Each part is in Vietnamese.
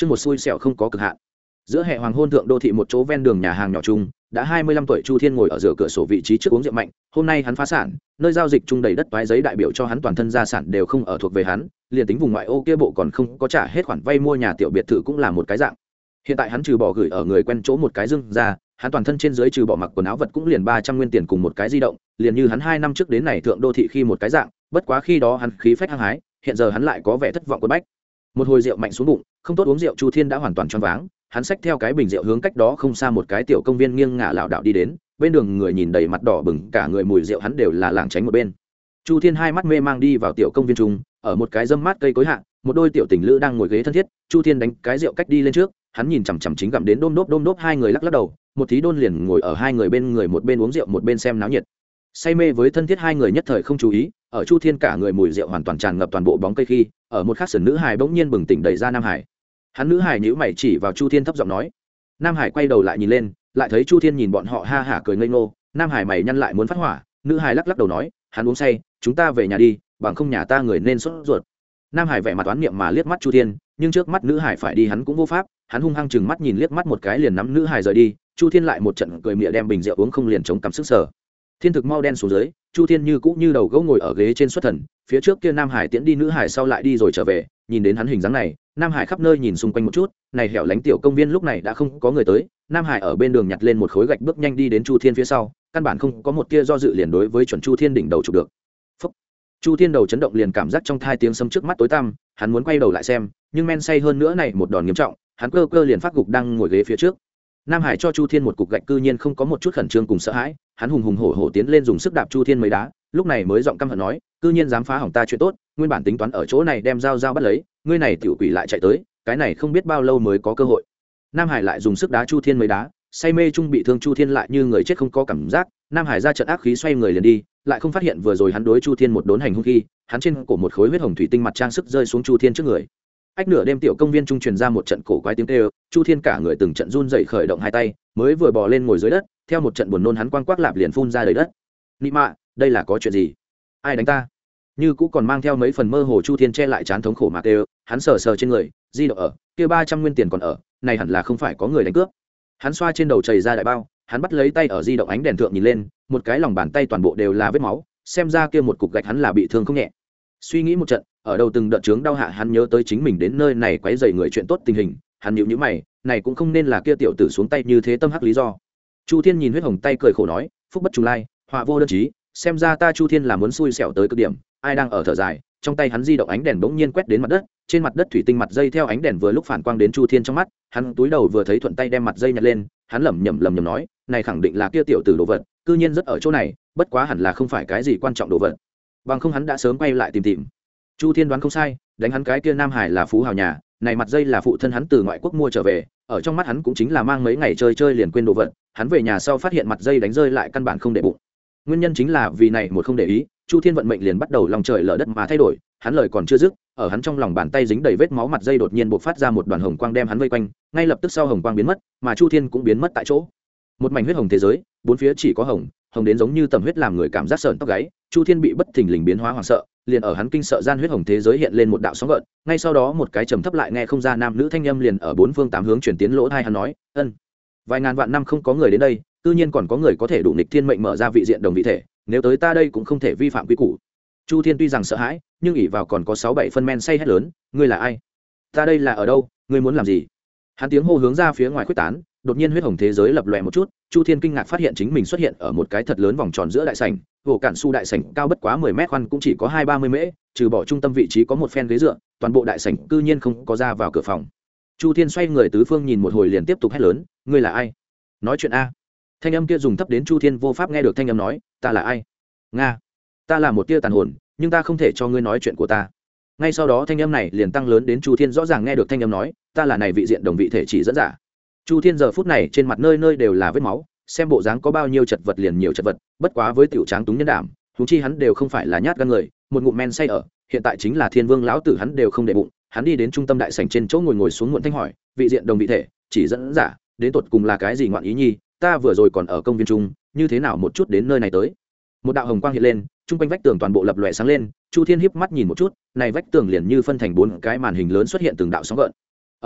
chương một xui xẻo không có cực hạn. Giữa hệ hoàng hôn thượng đô thị một chỗ ven đường nhà hàng nhỏ chung, đã hai mươi lăm tuổi Chu Thiên ngồi ở giữa cửa sổ vị trí trước uống rượu mạnh, hôm nay hắn phá sản, nơi giao dịch chung đầy đất toái giấy đại biểu cho hắn toàn thân gia sản đều không ở thuộc về hắn, liền tính vùng ngoại ô kia bộ còn không có trả hết khoản vay mua nhà tiểu biệt thự cũng là một cái dạng. Hiện tại hắn trừ bỏ gửi ở người quen chỗ một cái dưng ra, hắn toàn thân trên dưới trừ bỏ mặc quần áo vật cũng liền ba trăm nguyên tiền cùng một cái di động, liền như hắn hai năm trước đến này thượng đô thị khi một cái dạng, bất quá khi đó hắn khí phách hăng hái, hiện giờ hắn lại có vẻ thất vọng quân bách. Một hồi rượu mạnh xuống bụng, không tốt uống rượu Chu Thiên đã hoàn toàn choáng váng, hắn xách theo cái bình rượu hướng cách đó không xa một cái tiểu công viên nghiêng ngả lảo đảo đi đến, bên đường người nhìn đầy mặt đỏ bừng, cả người mùi rượu hắn đều là lảng tránh một bên. Chu Thiên hai mắt mê mang đi vào tiểu công viên trung, ở một cái dâm mát cây cối hạ, một đôi tiểu tình lữ đang ngồi ghế thân thiết, Chu Thiên đánh cái rượu cách đi lên trước, hắn nhìn chằm chằm chính gặm đến đôm đốp đôm đốp hai người lắc lắc đầu, một thí đôn liền ngồi ở hai người bên người một bên uống rượu một bên xem náo nhiệt say mê với thân thiết hai người nhất thời không chú ý, ở chu thiên cả người mùi rượu hoàn toàn tràn ngập toàn bộ bóng cây khi, ở một khắc sườn nữ hải bỗng nhiên bừng tỉnh đẩy ra nam hải. Hắn nữ hải nhữ mày chỉ vào chu thiên thấp giọng nói. Nam hải quay đầu lại nhìn lên, lại thấy chu thiên nhìn bọn họ ha hả cười ngây ngô. Nam hải mày nhăn lại muốn phát hỏa, nữ hải lắc lắc đầu nói, hắn uống say, chúng ta về nhà đi, bằng không nhà ta người nên sốt ruột. Nam hải vẻ mặt toán niệm mà liếc mắt chu thiên, nhưng trước mắt nữ hải phải đi hắn cũng vô pháp, hắn hung hăng chừng mắt nhìn liếc mắt một cái liền nắm nữ hải rời đi. Chu thiên lại một trận cười mịa đem bình rượu uống không liền chống cắm sức sở thiên thực mau đen xuống dưới, chu thiên như cũng như đầu gấu ngồi ở ghế trên xuất thần, phía trước kia nam hải tiễn đi, nữ hải sau lại đi rồi trở về, nhìn đến hắn hình dáng này, nam hải khắp nơi nhìn xung quanh một chút, này hẻo lánh tiểu công viên lúc này đã không có người tới, nam hải ở bên đường nhặt lên một khối gạch bước nhanh đi đến chu thiên phía sau, căn bản không có một tia do dự liền đối với chuẩn chu thiên đỉnh đầu chụp được Phúc. chu thiên đầu chấn động liền cảm giác trong thai tiếng sấm trước mắt tối tăm, hắn muốn quay đầu lại xem, nhưng men say hơn nữa này một đòn nghiêm trọng, hắn cơ cơ liền phát gục đang ngồi ghế phía trước nam hải cho chu thiên một cục gạch cư nhiên không có một chút khẩn trương cùng sợ hãi, hắn hùng hùng hổ hổ tiến lên dùng sức đạp chu thiên mấy đá, lúc này mới giọng căm hận nói, cư nhiên dám phá hỏng ta chuyện tốt, nguyên bản tính toán ở chỗ này đem dao dao bắt lấy, ngươi này tiểu quỷ lại chạy tới, cái này không biết bao lâu mới có cơ hội. Nam hải lại dùng sức đá chu thiên mấy đá, say mê trung bị thương chu thiên lại như người chết không có cảm giác, nam hải ra trận ác khí xoay người liền đi, lại không phát hiện vừa rồi hắn đối chu thiên một đốn hành hung khi, hắn trên cổ một khối huyết hồng thủy tinh mặt trang sức rơi xuống chu thiên trước người ách nửa đêm tiểu công viên trung truyền ra một trận cổ quái tiếng kêu, chu thiên cả người từng trận run dậy khởi động hai tay, mới vừa bò lên ngồi dưới đất, theo một trận buồn nôn hắn quang quắc lạp liền phun ra đầy đất. Nị mạ, đây là có chuyện gì? Ai đánh ta? Như cũ còn mang theo mấy phần mơ hồ chu thiên che lại chán thống khổ mạc đều hắn sờ sờ trên người, di động ở, kia ba trăm nguyên tiền còn ở, này hẳn là không phải có người đánh cướp. Hắn xoa trên đầu chảy ra đại bao, hắn bắt lấy tay ở di động ánh đèn thượng nhìn lên, một cái lòng bàn tay toàn bộ đều là vết máu, xem ra kia một cục gạch hắn là bị thương không nhẹ. Suy nghĩ một trận ở đầu từng đợt trướng đau hạ hắn nhớ tới chính mình đến nơi này quấy dày người chuyện tốt tình hình, hắn nhịu nhữ mày, này cũng không nên là kia tiểu tử xuống tay như thế tâm hắc lý do. Chu thiên nhìn huyết hồng tay cười khổ nói, phúc bất trùng lai, họa vô đơn chí, xem ra ta chu thiên là muốn xui xẻo tới cực điểm, ai đang ở thở dài. Trong tay hắn di động ánh đèn bỗng nhiên quét đến mặt đất, trên mặt đất thủy tinh mặt dây theo ánh đèn vừa lúc phản quang đến chu thiên trong mắt, hắn túi đầu vừa thấy thuận tay đem mặt dây nhặt lên, hắn lẩm nhẩm lẩm nhẩm nói, này khẳng định là kia tiểu tử đồ vật, cư nhiên rất ở chỗ này, bất quá hẳn là không phải cái gì quan trọng đồ vật. Bằng không hắn đã sớm quay lại tìm tìm chu thiên đoán không sai, đánh hắn cái kia nam hải là phú hào nhà, này mặt dây là phụ thân hắn từ ngoại quốc mua trở về, ở trong mắt hắn cũng chính là mang mấy ngày chơi chơi liền quên đồ vật, hắn về nhà sau phát hiện mặt dây đánh rơi lại căn bản không để bụng. Nguyên nhân chính là vì này một không để ý, chu thiên vận mệnh liền bắt đầu lòng trời lở đất mà thay đổi, hắn lời còn chưa dứt, ở hắn trong lòng bàn tay dính đầy vết máu mặt dây đột nhiên buộc phát ra một đoàn hồng quang đem hắn vây quanh, ngay lập tức sau hồng quang biến mất, mà chu thiên cũng biến mất tại chỗ. Một mảnh huyết hồng thế giới, bốn phía chỉ có hồng hồng đến giống như tầm huyết làm người cảm giác sợn tóc gáy chu thiên bị bất thình lình biến hóa hoảng sợ, liền ở hắn kinh sợ gian huyết hồng thế giới hiện lên một đạo sóng gợn, ngay sau đó một cái trầm thấp lại nghe không ra nam nữ thanh âm liền ở bốn phương tám hướng chuyển tiến lỗ thai hắn nói, ân, vài ngàn vạn năm không có người đến đây tự nhiên còn có người có thể đủ nịch thiên mệnh mở ra vị diện đồng vị thể, nếu tới ta đây cũng không thể vi phạm quy củ. Chu thiên tuy rằng sợ hãi, nhưng ỉ vào còn có sáu bảy phân men say hết lớn, ngươi là ai? Ta đây là ở đâu? Ngươi muốn làm gì? Hắn tiếng hô hướng ra phía ngoài quyết tán đột nhiên huyết hồng thế giới lập lòe một chút, chu thiên kinh ngạc phát hiện chính mình xuất hiện ở một cái thật lớn vòng tròn giữa đại sảnh, hồ cản su đại sảnh cao bất quá mười mét khoan cũng chỉ có hai ba mươi mễ, trừ bỏ trung tâm vị trí có một phen ghế dựa, toàn bộ đại sảnh cư nhiên không có ra vào cửa phòng. Chu thiên xoay người tứ phương nhìn một hồi liền tiếp tục hét lớn, ngươi là ai? Nói chuyện a. Thanh âm kia dùng thấp đến chu thiên vô pháp nghe được thanh âm nói, ta là ai? Nga, ta là một tia tàn hồn, nhưng ta không thể cho ngươi nói chuyện của ta. Ngay sau đó thanh âm này liền tăng lớn đến chu thiên rõ ràng nghe được thanh âm nói, ta là này vị diện đồng vị thể chỉ dẫn giả chu thiên giờ phút này trên mặt nơi nơi đều là vết máu, xem bộ dáng có bao nhiêu chật vật liền nhiều chật vật, bất quá với tiểu tráng túng nhân đảm húng chi hắn đều không phải là nhát gan người, một ngụm men say ở, hiện tại chính là thiên vương lão tử hắn đều không để bụng, hắn đi đến trung tâm đại sảnh trên chỗ ngồi ngồi xuống muộn thanh hỏi, vị diện đồng vị thể, chỉ dẫn giả, đến tột cùng là cái gì ngoạn ý nhi, ta vừa rồi còn ở công viên trung, như thế nào một chút đến nơi này tới? Một đạo hồng quang hiện lên chung quanh vách tường toàn bộ lập lòe sáng lên, chu thiên hiếp mắt nhìn một chút, này vách tường liền như phân thành bốn cái màn hình lớn xuất hiện từng đạo sóng gợn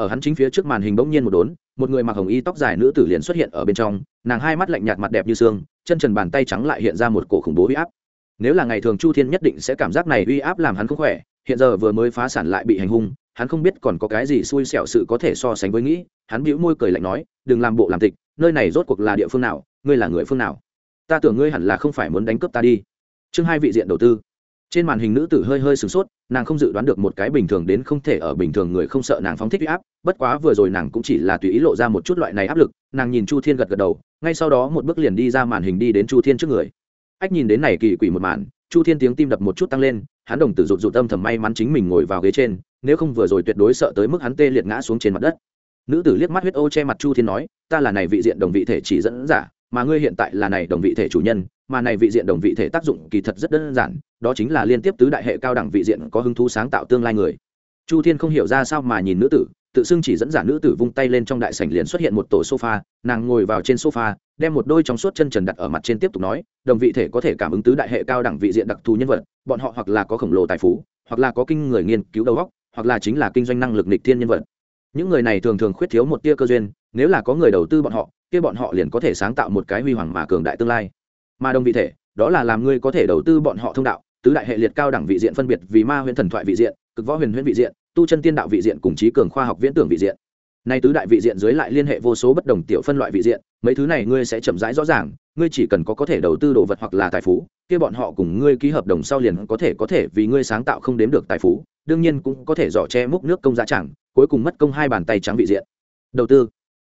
ở hắn chính phía trước màn hình bỗng nhiên một đốn, một người mặc hồng y tóc dài nữ tử liền xuất hiện ở bên trong, nàng hai mắt lạnh nhạt mặt đẹp như xương, chân trần bàn tay trắng lại hiện ra một cổ khủng bố uy áp. Nếu là ngày thường chu thiên nhất định sẽ cảm giác này uy áp làm hắn không khỏe, hiện giờ vừa mới phá sản lại bị hành hung, hắn không biết còn có cái gì xui xẻo sự có thể so sánh với nghĩ, hắn bĩu môi cười lạnh nói, đừng làm bộ làm tịch, nơi này rốt cuộc là địa phương nào, ngươi là người phương nào? Ta tưởng ngươi hẳn là không phải muốn đánh cướp ta đi. Chương hai vị diện đầu tư trên màn hình nữ tử hơi hơi sửng sốt, nàng không dự đoán được một cái bình thường đến không thể ở bình thường người không sợ nàng phóng thích huy áp, bất quá vừa rồi nàng cũng chỉ là tùy ý lộ ra một chút loại này áp lực, nàng nhìn chu thiên gật gật đầu, ngay sau đó một bước liền đi ra màn hình đi đến chu thiên trước người. Ách nhìn đến này kỳ quỷ một màn, chu thiên tiếng tim đập một chút tăng lên, hắn đồng tử rụt rụt tâm thầm may mắn chính mình ngồi vào ghế trên, nếu không vừa rồi tuyệt đối sợ tới mức hắn tê liệt ngã xuống trên mặt đất. Nữ tử liếc mắt huyết ô che mặt chu thiên nói, ta là này vị diện đồng vị thể chỉ dẫn giả, mà ngươi hiện tại là này đồng vị thể chủ nhân mà này vị diện đồng vị thể tác dụng kỳ thật rất đơn giản, đó chính là liên tiếp tứ đại hệ cao đẳng vị diện có hứng thú sáng tạo tương lai người. Chu thiên không hiểu ra sao mà nhìn nữ tử, tự xưng chỉ dẫn giả nữ tử vung tay lên trong đại sảnh liền xuất hiện một tổ sofa, nàng ngồi vào trên sofa, đem một đôi trong suốt chân trần đặt ở mặt trên tiếp tục nói, đồng vị thể có thể cảm ứng tứ đại hệ cao đẳng vị diện đặc thù nhân vật, bọn họ hoặc là có khổng lồ tài phú, hoặc là có kinh người nghiên cứu đầu óc, hoặc là chính là kinh doanh năng lực nịch thiên nhân vật. Những người này thường thường khuyết thiếu một tia cơ duyên, nếu là có người đầu tư bọn họ, kia bọn họ liền có thể sáng tạo một cái huy hoàng mà cường đại tương lai mà đồng vị thể, đó là làm ngươi có thể đầu tư bọn họ thông đạo, tứ đại hệ liệt cao đẳng vị diện phân biệt vì ma huyền thần thoại vị diện, cực võ huyền huyễn vị diện, tu chân tiên đạo vị diện cùng trí cường khoa học viễn tưởng vị diện. Nay tứ đại vị diện dưới lại liên hệ vô số bất đồng tiểu phân loại vị diện, mấy thứ này ngươi sẽ chậm rãi rõ ràng, ngươi chỉ cần có có thể đầu tư đồ vật hoặc là tài phú, kia bọn họ cùng ngươi ký hợp đồng sau liền có thể có thể vì ngươi sáng tạo không đếm được tài phú, đương nhiên cũng có thể dò che múc nước công giá chẳng, cuối cùng mất công hai bàn tay trắng vị diện. Đầu tư.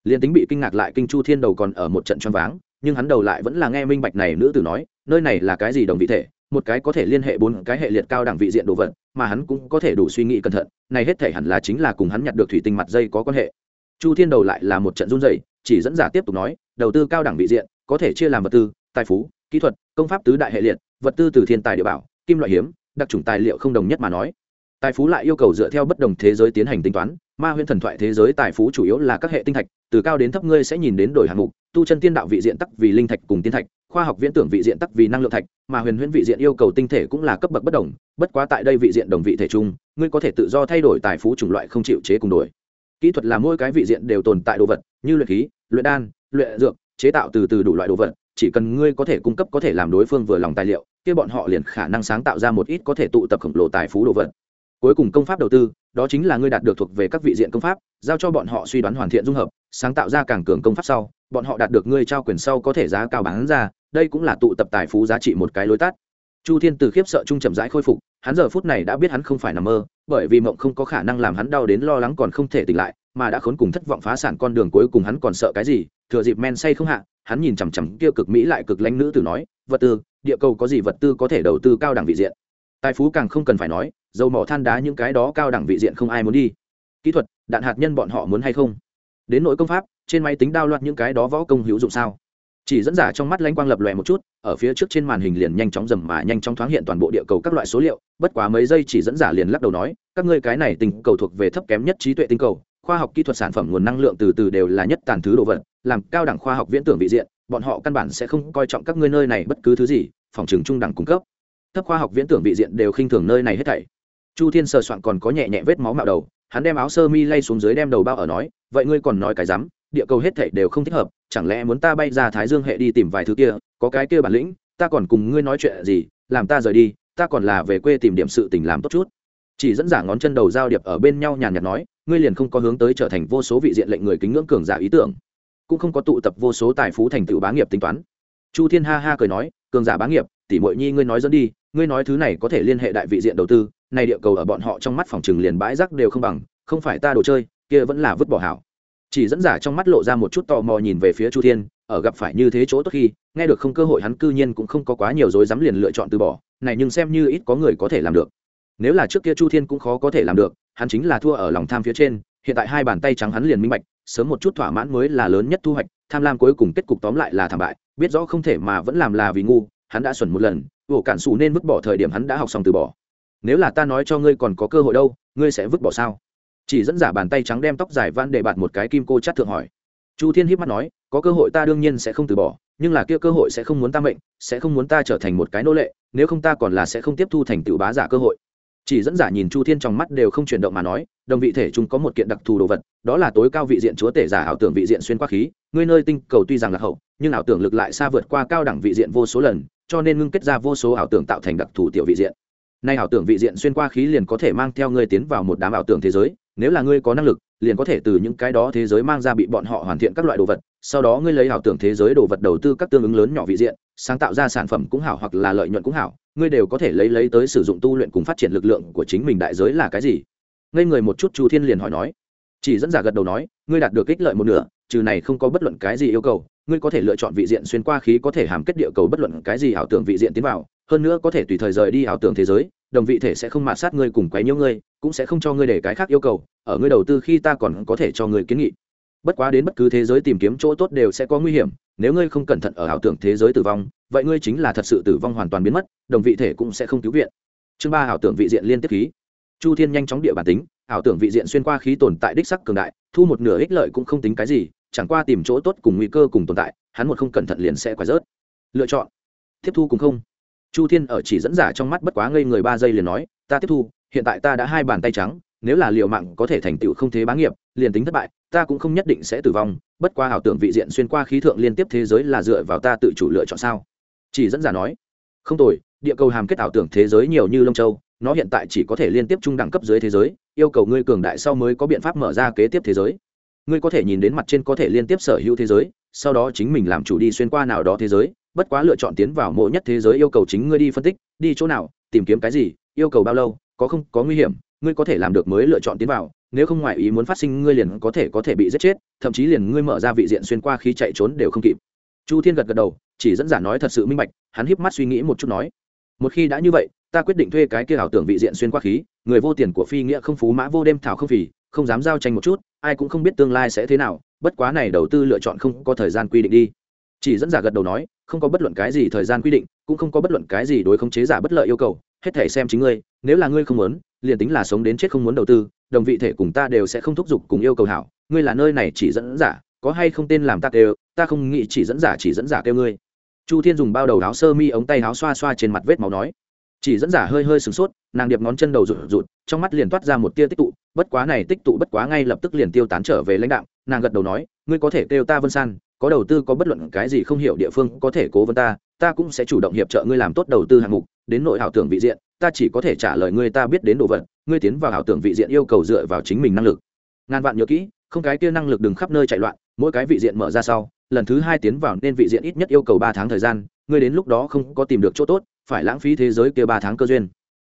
Liền tính bị kinh ngạc lại kinh chu thiên đầu còn ở một trận choáng váng nhưng hắn đầu lại vẫn là nghe minh bạch này nữ tử nói, nơi này là cái gì đồng vị thể, một cái có thể liên hệ bốn cái hệ liệt cao đẳng vị diện đồ vật, mà hắn cũng có thể đủ suy nghĩ cẩn thận, này hết thể hẳn là chính là cùng hắn nhặt được thủy tinh mặt dây có quan hệ. Chu thiên đầu lại là một trận run dày chỉ dẫn giả tiếp tục nói, đầu tư cao đẳng vị diện, có thể chia làm vật tư, tài phú, kỹ thuật, công pháp tứ đại hệ liệt, vật tư từ thiên tài địa bảo, kim loại hiếm, đặc trùng tài liệu không đồng nhất mà nói. Tài phú lại yêu cầu dựa theo bất đồng thế giới tiến hành tính toán, ma huyễn thần thoại thế giới tài phú chủ yếu là các hệ tinh thạch, từ cao đến thấp ngươi sẽ nhìn đến đổi hạng mục tu chân tiên đạo vị diện tắc vì linh thạch cùng tiên thạch, khoa học viễn tưởng vị diện tắc vì năng lượng thạch, mà huyền huyễn vị diện yêu cầu tinh thể cũng là cấp bậc bất đồng, bất quá tại đây vị diện đồng vị thể chung, ngươi có thể tự do thay đổi tài phú chủng loại không chịu chế cùng đổi. Kỹ thuật là mỗi cái vị diện đều tồn tại đồ vật, như luyện khí, luyện đan, luyện dược, chế tạo từ từ đủ loại đồ vật, chỉ cần ngươi có thể cung cấp có thể làm đối phương vừa lòng tài liệu, kia bọn họ liền khả năng sáng tạo ra một ít có thể tụ tập khổng lồ tài phú đồ vật. Cuối cùng công pháp đầu tư, đó chính là ngươi đạt được thuộc về các vị diện công pháp, giao cho bọn họ suy đoán hoàn thiện dung hợp, sáng tạo ra càng cường công pháp sau bọn họ đạt được ngươi trao quyền sau có thể giá cao bán ra, đây cũng là tụ tập tài phú giá trị một cái lối tắt. Chu thiên từ khiếp sợ trung chậm rãi khôi phục, hắn giờ phút này đã biết hắn không phải nằm mơ, bởi vì mộng không có khả năng làm hắn đau đến lo lắng còn không thể tỉnh lại, mà đã khốn cùng thất vọng phá sản con đường cuối cùng hắn còn sợ cái gì, thừa dịp men say không hạ, hắn nhìn chằm chằm kia cực mỹ lại cực lãnh nữ tử nói, vật tư, địa cầu có gì vật tư có thể đầu tư cao đẳng vị diện? Tài phú càng không cần phải nói, dầu mỏ than đá những cái đó cao đẳng vị diện không ai muốn đi. Kỹ thuật, đạn hạt nhân bọn họ muốn hay không? Đến nội công pháp trên máy tính đao loạt những cái đó võ công hữu dụng sao? Chỉ dẫn giả trong mắt lãnh quang lập lòe một chút, ở phía trước trên màn hình liền nhanh chóng dầm mà nhanh chóng thoáng hiện toàn bộ địa cầu các loại số liệu, bất quá mấy giây chỉ dẫn giả liền lắc đầu nói, các ngươi cái này tình cầu thuộc về thấp kém nhất trí tuệ tinh cầu, khoa học kỹ thuật sản phẩm nguồn năng lượng từ từ đều là nhất tàn thứ đồ vật, làm cao đẳng khoa học viễn tưởng vị diện, bọn họ căn bản sẽ không coi trọng các ngươi nơi này bất cứ thứ gì, phòng trường trung đẳng cung cấp. Thấp khoa học viễn tưởng vị diện đều khinh thường nơi này hết thảy. Chu thiên sờ soạn còn có nhẹ nhẹ vết máu mạo đầu, hắn đem áo sơ mi lay xuống dưới đem đầu bao ở nói, vậy ngươi còn nói cái rắm? Địa cầu hết thảy đều không thích hợp, chẳng lẽ muốn ta bay ra thái dương hệ đi tìm vài thứ kia, có cái kia bản lĩnh, ta còn cùng ngươi nói chuyện gì, làm ta rời đi, ta còn là về quê tìm điểm sự tình làm tốt chút. Chỉ dẫn giả ngón chân đầu giao điệp ở bên nhau nhàn nhạt nói, ngươi liền không có hướng tới trở thành vô số vị diện lệnh người kính ngưỡng cường giả ý tưởng, cũng không có tụ tập vô số tài phú thành tựu bá nghiệp tính toán. Chu thiên ha ha cười nói, cường giả bá nghiệp tỷ muội nhi ngươi nói dẫn đi, ngươi nói thứ này có thể liên hệ đại vị diện đầu tư này địa cầu ở bọn họ trong mắt phòng trừng liền bãi rác đều không bằng, không phải ta đồ chơi, kia vẫn là vứt bỏ hảo chỉ dẫn giả trong mắt lộ ra một chút tò mò nhìn về phía chu thiên, ở gặp phải như thế chỗ tốt khi, nghe được không cơ hội hắn cư nhiên cũng không có quá nhiều dối dám liền lựa chọn từ bỏ, này nhưng xem như ít có người có thể làm được. Nếu là trước kia chu thiên cũng khó có thể làm được, hắn chính là thua ở lòng tham phía trên, hiện tại hai bàn tay trắng hắn liền minh bạch, sớm một chút thỏa mãn mới là lớn nhất thu hoạch, tham lam cuối cùng kết cục tóm lại là thảm bại, biết rõ không thể mà vẫn làm là vì ngu, hắn đã xuẩn một lần ủ cản xù nên vứt bỏ thời điểm hắn đã học xong từ bỏ. Nếu là ta nói cho ngươi còn có cơ hội đâu, ngươi sẽ vứt bỏ sao? Chỉ dẫn giả bàn tay trắng đem tóc dài van để bạt một cái kim cô chát thượng hỏi. Chu thiên hiếp mắt nói, có cơ hội ta đương nhiên sẽ không từ bỏ, nhưng là kia cơ hội sẽ không muốn ta mệnh, sẽ không muốn ta trở thành một cái nô lệ, nếu không ta còn là sẽ không tiếp thu thành tựu bá giả cơ hội. Chỉ dẫn giả nhìn chu thiên trong mắt đều không chuyển động mà nói, đồng vị thể chúng có một kiện đặc thù đồ vật, đó là tối cao vị diện chúa tể giả ảo tưởng vị diện xuyên qua khí, ngươi nơi tinh cầu tuy rằng là hậu, nhưng ảo tưởng lực lại xa vượt qua cao đẳng vị diện vô số lần, cho nên ngưng kết ra vô số ảo tưởng tạo thành đặc thù tiểu vị diện. Nay ảo tưởng vị diện xuyên qua khí liền có thể mang theo ngươi tiến vào một đám ảo tưởng thế giới nếu là ngươi có năng lực, liền có thể từ những cái đó thế giới mang ra bị bọn họ hoàn thiện các loại đồ vật, sau đó ngươi lấy ảo tưởng thế giới đồ vật đầu tư các tương ứng lớn nhỏ vị diện, sáng tạo ra sản phẩm cũng hảo hoặc là lợi nhuận cũng hảo, ngươi đều có thể lấy lấy tới sử dụng tu luyện cùng phát triển lực lượng của chính mình đại giới là cái gì? Ngây người một chút chu thiên liền hỏi nói. Chỉ dẫn giả gật đầu nói, ngươi đạt được ích lợi một nửa, trừ này không có bất luận cái gì yêu cầu, ngươi có thể lựa chọn vị diện xuyên qua khí có thể hàm kết địa cầu bất luận cái gì ảo tưởng vị diện tiến vào, hơn nữa có thể tùy thời rời đi ảo tưởng thế giới đồng vị thể sẽ không mạt sát ngươi cùng quấy nhiễu ngươi, cũng sẽ không cho ngươi để cái khác yêu cầu, ở ngươi đầu tư khi ta còn có thể cho ngươi kiến nghị. Bất quá đến bất cứ thế giới tìm kiếm chỗ tốt đều sẽ có nguy hiểm, nếu ngươi không cẩn thận ở ảo tưởng thế giới tử vong, vậy ngươi chính là thật sự tử vong hoàn toàn biến mất, đồng vị thể cũng sẽ không cứu viện. Chương ba, ảo tưởng vị diện liên tiếp khí. Chu thiên nhanh chóng địa bản tính, ảo tưởng vị diện xuyên qua khí tồn tại đích sắc cường đại, thu một nửa ích lợi cũng không tính cái gì, chẳng qua tìm chỗ tốt cùng nguy cơ cùng tồn tại, hắn một không cẩn thận liền sẽ quái rớt. Lựa chọn. Tiếp thu cùng không chu thiên ở chỉ dẫn giả trong mắt bất quá ngây người ba giây liền nói, ta tiếp thu, hiện tại ta đã hai bàn tay trắng, nếu là liều mạng có thể thành tựu không thế bá nghiệp, liền tính thất bại, ta cũng không nhất định sẽ tử vong, bất qua ảo tưởng vị diện xuyên qua khí thượng liên tiếp thế giới là dựa vào ta tự chủ lựa chọn sao? Chỉ dẫn giả nói, không tồi, địa cầu hàm kết ảo tưởng thế giới nhiều như lông châu, nó hiện tại chỉ có thể liên tiếp trung đẳng cấp dưới thế giới, yêu cầu ngươi cường đại sau mới có biện pháp mở ra kế tiếp thế giới. Ngươi có thể nhìn đến mặt trên có thể liên tiếp sở hữu thế giới, sau đó chính mình làm chủ đi xuyên qua nào đó thế giới bất quá lựa chọn tiến vào mỗi nhất thế giới yêu cầu chính ngươi đi phân tích, đi chỗ nào, tìm kiếm cái gì, yêu cầu bao lâu, có không, có nguy hiểm, ngươi có thể làm được mới lựa chọn tiến vào, nếu không ngoại ý muốn phát sinh ngươi liền có thể có thể bị giết chết, thậm chí liền ngươi mở ra vị diện xuyên qua khi chạy trốn đều không kịp. Chu thiên gật gật đầu, chỉ dẫn giả nói thật sự minh bạch, hắn híp mắt suy nghĩ một chút nói, một khi đã như vậy, ta quyết định thuê cái kia ảo tưởng vị diện xuyên qua khí, người vô tiền của phi nghĩa không phú mã vô đêm thảo không phì, không dám giao tranh một chút, ai cũng không biết tương lai sẽ thế nào, bất quá này đầu tư lựa chọn không có thời gian quy định đi chỉ dẫn giả gật đầu nói, không có bất luận cái gì thời gian quy định, cũng không có bất luận cái gì đối khống chế giả bất lợi yêu cầu, hết thể xem chính ngươi, nếu là ngươi không muốn, liền tính là sống đến chết không muốn đầu tư, đồng vị thể cùng ta đều sẽ không thúc giục cùng yêu cầu hảo, ngươi là nơi này chỉ dẫn giả, có hay không tên làm ta kêu, ta không nghĩ chỉ dẫn giả chỉ dẫn giả kêu ngươi. Chu thiên dùng bao đầu áo sơ mi ống tay áo xoa xoa trên mặt vết máu nói. Chỉ dẫn giả hơi hơi sửng sốt, nàng điệp ngón chân đầu rụt rụt, trong mắt liền toát ra một tia tích tụ, bất quá này tích tụ bất quá ngay lập tức liền tiêu tán trở về lãnh đạo, nàng gật đầu nói, ngươi có thể kêu ta vân san có đầu tư có bất luận cái gì không hiểu địa phương có thể cố vấn ta ta cũng sẽ chủ động hiệp trợ ngươi làm tốt đầu tư hạng mục, đến nội ảo tưởng vị diện, ta chỉ có thể trả lời ngươi ta biết đến đồ vật, ngươi tiến vào ảo tưởng vị diện yêu cầu dựa vào chính mình năng lực. Ngàn vạn nhớ kỹ, không cái kia năng lực đừng khắp nơi chạy loạn, mỗi cái vị diện mở ra sau, lần thứ hai tiến vào nên vị diện ít nhất yêu cầu ba tháng thời gian, ngươi đến lúc đó không có tìm được chỗ tốt, phải lãng phí thế giới kia ba tháng cơ duyên.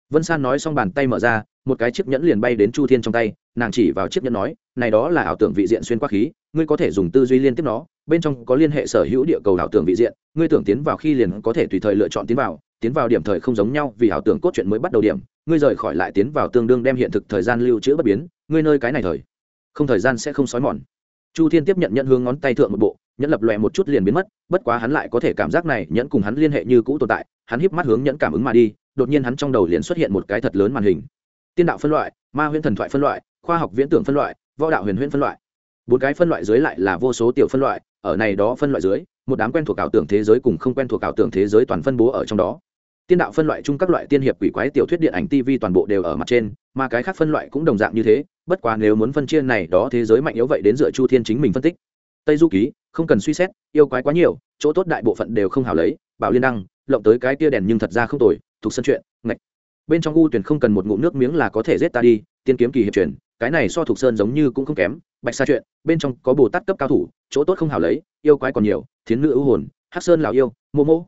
Vân san nói xong bàn tay mở ra một cái chiếc nhẫn liền bay đến chu thiên trong tay, nàng chỉ vào chiếc nhẫn nói, này đó là ảo tưởng vị diện xuyên qua khí, ngươi có thể dùng tư duy liên tiếp nó, bên trong có liên hệ sở hữu địa cầu ảo tưởng vị diện, ngươi tưởng tiến vào khi liền có thể tùy thời lựa chọn tiến vào tiến vào điểm thời không giống nhau, vì ảo tưởng cốt truyện mới bắt đầu điểm, ngươi rời khỏi lại tiến vào tương đương đem hiện thực thời gian lưu trữ bất biến, ngươi nơi cái này thời, không thời gian sẽ không xói mòn. Chu thiên tiếp nhận nhận hướng ngón tay thượng một bộ, nhẫn lập lòe một chút liền biến mất, bất quá hắn lại có thể cảm giác này nhẫn cùng hắn liên hệ như cũ tồn tại, hắn híp mắt hướng nhẫn cảm ứng mà đi, đột nhiên hắn trong đầu liền xuất hiện một cái thật lớn màn hình tiên đạo phân loại, ma huyễn thần thoại phân loại, khoa học viễn tưởng phân loại, võ đạo huyền huyễn phân loại. Bốn cái phân loại dưới lại là vô số tiểu phân loại, ở này đó phân loại dưới, một đám quen thuộc ảo tưởng thế giới cùng không quen thuộc ảo tưởng thế giới toàn phân bố ở trong đó. Tiên đạo phân loại chung các loại tiên hiệp quỷ quái tiểu thuyết điện ảnh tv toàn bộ đều ở mặt trên, mà cái khác phân loại cũng đồng dạng như thế, bất quá nếu muốn phân chia này đó thế giới mạnh yếu vậy đến dựa chu thiên chính mình phân tích. Tây du ký, không cần suy xét, yêu quái quá nhiều, chỗ tốt đại bộ phận đều không hảo lấy, bảo liên đăng, lộng tới cái tia đèn nhưng thật ra không tồi, thuộc sân chuyện, ngạch bên trong u tuyển không cần một ngụm nước miếng là có thể giết ta đi, tiên kiếm kỳ hiệp truyền cái này so thuộc sơn giống như cũng không kém, bạch sa chuyện, bên trong có bồ tát cấp cao thủ, chỗ tốt không hảo lấy, yêu quái còn nhiều, thiến nữ ưu hồn, hắc sơn lào yêu mô mô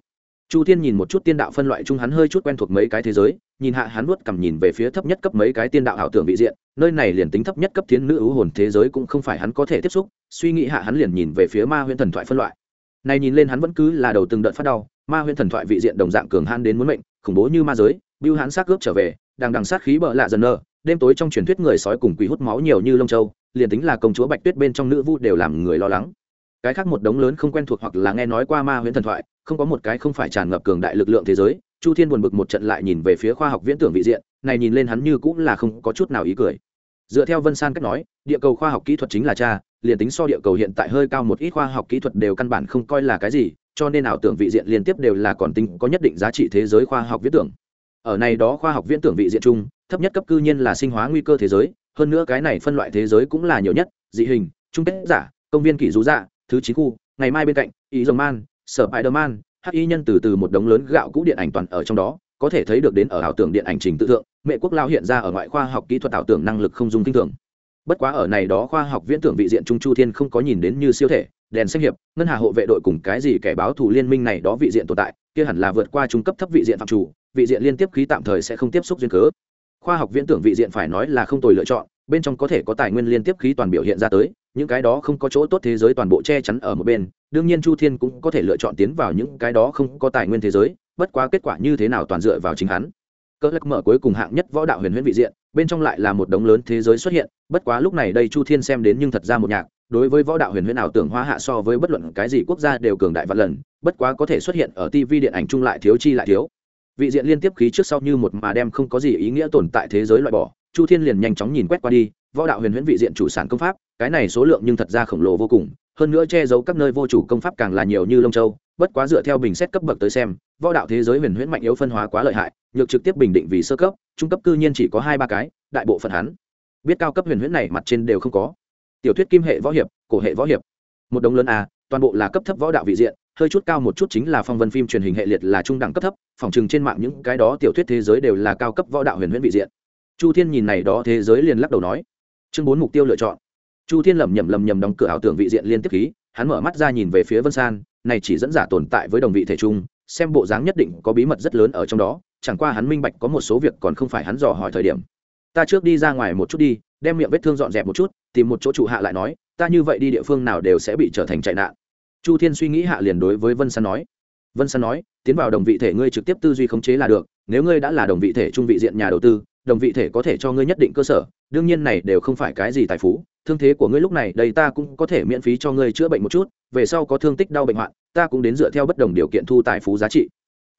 chu thiên nhìn một chút tiên đạo phân loại chung hắn hơi chút quen thuộc mấy cái thế giới, nhìn hạ hắn nuốt cầm nhìn về phía thấp nhất cấp mấy cái tiên đạo ảo tưởng vị diện, nơi này liền tính thấp nhất cấp thiến nữ ưu hồn thế giới cũng không phải hắn có thể tiếp xúc, suy nghĩ hạ hắn liền nhìn về phía ma huyễn thần thoại phân loại. Này nhìn lên hắn vẫn cứ là đầu từng đợt phát đau, ma huyễn thần thoại vị diện đồng dạng cường han đến muốn mệnh, khủng bố như ma giới bưu hắn sát cướp trở về đang đằng sát khí bợ lạ dần nở. đêm tối trong truyền thuyết người sói cùng quỷ hút máu nhiều như lông châu, liền tính là công chúa bạch tuyết bên trong nữ vu đều làm người lo lắng cái khác một đống lớn không quen thuộc hoặc là nghe nói qua ma huyễn thần thoại, không có một cái không phải tràn ngập cường đại lực lượng thế giới, chu thiên buồn bực một trận lại nhìn về phía khoa học viễn tưởng vị diện, này nhìn lên hắn như cũng là không có chút nào ý cười dựa theo vân san cách nói, địa cầu khoa học kỹ thuật chính là cha, liền tính so địa cầu hiện tại hơi cao một ít khoa học kỹ thuật đều căn bản không coi là cái gì, cho nên ảo tưởng vị diện liên tiếp đều là còn tính có nhất định giá trị thế giới khoa học viễn tưởng ở này đó khoa học viễn tưởng vị diện chung, thấp nhất cấp cư nhiên là sinh hóa nguy cơ thế giới, hơn nữa cái này phân loại thế giới cũng là nhiều nhất, dị hình trung kết giả, công viên kỷ rú dạ thứ chín khu, ngày mai bên cạnh, ý dòng man, sở bại đờ man, hắc y nhân từ từ một đống lớn gạo cũ điện ảnh toàn ở trong đó, có thể thấy được đến ở ảo tưởng điện ảnh trình tự thượng, mẹ quốc lao hiện ra ở ngoại khoa học kỹ thuật ảo tưởng năng lực không dùng kinh thường. Bất quá ở này đó khoa học viễn tưởng vị diện trung chu thiên không có nhìn đến như siêu thể đèn xanh hiệp, ngân hà hộ vệ đội cùng cái gì kẻ báo thù liên minh này đó vị diện tồn tại, kia hẳn là vượt qua trung cấp thấp vị diện phạm chủ, vị diện liên tiếp khí tạm thời sẽ không tiếp xúc duyên cớ. Khoa học viễn tưởng vị diện phải nói là không tồi lựa chọn, bên trong có thể có tài nguyên liên tiếp khí toàn biểu hiện ra tới, những cái đó không có chỗ tốt thế giới toàn bộ che chắn ở một bên, đương nhiên chu thiên cũng có thể lựa chọn tiến vào những cái đó không có tài nguyên thế giới, bất quá kết quả như thế nào toàn dựa vào chính hắn cỡ lắc mở cuối cùng hạng nhất võ đạo huyền huyễn vị diện, bên trong lại là một đống lớn thế giới xuất hiện, bất quá lúc này đây chu thiên xem đến nhưng thật ra một nhạc, đối với võ đạo huyền huyễn ảo tưởng hoa hạ so với bất luận cái gì quốc gia đều cường đại vạn lần, bất quá có thể xuất hiện ở tv điện ảnh chung lại thiếu chi lại thiếu. Vị diện liên tiếp khí trước sau như một mà đem không có gì ý nghĩa tồn tại thế giới loại bỏ, chu thiên liền nhanh chóng nhìn quét qua đi, võ đạo huyền huyễn vị diện chủ sản công pháp, cái này số lượng nhưng thật ra khổng lồ vô cùng hơn nữa che giấu các nơi vô chủ công pháp càng là nhiều như lông châu, bất quá dựa theo bình xét cấp bậc tới xem, võ đạo thế giới huyền huyễn mạnh yếu phân hóa quá lợi hại, nhược trực tiếp bình định vì sơ cấp, trung cấp cư nhiên chỉ có hai ba cái, đại bộ phận hắn. Biết cao cấp huyền huyễn này mặt trên đều không có. Tiểu thuyết kim hệ võ hiệp, cổ hệ võ hiệp. Một đồng lớn a, toàn bộ là cấp thấp võ đạo vị diện, hơi chút cao một chút chính là phong vân phim truyền hình hệ liệt là trung đẳng cấp thấp, phòng chừng trên mạng những cái đó tiểu thuyết thế giới đều là cao cấp võ đạo huyền huyễn vị diện. Chu thiên nhìn này đó thế giới liền lắc đầu nói, chương bốn mục tiêu lựa chọn chu thiên lẩm nhẩm lầm nhầm đóng cửa ảo tưởng vị diện liên tiếp khí, hắn mở mắt ra nhìn về phía vân san, này chỉ dẫn giả tồn tại với đồng vị thể trung xem bộ dáng nhất định có bí mật rất lớn ở trong đó, chẳng qua hắn minh bạch có một số việc còn không phải hắn dò hỏi thời điểm. Ta trước đi ra ngoài một chút đi, đem miệng vết thương dọn dẹp một chút, tìm một chỗ trụ hạ lại nói, ta như vậy đi địa phương nào đều sẽ bị trở thành chạy nạn. Chu thiên suy nghĩ hạ liền đối với vân san nói. Vân san nói, tiến vào đồng vị thể ngươi trực tiếp tư duy khống chế là được, nếu ngươi đã là đồng vị thể trung vị diện nhà đầu tư, đồng vị thể có thể cho ngươi nhất định cơ sở, đương nhiên này đều không phải cái gì tài phú thương thế của ngươi lúc này, đây ta cũng có thể miễn phí cho ngươi chữa bệnh một chút, về sau có thương tích đau bệnh hoạn, ta cũng đến dựa theo bất đồng điều kiện thu tài phú giá trị.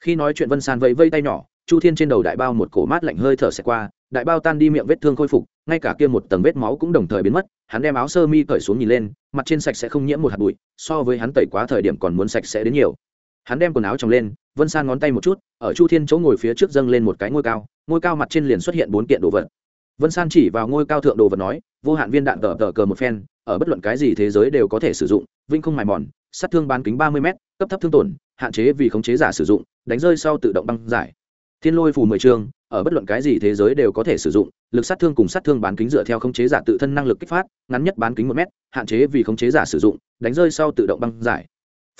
Khi nói chuyện vân san vẫy vây tay nhỏ, chu thiên trên đầu đại bao một cổ mát lạnh hơi thở xẹt qua, đại bao tan đi miệng vết thương khôi phục, ngay cả kia một tầng vết máu cũng đồng thời biến mất, hắn đem áo sơ mi cởi xuống nhìn lên, mặt trên sạch sẽ không nhiễm một hạt bụi, so với hắn tẩy quá thời điểm còn muốn sạch sẽ đến nhiều. Hắn đem quần áo trồng lên, vân san ngón tay một chút, ở chu thiên chỗ ngồi phía trước dâng lên một cái ngôi cao ngôi cao mặt trên liền xuất hiện bốn kiện đồ vật vân san chỉ vào ngôi cao thượng đồ vật nói, vô hạn viên đạn tờ tờ cờ một phen, ở bất luận cái gì thế giới đều có thể sử dụng vinh không mài mòn, sát thương bán kính ba mươi m cấp thấp thương tổn, hạn chế vì khống chế giả sử dụng, đánh rơi sau tự động băng giải. Thiên lôi phù mười chương ở bất luận cái gì thế giới đều có thể sử dụng, lực sát thương cùng sát thương bán kính dựa theo khống chế giả tự thân năng lực kích phát, ngắn nhất bán kính một m hạn chế vì khống chế giả sử dụng, đánh rơi sau tự động băng giải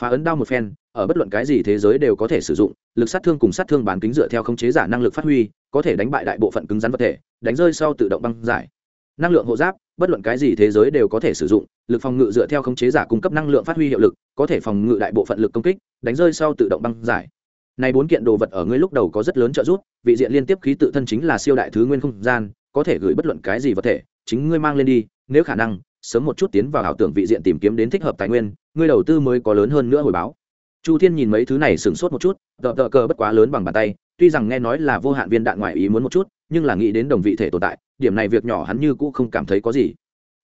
phá ấn đao một phen, ở bất luận cái gì thế giới đều có thể sử dụng, lực sát thương cùng sát thương bán kính dựa theo khống chế giả năng lực phát huy, có thể đánh bại đại bộ phận cứng rắn vật thể, đánh rơi sau tự động băng giải. Năng lượng hộ giáp, bất luận cái gì thế giới đều có thể sử dụng, lực phòng ngự dựa theo khống chế giả cung cấp năng lượng phát huy hiệu lực, có thể phòng ngự đại bộ phận lực công kích, đánh rơi sau tự động băng giải. Này bốn kiện đồ vật ở ngươi lúc đầu có rất lớn trợ giúp, vị diện liên tiếp khí tự thân chính là siêu đại thứ nguyên không gian, có thể gửi bất luận cái gì vật thể, chính ngươi mang lên đi, nếu khả năng sớm một chút tiến vào ảo tưởng vị diện tìm kiếm đến thích hợp tài nguyên ngươi đầu tư mới có lớn hơn nữa hồi báo. Chu thiên nhìn mấy thứ này sửng sốt một chút tợ tợ cờ bất quá lớn bằng bàn tay, tuy rằng nghe nói là vô hạn viên đạn ngoại ý muốn một chút, nhưng là nghĩ đến đồng vị thể tồn tại, điểm này việc nhỏ hắn như cũ không cảm thấy có gì.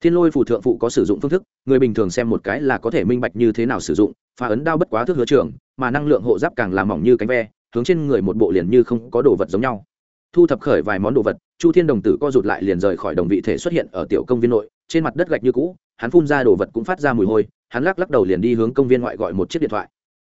Thiên lôi phù thượng phụ có sử dụng phương thức, người bình thường xem một cái là có thể minh bạch như thế nào sử dụng, phá ấn đao bất quá thước hứa trường, mà năng lượng hộ giáp càng làm mỏng như cánh ve, hướng trên người một bộ liền như không có đồ vật giống nhau. Thu thập khởi vài món đồ vật, chu thiên đồng tử co rụt lại liền rời khỏi đồng vị thể xuất hiện ở tiểu công viên nội trên mặt đất gạch như cũ, hắn phun ra đồ vật cũng phát ra mùi hôi, hắn lắc lắc đầu liền đi hướng công viên ngoại gọi một chiếc điện thoại.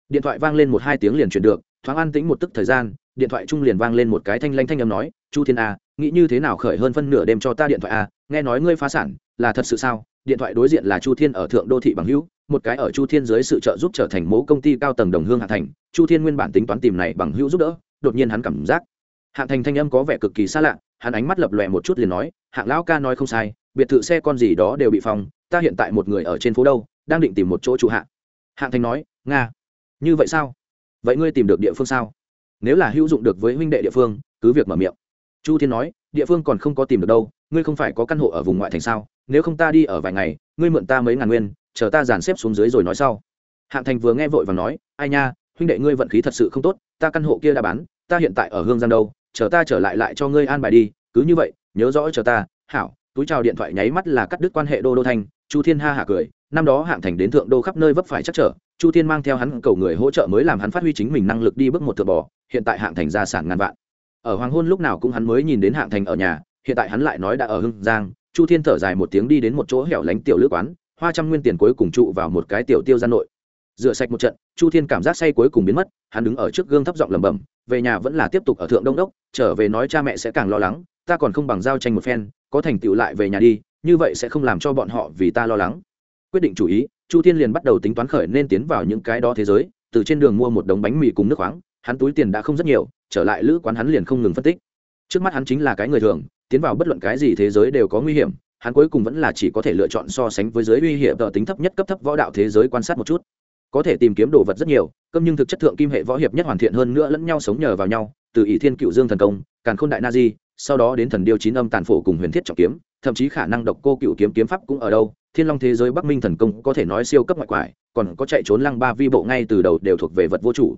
Điện thoại vang lên một hai tiếng liền chuyển được, thoáng an tĩnh một tức thời gian, điện thoại trung liền vang lên một cái thanh lanh thanh âm nói, chu thiên a, nghĩ như thế nào khởi hơn phân nửa đêm cho ta điện thoại a, nghe nói ngươi phá sản, là thật sự sao? Điện thoại đối diện là chu thiên ở thượng đô thị bằng hữu, một cái ở chu thiên dưới sự trợ giúp trở thành mẫu công ty cao tầng đồng hương hạ thành, chu thiên nguyên bản tính toán tìm này bằng hữu giúp đỡ, đột nhiên hắn cảm giác hạng thành thanh âm có vẻ cực kỳ xa lạ, hắn ánh mắt lập lòe một chút liền nói, hạng lão ca nói không sai biệt thự xe con gì đó đều bị phòng ta hiện tại một người ở trên phố đâu, đang định tìm một chỗ trụ hạ. Hạng thành nói, nga, như vậy sao? Vậy ngươi tìm được địa phương sao? Nếu là hữu dụng được với huynh đệ địa phương, cứ việc mở miệng. Chu thiên nói, địa phương còn không có tìm được đâu, ngươi không phải có căn hộ ở vùng ngoại thành sao? Nếu không ta đi ở vài ngày, ngươi mượn ta mấy ngàn nguyên, chờ ta dàn xếp xuống dưới rồi nói sau. Hạng thành vừa nghe vội và nói, ai nha, huynh đệ ngươi vận khí thật sự không tốt, ta căn hộ kia đã bán, ta hiện tại ở hương giang đâu, chờ ta trở lại lại cho ngươi an bài đi, cứ như vậy, nhớ rõ chờ ta, hảo túi chào điện thoại nháy mắt là cắt đứt quan hệ đô đô thanh, chu thiên ha hạ cười, năm đó hạng thành đến thượng đô khắp nơi vấp phải chắc trở, chu thiên mang theo hắn cầu người hỗ trợ mới làm hắn phát huy chính mình năng lực đi bước một thượng bò, hiện tại hạng thành gia sản ngàn vạn. Ở hoàng hôn lúc nào cũng hắn mới nhìn đến hạng thành ở nhà, hiện tại hắn lại nói đã ở hưng giang, chu thiên thở dài một tiếng đi đến một chỗ hẻo lánh tiểu lữ quán, hoa trăm nguyên tiền cuối cùng trụ vào một cái tiểu tiêu gian nội. Rửa sạch một trận, chu thiên cảm giác say cuối cùng biến mất, hắn đứng ở trước gương thấp giọng lẩm bẩm, về nhà vẫn là tiếp tục ở thượng đông đốc, trở về nói cha mẹ sẽ càng lo lắng, ta còn không bằng giao tranh một phen có thành tựu lại về nhà đi, như vậy sẽ không làm cho bọn họ vì ta lo lắng. Quyết định chủ ý, chu thiên liền bắt đầu tính toán khởi nên tiến vào những cái đó thế giới, từ trên đường mua một đống bánh mì cùng nước khoáng, hắn túi tiền đã không rất nhiều, trở lại lữ quán hắn liền không ngừng phân tích. Trước mắt hắn chính là cái người thường, tiến vào bất luận cái gì thế giới đều có nguy hiểm, hắn cuối cùng vẫn là chỉ có thể lựa chọn so sánh với giới uy hiểm tờ tính thấp nhất cấp thấp võ đạo thế giới quan sát một chút. Có thể tìm kiếm đồ vật rất nhiều, cơm nhưng thực chất thượng kim hệ võ hiệp nhất hoàn thiện hơn nữa lẫn nhau sống nhờ vào nhau, từ ỷ thiên cựu dương thần công, càn khôn đại na di sau đó đến thần điêu chín âm tàn phổ cùng huyền thiết trọng kiếm, thậm chí khả năng độc cô cựu kiếm kiếm pháp cũng ở đâu. Thiên long thế giới bắc minh thần công có thể nói siêu cấp ngoại quải, còn có chạy trốn lăng ba vi bộ ngay từ đầu đều thuộc về vật vô chủ.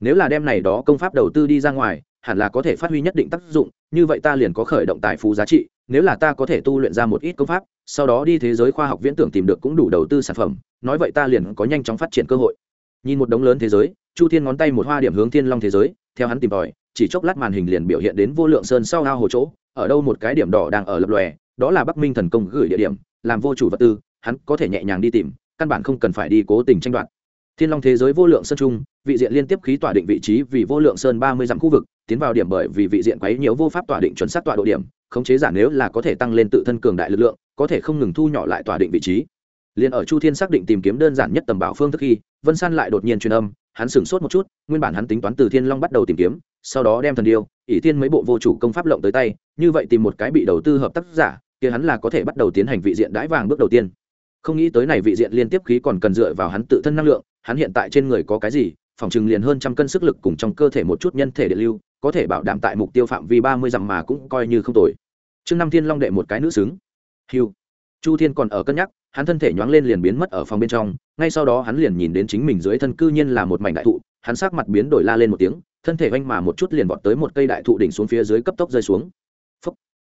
Nếu là đem này đó công pháp đầu tư đi ra ngoài, hẳn là có thể phát huy nhất định tác dụng, như vậy ta liền có khởi động tài phú giá trị, nếu là ta có thể tu luyện ra một ít công pháp, sau đó đi thế giới khoa học viễn tưởng tìm được cũng đủ đầu tư sản phẩm, nói vậy ta liền có nhanh chóng phát triển cơ hội. Nhìn một đống lớn thế giới, chu thiên ngón tay một hoa điểm hướng thiên long thế giới, theo hắn tìm tòi chỉ chốc lát màn hình liền biểu hiện đến vô lượng sơn sau ao hồ chỗ, ở đâu một cái điểm đỏ đang ở lập lòe, đó là bắc minh thần công gửi địa điểm, làm vô chủ vật tư, hắn có thể nhẹ nhàng đi tìm, căn bản không cần phải đi cố tình tranh đoạt. Thiên long thế giới vô lượng sơn trung, vị diện liên tiếp khí tỏa định vị trí vì vô lượng sơn ba mươi dặm khu vực, tiến vào điểm bởi vì vị diện quấy nhiều vô pháp tỏa định chuẩn xác tọa độ điểm, khống chế giả nếu là có thể tăng lên tự thân cường đại lực lượng, có thể không ngừng thu nhỏ lại tỏa định vị trí. Liền ở chu thiên xác định tìm kiếm đơn giản nhất tầm bảo phương thức khi, vân san lại đột nhiên truyền âm, hắn sửng sốt một chút, nguyên bản hắn tính toán từ thiên long bắt đầu tìm kiếm sau đó đem thần điêu, ỷ thiên mấy bộ vô chủ công pháp lộng tới tay, như vậy tìm một cái bị đầu tư hợp tác giả, kia hắn là có thể bắt đầu tiến hành vị diện đãi vàng bước đầu tiên. Không nghĩ tới này vị diện liên tiếp khí còn cần dựa vào hắn tự thân năng lượng, hắn hiện tại trên người có cái gì, phòng chừng liền hơn trăm cân sức lực cùng trong cơ thể một chút nhân thể điện lưu, có thể bảo đảm tại mục tiêu phạm vi ba mươi dặm mà cũng coi như không tồi. Trương năm thiên long đệ một cái nữ xứng. Hiu chu thiên còn ở cân nhắc, hắn thân thể nhoáng lên liền biến mất ở phòng bên trong, ngay sau đó hắn liền nhìn đến chính mình dưới thân cư nhiên là một mảnh đại thụ, hắn sắc mặt biến đổi la lên một tiếng thân thể oanh mà một chút liền vọt tới một cây đại thụ đỉnh xuống phía dưới cấp tốc rơi xuống Phúc.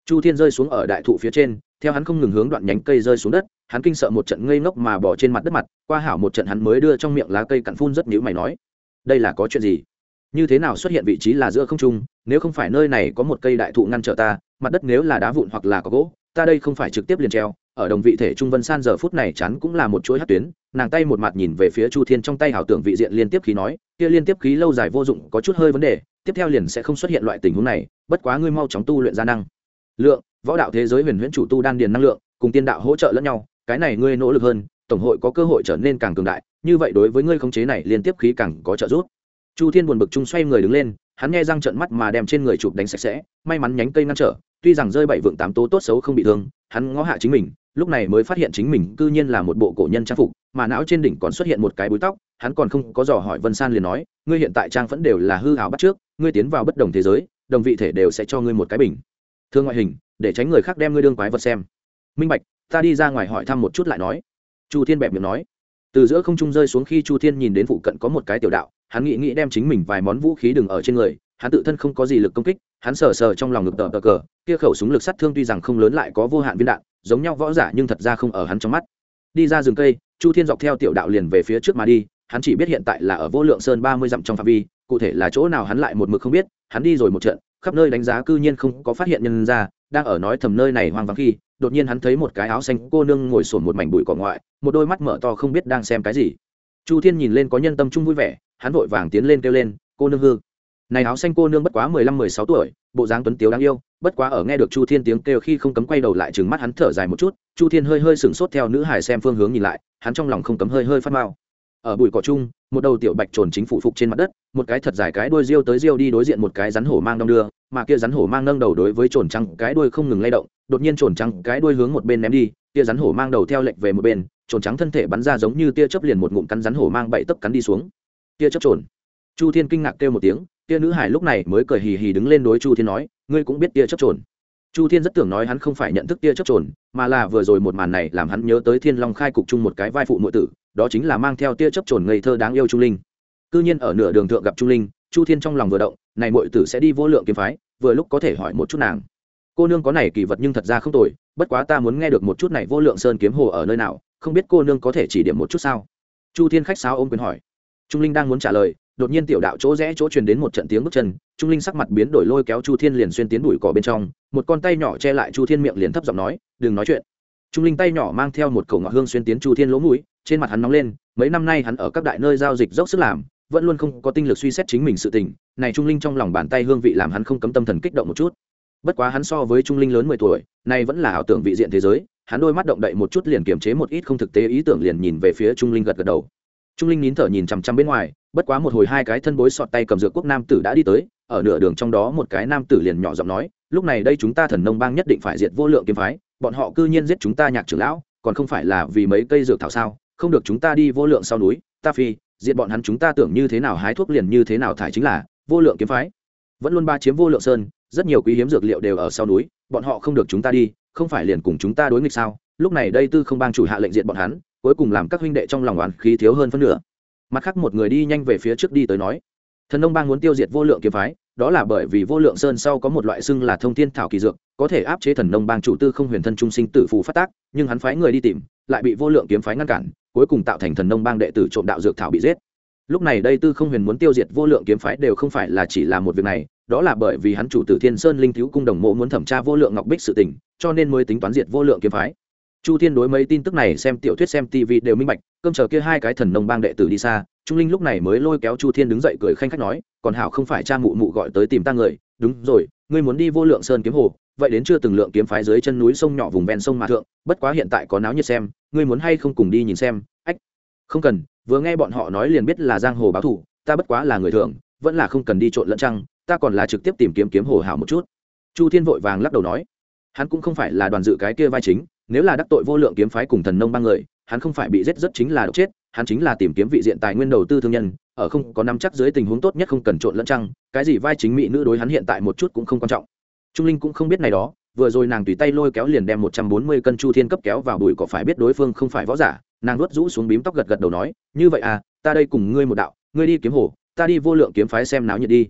chu thiên rơi xuống ở đại thụ phía trên, theo hắn không ngừng hướng đoạn nhánh cây rơi xuống đất, hắn kinh sợ một trận ngây ngốc mà bỏ trên mặt đất mặt, qua hảo một trận hắn mới đưa trong miệng lá cây cặn phun rất nhữ mày nói, đây là có chuyện gì như thế nào xuất hiện vị trí là giữa không trung, nếu không phải nơi này có một cây đại thụ ngăn trở ta, mặt đất nếu là đá vụn hoặc là có gỗ, ta đây không phải trực tiếp liền treo ở đồng vị thể trung vân san giờ phút này chắn cũng là một chuỗi hát tuyến, nàng tay một mặt nhìn về phía chu thiên trong tay hảo tưởng vị diện liên tiếp khí nói, kia liên tiếp khí lâu dài vô dụng, có chút hơi vấn đề, tiếp theo liền sẽ không xuất hiện loại tình huống này, bất quá ngươi mau chóng tu luyện gia năng. Lượng, võ đạo thế giới huyền huyễn chủ tu đan điền năng lượng, cùng tiên đạo hỗ trợ lẫn nhau, cái này ngươi nỗ lực hơn, tổng hội có cơ hội trở nên càng cường đại, như vậy đối với ngươi khống chế này liên tiếp khí càng có trợ giúp. Chu thiên buồn bực chung xoay người đứng lên, hắn nghe răng trận mắt mà đem trên người chụp đánh sạch sẽ, may mắn nhánh cây ngăn trở, tuy rằng rơi bảy vượng tám tố tốt xấu không bị thương, hắn ngó hạ chính mình lúc này mới phát hiện chính mình cư nhiên là một bộ cổ nhân trang phục, mà não trên đỉnh còn xuất hiện một cái búi tóc, hắn còn không có dò hỏi vân san liền nói, ngươi hiện tại trang vẫn đều là hư hảo bắt trước, ngươi tiến vào bất đồng thế giới, đồng vị thể đều sẽ cho ngươi một cái bình. Thương ngoại hình, để tránh người khác đem ngươi đương quái vật xem. Minh bạch, ta đi ra ngoài hỏi thăm một chút lại nói. Chu thiên bẹp miệng nói. Từ giữa không trung rơi xuống khi chu thiên nhìn đến phụ cận có một cái tiểu đạo, hắn nghĩ nghĩ đem chính mình vài món vũ khí đừng ở trên người, hắn tự thân không có gì lực công kích, hắn sờ sờ trong lòng ngực tờ tờ cờ, kia khẩu súng lực sát thương tuy rằng không lớn lại có vô hạn viên đạn giống nhau võ giả nhưng thật ra không ở hắn trong mắt. Đi ra rừng cây, chu thiên dọc theo tiểu đạo liền về phía trước mà đi, hắn chỉ biết hiện tại là ở vô lượng sơn ba mươi dặm trong phạm vi, cụ thể là chỗ nào hắn lại một mực không biết, hắn đi rồi một trận, khắp nơi đánh giá cư nhiên không có phát hiện nhân ra, đang ở nói thầm nơi này hoang vắng khi, đột nhiên hắn thấy một cái áo xanh cô nương ngồi sổn một mảnh bụi cỏ ngoại, một đôi mắt mở to không biết đang xem cái gì. Chu thiên nhìn lên có nhân tâm trung vui vẻ, hắn vội vàng tiến lên kêu lên, cô nương hư. Này áo xanh cô nương bất quá mười lăm mười sáu tuổi bộ dáng tuấn tiếu đáng yêu, bất quá ở nghe được chu thiên tiếng kêu khi không cấm quay đầu lại chừng mắt hắn thở dài một chút, chu thiên hơi hơi sửng sốt theo nữ hải xem phương hướng nhìn lại, hắn trong lòng không cấm hơi hơi phát mao ở bụi cỏ chung, một đầu tiểu bạch trồn chính phủ phục trên mặt đất, một cái thật dài cái đuôi riêu tới riêu đi đối diện một cái rắn hổ mang đong đưa, mà kia rắn hổ mang nâng đầu đối với trồn trăng cái đuôi không ngừng lay động, đột nhiên trồn trăng cái đuôi hướng một bên ném đi, kia rắn hổ mang đầu theo lệch về một bên, trồn trắng thân thể bắn ra giống như tia chớp liền một ngụm cắn rắn hổ mang bậy tấp cắn đi xuống. Tia chớp trồn. Chu thiên kinh ngạc kêu một tiếng tia nữ hải lúc này mới cười hì hì đứng lên đối chu thiên nói, ngươi cũng biết tia chấp trồn. Chu thiên rất tưởng nói hắn không phải nhận thức tia chấp trồn, mà là vừa rồi một màn này làm hắn nhớ tới thiên long khai cục chung một cái vai phụ nội tử, đó chính là mang theo tia chấp trồn ngây thơ đáng yêu trung linh. Cư nhiên ở nửa đường thượng gặp trung linh, chu thiên trong lòng vừa động, này nội tử sẽ đi vô lượng kiếm phái, vừa lúc có thể hỏi một chút nàng. Cô nương có này kỳ vật nhưng thật ra không tồi, bất quá ta muốn nghe được một chút này vô lượng sơn kiếm hồ ở nơi nào, không biết cô nương có thể chỉ điểm một chút sao? Chu thiên khách sáo ôm quyền hỏi. Trung linh đang muốn trả lời đột nhiên tiểu đạo chỗ rẽ chỗ truyền đến một trận tiếng bước chân, trung linh sắc mặt biến đổi lôi kéo chu thiên liền xuyên tiến bụi cỏ bên trong, một con tay nhỏ che lại chu thiên miệng liền thấp giọng nói, đừng nói chuyện. Trung linh tay nhỏ mang theo một cổ ngọc hương xuyên tiến chu thiên lỗ mũi, trên mặt hắn nóng lên, mấy năm nay hắn ở các đại nơi giao dịch dốc sức làm, vẫn luôn không có tinh lực suy xét chính mình sự tình, này trung linh trong lòng bàn tay hương vị làm hắn không cấm tâm thần kích động một chút. Bất quá hắn so với trung linh lớn mười tuổi, nay vẫn là ảo tưởng vị diện thế giới, hắn đôi mắt động đậy một chút liền kiềm chế một ít không thực tế ý tưởng liền nhìn về phía trung linh gật gật đầu trung linh nín thở nhìn chằm chằm bên ngoài, bất quá một hồi hai cái thân bối sọt tay cầm dược quốc nam tử đã đi tới, ở nửa đường trong đó một cái nam tử liền nhỏ giọng nói, lúc này đây chúng ta thần nông bang nhất định phải diệt vô lượng kiếm phái, bọn họ cư nhiên giết chúng ta nhạc trưởng lão, còn không phải là vì mấy cây dược thảo sao? Không được chúng ta đi vô lượng sau núi, ta phi, diệt bọn hắn chúng ta tưởng như thế nào hái thuốc liền như thế nào thải chính là, vô lượng kiếm phái. Vẫn luôn ba chiếm vô lượng sơn, rất nhiều quý hiếm dược liệu đều ở sau núi, bọn họ không được chúng ta đi, không phải liền cùng chúng ta đối nghịch sao? Lúc này đây tư không bang chủ hạ lệnh diện bọn hắn cuối cùng làm các huynh đệ trong lòng oán khí thiếu hơn phân nửa. Mặt khác một người đi nhanh về phía trước đi tới nói, thần nông bang muốn tiêu diệt vô lượng kiếm phái, đó là bởi vì vô lượng sơn sau có một loại xưng là thông thiên thảo kỳ dược, có thể áp chế thần nông bang chủ tư không huyền thân trung sinh tử phù phát tác, nhưng hắn phái người đi tìm, lại bị vô lượng kiếm phái ngăn cản, cuối cùng tạo thành thần nông bang đệ tử trộm đạo dược thảo bị giết. Lúc này đây tư không huyền muốn tiêu diệt vô lượng kiếm phái đều không phải là chỉ là một việc này, đó là bởi vì hắn chủ tử thiên sơn linh thiếu cung đồng mộ muốn thẩm tra vô lượng ngọc bích sự tình, cho nên mới tính toán diệt vô lượng kiếm phái chu thiên đối mấy tin tức này xem tiểu thuyết xem tv đều minh bạch, cơm chờ kia hai cái thần nông bang đệ tử đi xa, trung linh lúc này mới lôi kéo chu thiên đứng dậy cười khanh khách nói, còn hảo không phải cha mụ mụ gọi tới tìm ta người, đúng rồi, ngươi muốn đi vô lượng sơn kiếm hồ, vậy đến chưa từng lượng kiếm phái dưới chân núi sông nhỏ vùng ven sông mà thượng, bất quá hiện tại có náo nhiệt xem, ngươi muốn hay không cùng đi nhìn xem, ách, không cần, vừa nghe bọn họ nói liền biết là giang hồ báo thủ, ta bất quá là người thường, vẫn là không cần đi trộn lẫn trăng ta còn là trực tiếp tìm kiếm kiếm hồ hảo một chút. Chu thiên vội vàng lắc đầu nói, hắn cũng không phải là đoàn dự cái kia vai chính nếu là đắc tội vô lượng kiếm phái cùng thần nông ba người, hắn không phải bị giết rất chính là độc chết, hắn chính là tìm kiếm vị diện tài nguyên đầu tư thương nhân, ở không có nắm chắc dưới tình huống tốt nhất không cần trộn lẫn trăng cái gì vai chính mỹ nữ đối hắn hiện tại một chút cũng không quan trọng. Trung linh cũng không biết này đó, vừa rồi nàng tùy tay lôi kéo liền đem một trăm bốn mươi cân chu thiên cấp kéo vào bụi cỏ phải biết đối phương không phải võ giả, nàng nuốt rũ xuống bím tóc gật gật đầu nói, như vậy à ta đây cùng ngươi một đạo, ngươi đi kiếm hồ, ta đi vô lượng kiếm phái xem náo nhiệt đi.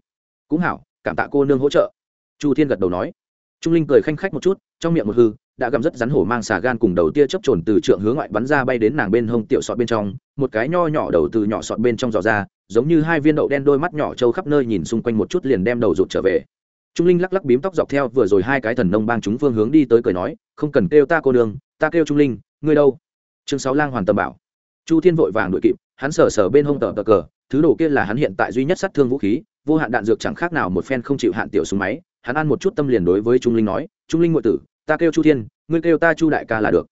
Cũng hảo, cảm tạ cô nương hỗ trợ. Chu thiên gật đầu nói. Trung linh cười khanh khách một chút, trong miệng một hư đã gặm rất rắn hổ mang xà gan cùng đầu tia chớp trồn từ trượng hướng ngoại bắn ra bay đến nàng bên hông tiểu sọt bên trong, một cái nho nhỏ đầu từ nhỏ sọt bên trong giò ra, giống như hai viên đậu đen đôi mắt nhỏ trâu khắp nơi nhìn xung quanh một chút liền đem đầu rụt trở về. Trung linh lắc lắc bím tóc dọc theo vừa rồi hai cái thần nông bang chúng phương hướng đi tới cười nói, không cần kêu ta cô đường ta kêu trung linh, ngươi đâu? Chương sáu lang hoàn tâm bảo. Chu thiên vội vàng đuổi kịp, hắn sờ sờ bên hông tờ tờ cờ, thứ đồ kia là hắn hiện tại duy nhất sát thương vũ khí, vô hạn đạn dược chẳng khác nào một phen không chịu hạn tiểu súng máy, hắn ăn một chút tâm liền đối với trung linh nói, trung linh ngụy tử ta kêu chu thiên, ngươi kêu ta chu đại ca là được.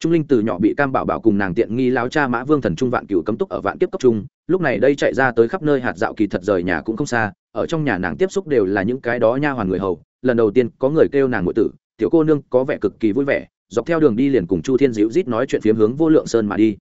Trung linh từ nhỏ bị cam bảo bảo cùng nàng tiện nghi láo cha mã vương thần trung vạn cựu cấm túc ở vạn kiếp cấp trung, lúc này đây chạy ra tới khắp nơi hạt dạo kỳ thật rời nhà cũng không xa, ở trong nhà nàng tiếp xúc đều là những cái đó nha hoàn người hầu, lần đầu tiên có người kêu nàng ngụy tử, tiểu cô nương có vẻ cực kỳ vui vẻ, dọc theo đường đi liền cùng chu thiên dịu rít nói chuyện phiếm hướng vô lượng sơn mà đi.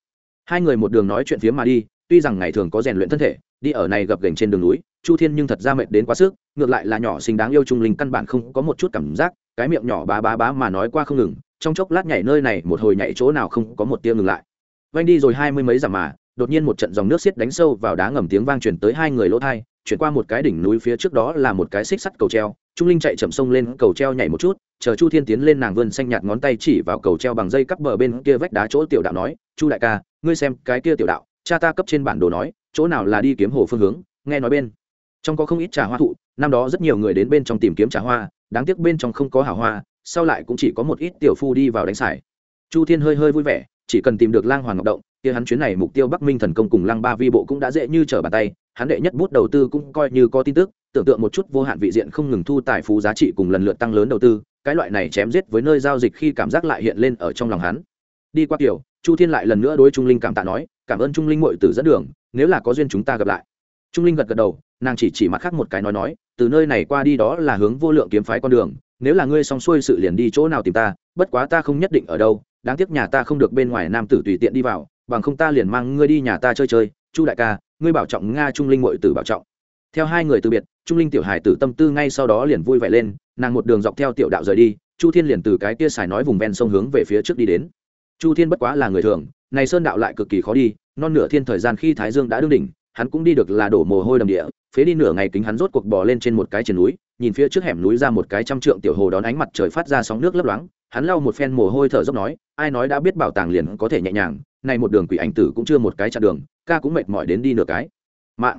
Hai người một đường nói chuyện phiếm mà đi, tuy rằng ngày thường có rèn luyện thân thể đi ở này gập gành trên đường núi, chu thiên nhưng thật ra mệt đến quá sức, ngược lại là nhỏ xinh đáng yêu trung linh căn bản không có một chút cảm giác, cái miệng nhỏ bá bá bá mà nói qua không ngừng, trong chốc lát nhảy nơi này, một hồi nhảy chỗ nào không có một tia ngừng lại. Vanh đi rồi hai mươi mấy dặm mà, đột nhiên một trận dòng nước xiết đánh sâu vào đá ngầm tiếng vang truyền tới hai người lỗ thai, chuyển qua một cái đỉnh núi phía trước đó là một cái xích sắt cầu treo, trung linh chạy chậm sông lên cầu treo nhảy một chút, chờ chu thiên tiến lên nàng vươn xanh nhạt ngón tay chỉ vào cầu treo bằng dây cắp bờ bên kia vách đá chỗ tiểu đạo nói, chu đại ca, ngươi xem cái kia tiểu đạo cha ta cấp trên bản đồ nói, chỗ nào là đi kiếm hồ phương hướng, nghe nói bên trong có không ít trà hoa thụ, năm đó rất nhiều người đến bên trong tìm kiếm trà hoa, đáng tiếc bên trong không có hảo hoa, sau lại cũng chỉ có một ít tiểu phu đi vào đánh xài chu thiên hơi hơi vui vẻ, chỉ cần tìm được lang hoàng ngọc động, kia hắn chuyến này mục tiêu bắc minh thần công cùng lăng ba vi bộ cũng đã dễ như trở bàn tay, hắn đệ nhất bút đầu tư cũng coi như có tin tức, tưởng tượng một chút vô hạn vị diện không ngừng thu tài phú giá trị cùng lần lượt tăng lớn đầu tư, cái loại này chém giết với nơi giao dịch khi cảm giác lại hiện lên ở trong lòng hắn. Đi qua kiểu chu thiên lại lần nữa đối trung linh cảm tạ nói cảm ơn trung linh mội tử dẫn đường, nếu là có duyên chúng ta gặp lại. Trung linh gật gật đầu, nàng chỉ chỉ mặt khác một cái nói nói, từ nơi này qua đi đó là hướng vô lượng kiếm phái con đường, nếu là ngươi xong xuôi sự liền đi chỗ nào tìm ta, bất quá ta không nhất định ở đâu, đáng tiếc nhà ta không được bên ngoài nam tử tùy tiện đi vào, bằng không ta liền mang ngươi đi nhà ta chơi chơi, chu đại ca, ngươi bảo trọng nga trung linh mội tử bảo trọng. Theo hai người từ biệt, trung linh tiểu hải tử tâm tư ngay sau đó liền vui vẻ lên, nàng một đường dọc theo tiểu đạo rời đi, chu thiên liền từ cái kia xài nói vùng ven sông hướng về phía trước đi đến. Chu thiên bất quá là người thường, này sơn đạo lại cực kỳ khó đi non nửa thiên thời gian khi thái dương đã đương đỉnh, hắn cũng đi được là đổ mồ hôi đầm địa, phế đi nửa ngày kính hắn rốt cuộc bò lên trên một cái trên núi, nhìn phía trước hẻm núi ra một cái trăm trượng tiểu hồ đón ánh mặt trời phát ra sóng nước lấp loáng, hắn lau một phen mồ hôi thở dốc nói, ai nói đã biết bảo tàng liền có thể nhẹ nhàng, này một đường quỷ ảnh tử cũng chưa một cái chặn đường, ca cũng mệt mỏi đến đi nửa cái. Mạng.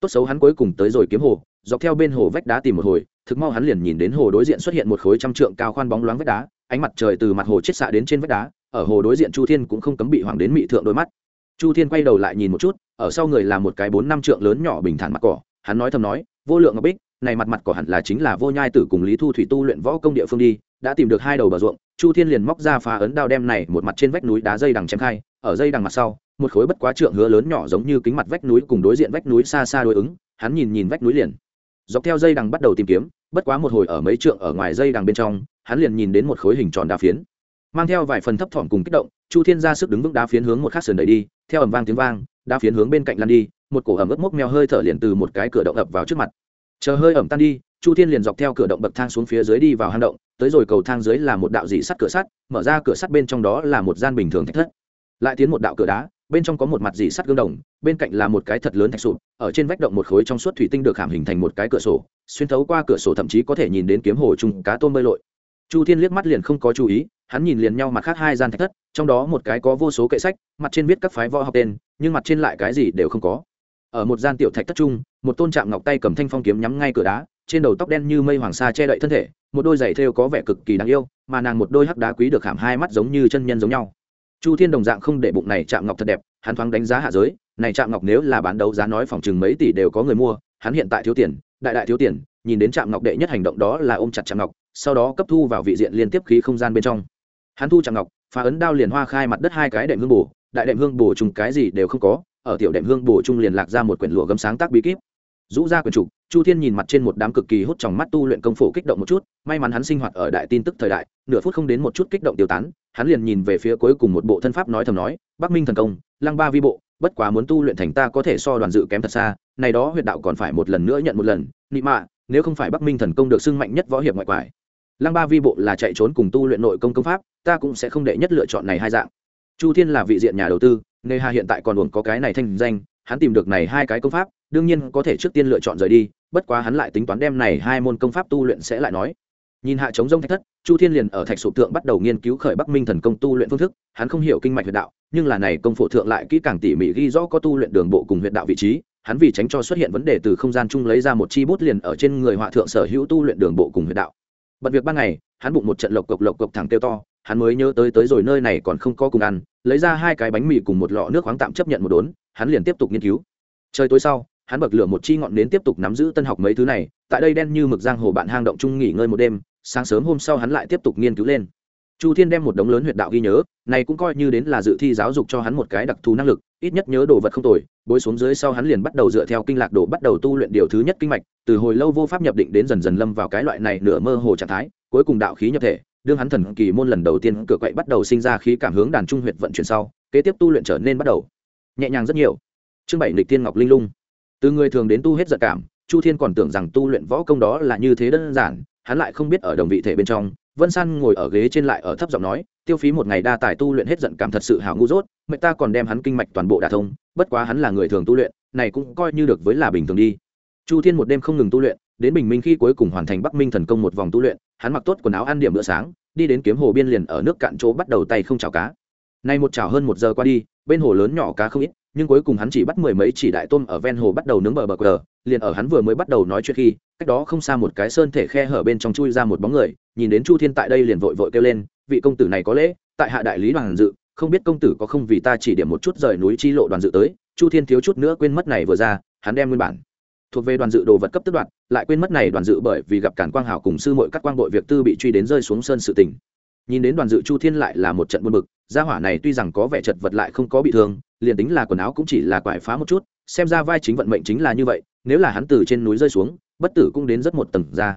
Tốt xấu hắn cuối cùng tới rồi kiếm hồ, dọc theo bên hồ vách đá tìm một hồi, thực mau hắn liền nhìn đến hồ đối diện xuất hiện một khối trăm trượng cao khoan bóng loáng vách đá, ánh mặt trời từ mặt hồ chết xạ đến trên vách đá, ở hồ đối diện chu thiên cũng không cấm bị hoàng đến mị thượng đôi mắt chu thiên quay đầu lại nhìn một chút, ở sau người là một cái bốn năm trượng lớn nhỏ bình thản mặt cỏ. Hắn nói thầm nói, vô lượng ngọc bích, này mặt mặt cỏ hẳn là chính là vô nhai tử cùng lý thu thủy tu luyện võ công địa phương đi, đã tìm được hai đầu bờ ruộng. Chu thiên liền móc ra phá ấn đao đem này một mặt trên vách núi đá dây đằng chém khai. Ở dây đằng mặt sau, một khối bất quá trượng hứa lớn nhỏ giống như kính mặt vách núi cùng đối diện vách núi xa xa đối ứng. Hắn nhìn nhìn vách núi liền, dọc theo dây đằng bắt đầu tìm kiếm, bất quá một hồi ở mấy trượng ở ngoài dây đằng bên trong, hắn liền nhìn đến một khối hình tròn đá phiến. Mang theo vài phần thấp thỏm cùng kích động, chu thiên ra sức đứng vững đá phiến hướng một khắc sườn đẩy đi theo ẩm vang tiếng vang, đá phiến hướng bên cạnh lăn đi, một cổ ẩm ướt mốc mèo hơi thở liền từ một cái cửa động ập vào trước mặt. Chờ hơi ẩm tan đi, chu thiên liền dọc theo cửa động bậc thang xuống phía dưới đi vào hang động, tới rồi cầu thang dưới là một đạo dị sắt cửa sắt, mở ra cửa sắt bên trong đó là một gian bình thường thạch thất. Lại tiến một đạo cửa đá, bên trong có một mặt dị sắt gương đồng, bên cạnh là một cái thật lớn thạch sụp, ở trên vách động một khối trong suốt thủy tinh được hàm hình thành một cái cửa sổ, xuyên thấu qua cửa sổ thậm chí có thể nhìn đến kiếm hồ trùng cá tôm bơi lội chu thiên liếc mắt liền không có chú ý, hắn nhìn liền nhau mặt khác hai gian thạch thất, trong đó một cái có vô số kệ sách, mặt trên viết các phái võ học tên, nhưng mặt trên lại cái gì đều không có. Ở một gian tiểu thạch thất trung một tôn trạm ngọc tay cầm thanh phong kiếm nhắm ngay cửa đá, trên đầu tóc đen như mây hoàng sa che đậy thân thể, một đôi giày thêu có vẻ cực kỳ đáng yêu, mà nàng một đôi hắc đá quý được hàm hai mắt giống như chân nhân giống nhau. Chu thiên đồng dạng không để bụng này chạm ngọc thật đẹp, hắn thoáng đánh giá hạ giới, này chạm ngọc nếu là bán đấu giá nói phòng chừng mấy tỷ đều có người mua, hắn hiện tại thiếu tiền, đại đại thiếu tiền nhìn đến trạm ngọc đệ nhất hành động đó là ôm chặt trạm ngọc, sau đó cấp thu vào vị diện liên tiếp khí không gian bên trong. Hắn thu trạm ngọc, phá ấn đao liền hoa khai mặt đất hai cái đệm hương bổ, đại đệm hương bổ chung cái gì đều không có, ở tiểu đệm hương bổ chung liền lạc ra một quyển lụa gấm sáng tác bí kíp. Rũ ra quyển trục, chu thiên nhìn mặt trên một đám cực kỳ hút trong mắt tu luyện công phổ kích động một chút, may mắn hắn sinh hoạt ở đại tin tức thời đại, nửa phút không đến một chút kích động tiêu tán, hắn liền nhìn về phía cuối cùng một bộ thân pháp nói thầm nói, bắc minh thần công, lăng ba vi bộ, bất quá muốn tu luyện thành ta có thể so đoàn dự kém thật xa, này đó huyệt đạo còn phải một lần nữa nhận một lần, nị mạ nếu không phải bắc minh thần công được sưng mạnh nhất võ hiệp ngoại quải. Lăng ba vi bộ là chạy trốn cùng tu luyện nội công công pháp, ta cũng sẽ không đệ nhất lựa chọn này hai dạng. Chu thiên là vị diện nhà đầu tư, nghề hà hiện tại còn buồn có cái này thanh danh, hắn tìm được này hai cái công pháp, đương nhiên có thể trước tiên lựa chọn rời đi, bất quá hắn lại tính toán đem này hai môn công pháp tu luyện sẽ lại nói. Nhìn hạ chống rông thạch thất, chu thiên liền ở thạch sụp thượng bắt đầu nghiên cứu khởi bắc minh thần công tu luyện phương thức, hắn không hiểu kinh mạch huyệt đạo, nhưng là này công phổ thượng lại kỹ càng tỉ mỉ ghi rõ có tu luyện đường bộ cùng huyệt đạo vị trí hắn vì tránh cho xuất hiện vấn đề từ không gian chung lấy ra một chi bút liền ở trên người họa thượng sở hữu tu luyện đường bộ cùng huyệt đạo. Bật việc ban ngày, hắn bụng một trận lộc cộc lộc cộc thẳng tiêu to, hắn mới nhớ tới tới rồi nơi này còn không có cùng ăn, lấy ra hai cái bánh mì cùng một lọ nước khoáng tạm chấp nhận một đốn, hắn liền tiếp tục nghiên cứu. Trời tối sau, hắn bậc lửa một chi ngọn nến tiếp tục nắm giữ tân học mấy thứ này, tại đây đen như mực giang hồ bạn hang động chung nghỉ ngơi một đêm, sáng sớm hôm sau hắn lại tiếp tục nghiên cứu lên chu thiên đem một đống lớn huyệt đạo ghi nhớ, này cũng coi như đến là dự thi giáo dục cho hắn một cái đặc thù năng lực, ít nhất nhớ đồ vật không tồi, bối xuống dưới sau hắn liền bắt đầu dựa theo kinh lạc đồ bắt đầu tu luyện điều thứ nhất kinh mạch, từ hồi lâu vô pháp nhập định đến dần dần lâm vào cái loại này nửa mơ hồ trạng thái, cuối cùng đạo khí nhập thể, đương hắn thần kỳ môn lần đầu tiên cửa quậy bắt đầu sinh ra khí cảm hướng đàn trung huyệt vận chuyển sau, kế tiếp tu luyện trở nên bắt đầu nhẹ nhàng rất nhiều. Chương bảy lịch tiên ngọc linh lung. Từ người thường đến tu hết giật cảm, chu thiên còn tưởng rằng tu luyện võ công đó là như thế đơn giản, hắn lại không biết ở đồng vị thể bên trong vân san ngồi ở ghế trên lại ở thấp giọng nói, tiêu phí một ngày đa tài tu luyện hết giận cảm thật sự hảo ngu dốt, mẹ ta còn đem hắn kinh mạch toàn bộ đả thông, bất quá hắn là người thường tu luyện, này cũng coi như được với là bình thường đi. Chu thiên một đêm không ngừng tu luyện, đến bình minh khi cuối cùng hoàn thành bắc minh thần công một vòng tu luyện, hắn mặc tốt quần áo ăn điểm bữa sáng, đi đến kiếm hồ biên liền ở nước cạn chỗ bắt đầu tay không chào cá. Nay một chảo hơn một giờ qua đi, bên hồ lớn nhỏ cá không ít, nhưng cuối cùng hắn chỉ bắt mười mấy chỉ đại tôm ở ven hồ bắt đầu nướng bờ bờ cờ liền ở hắn vừa mới bắt đầu nói chuyện khi, cách đó không xa một cái sơn thể khe hở bên trong chui ra một bóng người nhìn đến chu thiên tại đây liền vội vội kêu lên vị công tử này có lễ tại hạ đại lý đoàn dự không biết công tử có không vì ta chỉ điểm một chút rời núi chi lộ đoàn dự tới chu thiên thiếu chút nữa quên mất này vừa ra hắn đem nguyên bản thuộc về đoàn dự đồ vật cấp tức đoạn, lại quên mất này đoàn dự bởi vì gặp cản quang hảo cùng sư mội các quang đội việc tư bị truy đến rơi xuống sơn sự tình. Nhìn đến đoàn dự chu thiên lại là một trận buồn bực gia hỏa này tuy rằng có vẻ chật vật lại không có bị thương liền tính là quần áo cũng chỉ là quải phá một chút xem ra vai chính vận mệnh chính là như vậy nếu là hắn từ trên núi rơi xuống bất tử cũng đến rất một tầng ra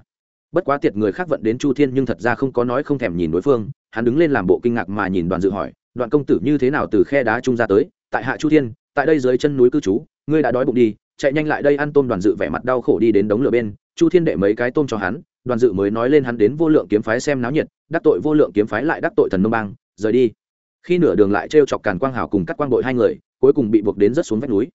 bất quá tiệt người khác vận đến chu thiên nhưng thật ra không có nói không thèm nhìn đối phương, hắn đứng lên làm bộ kinh ngạc mà nhìn đoàn dự hỏi, đoạn công tử như thế nào từ khe đá trung ra tới? Tại hạ chu thiên, tại đây dưới chân núi cư trú, ngươi đã đói bụng đi, chạy nhanh lại đây ăn tôm. Đoàn dự vẻ mặt đau khổ đi đến đống lửa bên, chu thiên đệ mấy cái tôm cho hắn, đoàn dự mới nói lên hắn đến vô lượng kiếm phái xem náo nhiệt, đắc tội vô lượng kiếm phái lại đắc tội thần nông bang, rời đi. Khi nửa đường lại t chọc càn quang hào cùng cắt quang đội hai người, cuối cùng bị buộc đến rất xuống vách núi.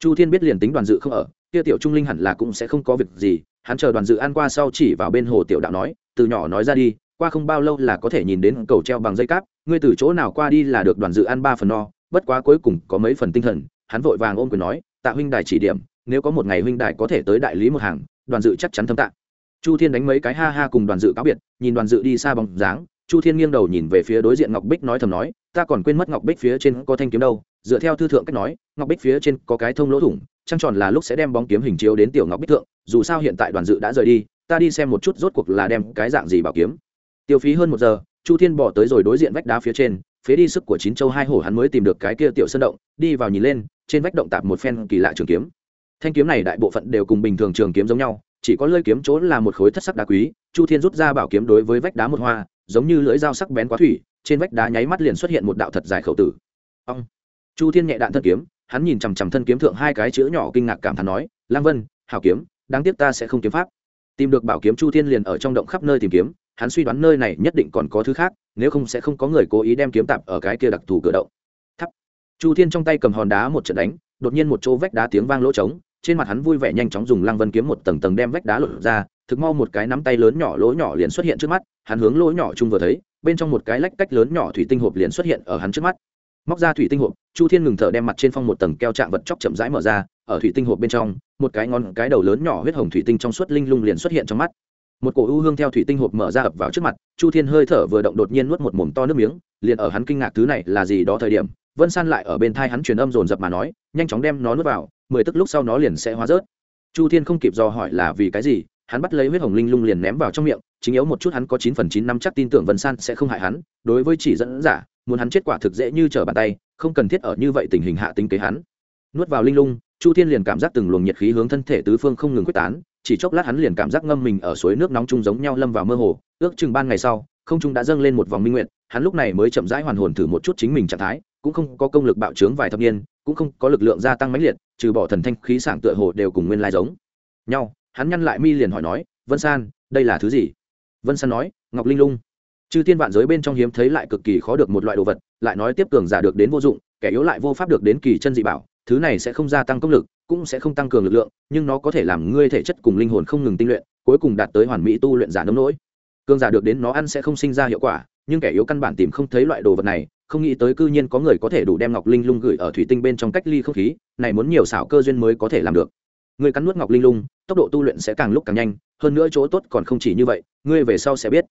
Chu thiên biết liền tính đoàn dự không ở kia tiểu trung linh hẳn là cũng sẽ không có việc gì, hắn chờ đoàn dự ăn qua sau chỉ vào bên hồ tiểu đạo nói, từ nhỏ nói ra đi, qua không bao lâu là có thể nhìn đến cầu treo bằng dây cáp, ngươi từ chỗ nào qua đi là được đoàn dự ăn ba phần no, bất quá cuối cùng có mấy phần tinh thần, hắn vội vàng ôm quyền nói, tạ huynh đài chỉ điểm, nếu có một ngày huynh đại có thể tới đại lý một hàng, đoàn dự chắc chắn thâm tạ. chu thiên đánh mấy cái ha ha cùng đoàn dự cáo biệt, nhìn đoàn dự đi xa bóng dáng, chu thiên nghiêng đầu nhìn về phía đối diện ngọc bích nói thầm nói, ta còn quên mất ngọc bích phía trên có thanh kiếm đâu, dựa theo thư thượng cách nói, ngọc bích phía trên có cái thông lỗ thủng trăng tròn là lúc sẽ đem bóng kiếm hình chiếu đến tiểu ngọc bích thượng, dù sao hiện tại đoàn dự đã rời đi, ta đi xem một chút rốt cuộc là đem cái dạng gì bảo kiếm. Tiêu phí hơn một giờ, chu thiên bỏ tới rồi đối diện vách đá phía trên, phế đi sức của chín châu hai hổ hắn mới tìm được cái kia tiểu sơn động, đi vào nhìn lên, trên vách động tạp một phen kỳ lạ trường kiếm. Thanh kiếm này đại bộ phận đều cùng bình thường trường kiếm giống nhau, chỉ có lơi kiếm chỗ là một khối thất sắc đá quý, chu thiên rút ra bảo kiếm đối với vách đá một hoa, giống như lưỡi dao sắc bén quá thủy, trên vách đá nháy mắt liền xuất hiện một đạo thật dài khẩu tử. Ông chu thiên nhẹ đạn thân kiếm hắn nhìn chằm chằm thân kiếm thượng hai cái chữ nhỏ kinh ngạc cảm thán nói, lang vân, hảo kiếm, đáng tiếc ta sẽ không kiếm pháp. Tìm được bảo kiếm chu thiên liền ở trong động khắp nơi tìm kiếm, hắn suy đoán nơi này nhất định còn có thứ khác, nếu không sẽ không có người cố ý đem kiếm tạp ở cái kia đặc thù cửa động. Thắp. Chu thiên trong tay cầm hòn đá một trận đánh, đột nhiên một chỗ vách đá tiếng vang lỗ trống, trên mặt hắn vui vẻ nhanh chóng dùng lăng vân kiếm một tầng tầng đem vách đá lột ra, thực mau một cái nắm tay lớn nhỏ lỗ nhỏ liền xuất hiện trước mắt, hắn hướng lỗ nhỏ chung vừa thấy, bên trong một cái lách cách lớn nhỏ thủy tinh hộp liền xuất hiện ở hắn trước mắt. Móc ra thủy tinh hộp chu thiên ngừng thở đem mặt trên phong một tầng keo trạng vật chóc chậm rãi mở ra, ở thủy tinh hộp bên trong, một cái ngon cái đầu lớn nhỏ huyết hồng thủy tinh trong suốt linh lung liền xuất hiện trong mắt. Một cổ ưu hương theo thủy tinh hộp mở ra ập vào trước mặt, chu thiên hơi thở vừa động đột nhiên nuốt một mồm to nước miếng, liền ở hắn kinh ngạc thứ này là gì đó thời điểm, vân san lại ở bên thai hắn truyền âm dồn dập mà nói, nhanh chóng đem nó nuốt vào, mười tức lúc sau nó liền sẽ hóa rớt. Chu thiên không kịp do hỏi là vì cái gì, hắn bắt lấy huyết hồng linh lung liền ném vào trong miệng, chính yếu một chút hắn có chín phần chín năm chắc tin tưởng vân san sẽ không hại hắn, đối với chỉ dẫn giả, muốn hắn chết quả thực dễ như trở bàn tay không cần thiết ở như vậy tình hình hạ tính kế hắn. Nuốt vào linh lung, chu thiên liền cảm giác từng luồng nhiệt khí hướng thân thể tứ phương không ngừng quyết tán, chỉ chốc lát hắn liền cảm giác ngâm mình ở suối nước nóng chung giống nhau lâm vào mơ hồ, ước chừng ban ngày sau, không trung đã dâng lên một vòng minh nguyện, hắn lúc này mới chậm rãi hoàn hồn thử một chút chính mình trạng thái, cũng không có công lực bạo trướng vài thập niên, cũng không có lực lượng gia tăng mãnh liệt, trừ bỏ thần thanh khí sảng tựa hồ đều cùng nguyên lai giống nhau. Hắn nhăn lại mi liền hỏi nói, vân san, đây là thứ gì? Vân san nói, ngọc linh lung chư tiên vạn giới bên trong hiếm thấy lại cực kỳ khó được một loại đồ vật, lại nói tiếp cường giả được đến vô dụng, kẻ yếu lại vô pháp được đến kỳ chân dị bảo, thứ này sẽ không gia tăng công lực, cũng sẽ không tăng cường lực lượng, nhưng nó có thể làm ngươi thể chất cùng linh hồn không ngừng tinh luyện, cuối cùng đạt tới hoàn mỹ tu luyện giả nông nỗi. Cường giả được đến nó ăn sẽ không sinh ra hiệu quả, nhưng kẻ yếu căn bản tìm không thấy loại đồ vật này, không nghĩ tới cư nhiên có người có thể đủ đem ngọc linh lung gửi ở thủy tinh bên trong cách ly không khí, này muốn nhiều xảo cơ duyên mới có thể làm được. Người cắn nuốt ngọc linh lung, tốc độ tu luyện sẽ càng lúc càng nhanh, hơn nữa chỗ tốt còn không chỉ như vậy, ngươi về sau sẽ biết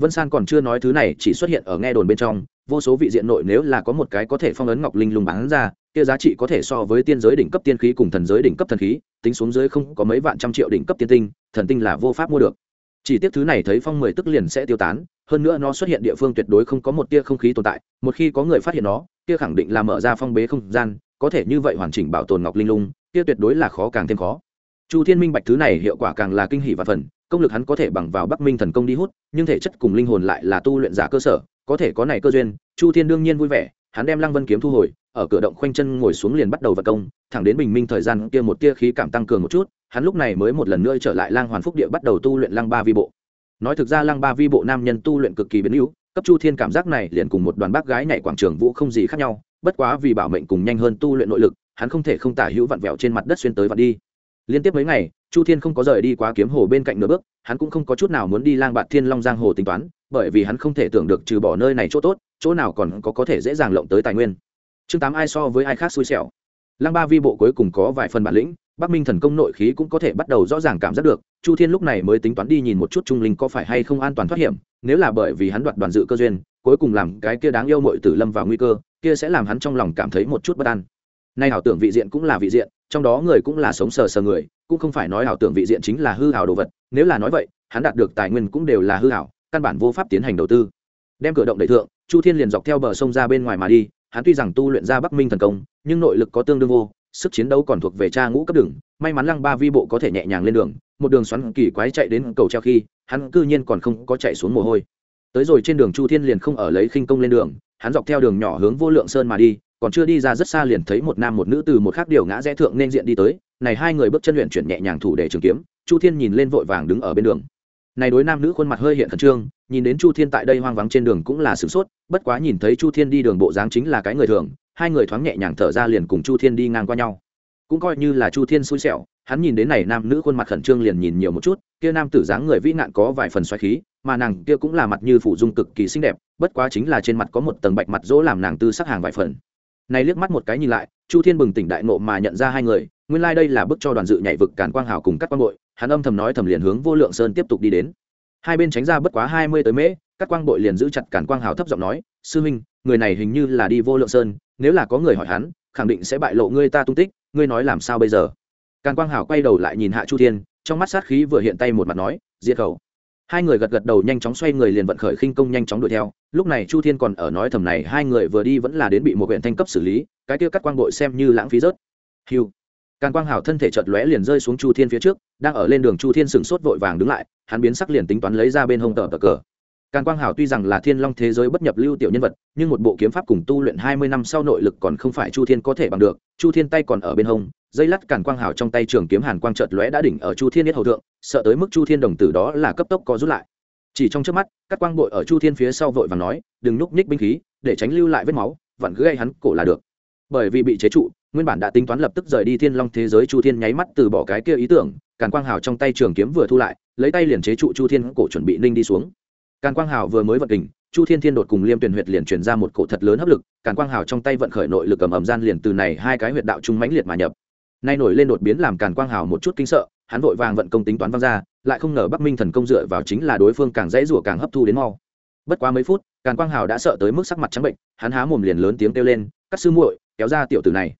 vân san còn chưa nói thứ này, chỉ xuất hiện ở nghe đồn bên trong, vô số vị diện nội nếu là có một cái có thể phong ấn ngọc linh lung bán ra, kia giá trị có thể so với tiên giới đỉnh cấp tiên khí cùng thần giới đỉnh cấp thần khí, tính xuống dưới không có mấy vạn trăm triệu đỉnh cấp tiên tinh, thần tinh là vô pháp mua được. Chỉ tiếc thứ này thấy phong mười tức liền sẽ tiêu tán, hơn nữa nó xuất hiện địa phương tuyệt đối không có một tia không khí tồn tại, một khi có người phát hiện nó, kia khẳng định là mở ra phong bế không gian, có thể như vậy hoàn chỉnh bảo tồn ngọc linh lung kia tuyệt đối là khó càng thêm khó. Chu thiên minh bạch thứ này hiệu quả càng là kinh hỷ và phần công lực hắn có thể bằng vào bắc minh thần công đi hút, nhưng thể chất cùng linh hồn lại là tu luyện giả cơ sở, có thể có này cơ duyên, chu thiên đương nhiên vui vẻ, hắn đem lăng vân kiếm thu hồi, ở cửa động khoanh chân ngồi xuống liền bắt đầu vật công, thẳng đến bình minh thời gian kia một tia khí cảm tăng cường một chút, hắn lúc này mới một lần nữa trở lại lang hoàn phúc địa bắt đầu tu luyện Lang ba vi bộ. Nói thực ra Lang ba vi bộ nam nhân tu luyện cực kỳ biến yếu cấp chu thiên cảm giác này liền cùng một đoàn bác gái nhảy quảng trường vũ không gì khác nhau, bất quá vì bảo mệnh cùng nhanh hơn tu luyện nội lực, hắn không thể không tả hữu vặn vẹo trên mặt đất xuyên tới vặn đi liên tiếp mấy ngày, chu thiên không có rời đi quá kiếm hồ bên cạnh nửa bước, hắn cũng không có chút nào muốn đi lang bạt thiên long giang hồ tính toán, bởi vì hắn không thể tưởng được trừ bỏ nơi này chỗ tốt, chỗ nào còn có có thể dễ dàng lộng tới tài nguyên. Chương tám ai so với ai khác xui xẻo. Lang ba vi bộ cuối cùng có vài phần bản lĩnh, bắc minh thần công nội khí cũng có thể bắt đầu rõ ràng cảm giác được, chu thiên lúc này mới tính toán đi nhìn một chút trung linh có phải hay không an toàn thoát hiểm, nếu là bởi vì hắn đoạt đoàn dự cơ duyên, cuối cùng làm cái kia đáng yêu mội tử lâm vào nguy cơ, kia sẽ làm hắn trong lòng cảm thấy một chút bất an nay ảo tưởng vị diện cũng là vị diện, trong đó người cũng là sống sờ sờ người, cũng không phải nói ảo tưởng vị diện chính là hư hảo đồ vật. Nếu là nói vậy, hắn đạt được tài nguyên cũng đều là hư hảo căn bản vô pháp tiến hành đầu tư. Đem cửa động đẩy thượng, chu thiên liền dọc theo bờ sông ra bên ngoài mà đi, hắn tuy rằng tu luyện ra bắc minh thần công, nhưng nội lực có tương đương vô, sức chiến đấu còn thuộc về cha ngũ cấp đường, may mắn lăng ba vi bộ có thể nhẹ nhàng lên đường, một đường xoắn kỳ quái chạy đến cầu treo khi, hắn cư nhiên còn không có chạy xuống mồ hôi. Tới rồi trên đường chu thiên liền không ở lấy khinh công lên đường, hắn dọc theo đường nhỏ hướng vô lượng sơn mà đi còn chưa đi ra rất xa liền thấy một nam một nữ từ một khác điều ngã rẽ thượng nên diện đi tới, này hai người bước chân luyện chuyển nhẹ nhàng thủ để trường kiếm, chu thiên nhìn lên vội vàng đứng ở bên đường. Này đối nam nữ khuôn mặt hơi hiện khẩn trương, nhìn đến chu thiên tại đây hoang vắng trên đường cũng là sửng sốt, bất quá nhìn thấy chu thiên đi đường bộ dáng chính là cái người thường, hai người thoáng nhẹ nhàng thở ra liền cùng chu thiên đi ngang qua nhau. Cũng coi như là chu thiên xui xẻo, hắn nhìn đến này nam nữ khuôn mặt khẩn trương liền nhìn nhiều một chút, kia nam tử dáng người vĩ nạn có vài phần xoáy khí, mà nàng kia cũng là mặt như phủ dung cực kỳ xinh đẹp, bất quá chính là trên mặt có một tầng bạch mặt dỗ làm nàng tư sắc hàng vài phần này liếc mắt một cái nhìn lại, chu thiên bừng tỉnh đại nộ mà nhận ra hai người, nguyên lai、like、đây là bức cho đoàn dự nhảy vực càn quang hào cùng các quang bội, hắn âm thầm nói thầm liền hướng vô lượng sơn tiếp tục đi đến. Hai bên tránh ra bất quá hai mươi tới mễ các quang bội liền giữ chặt càn quang hào thấp giọng nói, sư huynh, người này hình như là đi vô lượng sơn, nếu là có người hỏi hắn, khẳng định sẽ bại lộ ngươi ta tung tích, ngươi nói làm sao bây giờ? Càn quang hào quay đầu lại nhìn hạ chu thiên, trong mắt sát khí vừa hiện tay một mặt nói, diệt khẩu hai người gật gật đầu nhanh chóng xoay người liền vận khởi khinh công nhanh chóng đuổi theo. Lúc này chu thiên còn ở nói thầm này, hai người vừa đi vẫn là đến bị một huyện thanh cấp xử lý, cái kia cắt quang bội xem như lãng phí rớt. Hiu càn quang hảo thân thể chợt lóe liền rơi xuống chu thiên phía trước, đang ở lên đường chu thiên sừng sốt vội vàng đứng lại, hắn biến sắc liền tính toán lấy ra bên hông tờ tờ cờ. Càn quang hảo tuy rằng là thiên long thế giới bất nhập lưu tiểu nhân vật, nhưng một bộ kiếm pháp cùng tu luyện hai mươi năm sau nội lực còn không phải chu thiên có thể bằng được, chu thiên tay còn ở bên hông dây lắt càn quang hào trong tay trường kiếm hàn quang chợt lóe đã đỉnh ở chu thiên nhất hầu thượng, sợ tới mức chu thiên đồng tử đó là cấp tốc có rút lại. Chỉ trong trước mắt các quang bội ở chu thiên phía sau vội và nói, đừng núp ních binh khí, để tránh lưu lại vết máu, vặn cứ gây hắn cổ là được. Bởi vì bị chế trụ, nguyên bản đã tính toán lập tức rời đi thiên long thế giới, chu thiên nháy mắt từ bỏ cái kia ý tưởng, càn quang hào trong tay trường kiếm vừa thu lại, lấy tay liền chế trụ chu thiên cổ chuẩn bị ninh đi xuống. Càn quang hào vừa mới vận kình, chu thiên thiên đột cùng liêm tuyển huyệt liền truyền ra một cổ thật lớn hấp lực, càn quang hào trong tay vận khởi nội lực cầm ầm gian liền từ này hai cái huyệt đạo trung mãnh liệt mà nhập nay nổi lên đột biến làm càn quang hào một chút kinh sợ, hắn vội vàng vận công tính toán văng ra, lại không ngờ bắc minh thần công dựa vào chính là đối phương càng dãy rủa càng hấp thu đến mau. Bất quá mấy phút, càn quang hào đã sợ tới mức sắc mặt trắng bệnh, hắn há mồm liền lớn tiếng kêu lên các sư muội, kéo ra tiểu tử này.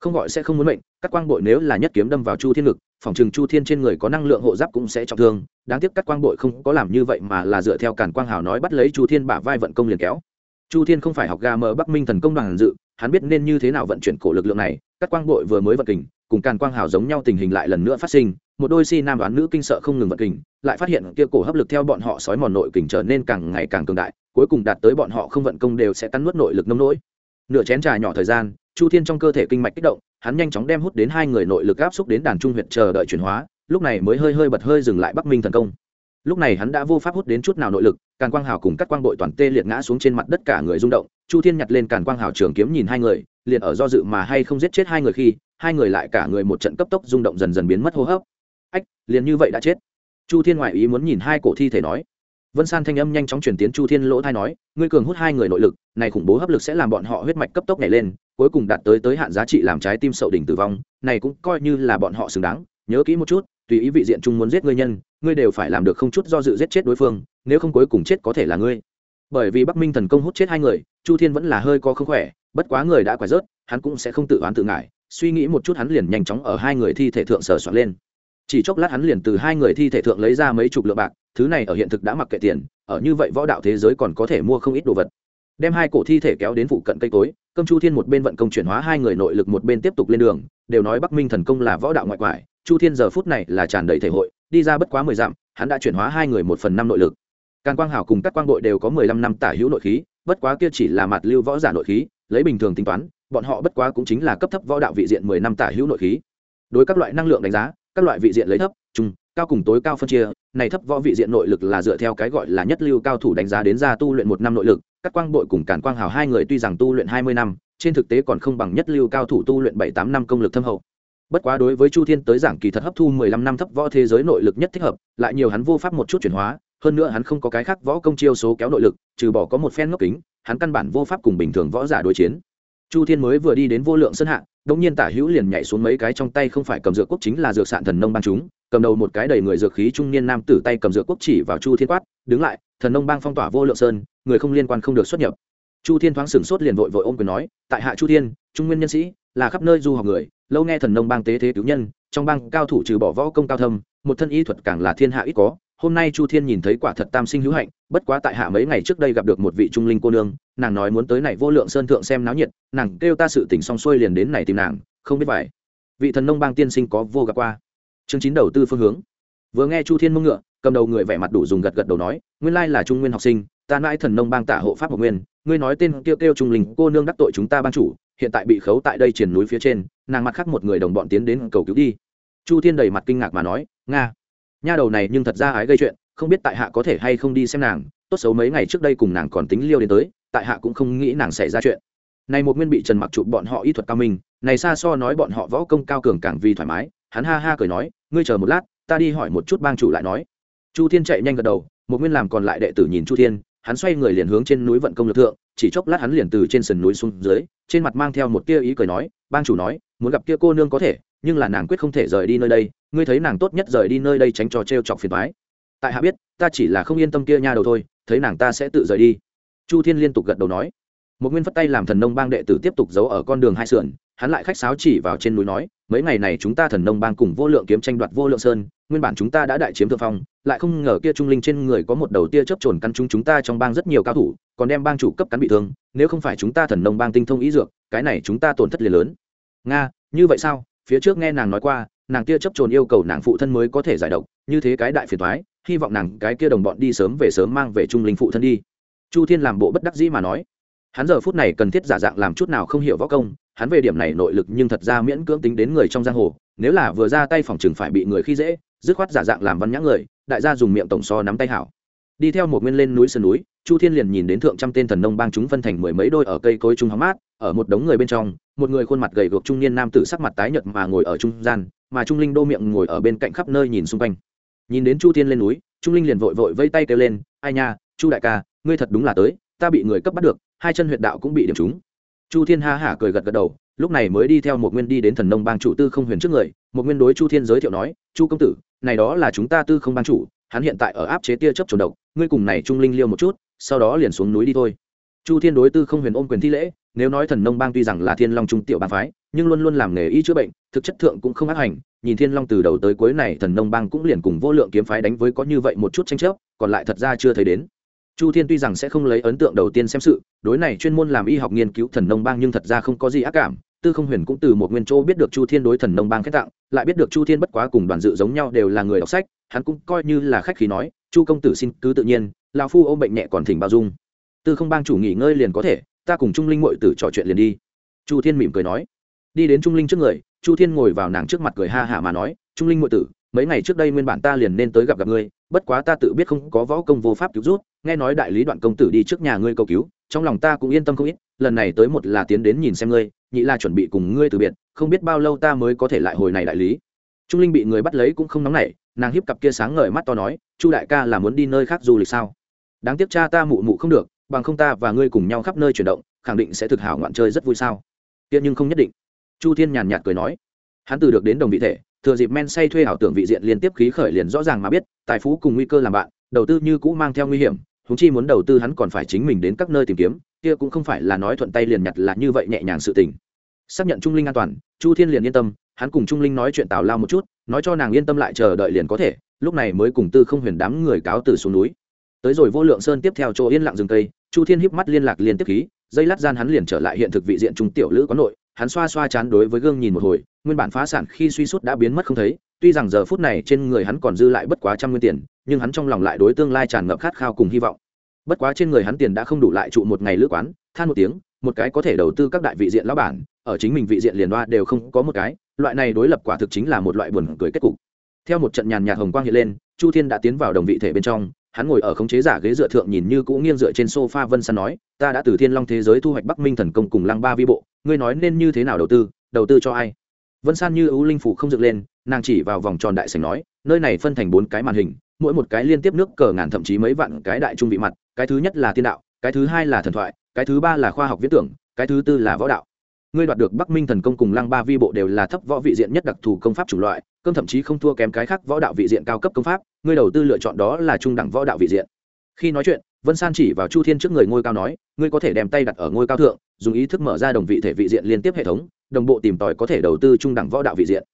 Không gọi sẽ không muốn mệnh các quang bội nếu là nhất kiếm đâm vào chu thiên ngực, phòng trừng chu thiên trên người có năng lượng hộ giáp cũng sẽ trọng thương, đáng tiếc các quang bội không có làm như vậy mà là dựa theo càn quang hào nói bắt lấy chu thiên bả vai vận công liền kéo. Chu thiên không phải học gà mờ bắc minh thần công đoàn dự, hắn biết nên như thế nào vận chuyển cổ lực lượng này các quang bội vừa mới vận kình cùng càn quang hào giống nhau tình hình lại lần nữa phát sinh, một đôi si nam đoán nữ kinh sợ không ngừng vận kình, lại phát hiện kia cổ hấp lực theo bọn họ sói mòn nội kình trở nên càng ngày càng cường đại, cuối cùng đạt tới bọn họ không vận công đều sẽ cắn nuốt nội lực nông nỗi. Nửa chén trà nhỏ thời gian, chu thiên trong cơ thể kinh mạch kích động, hắn nhanh chóng đem hút đến hai người nội lực áp xúc đến đàn trung huyện chờ đợi chuyển hóa, lúc này mới hơi hơi bật hơi dừng lại bắc minh thần công. Lúc này hắn đã vô pháp hút đến chút nào nội lực, càn quang hào cùng các quang đội toàn tê liệt ngã xuống trên mặt đất cả người rung động, chu thiên nhặt lên càn quang hào trường kiếm nhìn hai người, liền ở do dự mà hay không giết chết hai người khi hai người lại cả người một trận cấp tốc rung động dần dần biến mất hô hấp. Ách, liền như vậy đã chết. Chu thiên ngoại ý muốn nhìn hai cổ thi thể nói. Vân san thanh âm nhanh chóng chuyển tiến chu thiên lỗ thai nói, ngươi cường hút hai người nội lực, này khủng bố hấp lực sẽ làm bọn họ huyết mạch cấp tốc nhảy lên, cuối cùng đạt tới tới hạn giá trị làm trái tim sậu đỉnh tử vong, này cũng coi như là bọn họ xứng đáng. Nhớ kỹ một chút, tùy ý vị diện chung muốn giết ngươi nhân, ngươi đều phải làm được không chút do dự giết chết đối phương, nếu không cuối cùng chết có thể là ngươi. Bởi vì bắc minh thần công hút chết hai người, chu thiên vẫn là hơi có không khỏe, bất quá người đã quải rớt, hắn cũng sẽ không tự oán tự ngại suy nghĩ một chút hắn liền nhanh chóng ở hai người thi thể thượng sờ soạn lên. Chỉ chốc lát hắn liền từ hai người thi thể thượng lấy ra mấy chục lượng bạc, thứ này ở hiện thực đã mặc kệ tiền, ở như vậy võ đạo thế giới còn có thể mua không ít đồ vật. Đem hai cổ thi thể kéo đến phụ cận cây cối cơm chu thiên một bên vận công chuyển hóa hai người nội lực một bên tiếp tục lên đường, đều nói bắc minh thần công là võ đạo ngoại quải, chu thiên giờ phút này là tràn đầy thể hội, đi ra bất quá mười dặm, hắn đã chuyển hóa hai người một phần năm nội lực. Càn quang hảo cùng các quang đội đều có mười lăm năm tả hữu nội khí, bất quá kia chỉ là mặt lưu võ giả nội khí lấy bình thường tính toán, bọn họ bất quá cũng chính là cấp thấp võ đạo vị diện mười năm tả hữu nội khí. Đối các loại năng lượng đánh giá, các loại vị diện lấy thấp, trung, cao cùng tối cao phân chia, này thấp võ vị diện nội lực là dựa theo cái gọi là nhất lưu cao thủ đánh giá đến ra tu luyện một năm nội lực, các quang bội cùng cản quang hào hai người tuy rằng tu luyện hai mươi năm, trên thực tế còn không bằng nhất lưu cao thủ tu luyện bảy tám năm công lực thâm hậu. Bất quá đối với chu thiên tới giảng kỳ thật hấp thu mười lăm năm thấp võ thế giới nội lực nhất thích hợp, lại nhiều hắn vô pháp một chút chuyển hóa, hơn nữa hắn không có cái khác võ công chiêu số kéo nội lực, trừ bỏ có một phen ngốc kính hắn căn bản vô pháp cùng bình thường võ giả đối chiến. Chu thiên mới vừa đi đến vô lượng sân hạ, đống nhiên tả hữu liền nhảy xuống mấy cái trong tay không phải cầm dược quốc chính là dược sạn thần nông ban chúng, cầm đầu một cái đầy người dược khí trung niên nam tử tay cầm dược quốc chỉ vào chu thiên quát, đứng lại, thần nông bang phong tỏa vô lượng sơn, người không liên quan không được xuất nhập. Chu thiên thoáng sửng sốt liền vội vội ôm quyền nói, tại hạ chu thiên, trung nguyên nhân sĩ, là khắp nơi du học người, lâu nghe thần nông bang tế thế cứu nhân, trong bang cao thủ trừ bỏ võ công cao thâm, một thân y thuật càng là thiên hạ ít có hôm nay chu thiên nhìn thấy quả thật tam sinh hữu hạnh, bất quá tại hạ mấy ngày trước đây gặp được một vị trung linh cô nương, nàng nói muốn tới này vô lượng sơn thượng xem náo nhiệt, nàng kêu ta sự tỉnh xong xuôi liền đến này tìm nàng, không biết phải. Vị thần nông bang tiên sinh có vô gặp qua. Chương chín đầu tư phương hướng. Vừa nghe chu thiên mông ngựa, cầm đầu người vẻ mặt đủ dùng gật gật đầu nói, nguyên lai là trung nguyên học sinh, ta mãi thần nông bang tả hộ pháp một nguyên, ngươi nói tên kêu kêu trung linh cô nương đắc tội chúng ta ban chủ, hiện tại bị khấu tại đây triển núi phía trên, nàng mặt khác một người đồng bọn tiến đến cầu cứu đi. Chu thiên đầy mặt kinh ngạc mà nói, nga nha đầu này nhưng thật ra ái gây chuyện, không biết tại hạ có thể hay không đi xem nàng, tốt xấu mấy ngày trước đây cùng nàng còn tính liêu đến tới, tại hạ cũng không nghĩ nàng xảy ra chuyện. Này một nguyên bị trần mặc chụp bọn họ y thuật cao minh, này xa so nói bọn họ võ công cao cường càng vì thoải mái, hắn ha ha cười nói, ngươi chờ một lát, ta đi hỏi một chút bang chủ lại nói. Chu thiên chạy nhanh gật đầu, một nguyên làm còn lại đệ tử nhìn chu thiên, hắn xoay người liền hướng trên núi vận công lực thượng, chỉ chốc lát hắn liền từ trên sườn núi xuống dưới, trên mặt mang theo một tia ý cười nói, bang chủ nói, muốn gặp kia cô nương có thể, nhưng là nàng quyết không thể rời đi nơi đây ngươi thấy nàng tốt nhất rời đi nơi đây tránh cho t r e o chọc phiền thoái. Tại hạ biết, ta chỉ là không yên tâm kia nha đầu thôi, thấy nàng ta sẽ tự rời đi. Chu thiên liên tục gật đầu nói. Một nguyên phất tay làm thần nông bang đệ tử tiếp tục giấu ở con đường hai sườn, hắn lại khách sáo chỉ vào trên núi nói, mấy ngày này chúng ta thần nông bang cùng vô lượng kiếm tranh đoạt vô lượng sơn, nguyên bản chúng ta đã đại chiếm thượng phong, lại không ngờ kia trung linh trên người có một đầu tia chớp trồn căn chúng chúng ta trong bang rất nhiều cao thủ, còn đem bang chủ cấp cắn bị thương, nếu không phải chúng ta thần nông bang tinh thông ý dược, cái này chúng ta tổn thất liền lớn. Nga, như vậy sao? Phía trước nghe nàng nói qua nàng kia chấp trồn yêu cầu nàng phụ thân mới có thể giải độc, như thế cái đại phiền thoái hy vọng nàng cái kia đồng bọn đi sớm về sớm mang về trung linh phụ thân đi. Chu thiên làm bộ bất đắc dĩ mà nói. Hắn giờ phút này cần thiết giả dạng làm chút nào không hiểu võ công, hắn về điểm này nội lực nhưng thật ra miễn cưỡng tính đến người trong giang hồ, nếu là vừa ra tay phòng chừng phải bị người khi dễ, dứt khoát giả dạng làm văn nhã người, đại gia dùng miệng tổng so nắm tay hảo đi theo một nguyên lên núi sườn núi, chu thiên liền nhìn đến thượng trăm tên thần nông bang chúng phân thành mười mấy đôi ở cây cối trung hóng mát, ở một đống người bên trong, một người khuôn mặt gầy gộc trung niên nam tử sắc mặt tái nhợt mà ngồi ở trung gian, mà trung linh đô miệng ngồi ở bên cạnh khắp nơi nhìn xung quanh. Nhìn đến chu thiên lên núi, trung linh liền vội vội vây tay kêu lên, ai nha, chu đại ca, ngươi thật đúng là tới, ta bị người cấp bắt được, hai chân huyệt đạo cũng bị điểm trúng. Chu thiên ha hả cười gật gật đầu, lúc này mới đi theo một nguyên đi đến thần nông bang chủ tư không huyền trước người, một nguyên đối chu thiên giới thiệu nói, chu công tử, này đó là chúng ta tư không bang chủ, hắn hiện tại ở áp chế tia chấp trồn độc ngươi cùng này trung linh liêu một chút, sau đó liền xuống núi đi thôi. Chu thiên đối tư không huyền ôm quyền thi lễ, nếu nói thần nông bang tuy rằng là thiên long trung tiểu bang phái, nhưng luôn luôn làm nghề y chữa bệnh, thực chất thượng cũng không ác hành, nhìn thiên long từ đầu tới cuối này thần nông bang cũng liền cùng vô lượng kiếm phái đánh với có như vậy một chút tranh chấp, còn lại thật ra chưa thấy đến. Chu thiên tuy rằng sẽ không lấy ấn tượng đầu tiên xem sự, đối này chuyên môn làm y học nghiên cứu thần nông bang nhưng thật ra không có gì ác cảm tư không huyền cũng từ một nguyên chỗ biết được chu thiên đối thần nông bang khét tặng, lại biết được chu thiên bất quá cùng đoàn dự giống nhau đều là người đọc sách, hắn cũng coi như là khách khí nói, chu công tử xin cứ tự nhiên, lão phu ôm bệnh nhẹ còn thỉnh bao dung. Tư không bang chủ nghỉ ngơi liền có thể, ta cùng trung linh mội tử trò chuyện liền đi. Chu thiên mỉm cười nói. Đi đến trung linh trước người, chu thiên ngồi vào nàng trước mặt cười ha hả mà nói, trung linh mội tử, mấy ngày trước đây nguyên bản ta liền nên tới gặp gặp ngươi, bất quá ta tự biết không có võ công vô pháp cứu rút nghe nói đại lý đoạn công tử đi trước nhà ngươi cầu cứu, trong lòng ta cũng yên tâm không ít, lần này tới một là tiến đến nhìn xem ngươi nhị là chuẩn bị cùng ngươi từ biệt, không biết bao lâu ta mới có thể lại hồi này đại lý. Trung linh bị người bắt lấy cũng không nóng nảy, nàng hiếp cặp kia sáng ngời mắt to nói, chu đại ca là muốn đi nơi khác du lịch sao? Đáng tiếc cha ta mụ mụ không được, bằng không ta và ngươi cùng nhau khắp nơi chuyển động, khẳng định sẽ thực hảo ngoạn chơi rất vui sao? Tiện nhưng không nhất định. Chu thiên nhàn nhạt cười nói. Hắn từ được đến đồng vị thể, thừa dịp men say thuê ảo tưởng vị diện liên tiếp khí khởi liền rõ ràng mà biết, tài phú cùng nguy cơ làm bạn, đầu tư như cũ mang theo nguy hiểm húng chi muốn đầu tư hắn còn phải chính mình đến các nơi tìm kiếm kia cũng không phải là nói thuận tay liền nhặt là như vậy nhẹ nhàng sự tình. Xác nhận trung linh an toàn, chu thiên liền yên tâm, hắn cùng trung linh nói chuyện tào lao một chút, nói cho nàng yên tâm lại chờ đợi liền có thể, lúc này mới cùng tư không huyền đám người cáo từ xuống núi. Tới rồi vô lượng sơn tiếp theo chỗ yên lặng rừng cây, chu thiên híp mắt liên lạc liên tiếp khí, dây lát gian hắn liền trở lại hiện thực vị diện trung tiểu lữ quán nội, hắn xoa xoa chán đối với gương nhìn một hồi, nguyên bản phá sản khi suy sút đã biến mất không thấy, tuy rằng giờ phút này trên người hắn còn dư lại bất quá trăm nguyên tiền, nhưng hắn trong lòng lại đối tương lai tràn ngập khát khao cùng hy vọng bất quá trên người hắn tiền đã không đủ lại trụ một ngày lữ quán, than một tiếng, một cái có thể đầu tư các đại vị diện lão bản, ở chính mình vị diện liền đoa đều không có một cái, loại này đối lập quả thực chính là một loại buồn cười kết cục. Theo một trận nhàn nhạt hồng quang hiện lên, chu thiên đã tiến vào đồng vị thể bên trong, hắn ngồi ở khống chế giả ghế dựa thượng nhìn như cũ nghiêng dựa trên sofa vân san nói, ta đã từ thiên long thế giới thu hoạch bắc minh thần công cùng lăng ba vi bộ, ngươi nói nên như thế nào đầu tư đầu tư cho ai? Vân san như ưu linh phủ không dựng lên, nàng chỉ vào vòng tròn đại sảnh nói, nơi này phân thành bốn cái màn hình, mỗi một cái liên tiếp nước cờ ngàn thậm chí mấy vạn cái đại trung vị mặt cái thứ nhất là tiên đạo, cái thứ hai là thần thoại, cái thứ ba là khoa học viễn tưởng, cái thứ tư là võ đạo. Ngươi đoạt được bắc minh thần công cùng lăng ba vi bộ đều là thấp võ vị diện nhất đặc thù công pháp chủng loại, cơm thậm chí không thua kém cái khác võ đạo vị diện cao cấp công pháp, ngươi đầu tư lựa chọn đó là trung đẳng võ đạo vị diện. Khi nói chuyện, vân san chỉ vào chu thiên trước người ngôi cao nói, ngươi có thể đem tay đặt ở ngôi cao thượng, dùng ý thức mở ra đồng vị thể vị diện liên tiếp hệ thống, đồng bộ tìm tòi có thể đầu tư trung đẳng võ đạo vị diện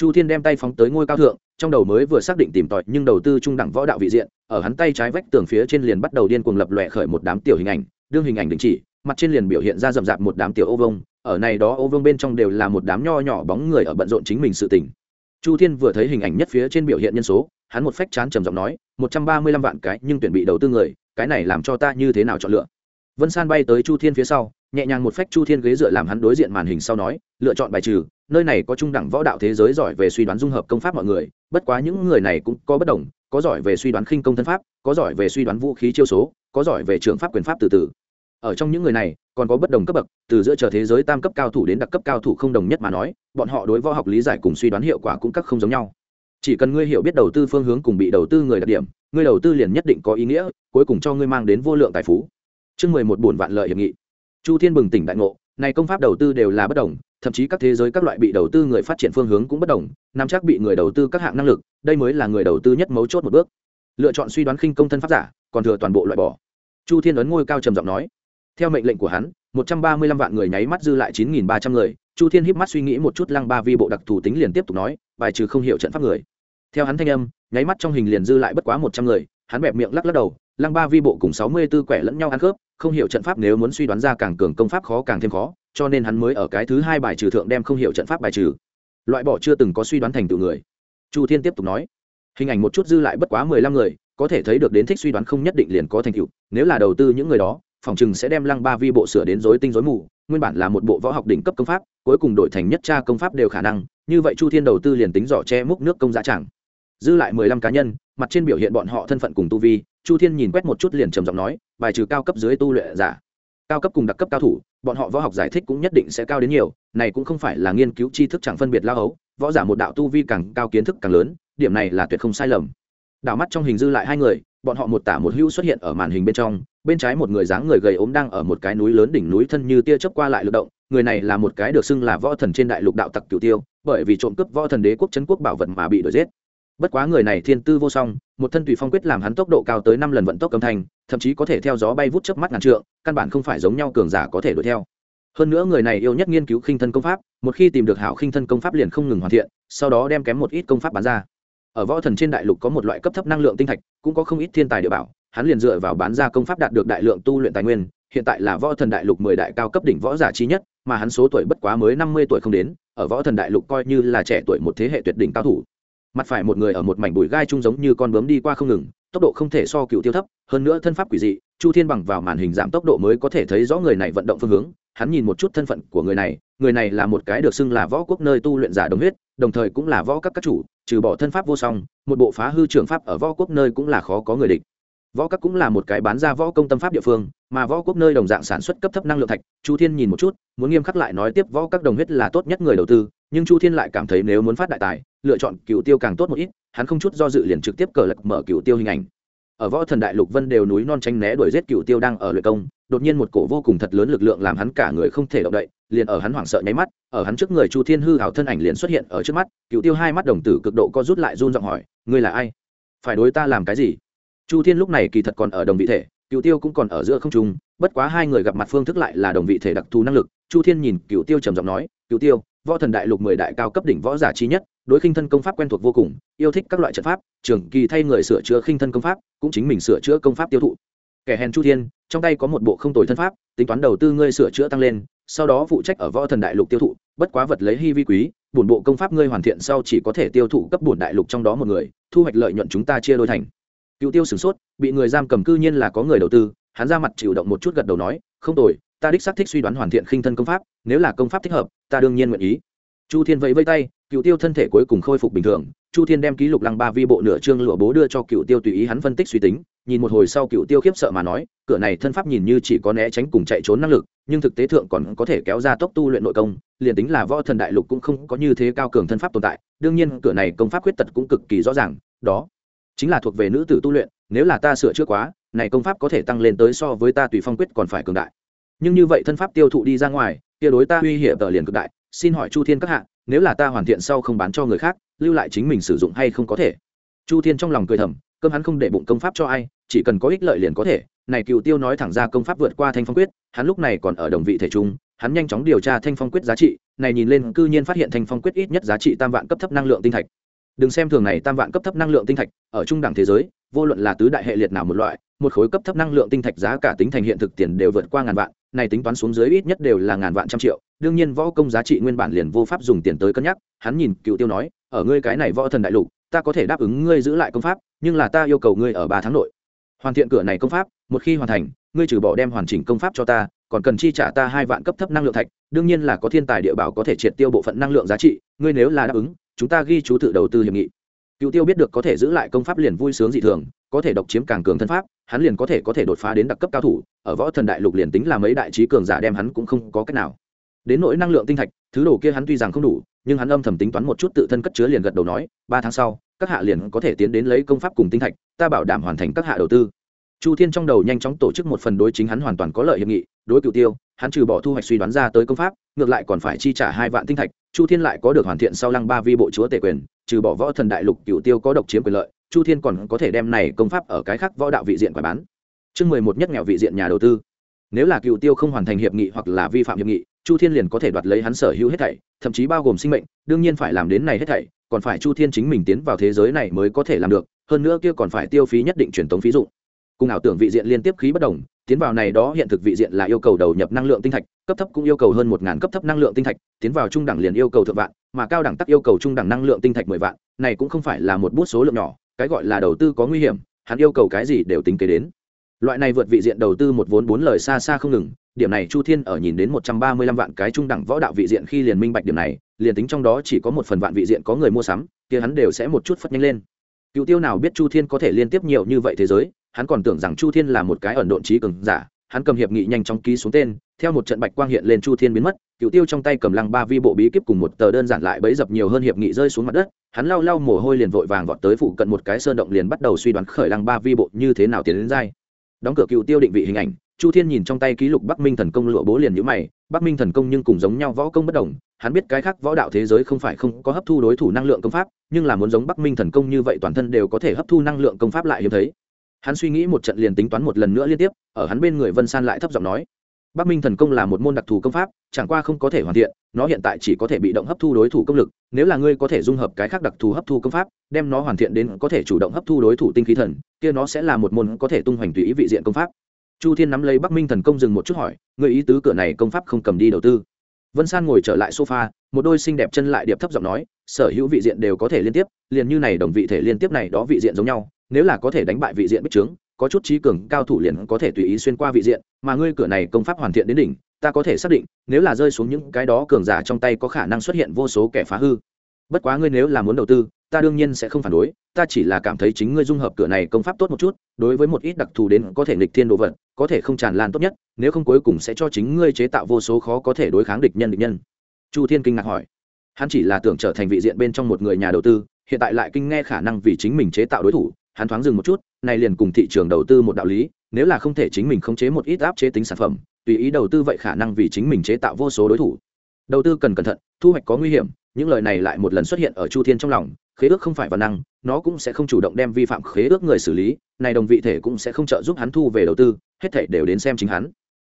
chu thiên đem tay phóng tới ngôi cao thượng, trong đầu mới vừa xác định tìm tòi, nhưng đầu tư trung đẳng võ đạo vị diện, ở hắn tay trái vách tường phía trên liền bắt đầu điên cuồng lập lòe khởi một đám tiểu hình ảnh, đương hình ảnh đình chỉ, mặt trên liền biểu hiện ra rậm rạp một đám tiểu ô vông, ở này đó ô vương bên trong đều là một đám nho nhỏ bóng người ở bận rộn chính mình sự tình. Chu thiên vừa thấy hình ảnh nhất phía trên biểu hiện nhân số, hắn một phách chán trầm giọng nói, một trăm ba mươi lăm vạn cái, nhưng tuyển bị đầu tư người, cái này làm cho ta như thế nào chọn lựa? Vân san bay tới chu thiên phía sau, nhẹ nhàng một phách chu thiên ghế dựa làm hắn đối diện màn hình sau nói lựa chọn bài trừ, nơi này có trung đẳng võ đạo thế giới giỏi về suy đoán dung hợp công pháp mọi người, bất quá những người này cũng có bất đồng, có giỏi về suy đoán khinh công thân pháp, có giỏi về suy đoán vũ khí chiêu số, có giỏi về trường pháp quyền pháp từ từ. Ở trong những người này, còn có bất đồng cấp bậc, từ giữa chờ thế giới tam cấp cao thủ đến đặc cấp cao thủ không đồng nhất mà nói, bọn họ đối võ học lý giải cùng suy đoán hiệu quả cũng các không giống nhau. Chỉ cần ngươi hiểu biết đầu tư phương hướng cùng bị đầu tư người đặc điểm, ngươi đầu tư liền nhất định có ý nghĩa, cuối cùng cho ngươi mang đến vô lượng tài phú. Chương mười một bổn vạn lợi hiệp nghị. Chu thiên bừng tỉnh đại ngộ này công pháp đầu tư đều là bất đồng, thậm chí các thế giới các loại bị đầu tư người phát triển phương hướng cũng bất đồng, nắm chắc bị người đầu tư các hạng năng lực, đây mới là người đầu tư nhất mấu chốt một bước. Lựa chọn suy đoán khinh công thân pháp giả, còn thừa toàn bộ loại bỏ. Chu thiên ấn ngôi cao trầm giọng nói. Theo mệnh lệnh của hắn, một trăm ba mươi lăm vạn người nháy mắt dư lại chín nghìn ba trăm người, chu thiên híp mắt suy nghĩ một chút lăng ba vi bộ đặc thù tính liền tiếp tục nói, bài trừ không hiểu trận pháp người. Theo hắn thanh âm, nháy mắt trong hình liền dư lại bất quá một trăm người, hắn bẹp miệng lắc lắc đầu, lăng ba vi bộ cùng sáu mươi b ố quẻ lẫn nhau ăn khớp không hiểu trận pháp nếu muốn suy đoán ra càng cường công pháp khó càng thêm khó, cho nên hắn mới ở cái thứ hai bài trừ thượng đem không hiểu trận pháp bài trừ. Loại bỏ chưa từng có suy đoán thành tựu người. Chu thiên tiếp tục nói, hình ảnh một chút dư lại bất quá mười lăm người, có thể thấy được đến thích suy đoán không nhất định liền có thành tựu, nếu là đầu tư những người đó, phòng chừng sẽ đem lăng ba vi bộ sửa đến rối tinh rối mù, nguyên bản là một bộ võ học đỉnh cấp công pháp, cuối cùng đổi thành nhất tra công pháp đều khả năng, như vậy chu thiên đầu tư liền tính giỏ che múc nước công giá chẳng. Dư lại mười lăm cá nhân, mặt trên biểu hiện bọn họ thân phận cùng tu vi, chu thiên nhìn quét một chút liền trầm giọng nói bài trừ cao cấp dưới tu luyện giả. Cao cấp cùng đặc cấp cao thủ, bọn họ võ học giải thích cũng nhất định sẽ cao đến nhiều, này cũng không phải là nghiên cứu tri thức chẳng phân biệt lao ấu võ giả một đạo tu vi càng cao kiến thức càng lớn, điểm này là tuyệt không sai lầm. Đảo mắt trong hình dư lại hai người, bọn họ một tả một hữu xuất hiện ở màn hình bên trong, bên trái một người dáng người gầy ốm đang ở một cái núi lớn đỉnh núi thân như tia chớp qua lại lực động, người này là một cái được xưng là võ thần trên đại lục đạo tặc cửu tiêu, bởi vì trộm cướp võ thần đế quốc trấn quốc bảo vật mà bị đuổi giết bất quá người này thiên tư vô song, một thân tùy phong quyết làm hắn tốc độ cao tới năm lần vận tốc âm thanh, thậm chí có thể theo gió bay vút chớp mắt ngàn trượng, căn bản không phải giống nhau cường giả có thể đuổi theo. Hơn nữa người này yêu nhất nghiên cứu khinh thân công pháp, một khi tìm được hảo khinh thân công pháp liền không ngừng hoàn thiện, sau đó đem kém một ít công pháp bán ra. Ở võ thần trên đại lục có một loại cấp thấp năng lượng tinh thạch, cũng có không ít thiên tài địa bảo, hắn liền dựa vào bán ra công pháp đạt được đại lượng tu luyện tài nguyên, hiện tại là võ thần đại lục mười đại cao cấp đỉnh võ giả trí nhất, mà hắn số tuổi bất quá mới năm mươi tuổi không đến, ở võ thần đại lục coi như là trẻ tuổi một thế hệ tuyệt đỉnh cao thủ mặt phải một người ở một mảnh bụi gai chung giống như con bướm đi qua không ngừng, tốc độ không thể so cựu tiêu thấp, hơn nữa thân pháp quỷ dị, chu thiên bằng vào màn hình giảm tốc độ mới có thể thấy rõ người này vận động phương hướng, hắn nhìn một chút thân phận của người này người này là một cái được xưng là võ quốc nơi tu luyện giả đồng huyết, đồng thời cũng là võ các các chủ, trừ bỏ thân pháp vô song, một bộ phá hư trường pháp ở võ quốc nơi cũng là khó có người địch võ các cũng là một cái bán ra võ công tâm pháp địa phương, mà võ quốc nơi đồng dạng sản xuất cấp thấp năng lượng thạch, chu thiên nhìn một chút, muốn nghiêm khắc lại nói tiếp võ các đồng huyết là tốt nhất người đầu tư, nhưng chu thiên lại cảm thấy nếu muốn phát đại tài, lựa chọn cựu tiêu càng tốt một ít, hắn không chút do dự liền trực tiếp cờ lật mở cựu tiêu hình ảnh. Ở võ thần đại lục vân đều núi non tranh né đuổi giết cựu tiêu đang ở luyện công, đột nhiên một cổ vô cùng thật lớn lực lượng làm hắn cả người không thể động đậy, liền ở hắn hoảng sợ nháy mắt, ở hắn trước người chu thiên hư hảo thân ảnh liền xuất hiện ở trước mắt cựu tiêu hai mắt đồng tử cực độ co rút lại run giọng hỏi, ngươi là ai? Phải đối ta làm cái gì? Chu thiên lúc này kỳ thật còn ở đồng vị thể cựu tiêu cũng còn ở giữa không trung, bất quá hai người gặp mặt phương thức lại là đồng vị thể đặc thù năng lực. Chu thiên nhìn cựu tiêu trầm giọng nói cựu tiêu, võ thần đại lục mười đại cao cấp đỉnh võ giả trí nhất, đối khinh thân công pháp quen thuộc vô cùng, yêu thích các loại trận pháp trường kỳ thay người sửa chữa khinh thân công pháp, cũng chính mình sửa chữa công pháp tiêu thụ. Kẻ hèn chu thiên, trong tay có một bộ không tồi thân pháp, tính toán đầu tư ngươi sửa chữa tăng lên, sau đó phụ trách ở võ thần đại lục tiêu thụ, bất quá vật lấy hy vi quý, bổn bộ công pháp ngươi hoàn thiện sau chỉ có thể tiêu thụ cấp bổn đại lục trong đó một người, thu hoạch lợi nhuận chúng ta chia đôi thành cựu tiêu sửng sốt, bị người giam cầm cư nhiên là có người đầu tư, hắn ra mặt chịu động một chút gật đầu nói, không tồi, ta đích xác thích suy đoán hoàn thiện khinh thân công pháp, nếu là công pháp thích hợp, ta đương nhiên nguyện ý. Chu thiên vẫy vây tay cựu tiêu thân thể cuối cùng khôi phục bình thường, chu thiên đem ký lục lăng ba vi bộ nửa trương lụa bố đưa cho cựu tiêu tùy ý hắn phân tích suy tính, nhìn một hồi sau cựu tiêu khiếp sợ mà nói, cửa này thân pháp nhìn như chỉ có né tránh cùng chạy trốn năng lực, nhưng thực tế thượng còn có thể kéo ra tốc tu luyện nội công, liền tính là võ thần đại lục cũng không có như thế cao cường thân pháp tồn tại, đương nhiên cửa này công pháp khuyết tật cũng cực kỳ rõ ràng, đó chính là thuộc về nữ tử tu luyện, nếu là ta sửa chữa quá, này công pháp có thể tăng lên tới so với ta tùy phong quyết còn phải cường đại. Nhưng như vậy thân pháp tiêu thụ đi ra ngoài, kia đối ta uy hiểm tờ liền cực đại, xin hỏi chu thiên các hạ, nếu là ta hoàn thiện sau không bán cho người khác, lưu lại chính mình sử dụng hay không có thể? Chu thiên trong lòng cười thầm, cơm hắn không để bụng công pháp cho ai, chỉ cần có ích lợi liền có thể. Này cựu tiêu nói thẳng ra công pháp vượt qua thanh phong quyết, hắn lúc này còn ở đồng vị thể trung, hắn nhanh chóng điều tra thanh phong quyết giá trị, này nhìn lên cư nhiên phát hiện thanh phong quyết ít nhất giá trị tam vạn cấp thấp năng lượng tinh thạch đừng xem thường này tam vạn cấp thấp năng lượng tinh thạch, ở trung đẳng thế giới, vô luận là tứ đại hệ liệt nào một loại, một khối cấp thấp năng lượng tinh thạch giá cả tính thành hiện thực tiền đều vượt qua ngàn vạn, này tính toán xuống dưới ít nhất đều là ngàn vạn trăm triệu. Đương nhiên võ công giá trị nguyên bản liền vô pháp dùng tiền tới cân nhắc, hắn nhìn cựu tiêu nói, ở ngươi cái này võ thần đại lục, ta có thể đáp ứng ngươi giữ lại công pháp, nhưng là ta yêu cầu ngươi ở ba tháng nội hoàn thiện cửa này công pháp, một khi hoàn thành, ngươi trừ bỏ đem hoàn chỉnh công pháp cho ta, còn cần chi trả ta hai vạn cấp thấp năng lượng thạch, đương nhiên là có thiên tài địa bảo có thể triệt tiêu bộ phận năng lượng giá trị, ngươi nếu là đáp ứng chúng ta ghi chú tự đầu tư hiệp nghị. Cựu tiêu biết được có thể giữ lại công pháp liền vui sướng dị thường, có thể độc chiếm càng cường thân pháp, hắn liền có thể có thể đột phá đến đặc cấp cao thủ, ở võ thần đại lục liền tính là mấy đại trí cường giả đem hắn cũng không có cách nào. Đến nỗi năng lượng tinh thạch, thứ đồ kia hắn tuy rằng không đủ, nhưng hắn âm thầm tính toán một chút tự thân cất chứa liền gật đầu nói, ba tháng sau, các hạ liền có thể tiến đến lấy công pháp cùng tinh thạch, ta bảo đảm hoàn thành các hạ đầu tư. Chu thiên trong đầu nhanh chóng tổ chức một phần đối chính hắn hoàn toàn có lợi hiệp nghị, đối cựu tiêu, hắn trừ bỏ thu hoạch suy đoán ra tới công pháp, ngược lại còn phải chi trả hai vạn tinh thạch chu thiên lại có được hoàn thiện sau lăng ba vi bộ chúa tể quyền, trừ bỏ võ thần đại lục cựu tiêu có độc chiếm quyền lợi, chu thiên còn có thể đem này công pháp ở cái khác võ đạo vị diện quả bán. Chương mười một nhất nghèo vị diện nhà đầu tư. Nếu là cựu tiêu không hoàn thành hiệp nghị hoặc là vi phạm hiệp nghị, chu thiên liền có thể đoạt lấy hắn sở hữu hết thảy, thậm chí bao gồm sinh mệnh, đương nhiên phải làm đến này hết thảy, còn phải chu thiên chính mình tiến vào thế giới này mới có thể làm được, hơn nữa kia còn phải tiêu phí nhất định truyền thống phí dụ cùng ảo tưởng vị diện liên tiếp khí bất đồng tiến vào này đó hiện thực vị diện là yêu cầu đầu nhập năng lượng tinh thạch, cấp thấp cũng yêu cầu hơn một ngàn cấp thấp năng lượng tinh thạch, tiến vào trung đẳng liền yêu cầu thượng vạn, mà cao đẳng tắc yêu cầu trung đẳng năng lượng tinh thạch mười vạn, này cũng không phải là một bút số lượng nhỏ, cái gọi là đầu tư có nguy hiểm, hắn yêu cầu cái gì đều tính kế đến. Loại này vượt vị diện đầu tư một vốn bốn lời xa xa không ngừng, điểm này chu thiên ở nhìn đến một trăm ba mươi lăm vạn cái trung đẳng võ đạo vị diện khi liền minh bạch điểm này, liền tính trong đó chỉ có một phần vạn vị diện có người mua sắm, kia hắn đều sẽ một chút phất nhanh lên. Cựu tiêu nào biết chu thiên có thể liên tiếp nhiều như vậy thế giới hắn còn tưởng rằng chu thiên là một cái ẩn độn trí cường giả, hắn cầm hiệp nghị nhanh chóng ký xuống tên, theo một trận bạch quang hiện lên chu thiên biến mất cựu tiêu trong tay cầm lăng ba vi bộ bí kíp cùng một tờ đơn giản lại bấy dập nhiều hơn hiệp nghị rơi xuống mặt đất, hắn lau lau mồ hôi liền vội vàng vọt tới phụ cận một cái sơn động liền bắt đầu suy đoán khởi lăng ba vi bộ như thế nào tiến đến dai. Đóng cửa cựu tiêu định vị hình ảnh, chu thiên nhìn trong tay ký lục bắc minh thần công lụa bố liền nhữ mày, bắc minh thần công nhưng cùng giống nhau võ công bất đồng, hắn biết cái khác võ đạo thế giới không phải không có hấp thu đối thủ năng lượng công pháp, nhưng là muốn giống bắc minh thần công như vậy toàn thân đều có thể hấp thu năng lượng công pháp lại hiếm thấy hắn suy nghĩ một trận liền tính toán một lần nữa liên tiếp, ở hắn bên người vân san lại thấp giọng nói, bắc minh thần công là một môn đặc thù công pháp, chẳng qua không có thể hoàn thiện, nó hiện tại chỉ có thể bị động hấp thu đối thủ công lực, nếu là ngươi có thể dung hợp cái khác đặc thù hấp thu công pháp, đem nó hoàn thiện đến có thể chủ động hấp thu đối thủ tinh khí thần, kia nó sẽ là một môn có thể tung hoành tùy ý vị diện công pháp. Chu thiên nắm lấy bắc minh thần công dừng một chút hỏi người ý tứ cửa này công pháp không cầm đi đầu tư? Vân san ngồi trở lại sofa, một đôi xinh đẹp chân lại điệp thấp giọng nói, sở hữu vị diện đều có thể liên tiếp, liền như này đồng vị thể liên tiếp này đó vị diện giống nhau nếu là có thể đánh bại vị diện bích trướng, có chút trí cường cao thủ liền có thể tùy ý xuyên qua vị diện, mà ngươi cửa này công pháp hoàn thiện đến đỉnh, ta có thể xác định, nếu là rơi xuống những cái đó cường giả trong tay có khả năng xuất hiện vô số kẻ phá hư. Bất quá ngươi nếu là muốn đầu tư, ta đương nhiên sẽ không phản đối, ta chỉ là cảm thấy chính ngươi dung hợp cửa này công pháp tốt một chút, đối với một ít đặc thù đến có thể nghịch thiên đồ vật, có thể không tràn lan tốt nhất, nếu không cuối cùng sẽ cho chính ngươi chế tạo vô số khó có thể đối kháng địch nhân địch nhân. Chu thiên kinh ngạc hỏi. Hắn chỉ là tưởng trở thành vị diện bên trong một người nhà đầu tư, hiện tại lại kinh nghe khả năng vì chính mình chế tạo đối thủ hắn thoáng dừng một chút, này liền cùng thị trường đầu tư một đạo lý, nếu là không thể chính mình khống chế một ít áp chế tính sản phẩm, tùy ý đầu tư vậy khả năng vì chính mình chế tạo vô số đối thủ. Đầu tư cần cẩn thận, thu hoạch có nguy hiểm, những lời này lại một lần xuất hiện ở chu thiên trong lòng, khế ước không phải văn năng, nó cũng sẽ không chủ động đem vi phạm khế ước người xử lý, này đồng vị thể cũng sẽ không trợ giúp hắn thu về đầu tư, hết thể đều đến xem chính hắn.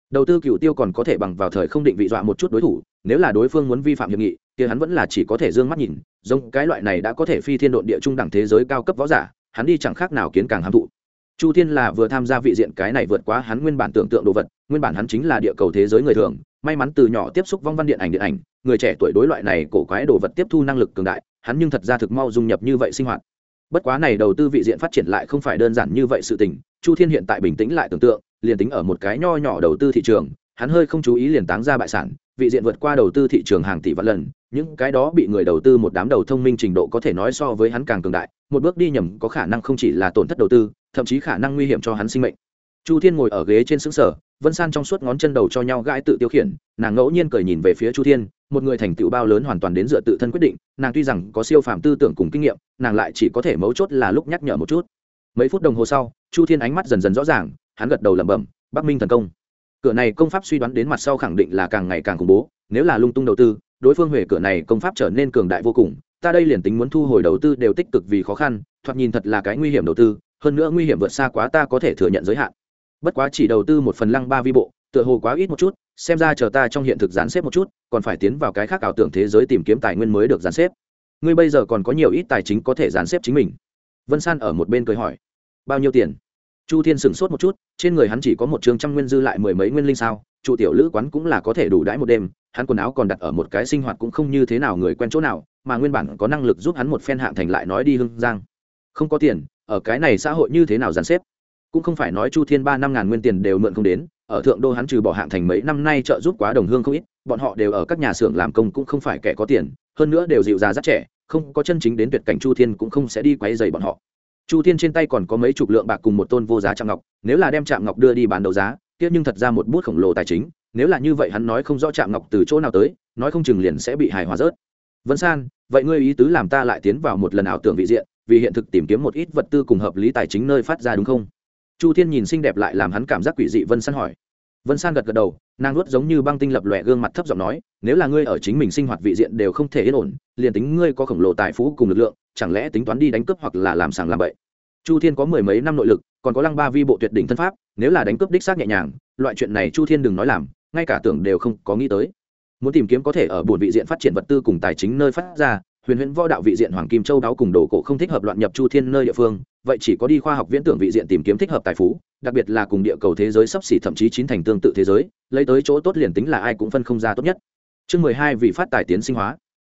Đầu tư cựu tiêu còn có thể bằng vào thời không định vị dọa một chút đối thủ, nếu là đối phương muốn vi phạm hiệp nghị thì hắn vẫn là chỉ có thể d ư ơ n g mắt nhìn, giống cái loại này đã có thể phi thiên độn địa trung đẳng thế giới cao cấp võ giả hắn đi chẳng khác nào kiến càng hám thụ. Chu thiên là vừa tham gia vị diện cái này vượt quá hắn nguyên bản tưởng tượng đồ vật, nguyên bản hắn chính là địa cầu thế giới người thường, may mắn từ nhỏ tiếp xúc vong văn điện ảnh điện ảnh, người trẻ tuổi đối loại này cổ quái đồ vật tiếp thu năng lực cường đại, hắn nhưng thật ra thực mau dung nhập như vậy sinh hoạt. Bất quá này đầu tư vị diện phát triển lại không phải đơn giản như vậy sự tình, chu thiên hiện tại bình tĩnh lại tưởng tượng, liền tính ở một cái nho nhỏ đầu tư thị trường, hắn hơi không chú ý liền táng ra bại sản, vị diện vượt qua đầu tư thị trường hàng tỷ vạn lần những cái đó bị người đầu tư một đám đầu thông minh trình độ có thể nói so với hắn càng cường đại, một bước đi nhầm có khả năng không chỉ là tổn thất đầu tư, thậm chí khả năng nguy hiểm cho hắn sinh mệnh. Chu thiên ngồi ở ghế trên xứng sở vân san trong suốt ngón chân đầu cho nhau gãi tự tiêu khiển, nàng ngẫu nhiên cười nhìn về phía chu thiên, một người thành tựu bao lớn hoàn toàn đến dựa tự thân quyết định, nàng tuy rằng có siêu phàm tư tưởng cùng kinh nghiệm, nàng lại chỉ có thể mấu chốt là lúc nhắc nhở một chút. Mấy phút đồng hồ sau, chu thiên ánh mắt dần dần rõ ràng, hắn gật đầu lẩm bẩm, bắc minh thần công. Cửa này công pháp suy đoán đến mặt sau khẳng định là càng ngày càng khủng bố, nếu là lung tung đầu tư đối phương huệ cửa này công pháp trở nên cường đại vô cùng, ta đây liền tính muốn thu hồi đầu tư đều tích cực vì khó khăn, thoạt nhìn thật là cái nguy hiểm đầu tư, hơn nữa nguy hiểm vượt xa quá ta có thể thừa nhận giới hạn. Bất quá chỉ đầu tư một phần lăng ba vi bộ, tựa hồ quá ít một chút, xem ra chờ ta trong hiện thực gián xếp một chút, còn phải tiến vào cái khác ảo tưởng thế giới tìm kiếm tài nguyên mới được gián xếp. Ngươi bây giờ còn có nhiều ít tài chính có thể gián xếp chính mình? Vân san ở một bên cười hỏi. Bao nhiêu tiền? Chu thiên sửng sốt một chút, trên người hắn chỉ có một trường trăm nguyên dư lại mười mấy nguyên linh sao trụ tiểu lữ quán cũng là có thể đủ đãi một đêm hắn quần áo còn đặt ở một cái sinh hoạt cũng không như thế nào người quen chỗ nào, mà nguyên bản có năng lực giúp hắn một phen hạng thành lại nói đi hưng giang. Không có tiền, ở cái này xã hội như thế nào dàn xếp? Cũng không phải nói chu thiên ba năm ngàn nguyên tiền đều mượn không đến, ở thượng đô hắn trừ bỏ hạng thành mấy năm nay trợ giúp quá đồng hương không ít, bọn họ đều ở các nhà xưởng làm công cũng không phải kẻ có tiền, hơn nữa đều dịu già rất trẻ, không có chân chính đến tuyệt cảnh chu thiên cũng không sẽ đi quấy dày bọn họ. Chu thiên trên tay còn có mấy chục lượng bạc cùng một tôn vô giá trạm ngọc, nếu là đem trạm ngọc đưa đi bán đấu giá tiếc nhưng thật ra một bút khổng lồ tài chính nếu là như vậy hắn nói không rõ chạm ngọc từ chỗ nào tới, nói không chừng liền sẽ bị hài hòa rớt. Vân san, vậy ngươi ý tứ làm ta lại tiến vào một lần ảo tưởng vị diện, vì hiện thực tìm kiếm một ít vật tư cùng hợp lý tài chính nơi phát ra đúng không? Chu thiên nhìn xinh đẹp lại làm hắn cảm giác quỷ dị vân san hỏi. Vân san gật gật đầu, nàng nuốt giống như băng tinh lập lòe gương mặt thấp giọng nói, nếu là ngươi ở chính mình sinh hoạt vị diện đều không thể yên ổn, liền tính ngươi có khổng lồ tài phú cùng lực lượng, chẳng lẽ tính toán đi đánh cướp hoặc là làm sàng làm bậy? Chu thiên có mười mấy năm nội lực, còn có lăng ba vi bộ tuyệt đỉnh thân pháp, nếu là đánh cướp đích xác nhẹ nhàng, loại chuyện này chu thiên đừng nói làm ngay cả tưởng đều không có nghĩ tới. Muốn tìm kiếm có thể ở bổn vị diện phát triển vật tư cùng tài chính nơi phát ra, huyền huyễn võ đạo vị diện hoàng kim châu đáo cùng đồ cổ không thích hợp loạn nhập chu thiên nơi địa phương, vậy chỉ có đi khoa học viễn tưởng vị diện tìm kiếm thích hợp tài phú, đặc biệt là cùng địa cầu thế giới sắp xỉ thậm chí chín thành tương tự thế giới, lấy tới chỗ tốt liền tính là ai cũng phân không ra tốt nhất. Chương mười hai vị phát tài tiến sinh hóa.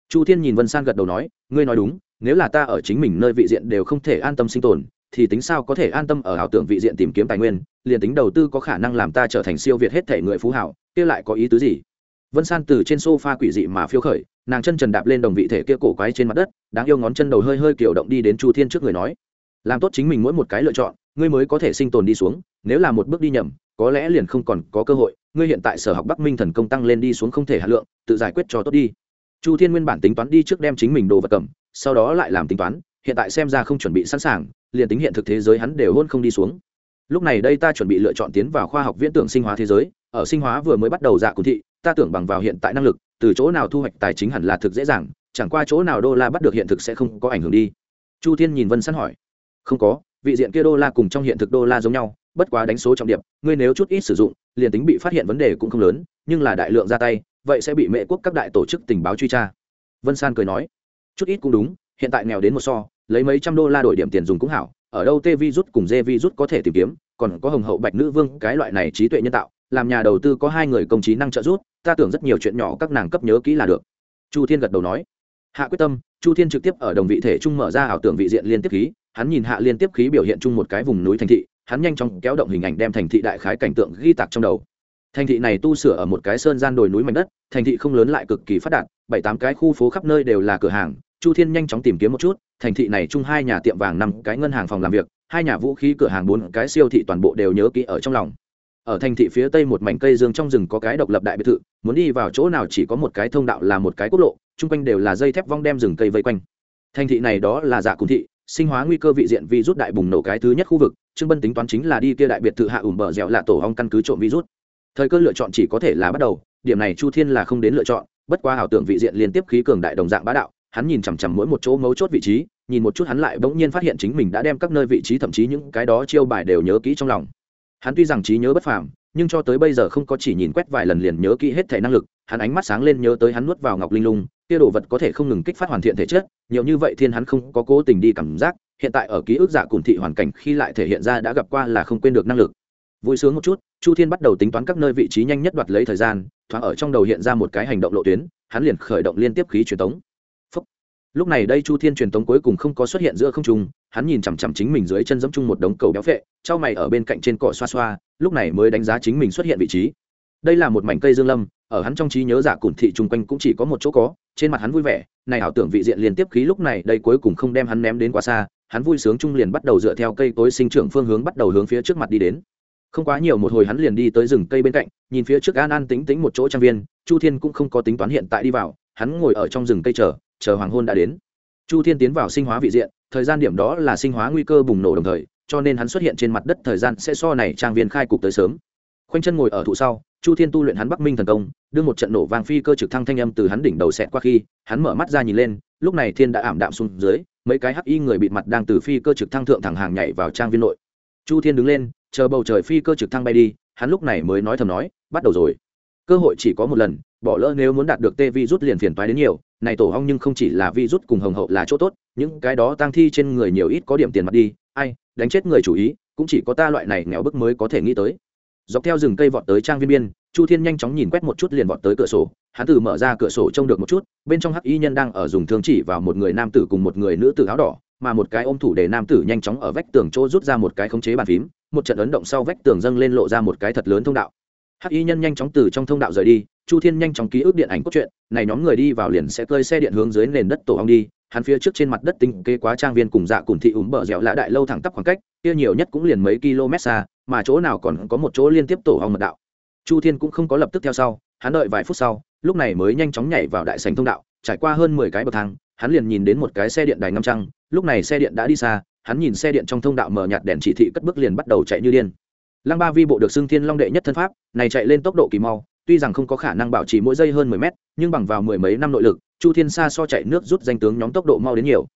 Chu thiên nhìn vân san gật đầu nói, ngươi nói đúng, nếu là ta ở chính mình nơi vị diện đều không thể an tâm sinh tồn, thì tính sao có thể an tâm ở ảo tưởng vị diện tìm kiếm tài nguyên, liền tính đầu tư có khả năng làm ta trở thành siêu việt hết thể người phú hảo kia lại có ý tứ gì? Vân san từ trên sofa quỷ dị mà phiêu khởi, nàng chân trần đạp lên đồng vị thể kia cổ quái trên mặt đất, đáng yêu ngón chân đầu hơi hơi kiểu động đi đến chu thiên trước người nói, làm tốt chính mình mỗi một cái lựa chọn, ngươi mới có thể sinh tồn đi xuống, nếu là một bước đi nhầm, có lẽ liền không còn có cơ hội, ngươi hiện tại sở học bắc minh thần công tăng lên đi xuống không thể hạ lượng, tự giải quyết cho tốt đi. Chu thiên nguyên bản tính toán đi trước đem chính mình đồ vật cầm, sau đó lại làm tính toán, hiện tại xem ra không chuẩn bị sẵn sàng, liền tính hiện thực thế giới hắn đều hôn không đi xuống. Lúc này đây ta chuẩn bị lựa chọn tiến vào khoa học viễn tưởng sinh hóa thế giới ở sinh hóa vừa mới bắt đầu dạ cụ thị, ta tưởng bằng vào hiện tại năng lực, từ chỗ nào thu hoạch tài chính hẳn là thực dễ dàng, chẳng qua chỗ nào đô la bắt được hiện thực sẽ không có ảnh hưởng đi. Chu thiên nhìn vân săn hỏi. Không có, vị diện kia đô la cùng trong hiện thực đô la giống nhau, bất quá đánh số trọng điểm ngươi nếu chút ít sử dụng, liền tính bị phát hiện vấn đề cũng không lớn, nhưng là đại lượng ra tay, vậy sẽ bị mệ quốc các đại tổ chức tình báo truy tra. Vân san cười nói. Chút ít cũng đúng, hiện tại nghèo đến một so, lấy mấy trăm đô la đổi điểm tiền dùng cũng hảo ở đâu tê vi rút cùng dê vi rút có thể tìm kiếm, còn có hồng hậu bạch nữ vương, cái loại này trí tuệ nhân tạo, làm nhà đầu tư có hai người công trí năng trợ giúp, ta tưởng rất nhiều chuyện nhỏ các nàng cấp nhớ kỹ là được. Chu thiên gật đầu nói. Hạ quyết tâm, chu thiên trực tiếp ở đồng vị thể trung mở ra ảo tưởng vị diện liên tiếp khí, hắn nhìn hạ liên tiếp khí biểu hiện chung một cái vùng núi thành thị, hắn nhanh chóng kéo động hình ảnh đem thành thị đại khái cảnh tượng ghi tạc trong đầu. Thành thị này tu sửa ở một cái sơn gian đồi núi mảnh đất, thành thị không lớn lại cực kỳ phát đạt, bảy tám cái khu phố khắp nơi đều là cửa hàng chu thiên nhanh chóng tìm kiếm một chút, thành thị này chung hai nhà tiệm vàng năm cái ngân hàng phòng làm việc, hai nhà vũ khí cửa hàng bốn cái siêu thị toàn bộ đều nhớ kỹ ở trong lòng. Ở thành thị phía tây một mảnh cây dương trong rừng có cái độc lập đại biệt thự, muốn đi vào chỗ nào chỉ có một cái thông đạo là một cái quốc lộ, chung quanh đều là dây thép vong đem rừng cây vây quanh. Thành thị này đó là dạ cùng thị, sinh hóa nguy cơ vị diện virus đại bùng nổ cái thứ nhất khu vực, trương bân tính toán chính là đi kia đại biệt thự hạ ủm bờ dẻo là tổ hong căn cứ trộm virus thời cơ lựa chọn chỉ có thể là bắt đầu, điểm này chu thiên là không đến lựa chọn, bất qua ảo tưởng vị diện liên tiếp khí cường đại đồng dạng bá đạo hắn nhìn chằm chằm mỗi một chỗ mấu chốt vị trí, nhìn một chút hắn lại bỗng nhiên phát hiện chính mình đã đem các nơi vị trí thậm chí những cái đó chiêu bài đều nhớ kỹ trong lòng. Hắn tuy rằng trí nhớ bất phàm, nhưng cho tới bây giờ không có chỉ nhìn quét vài lần liền nhớ kỹ hết thể năng lực, hắn ánh mắt sáng lên nhớ tới hắn nuốt vào ngọc linh lung, kia đồ vật có thể không ngừng kích phát hoàn thiện thể chất, nhiều như vậy thiên hắn không có cố tình đi cảm giác, hiện tại ở ký ức dạ giả cùng thị hoàn cảnh khi lại thể hiện ra đã gặp qua là không quên được năng lực. Vui sướng một chút, chu thiên bắt đầu tính toán các nơi vị trí nhanh nhất đoạt lấy thời gian, thoáng ở trong đầu hiện ra một cái hành động lộ tuyến, hắn liền khởi động liên tiếp khí truyền tống lúc này đây chu thiên truyền tống cuối cùng không có xuất hiện giữa không trung, hắn nhìn chằm chằm chính mình dưới chân giống chung một đống cầu béo phệ, trao mày ở bên cạnh trên cỏ xoa xoa, lúc này mới đánh giá chính mình xuất hiện vị trí. Đây là một mảnh cây dương lâm, ở hắn trong trí nhớ giả cùn thị chung quanh cũng chỉ có một chỗ có, trên mặt hắn vui vẻ, này ảo tưởng vị diện liên tiếp khí lúc này đây cuối cùng không đem hắn ném đến quá xa, hắn vui sướng chung liền bắt đầu dựa theo cây tối sinh trưởng phương hướng bắt đầu hướng phía trước mặt đi đến. Không quá nhiều một hồi hắn liền đi tới rừng cây bên cạnh, nhìn phía trước an an tính tính một chỗ trang viên, chu thiên cũng không có tính toán hiện tại đi vào, hắn ngồi ở trong rừng cây chờ chờ hoàng hôn đã đến. Chu thiên tiến vào sinh hóa vị diện, thời gian điểm đó là sinh hóa nguy cơ bùng nổ đồng thời, cho nên hắn xuất hiện trên mặt đất thời gian sẽ so này trang viên khai cục tới sớm. Khoanh chân ngồi ở thụ sau, chu thiên tu luyện hắn bắc minh thần công, đưa một trận nổ vang phi cơ trực thăng thanh âm từ hắn đỉnh đầu xẹt qua khi, hắn mở mắt ra nhìn lên, lúc này thiên đã ảm đạm xuống dưới, mấy cái hắc y người bịt mặt đang từ phi cơ trực thăng thượng thẳng hàng nhảy vào trang viên nội. Chu thiên đứng lên, chờ bầu trời phi cơ trực thăng bay đi, hắn lúc này mới nói thầm nói, bắt đầu rồi cơ hội chỉ có một lần, bỏ lỡ nếu muốn đạt được tê vi rút liền phiền toái đến nhiều, này tổ hong nhưng không chỉ là vi rút cùng hồng hậu là chỗ tốt, những cái đó tăng thi trên người nhiều ít có điểm tiền mặt đi, ai, đánh chết người chủ ý, cũng chỉ có ta loại này nghèo bức mới có thể nghĩ tới. Dọc theo rừng cây vọt tới trang viên biên, chu thiên nhanh chóng nhìn quét một chút liền vọt tới cửa sổ, hắn từ mở ra cửa sổ trông được một chút, bên trong hắc y nhân đang ở dùng thương chỉ vào một người nam tử cùng một người nữ tử áo đỏ, mà một cái ôm thủ để nam tử nhanh chóng ở vách tường chỗ rút ra một cái khống chế bàn phím, một trận ấn động sau vách tường dâng lên lộ ra một cái thật lớn thông đạo hắc y nhân nhanh chóng từ trong thông đạo rời đi, chu thiên nhanh chóng ký ức điện ảnh cốt truyện, này nhóm người đi vào liền sẽ cơi xe điện hướng dưới nền đất tổ ong đi, hắn phía trước trên mặt đất tinh kê quá trang viên cùng dạ cùng thị ủng bờ dẻo lạ đại lâu thẳng tắp khoảng cách, kia nhiều nhất cũng liền mấy km xa, mà chỗ nào còn có một chỗ liên tiếp tổ ong mật đạo. Chu thiên cũng không có lập tức theo sau, hắn đợi vài phút sau, lúc này mới nhanh chóng nhảy vào đại sành thông đạo, trải qua hơn mười cái bậc thang, hắn liền nhìn đến một cái xe điện đài ngâm trăng, lúc này xe điện đã đi xa, hắn nhìn xe điện trong thông đạo mở nhạt đèn chỉ thị cất bước liền bắt đầu chạy như điên lăng ba vi bộ được xưng thiên long đệ nhất thân pháp, này chạy lên tốc độ kỳ mau, tuy rằng không có khả năng bảo trì mỗi giây hơn mười mét, nhưng bằng vào mười mấy năm nội lực, chu thiên sa so chạy nước rút danh tướng nhóm tốc độ mau đến nhiều.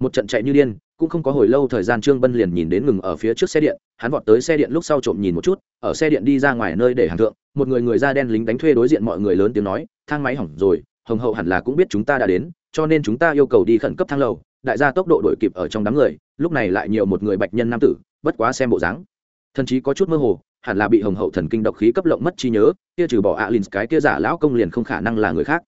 Một trận chạy như điên, cũng không có hồi lâu thời gian trương bân liền nhìn đến ngừng ở phía trước xe điện, hắn vọt tới xe điện lúc sau trộm nhìn một chút, ở xe điện đi ra ngoài nơi để hàng thượng, một người người da đen lính đánh thuê đối diện mọi người lớn tiếng nói, thang máy hỏng rồi, hồng hậu hẳn là cũng biết chúng ta đã đến, cho nên chúng ta yêu cầu đi khẩn cấp thang lầu. Đại gia tốc độ đổi kịp ở trong đám người, lúc này lại nhiều một người bạch nhân nam tử, bất quá xem bộ dáng thần chí có chút mơ hồ, hẳn là bị hồng hậu thần kinh độc khí cấp lộng mất trí nhớ, kia trừ bỏ alin cái kia giả lão công liền không khả năng là người khác.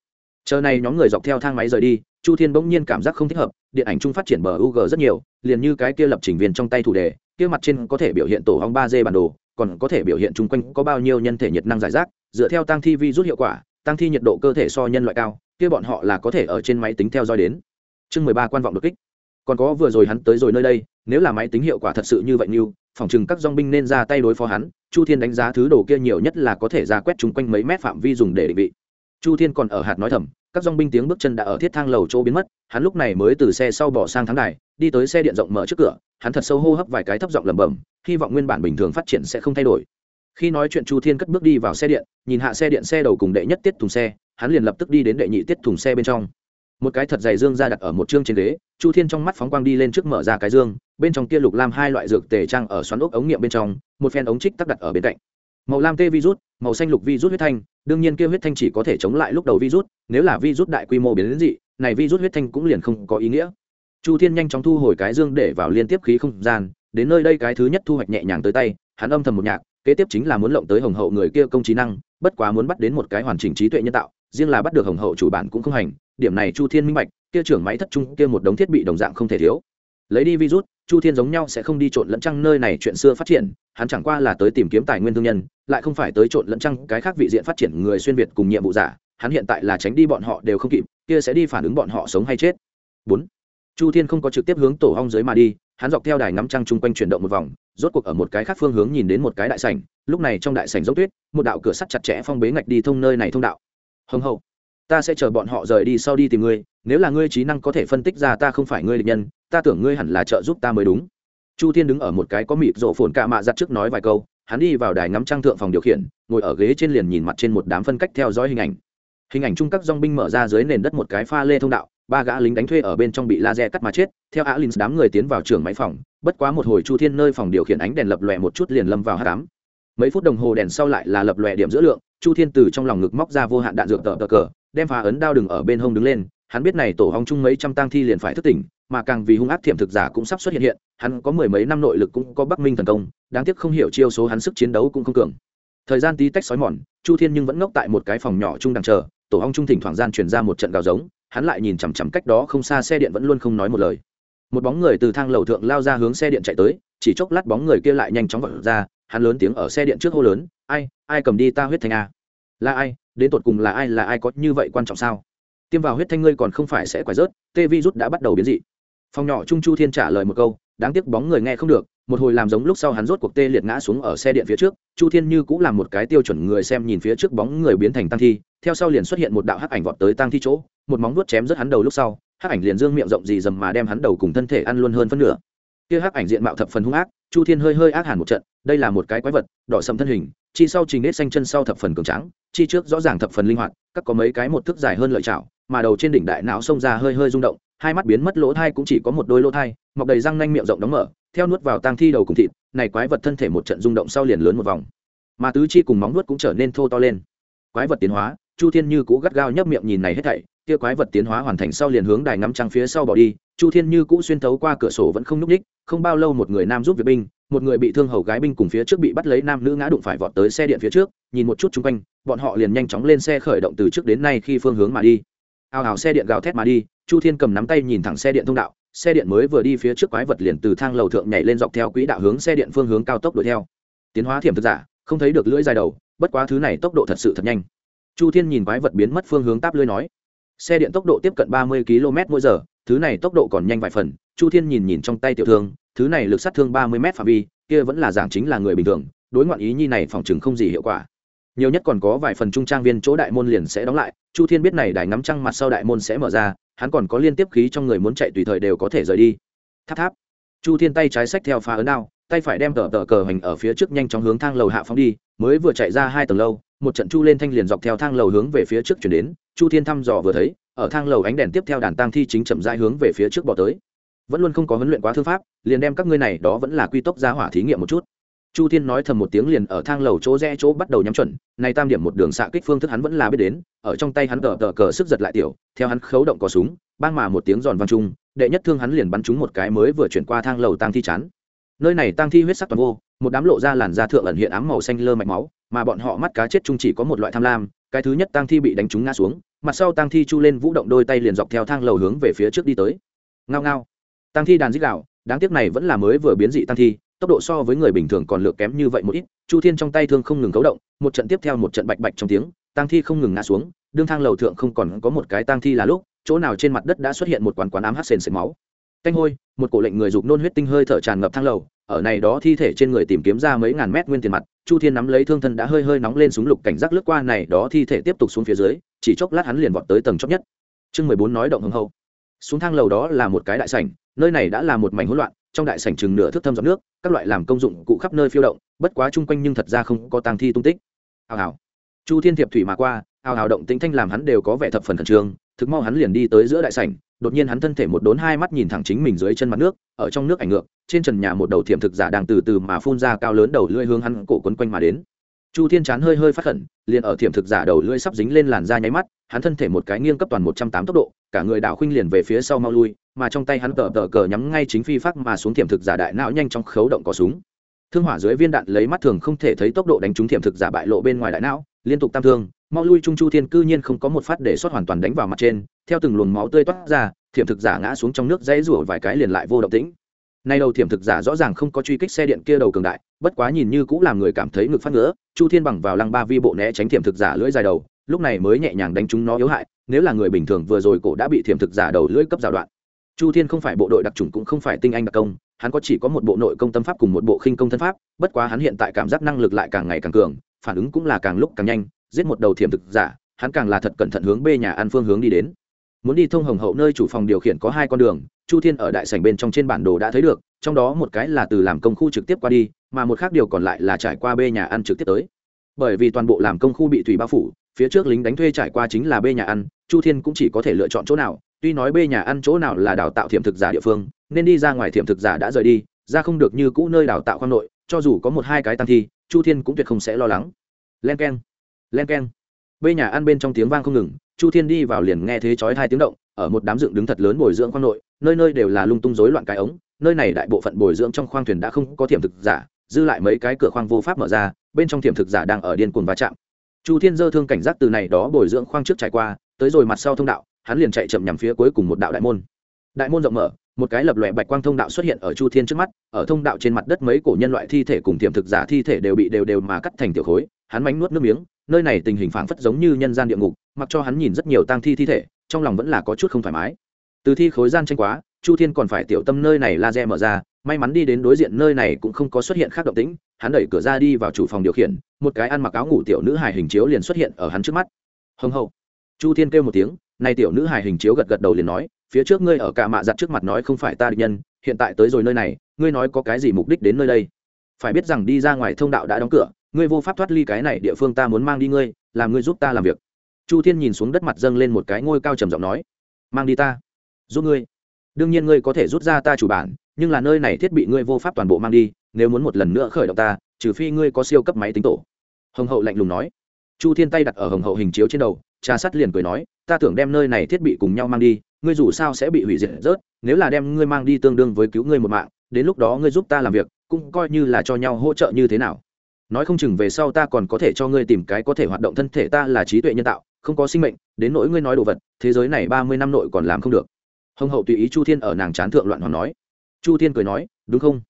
Chờ này nhóm người dọc theo thang máy rời đi, chu thiên bỗng nhiên cảm giác không thích hợp, điện ảnh chung phát triển bờ ug rất nhiều, liền như cái kia lập trình viên trong tay thủ đề, kia mặt trên có thể biểu hiện tổ hong ba d bản đồ, còn có thể biểu hiện chung quanh có bao nhiêu nhân thể nhiệt năng giải rác, dựa theo tăng thi vi rút hiệu quả tăng thi nhiệt độ cơ thể so nhân loại cao, kia bọn họ là có thể ở trên máy tính theo dõi đến. Chương mười ba quan vọng đột kích. Còn có vừa rồi hắn tới rồi nơi đây nếu là máy tính hiệu quả thật sự như vậy như phòng chừng các dong binh nên ra tay đối phó hắn. Chu thiên đánh giá thứ đồ kia nhiều nhất là có thể ra quét chung quanh mấy mét phạm vi dùng để định vị. Chu thiên còn ở hạt nói thầm, các dong binh tiếng bước chân đã ở thiết thang lầu chỗ biến mất, hắn lúc này mới từ xe sau bỏ sang tháng đài, đi tới xe điện rộng mở trước cửa, hắn thật sâu hô hấp vài cái thấp giọng lẩm bẩm, hy vọng nguyên bản bình thường phát triển sẽ không thay đổi. Khi nói chuyện chu thiên cất bước đi vào xe điện, nhìn hạ xe điện xe đầu cùng đệ nhất tiết thùng xe, hắn liền lập tức đi đến đệ nhị tiết thùng xe bên trong một cái thật dày dương ra đặt ở một chương trên ghế, chu thiên trong mắt phóng quang đi lên trước mở ra cái dương, bên trong kia lục lam hai loại dược tề trang ở xoắn ốc ống nghiệm bên trong, một phen ống trích tắc đặt ở bên cạnh. Màu lam tê virus, màu xanh lục virus huyết thanh, đương nhiên kia huyết thanh chỉ có thể chống lại lúc đầu virus, nếu là virus đại quy mô biến đến dị, này virus huyết thanh cũng liền không có ý nghĩa. Chu thiên nhanh chóng thu hồi cái dương để vào liên tiếp khí không gian, đến nơi đây cái thứ nhất thu hoạch nhẹ nhàng tới tay, hắn âm thầm một nhạc, kế tiếp chính là muốn lộng tới hồng hậu người kia công trí năng, bất quá muốn bắt đến một cái hoàn chỉnh trí tuệ nhân tạo riêng là bắt được hồng hậu chủ bản cũng không hành, điểm này chu thiên minh bạch, kia trưởng máy thất trung kia một đống thiết bị đồng dạng không thể thiếu. Lấy đi virus, chu thiên giống nhau sẽ không đi trộn lẫn trăng nơi này chuyện xưa phát triển, hắn chẳng qua là tới tìm kiếm tài nguyên thương nhân, lại không phải tới trộn lẫn trăng cái khác vị diện phát triển người xuyên việt cùng nhiệm vụ giả, hắn hiện tại là tránh đi bọn họ đều không kịp, kia sẽ đi phản ứng bọn họ sống hay chết. Bốn, chu thiên không có trực tiếp hướng tổ hong dưới mà đi, hắn dọc theo đài ngắm trăng chung quanh chuyển động một vòng, rốt cuộc ở một cái khác phương hướng nhìn đến một cái đại sảnh, lúc này trong đại sảnh dốc tuyết, một đạo cửa sắt chặt chẽ phong bế ngạch đi thông nơi này thông đạo hồng hậu, ta sẽ chờ bọn họ rời đi sau đi tìm ngươi, nếu là ngươi trí năng có thể phân tích ra ta không phải ngươi địch nhân, ta tưởng ngươi hẳn là trợ giúp ta mới đúng. Chu thiên đứng ở một cái có mịp rộ phồn cạ mạ giặt trước nói vài câu, hắn đi vào đài ngắm trang thượng phòng điều khiển, ngồi ở ghế trên liền nhìn mặt trên một đám phân cách theo dõi hình ảnh. Hình ảnh chung các dong binh mở ra dưới nền đất một cái pha lê thông đạo, ba gã lính đánh thuê ở bên trong bị laser cắt mà chết, theo alin đám người tiến vào trường máy phòng, bất quá một hồi chu thiên nơi phòng điều khiển ánh đèn lập lòe một chút liền lâm vào h tám mấy phút đồng hồ đèn sau lại là lập lòe điểm giữa lượng, chu thiên từ trong lòng ngực móc ra vô hạn đạn dược tờ tờ cờ, đem phá ấn đao đừng ở bên hông đứng lên, hắn biết này tổ hong chung mấy trăm tang thi liền phải thức tỉnh, mà càng vì hung ác thiểm thực giả cũng sắp xuất hiện hiện, hắn có mười mấy năm nội lực cũng có bắc minh thần công, đáng tiếc không hiểu chiêu số hắn sức chiến đấu cũng không cường. Thời gian tí tách sói mòn, chu thiên nhưng vẫn ngốc tại một cái phòng nhỏ chung đằng chờ, tổ hong trung thỉnh thoảng gian truyền ra một trận gào giống, hắn lại nhìn chằm chằm cách đó không xa xe điện vẫn luôn không nói một lời. Một bóng người từ thang lầu thượng lao ra hướng xe điện chạy tới, chỉ chốc lát bóng người kia lại nhanh chóng vọt ra hắn lớn tiếng ở xe điện trước hô lớn, ai ai cầm đi ta huyết thanh a? Là ai, đến tột cùng là ai là ai có như vậy quan trọng sao? Tiêm vào huyết thanh ngươi còn không phải sẽ quải rớt, tê virus đã bắt đầu biến dị. Phòng nhỏ trung chu thiên trả lời một câu, đáng tiếc bóng người nghe không được, một hồi làm giống lúc sau hắn rốt cuộc tê liệt ngã xuống ở xe điện phía trước, chu thiên như cũng là một cái tiêu chuẩn người xem nhìn phía trước bóng người biến thành tăng thi, theo sau liền xuất hiện một đạo hắc ảnh vọt tới tăng thi chỗ, một móng vuốt chém rớt hắn đầu lúc sau, hắc ảnh liền dương miệng rộng gì dầm mà đem hắn đầu cùng thân thể ăn luôn hơn phân nửa kia hắc ảnh diện mạo thập phần hung ác, chu thiên hơi hơi ác hẳn một trận, đây là một cái quái vật, đỏ sầm thân hình, chi sau trình nết xanh chân sau thập phần cường trắng chi trước rõ ràng thập phần linh hoạt, các có mấy cái một thước dài hơn lợi chảo, mà đầu trên đỉnh đại não xông ra hơi hơi rung động, hai mắt biến mất lỗ thai cũng chỉ có một đôi lỗ thai, mọc đầy răng nanh miệng rộng đóng mở, theo nuốt vào tang thi đầu cùng thịt, này quái vật thân thể một trận rung động sau liền lớn một vòng. Mà tứ chi cùng móng nuốt cũng trở nên thô to lên. Quái vật tiến hóa, chu thiên như cũ gắt gao nhấp miệng nhìn này hết thảy, kia quái vật tiến hóa hoàn thành sau liền hướng đài ngắm trăng phía sau bỏ đi chu thiên như cũ xuyên thấu qua cửa sổ vẫn không nhúc ních không bao lâu một người nam giúp việc binh, một người bị thương hầu gái binh cùng phía trước bị bắt lấy nam nữ ngã đụng phải vọt tới xe điện phía trước, nhìn một chút chung quanh, bọn họ liền nhanh chóng lên xe khởi động từ trước đến nay khi phương hướng mà đi. Ao ào xe điện gào thét mà đi, chu thiên cầm nắm tay nhìn thẳng xe điện thông đạo, xe điện mới vừa đi phía trước quái vật liền từ thang lầu thượng nhảy lên dọc theo quỹ đạo hướng xe điện phương hướng cao tốc đuổi theo. Tiến hóa thiểm thực giả, không thấy được lưỡi dài đầu, bất quá thứ này tốc độ thật sự thật nhanh. Chu thiên nhìn quái vật biến mất phương hướng táp lưỡi nói xe điện tốc độ tiếp cận ba mươi km mỗi giờ, thứ này tốc độ còn nhanh vài phần, chu thiên nhìn nhìn trong tay tiểu thương, thứ này lực sát thương ba mươi m phạm vi, kia vẫn là giảng chính là người bình thường, đối ngoạn ý nhi này phòng chừng không gì hiệu quả. Nhiều nhất còn có vài phần trung trang viên chỗ đại môn liền sẽ đóng lại, chu thiên biết này đài ngắm trăng mặt sau đại môn sẽ mở ra, hắn còn có liên tiếp khí trong người muốn chạy tùy thời đều có thể rời đi. Tháp tháp. Chu thiên tay trái sách theo phá ấn đao, tay phải đem tờ tờ cờ hành ở phía trước nhanh chóng hướng thang lầu hạ phóng đi, mới vừa chạy ra hai tầng lâu, một trận chu lên thanh liền dọc theo thang lầu hướng về phía trước chuyển đến chu thiên thăm dò vừa thấy, ở thang lầu ánh đèn tiếp theo đàn tang thi chính chậm rãi hướng về phía trước bỏ tới. Vẫn luôn không có huấn luyện quá thương pháp, liền đem các ngươi này đó vẫn là quy tốc ra hỏa thí nghiệm một chút. Chu thiên nói thầm một tiếng liền ở thang lầu chỗ rẽ chỗ bắt đầu nhắm chuẩn, này tam điểm một đường xạ kích phương thức hắn vẫn là biết đến, ở trong tay hắn tờ tờ cờ sức giật lại tiểu, theo hắn khấu động có súng, bang mà một tiếng giòn vang trung đệ nhất thương hắn liền bắn trúng một cái mới vừa chuyển qua thang lầu tang thi chán. Nơi này tang thi huyết sắc toàn vô, một đám lộ ra làn da thượng ẩn hiện ám màu xanh lơ mạch máu, mà bọn họ mắt cá chết chung chỉ có một loại tham lam, cái thứ nhất tang thi bị đánh trúng ngã xuống mặt sau tang thi chu lên vũ động đôi tay liền dọc theo thang lầu hướng về phía trước đi tới. Ngao ngao. Tang thi đàn dích đạo, đáng tiếc này vẫn là mới vừa biến dị tang thi, tốc độ so với người bình thường còn lược kém như vậy một ít. Chu thiên trong tay thương không ngừng cấu động, một trận tiếp theo một trận bạch bạch trong tiếng, tang thi không ngừng ngã xuống, đương thang lầu thượng không còn có một cái tang thi là lúc, chỗ nào trên mặt đất đã xuất hiện một quán quán ám hát sền sệt máu. Canh hôi, một cổ lệnh người dục nôn huyết tinh hơi thở tràn ngập thang lầu, ở này đó thi thể trên người tìm kiếm ra mấy ngàn mét nguyên tiền mặt, chu thiên nắm lấy thương thân đã hơi hơi nóng lên súng lục cảnh giác lướt qua này đó thi thể tiếp tục xuống phía dưới chỉ chốc lát hắn liền vọt tới tầng chót nhất. Chương mười bốn nói động hưng hậu. Xuống thang lầu đó là một cái đại sảnh, nơi này đã là một mảnh hỗn loạn, trong đại sảnh chừng nửa thước thâm giọt nước, các loại làm công dụng cụ khắp nơi phiêu động, bất quá chung quanh nhưng thật ra không có tang thi tung tích. Hào hào. Chu thiên thiệp thủy mà qua, hào hào động tĩnh thanh làm hắn đều có vẻ thập phần khẩn trương, thực mau hắn liền đi tới giữa đại sảnh, đột nhiên hắn thân thể một đốn hai mắt nhìn thẳng chính mình dưới chân mặt nước, ở trong nước ảnh ngược, trên trần nhà một đầu thiểm thực giả đang từ từ mà phun ra cao lớn đầu lưỡi hướng hắn cổ quấn quanh mà đến chu thiên chán hơi hơi phát khẩn, liền ở thiểm thực giả đầu lưỡi sắp dính lên làn da nháy mắt, hắn thân thể một cái nghiêng cấp toàn một trăm tám tốc độ, cả người đảo khuynh liền về phía sau mau lui, mà trong tay hắn tờ tờ cờ nhắm ngay chính phi phát mà xuống thiểm thực giả đại não nhanh trong khấu động có súng. Thương hỏa dưới viên đạn lấy mắt thường không thể thấy tốc độ đánh trúng thiểm thực giả bại lộ bên ngoài đại não, liên tục tam thương, mau lui trung chu thiên cư nhiên không có một phát để xuất hoàn toàn đánh vào mặt trên, theo từng luồng máu tươi toát ra, thiểm thực giả ngã xuống trong nước dãy rủa vài cái liền lại vô động tĩnh nay đầu thiểm thực giả rõ ràng không có truy kích xe điện kia đầu cường đại, bất quá nhìn như cũng làm người cảm thấy ngực phát ngứa, chu thiên bằng vào lăng ba vi bộ né tránh thiểm thực giả lưỡi dài đầu, lúc này mới nhẹ nhàng đánh chúng nó yếu hại, nếu là người bình thường vừa rồi cổ đã bị thiểm thực giả đầu lưỡi cấp rào đoạn. Chu thiên không phải bộ đội đặc trùng cũng không phải tinh anh đặc công, hắn có chỉ có một bộ nội công tâm pháp cùng một bộ khinh công thân pháp, bất quá hắn hiện tại cảm giác năng lực lại càng ngày càng cường, phản ứng cũng là càng lúc càng nhanh, giết một đầu thiểm thực giả, hắn càng là thật cẩn thận hướng bê nhà ăn phương hướng đi đến. Muốn đi thông hồng hậu nơi chủ phòng điều khiển có hai con đường chu thiên ở đại sảnh bên trong trên bản đồ đã thấy được, trong đó một cái là từ làm công khu trực tiếp qua đi, mà một khác điều còn lại là trải qua bê nhà ăn trực tiếp tới. Bởi vì toàn bộ làm công khu bị thủy bao phủ, phía trước lính đánh thuê trải qua chính là bê nhà ăn, chu thiên cũng chỉ có thể lựa chọn chỗ nào, tuy nói bê nhà ăn chỗ nào là đào tạo thiểm thực giả địa phương, nên đi ra ngoài thiểm thực giả đã rời đi, ra không được như cũ nơi đào tạo khoang nội, cho dù có một hai cái tăng thi, chu thiên cũng tuyệt không sẽ lo lắng. Len k e n len k e n bê nhà ăn bên trong tiếng vang không ngừng, chu thiên đi vào liền nghe thấy chói hai tiếng động, ở một đám dựng đứng thật lớn bồi dưỡng khoang nội nơi nơi đều là lung tung rối loạn cái ống, nơi này đại bộ phận bồi dưỡng trong khoang thuyền đã không có thiểm thực giả, dư lại mấy cái cửa khoang vô pháp mở ra, bên trong thiểm thực giả đang ở điên cuồng va chạm. Chu thiên dơ thương cảnh giác từ này đó bồi dưỡng khoang trước trải qua, tới rồi mặt sau thông đạo, hắn liền chạy chậm nhằm phía cuối cùng một đạo đại môn. Đại môn rộng mở, một cái lập lòe bạch quang thông đạo xuất hiện ở chu thiên trước mắt, ở thông đạo trên mặt đất mấy cổ nhân loại thi thể cùng tiềm thực giả thi thể đều bị đều đều mà cắt thành tiểu khối, hắn mánh nuốt nước miếng, nơi này tình hình phảng phất giống như nhân gian địa ngục, mặc cho hắn nhìn rất nhiều tang thi thi thể, trong lòng vẫn là có chút không thoải mái từ thi khối gian tranh quá, chu thiên còn phải tiểu tâm nơi này laser mở ra, may mắn đi đến đối diện nơi này cũng không có xuất hiện khác động tĩnh, hắn đẩy cửa ra đi vào chủ phòng điều khiển, một cái ăn mặc áo ngủ tiểu nữ hài hình chiếu liền xuất hiện ở hắn trước mắt. Hồng hậu. Chu thiên kêu một tiếng nay tiểu nữ hài hình chiếu gật gật đầu liền nói, phía trước ngươi ở cả mạ giặt trước mặt nói không phải ta địch nhân, hiện tại tới rồi nơi này, ngươi nói có cái gì mục đích đến nơi đây? Phải biết rằng đi ra ngoài thông đạo đã đóng cửa, ngươi vô pháp thoát ly cái này địa phương ta muốn mang đi ngươi, làm ngươi giúp ta làm việc. Chu thiên nhìn xuống đất mặt dâng lên một cái ngôi cao trầm giọng nói, mang đi ta giúp ngươi. Đương nhiên ngươi có thể rút ra ta chủ bản, nhưng là nơi này thiết bị ngươi vô pháp toàn bộ mang đi, nếu muốn một lần nữa khởi động ta, trừ phi ngươi có siêu cấp máy tính tổ. Hồng hậu lạnh lùng nói. Chu thiên tay đặt ở hồng hậu hình chiếu trên đầu, trà sắt liền cười nói, ta tưởng đem nơi này thiết bị cùng nhau mang đi, ngươi dù sao sẽ bị hủy diệt rớt, nếu là đem ngươi mang đi tương đương với cứu ngươi một mạng, đến lúc đó ngươi giúp ta làm việc, cũng coi như là cho nhau hỗ trợ như thế nào. Nói không chừng về sau ta còn có thể cho ngươi tìm cái có thể hoạt động thân thể ta là trí tuệ nhân tạo, không có sinh mệnh, đến nỗi ngươi nói đồ vật, thế giới này ba mươi năm nội còn làm không được hồng hậu tùy ý chu thiên ở nàng chán thượng loạn hoàn nói. Chu thiên cười nói, đúng không?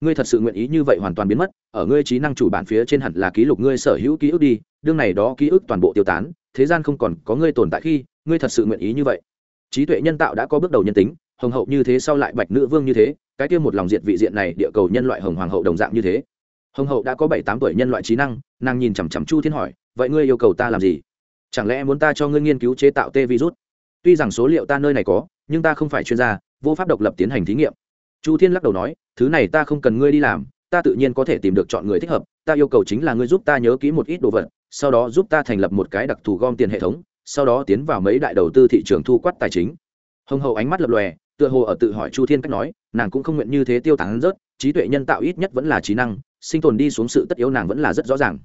Ngươi thật sự nguyện ý như vậy hoàn toàn biến mất, ở ngươi trí năng chủ bản phía trên hẳn là ký lục ngươi sở hữu ký ức đi, đương này đó ký ức toàn bộ tiêu tán, thế gian không còn có ngươi tồn tại khi, ngươi thật sự nguyện ý như vậy. Trí tuệ nhân tạo đã có bước đầu nhân tính, hồng hậu như thế sau lại bạch nữ vương như thế, cái kia một lòng diện vị diện này địa cầu nhân loại hồng hoàng hậu đồng dạng như thế. Hồng hậu đã có bảy tám tuổi nhân loại trí năng, nàng nhìn chằm chằm chu thiên hỏi, vậy ngươi yêu cầu ta làm gì? Chẳng lẽ muốn ta cho ngươi nghiên cứu chế tạo tê virus tuy rằng số liệu ta nơi này có nhưng ta không phải chuyên gia, vô pháp độc lập tiến hành thí nghiệm. Chu thiên lắc đầu nói, thứ này ta không cần ngươi đi làm, ta tự nhiên có thể tìm được chọn người thích hợp, ta yêu cầu chính là ngươi giúp ta nhớ kỹ một ít đồ vật, sau đó giúp ta thành lập một cái đặc thù gom tiền hệ thống, sau đó tiến vào mấy đại đầu tư thị trường thu quát tài chính. Hồng hậu ánh mắt lập lòe, tựa hồ ở tự hỏi chu thiên cách nói, nàng cũng không nguyện như thế tiêu tán rớt, trí tuệ nhân tạo ít nhất vẫn là trí năng, sinh tồn đi xuống sự tất yếu nàng vẫn là rất rõ ràng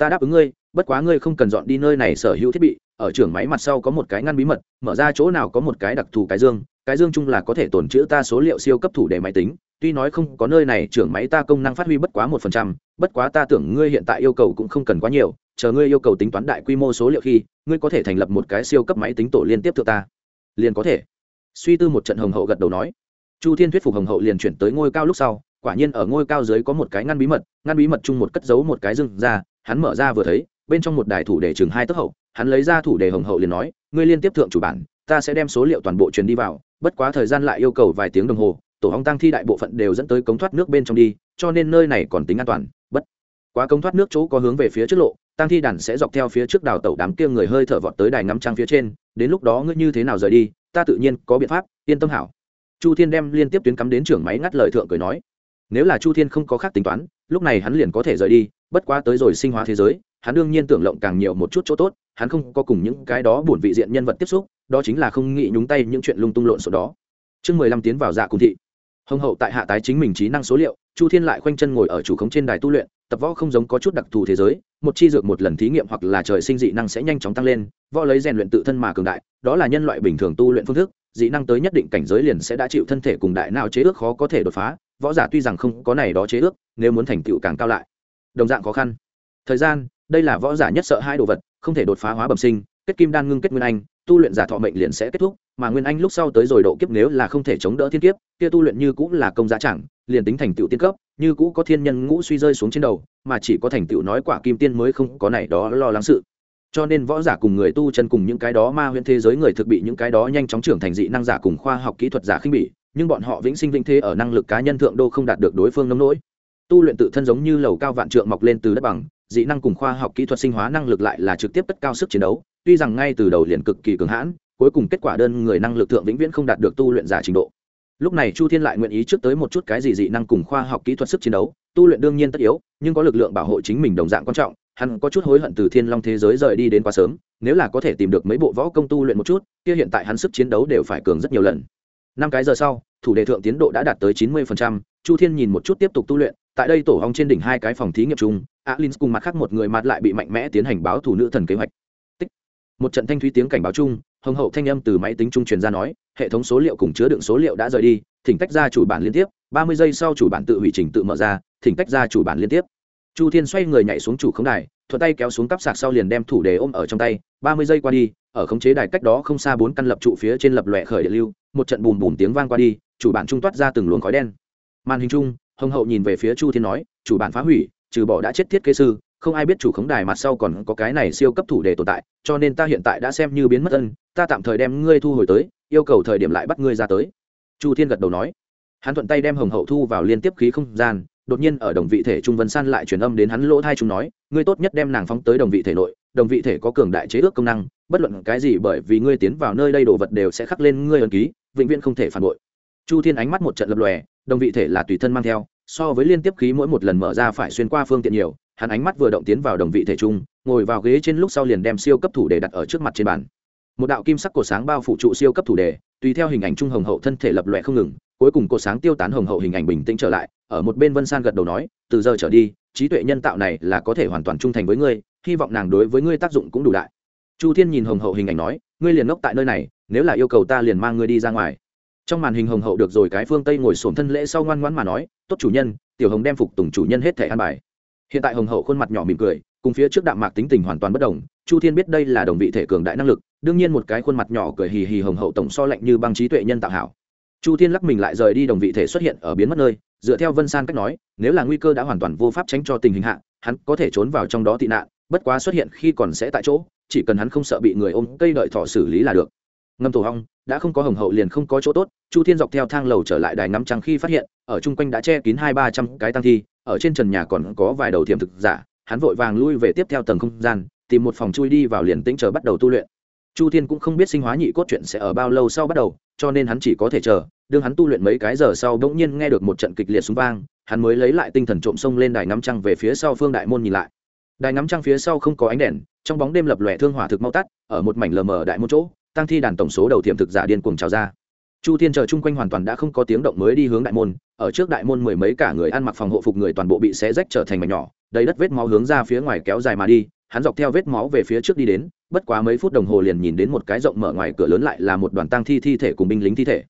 ta đáp ứng ngươi, bất quá ngươi không cần dọn đi nơi này sở hữu thiết bị, ở trường máy mặt sau có một cái ngăn bí mật, mở ra chỗ nào có một cái đặc thù cái dương cái dương chung là có thể tồn trữ ta số liệu siêu cấp thủ để máy tính, tuy nói không có nơi này trưởng máy ta công năng phát huy bất quá một phần trăm, bất quá ta tưởng ngươi hiện tại yêu cầu cũng không cần quá nhiều, chờ ngươi yêu cầu tính toán đại quy mô số liệu khi, ngươi có thể thành lập một cái siêu cấp máy tính tổ liên tiếp thượng ta. Liền có thể. Suy tư một trận hồng hậu gật đầu nói. Chu thiên thuyết phục hồng hậu liền chuyển tới ngôi cao lúc sau, quả nhiên ở ngôi cao dưới có một cái ngăn bí mật, ngăn bí mật chung một cất giấu một cái rừng ra hắn mở ra vừa thấy, bên trong một đài thủ đề chừng hai tấc hậu, hắn lấy ra thủ đề hồng hậu liền nói, ngươi liên tiếp thượng chủ bản, ta sẽ đem số liệu toàn bộ truyền đi vào, bất quá thời gian lại yêu cầu vài tiếng đồng hồ, tổ hong tăng thi đại bộ phận đều dẫn tới cống thoát nước bên trong đi, cho nên nơi này còn tính an toàn, bất quá cống thoát nước chỗ có hướng về phía trước lộ, tăng thi đàn sẽ dọc theo phía trước đào tẩu đám kia người hơi thở vọt tới đài ngắm trăng phía trên, đến lúc đó ngươi như thế nào rời đi, ta tự nhiên có biện pháp, yên tâm hảo. Chu thiên đem liên tiếp tuyến cắm đến trưởng máy ngắt lời thượng cười nói, nếu là chu thiên không có khác tính toán, lúc này hắn liền có thể rời đi bất quá tới rồi sinh hóa thế giới, hắn đương nhiên tưởng lộng càng nhiều một chút chỗ tốt, hắn không có cùng những cái đó buồn vị diện nhân vật tiếp xúc, đó chính là không nghĩ nhúng tay những chuyện lung tung lộn xộn đó. Chương mười lăm tiến vào dạ cùng thị. Hồng hậu tại hạ tái chính mình trí năng số liệu, chu thiên lại khoanh chân ngồi ở chủ khống trên đài tu luyện, tập võ không giống có chút đặc thù thế giới, một chi dược một lần thí nghiệm hoặc là trời sinh dị năng sẽ nhanh chóng tăng lên, võ lấy rèn luyện tự thân mà cường đại, đó là nhân loại bình thường tu luyện phương thức, dị năng tới nhất định cảnh giới liền sẽ đã chịu thân thể cùng đại nào chế ước khó có thể đột phá, võ giả tuy rằng không có này đó chế ước, nếu muốn thành tựu càng cao lại đồng dạng khó khăn. Thời gian, đây là võ giả nhất sợ hai đồ vật, không thể đột phá hóa bẩm sinh, kết kim đan ngưng kết nguyên anh, tu luyện giả thọ mệnh liền sẽ kết thúc, mà nguyên anh lúc sau tới rồi độ kiếp nếu là không thể chống đỡ thiên kiếp, kia tu luyện như cũng là công giá chẳng, liền tính thành tựu tiên cấp, như cũ có thiên nhân ngũ suy rơi xuống trên đầu, mà chỉ có thành tựu nói quả kim tiên mới không có này đó lo lắng sự. Cho nên võ giả cùng người tu chân cùng những cái đó ma huyễn thế giới người thực bị những cái đó nhanh chóng trưởng thành dị năng giả cùng khoa học kỹ thuật giả khinh bỉ, nhưng bọn họ vĩnh sinh vĩnh thế ở năng lực cá nhân thượng đô không đạt được đối phương nông nỗi tu luyện tự thân giống như lầu cao vạn trượng mọc lên từ đất bằng, dị năng cùng khoa học kỹ thuật sinh hóa năng lực lại là trực tiếp cất cao sức chiến đấu, tuy rằng ngay từ đầu liền cực kỳ cường hãn, cuối cùng kết quả đơn người năng lực thượng vĩnh viễn không đạt được tu luyện giả trình độ. Lúc này chu thiên lại nguyện ý trước tới một chút cái gì dị năng cùng khoa học kỹ thuật sức chiến đấu, tu luyện đương nhiên tất yếu, nhưng có lực lượng bảo hộ chính mình đồng dạng quan trọng, hắn có chút hối hận từ thiên long thế giới rời đi đến quá sớm, nếu là có thể tìm được mấy bộ võ công tu luyện một chút, kia hiện tại hắn sức chiến đấu đều phải cường rất nhiều lần. Năm cái giờ sau, thủ đề thượng tiến độ đã đạt tới chín mươi chu thiên nhìn một chút tiếp tục tu luyện tại đây tổ hong trên đỉnh hai cái phòng thí nghiệm chung alin cùng mặt khác một người mặt lại bị mạnh mẽ tiến hành báo thủ nữ thần kế hoạch. Tích. một trận thanh thúy tiếng cảnh báo chung, hồng hậu thanh âm từ máy tính trung truyền ra nói, hệ thống số liệu cùng chứa đựng số liệu đã rời đi, thỉnh tách ra chủ bản liên tiếp, ba mươi giây sau chủ bản tự hủy trình tự mở ra, thỉnh tách ra chủ bản liên tiếp. Chu thiên xoay người nhảy xuống chủ khống đài, thuận tay kéo xuống cắp sạc sau liền đem thủ đề ôm ở trong tay, ba mươi giây qua đi, ở khống chế đài cách đó không xa bốn căn lập trụ phía trên lập lòe khởi địa lưu, một trận bùm bùm tiếng vang qua đi, chủ bản trung toát ra từng luồng khói đen. Màn hình chung hồng hậu nhìn về phía chu thiên nói, chủ bản phá hủy, trừ bỏ đã chết thiết kế sư, không ai biết chủ khống đài mặt sau còn có cái này siêu cấp thủ để tồn tại, cho nên ta hiện tại đã xem như biến mất ân, ta tạm thời đem ngươi thu hồi tới, yêu cầu thời điểm lại bắt ngươi ra tới. Chu thiên gật đầu nói. Hắn thuận tay đem hồng hậu thu vào liên tiếp khí không gian, đột nhiên ở đồng vị thể trung vân san lại truyền âm đến hắn lỗ thai chúng nói, ngươi tốt nhất đem nàng phóng tới đồng vị thể nội, đồng vị thể có cường đại chế ước công năng, bất luận cái gì bởi vì ngươi tiến vào nơi đây đồ vật đều sẽ khắc lên ngươi ẩn ký, vĩnh viễn không thể phản bội. Chu thiên ánh mắt một trận lập lòe, đồng vị thể là tùy thân mang theo so với liên tiếp khí mỗi một lần mở ra phải xuyên qua phương tiện nhiều, hắn ánh mắt vừa động tiến vào đồng vị thể trung, ngồi vào ghế trên lúc sau liền đem siêu cấp thủ đề đặt ở trước mặt trên bàn. Một đạo kim sắc cổ sáng bao phủ trụ siêu cấp thủ đề, tùy theo hình ảnh trung hồng hậu thân thể lập lòe không ngừng, cuối cùng cổ sáng tiêu tán hồng hậu hình ảnh bình tĩnh trở lại, ở một bên vân san gật đầu nói, từ giờ trở đi, trí tuệ nhân tạo này là có thể hoàn toàn trung thành với ngươi, hy vọng nàng đối với ngươi tác dụng cũng đủ đại. Chu thiên nhìn hồng hậu hình ảnh nói, ngươi liền ngốc tại nơi này, nếu là yêu cầu ta liền mang ngươi đi ra ngoài. Trong màn hình hồng hậu được rồi cái phương tây ngồi sổm thân lễ sau ngoan ngoãn mà nói tốt chủ nhân, tiểu hồng đem phục tùng chủ nhân hết thẻ an bài. Hiện tại hồng hậu khuôn mặt nhỏ mỉm cười, cùng phía trước đạm mạc tính tình hoàn toàn bất đồng, chu thiên biết đây là đồng vị thể cường đại năng lực, đương nhiên một cái khuôn mặt nhỏ cười hì hì hồng hậu tổng so lạnh như băng trí tuệ nhân tạo hảo. Chu thiên lắc mình lại rời đi đồng vị thể xuất hiện ở biến mất nơi, dựa theo vân san cách nói, nếu là nguy cơ đã hoàn toàn vô pháp tránh cho tình hình hạ, hắn có thể trốn vào trong đó tị nạn, bất quá xuất hiện khi còn sẽ tại chỗ, chỉ cần hắn không sợ bị người ôm cây đợi thọ xử lý là được. Ngâm tổ hong đã không có hồng hậu liền không có chỗ tốt, chu thiên dọc theo thang lầu trở lại đài ngắm trăng khi phát hiện, ở chung quanh đã che kín hai ba trăm cái tăng thi, ở trên trần nhà còn có vài đầu thiềm thực giả, hắn vội vàng lui về tiếp theo tầng không gian, tìm một phòng chui đi vào liền tĩnh chờ bắt đầu tu luyện. Chu thiên cũng không biết sinh hóa nhị cốt chuyện sẽ ở bao lâu sau bắt đầu, cho nên hắn chỉ có thể chờ, đương hắn tu luyện mấy cái giờ sau bỗng nhiên nghe được một trận kịch liệt súng vang, hắn mới lấy lại tinh thần trộm sông lên đài ngắm trăng về phía sau phương đại môn nhìn lại. Đài ngắm trăng phía sau không có ánh đèn, trong bóng đêm lập lòe thương hỏa thực mau tắt, ở một mảnh lờ mờ đại môn chỗ tăng thi đàn tổng số đầu tiềm thực giả điên cuồng trào ra. Chu thiên chờ chung quanh hoàn toàn đã không có tiếng động mới đi hướng đại môn, ở trước đại môn mười mấy cả người ăn mặc phòng hộ phục người toàn bộ bị xé rách trở thành mảnh nhỏ, đầy đất vết máu hướng ra phía ngoài kéo dài mà đi, hắn dọc theo vết máu về phía trước đi đến, bất quá mấy phút đồng hồ liền nhìn đến một cái rộng mở ngoài cửa lớn lại là một đoàn tăng thi thi thể cùng binh lính thi thể.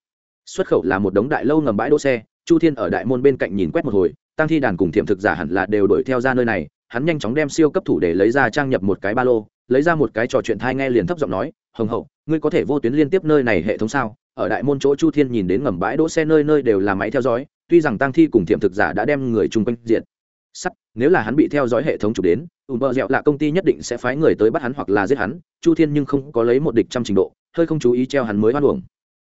Xuất khẩu là một đống đại lâu ngầm bãi đỗ xe, chu thiên ở đại môn bên cạnh nhìn quét một hồi, tăng thi đàn cùng thiệm thực giả hẳn là đều đuổi theo ra nơi này, hắn nhanh chóng đem siêu cấp thủ để lấy ra trang nhập một cái ba lô, lấy ra một cái trò chuyện thai nghe liền thấp giọng nói hồng hậu, ngươi có thể vô tuyến liên tiếp nơi này hệ thống sao? Ở đại môn chỗ chu thiên nhìn đến ngầm bãi đỗ xe nơi nơi đều là máy theo dõi, tuy rằng tăng thi cùng thiệm thực giả đã đem người chung quanh diện sắt, nếu là hắn bị theo dõi hệ thống chụp đến ùm bợ dẹo là công ty nhất định sẽ phái người tới bắt hắn hoặc là giết hắn, chu thiên nhưng không có lấy một địch trăm trình độ, hơi không chú ý treo hắn mới hoan hồng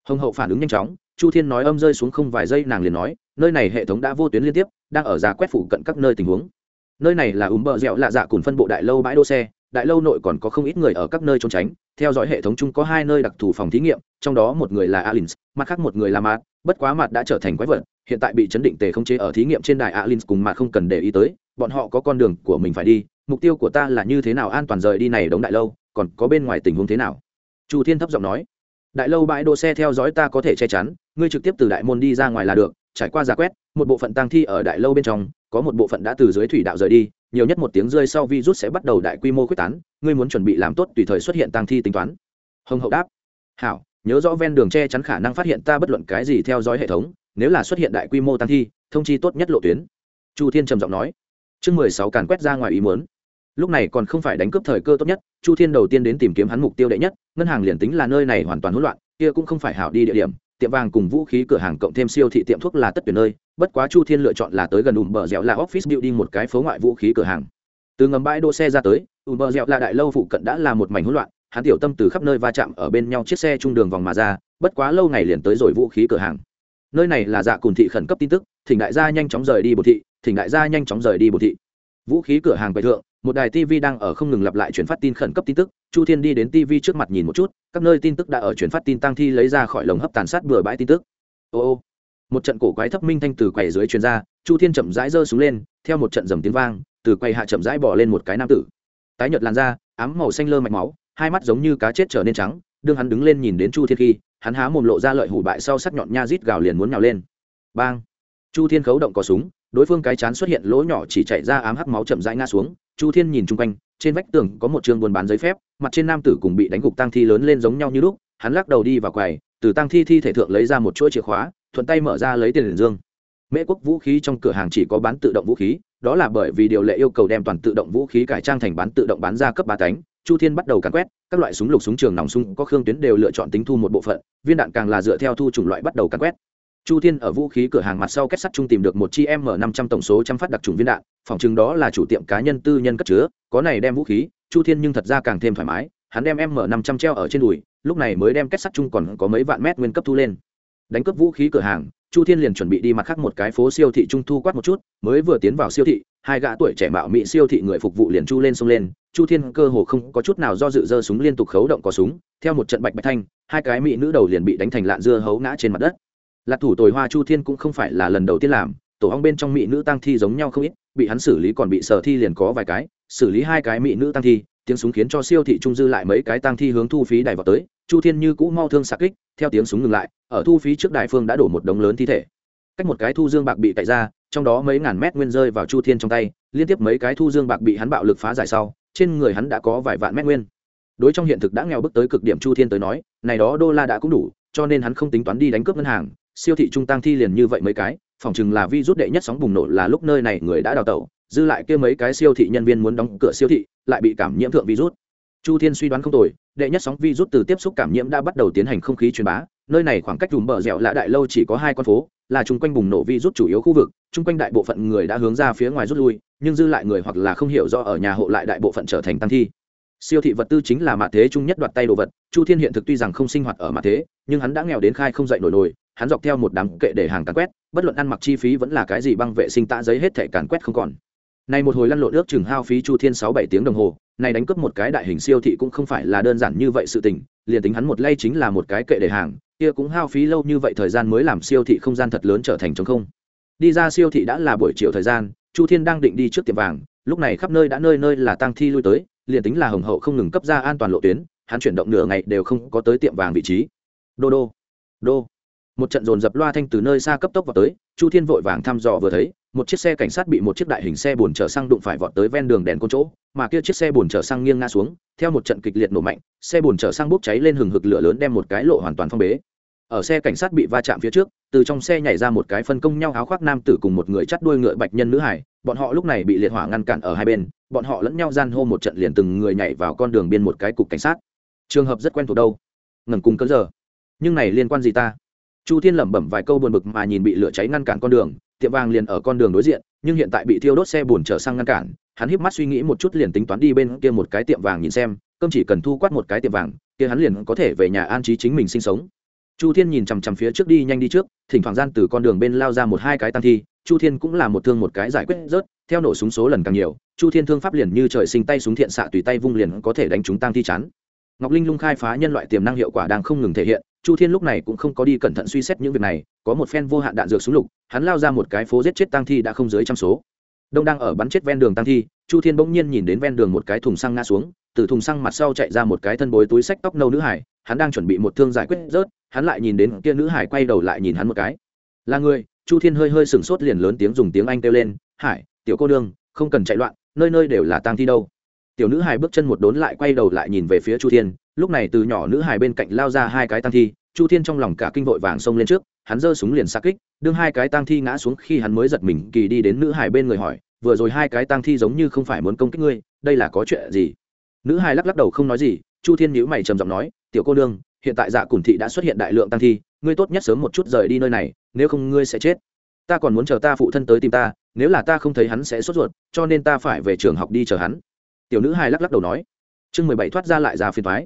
hồng hậu phản ứng nhanh chóng, chu thiên nói âm rơi xuống không vài giây nàng liền nói, nơi này hệ thống đã vô tuyến liên tiếp, đang ở giả quét phủ cận các nơi tình huống. Nơi này là ùm bợ dẹo lạ dạ cùng phân bộ đại lâu bãi đỗ xe đại lâu nội còn có không ít người ở các nơi trốn tránh, theo dõi hệ thống chung có hai nơi đặc thù phòng thí nghiệm, trong đó một người là alin mặt khác một người là mạt. Bất quá mặt đã trở thành quái vật, hiện tại bị chấn định tề không chế ở thí nghiệm trên đài alin cùng mạt không cần để ý tới, bọn họ có con đường của mình phải đi, mục tiêu của ta là như thế nào an toàn rời đi này đống đại lâu, còn có bên ngoài tình huống thế nào? Chu thiên thấp giọng nói. Đại lâu bãi đỗ xe theo dõi ta có thể che chắn, ngươi trực tiếp từ đại môn đi ra ngoài là được, trải qua giả quét, một bộ phận tăng thi ở đại lâu bên trong, có một bộ phận đã từ dưới thủy đạo rời đi nhiều nhất một tiếng rơi sau virus sẽ bắt đầu đại quy mô quyết tán, ngươi muốn chuẩn bị làm tốt tùy thời xuất hiện tăng thi tính toán. Hồng hậu đáp, hảo, nhớ rõ ven đường che chắn khả năng phát hiện ta bất luận cái gì theo dõi hệ thống, nếu là xuất hiện đại quy mô tăng thi, thông chi tốt nhất lộ tuyến. Chu thiên trầm giọng nói. Chương mười sáu càn quét ra ngoài ý muốn. Lúc này còn không phải đánh cướp thời cơ tốt nhất, chu thiên đầu tiên đến tìm kiếm hắn mục tiêu đệ nhất, ngân hàng liền tính là nơi này hoàn toàn hỗn loạn, kia cũng không phải hảo đi địa điểm, tiệm vàng cùng vũ khí cửa hàng cộng thêm siêu thị tiệm thuốc là tất tuyệt nơi bất quá chu thiên lựa chọn là tới gần ùm bờ dẻo là office building một cái phố ngoại vũ khí cửa hàng. Từ ngầm bãi đỗ xe ra tới ùm bờ dẻo là đại lâu phụ cận đã là một mảnh hỗn loạn, hắn tiểu tâm từ khắp nơi va chạm ở bên nhau chiếc xe trung đường vòng mà ra, bất quá lâu ngày liền tới rồi vũ khí cửa hàng. Nơi này là dạ cùng thị khẩn cấp tin tức, thỉnh đại gia nhanh chóng rời đi bột thị, thỉnh đại gia nhanh chóng rời đi bột thị. Vũ khí cửa hàng bày thượng, một đài tv đang ở không ngừng lặp lại chuyển phát tin khẩn cấp tin tức, chu thiên đi đến tv trước mặt nhìn một chút, các nơi tin tức đã ở chuyển phát tin tăng thi lấy ra khỏi lồng hấp tàn sát bừa bãi tin tức. Ô ô một trận cổ quái thấp minh thanh từ quầy dưới truyền ra, chu thiên chậm rãi giơ xuống lên, theo một trận dầm tiếng vang, từ quầy hạ chậm rãi bỏ lên một cái nam tử. Tái nhợt làn da, ám màu xanh lơ mạch máu, hai mắt giống như cá chết trở nên trắng, đương hắn đứng lên nhìn đến chu thiên khi, hắn há mồm lộ ra lợi hủ bại sau sắc nhọn nha rít gào liền muốn nhào lên. Bang! Chu thiên khấu động cò súng, đối phương cái chán xuất hiện lỗ nhỏ chỉ chạy ra ám hắc máu chậm rãi ngã xuống, chu thiên nhìn chung quanh, trên vách tường có một trường buôn bán giấy phép, mặt trên nam tử cùng bị đánh gục tăng thi lớn lên giống nhau như lúc hắn lắc đầu đi vào quầy, từ tăng thi thi thể thượng lấy ra một chuỗi chìa khóa, thuận tay mở ra lấy tiền liền dương. Mễ quốc vũ khí trong cửa hàng chỉ có bán tự động vũ khí, đó là bởi vì điều lệ yêu cầu đem toàn tự động vũ khí cải trang thành bán tự động bán ra cấp ba cánh. Chu thiên bắt đầu càn quét, các loại súng lục súng trường nòng súng có khương tuyến đều lựa chọn tính thu một bộ phận, viên đạn càng là dựa theo thu chủng loại bắt đầu càn quét. Chu thiên ở vũ khí cửa hàng mặt sau kết sắt trung tìm được một chi m năm trăm tổng số trăm phát đặc trùng viên đạn, phòng chừng đó là chủ tiệm cá nhân tư nhân cất chứa, có này đem vũ khí, chu thiên nhưng thật ra càng thêm thoải mái hắn đem m năm trăm treo ở trên đùi, lúc này mới đem kết sắt chung còn có mấy vạn mét nguyên cấp thu lên. Đánh cướp vũ khí cửa hàng, chu thiên liền chuẩn bị đi mặt khác một cái phố siêu thị trung thu quát một chút, mới vừa tiến vào siêu thị, hai gã tuổi trẻ mạo mị siêu thị người phục vụ liền chu lên xông lên, chu thiên cơ hồ không có chút nào do dự dơ súng liên tục khấu động có súng, theo một trận bạch bạch thanh, hai cái mỹ nữ đầu liền bị đánh thành lạn dưa hấu ngã trên mặt đất. Lạc thủ tồi hoa chu thiên cũng không phải là lần đầu tiên làm, tổ hong bên trong mỹ nữ tăng thi giống nhau không ít, bị hắn xử lý còn bị sở thi liền có vài cái, xử lý hai cái mỹ nữ tăng thi tiếng súng khiến cho siêu thị trung dư lại mấy cái tăng thi hướng thu phí đài vào tới, chu thiên như cũ mau thương sạc kích, theo tiếng súng ngừng lại, ở thu phí trước đài phương đã đổ một đống lớn thi thể. Cách một cái thu dương bạc bị cậy ra, trong đó mấy ngàn mét nguyên rơi vào chu thiên trong tay, liên tiếp mấy cái thu dương bạc bị hắn bạo lực phá giải sau, trên người hắn đã có vài vạn mét nguyên. Đối trong hiện thực đã nghèo bước tới cực điểm chu thiên tới nói, này đó đô la đã cũng đủ, cho nên hắn không tính toán đi đánh cướp ngân hàng, siêu thị trung tăng thi liền như vậy mấy cái, phòng chừng là vi rút đệ nhất sóng bùng nổ là lúc nơi này người đã đào tẩu dư lại kia mấy cái siêu thị nhân viên muốn đóng cửa siêu thị, lại bị cảm nhiễm thượng virus. Chu thiên suy đoán không tồi, đệ nhất sóng virus từ tiếp xúc cảm nhiễm đã bắt đầu tiến hành không khí truyền bá, nơi này khoảng cách vùng bờ dẻo lạ đại lâu chỉ có hai con phố, là chung quanh bùng nổ virus chủ yếu khu vực, chung quanh đại bộ phận người đã hướng ra phía ngoài rút lui, nhưng dư lại người hoặc là không hiểu do ở nhà hộ lại đại bộ phận trở thành tăng thi. Siêu thị vật tư chính là mạ thế chung nhất đoạt tay đồ vật, chu thiên hiện thực tuy rằng không sinh hoạt ở mạ thế, nhưng hắn đã nghèo đến khai không dậy nổi nổi, hắn dọc theo một đám kệ để hàng càn quét, bất luận ăn mặc chi phí vẫn là cái gì băng vệ sinh tạ giấy hết thẻ càn quét không còn này một hồi lăn lộn ước chừng hao phí chu thiên sáu bảy tiếng đồng hồ này đánh cướp một cái đại hình siêu thị cũng không phải là đơn giản như vậy sự tình, liền tính hắn một lay chính là một cái kệ để hàng, kia cũng hao phí lâu như vậy thời gian mới làm siêu thị không gian thật lớn trở thành trống không. Đi ra siêu thị đã là buổi chiều thời gian, chu thiên đang định đi trước tiệm vàng, lúc này khắp nơi đã nơi nơi là tang thi lui tới, liền tính là hồng hậu không ngừng cấp ra an toàn lộ tuyến, hắn chuyển động nửa ngày đều không có tới tiệm vàng vị trí. Đô đô đô. Một trận dồn dập loa thanh từ nơi xa cấp tốc vào tới, chu thiên vội vàng thăm dò vừa thấy một chiếc xe cảnh sát bị một chiếc đại hình xe bồn chở xăng đụng phải vọt tới ven đường đèn côn chỗ, mà kia chiếc xe bồn chở xăng nghiêng ngã xuống, theo một trận kịch liệt nổ mạnh, xe bồn chở xăng bốc cháy lên hừng hực lửa lớn đem một cái lộ hoàn toàn phong bế. Ở xe cảnh sát bị va chạm phía trước, từ trong xe nhảy ra một cái phân công nhau áo khoác nam tử cùng một người chắt đuôi ngựa bạch nhân nữ hải, bọn họ lúc này bị liệt hỏa ngăn cản ở hai bên, bọn họ lẫn nhau gian hô một trận liền từng người nhảy vào con đường biên một cái cục cảnh sát. Trường hợp rất quen thuộc đâu? Ngẩng cùng cỡ giờ. Nhưng này liên quan gì ta? Chu thiên lẩm bẩm vài câu buồn bực mà nhìn bị lửa cháy ngăn cản con đường tiệm vàng liền ở con đường đối diện, nhưng hiện tại bị thiêu đốt xe bùn chở sang ngăn cản, hắn híp mắt suy nghĩ một chút liền tính toán đi bên kia một cái tiệm vàng nhìn xem, cơm chỉ cần thu quát một cái tiệm vàng, kia hắn liền có thể về nhà an trí chính mình sinh sống. Chu thiên nhìn chằm chằm phía trước đi nhanh đi trước, thỉnh thoảng gian từ con đường bên lao ra một hai cái tăng thi, chu thiên cũng là một thương một cái giải quyết rớt, theo nổ súng số lần càng nhiều, chu thiên thương pháp liền như trời sinh tay súng thiện xạ tùy tay vung liền có thể đánh chúng tăng thi chắn. Ngọc linh lung khai phá nhân loại tiềm năng hiệu quả đang không ngừng thể hiện chu thiên lúc này cũng không có đi cẩn thận suy xét những việc này, có một phen vô hạn đạn dược súng lục, hắn lao ra một cái phố giết chết tăng thi đã không dưới trăm số. Đông đang ở bắn chết ven đường tăng thi, chu thiên bỗng nhiên nhìn đến ven đường một cái thùng xăng ngã xuống, từ thùng xăng mặt sau chạy ra một cái thân bối túi sách tóc nâu nữ hải, hắn đang chuẩn bị một thương giải quyết rớt, hắn lại nhìn đến kia nữ hải quay đầu lại nhìn hắn một cái. Là người? Chu thiên hơi hơi sửng sốt liền lớn tiếng dùng tiếng anh kêu lên, hải, tiểu cô đương không cần chạy loạn, nơi nơi đều là tang thi đâu tiểu nữ hài bước chân một đốn lại quay đầu lại nhìn về phía chu thiên, lúc này từ nhỏ nữ hài bên cạnh lao ra hai cái tang thi, chu thiên trong lòng cả kinh vội vàng xông lên trước, hắn giơ súng liền xa kích, đương hai cái tang thi ngã xuống khi hắn mới giật mình, kỳ đi đến nữ hài bên người hỏi, vừa rồi hai cái tang thi giống như không phải muốn công kích ngươi, đây là có chuyện gì? Nữ hài lắc lắc đầu không nói gì, chu thiên nhữ mày trầm giọng nói, tiểu cô đương hiện tại dạ cùn thị đã xuất hiện đại lượng tăng thi, ngươi tốt nhất sớm một chút rời đi nơi này, nếu không ngươi sẽ chết. Ta còn muốn chờ ta phụ thân tới tìm ta, nếu là ta không thấy hắn sẽ sốt ruột, cho nên ta phải về trường học đi chờ hắn tiểu nữ hài lắc lắc đầu nói. Chương mười bảy thoát ra lại ra phiền thoái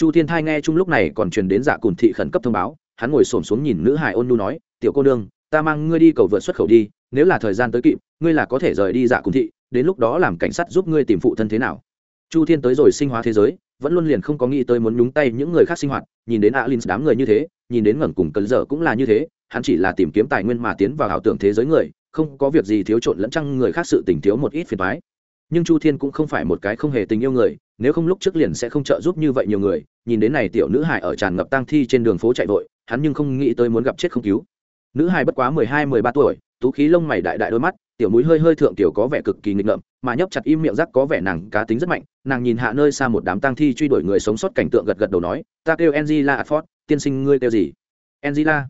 chu thiên thai nghe chung lúc này còn truyền đến dạ cùn thị khẩn cấp thông báo, hắn ngồi xổm xuống nhìn nữ hải ôn nu nói, tiểu cô nương, ta mang ngươi đi cầu vượt xuất khẩu đi, nếu là thời gian tới kịp, ngươi là có thể rời đi dạ cùn thị, đến lúc đó làm cảnh sát giúp ngươi tìm phụ thân thế nào. Chu thiên tới rồi sinh hóa thế giới, vẫn luôn liền không có nghĩ tới muốn nhúng tay những người khác sinh hoạt, nhìn đến alin đám người như thế, nhìn đến ngẩn cùng cần dở cũng là như thế, hắn chỉ là tìm kiếm tài nguyên mà tiến vào ảo tưởng thế giới người, không có việc gì thiếu trộn lẫn chăng người khác sự tình thiếu một ít phiền toái nhưng chu thiên cũng không phải một cái không hề tình yêu người, nếu không lúc trước liền sẽ không trợ giúp như vậy nhiều người, nhìn đến này tiểu nữ hải ở tràn ngập tang thi trên đường phố chạy vội, hắn nhưng không nghĩ tới muốn gặp chết không cứu. Nữ hải bất quá mười hai, mười ba tuổi, tú khí lông mày đại đại đôi mắt, tiểu mũi hơi hơi thượng tiểu có vẻ cực kỳ nghịch ngợm, mà nhấp chặt im miệng rắc có vẻ nàng cá tính rất mạnh, nàng nhìn hạ nơi xa một đám tang thi truy đuổi người sống sót cảnh tượng gật gật đầu nói, ta kêu angela ford, tiên sinh ngươi kêu gì? Angela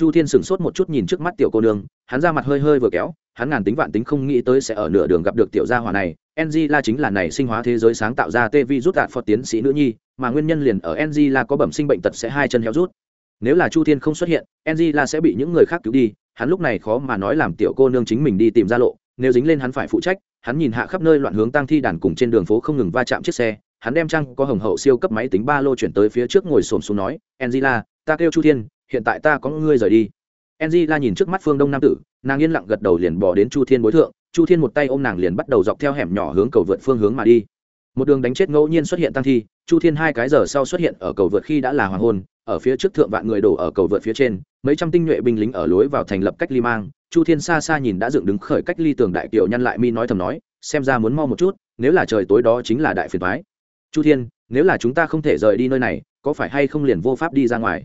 chu thiên sửng sốt một chút nhìn trước mắt tiểu cô nương, hắn ra mặt hơi hơi vừa kéo, hắn ngàn tính vạn tính không nghĩ tới sẽ ở nửa đường gặp được tiểu gia hỏa này. Angela chính là này sinh hóa thế giới sáng tạo ra tê vi rút đạt phật tiến sĩ nữ nhi, mà nguyên nhân liền ở angela có bẩm sinh bệnh tật sẽ hai chân héo rút. Nếu là chu thiên không xuất hiện angela sẽ bị những người khác cứu đi, hắn lúc này khó mà nói làm tiểu cô nương chính mình đi tìm ra lộ, nếu dính lên hắn phải phụ trách, hắn nhìn hạ khắp nơi loạn hướng tăng thi đàn cùng trên đường phố không ngừng va chạm chiếc xe, hắn đem trăng có hồng hậu siêu cấp máy tính ba lô chuyển tới phía trước ngồi xổm xuống nói angela ta kêu chu thiên hiện tại ta có ngươi rời đi. Angela nhìn trước mắt phương đông nam tử, nàng yên lặng gật đầu liền bỏ đến chu thiên bối thượng. Chu thiên một tay ôm nàng liền bắt đầu dọc theo hẻm nhỏ hướng cầu vượt phương hướng mà đi. Một đường đánh chết ngẫu nhiên xuất hiện tăng thi, chu thiên hai cái giờ sau xuất hiện ở cầu vượt khi đã là hoàng hôn, ở phía trước thượng vạn người đổ ở cầu vượt phía trên, mấy trăm tinh nhuệ binh lính ở lối vào thành lập cách ly mang. Chu thiên xa xa nhìn đã dựng đứng khởi cách ly tường đại kiều nhăn lại mi nói thầm nói, xem ra muốn mau một chút, nếu là trời tối đó chính là đại phiền thoái chu thiên, nếu là chúng ta không thể rời đi nơi này, có phải hay không liền vô pháp đi ra ngoài?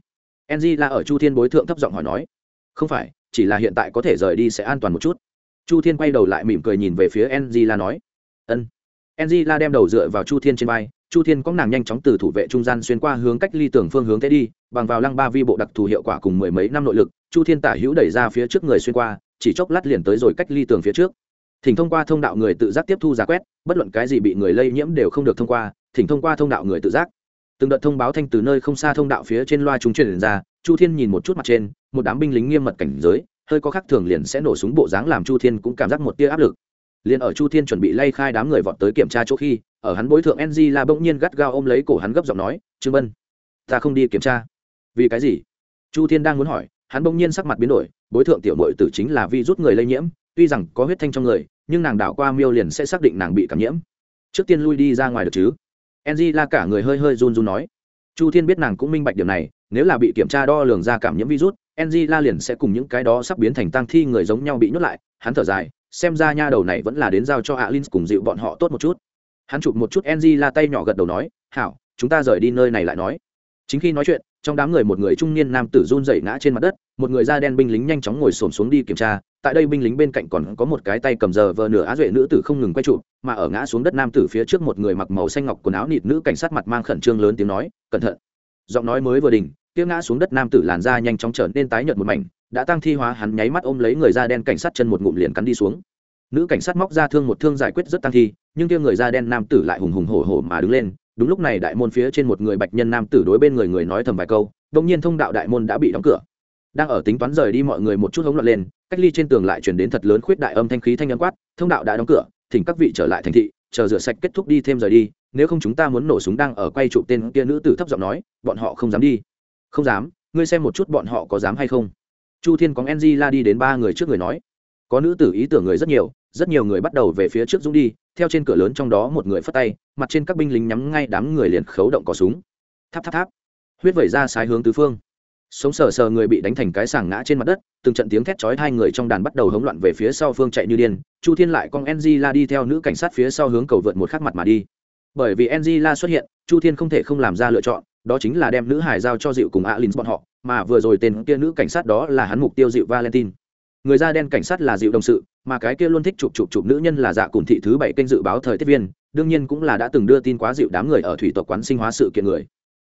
Ng là ở chu thiên bối thượng thấp giọng hỏi nói. Không phải, chỉ là hiện tại có thể rời đi sẽ an toàn một chút. Chu thiên quay đầu lại mỉm cười nhìn về phía ng la nói. Ân. Ng la đem đầu dựa vào chu thiên trên vai, chu thiên có nàng nhanh chóng từ thủ vệ trung gian xuyên qua hướng cách ly tưởng phương hướng thế đi, bằng vào lăng ba vi bộ đặc thù hiệu quả cùng mười mấy năm nội lực, chu thiên tả hữu đẩy ra phía trước người xuyên qua, chỉ chốc lát liền tới rồi cách ly tường phía trước. Thỉnh thông qua thông đạo người tự giác tiếp thu giá quét, bất luận cái gì bị người lây nhiễm đều không được thông qua, thỉnh thông qua thông đạo người tự giác từng đợt thông báo thanh từ nơi không xa thông đạo phía trên loa chúng truyền ra, chu thiên nhìn một chút mặt trên, một đám binh lính nghiêm mật cảnh giới, hơi có khác thường liền sẽ nổ súng bộ dáng làm chu thiên cũng cảm giác một tia áp lực. Liền ở chu thiên chuẩn bị lay khai đám người vọt tới kiểm tra chỗ khi, ở hắn bối thượng ng là bỗng nhiên gắt gao ôm lấy cổ hắn gấp giọng nói, trương bân, ta không đi kiểm tra. Vì cái gì? Chu thiên đang muốn hỏi, hắn bỗng nhiên sắc mặt biến đổi, bối thượng tiểu mội tử chính là vi rút người lây nhiễm, tuy rằng có huyết thanh trong người, nhưng nàng đảo qua miêu liền sẽ xác định nàng bị cảm nhiễm. Trước tiên lui đi ra ngoài được chứ? Ng la cả người hơi hơi run run nói. Chu thiên biết nàng cũng minh bạch điều này, nếu là bị kiểm tra đo lường ra cảm nhiễm virus, angela liền sẽ cùng những cái đó sắp biến thành tang thi người giống nhau bị nhốt lại. Hắn thở dài, xem ra nha đầu này vẫn là đến giao cho alin cùng dịu bọn họ tốt một chút. Hắn chụp một chút angela tay nhỏ gật đầu nói, hảo, chúng ta rời đi nơi này lại nói. Chính khi nói chuyện, trong đám người một người trung niên nam tử run rẩy ngã trên mặt đất một người da đen binh lính nhanh chóng ngồi xổm xuống đi kiểm tra, tại đây binh lính bên cạnh còn có một cái tay cầm giờ vờ nửa á duệ nữ tử không ngừng quay trụ mà ở ngã xuống đất nam tử phía trước một người mặc màu xanh ngọc quần áo nịt nữ cảnh sát mặt mang khẩn trương lớn tiếng nói, cẩn thận. Giọng nói mới vừa đỉnh tiếng ngã xuống đất nam tử làn da nhanh chóng trở nên tái nhợt một mảnh, đã tăng thi hóa hắn nháy mắt ôm lấy người da đen cảnh sát chân một ngụm liền cắn đi xuống. Nữ cảnh sát móc ra thương một thương giải quyết rất tăng thi, nhưng kia người da đen nam tử lại hùng hùng hổ hổ mà đứng lên, đúng lúc này đại môn phía trên một người bạch nhân nam tử đối bên người người nói thầm vài câu đông nhiên thông đạo đại môn đã bị đóng cửa đang ở tính toán rời đi mọi người một chút hống loạn lên, cách ly trên tường lại chuyển đến thật lớn khuyết đại âm thanh khí thanh âm quát, thông đạo đã đóng cửa, thỉnh các vị trở lại thành thị, chờ rửa sạch kết thúc đi thêm rời đi, nếu không chúng ta muốn nổ súng đang ở quay trụ tên kia nữ tử thấp giọng nói, bọn họ không dám đi. Không dám, ngươi xem một chút bọn họ có dám hay không? Chu thiên có ng la đi đến ba người trước người nói. Có nữ tử ý tưởng người rất nhiều rất nhiều người bắt đầu về phía trước dũng đi, theo trên cửa lớn trong đó một người phất tay, mặt trên các binh lính nhắm ngay đám người liền khấu động có súng. Tháp tháp tháp. Huyết vẩy ra sai hướng tứ phương sống sờ sờ người bị đánh thành cái sàng ngã trên mặt đất, từng trận tiếng thét chói hai người trong đàn bắt đầu hỗn loạn về phía sau phương chạy như điên, chu thiên lại con ng la đi theo nữ cảnh sát phía sau hướng cầu vượt một khắc mặt mà đi. Bởi vì ng la xuất hiện, chu thiên không thể không làm ra lựa chọn, đó chính là đem nữ hải giao cho dịu cùng alin bọn họ, mà vừa rồi tên kia nữ cảnh sát đó là hắn mục tiêu dịu valentine. Người da đen cảnh sát là dịu đồng sự, mà cái kia luôn thích chụp chụp chụp nữ nhân là dạ cùn thị thứ bảy kênh dự báo thời tiết viên, đương nhiên cũng là đã từng đưa tin quá dịu đám người ở thủy tộc quán sinh hóa sự kiện người.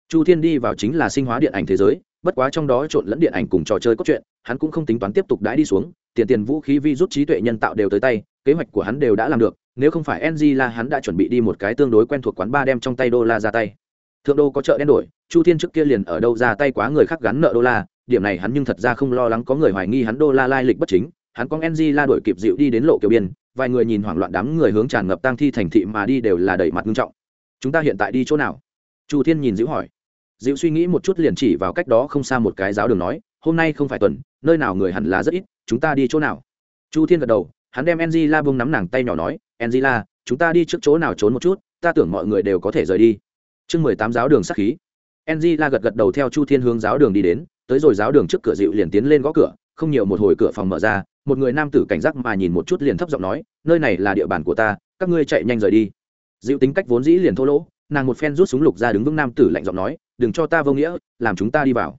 Chu thiên đi vào chính là sinh hóa điện ảnh thế giới bất quá trong đó trộn lẫn điện ảnh cùng trò chơi cốt truyện, hắn cũng không tính toán tiếp tục đãi đi xuống, tiền tiền vũ khí vi rút trí tuệ nhân tạo đều tới tay, kế hoạch của hắn đều đã làm được, nếu không phải ng là hắn đã chuẩn bị đi một cái tương đối quen thuộc quán ba đem trong tay đô la ra tay. Thượng đô có chợ đen đổi, chu thiên trước kia liền ở đâu ra tay quá người khác gắn nợ đô la, điểm này hắn nhưng thật ra không lo lắng có người hoài nghi hắn đô la lai lịch bất chính, hắn con ng la đổi kịp dịu đi đến lộ kiểu biên, vài người nhìn hoảng loạn đám người hướng tràn ngập tang thi thành thị mà đi đều là đẩy mặt nghiêm trọng. Chúng ta hiện tại đi chỗ nào? Chu thiên nhìn dịu hỏi dịu suy nghĩ một chút liền chỉ vào cách đó không xa một cái giáo đường nói, hôm nay không phải tuần, nơi nào người hẳn là rất ít, chúng ta đi chỗ nào? Chu thiên gật đầu, hắn đem enzy bông nắm nàng tay nhỏ nói enzy chúng ta đi trước chỗ nào trốn một chút, ta tưởng mọi người đều có thể rời đi. Chương mười tám giáo đường sắc khí. Enzy gật gật đầu theo chu thiên hướng giáo đường đi đến, tới rồi giáo đường trước cửa dịu liền tiến lên gõ cửa, không nhiều một hồi cửa phòng mở ra, một người nam tử cảnh giác mà nhìn một chút liền thấp giọng nói, nơi này là địa bàn của ta, các ngươi chạy nhanh rời đi. Dịu tính cách vốn dĩ liền thô lỗ, nàng một phen rút súng lục ra đứng vững nam tử lạnh giọng nói đừng cho ta vô nghĩa, làm chúng ta đi vào.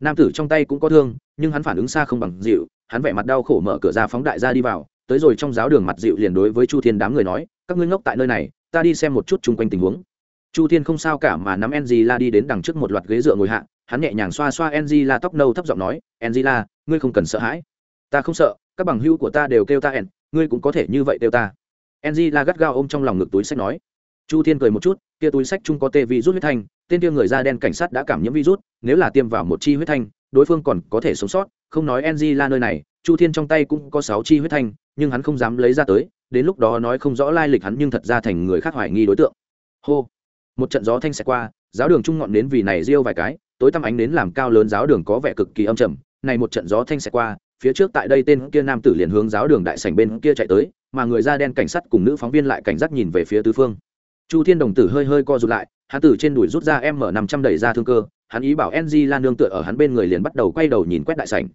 Nam tử trong tay cũng có thương, nhưng hắn phản ứng xa không bằng dịu, hắn vẻ mặt đau khổ mở cửa ra phóng đại ra đi vào, tới rồi trong giáo đường mặt dịu liền đối với chu thiên đám người nói, các ngươi ngốc tại nơi này, ta đi xem một chút chung quanh tình huống. Chu thiên không sao cả mà nắm enzy la đi đến đằng trước một loạt ghế dựa ngồi hạ, hắn nhẹ nhàng xoa xoa enzy la tóc nâu thấp giọng nói enzy la ngươi không cần sợ hãi. Ta không sợ, các bằng hữu của ta đều kêu ta en ngươi cũng có thể như vậy kêu ta. Enzy la gắt gao ôm trong lòng ngực túi sách nói. Chu thiên cười một chút, kia túi sách chung có tê vi rút huyết thanh tên tiêu người da đen cảnh sát đã cảm nhiễm virus, nếu là tiêm vào một chi huyết thanh, đối phương còn có thể sống sót. Không nói ng la nơi này, chu thiên trong tay cũng có sáu chi huyết thanh, nhưng hắn không dám lấy ra tới, đến lúc đó nói không rõ lai lịch hắn nhưng thật ra thành người khác hoài nghi đối tượng. Hô! Một trận gió thanh xẹt qua, giáo đường trung ngọn đến vì này riêu vài cái, tối tăm ánh đến làm cao lớn giáo đường có vẻ cực kỳ âm trầm. Này một trận gió thanh xẹt qua, phía trước tại đây tên kia nam tử liền hướng giáo đường đại sảnh bên kia chạy tới, mà người da đen cảnh sát cùng nữ phóng viên lại cảnh giác nhìn về phía tứ phương chu thiên đồng tử hơi hơi co rụt lại, hắn từ trên đùi rút ra m năm trăm đẩy ra thương cơ, hắn ý bảo ng lan nương tựa ở hắn bên người liền bắt đầu quay đầu nhìn quét đại sảnh.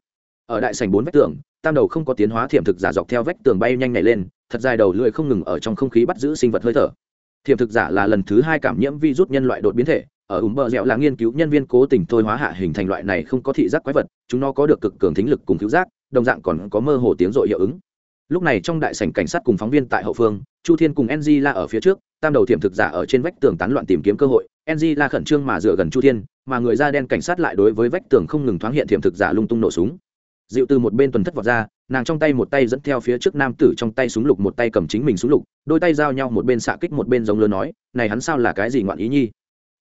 Ở đại sảnh bốn vách tường, tam đầu không có tiến hóa thiểm thực giả dọc theo vách tường bay nhanh nhảy lên, thật dài đầu lưỡi không ngừng ở trong không khí bắt giữ sinh vật hơi thở. Thiểm thực giả là lần thứ hai cảm nhiễm virus nhân loại đột biến thể, ở ủng bờ dẻo là nghiên cứu nhân viên cố tình thôi hóa hạ hình thành loại này không có thị giác quái vật, chúng nó có được cực cường thính lực cùng cứu giác, đồng dạng còn có mơ hồ tiếng rội hiệu ứng lúc này trong đại sảnh cảnh sát cùng phóng viên tại hậu phương, chu thiên cùng ng la ở phía trước, tam đầu thiểm thực giả ở trên vách tường tán loạn tìm kiếm cơ hội. Ng la khẩn trương mà dựa gần chu thiên, mà người da đen cảnh sát lại đối với vách tường không ngừng thoáng hiện thiểm thực giả lung tung nổ súng. Dịu từ một bên tuần thất vọt ra, nàng trong tay một tay dẫn theo phía trước nam tử trong tay súng lục một tay cầm chính mình súng lục, đôi tay giao nhau một bên xạ kích một bên giống lớn nói, này hắn sao là cái gì ngoạn ý nhi?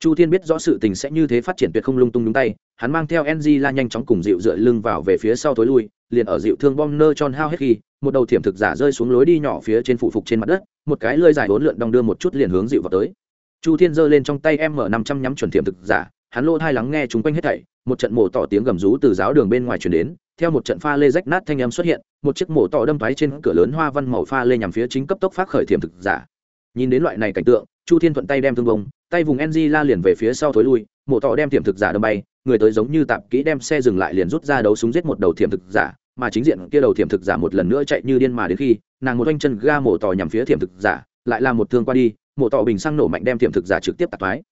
Chu thiên biết rõ sự tình sẽ như thế phát triển tuyệt không lung tung đúng tay, hắn mang theo ng la nhanh chóng cùng dịu dựa lưng vào về phía sau tối lui, liền ở dịu thương bom nơ tròn hao hết khi một đầu thiểm thực giả rơi xuống lối đi nhỏ phía trên phụ phục trên mặt đất, một cái lơi dài bốn lượn đong đưa một chút liền hướng dịu vào tới. Chu thiên giơ lên trong tay em mở năm trăm nhắm chuẩn thiểm thực giả, hắn lô thai lắng nghe chúng quanh hết thảy, một trận mổ tỏ tiếng gầm rú từ giáo đường bên ngoài truyền đến, theo một trận pha lê rách nát thanh âm xuất hiện, một chiếc mổ tỏ đâm váy trên cửa lớn hoa văn màu pha lê nhằm phía chính cấp tốc phát khởi thiểm thực giả. Nhìn đến loại này cảnh tượng, chu thiên thuận tay đem thương bông, tay vùng ng la liền về phía sau thối lui mộ tỏ đem thiểm thực giả đâm bay, người tới giống như tạp kỹ đem xe dừng lại liền rút ra đấu súng giết một đầu thiểm thực giả mà chính diện kia đầu thiểm thực giả một lần nữa chạy như điên mà đến khi, nàng một oanh chân ga mổ tỏ nhằm phía thiểm thực giả, lại làm một thương qua đi, mổ tỏ bình xăng nổ mạnh đem thiểm thực giả trực tiếp tạt thoái.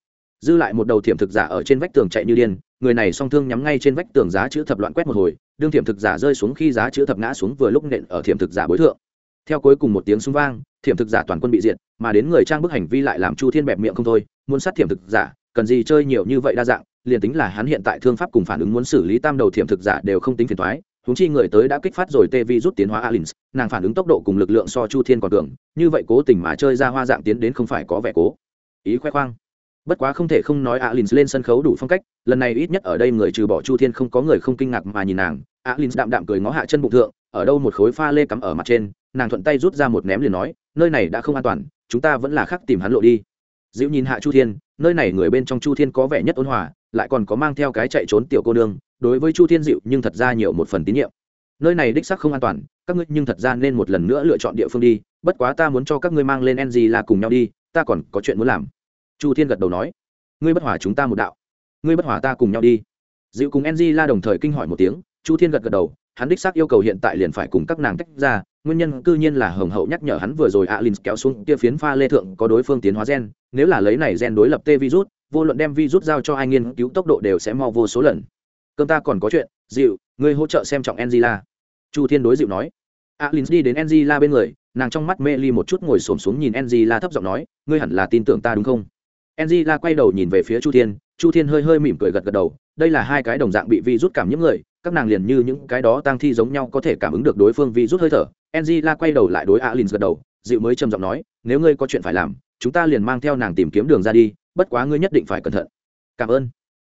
Dư lại một đầu thiểm thực giả ở trên vách tường chạy như điên, người này song thương nhắm ngay trên vách tường giá chữ thập loạn quét một hồi, đương thiểm thực giả rơi xuống khi giá chữ thập ngã xuống vừa lúc nện ở thiểm thực giả bối thượng. Theo cuối cùng một tiếng súng vang, thiểm thực giả toàn quân bị diệt, mà đến người trang bức hành vi lại làm chu thiên bẹp miệng không thôi, muốn sát thiểm thực giả, cần gì chơi nhiều như vậy đa dạng, liền tính là hắn hiện tại thương pháp cùng phản ứng muốn xử lý tam đầu thiểm thực giả đều không tính phiền thoái huống chi người tới đã kích phát rồi tê vi rút tiến hóa alins, nàng phản ứng tốc độ cùng lực lượng so chu thiên còn tưởng như vậy cố tình mà chơi ra hoa dạng tiến đến không phải có vẻ cố. Ý khoe khoang. Bất quá không thể không nói alins lên sân khấu đủ phong cách, lần này ít nhất ở đây người trừ bỏ chu thiên không có người không kinh ngạc mà nhìn nàng, alins đạm đạm cười ngó hạ chân bụng thượng, ở đâu một khối pha lê cắm ở mặt trên, nàng thuận tay rút ra một ném liền nói, nơi này đã không an toàn, chúng ta vẫn là khắc tìm hắn lộ đi. Dịu nhìn hạ chu thiên, nơi này người bên trong chu thiên có vẻ nhất ôn hòa, lại còn có mang theo cái chạy trốn tiểu cô nương đối với chu thiên Diệu nhưng thật ra nhiều một phần tín nhiệm. Nơi này đích sắc không an toàn, các ngươi nhưng thật ra nên một lần nữa lựa chọn địa phương đi, bất quá ta muốn cho các ngươi mang lên ng là cùng nhau đi, ta còn có chuyện muốn làm. Chu thiên gật đầu nói. Ngươi bất hòa chúng ta một đạo. Ngươi bất hòa ta cùng nhau đi. Dịu cùng ng la đồng thời kinh hỏi một tiếng, chu thiên gật gật đầu, hắn đích xác yêu cầu hiện tại liền phải cùng các nàng tách ra, nguyên nhân cư nhiên là hồng hậu nhắc nhở hắn vừa rồi alin kéo xuống kia phiến pha lê thượng có đối phương tiến hóa gen, nếu là lấy này gen đối lập t virus, vô luận đem virus giao cho ai nghiên cứu tốc độ đều sẽ mau vô số lần cơm ta còn có chuyện, dịu, ngươi hỗ trợ xem trọng angela. Chu thiên đối dịu nói. Alin đi đến angela bên người, nàng trong mắt mê ly một chút ngồi xổm xuống nhìn angela thấp giọng nói, ngươi hẳn là tin tưởng ta đúng không? Angela quay đầu nhìn về phía chu thiên chu thiên hơi hơi mỉm cười gật gật đầu, đây là hai cái đồng dạng bị vi rút cảm nhiễm người, các nàng liền như những cái đó tang thi giống nhau có thể cảm ứng được đối phương vi rút hơi thở. Angela quay đầu lại đối alin gật đầu, dịu mới trầm giọng nói, nếu ngươi có chuyện phải làm, chúng ta liền mang theo nàng tìm kiếm đường ra đi, bất quá ngươi nhất định phải cẩn thận. Cảm ơn.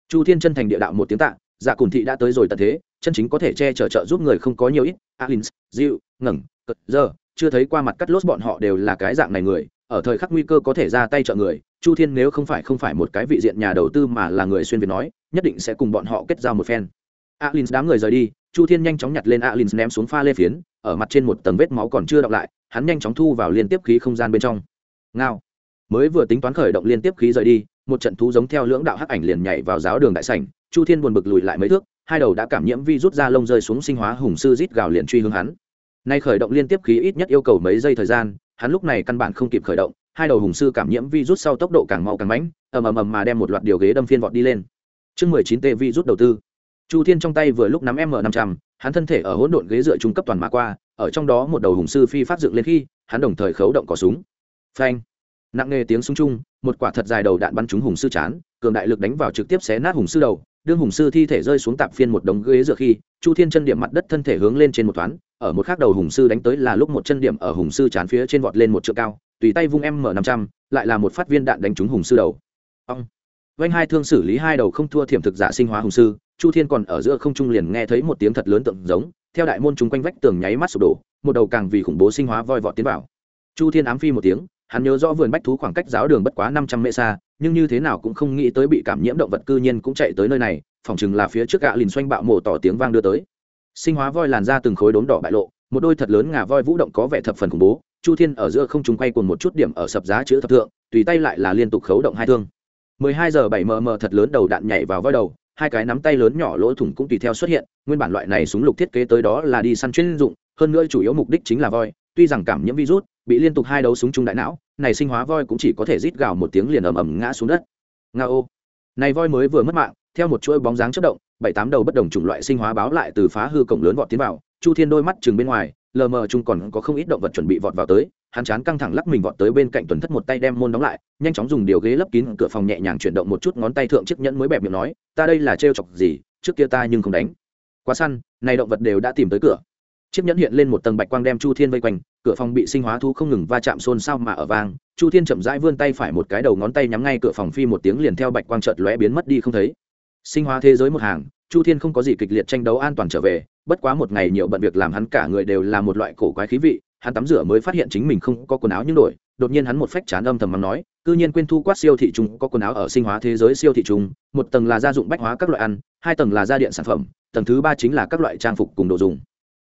Chu thiên chân thành địa đạo một tiếng tạ dạ cùn thị đã tới rồi tận thế, chân chính có thể che chở trợ giúp người không có nhiều ít. Alins dịu ngẩng cật, giờ, chưa thấy qua mặt cắt lốt bọn họ đều là cái dạng này người. Ở thời khắc nguy cơ có thể ra tay trợ người, chu thiên nếu không phải không phải một cái vị diện nhà đầu tư mà là người xuyên việt nói, nhất định sẽ cùng bọn họ kết giao một phen. Alins đám người rời đi, chu thiên nhanh chóng nhặt lên alins ném xuống pha lê phiến, ở mặt trên một tầng vết máu còn chưa động lại, hắn nhanh chóng thu vào liên tiếp khí không gian bên trong. Ngao. Mới vừa tính toán khởi động liên tiếp khí rời đi, một trận thú giống theo lưỡng đạo hắc ảnh liền nhảy vào giáo đường đại sảnh chu thiên buồn bực lùi lại mấy thước, hai đầu đã cảm nhiễm vi rút ra lông rơi xuống sinh hóa hùng sư rít gào liền truy hướng hắn. Nay khởi động liên tiếp khí ít nhất yêu cầu mấy giây thời gian, hắn lúc này căn bản không kịp khởi động, hai đầu hùng sư cảm nhiễm vi rút sau tốc độ càng mau càng mãnh, ầm ầm ầm mà đem một loạt điều ghế đâm phiên vọt đi lên. Chương mười chín t vi rút đầu tư. Chu thiên trong tay vừa lúc nắm m năm trăm, hắn thân thể ở hỗn độn ghế dựa trung cấp toàn mã qua, ở trong đó một đầu hùng sư phi phát dựng lên khi, hắn đồng thời khấu động cỏ súng. Phanh. Nặng nghe tiếng súng chung, một quả thật dài đầu đạn bắn trúng hùng sư chán, cường đại lực đánh vào trực tiếp xé nát hùng sư đầu đương hùng sư thi thể rơi xuống tạp phiên một đống ghế dựa khi, chu thiên chân điểm mặt đất thân thể hướng lên trên một thoáng, ở một khác đầu hùng sư đánh tới là lúc một chân điểm ở hùng sư chán phía trên vọt lên một trượng cao, tùy tay vung m năm trăm, lại là một phát viên đạn đánh trúng hùng sư đầu. Ông vanh hai thương xử lý hai đầu không thua thiểm thực giả sinh hóa hùng sư, chu thiên còn ở giữa không trung liền nghe thấy một tiếng thật lớn tượng giống, theo đại môn chúng quanh vách tường nháy mắt sụp đổ, một đầu càng vì khủng bố sinh hóa voi vọt tiến vào. Chu thiên ám phi một tiếng hắn nhớ rõ vườn bách thú khoảng cách giáo đường bất quá năm trăm mễ xa, nhưng như thế nào cũng không nghĩ tới bị cảm nhiễm động vật cư nhiên cũng chạy tới nơi này, phỏng chừng là phía trước gạ lìn xoanh bạo mổ tỏ tiếng vang đưa tới. Sinh hóa voi làn ra từng khối đốm đỏ bại lộ, một đôi thật lớn ngà voi vũ động có vẻ thập phần khủng bố, chu thiên ở giữa không trung quay cùng một chút điểm ở sập giá chữ thập thượng, tùy tay lại là liên tục khấu động hai thương. 12 giờ 7 mm thật lớn đầu đạn nhảy vào voi đầu, hai cái nắm tay lớn nhỏ lỗ thủng cũng tùy theo xuất hiện, nguyên bản loại này súng lục thiết kế tới đó là đi săn chuyên dụng, hơn nữa chủ yếu mục đích chính là voi, tuy rằng cảm nhiễm virus bị liên tục hai đấu súng chung đại não, này sinh hóa voi cũng chỉ có thể rít gào một tiếng liền ầm ầm ngã xuống đất. Nga ô. Này voi mới vừa mất mạng, theo một chuỗi bóng dáng chất động, bảy tám đầu bất đồng chủng loại sinh hóa báo lại từ phá hư cổng lớn vọt tiến vào, chu thiên đôi mắt chừng bên ngoài, lờ mờ chung còn có không ít động vật chuẩn bị vọt vào tới, hắn chán căng thẳng lắc mình vọt tới bên cạnh tuần thất một tay đem môn đóng lại, nhanh chóng dùng điều ghế lấp kín cửa phòng nhẹ nhàng chuyển động một chút ngón tay thượng chiếc nhẫn mới bẹp miệng nói, ta đây là trêu chọc gì, trước kia ta nhưng không đánh. Quá săn, này động vật đều đã tìm tới cửa chiếc nhẫn hiện lên một tầng bạch quang đem chu thiên vây quanh, cửa phòng bị sinh hóa thu không ngừng va chạm xôn xao mà ở vang. Chu thiên chậm rãi vươn tay phải một cái đầu ngón tay nhắm ngay cửa phòng phi một tiếng liền theo bạch quang chợt lóe biến mất đi không thấy. Sinh hóa thế giới một hàng, chu thiên không có gì kịch liệt tranh đấu an toàn trở về, bất quá một ngày nhiều bận việc làm hắn cả người đều là một loại cổ quái khí vị, hắn tắm rửa mới phát hiện chính mình không có quần áo nhưng đổi, đột nhiên hắn một phách chán âm thầm mắng nói, cư nhiên quên thu quát siêu thị trung có quần áo ở sinh hóa thế giới siêu thị trung một tầng là gia dụng bách hóa các loại ăn, hai tầng là gia điện sản phẩm, tầng thứ ba chính là các loại trang phục cùng đồ dùng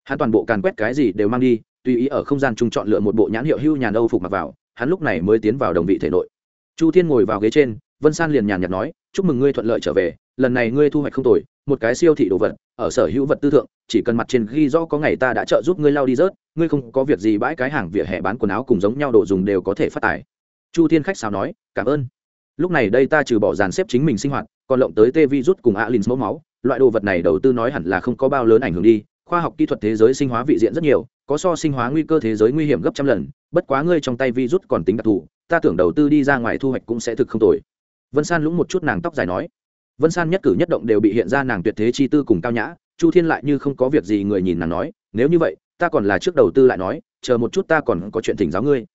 hắn toàn bộ càn quét cái gì đều mang đi, tùy ý ở không gian trung chọn lựa một bộ nhãn hiệu hưu nhàn âu phục mặc vào, hắn lúc này mới tiến vào đồng vị thể nội. Chu thiên ngồi vào ghế trên, vân san liền nhàn nhạt nói, chúc mừng ngươi thuận lợi trở về, lần này ngươi thu hoạch không tồi, một cái siêu thị đồ vật, ở sở hữu vật tư thượng, chỉ cần mặt trên ghi rõ có ngày ta đã trợ giúp ngươi lao đi rớt, ngươi không có việc gì bãi cái hàng vỉa hè bán quần áo cùng giống nhau đồ dùng đều có thể phát tài. Chu thiên khách sáo nói, cảm ơn. Lúc này đây ta trừ bỏ dàn xếp chính mình sinh hoạt, còn lộng tới tê vi rút cùng alin mẫu máu, loại đồ vật này đầu tư nói hẳn là không có bao lớn ảnh hưởng đi khoa học kỹ thuật thế giới sinh hóa vị diện rất nhiều, có so sinh hóa nguy cơ thế giới nguy hiểm gấp trăm lần, bất quá ngươi trong tay vi rút còn tính đặc thù, ta tưởng đầu tư đi ra ngoài thu hoạch cũng sẽ thực không tồi. Vân san lũng một chút nàng tóc dài nói. Vân san nhất cử nhất động đều bị hiện ra nàng tuyệt thế chi tư cùng cao nhã, chu thiên lại như không có việc gì người nhìn nàng nói, nếu như vậy, ta còn là trước đầu tư lại nói, chờ một chút ta còn có chuyện thỉnh giáo ngươi.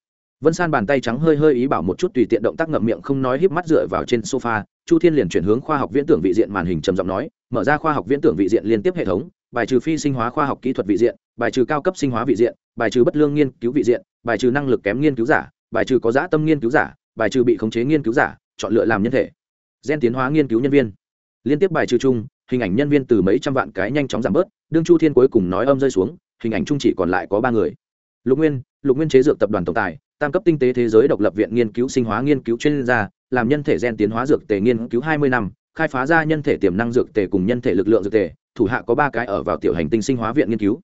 Vân san bàn tay trắng hơi hơi ý bảo một chút tùy tiện động tác ngậm miệng không nói híp mắt dựa vào trên sofa, chu thiên liền chuyển hướng khoa học viễn tưởng vị diện màn hình trầm giọng nói, mở ra khoa học viễn tưởng vị diện liên tiếp hệ thống bài trừ phi sinh hóa khoa học kỹ thuật vị diện, bài trừ cao cấp sinh hóa vị diện, bài trừ bất lương nghiên cứu vị diện, bài trừ năng lực kém nghiên cứu giả, bài trừ có dã tâm nghiên cứu giả, bài trừ bị khống chế nghiên cứu giả, chọn lựa làm nhân thể. Gen tiến hóa nghiên cứu nhân viên. Liên tiếp bài trừ chung, hình ảnh nhân viên từ mấy trăm vạn cái nhanh chóng giảm bớt, đương chu thiên cuối cùng nói âm rơi xuống, hình ảnh chung chỉ còn lại có ba người. Lục nguyên lục nguyên chế dược tập đoàn tổng tài, tam cấp tinh tế thế giới độc lập viện nghiên cứu sinh hóa nghiên cứu chuyên gia, làm nhân thể gen tiến hóa dược tề nghiên cứu hai mươi năm khai phá ra nhân thể tiềm năng dược tề cùng nhân thể lực lượng dược tề, thủ hạ có ba cái ở vào tiểu hành tinh sinh hóa viện nghiên cứu.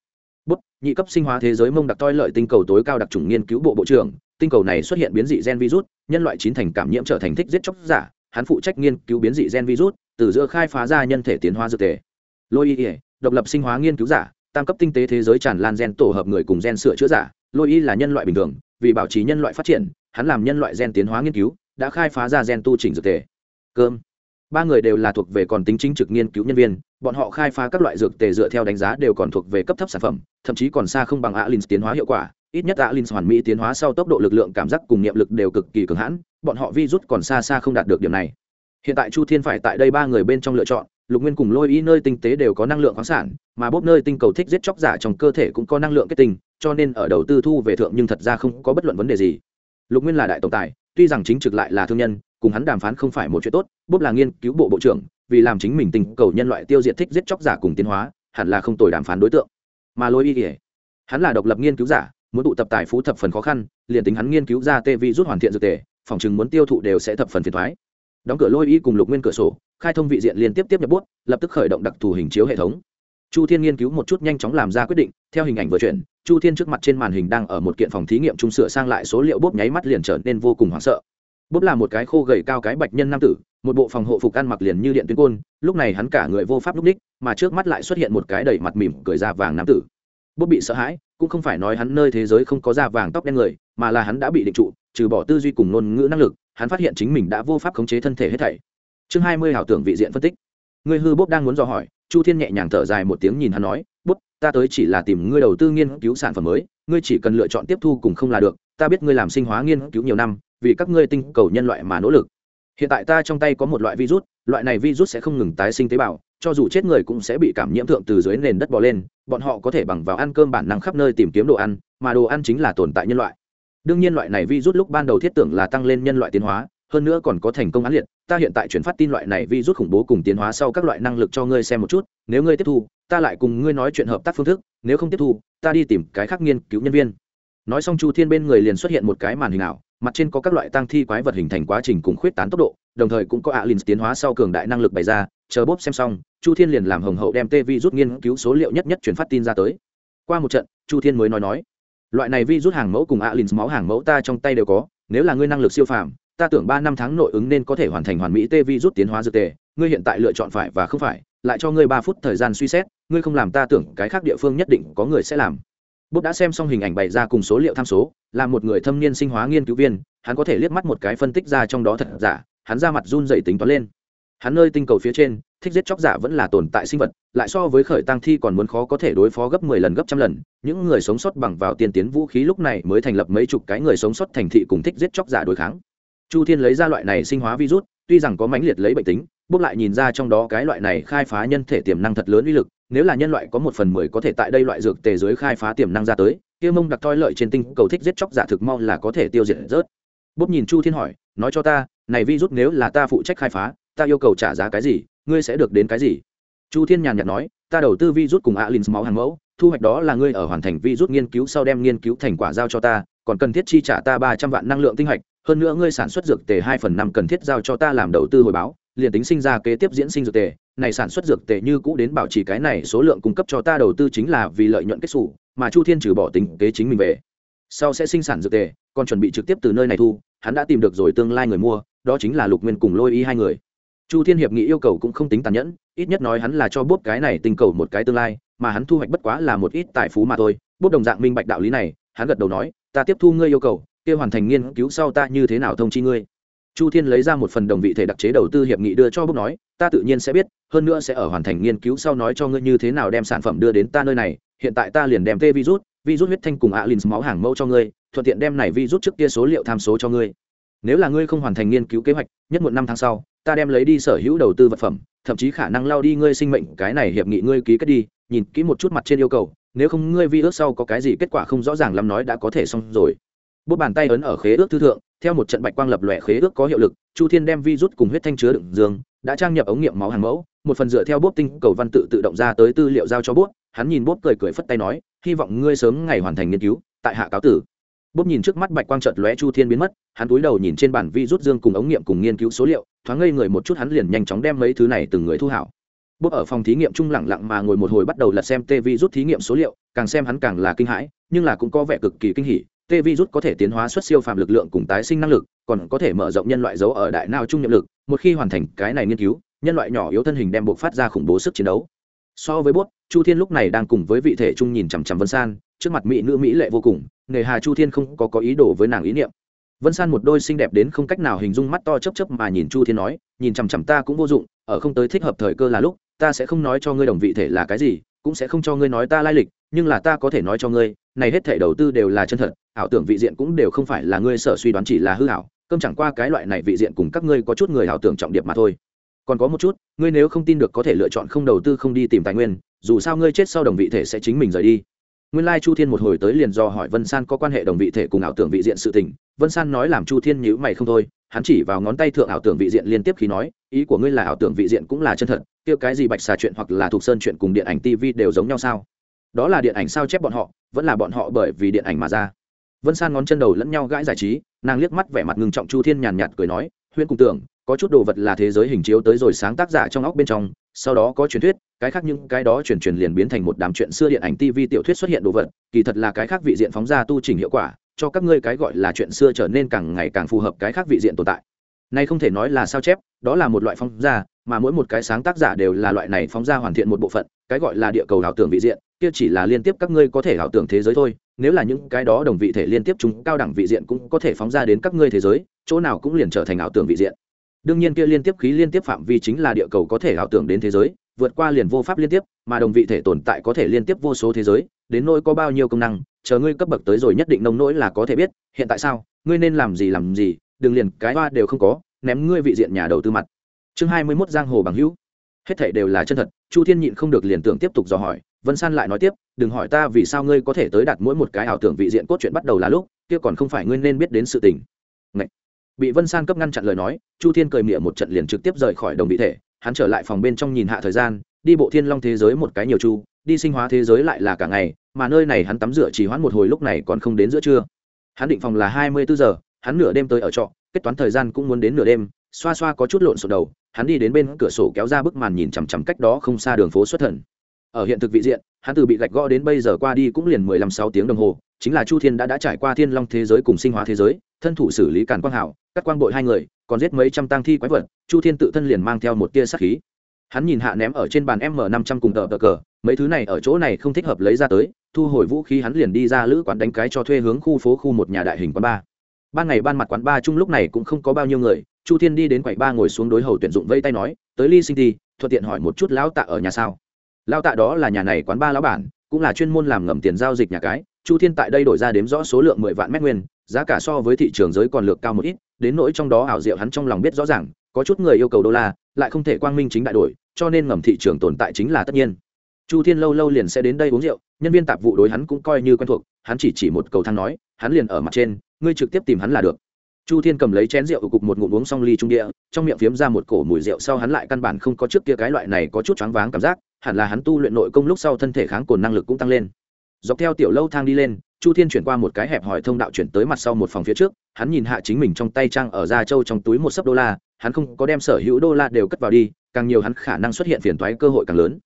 Bút, nhị cấp sinh hóa thế giới mông đặc toi lợi tinh cầu tối cao đặc trùng nghiên cứu bộ bộ trưởng, tinh cầu này xuất hiện biến dị gen virus, nhân loại chín thành cảm nhiễm trở thành thích giết chóc giả, hắn phụ trách nghiên cứu biến dị gen virus, từ giữa khai phá ra nhân thể tiến hóa dược tề. Lôi y độc lập sinh hóa nghiên cứu giả, tam cấp tinh tế thế giới tràn lan gen tổ hợp người cùng gen sửa chữa giả. Lôi y là nhân loại bình thường, vì bảo trì nhân loại phát triển, hắn làm nhân loại gen tiến hóa nghiên cứu, đã khai phá ra gen tu chỉnh dược tề. Cơm ba người đều là thuộc về còn tính chính trực nghiên cứu nhân viên, bọn họ khai phá các loại dược tề dựa theo đánh giá đều còn thuộc về cấp thấp sản phẩm, thậm chí còn xa không bằng alin tiến hóa hiệu quả, ít nhất alin hoàn mỹ tiến hóa sau tốc độ lực lượng cảm giác cùng niệm lực đều cực kỳ cường hãn, bọn họ vi rút còn xa xa không đạt được điểm này. Hiện tại chu thiên phải tại đây ba người bên trong lựa chọn, lục nguyên cùng lôi y nơi tinh tế đều có năng lượng khoáng sản, mà bóp nơi tinh cầu thích giết chóc giả trong cơ thể cũng có năng lượng kết tinh, cho nên ở đầu tư thu về thượng nhưng thật ra không có bất luận vấn đề gì. Lục nguyên là đại tổng tài, tuy rằng chính trực lại là thương nhân cùng hắn đàm phán không phải một chuyện tốt, bốp là nghiên cứu bộ bộ trưởng, vì làm chính mình tình cầu nhân loại tiêu diệt thích giết chóc giả cùng tiến hóa, hẳn là không tồi đàm phán đối tượng. Mà lôi y ỉa hắn là độc lập nghiên cứu giả, muốn tụ tập tài phú thập phần khó khăn, liền tính hắn nghiên cứu ra tê vi rút hoàn thiện dược tề, phòng chừng muốn tiêu thụ đều sẽ thập phần phiền thoái đóng cửa lôi y cùng lục nguyên cửa sổ, khai thông vị diện liên tiếp tiếp nhập bút, lập tức khởi động đặc thù hình chiếu hệ thống. Chu thiên nghiên cứu một chút nhanh chóng làm ra quyết định, theo hình ảnh vừa chuyển, chu thiên trước mặt trên màn hình đang ở một kiện phòng thí nghiệm trung sửa sang lại số liệu bốp nháy mắt liền trở nên vô cùng hoảng sợ bốp là một cái khô gầy cao cái bạch nhân nam tử, một bộ phòng hộ phục ăn mặc liền như điện tuyến côn, lúc này hắn cả người vô pháp lúc ních mà trước mắt lại xuất hiện một cái đầy mặt mỉm cười da vàng nam tử. Bốp bị sợ hãi, cũng không phải nói hắn nơi thế giới không có da vàng tóc đen người, mà là hắn đã bị định trụ, trừ bỏ tư duy cùng ngôn ngữ năng lực, hắn phát hiện chính mình đã vô pháp khống chế thân thể hết thảy. Chương hai mươi hảo tưởng vị diện phân tích. Người hư bốp đang muốn dò hỏi, chu thiên nhẹ nhàng thở dài một tiếng nhìn hắn nói bút ta tới chỉ là tìm ngươi đầu tư nghiên cứu sản phẩm mới, ngươi chỉ cần lựa chọn tiếp thu cùng không là được, ta biết ngươi làm sinh hóa nghiên cứu nhiều năm vì các ngươi tinh cầu nhân loại mà nỗ lực. Hiện tại ta trong tay có một loại virus, loại này virus sẽ không ngừng tái sinh tế bào, cho dù chết người cũng sẽ bị cảm nhiễm thượng từ dưới nền đất bò lên, bọn họ có thể bằng vào ăn cơm bản năng khắp nơi tìm kiếm đồ ăn, mà đồ ăn chính là tồn tại nhân loại. Đương nhiên loại này virus lúc ban đầu thiết tưởng là tăng lên nhân loại tiến hóa, hơn nữa còn có thành công án liệt, ta hiện tại chuyển phát tin loại này virus khủng bố cùng tiến hóa sau các loại năng lực cho ngươi xem một chút, nếu ngươi tiếp thu, ta lại cùng ngươi nói chuyện hợp tác phương thức, nếu không tiếp thu, ta đi tìm cái khác nghiên cứu nhân viên. Nói xong chu thiên bên người liền xuất hiện một cái màn hình ảo mặt trên có các loại tăng thi quái vật hình thành quá trình cùng khuyết tán tốc độ, đồng thời cũng có alin tiến hóa sau cường đại năng lực bày ra, chờ bốp xem xong, chu thiên liền làm hồng hậu đem tê vi rút nghiên cứu số liệu nhất nhất chuyển phát tin ra tới. Qua một trận, chu thiên mới nói nói, loại này vi rút hàng mẫu cùng alin máu hàng mẫu ta trong tay đều có, nếu là ngươi năng lực siêu phàm, ta tưởng ba năm tháng nội ứng nên có thể hoàn thành hoàn mỹ tê vi rút tiến hóa dược tề, ngươi hiện tại lựa chọn phải và không phải, lại cho ngươi ba phút thời gian suy xét, ngươi không làm ta tưởng cái khác địa phương nhất định có người sẽ làm. Bốp đã xem xong hình ảnh bày ra cùng số liệu tham số, là một người thâm niên sinh hóa nghiên cứu viên, hắn có thể liếc mắt một cái phân tích ra trong đó thật giả, hắn ra mặt run dậy tính toán lên. Hắn nơi tinh cầu phía trên, thích giết chóc giả vẫn là tồn tại sinh vật, lại so với khởi tăng thi còn muốn khó có thể đối phó gấp mười lần gấp trăm lần, những người sống sót bằng vào tiên tiến vũ khí lúc này mới thành lập mấy chục cái người sống sót thành thị cùng thích giết chóc giả đối kháng. Chu thiên lấy ra loại này sinh hóa virus, tuy rằng có mãnh liệt lấy bệnh tính bốc lại nhìn ra trong đó cái loại này khai phá nhân thể tiềm năng thật lớn uy lực nếu là nhân loại có một phần mười có thể tại đây loại dược tề dưới khai phá tiềm năng ra tới, kia mông đặc thoi lợi trên tinh cầu thích giết chóc giả thực mau là có thể tiêu diệt rớt. Bốp nhìn chu thiên hỏi, nói cho ta, này virus nếu là ta phụ trách khai phá, ta yêu cầu trả giá cái gì, ngươi sẽ được đến cái gì? Chu thiên nhàn nhạt nói, ta đầu tư virus cùng alin máu hàng mẫu, thu hoạch đó là ngươi ở hoàn thành virus nghiên cứu sau đem nghiên cứu thành quả giao cho ta, còn cần thiết chi trả ta ba trăm vạn năng lượng tinh hạch hơn nữa ngươi sản xuất dược tề hai phần năm cần thiết giao cho ta làm đầu tư hồi báo, liền tính sinh ra kế tiếp diễn sinh dược tề này sản xuất dược tệ như cũ đến bảo trì cái này số lượng cung cấp cho ta đầu tư chính là vì lợi nhuận kết xù mà chu thiên trừ bỏ tính kế chính mình về. Sau sẽ sinh sản dược tệ, còn chuẩn bị trực tiếp từ nơi này thu hắn đã tìm được rồi tương lai người mua đó chính là lục nguyên cùng lôi y hai người. Chu thiên hiệp nghị yêu cầu cũng không tính tàn nhẫn ít nhất nói hắn là cho bốp cái này tình cầu một cái tương lai mà hắn thu hoạch bất quá là một ít tài phú mà thôi. Bốp đồng dạng minh bạch đạo lý này hắn gật đầu nói ta tiếp thu ngươi yêu cầu kia hoàn thành nghiên cứu sau ta như thế nào thông chi ngươi? Chu thiên lấy ra một phần đồng vị thể đặc chế đầu tư hiệp nghị đưa cho bốc nói, ta tự nhiên sẽ biết, hơn nữa sẽ ở hoàn thành nghiên cứu sau nói cho ngươi như thế nào đem sản phẩm đưa đến ta nơi này. Hiện tại ta liền đem tê virus virus huyết thanh cùng alin máu hàng mẫu cho ngươi, thuận tiện đem này virus trước kia số liệu tham số cho ngươi. Nếu là ngươi không hoàn thành nghiên cứu kế hoạch, nhất một năm tháng sau, ta đem lấy đi sở hữu đầu tư vật phẩm, thậm chí khả năng lao đi ngươi sinh mệnh, cái này hiệp nghị ngươi ký kết đi, nhìn kỹ một chút mặt trên yêu cầu, nếu không ngươi vi ước sau có cái gì kết quả không rõ ràng lắm nói đã có thể xong rồi. Bút bàn tay ấn ở khế ước thư thượng theo một trận bạch quang lập lòe khế ước có hiệu lực, chu thiên đem vi rút cùng huyết thanh chứa đựng dương, đã trang nhập ống nghiệm máu hàng mẫu, một phần dựa theo bốp tinh cầu văn tự tự động ra tới tư liệu giao cho bốp, hắn nhìn bốp cười cười phất tay nói, hy vọng ngươi sớm ngày hoàn thành nghiên cứu, tại hạ cáo tử. Bốp nhìn trước mắt bạch quang chợt lóe chu thiên biến mất, hắn cúi đầu nhìn trên bản vi rút dương cùng ống nghiệm cùng nghiên cứu số liệu, thoáng ngây người một chút hắn liền nhanh chóng đem mấy thứ này từng người thu hảo. Bốp ở phòng thí nghiệm chung lặng lặng mà ngồi một hồi bắt đầu lật xem tê vi rút thí nghiệm số liệu, càng xem hắn càng là kinh hãi, nhưng là cũng có vẻ cực kỳ kinh hỉ tê vi rút có thể tiến hóa xuất siêu phàm lực lượng cùng tái sinh năng lực, còn có thể mở rộng nhân loại dấu ở đại nao trung nhiệm lực, một khi hoàn thành cái này nghiên cứu, nhân loại nhỏ yếu thân hình đem buộc phát ra khủng bố sức chiến đấu. So với bốt, chu thiên lúc này đang cùng với vị thể trung nhìn chằm chằm vân san, trước mặt mỹ nữ mỹ lệ vô cùng, nghề hà chu thiên không có có ý đồ với nàng ý niệm. Vân san một đôi xinh đẹp đến không cách nào hình dung mắt to chấp chấp mà nhìn chu thiên nói, nhìn chằm chằm ta cũng vô dụng, ở không tới thích hợp thời cơ là lúc ta sẽ không nói cho ngươi đồng vị thể là cái gì, cũng sẽ không cho ngươi nói ta lai lịch, nhưng là ta có thể nói cho ngươi, này hết thể đầu tư đều là chân thật, ảo tưởng vị diện cũng đều không phải là ngươi sở suy đoán chỉ là hư ảo, cơm chẳng qua cái loại này vị diện cùng các ngươi có chút người ảo tưởng trọng điệp mà thôi. Còn có một chút, ngươi nếu không tin được có thể lựa chọn không đầu tư không đi tìm tài nguyên, dù sao ngươi chết sau đồng vị thể sẽ chính mình rời đi nguyên lai chu thiên một hồi tới liền do hỏi vân san có quan hệ đồng vị thể cùng ảo tưởng vị diện sự tình. Vân san nói làm chu thiên nhữ mày không thôi, hắn chỉ vào ngón tay thượng ảo tưởng vị diện liên tiếp khi nói, ý của ngươi là ảo tưởng vị diện cũng là chân thật kia cái gì bạch xà chuyện hoặc là thuộc sơn chuyện cùng điện ảnh tv đều giống nhau sao? Đó là điện ảnh sao chép bọn họ, vẫn là bọn họ bởi vì điện ảnh mà ra. Vân san ngón chân đầu lẫn nhau gãi giải trí, nàng liếc mắt vẻ mặt ngưng trọng chu thiên nhàn nhạt cười nói, huyễn cùng tưởng, có chút đồ vật là thế giới hình chiếu tới rồi sáng tác giả trong óc bên trong sau đó có truyền thuyết, cái khác những cái đó truyền truyền liền biến thành một đám chuyện xưa điện ảnh tv tiểu thuyết xuất hiện đồ vật, kỳ thật là cái khác vị diện phóng ra tu trình hiệu quả, cho các ngươi cái gọi là chuyện xưa trở nên càng ngày càng phù hợp cái khác vị diện tồn tại. Nay không thể nói là sao chép, đó là một loại phóng ra, mà mỗi một cái sáng tác giả đều là loại này phóng ra hoàn thiện một bộ phận, cái gọi là địa cầu ảo tưởng vị diện, kia chỉ là liên tiếp các ngươi có thể ảo tưởng thế giới thôi, nếu là những cái đó đồng vị thể liên tiếp chúng cao đẳng vị diện cũng có thể phóng ra đến các ngươi thế giới, chỗ nào cũng liền trở thành ảo tưởng vị diện đương nhiên kia liên tiếp khí liên tiếp phạm vi chính là địa cầu có thể ảo tưởng đến thế giới, vượt qua liền vô pháp liên tiếp, mà đồng vị thể tồn tại có thể liên tiếp vô số thế giới, đến nỗi có bao nhiêu công năng, chờ ngươi cấp bậc tới rồi nhất định nông nỗi là có thể biết, hiện tại sao, ngươi nên làm gì làm gì, đừng liền cái hoa đều không có, ném ngươi vị diện nhà đầu tư mặt. Chương hai mươi 21 giang hồ bằng hữu. Hết thảy đều là chân thật, chu thiên nhịn không được liền tưởng tiếp tục dò hỏi, vân san lại nói tiếp, đừng hỏi ta vì sao ngươi có thể tới đặt mỗi một cái ảo tưởng vị diện cốt truyện bắt đầu là lúc, kia còn không phải ngươi nên biết đến sự tình. Ngậy bị vân san cấp ngăn chặn lời nói, chu thiên cười miệng một trận liền trực tiếp rời khỏi đồng vị thể. Hắn trở lại phòng bên trong nhìn hạ thời gian, đi bộ thiên long thế giới một cái nhiều chu, đi sinh hóa thế giới lại là cả ngày, mà nơi này hắn tắm rửa chỉ hoãn một hồi lúc này còn không đến giữa trưa. Hắn định phòng là hai mươi bốn giờ, hắn nửa đêm tới ở trọ, kết toán thời gian cũng muốn đến nửa đêm, xoa xoa có chút lộn xộn đầu, hắn đi đến bên cửa sổ kéo ra bức màn nhìn chằm chằm cách đó không xa đường phố xuất thần. Ở hiện thực vị diện hắn từ bị gạch gõ đến bây giờ qua đi cũng liền mười lăm sáu tiếng đồng hồ, chính là chu thiên đã đã trải qua thiên long thế giới cùng sinh hóa thế giới, thân thủ xử lý càn quang hảo cắt quang bội hai người, còn giết mấy trăm tang thi quái vật, chu thiên tự thân liền mang theo một tia sát khí. Hắn nhìn hạ ném ở trên bàn m năm trăm cùng tờ tờ cờ, mấy thứ này ở chỗ này không thích hợp lấy ra tới, thu hồi vũ khí hắn liền đi ra lữ quán đánh cái cho thuê hướng khu phố khu một nhà đại hình quán ba. Ban ngày ban mặt quán ba chung lúc này cũng không có bao nhiêu người, chu thiên đi đến quầy ba ngồi xuống đối hầu tuyển dụng vây tay nói, tới ly sinh ti, thuận tiện hỏi một chút lão tạ ở nhà sao? Lao tạ đó là nhà này quán ba lão bản, cũng là chuyên môn làm ngầm tiền giao dịch nhà cái, chu thiên tại đây đổi ra đếm rõ số lượng mười vạn mét nguyên, giá cả so với thị trường giới còn lược cao một ít, đến nỗi trong đó ảo diệu hắn trong lòng biết rõ ràng, có chút người yêu cầu đô la, lại không thể quang minh chính đại đổi, cho nên ngầm thị trường tồn tại chính là tất nhiên. Chu thiên lâu lâu liền sẽ đến đây uống rượu, nhân viên tạp vụ đối hắn cũng coi như quen thuộc, hắn chỉ chỉ một cầu thang nói, hắn liền ở mặt trên, ngươi trực tiếp tìm hắn là được. Chu thiên cầm lấy chén rượu cục một ngụm uống xong ly trung địa, trong miệng phiếm ra một cổ mùi rượu sau hắn lại căn bản không có trước kia cái loại này có chút choáng váng cảm giác hẳn là hắn tu luyện nội công lúc sau thân thể kháng cồn năng lực cũng tăng lên. Dọc theo tiểu lâu thang đi lên, chu thiên chuyển qua một cái hẹp hỏi thông đạo chuyển tới mặt sau một phòng phía trước, hắn nhìn hạ chính mình trong tay trang ở da châu trong túi một sấp đô la, hắn không có đem sở hữu đô la đều cất vào đi, càng nhiều hắn khả năng xuất hiện phiền toái cơ hội càng lớn.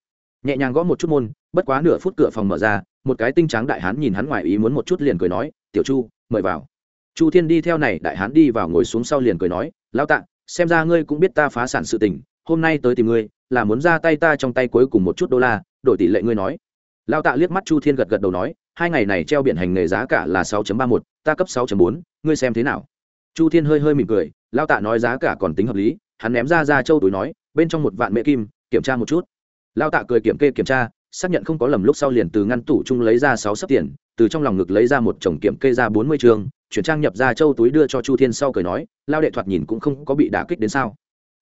Nhẹ nhàng gõ một chút môn, bất quá nửa phút cửa phòng mở ra, một cái tinh tráng đại hán nhìn hắn ngoài ý muốn một chút liền cười nói, tiểu chu, mời vào. Chu thiên đi theo này đại hán đi vào ngồi xuống sau liền cười nói lao tạ, xem ra ngươi cũng biết ta phá sản sự tình, hôm nay tới tìm ngươi là muốn ra tay ta trong tay cuối cùng một chút đô la, đổi tỷ lệ ngươi nói. Lao tạ liếc mắt chu thiên gật gật đầu nói, hai ngày này treo biển hành nghề giá cả là sáu ba một, ta cấp sáu bốn, ngươi xem thế nào? Chu thiên hơi hơi mỉm cười lao tạ nói giá cả còn tính hợp lý, hắn ném ra ra châu túi nói, bên trong một vạn mễ kim, kiểm tra một chút. Lao tạ cười kiểm kê kiểm tra, xác nhận không có lầm lúc sau liền từ ngăn tủ chung lấy ra sáu sấp tiền, từ trong lòng ngực lấy ra một chồng kiểm kê ra bốn mươi trường, chuyển trang nhập ra châu túi đưa cho chu thiên sau cười nói lao đệ thoạt nhìn cũng không có bị đả kích đến sao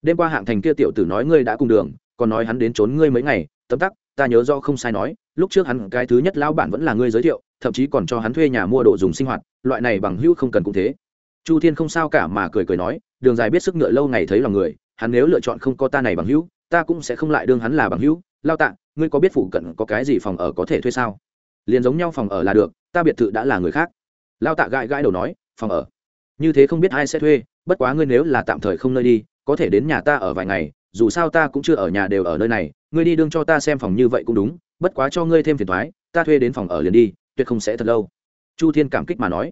đêm qua hạng thành kia tiểu tử nói ngươi đã cùng đường, còn nói hắn đến trốn ngươi mấy ngày, tấm tắc, ta nhớ do không sai nói, lúc trước hắn cái thứ nhất lão bản vẫn là ngươi giới thiệu, thậm chí còn cho hắn thuê nhà mua đồ dùng sinh hoạt, loại này bằng hữu không cần cũng thế. Chu thiên không sao cả mà cười cười nói, đường dài biết sức ngựa lâu ngày thấy lòng người, hắn nếu lựa chọn không có ta này bằng hữu, ta cũng sẽ không lại đương hắn là bằng hữu. Lao tạ, ngươi có biết phụ cận có cái gì phòng ở có thể thuê sao? Liền giống nhau phòng ở là được, ta biệt thự đã là người khác. Lao tạ gãi gãi đầu nói, phòng ở. Như thế không biết ai sẽ thuê, bất quá ngươi nếu là tạm thời không nơi đi có thể đến nhà ta ở vài ngày, dù sao ta cũng chưa ở nhà đều ở nơi này, ngươi đi đương cho ta xem phòng như vậy cũng đúng, bất quá cho ngươi thêm phiền thoái ta thuê đến phòng ở liền đi, tuyệt không sẽ thật lâu. Chu thiên cảm kích mà nói.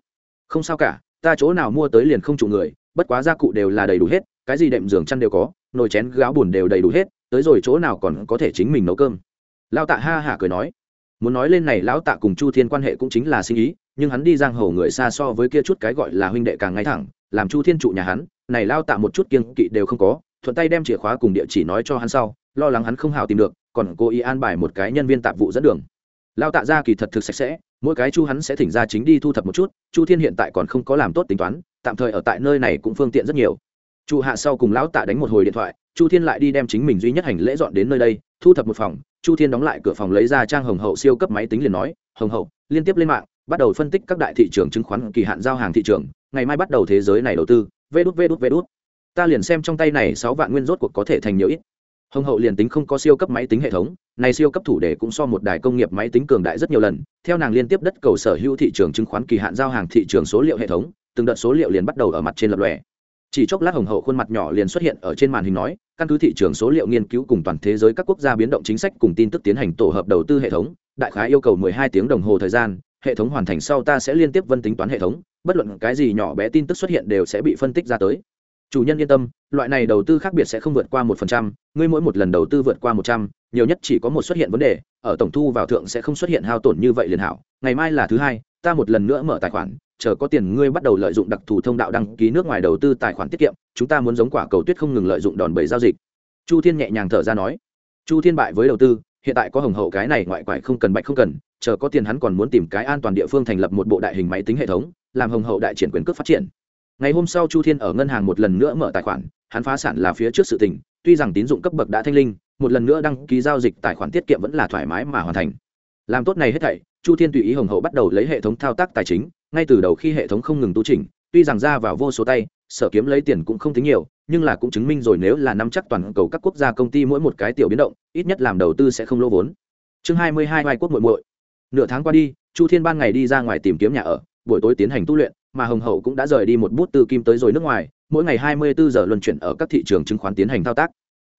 Không sao cả, ta chỗ nào mua tới liền không trụ người, bất quá gia cụ đều là đầy đủ hết, cái gì đệm giường chăn đều có, nồi chén, gáo bùn đều đầy đủ hết, tới rồi chỗ nào còn có thể chính mình nấu cơm. Lao tạ ha hả cười nói. Muốn nói lên này, lão tạ cùng chu thiên quan hệ cũng chính là sinh ý, nhưng hắn đi giang hồ người xa so với kia chút cái gọi là huynh đệ càng ngay thẳng, làm chu thiên trụ nhà hắn này lao tạ một chút kiên kỵ đều không có, thuận tay đem chìa khóa cùng địa chỉ nói cho hắn sau, lo lắng hắn không hào tìm được, còn cố ý an bài một cái nhân viên tạp vụ dẫn đường. Lao tạ ra kỳ thật thực sạch sẽ, mỗi cái chu hắn sẽ thỉnh ra chính đi thu thập một chút, chu thiên hiện tại còn không có làm tốt tính toán, tạm thời ở tại nơi này cũng phương tiện rất nhiều. Chu hạ sau cùng lão tạ đánh một hồi điện thoại, chu thiên lại đi đem chính mình duy nhất hành lễ dọn đến nơi đây, thu thập một phòng, chu thiên đóng lại cửa phòng lấy ra trang hồng hậu siêu cấp máy tính liền nói, hồng hậu, liên tiếp lên mạng, bắt đầu phân tích các đại thị trường chứng khoán kỳ hạn giao hàng thị trường, ngày mai bắt đầu thế giới này đầu tư vê đút vê đút vê đút. Ta liền xem trong tay này sáu vạn nguyên rốt cuộc có thể thành nhiều ít. Hồng hậu liền tính không có siêu cấp máy tính hệ thống, này siêu cấp thủ đề cũng so một đài công nghiệp máy tính cường đại rất nhiều lần. Theo nàng liên tiếp đất cầu sở hữu thị trường chứng khoán kỳ hạn giao hàng thị trường số liệu hệ thống, từng đợt số liệu liền bắt đầu ở mặt trên lập lòe. Chỉ chốc lát hồng hậu khuôn mặt nhỏ liền xuất hiện ở trên màn hình nói, căn cứ thị trường số liệu nghiên cứu cùng toàn thế giới các quốc gia biến động chính sách cùng tin tức tiến hành tổ hợp đầu tư hệ thống, đại khái yêu cầu 12 tiếng đồng hồ thời gian hệ thống hoàn thành sau ta sẽ liên tiếp vân tính toán hệ thống, bất luận cái gì nhỏ bé tin tức xuất hiện đều sẽ bị phân tích ra tới. Chủ nhân yên tâm, loại này đầu tư khác biệt sẽ không vượt qua một phần trăm, ngươi mỗi một lần đầu tư vượt qua một trăm, nhiều nhất chỉ có một xuất hiện vấn đề, ở tổng thu vào thượng sẽ không xuất hiện hao tổn như vậy liền hảo. Ngày mai là thứ hai, ta một lần nữa mở tài khoản, chờ có tiền ngươi bắt đầu lợi dụng đặc thù thông đạo đăng ký nước ngoài đầu tư tài khoản tiết kiệm, chúng ta muốn giống quả cầu tuyết không ngừng lợi dụng đòn bẩy giao dịch. Chu thiên nhẹ nhàng thở ra nói, chu thiên bại với đầu tư, hiện tại có hồng hậu cái này ngoại quải không cần bạch không cần chờ có tiền hắn còn muốn tìm cái an toàn địa phương thành lập một bộ đại hình máy tính hệ thống, làm hồng hậu đại triển quyền cước phát triển. Ngày hôm sau chu thiên ở ngân hàng một lần nữa mở tài khoản, hắn phá sản là phía trước sự tình, tuy rằng tín dụng cấp bậc đã thanh linh, một lần nữa đăng ký giao dịch tài khoản tiết kiệm vẫn là thoải mái mà hoàn thành. Làm tốt này hết thảy, chu thiên tùy ý hồng hậu bắt đầu lấy hệ thống thao tác tài chính, ngay từ đầu khi hệ thống không ngừng tu trình tuy rằng ra vào vô số tay, sở kiếm lấy tiền cũng không tính nhiều, nhưng là cũng chứng minh rồi nếu là nắm chắc toàn cầu các quốc gia công ty mỗi một cái tiểu biến động, ít nhất làm đầu tư sẽ không lỗ vốn. Chương hai mươi hai vai quốc muội muội nửa tháng qua đi, chu thiên ban ngày đi ra ngoài tìm kiếm nhà ở, buổi tối tiến hành tu luyện, mà hồng hậu cũng đã rời đi một bút tư kim tới rồi nước ngoài, mỗi ngày hai mươi bốn giờ luân chuyển ở các thị trường chứng khoán tiến hành thao tác.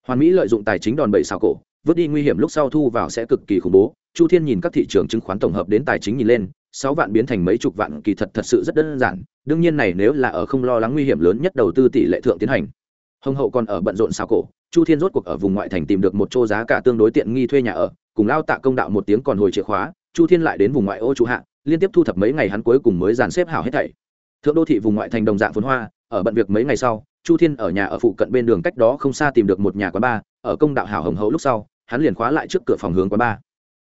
Hoàn mỹ lợi dụng tài chính đòn bẩy xào cổ, vứt đi nguy hiểm lúc sau thu vào sẽ cực kỳ khủng bố. Chu thiên nhìn các thị trường chứng khoán tổng hợp đến tài chính nhìn lên, sáu vạn biến thành mấy chục vạn, kỳ thật thật sự rất đơn giản, đương nhiên này nếu là ở không lo lắng nguy hiểm lớn nhất đầu tư tỷ lệ thượng tiến hành. Hồng hậu còn ở bận rộn xào cổ, chu thiên rốt cuộc ở vùng ngoại thành tìm được một chỗ giá cả tương đối tiện nghi thuê nhà ở, cùng lao tạ công đạo một tiếng còn hồi chìa khóa chu thiên lại đến vùng ngoại ô trụ hạ, liên tiếp thu thập mấy ngày hắn cuối cùng mới dàn xếp hảo hết thảy. Thượng đô thị vùng ngoại thành đồng dạng phồn hoa, ở bận việc mấy ngày sau, chu thiên ở nhà ở phụ cận bên đường cách đó không xa tìm được một nhà quán bar, ở công đạo hảo hồng hậu lúc sau, hắn liền khóa lại trước cửa phòng hướng quán bar.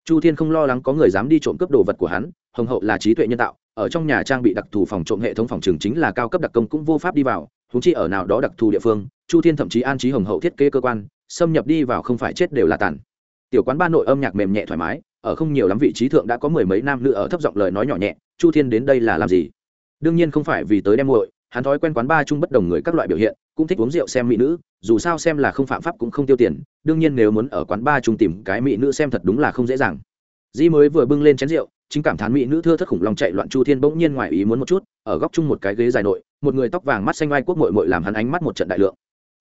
Chu thiên không lo lắng có người dám đi trộm cướp đồ vật của hắn, hồng hậu là trí tuệ nhân tạo, ở trong nhà trang bị đặc thù phòng trộm hệ thống phòng trường chính là cao cấp đặc công cũng vô pháp đi vào thúng chi ở nào đó đặc thù địa phương, chu thiên thậm chí an trí hồng hậu thiết kế cơ quan, xâm nhập đi vào không phải chết đều là tàn. Tiểu quán ba nội âm nhạc mềm nhẹ thoải mái ở không nhiều lắm vị trí thượng đã có mười mấy nam nữ ở thấp giọng lời nói nhỏ nhẹ, chu thiên đến đây là làm gì? Đương nhiên không phải vì tới đem muội, hắn thói quen quán ba chung bất đồng người các loại biểu hiện, cũng thích uống rượu xem mỹ nữ, dù sao xem là không phạm pháp cũng không tiêu tiền, đương nhiên nếu muốn ở quán ba chung tìm cái mỹ nữ xem thật đúng là không dễ dàng. Di mới vừa bưng lên chén rượu, chính cảm thán mỹ nữ thưa thất khủng long chạy loạn chu thiên bỗng nhiên ngoài ý muốn một chút, ở góc chung một cái ghế dài nội, một người tóc vàng mắt xanh oai quốc mội mội làm hắn ánh mắt một trận đại lượng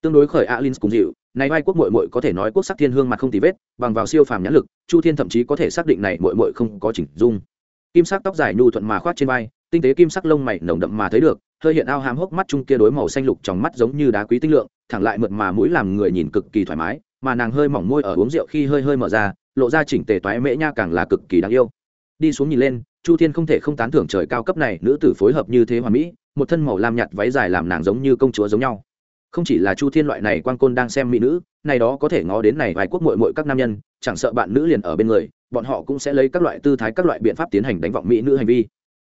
tương đối khởi alin cùng dịu, này vai quốc mội mội có thể nói quốc sắc thiên hương mặt không tì vết, bằng vào siêu phàm nhãn lực, chu thiên thậm chí có thể xác định này mội mội không có chỉnh dung. Kim sắc tóc dài nhu thuận mà khoát trên vai, tinh tế kim sắc lông mày nồng đậm mà thấy được, hơi hiện ao hàm hốc mắt chung kia đối màu xanh lục trong mắt giống như đá quý tinh lượng, thẳng lại mượt mà mũi làm người nhìn cực kỳ thoải mái, mà nàng hơi mỏng môi ở uống rượu khi hơi hơi mở ra, lộ ra chỉnh tề toái mễ nha càng là cực kỳ đáng yêu. Đi xuống nhìn lên, chu thiên không thể không tán thưởng trời cao cấp này, nữ tử phối hợp như thế hoàn mỹ, một thân màu lam nhạt váy dài làm nàng giống như công chúa giống nhau không chỉ là chu thiên loại này quan côn đang xem mỹ nữ, này đó có thể ngó đến này vài quốc mội mội các nam nhân, chẳng sợ bạn nữ liền ở bên người, bọn họ cũng sẽ lấy các loại tư thái các loại biện pháp tiến hành đánh vọng mỹ nữ hành vi.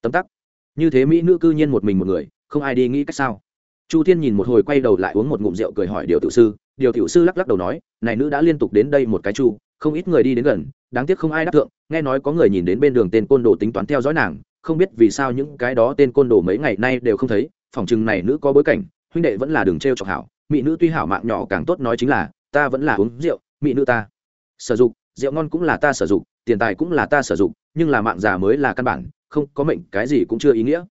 Tấm tắc. Như thế mỹ nữ cư nhiên một mình một người, không ai đi nghĩ cách sao? Chu thiên nhìn một hồi quay đầu lại uống một ngụm rượu cười hỏi điều tiểu sư, điều tiểu sư lắc lắc đầu nói, này nữ đã liên tục đến đây một cái chu, không ít người đi đến gần, đáng tiếc không ai đáp thượng, nghe nói có người nhìn đến bên đường tên côn đồ tính toán theo dõi nàng, không biết vì sao những cái đó tên côn đồ mấy ngày nay đều không thấy, phòng chừng này nữ có bối cảnh huynh đệ vẫn là đường trêu chọc hảo, mỹ nữ tuy hảo mạng nhỏ càng tốt nói chính là, ta vẫn là uống rượu, mỹ nữ ta sử dụng rượu ngon cũng là ta sử dụng tiền tài cũng là ta sử dụng nhưng là mạng già mới là căn bản, không có mệnh, cái gì cũng chưa ý nghĩa.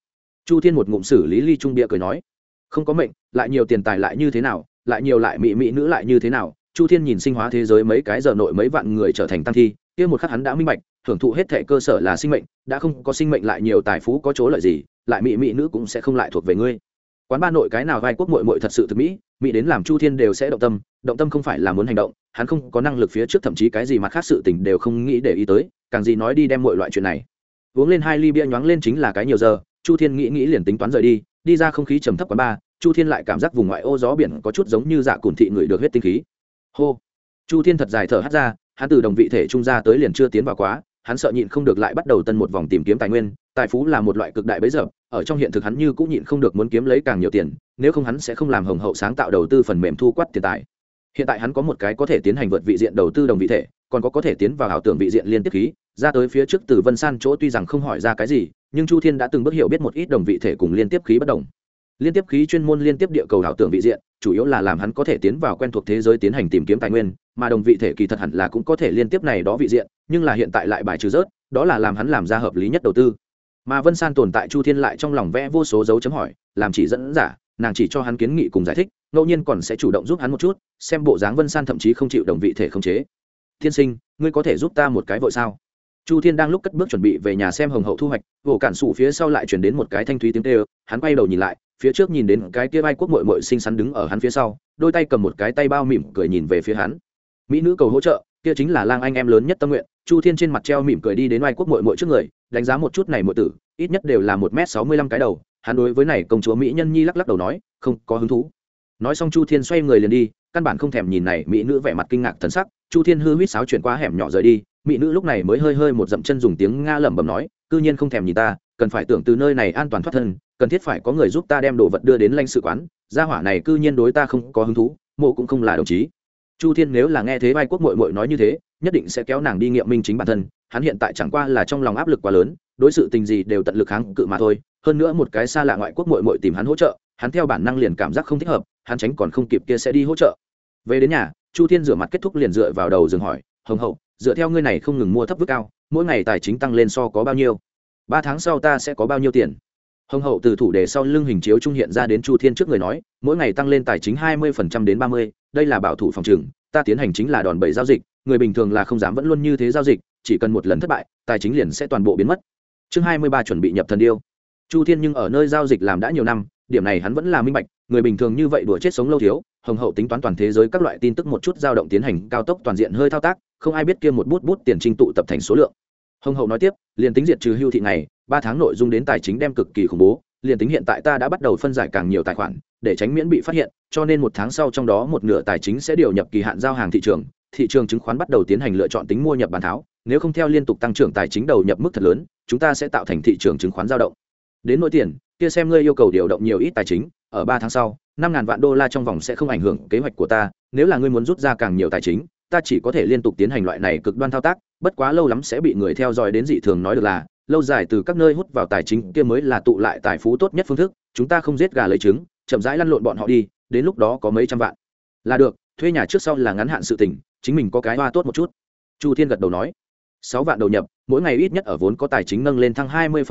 Chu thiên một ngụm xử lý ly trung bia cười nói, không có mệnh, lại nhiều tiền tài lại như thế nào, lại nhiều lại mỹ mỹ nữ lại như thế nào. Chu thiên nhìn sinh hóa thế giới mấy cái giờ nội mấy vạn người trở thành tăng thi, kia một khắc hắn đã minh bạch, hưởng thụ hết thể cơ sở là sinh mệnh, đã không có sinh mệnh lại nhiều tài phú có chỗ lợi gì, lại mỹ mỹ nữ cũng sẽ không lại thuộc về ngươi quán ba nội cái nào vai quốc mội mội thật sự thực mỹ mỹ đến làm chu thiên đều sẽ động tâm động tâm không phải là muốn hành động, hắn không có năng lực phía trước thậm chí cái gì mặt khác sự tình đều không nghĩ để ý tới, càng gì nói đi đem mọi loại chuyện này. Uống lên hai ly bia nhoáng lên chính là cái nhiều giờ, chu thiên nghĩ nghĩ liền tính toán rời đi đi ra không khí trầm thấp quán ba, chu thiên lại cảm giác vùng ngoại ô gió biển có chút giống như dạ cùn thị người được huyết tinh khí. Hô. Chu thiên thật dài thở hắt ra, hắn từ đồng vị thể trung ra tới liền chưa tiến vào quá hắn sợ nhịn không được lại bắt đầu tân một vòng tìm kiếm tài nguyên, tài phú là một loại cực đại bấy giờ, ở trong hiện thực hắn như cũng nhịn không được muốn kiếm lấy càng nhiều tiền, nếu không hắn sẽ không làm hồng hậu sáng tạo đầu tư phần mềm thu quát tiền tài. Hiện tại hắn có một cái có thể tiến hành vượt vị diện đầu tư đồng vị thể, còn có có thể tiến vào ảo tưởng vị diện liên tiếp khí, ra tới phía trước từ vân san chỗ tuy rằng không hỏi ra cái gì, nhưng chu thiên đã từng bước hiểu biết một ít đồng vị thể cùng liên tiếp khí bất đồng liên tiếp khí chuyên môn liên tiếp địa cầu đảo tưởng vị diện, chủ yếu là làm hắn có thể tiến vào quen thuộc thế giới tiến hành tìm kiếm tài nguyên, mà đồng vị thể kỳ thật hẳn là cũng có thể liên tiếp này đó vị diện, nhưng là hiện tại lại bài trừ rớt, đó là làm hắn làm ra hợp lý nhất đầu tư. Mà vân san tồn tại chu thiên lại trong lòng vẽ vô số dấu chấm hỏi, làm chỉ dẫn giả, nàng chỉ cho hắn kiến nghị cùng giải thích, ngẫu nhiên còn sẽ chủ động giúp hắn một chút, xem bộ dáng vân san thậm chí không chịu đồng vị thể khống chế. Thiên sinh, ngươi có thể giúp ta một cái vội sao? Chu thiên đang lúc cất bước chuẩn bị về nhà xem hồng hậu thu hoạch vỗ cản sủ phía sau lại chuyển đến một cái thanh thúy tiếng tê hắn quay đầu nhìn lại phía trước nhìn đến cái kia vai quốc mội mội xinh xắn đứng ở hắn phía sau, đôi tay cầm một cái tay bao mỉm cười nhìn về phía hắn. Mỹ nữ cầu hỗ trợ, kia chính là lang anh em lớn nhất tâm nguyện, chu thiên trên mặt treo mỉm cười đi đến vai quốc mội mội trước người, đánh giá một chút này mội tử, ít nhất đều là một m sáu mươi lăm cái đầu, hắn đối với này công chúa mỹ nhân nhi lắc lắc đầu nói, không có hứng thú. Nói xong chu thiên xoay người liền đi, căn bản không thèm nhìn này mỹ nữ vẻ mặt kinh ngạc thần sắc, chu thiên hư huýt sáo chuyển qua hẻm nhỏ rời đi, mỹ nữ lúc này mới hơi hơi một dậm chân dùng tiếng nga lẩm bẩm nói, cư nhiên không thèm nhìn ta, cần phải tưởng từ nơi này an toàn thoát thân cần thiết phải có người giúp ta đem đồ vật đưa đến lãnh sự quán, gia hỏa này cư nhiên đối ta không có hứng thú, mộ cũng không là đồng chí. Chu thiên nếu là nghe thế vai quốc mội mội nói như thế, nhất định sẽ kéo nàng đi nghiệm minh chính bản thân, hắn hiện tại chẳng qua là trong lòng áp lực quá lớn, đối sự tình gì đều tận lực kháng cự mà thôi, hơn nữa một cái xa lạ ngoại quốc mội mội tìm hắn hỗ trợ, hắn theo bản năng liền cảm giác không thích hợp, hắn tránh còn không kịp kia sẽ đi hỗ trợ. Về đến nhà, chu thiên rửa mặt kết thúc liền dựa vào đầu giường hỏi, hồng hậu, dựa theo ngươi này không ngừng mua thấp vứt cao, mỗi ngày tài chính tăng lên so có bao nhiêu? Ba tháng sau ta sẽ có bao nhiêu tiền? Hồng hậu từ thủ đề sau lưng hình chiếu trung hiện ra đến chu thiên trước người nói, mỗi ngày tăng lên tài chính hai mươi phần trăm đến ba mươi, đây là bảo thủ phòng trừng ta tiến hành chính là đòn bẩy giao dịch, người bình thường là không dám vẫn luôn như thế giao dịch, chỉ cần một lần thất bại, tài chính liền sẽ toàn bộ biến mất. Chương hai mươi ba chuẩn bị nhập thần điêu. Chu thiên nhưng ở nơi giao dịch làm đã nhiều năm, điểm này hắn vẫn là minh bạch, người bình thường như vậy đùa chết sống lâu thiếu, hồng hậu tính toán toàn thế giới các loại tin tức một chút dao động tiến hành cao tốc toàn diện hơi thao tác, không ai biết kia một bút bút tiền trinh tụ tập thành số lượng. Hồng hậu nói tiếp, liền tính diệt trừ hưu thị này ba tháng nội dung đến tài chính đem cực kỳ khủng bố, liền tính hiện tại ta đã bắt đầu phân giải càng nhiều tài khoản, để tránh miễn bị phát hiện, cho nên một tháng sau trong đó một nửa tài chính sẽ điều nhập kỳ hạn giao hàng thị trường thị trường chứng khoán bắt đầu tiến hành lựa chọn tính mua nhập bàn tháo, nếu không theo liên tục tăng trưởng tài chính đầu nhập mức thật lớn, chúng ta sẽ tạo thành thị trường chứng khoán giao động. Đến nỗi tiền, kia xem ngươi yêu cầu điều động nhiều ít tài chính, ở ba tháng sau, năm ngàn vạn đô la trong vòng sẽ không ảnh hưởng kế hoạch của ta, nếu là ngươi muốn rút ra càng nhiều tài chính, ta chỉ có thể liên tục tiến hành loại này cực đoan thao tác, bất quá lâu lắm sẽ bị người theo dõi đến dị thường nói được là lâu dài từ các nơi hút vào tài chính kia mới là tụ lại tài phú tốt nhất phương thức, chúng ta không giết gà lấy trứng, chậm rãi lăn lộn bọn họ đi, đến lúc đó có mấy trăm vạn. Là được, thuê nhà trước sau là ngắn hạn sự tình, chính mình có cái hoa tốt một chút. Chu thiên gật đầu nói. Sáu vạn đầu nhập, mỗi ngày ít nhất ở vốn có tài chính nâng lên thăng hai mươi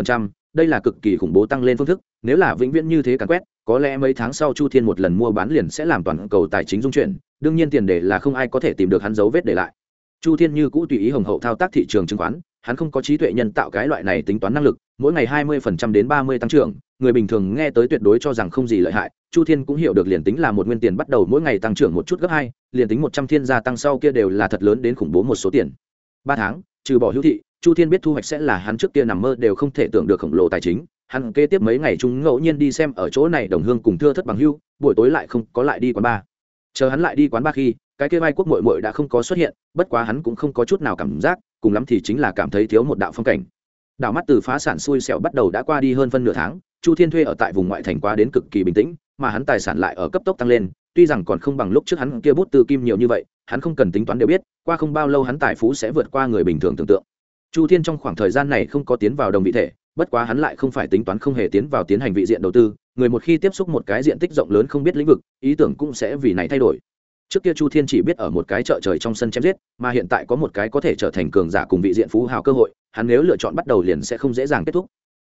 đây là cực kỳ khủng bố tăng lên phương thức, nếu là vĩnh viễn như thế càn quét, có lẽ mấy tháng sau chu thiên một lần mua bán liền sẽ làm toàn cầu tài chính dung chuyển, đương nhiên tiền đề là không ai có thể tìm được hắn dấu vết để lại. Chu thiên như cũ tùy ý hồng hậu thao tác thị trường chứng khoán hắn không có trí tuệ nhân tạo cái loại này tính toán năng lực, mỗi ngày hai mươi đến ba mươi tăng trưởng, người bình thường nghe tới tuyệt đối cho rằng không gì lợi hại, chu thiên cũng hiểu được liền tính là một nguyên tiền bắt đầu mỗi ngày tăng trưởng một chút gấp hai, liền tính một trăm thiên gia tăng sau kia đều là thật lớn đến khủng bố một số tiền. Ba tháng, trừ bỏ hữu thị, chu thiên biết thu hoạch sẽ là hắn trước kia nằm mơ đều không thể tưởng được khổng lồ tài chính, hắn kế tiếp mấy ngày chúng ngẫu nhiên đi xem ở chỗ này đồng hương cùng thưa thất bằng hưu, buổi tối lại không có lại đi quán ba. Chờ hắn lại đi quán ba khi cái kia vai quốc mội mội đã không có xuất hiện, bất quá hắn cũng không có chút nào cảm giác, cùng lắm thì chính là cảm thấy thiếu một đạo phong cảnh. Đảo mắt từ phá sản xui xẻo bắt đầu đã qua đi hơn phân nửa tháng, chu thiên thuê ở tại vùng ngoại thành quá đến cực kỳ bình tĩnh, mà hắn tài sản lại ở cấp tốc tăng lên, tuy rằng còn không bằng lúc trước hắn kia bút tư kim nhiều như vậy, hắn không cần tính toán đều biết, qua không bao lâu hắn tài phú sẽ vượt qua người bình thường tưởng tượng. Chu thiên trong khoảng thời gian này không có tiến vào đồng vị thể, bất quá hắn lại không phải tính toán không hề tiến vào tiến hành vị diện đầu tư, người một khi tiếp xúc một cái diện tích rộng lớn không biết lĩnh vực, ý tưởng cũng sẽ vì này thay đổi trước kia chu thiên chỉ biết ở một cái chợ trời trong sân chém giết, mà hiện tại có một cái có thể trở thành cường giả cùng vị diện phú hào cơ hội, hắn nếu lựa chọn bắt đầu liền sẽ không dễ dàng kết thúc.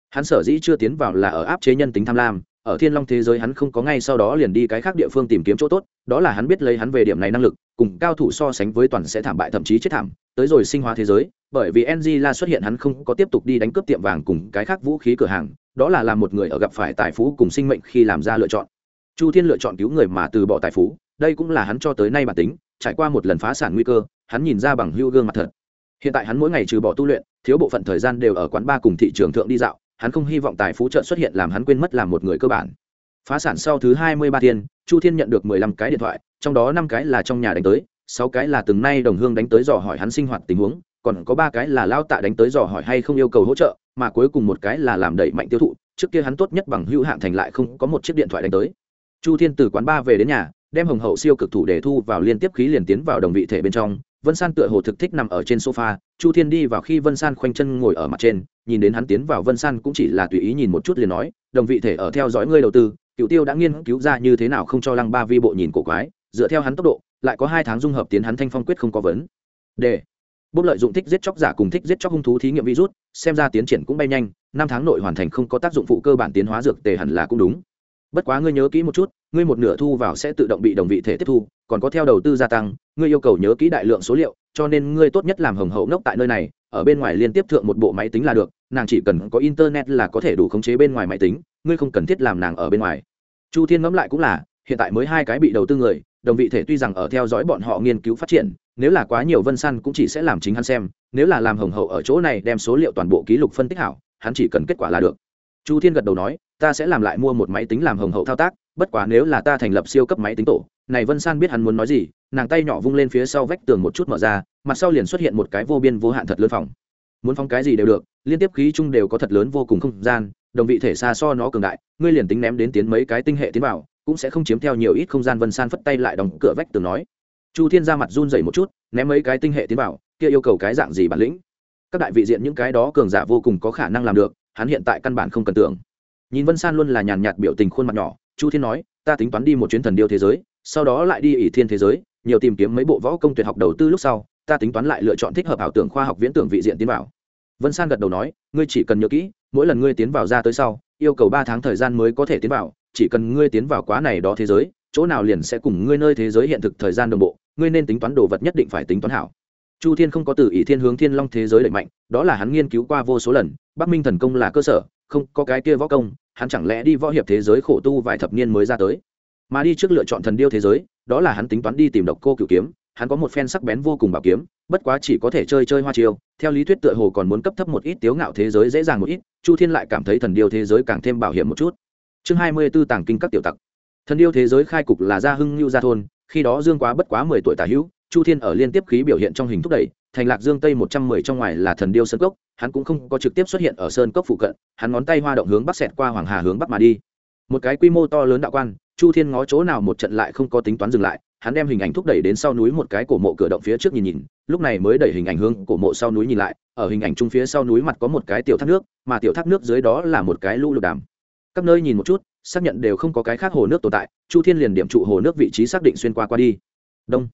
Hắn sở dĩ chưa tiến vào là ở áp chế nhân tính tham lam, ở thiên long thế giới hắn không có ngay sau đó liền đi cái khác địa phương tìm kiếm chỗ tốt, đó là hắn biết lấy hắn về điểm này năng lực, cùng cao thủ so sánh với toàn sẽ thảm bại thậm chí chết thảm, tới rồi sinh hóa thế giới, bởi vì Angela xuất hiện hắn không có tiếp tục đi đánh cướp tiệm vàng cùng cái khác vũ khí cửa hàng, đó là làm một người ở gặp phải tài phú cùng sinh mệnh khi làm ra lựa chọn. Chu thiên lựa chọn cứu người mà từ bỏ tài phú đây cũng là hắn cho tới nay bản tính, trải qua một lần phá sản nguy cơ, hắn nhìn ra bằng hưu gương mặt thật. Hiện tại hắn mỗi ngày trừ bỏ tu luyện, thiếu bộ phận thời gian đều ở quán bar cùng thị trường thượng đi dạo, hắn không hy vọng tài phú trợ xuất hiện làm hắn quên mất làm một người cơ bản. Phá sản sau thứ hai mươi ba thiên, chu thiên nhận được mười lăm cái điện thoại, trong đó năm cái là trong nhà đánh tới, sáu cái là từng nay đồng hương đánh tới dò hỏi hắn sinh hoạt tình huống, còn có ba cái là lao tạ đánh tới dò hỏi hay không yêu cầu hỗ trợ, mà cuối cùng một cái là làm đẩy mạnh tiêu thụ, trước kia hắn tốt nhất bằng hữu hạng thành lại không có một chiếc điện thoại đánh tới. Chu thiên từ quán ba về đến nhà đem hồng hậu siêu cực thủ để thu vào liên tiếp khí liền tiến vào đồng vị thể bên trong. Vân san tựa hồ thực thích nằm ở trên sofa, chu thiên đi vào khi vân san khoanh chân ngồi ở mặt trên, nhìn đến hắn tiến vào vân san cũng chỉ là tùy ý nhìn một chút liền nói, đồng vị thể ở theo dõi ngươi đầu tư cựu tiêu đã nghiên cứu ra như thế nào không cho lăng ba vi bộ nhìn cổ quái, dựa theo hắn tốc độ, lại có hai tháng dung hợp tiến hắn thanh phong quyết không có vấn. Đề. Bốc lợi dụng thích giết chóc giả cùng thích giết chóc hung thú thí nghiệm virus, xem ra tiến triển cũng bay nhanh, năm tháng nội hoàn thành không có tác dụng phụ cơ bản tiến hóa dược tề hẳn là cũng đúng bất quá ngươi nhớ kỹ một chút, ngươi một nửa thu vào sẽ tự động bị đồng vị thể tiếp thu, còn có theo đầu tư gia tăng, ngươi yêu cầu nhớ kỹ đại lượng số liệu, cho nên ngươi tốt nhất làm hồng hậu ngốc tại nơi này, ở bên ngoài liên tiếp thượng một bộ máy tính là được, nàng chỉ cần có internet là có thể đủ khống chế bên ngoài máy tính, ngươi không cần thiết làm nàng ở bên ngoài. Chu thiên ngẫm lại cũng là, hiện tại mới hai cái bị đầu tư người, đồng vị thể tuy rằng ở theo dõi bọn họ nghiên cứu phát triển, nếu là quá nhiều vân săn cũng chỉ sẽ làm chính hắn xem, nếu là làm hồng hậu ở chỗ này đem số liệu toàn bộ ký lục phân tích hảo, hắn chỉ cần kết quả là được. Chu thiên gật đầu nói ta sẽ làm lại mua một máy tính làm hồng hậu thao tác, bất quá nếu là ta thành lập siêu cấp máy tính tổ, này vân san biết hắn muốn nói gì, nàng tay nhỏ vung lên phía sau vách tường một chút mở ra, mặt sau liền xuất hiện một cái vô biên vô hạn thật lớn phòng. Muốn phóng cái gì đều được, liên tiếp khí chung đều có thật lớn vô cùng không gian, đồng vị thể xa so nó cường đại, ngươi liền tính ném đến tiến mấy cái tinh hệ tiến vào, cũng sẽ không chiếm theo nhiều ít không gian vân san phất tay lại đóng cửa vách tường nói. Chu thiên ra mặt run dậy một chút, ném mấy cái tinh hệ tiến vào, kia yêu cầu cái dạng gì bản lĩnh? Các đại vị diện những cái đó cường giả vô cùng có khả năng làm được, hắn hiện tại căn bản không cần tưởng nhìn vân san luôn là nhàn nhạt biểu tình khuôn mặt nhỏ, chu thiên nói, ta tính toán đi một chuyến thần điêu thế giới, sau đó lại đi ỷ thiên thế giới, nhiều tìm kiếm mấy bộ võ công tuyệt học đầu tư lúc sau, ta tính toán lại lựa chọn thích hợp ảo tưởng khoa học viễn tưởng vị diện tiến vào. Vân san gật đầu nói, ngươi chỉ cần nhớ kỹ, mỗi lần ngươi tiến vào ra tới sau, yêu cầu ba tháng thời gian mới có thể tiến vào, chỉ cần ngươi tiến vào quá này đó thế giới, chỗ nào liền sẽ cùng ngươi nơi thế giới hiện thực thời gian đồng bộ, ngươi nên tính toán đồ vật nhất định phải tính toán hảo. Chu thiên không có từ ỷ thiên hướng thiên long thế giới đẩy mạnh, đó là hắn nghiên cứu qua vô số lần, bắc minh thần công là cơ sở, không có cái kia võ công hắn chẳng lẽ đi võ hiệp thế giới khổ tu vài thập niên mới ra tới? Mà đi trước lựa chọn thần điêu thế giới, đó là hắn tính toán đi tìm độc cô cửu kiếm, hắn có một phen sắc bén vô cùng bảo kiếm, bất quá chỉ có thể chơi chơi hoa chiêu, theo lý thuyết tựa hồ còn muốn cấp thấp một ít tiếu ngạo thế giới dễ dàng một ít, chu thiên lại cảm thấy thần điêu thế giới càng thêm bảo hiểm một chút. Chương hai mươi b ố tàng kinh các tiểu tặc. Thần điêu thế giới khai cục là gia hưng lưu gia thôn, khi đó dương quá bất quá mười tuổi tả hữu, chu thiên ở liên tiếp khí biểu hiện trong hình thúc đẩy, thành lạc dương tây một trăm mười trong ngoài là thần điêu sơn cốc hắn cũng không có trực tiếp xuất hiện ở sơn cốc phụ cận, hắn ngón tay hoa động hướng bắc xẹt qua hoàng hà hướng bắc mà đi. Một cái quy mô to lớn đạo quan, chu thiên ngó chỗ nào một trận lại không có tính toán dừng lại, hắn đem hình ảnh thúc đẩy đến sau núi một cái cổ mộ cửa động phía trước nhìn nhìn, lúc này mới đẩy hình ảnh hướng cổ mộ sau núi nhìn lại, ở hình ảnh trung phía sau núi mặt có một cái tiểu thác nước, mà tiểu thác nước dưới đó là một cái lũ lụt đàm. Các nơi nhìn một chút, xác nhận đều không có cái khác hồ nước tồn tại, chu thiên liền điểm trụ hồ nước vị trí xác định xuyên qua qua đi. Đông.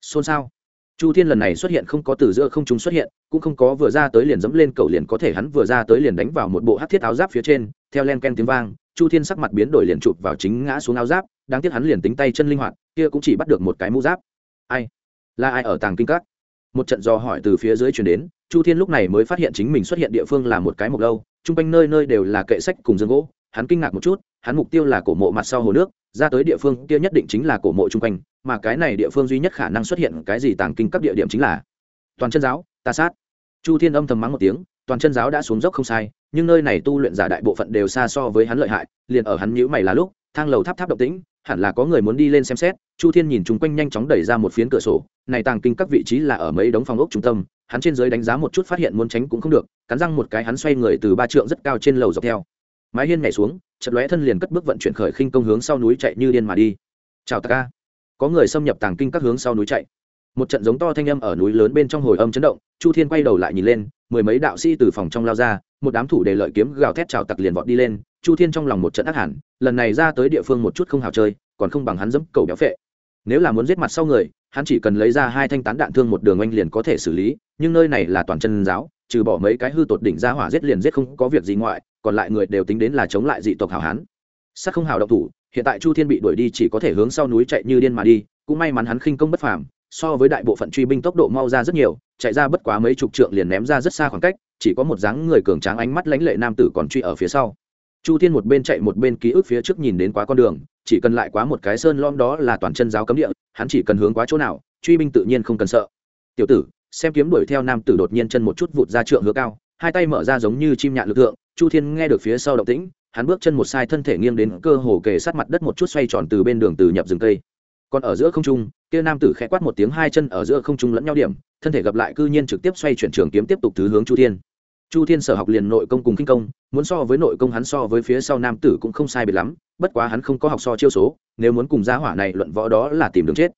Xôn xao chu thiên lần này xuất hiện không có từ giữa không chúng xuất hiện, cũng không có vừa ra tới liền dẫm lên cầu liền có thể hắn vừa ra tới liền đánh vào một bộ hát thiết áo giáp phía trên, theo len ken tiếng vang, chu thiên sắc mặt biến đổi liền chụp vào chính ngã xuống áo giáp, đáng tiếc hắn liền tính tay chân linh hoạt, kia cũng chỉ bắt được một cái mũ giáp. Ai? Là ai ở tàng kinh các? Một trận do hỏi từ phía dưới chuyển đến, chu thiên lúc này mới phát hiện chính mình xuất hiện địa phương là một cái mộc lâu, chung quanh nơi nơi đều là kệ sách cùng dương gỗ hắn kinh ngạc một chút, hắn mục tiêu là cổ mộ mặt sau hồ nước, ra tới địa phương kia nhất định chính là cổ mộ chung quanh, mà cái này địa phương duy nhất khả năng xuất hiện cái gì tàng kinh các địa điểm chính là toàn chân giáo, ta sát. Chu thiên âm thầm mắng một tiếng, toàn chân giáo đã xuống dốc không sai, nhưng nơi này tu luyện giả đại bộ phận đều xa so với hắn lợi hại, liền ở hắn nhữ mày là lúc, thang lầu tháp tháp động tĩnh, hẳn là có người muốn đi lên xem xét, chu thiên nhìn chung quanh nhanh chóng đẩy ra một phiến cửa sổ, này tàng kinh các vị trí là ở mấy đống phòng ốc trung tâm, hắn trên dưới đánh giá một chút phát hiện muốn tránh cũng không được, cắn răng một cái hắn xoay người từ ba trượng rất cao trên lầu dọc theo mái hiên nhảy xuống chật lóe thân liền cất bước vận chuyển khởi khinh công hướng sau núi chạy như điên mà đi. Chào ta ca có người xâm nhập tàng kinh các hướng sau núi chạy. Một trận giống to thanh âm ở núi lớn bên trong hồi âm chấn động, chu thiên quay đầu lại nhìn lên, mười mấy đạo sĩ từ phòng trong lao ra, một đám thủ để lợi kiếm gào thét chào tặc liền vọt đi lên, chu thiên trong lòng một trận ác hẳn, lần này ra tới địa phương một chút không hào chơi, còn không bằng hắn dẫm cầu béo phệ. Nếu là muốn giết mặt sau người, hắn chỉ cần lấy ra hai thanh tán đạn thương một đường oanh liền có thể xử lý, nhưng nơi này là toàn chân giáo trừ bỏ mấy cái hư tột đỉnh ra hỏa giết liền giết không có việc gì ngoại, còn lại người đều tính đến là chống lại dị tộc hảo hán. Sắc không hào động thủ, hiện tại chu thiên bị đuổi đi chỉ có thể hướng sau núi chạy như điên mà đi, cũng may mắn hắn khinh công bất phàm, so với đại bộ phận truy binh tốc độ mau ra rất nhiều, chạy ra bất quá mấy chục trượng liền ném ra rất xa khoảng cách, chỉ có một dáng người cường tráng ánh mắt lãnh lệ nam tử còn truy ở phía sau. Chu thiên một bên chạy một bên ký ức phía trước nhìn đến quá con đường, chỉ cần lại quá một cái sơn lom đó là toàn chân giáo cấm địa, hắn chỉ cần hướng quá chỗ nào, truy binh tự nhiên không cần sợ. Tiểu tử xem kiếm đuổi theo nam tử đột nhiên chân một chút vụt ra trượng hứa cao, hai tay mở ra giống như chim nhạn lực lượng chu thiên nghe được phía sau động tĩnh, hắn bước chân một sai thân thể nghiêng đến cơ hồ kề sát mặt đất một chút xoay tròn từ bên đường từ nhập rừng cây. Còn ở giữa không trung, kia nam tử khẽ quát một tiếng hai chân ở giữa không trung lẫn nhau điểm, thân thể gặp lại cư nhiên trực tiếp xoay chuyển trường kiếm tiếp tục thứ hướng chu thiên. Chu thiên sở học liền nội công cùng kinh công, muốn so với nội công hắn so với phía sau nam tử cũng không sai biệt lắm, bất quá hắn không có học so chiêu số, nếu muốn cùng gia hỏa này luận võ đó là tìm đường chết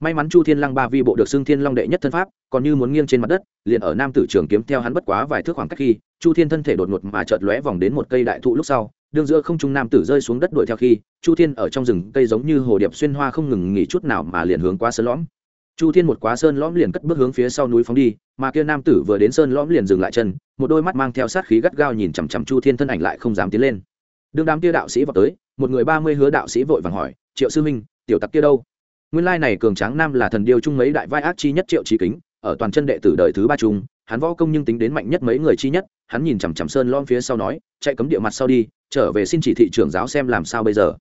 may mắn chu thiên lăng ba vi bộ được xưng thiên long đệ nhất thân pháp, còn như muốn nghiêng trên mặt đất, liền ở nam tử trường kiếm theo hắn bất quá vài thước khoảng cách khi, chu thiên thân thể đột ngột mà chợt lóe vòng đến một cây đại thụ lúc sau, đương giữa không trung nam tử rơi xuống đất đuổi theo khi, chu thiên ở trong rừng cây giống như hồ điệp xuyên hoa không ngừng nghỉ chút nào mà liền hướng qua sơn lõm. Chu thiên một quá sơn lõm liền cất bước hướng phía sau núi phóng đi, mà kia nam tử vừa đến sơn lõm liền dừng lại chân, một đôi mắt mang theo sát khí gắt gao nhìn chằm chằm chu thiên thân ảnh lại không dám tiến lên. Đương đám kia đạo sĩ vào tới, một người ba mươi hứa đạo sĩ vội vàng hỏi, triệu sư minh tiểu tặc kia đâu? Nguyên lai này cường tráng nam là thần điêu chung mấy đại vai ác chi nhất triệu trí kính, ở toàn chân đệ tử đời thứ ba trung, hắn võ công nhưng tính đến mạnh nhất mấy người chi nhất, hắn nhìn chằm chằm sơn lom phía sau nói, chạy cấm địa mặt sau đi, trở về xin chỉ thị trưởng giáo xem làm sao bây giờ.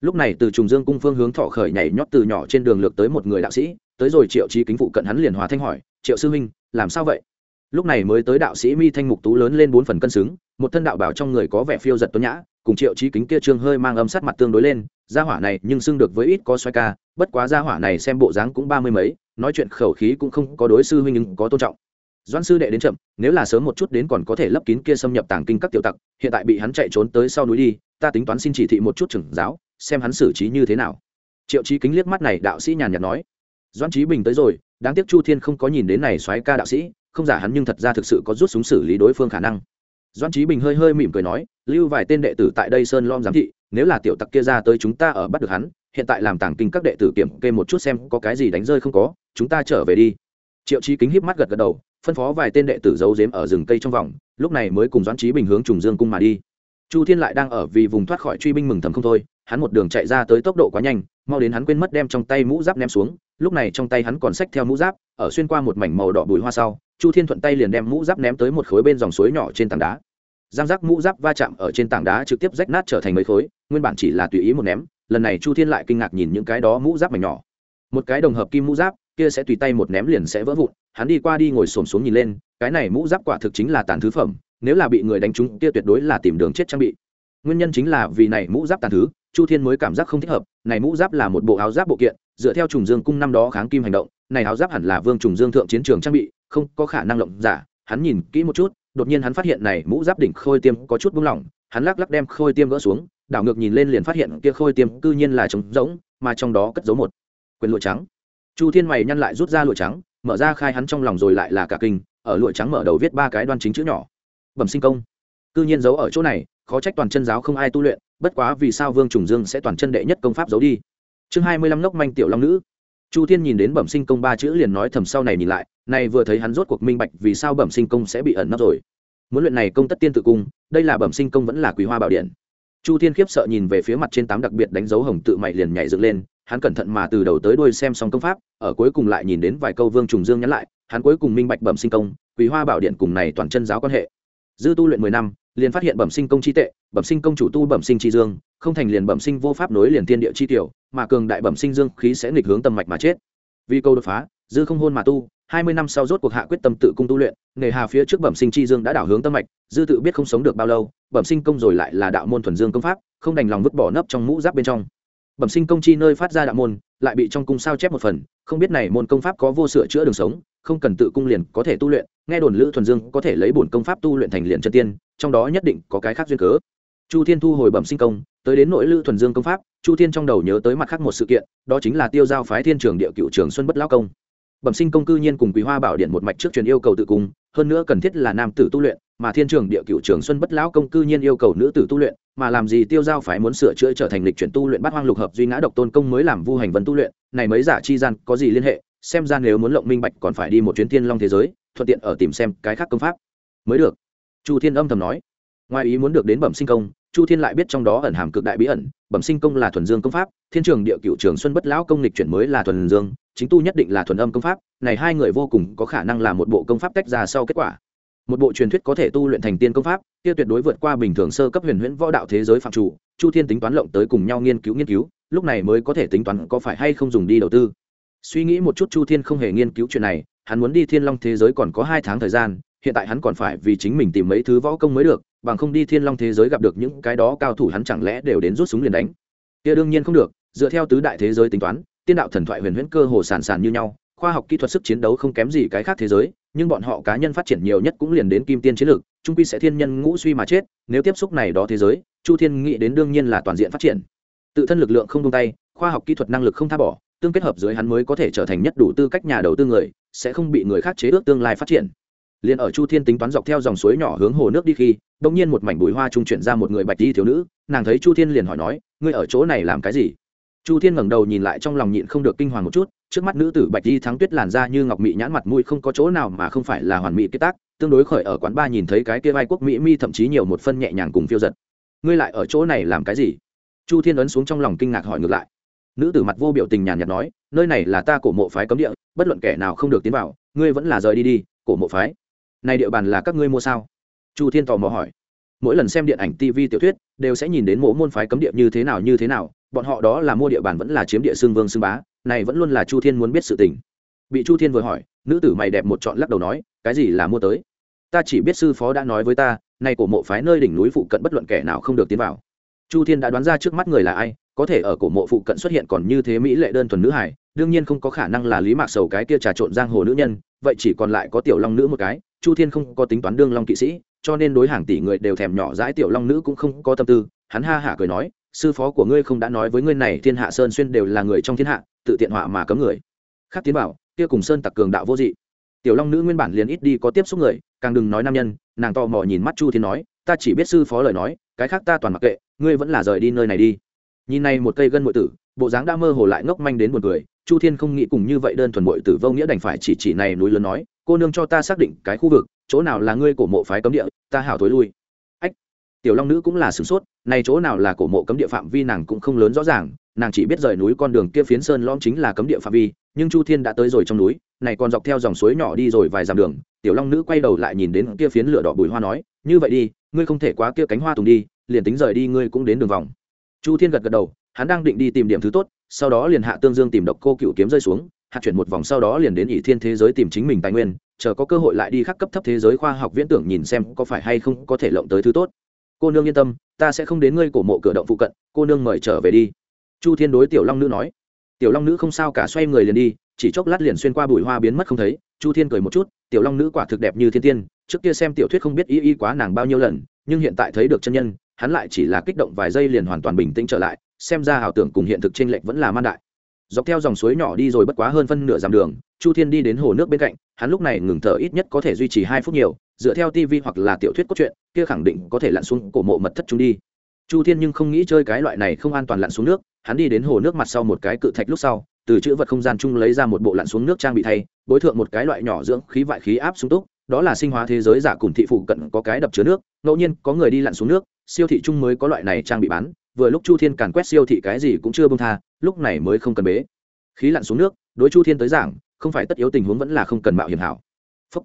Lúc này từ trùng dương cung phương hướng thọ khởi nhảy nhót từ nhỏ trên đường lược tới một người đạo sĩ, tới rồi triệu trí kính phụ cận hắn liền hòa thanh hỏi, triệu sư huynh, làm sao vậy? Lúc này mới tới đạo sĩ mi thanh mục tú lớn lên bốn phần cân xứng, một thân đạo bảo trong người có vẻ phiêu giật tuấn nhã, cùng triệu trí kính kia trương hơi mang âm sát mặt tương đối lên, gia hỏa này nhưng xưng được với ít có xoay ca bất quá gia hỏa này xem bộ dáng cũng ba mươi mấy, nói chuyện khẩu khí cũng không có đối sư huynh nhưng có tôn trọng. Doan sư đệ đến chậm, nếu là sớm một chút đến còn có thể lấp kín kia xâm nhập tàng kinh các tiểu tặc, hiện tại bị hắn chạy trốn tới sau núi đi, ta tính toán xin chỉ thị một chút trưởng giáo, xem hắn xử trí như thế nào. Triệu trí kính liếc mắt này, đạo sĩ nhàn nhạt nói. Doan trí bình tới rồi, đáng tiếc chu thiên không có nhìn đến này xoáy ca đạo sĩ, không giả hắn nhưng thật ra thực sự có rút súng xử lý đối phương khả năng. Doan trí bình hơi hơi mỉm cười nói, lưu vài tên đệ tử tại đây sơn lom giám thị, nếu là tiểu tặc kia ra tới chúng ta ở bắt được hắn hiện tại làm tàng kinh các đệ tử kiểm kê một chút xem có cái gì đánh rơi không có, chúng ta trở về đi. Triệu chí kính híp mắt gật gật đầu, phân phó vài tên đệ tử giấu giếm ở rừng cây trong vòng, lúc này mới cùng doãn trí bình hướng trùng dương cung mà đi. Chu thiên lại đang ở vì vùng thoát khỏi truy binh mừng thầm không thôi, hắn một đường chạy ra tới tốc độ quá nhanh, mau đến hắn quên mất đem trong tay mũ giáp ném xuống, lúc này trong tay hắn còn xách theo mũ giáp, ở xuyên qua một mảnh màu đỏ bùi hoa sau, chu thiên thuận tay liền đem mũ giáp ném tới một khối bên dòng suối nhỏ trên tảng đá. Giang giác mũ giáp va chạm ở trên tảng đá trực tiếp rách nát trở thành mấy khối, nguyên bản chỉ là tùy ý một ném lần này chu thiên lại kinh ngạc nhìn những cái đó mũ giáp mảnh nhỏ. Một cái đồng hợp kim mũ giáp, kia sẽ tùy tay một ném liền sẽ vỡ vụn. Hắn đi qua đi ngồi xổm xuống nhìn lên, cái này mũ giáp quả thực chính là tàn thứ phẩm, nếu là bị người đánh trúng kia tuyệt đối là tìm đường chết trang bị. Nguyên nhân chính là vì này mũ giáp tàn thứ, chu thiên mới cảm giác không thích hợp. Này mũ giáp là một bộ áo giáp bộ kiện, dựa theo trùng dương cung năm đó kháng kim hành động, này áo giáp hẳn là vương trùng dương thượng chiến trường trang bị, không có khả năng lộng giả. Hắn nhìn kỹ một chút, đột nhiên hắn phát hiện này mũ giáp đỉnh khôi tiêm có chút buông lỏng, hắn lắc lắc đem khôi tiêm gỡ xuống đảo ngược nhìn lên liền phát hiện kia khôi tiêm cư nhiên là trống rỗng, mà trong đó cất giấu một quyền lụa trắng. Chu thiên mày nhăn lại rút ra lụa trắng, mở ra khai hắn trong lòng rồi lại là cả kinh, ở lụa trắng mở đầu viết ba cái đoan chính chữ nhỏ. Bẩm sinh công. Cư nhiên giấu ở chỗ này, khó trách toàn chân giáo không ai tu luyện, bất quá vì sao vương trùng dương sẽ toàn chân đệ nhất công pháp giấu đi? Chương hai mươi lăm nốc manh tiểu long nữ. Chu thiên nhìn đến bẩm sinh công ba chữ liền nói thầm sau này nhìn lại này vừa thấy hắn rốt cuộc minh bạch vì sao bẩm sinh công sẽ bị ẩn nấp rồi. Muốn luyện này công tất tiên tự cung, đây là bẩm sinh công vẫn là quý hoa bảo điện chu thiên khiếp sợ nhìn về phía mặt trên tám đặc biệt đánh dấu hồng tự mày liền nhảy dựng lên, hắn cẩn thận mà từ đầu tới đuôi xem xong công pháp, ở cuối cùng lại nhìn đến vài câu vương trùng dương nhắn lại, hắn cuối cùng minh bạch bẩm sinh công, quý hoa bảo điện cùng này toàn chân giáo quan hệ. Dư tu luyện mười năm, liền phát hiện bẩm sinh công chi tệ, bẩm sinh công chủ tu bẩm sinh chi dương, không thành liền bẩm sinh vô pháp nối liền thiên địa chi tiểu, mà cường đại bẩm sinh dương khí sẽ nghịch hướng tâm mạch mà chết. Vì câu đột phá dư không hôn mà tu, hai mươi năm sau rốt cuộc hạ quyết tâm tự cung tu luyện, nghề hà phía trước bẩm sinh chi dương đã đảo hướng tâm mạch, dư tự biết không sống được bao lâu, bẩm sinh công rồi lại là đạo môn thuần dương công pháp, không đành lòng vứt bỏ nấp trong mũ giáp bên trong. Bẩm sinh công chi nơi phát ra đạo môn, lại bị trong cung sao chép một phần, không biết này môn công pháp có vô sửa chữa đường sống, không cần tự cung liền có thể tu luyện, nghe đồn lữ thuần dương có thể lấy bổn công pháp tu luyện thành liền chân tiên, trong đó nhất định có cái khác duyên cớ. Chu thiên thu hồi bẩm sinh công, tới đến nội lữ thuần dương công pháp, chu thiên trong đầu nhớ tới mặt khác một sự kiện, đó chính là tiêu giao phái thiên trường địa cựu trường xuân bất lao công bẩm sinh công cư nhiên cùng quý hoa bảo điện một mạch trước truyền yêu cầu tự cung, hơn nữa cần thiết là nam tử tu luyện, mà thiên trường địa cựu trường xuân bất lão công cư nhiên yêu cầu nữ tử tu luyện, mà làm gì tiêu giao phải muốn sửa chữa trở thành lịch chuyển tu luyện bát hoang lục hợp duy ngã độc tôn công mới làm vu hành vân tu luyện, này mấy giả chi gian có gì liên hệ, xem ra nếu muốn lộng minh bạch còn phải đi một chuyến thiên long thế giới, thuận tiện ở tìm xem cái khác công pháp. Mới được. Chu thiên âm thầm nói. Ngoài ý muốn được đến bẩm sinh công, chu thiên lại biết trong đó ẩn hàm cực đại bí ẩn, bẩm sinh công là thuần dương công pháp, thiên trường địa cựu trường xuân bất lão công lịch chuyển mới là thuần dương chính tu nhất định là thuần âm công pháp, này hai người vô cùng có khả năng là một bộ công pháp tách ra sau kết quả. Một bộ truyền thuyết có thể tu luyện thành tiên công pháp, kia tuyệt đối vượt qua bình thường sơ cấp huyền huyễn võ đạo thế giới phạm chủ, chu thiên tính toán lộng tới cùng nhau nghiên cứu nghiên cứu, lúc này mới có thể tính toán có phải hay không dùng đi đầu tư. Suy nghĩ một chút chu thiên không hề nghiên cứu chuyện này, hắn muốn đi thiên long thế giới còn có hai tháng thời gian, hiện tại hắn còn phải vì chính mình tìm mấy thứ võ công mới được, bằng không đi thiên long thế giới gặp được những cái đó cao thủ hắn chẳng lẽ đều đến rút súng liền đánh. Kia đương nhiên không được, dựa theo tứ đại thế giới tính toán tiên đạo thần thoại huyền huyễn cơ hồ sản sản như nhau, khoa học kỹ thuật sức chiến đấu không kém gì cái khác thế giới, nhưng bọn họ cá nhân phát triển nhiều nhất cũng liền đến kim tiên chiến lược, trung quy sẽ thiên nhân ngũ suy mà chết, nếu tiếp xúc này đó thế giới, chu thiên nghĩ đến đương nhiên là toàn diện phát triển. Tự thân lực lượng không tung tay, khoa học kỹ thuật năng lực không tha bỏ, tương kết hợp dưới hắn mới có thể trở thành nhất đủ tư cách nhà đầu tư người, sẽ không bị người khác chế ước tương lai phát triển. Liền ở chu thiên tính toán dọc theo dòng suối nhỏ hướng hồ nước đi khi đ ỗ n g nhiên một mảnh bụi hoa trung chuyển ra một người bạch đi thiếu nữ, nàng thấy chu thiên liền hỏi nói, ngươi ở chỗ này làm cái gì? Chu thiên ngẩng đầu nhìn lại trong lòng nhịn không được kinh hoàng một chút, trước mắt nữ tử bạch di thắng tuyết làn ra như ngọc mỹ nhãn mặt mũi không có chỗ nào mà không phải là hoàn mỹ kết tác, tương đối khởi ở quán ba nhìn thấy cái kia vai quốc mỹ mi thậm chí nhiều một phân nhẹ nhàng cùng phiêu giật. Ngươi lại ở chỗ này làm cái gì? Chu thiên ấn xuống trong lòng kinh ngạc hỏi ngược lại. Nữ tử mặt vô biểu tình nhàn nhạt nói, nơi này là ta cổ mộ phái cấm địa, bất luận kẻ nào không được tiến vào, ngươi vẫn là rời đi đi, cổ mộ phái. Này địa bàn là các ngươi mua sao? Chu thiên tò mò hỏi. Mỗi lần xem điện ảnh tv tiểu thuyết, đều sẽ nhìn đến mộ môn phái cấm địa như thế nào, như thế nào bọn họ đó là mua địa bàn vẫn là chiếm địa xương vương xương bá, này vẫn luôn là chu thiên muốn biết sự tình. Bị chu thiên vừa hỏi, nữ tử mày đẹp một chọn lắc đầu nói, cái gì là mua tới? Ta chỉ biết sư phó đã nói với ta, nay cổ mộ phái nơi đỉnh núi phụ cận bất luận kẻ nào không được tiến vào. Chu thiên đã đoán ra trước mắt người là ai, có thể ở cổ mộ phụ cận xuất hiện còn như thế mỹ lệ đơn thuần nữ hải đương nhiên không có khả năng là lý mạc sầu cái kia trà trộn giang hồ nữ nhân, vậy chỉ còn lại có tiểu long nữ một cái, chu thiên không có tính toán đương long kỵ sĩ, cho nên đối hàng tỷ người đều thèm nhỏ dãi tiểu long nữ cũng không có tâm tư, hắn ha hả cười nói sư phó của ngươi không đã nói với ngươi này, thiên hạ sơn xuyên đều là người trong thiên hạ, tự tiện họa mà cấm người. Khác tiến bảo, kia cùng sơn tặc cường đạo vô dị. Tiểu long nữ nguyên bản liền ít đi có tiếp xúc người, càng đừng nói nam nhân, nàng to mò nhìn mắt chu thiên nói, ta chỉ biết sư phó lời nói, cái khác ta toàn mặc kệ, ngươi vẫn là rời đi nơi này đi. Nhìn này một cây gân mội tử, bộ dáng đã mơ hồ lại ngốc manh đến một người chu thiên không nghĩ cùng như vậy đơn thuần mội tử vô nghĩa đành phải chỉ chỉ này núi lớn nói, cô nương cho ta xác định cái khu vực, chỗ nào là ngươi của mộ phái cấm địa, ta hảo thối lui tiểu long nữ cũng là sửng sốt này chỗ nào là cổ mộ cấm địa phạm vi nàng cũng không lớn rõ ràng, nàng chỉ biết rời núi con đường kia phiến sơn lõm chính là cấm địa phạm vi, nhưng chu thiên đã tới rồi trong núi, này còn dọc theo dòng suối nhỏ đi rồi vài dặm đường, tiểu long nữ quay đầu lại nhìn đến kia phiến lửa đỏ bùi hoa nói, như vậy đi, ngươi không thể quá kia cánh hoa tùng đi, liền tính rời đi ngươi cũng đến đường vòng. Chu thiên gật gật đầu, hắn đang định đi tìm điểm thứ tốt, sau đó liền hạ tương dương tìm độc cô cựu kiếm rơi xuống hạt chuyển một vòng sau đó liền đến ỷ thiên thế giới tìm chính mình tài nguyên, chờ có cơ hội lại đi khắc cấp thấp thế giới khoa học viễn tưởng nhìn xem có phải hay không có thể lộng tới thứ tốt cô nương yên tâm, ta sẽ không đến ngươi cổ mộ cửa động phụ cận, cô nương mời trở về đi. Chu thiên đối tiểu long nữ nói. Tiểu long nữ không sao cả, xoay người liền đi, chỉ chốc lát liền xuyên qua bụi hoa biến mất không thấy. Chu thiên cười một chút, tiểu long nữ quả thực đẹp như thiên tiên, trước kia xem tiểu thuyết không biết y y quá nàng bao nhiêu lần, nhưng hiện tại thấy được chân nhân, hắn lại chỉ là kích động vài giây liền hoàn toàn bình tĩnh trở lại, xem ra ảo tưởng cùng hiện thực t r ê n lệch vẫn là man đại dọc theo dòng suối nhỏ đi rồi bất quá hơn phân nửa dặm đường, chu thiên đi đến hồ nước bên cạnh, hắn lúc này ngừng thở ít nhất có thể duy trì hai phút nhiều, dựa theo tv hoặc là tiểu thuyết cốt truyện, kia khẳng định có thể lặn xuống cổ mộ mật thất chúng đi. Chu thiên nhưng không nghĩ chơi cái loại này không an toàn lặn xuống nước, hắn đi đến hồ nước mặt sau một cái cự thạch lúc sau, từ chữ vật không gian chung lấy ra một bộ lặn xuống nước trang bị thay bối thượng một cái loại nhỏ dưỡng khí vại khí áp sung túc, đó là sinh hóa thế giới giả cùng thị phụ cận có cái đập chứa nước, ngẫu nhiên có người đi lặn xuống nước, siêu thị chung mới có loại này trang bị bán vừa lúc chu thiên càn quét siêu thị cái gì cũng chưa bông tha, lúc này mới không cần bế. Khí lặn xuống nước, đối chu thiên tới giảng, không phải tất yếu tình huống vẫn là không cần mạo hiểm hảo. Phúc.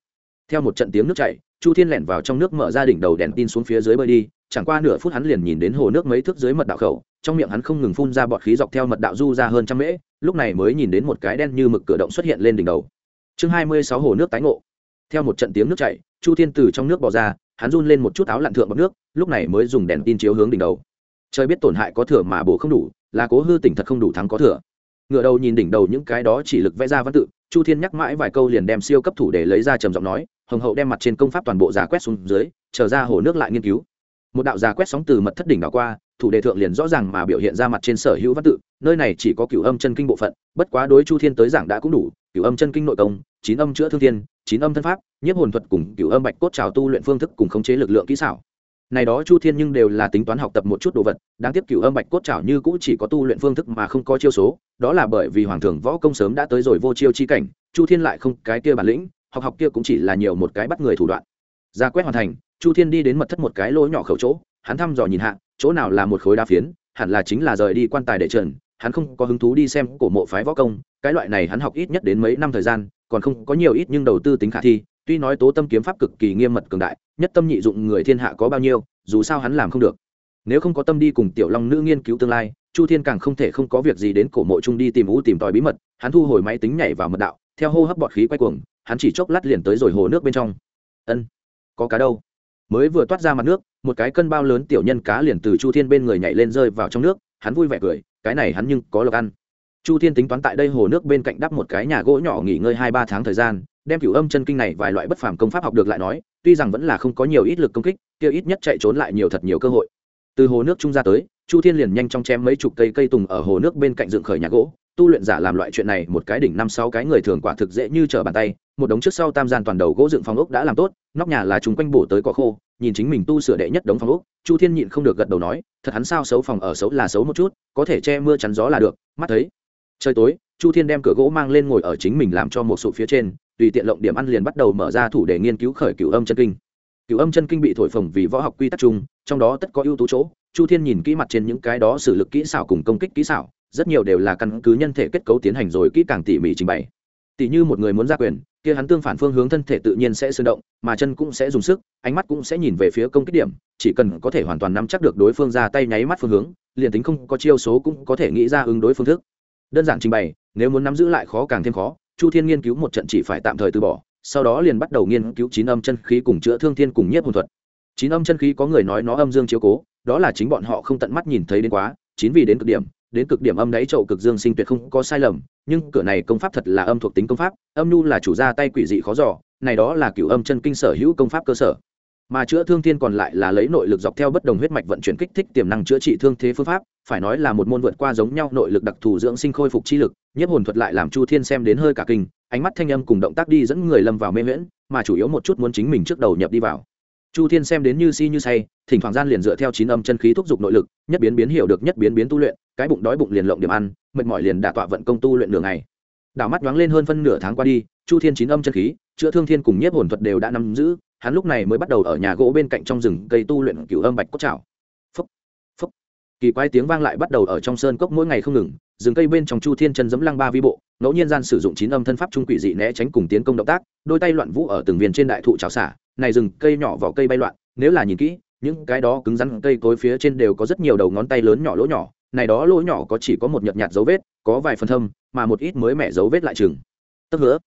theo một trận tiếng nước chảy, chu thiên lẻn vào trong nước mở ra đỉnh đầu đèn tin xuống phía dưới bơi đi, chẳng qua nửa phút hắn liền nhìn đến hồ nước mấy thước dưới mật đạo khẩu, trong miệng hắn không ngừng phun ra bọt khí dọc theo mật đạo du ra hơn trăm mễ, lúc này mới nhìn đến một cái đen như mực cửa động xuất hiện lên đỉnh đầu. Chương hai mươi sáu hồ nước tái ngộ. Theo một trận tiếng nước chảy, chu thiên từ trong nước bỏ ra, hắn run lên một chút áo lặn thượng bọc nước, lúc này mới dùng đèn tin chiếu hướng đỉnh đầu trời biết tổn hại có thừa mà bổ không đủ, là cố hư tỉnh thật không đủ thắng có thừa. Ngựa đầu nhìn đỉnh đầu những cái đó chỉ lực vẽ ra văn tự, chu thiên nhắc mãi vài câu liền đem siêu cấp thủ để lấy ra trầm giọng nói, hồng hậu đem mặt trên công pháp toàn bộ giả quét xuống dưới trở ra hồ nước lại nghiên cứu. Một đạo giả quét sóng từ mật thất đỉnh đảo qua, thủ đề thượng liền rõ ràng mà biểu hiện ra mặt trên sở hữu văn tự, nơi này chỉ có cửu âm chân kinh bộ phận, bất quá đối chu thiên tới giảng đã cũng đủ, cửu âm chân kinh nội công, chín âm chữa thương thiên, chín âm thân pháp, nhiếp hồn thuật cùng cửu âm bạch cốt trào tu luyện phương thức cùng khống chế lực lượng kỹ xảo này đó chu thiên nhưng đều là tính toán học tập một chút đồ vật, đáng tiếc cựu âm bạch cốt chảo như cũ chỉ có tu luyện phương thức mà không có chiêu số, đó là bởi vì hoàng thượng võ công sớm đã tới rồi vô chiêu chi cảnh, chu thiên lại không cái kia bản lĩnh, học học kia cũng chỉ là nhiều một cái bắt người thủ đoạn. Ra quét hoàn thành, chu thiên đi đến mật thất một cái lỗ nhỏ khẩu chỗ, hắn thăm dò nhìn hạ, chỗ nào là một khối đá phiến, hẳn là chính là rời đi quan tài để trần, hắn không có hứng thú đi xem cổ mộ phái võ công, cái loại này hắn học ít nhất đến mấy năm thời gian, còn không có nhiều ít nhưng đầu tư tính khả thi tuy nói tố tâm kiếm pháp cực kỳ nghiêm mật cường đại, nhất tâm nhị dụng người thiên hạ có bao nhiêu, dù sao hắn làm không được. Nếu không có tâm đi cùng tiểu long nữ nghiên cứu tương lai, chu thiên càng không thể không có việc gì đến cổ mộ trung đi tìm u tìm tòi bí mật, hắn thu hồi máy tính nhảy vào mật đạo, theo hô hấp bọt khí quay cuồng, hắn chỉ chốc lát liền tới rồi hồ nước bên trong. Ân, có cá đâu? Mới vừa toát ra mặt nước, một cái cân bao lớn tiểu nhân cá liền từ chu thiên bên người nhảy lên rơi vào trong nước, hắn vui vẻ cười, cái này hắn nhưng có lộc ăn. Chu thiên tính toán tại đây hồ nước bên cạnh đắp một cái nhà gỗ nhỏ nghỉ ngơi hai ba tháng thời gian đem cửu âm chân kinh này vài loại bất phàm công pháp học được lại nói, tuy rằng vẫn là không có nhiều ít lực công kích, kia ít nhất chạy trốn lại nhiều thật nhiều cơ hội. Từ hồ nước trung ra tới, chu thiên liền nhanh chóng chém mấy chục cây cây tùng ở hồ nước bên cạnh dựng khởi nhà gỗ, tu luyện giả làm loại chuyện này một cái đỉnh năm sáu cái người thường quả thực dễ như trở bàn tay, một đống trước sau tam gian toàn đầu gỗ dựng phòng ốc đã làm tốt, nóc nhà là chúng quanh bổ tới có khô, nhìn chính mình tu sửa đệ nhất đống phòng ốc, chu thiên nhịn không được gật đầu nói, thật hắn sao xấu phòng ở xấu là xấu một chút, có thể che mưa chắn gió là được, mắt thấy. Trời tối, chu thiên đem cửa gỗ mang lên ngồi ở chính mình làm cho một sụp phía trên tùy tiện lộng điểm ăn liền bắt đầu mở ra thủ để nghiên cứu khởi cửu âm chân kinh. Cửu âm chân kinh bị thổi phồng vì võ học quy tắc chung, trong đó tất có ưu tú chỗ, chu thiên nhìn kỹ mặt trên những cái đó xử lực kỹ xảo cùng công kích kỹ xảo, rất nhiều đều là căn cứ nhân thể kết cấu tiến hành rồi kỹ càng tỉ mỉ trình bày. Tỉ như một người muốn ra quyền, kia hắn tương phản phương hướng thân thể tự nhiên sẽ sinh động, mà chân cũng sẽ dùng sức, ánh mắt cũng sẽ nhìn về phía công kích điểm, chỉ cần có thể hoàn toàn nắm chắc được đối phương ra tay nháy mắt phương hướng, liền tính không có chiêu số cũng có thể nghĩ ra ứng đối phương thức. Đơn giản trình bày, nếu muốn nắm giữ lại khó càng thêm khó chu thiên nghiên cứu một trận chỉ phải tạm thời từ bỏ, sau đó liền bắt đầu nghiên cứu chín âm chân khí cùng chữa thương thiên cùng nhiếp hồn thuật. Chín âm chân khí có người nói nó âm dương chiếu cố, đó là chính bọn họ không tận mắt nhìn thấy đến quá, chín vì đến cực điểm, đến cực điểm âm đáy chậu cực dương sinh tuyệt không có sai lầm, nhưng cửa này công pháp thật là âm thuộc tính công pháp, âm nhu là chủ gia tay quỷ dị khó giỏ này đó là cửu âm chân kinh sở hữu công pháp cơ sở mà chữa thương thiên còn lại là lấy nội lực dọc theo bất đồng huyết mạch vận chuyển kích thích tiềm năng chữa trị thương thế phương pháp, phải nói là một môn vượt qua giống nhau nội lực đặc thù dưỡng sinh khôi phục chi lực, nhiếp hồn thuật lại làm chu thiên xem đến hơi cả kinh, ánh mắt thanh âm cùng động tác đi dẫn người lâm vào mê miễn mà chủ yếu một chút muốn chính mình trước đầu nhập đi vào. Chu thiên xem đến như si như say, thỉnh thoảng gian liền dựa theo chín âm chân khí thúc giục nội lực, nhất biến biến hiểu được nhất biến biến tu luyện, cái bụng đói bụng liền lộng điểm ăn, mệt mỏi liền đả tọa vận công tu luyện nửa ngày. Đảo mắt nhoáng lên hơn phân nửa tháng qua đi, chu thiên chín âm chân khí, chữa thương thiên cùng nhiếp hồn thuật đều đã nắm giữ hắn lúc này mới bắt đầu ở nhà gỗ bên cạnh trong rừng cây tu luyện cửu âm bạch cốt trảo. Phúc phúc. Kỳ quái tiếng vang lại bắt đầu ở trong sơn cốc mỗi ngày không ngừng, rừng cây bên trong chu thiên chân dẫm lăng ba vi bộ, ngẫu nhiên gian sử dụng chín âm thân pháp trung quỷ dị né tránh cùng tiến công động tác, đôi tay loạn vũ ở từng viên trên đại thụ trào xả, này rừng cây nhỏ vỏ cây bay loạn, nếu là nhìn kỹ, những cái đó cứng rắn cây cối phía trên đều có rất nhiều đầu ngón tay lớn nhỏ lỗ nhỏ, này đó lỗ nhỏ có chỉ có một nhợt nhạt dấu vết, có vài phần thâm, mà một ít mới mẻ dấu vết lại chừng. Tức hứa.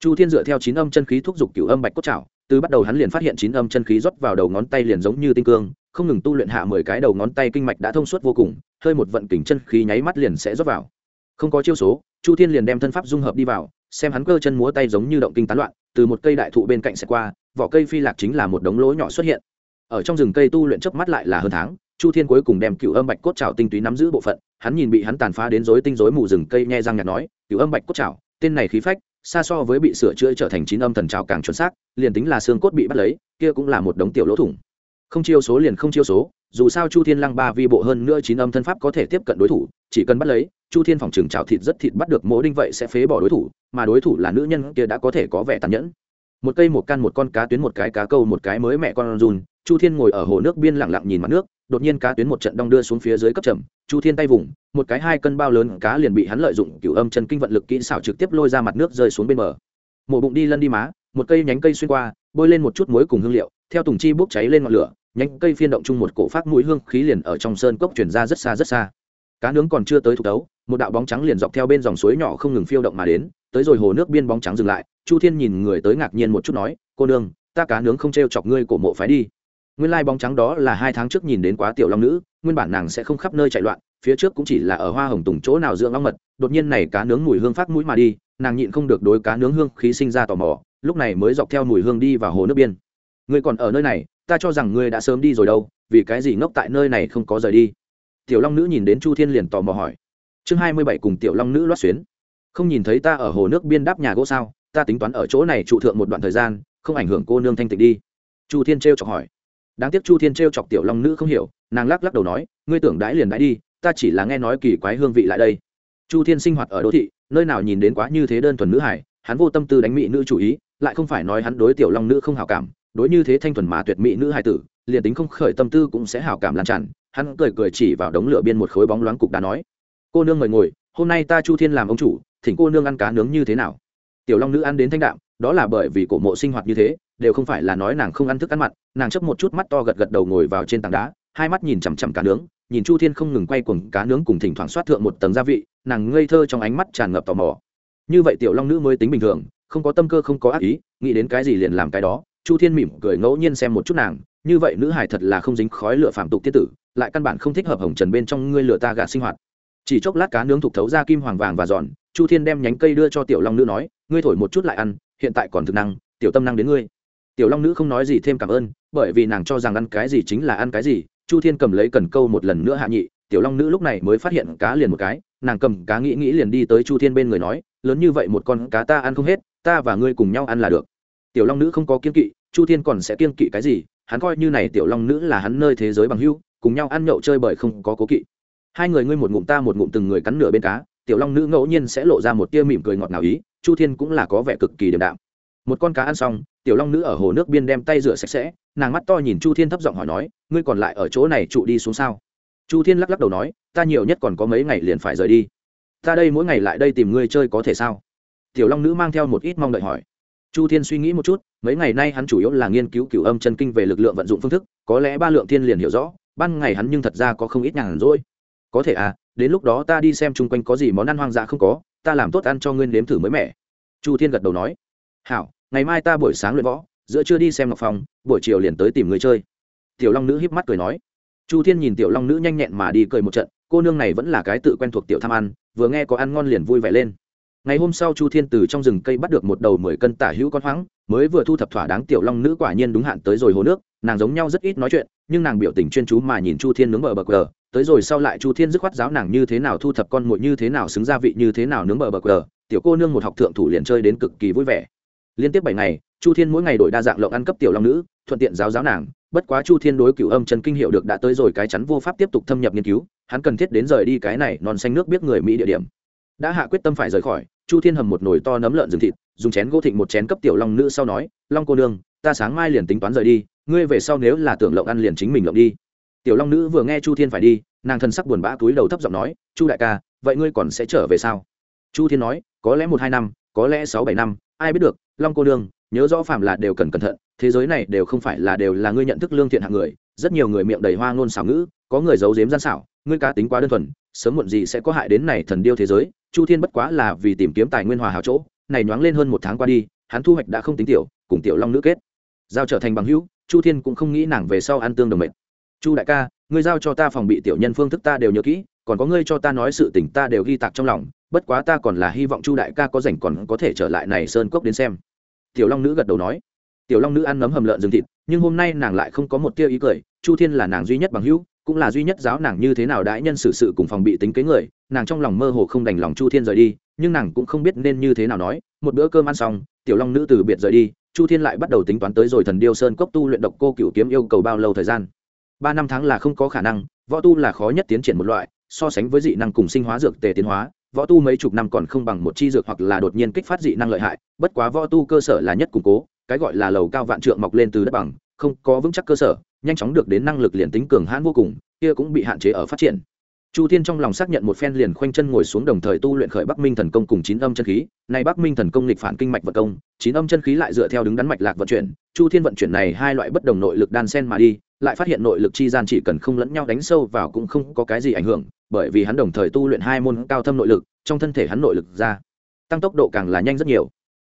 Chu thiên dựa theo chín âm chân khí thúc giục cửu âm bạch cốt chảo từ bắt đầu hắn liền phát hiện chín âm chân khí rót vào đầu ngón tay liền giống như tinh cương, không ngừng tu luyện hạ mười cái đầu ngón tay kinh mạch đã thông suốt vô cùng, hơi một vận kình chân khí nháy mắt liền sẽ rót vào. Không có chiêu số, chu thiên liền đem thân pháp dung hợp đi vào, xem hắn cơ chân múa tay giống như động kinh tán loạn, từ một cây đại thụ bên cạnh sẽ qua, vỏ cây phi lạc chính là một đống lỗ nhỏ xuất hiện. Ở trong rừng cây tu luyện chớp mắt lại là hơn tháng, chu thiên cuối cùng đem cựu âm bạch cốt trào tinh túy nắm giữ bộ phận, hắn nhìn bị hắn tàn phá đến rối tinh rối mù rừng cây nghe răng nhạt nói, cựu âm bạch cốt trào tên này khí phách xa so với bị sửa chữa trở thành chín âm thần trào càng chuẩn xác, liền tính là xương cốt bị bắt lấy, kia cũng là một đống tiểu lỗ thủng. Không chiêu số liền không chiêu số, dù sao chu thiên lăng ba vi bộ hơn nữa chín âm thân pháp có thể tiếp cận đối thủ, chỉ cần bắt lấy, chu thiên phòng trường trào thịt rất thịt bắt được mỗ đinh vậy sẽ phế bỏ đối thủ, mà đối thủ là nữ nhân kia đã có thể có vẻ tàn nhẫn. Một cây, một căn một con cá tuyến, một cái cá câu, một cái mới mẹ con run chu thiên ngồi ở hồ nước biên lặng lặng nhìn mặt nước, đột nhiên cá tuyến một trận đong đưa xuống phía dưới cấp trầm, chu thiên tay vùng, một cái hai cân bao lớn cá liền bị hắn lợi dụng cửu âm chân kinh vận lực kỹ xảo trực tiếp lôi ra mặt nước rơi xuống bên bờ. Mổ bụng đi lân đi má, một cây nhánh cây xuyên qua, bôi lên một chút muối cùng hương liệu, theo tùng chi bốc cháy lên ngọn lửa, nhánh cây phiên động chung một cổ phát mũi hương khí liền ở trong sơn cốc chuyển ra rất xa rất xa. Cá nướng còn chưa tới thủ đấu, một đạo bóng trắng liền dọc theo bên dòng suối nhỏ không ngừng phiêu động mà đến, tới rồi hồ nước biên bóng trắng dừng lại, chu thiên nhìn người tới ngạc nhiên một chút nói, cô nương, ta cá nướng không t r e o chọc ngươi, cổ mộ phái đi nguyên lai bóng trắng đó là hai tháng trước nhìn đến quá tiểu long nữ, nguyên bản nàng sẽ không khắp nơi chạy loạn, phía trước cũng chỉ là ở hoa hồng tùng chỗ nào dưỡng long mật, đột nhiên này cá nướng mùi hương phát mũi mà đi, nàng nhịn không được đối cá nướng hương khí sinh ra tò mò, lúc này mới dọc theo mùi hương đi vào hồ nước biên. Ngươi còn ở nơi này, ta cho rằng ngươi đã sớm đi rồi đâu, vì cái gì ngốc tại nơi này không có rời đi? Tiểu long nữ nhìn đến chu thiên liền tò mò hỏi. Chương hai mươi bảy cùng tiểu long nữ loát xuyến. Không nhìn thấy ta ở hồ nước biên đáp nhà gỗ sao, ta tính toán ở chỗ này trụ thượng một đoạn thời gian, không ảnh hưởng cô nương thanh tịnh đi. Chu thiên t chọc hỏi đáng tiếc chu thiên t chọc tiểu long nữ không hiểu, nàng lắc lắc đầu nói, ngươi tưởng đãi liền đãi đi, ta chỉ là nghe nói kỳ quái hương vị lại đây. Chu thiên sinh hoạt ở đô thị, nơi nào nhìn đến quá như thế đơn thuần nữ hải hắn vô tâm tư đánh mỹ nữ chủ ý, lại không phải nói hắn đối tiểu long nữ không hảo cảm, đối như thế thanh thuần mà tuyệt mỹ nữ hải tử, liền tính không khởi tâm tư cũng sẽ hảo cảm lan tràn, hắn cười cười chỉ vào đống lửa biên một khối bóng loáng cục đá nói, cô nương mời ngồi, hôm nay ta chu thiên làm ông chủ, thỉnh cô nương ăn cá nướng như thế nào? Tiểu long nữ ăn đến thanh đạm, đó là bởi vì cổ mộ sinh hoạt như thế đều không phải là nói nàng không ăn thức ăn mặn, nàng chấp một chút mắt to gật gật đầu ngồi vào trên tảng đá, hai mắt nhìn chằm chằm cá nướng, nhìn chu thiên không ngừng quay cuồng cá nướng cùng thỉnh thoảng xoát thượng một tầng gia vị, nàng ngây thơ trong ánh mắt tràn ngập tò mò. Như vậy tiểu long nữ mới tính bình thường, không có tâm cơ, không có ác ý, nghĩ đến cái gì liền làm cái đó. Chu thiên mỉm cười ngẫu nhiên xem một chút nàng, như vậy nữ hải thật là không dính khói lửa phạm tục tiết tử, lại căn bản không thích hợp hồng trần bên trong ngươi lửa ta gạt sinh hoạt. Chỉ chốc lát cá nướng thục thấu ra kim hoàng vàng và giòn, chu thiên đem nhánh cây đưa cho tiểu long nữ nói, ngươi thổi một chút lại ăn, hiện tại còn thực năng, tiểu tâm năng đến ngươi tiểu long nữ không nói gì thêm cảm ơn, bởi vì nàng cho rằng ăn cái gì chính là ăn cái gì. Chu thiên cầm lấy cần câu một lần nữa hạ nhị, tiểu long nữ lúc này mới phát hiện cá liền một cái, nàng cầm cá nghĩ nghĩ liền đi tới chu thiên bên người nói, lớn như vậy một con cá ta ăn không hết, ta và ngươi cùng nhau ăn là được. Tiểu long nữ không có kiên kỵ, chu thiên còn sẽ kiên kỵ cái gì, hắn coi như này tiểu long nữ là hắn nơi thế giới bằng hưu cùng nhau ăn nhậu chơi bởi không có cố kỵ. Hai người ngươi một ngụm ta một ngụm từng người cắn nửa bên cá, tiểu long nữ ngẫu nhiên sẽ lộ ra một tia mỉm cười ngọt ngào ý, chu thiên cũng là có vẻ cực kỳ điềm đạm một con cá ăn xong, tiểu long nữ ở hồ nước biên đem tay rửa sạch sẽ, nàng mắt to nhìn chu thiên thấp giọng hỏi nói, ngươi còn lại ở chỗ này trụ đi xuống sao? Chu thiên lắc lắc đầu nói, ta nhiều nhất còn có mấy ngày liền phải rời đi. Ta đây mỗi ngày lại đây tìm ngươi chơi có thể sao? Tiểu long nữ mang theo một ít mong đợi hỏi. Chu thiên suy nghĩ một chút, mấy ngày nay hắn chủ yếu là nghiên cứu cửu âm chân kinh về lực lượng vận dụng phương thức, có lẽ ba lượng thiên liền hiểu rõ, ban ngày hắn nhưng thật ra có không ít nhàn rỗi. Có thể à đến lúc đó ta đi xem chung quanh có gì món ăn hoang dã không có, ta làm tốt ăn cho ngươi nếm thử mới mẻ. Chu thiên gật đầu nói hảo ngày mai ta buổi sáng luyện võ giữa trưa đi xem ngọc phong, buổi chiều liền tới tìm người chơi. Tiểu long nữ híp mắt cười nói. Chu thiên nhìn tiểu long nữ nhanh nhẹn mà đi cười một trận cô nương này vẫn là cái tự quen thuộc tiểu tham ăn vừa nghe có ăn ngon liền vui vẻ lên. Ngày hôm sau chu thiên từ trong rừng cây bắt được một đầu mười cân tả hữu con hoáng mới vừa thu thập thỏa đáng tiểu long nữ quả nhiên đúng hạn tới rồi hồ nước nàng giống nhau rất ít nói chuyện nhưng nàng biểu tình chuyên chú mà nhìn chu thiên nướng bờ bờ cờ tới rồi sau lại chu thiên dứt khoát giáo nàng như thế nào thu thập con mồi như thế nào xứng gia vị như thế nào nướng bờ bờ cờ tiểu cô nương một học thượng thủ liền chơi đến cực kỳ vui vẻ liên tiếp bảy ngày, chu thiên mỗi ngày đổi đa dạng lộng ăn cấp tiểu long nữ, thuận tiện giáo giáo nàng. Bất quá chu thiên đối cửu âm chân kinh hiệu được đã tới rồi cái chắn vô pháp tiếp tục thâm nhập nghiên cứu, hắn cần thiết đến rời đi cái này non xanh nước biết người mỹ địa điểm. Đã hạ quyết tâm phải rời khỏi, chu thiên hầm một nồi to nấm lợn rừng thịt, dùng chén gỗ thịnh một chén cấp tiểu long nữ sau nói, long cô nương, ta sáng mai liền tính toán rời đi, ngươi về sau nếu là tưởng lộng ăn liền chính mình lộng đi. Tiểu long nữ vừa nghe chu thiên phải đi, nàng thân sắc buồn bã túi đầu thấp giọng nói, chu đại ca, vậy ngươi còn sẽ trở về sao? Chu thiên nói, có lẽ một hai năm, có lẽ sáu bảy năm, ai biết được long cô đương nhớ rõ phạm là đều cần cẩn thận, thế giới này đều không phải là đều là ngươi nhận thức lương thiện hạng người, rất nhiều người miệng đầy hoa ngôn xảo ngữ, có người giấu giếm gian xảo, ngươi cá tính quá đơn thuần, sớm muộn gì sẽ có hại đến này thần điêu thế giới, chu thiên bất quá là vì tìm kiếm tài nguyên hòa hảo chỗ, này nhoáng lên hơn một tháng qua đi, hắn thu hoạch đã không tính tiểu, cùng tiểu long nữ kết. Giao trở thành bằng hữu, chu thiên cũng không nghĩ nàng về sau ăn tương đồng mệnh. Chu đại ca, ngươi giao cho ta phòng bị tiểu nhân phương thức ta đều nhớ kỹ, còn có ngươi cho ta nói sự tình ta đều ghi tạc trong lòng, bất quá ta còn là hy vọng chu đại ca có rảnh còn có thể trở lại này sơn cốc đến xem tiểu long nữ gật đầu nói. Tiểu long nữ ăn nấm hầm lợn rừng thịt, nhưng hôm nay nàng lại không có một tia ý cười. Chu thiên là nàng duy nhất bằng hữu, cũng là duy nhất giáo nàng như thế nào đãi nhân xử sự cùng phòng bị tính kế người. Nàng trong lòng mơ hồ không đành lòng chu thiên rời đi, nhưng nàng cũng không biết nên như thế nào nói. Một bữa cơm ăn xong, tiểu long nữ từ biệt rời đi, chu thiên lại bắt đầu tính toán tới rồi thần điêu sơn cốc tu luyện độc cô cựu kiếm yêu cầu bao lâu thời gian. Ba năm tháng là không có khả năng, võ tu là khó nhất tiến triển một loại, so sánh với dị năng cùng sinh hóa dược tề tiến hóa võ tu mấy chục năm còn không bằng một chi dược hoặc là đột nhiên kích phát dị năng lợi hại, bất quá võ tu cơ sở là nhất củng cố, cái gọi là lầu cao vạn trượng mọc lên từ đất bằng, không có vững chắc cơ sở, nhanh chóng được đến năng lực liền tính cường hãn vô cùng, kia cũng bị hạn chế ở phát triển. Chu thiên trong lòng xác nhận một phen liền khoanh chân ngồi xuống đồng thời tu luyện khởi bắc minh thần công cùng chín âm chân khí, Nay bắc minh thần công lịch phản kinh mạch vận công, chín âm chân khí lại dựa theo đứng đắn mạch lạc vận chuyển, chu thiên vận chuyển này hai loại bất đồng nội lực đan sen mà đi, lại phát hiện nội lực chi gian chỉ cần không lẫn nhau đánh sâu vào cũng không có cái gì ảnh hưởng bởi vì hắn đồng thời tu luyện hai môn cao thâm nội lực, trong thân thể hắn nội lực ra, tăng tốc độ càng là nhanh rất nhiều.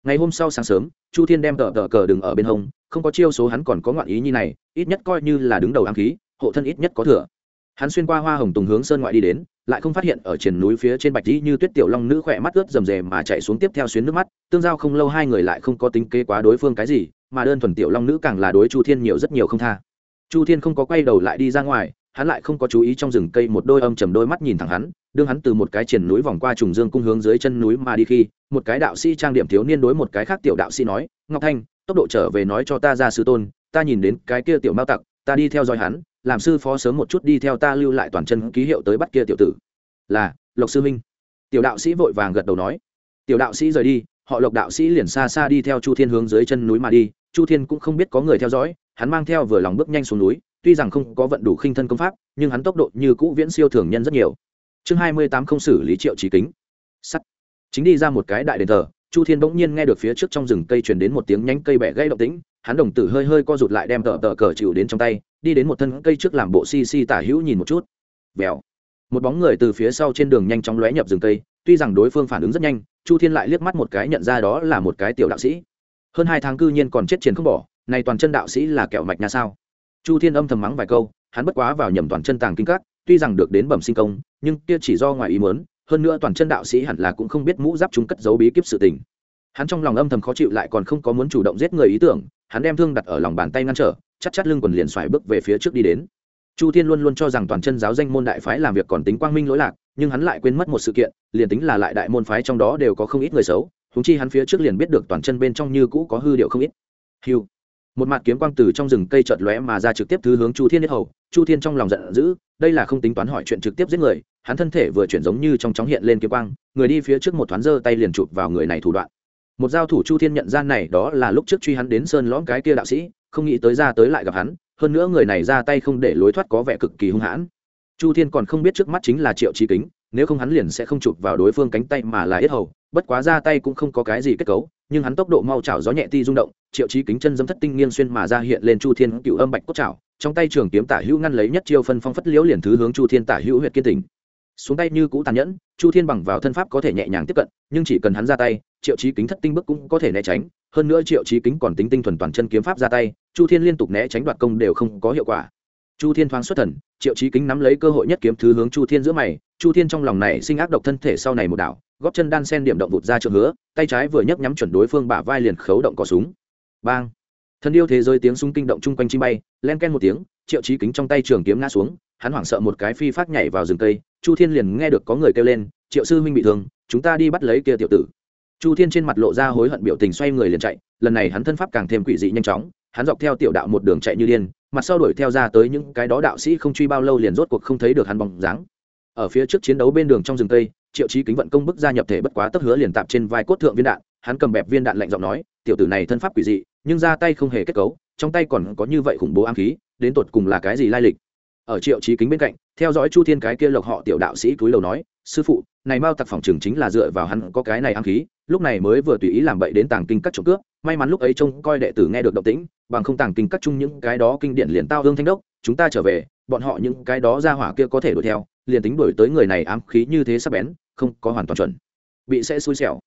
Ngày hôm sau sáng sớm, chu thiên đem tờ tờ cờ đừng ở bên hông, không có chiêu số hắn còn có ngoạn ý như này, ít nhất coi như là đứng đầu ám khí, hộ thân ít nhất có thừa. Hắn xuyên qua hoa hồng tùng hướng sơn ngoại đi đến, lại không phát hiện ở trên núi phía trên bạch dĩ như tuyết tiểu long nữ khỏe mắt ướt rầm rề mà chạy xuống tiếp theo xuyến nước mắt, tương giao không lâu hai người lại không có tính kế quá đối phương cái gì, mà đơn thuần tiểu long nữ càng là đối chu thiên nhiều rất nhiều không tha. Chu thiên không có quay đầu lại đi ra ngoài hắn lại không có chú ý trong rừng cây một đôi âm chầm đôi mắt nhìn thẳng hắn, đương hắn từ một cái triển núi vòng qua trùng dương cung hướng dưới chân núi mà đi khi, một cái đạo sĩ trang điểm thiếu niên đối một cái khác tiểu đạo sĩ nói, ngọc thanh, tốc độ trở về nói cho ta ra sư tôn, ta nhìn đến cái kia tiểu mao tặc, ta đi theo dõi hắn, làm sư phó sớm một chút đi theo ta lưu lại toàn chân ký hiệu tới bắt kia tiểu tử. Là, lộc sư minh tiểu đạo sĩ vội vàng gật đầu nói. Tiểu đạo sĩ rời đi, họ lộc đạo sĩ liền xa xa đi theo chu thiên hướng dưới chân núi mà đi, chu thiên cũng không biết có người theo dõi, hắn mang theo vừa lòng bước nhanh xuống núi tuy rằng không có vận đủ khinh thân công pháp, nhưng hắn tốc độ như cũ viễn siêu thường nhân rất nhiều. Chương hai mươi tám không xử lý triệu trí kính. Sắt. Chính đi ra một cái đại đền thờ, chu thiên bỗng nhiên nghe được phía trước trong rừng cây truyền đến một tiếng nhánh cây bẻ gây động tĩnh, hắn đồng tử hơi hơi co rụt lại đem tờ tờ cờ chịu đến trong tay, đi đến một thân cây trước làm bộ xi xi tả hữu nhìn một chút. Vèo một bóng người từ phía sau trên đường nhanh chóng lóe nhập rừng cây, tuy rằng đối phương phản ứng rất nhanh, chu thiên lại liếc mắt một cái nhận ra đó là một cái tiểu đạo sĩ. Hơn hai tháng cư nhiên còn chết chiến không bỏ, này toàn chân đạo sĩ là kẹo mạch nhà sao? Chu thiên âm thầm mắng vài câu, hắn bất quá vào nhầm toàn chân tàng kinh các, tuy rằng được đến bẩm sinh công, nhưng kia chỉ do ngoài ý muốn, hơn nữa toàn chân đạo sĩ hẳn là cũng không biết mũ giáp chúng cất giấu bí kíp sự tình. Hắn trong lòng âm thầm khó chịu lại còn không có muốn chủ động giết người ý tưởng, hắn đem thương đặt ở lòng bàn tay ngăn trở, chắc chắc lưng quần liền xoài bước về phía trước đi đến. Chu thiên luôn luôn cho rằng toàn chân giáo danh môn đại phái làm việc còn tính quang minh lỗi lạc, nhưng hắn lại quên mất một sự kiện, liền tính là lại đại môn phái trong đó đều có không ít người xấu húng chi hắn phía trước liền biết được toàn chân bên trong như cũ có hư điệu không ít. Hiu một mặt kiếm quang từ trong rừng cây chợt lóe mà ra trực tiếp thứ hướng chu thiên nhất hầu. Chu thiên trong lòng giận dữ, đây là không tính toán hỏi chuyện trực tiếp giết người, hắn thân thể vừa chuyển giống như trong chóng hiện lên kiếm quang, người đi phía trước một thoáng giơ tay liền chụp vào người này thủ đoạn. Một giao thủ chu thiên nhận ra này, đó là lúc trước truy hắn đến sơn lõm cái kia đạo sĩ, không nghĩ tới ra tới lại gặp hắn, hơn nữa người này ra tay không để lối thoát có vẻ cực kỳ hung hãn. Chu thiên còn không biết trước mắt chính là triệu trí kính, nếu không hắn liền sẽ không chụp vào đối phương cánh tay mà là yết hầu, bất quá ra tay cũng không có cái gì kết cấu nhưng hắn tốc độ mau chảo gió nhẹ ti rung động, triệu chí kính chân dâm thất tinh nghiêng xuyên mà ra hiện lên chu thiên cựu âm bạch cốt chảo, trong tay trường kiếm tả hữu ngăn lấy nhất chiêu phân phong phất liễu liền thứ hướng chu thiên tả hữu huyệt kiên tỉnh xuống tay như cũ tàn nhẫn, chu thiên bằng vào thân pháp có thể nhẹ nhàng tiếp cận, nhưng chỉ cần hắn ra tay, triệu chí kính thất tinh bước cũng có thể né tránh, hơn nữa triệu chí kính còn tính tinh thuần toàn chân kiếm pháp ra tay, chu thiên liên tục né tránh đoạt công đều không có hiệu quả. Chu thiên thoáng xuất thần, triệu chí kính nắm lấy cơ hội nhất kiếm thứ hướng chu thiên giữa mày, chu thiên trong lòng này sinh ác độc thân thể sau này một đảo góp chân đan sen điểm động vụt ra trượng hứa, tay trái vừa nhấc nhắm chuẩn đối phương bả vai liền khấu động cỏ súng. Bang! Thân yêu thế giới tiếng súng kinh động chung quanh chim bay, len ken một tiếng, triệu trí kính trong tay trường kiếm ngã xuống, hắn hoảng sợ một cái phi phát nhảy vào rừng cây, chu thiên liền nghe được có người kêu lên, triệu sư huynh bị thương, chúng ta đi bắt lấy kia tiểu tử. Chu thiên trên mặt lộ ra hối hận biểu tình xoay người liền chạy, lần này hắn thân pháp càng thêm quỷ dị nhanh chóng, hắn dọc theo tiểu đạo một đường chạy như điên, mặt sau đuổi theo ra tới những cái đó đạo sĩ không truy bao lâu liền rốt cuộc không thấy được hắn bóng dáng. Ở phía trước chiến đấu bên đường trong rừng cây triệu chí kính vận công bức gia nhập thể bất quá tất hứa liền tạp trên vai cốt thượng viên đạn, hắn cầm bẹp viên đạn lạnh giọng nói, tiểu tử này thân pháp quỷ dị, nhưng ra tay không hề kết cấu, trong tay còn có như vậy khủng bố ám khí, đến tột cùng là cái gì lai lịch? Ở triệu chí kính bên cạnh, theo dõi chu thiên cái kia lộc họ tiểu đạo sĩ túi lầu nói, sư phụ, này mao tặc phòng trường chính là dựa vào hắn có cái này ám khí, lúc này mới vừa tùy ý làm bậy đến tàng kinh các trộm cướp, may mắn lúc ấy trông coi đệ tử nghe được động tĩnh, bằng không tàng kinh các chung những cái đó kinh điển liền tao hương thanh đốc, chúng ta trở về, bọn họ những cái đó ra hỏa kia có thể đuổi theo, liền tính đuổi tới người này ám khí như thế sắp bén không có hoàn toàn chuẩn. Bị sẽ xui xẻo.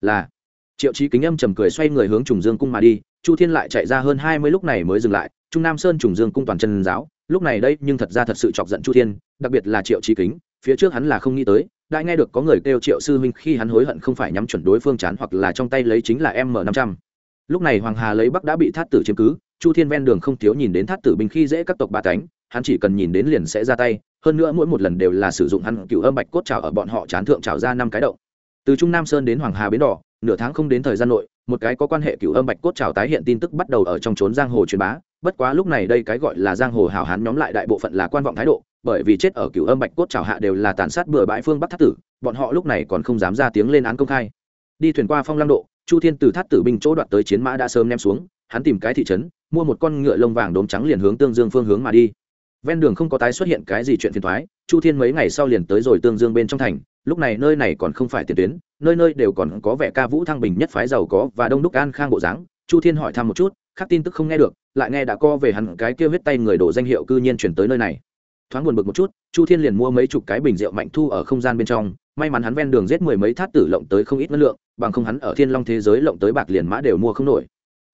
Là, triệu chí kính âm trầm cười xoay người hướng trùng dương cung mà đi, chu thiên lại chạy ra hơn hai mươi lúc này mới dừng lại, trung nam sơn trùng dương cung toàn chân giáo, lúc này đây nhưng thật ra thật sự chọc giận chu thiên, đặc biệt là triệu chí kính, phía trước hắn là không nghĩ tới, đã nghe được có người kêu triệu sư huynh khi hắn hối hận không phải nhắm chuẩn đối phương chán hoặc là trong tay lấy chính là m năm trăm lúc này hoàng hà lấy bắc đã bị thát tử chiếm cứ, chu thiên ven đường không thiếu nhìn đến thát tử binh khi dễ các tộc ba cánh hắn chỉ cần nhìn đến liền sẽ ra tay, hơn nữa mỗi một lần đều là sử dụng hắn cựu âm bạch cốt trào ở bọn họ chán thượng trào ra năm cái động. Từ trung nam sơn đến hoàng hà bến đỏ, nửa tháng không đến thời gian nội, một cái có quan hệ cựu âm bạch cốt trào tái hiện tin tức bắt đầu ở trong trốn giang hồ truyền bá, bất quá lúc này đây cái gọi là giang hồ hào hán nhóm lại đại bộ phận là quan vọng thái độ, bởi vì chết ở cựu âm bạch cốt trào hạ đều là tàn sát bừa bãi phương bắc thất tử, bọn họ lúc này còn không dám ra tiếng lên án công khai. Đi thuyền qua phong lăng độ chu thiên từ thát tử binh chỗ đoạt tới chiến mã đã sớm ném xuống, hắn tìm cái thị trấn, mua một con ngựa lông vàng đốm trắng liền hướng tương dương phương hướng mà đi. Ven đường không có tái xuất hiện cái gì chuyện phiền thoái chu thiên mấy ngày sau liền tới rồi tương dương bên trong thành, lúc này nơi này còn không phải tiền tuyến, nơi nơi đều còn có vẻ ca vũ thăng bình nhất phái giàu có và đông đúc an khang bộ dáng. Chu thiên hỏi thăm một chút khác tin tức không nghe được, lại nghe đã co về hẳn cái kia viết tay người đổ danh hiệu cư nhiên chuyển tới nơi này. Thoáng buồn bực một chút, chu thiên liền mua mấy chục cái bình rượu mạnh thu ở không gian bên trong may mắn hắn ven đường giết mười mấy thát tử lộng tới không ít năng lượng, bằng không hắn ở thiên long thế giới lộng tới bạc liền mã đều mua không nổi.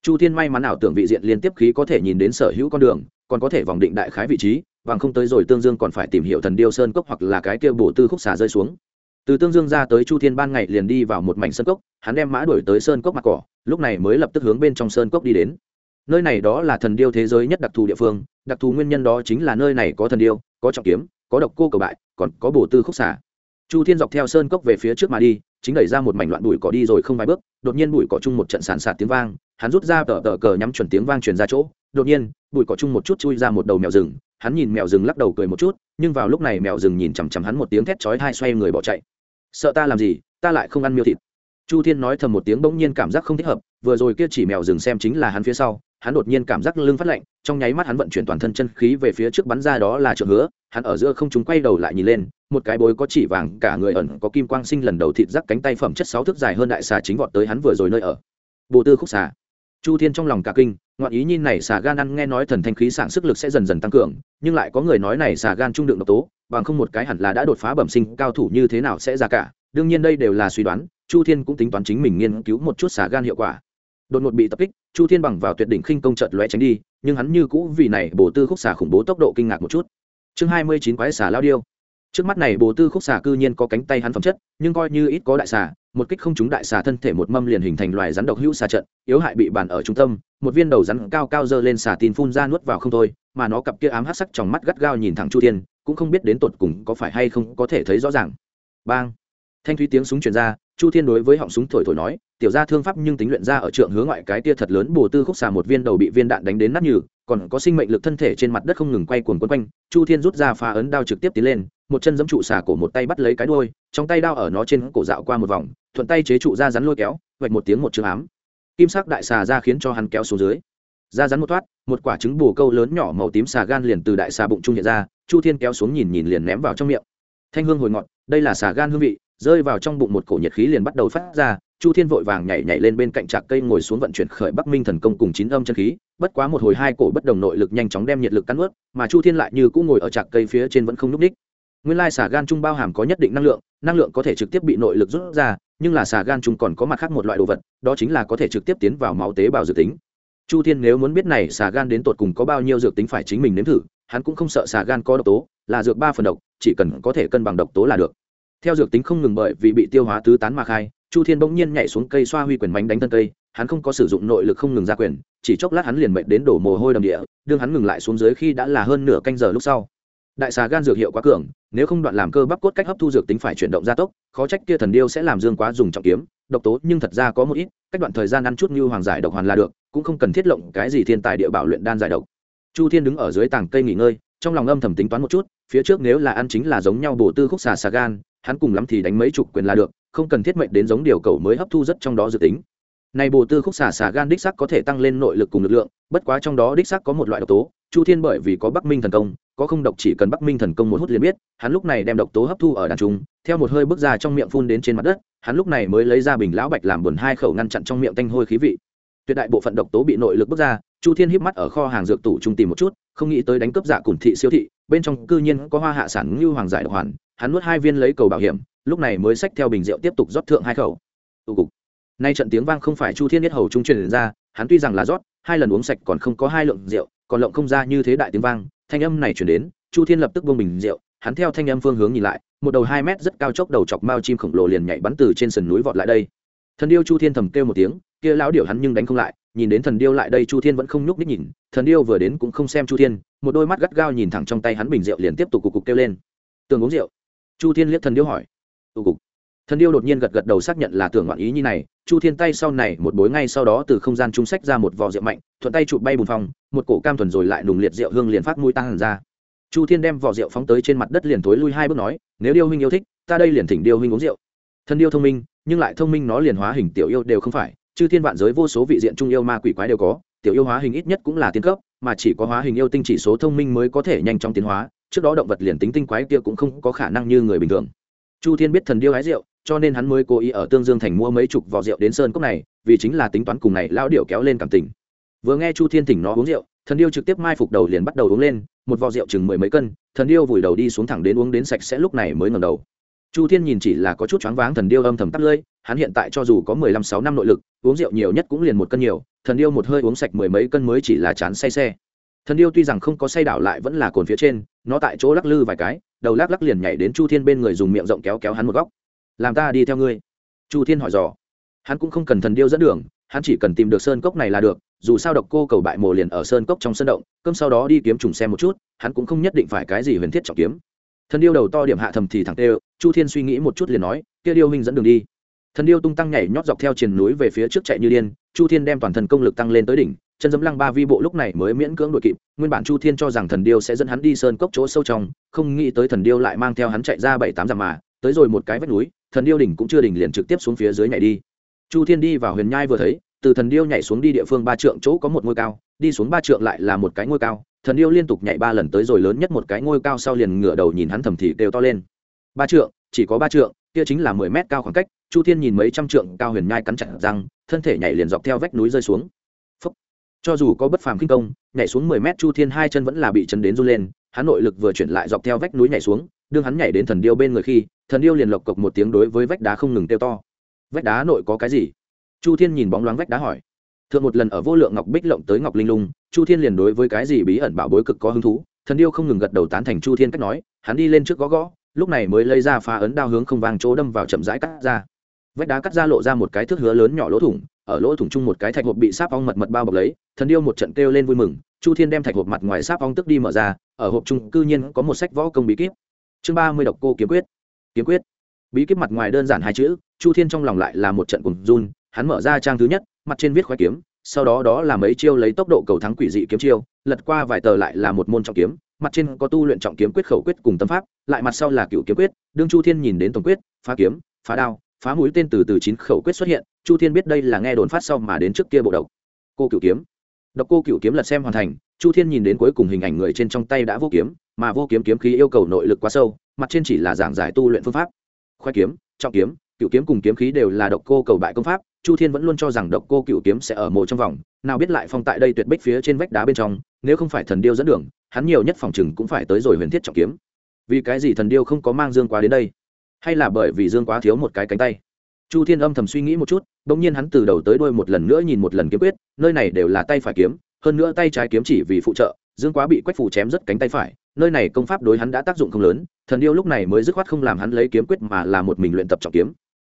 Chu thiên may mắn ảo tưởng vị diện liên tiếp khí có thể nhìn đến sở hữu con đường, còn có thể vòng định đại khái vị trí, bằng không tới rồi tương dương còn phải tìm hiểu thần điêu sơn cốc hoặc là cái kia bổ tư khúc xà rơi xuống. Từ tương dương ra tới chu thiên ban ngày liền đi vào một mảnh sơn cốc, hắn đem mã đuổi tới sơn cốc mặt cỏ, lúc này mới lập tức hướng bên trong sơn cốc đi đến. Nơi này đó là thần điêu thế giới nhất đặc thù địa phương, đặc thù nguyên nhân đó chính là nơi này có thần điêu, có trọng kiếm, có độc cô cầu bại, còn có bổ tư khúc xả chu thiên dọc theo sơn cốc về phía trước mà đi, chính đẩy ra một mảnh loạn bụi cỏ đi rồi không vài bước, đột nhiên bụi cỏ chung một trận sàn sạt tiếng vang, hắn rút ra tờ tờ cờ nhắm chuẩn tiếng vang truyền ra chỗ, đột nhiên, bụi cỏ chung một chút chui ra một đầu mèo rừng, hắn nhìn mèo rừng lắc đầu cười một chút, nhưng vào lúc này mèo rừng nhìn chằm chằm hắn một tiếng thét chói hai xoay người bỏ chạy. Sợ ta làm gì? Ta lại không ăn miêu thịt. Chu thiên nói thầm một tiếng bỗng nhiên cảm giác không thích hợp, vừa rồi kia chỉ mèo rừng xem chính là hắn phía sau hắn đột nhiên cảm giác lưng phát lạnh, trong nháy mắt hắn vận chuyển toàn thân chân khí về phía trước bắn ra đó là trường hứa, hắn ở giữa không chúng quay đầu lại nhìn lên, một cái bối có chỉ vàng, cả người ẩn có kim quang sinh lần đầu thịt rắc cánh tay phẩm chất sáu thước dài hơn đại xà chính vọt tới hắn vừa rồi nơi ở. Bộ tư khúc xà. Chu thiên trong lòng cả kinh, ngoạn ý nhìn này xà gan ăn nghe nói thần thanh khí sản sức lực sẽ dần dần tăng cường, nhưng lại có người nói này xà gan trung đựng độc tố, bằng không một cái hẳn là đã đột phá bẩm sinh, cao thủ như thế nào sẽ ra cả, đương nhiên đây đều là suy đoán, chu thiên cũng tính toán chính mình nghiên cứu một chút xà gan hiệu quả đột ngột bị tập kích, chu thiên bằng vào tuyệt đỉnh khinh công chợt lóe tránh đi, nhưng hắn như cũ vì này bổ tư khúc xà khủng bố tốc độ kinh ngạc một chút. Chương hai mươi chín quái xà lao điêu. Trước mắt này bổ tư khúc xà cư nhiên có cánh tay hắn phẩm chất, nhưng coi như ít có đại xà một kích không trúng đại xà thân thể một mâm liền hình thành loài rắn độc hữu xà trận, yếu hại bị bàn ở trung tâm, một viên đầu rắn cao cao dơ lên xà tin phun ra nuốt vào không thôi, mà nó cặp kia ám hát sắc trong mắt gắt gao nhìn thẳng chu thiên, cũng không biết đến tột cùng có phải hay không có thể thấy rõ ràng. Bang! Thanh thúy tiếng súng truyền ra chu thiên đối với họng súng thổi thổi nói, tiểu gia thương pháp nhưng tính luyện ra ở trượng hướng ngoại cái tia thật lớn, bồ tư khúc xà một viên đầu bị viên đạn đánh đến nát nhừ, còn có sinh mệnh lực thân thể trên mặt đất không ngừng quay cuồng quấn quanh. Chu thiên rút ra phá ấn đao trực tiếp tiến lên, một chân giẫm trụ xà cổ một tay bắt lấy cái đuôi, trong tay đao ở nó trên cổ dạo qua một vòng, thuận tay chế trụ ra rắn lôi kéo, vạch một tiếng một chữ ám. Kim sắc đại xà ra khiến cho hắn kéo xuống dưới. Ra rắn một thoát, một quả trứng bù câu lớn nhỏ màu tím xà gan liền từ đại xà bụng trung hiện ra, chu thiên kéo xuống nhìn nhìn liền ném vào trong miệng. Thanh hương hồi ngọt, đây là xà gan hương vị rơi vào trong bụng một cổ nhiệt khí liền bắt đầu phát ra, chu thiên vội vàng nhảy nhảy lên bên cạnh trạc cây ngồi xuống vận chuyển khởi bắc minh thần công cùng chín âm chân khí, bất quá một hồi hai cổ bất đồng nội lực nhanh chóng đem nhiệt lực cắn ướt mà chu thiên lại như cũng ngồi ở trạc cây phía trên vẫn không n ú c ních nguyên lai xà gan trung bao hàm có nhất định năng lượng năng lượng có thể trực tiếp bị nội lực rút ra, nhưng là xà gan trung còn có mặt khác một loại đồ vật, đó chính là có thể trực tiếp tiến vào máu tế bào dược tính. Chu thiên nếu muốn biết này xà gan đến tột cùng có bao nhiêu dược tính phải chính mình nếm thử, hắn cũng không sợ xà gan có độc tố, là dược ba phần độc, chỉ cần có thể cân bằng độc tố là được theo dược tính không ngừng bởi vì bị tiêu hóa tứ tán mà khai, chu thiên bỗng nhiên nhảy xuống cây xoa huy quyền bánh đánh thân cây, hắn không có sử dụng nội lực không ngừng ra quyền, chỉ chốc lát hắn liền mệt đến đổ mồ hôi đầm địa, đương hắn ngừng lại xuống dưới khi đã là hơn nửa canh giờ lúc sau. Đại xà gan dược hiệu quá cường, nếu không đoạn làm cơ bắp cốt cách hấp thu dược tính phải chuyển động gia tốc, khó trách kia thần điêu sẽ làm dương quá dùng trọng kiếm, độc tố nhưng thật ra có một ít, cách đoạn thời gian ăn chút như hoàng giải độc hoàn là được, cũng không cần thiết lộng cái gì thiên tài địa bảo luyện đan giải độc. Chu thiên đứng ở dưới tảng cây nghỉ ngơi, trong lòng âm thầm tính toán một chút, phía trước nếu là ăn chính là giống nhau bổ tư khúc xà xà gan hắn cùng lắm thì đánh mấy chục quyền là được, không cần thiết mệnh đến giống điều cầu mới hấp thu rất trong đó dự tính. Này bồ tư khúc xả xả gan đích sắc có thể tăng lên nội lực cùng lực lượng, bất quá trong đó đích sắc có một loại độc tố, chu thiên bởi vì có bắc minh thần công, có không độc chỉ cần bắc minh thần công một hút liền biết, hắn lúc này đem độc tố hấp thu ở đàn trung, theo một hơi bước ra trong miệng phun đến trên mặt đất, hắn lúc này mới lấy ra bình lão bạch làm buồn hai khẩu ngăn chặn trong miệng tanh hôi khí vị. Tuyệt đại bộ phận độc tố bị nội lực bước ra, chu thiên híp mắt ở kho hàng dược tủ trung tìm một chút, không nghĩ tới đánh cướp giả cùng thị siêu thị, bên trong cư nhiên có hoa hạ sản như hoàng giải độc hoàn hắn nuốt hai viên lấy cầu bảo hiểm, lúc này mới xách theo bình rượu tiếp tục rót thượng hai khẩu. Tụ cục. Nay trận tiếng vang không phải chu thiên nhất hầu trung truyền ra, hắn tuy rằng là rót, hai lần uống sạch còn không có hai lượng rượu, còn lộng không ra như thế đại tiếng vang, thanh âm này chuyển đến, chu thiên lập tức buông bình rượu, hắn theo thanh âm phương hướng nhìn lại, một đầu hai mét rất cao chốc đầu chọc mao chim khổng lồ liền nhảy bắn từ trên sườn núi vọt lại đây. Thần điêu chu thiên thầm kêu một tiếng, kia lão điểu hắn nhưng đánh không lại, nhìn đến thần điêu lại đây chu thiên vẫn không nhúc ních nhìn, thần điêu vừa đến cũng không xem chu thiên, một đôi mắt gắt gao nhìn thẳng trong tay hắn bình rượu liền tiếp tục cục cục kêu lên. Tường uống rượu chu thiên liếc thần điêu hỏi. Tụ cục. Thần điêu đột nhiên gật gật đầu xác nhận là tưởng ngoạn ý như này. Chu thiên tay sau này, một bối ngay sau đó từ không gian trung sách ra một vò rượu mạnh, thuận tay chụp bay bùn phong, một cổ cam thuần rồi lại nùng liệt rượu hương liền phát mũi tăng hẳn ra. Chu thiên đem vò rượu phóng tới trên mặt đất liền tối lui hai bước nói, nếu điêu huynh yêu thích, ta đây liền thỉnh điêu huynh uống rượu. Thân điêu thông minh, nhưng lại thông minh nó liền hóa hình tiểu yêu đều không phải chư thiên vạn giới vô số vị diện trung yêu ma quỷ quái đều có, tiểu yêu hóa hình ít nhất cũng là tiến cấp, mà chỉ có hóa hình yêu tinh chỉ số thông minh mới có thể nhanh chóng tiến hóa trước đó động vật liền tính tinh quái kia cũng không có khả năng như người bình thường. Chu thiên biết thần điêu hái rượu, cho nên hắn mới cố ý ở tương dương thành mua mấy chục vò rượu đến sơn cốc này, vì chính là tính toán cùng này lão điệu kéo lên cảm tình. Vừa nghe chu thiên thỉnh nó uống rượu, thần điêu trực tiếp mai phục đầu liền bắt đầu uống lên, một vò rượu chừng mười mấy cân, thần điêu vùi đầu đi xuống thẳng đến uống đến sạch sẽ lúc này mới ngẩng đầu. Chu thiên nhìn chỉ là có chút choáng váng thần điêu âm thầm tắt lưỡi, hắn hiện tại cho dù có mười lăm sáu năm nội lực, uống rượu nhiều nhất cũng liền một cân nhiều, thần điêu một hơi uống sạch mười mấy cân mới chỉ là chán say xe thần điêu tuy rằng không có say đảo lại vẫn là cồn phía trên, nó tại chỗ lắc lư vài cái, đầu lắc lắc liền nhảy đến chu thiên bên người dùng miệng rộng kéo kéo hắn một góc. Làm ta đi theo ngươi. Chu thiên hỏi dò. Hắn cũng không cần thần điêu dẫn đường, hắn chỉ cần tìm được sơn cốc này là được, dù sao độc cô cầu bại mồ liền ở sơn cốc trong sân động, cơm sau đó đi kiếm trùng xem một chút, hắn cũng không nhất định phải cái gì huyền thiết trọng kiếm. Thần điêu đầu to điểm hạ thầm thì thẳng tê, chu thiên suy nghĩ một chút liền nói, kia điêu huynh dẫn đường đi. Thần điêu tung tăng nhảy nhót dọc theo triền núi về phía trước chạy như điên, chu thiên đem toàn thân công lực tăng lên tới đỉnh chân dấm lăng ba vi bộ lúc này mới miễn cưỡng đội kịp, nguyên bản chu thiên cho rằng thần điêu sẽ dẫn hắn đi sơn cốc chỗ sâu trong, không nghĩ tới thần điêu lại mang theo hắn chạy ra bảy tám dặm mà, tới rồi một cái vách núi, thần điêu đỉnh cũng chưa đỉnh liền trực tiếp xuống phía dưới nhảy đi. Chu thiên đi vào huyền nhai vừa thấy, từ thần điêu nhảy xuống đi địa phương ba trượng chỗ có một ngôi cao, đi xuống ba trượng lại là một cái ngôi cao, thần điêu liên tục nhảy ba lần tới rồi lớn nhất một cái ngôi cao sau liền ngửa đầu nhìn hắn thầm thì đều to lên. Ba trượng, chỉ có ba trượng, kia chính là mười mét cao khoảng cách, chu thiên nhìn mấy trăm trượng cao huyền nhai cắn chặt răng, thân thể nhảy liền dọc theo vách núi rơi xuống cho dù có bất phàm kinh công, nhảy xuống mười mét chu thiên hai chân vẫn là bị chấn đến run lên, hắn nội lực vừa chuyển lại dọc theo vách núi nhảy xuống, đương hắn nhảy đến thần điêu bên người khi, thần điêu liền lộc cộc một tiếng đối với vách đá không ngừng tiêu to. Vách đá nội có cái gì? Chu thiên nhìn bóng loáng vách đá hỏi. Thượng một lần ở vô lượng ngọc bích lộng tới ngọc linh lung, chu thiên liền đối với cái gì bí ẩn bảo bối cực có hứng thú, thần điêu không ngừng gật đầu tán thành chu thiên cách nói, hắn đi lên trước gõ gõ, lúc này mới lấy ra phá ấn đao hướng không vàng chỗ đâm vào chậm rãi cắt ra. Vách đá cắt ra lộ ra một cái thước hứa lớn nhỏ lỗ thủng ở lỗ thủng chung một cái thạch hộp bị sáp ong mật mật bao bọc lấy, thần điêu một trận kêu lên vui mừng, chu thiên đem thạch hộp mặt ngoài sáp ong tức đi mở ra, ở hộp chung cư nhiên có một sách võ công bí kíp. Chương ba mươi độc cô kiếm quyết. Kiếm quyết. Bí kíp mặt ngoài đơn giản hai chữ, chu thiên trong lòng lại là một trận cùng run, hắn mở ra trang thứ nhất, mặt trên viết khoái kiếm, sau đó đó là mấy chiêu lấy tốc độ cầu thắng quỷ dị kiếm chiêu, lật qua vài tờ lại là một môn trọng kiếm, mặt trên có tu luyện trọng kiếm quyết khẩu quyết cùng tâm pháp, lại mặt sau là cựu kiếm quyết, đương chu thiên nhìn đến tổng quyết, phá kiếm, phá đao phá mũi tên từ từ chín khẩu quyết xuất hiện, chu thiên biết đây là nghe đồn phát sau mà đến trước kia bộ độc. Cô cựu kiếm. Độc cô cựu kiếm lật xem hoàn thành, chu thiên nhìn đến cuối cùng hình ảnh người trên trong tay đã vô kiếm, mà vô kiếm kiếm khí yêu cầu nội lực quá sâu, mặt trên chỉ là giảng giải tu luyện phương pháp. Khoe kiếm, trọng kiếm cựu kiếm cùng kiếm khí đều là độc cô cầu bại công pháp, chu thiên vẫn luôn cho rằng độc cô cựu kiếm sẽ ở mộ trong vòng, nào biết lại phong tại đây tuyệt bích phía trên vách đá bên trong, nếu không phải thần điêu dẫn đường, hắn nhiều nhất phòng chừng cũng phải tới rồi huyền thiết trọng kiếm. Vì cái gì thần điêu không có mang dương quá đến đây? Hay là bởi vì dương quá thiếu một cái cánh tay? Chu thiên âm thầm suy nghĩ một chút đ ỗ n g nhiên hắn từ đầu tới đôi một lần nữa nhìn một lần kiếm quyết, nơi này đều là tay phải kiếm, hơn nữa tay trái kiếm chỉ vì phụ trợ, dương quá bị quách phủ chém rất cánh tay phải, nơi này công pháp đối hắn đã tác dụng không lớn, thần yêu lúc này mới dứt khoát không làm hắn lấy kiếm quyết mà là một mình luyện tập trọng kiếm.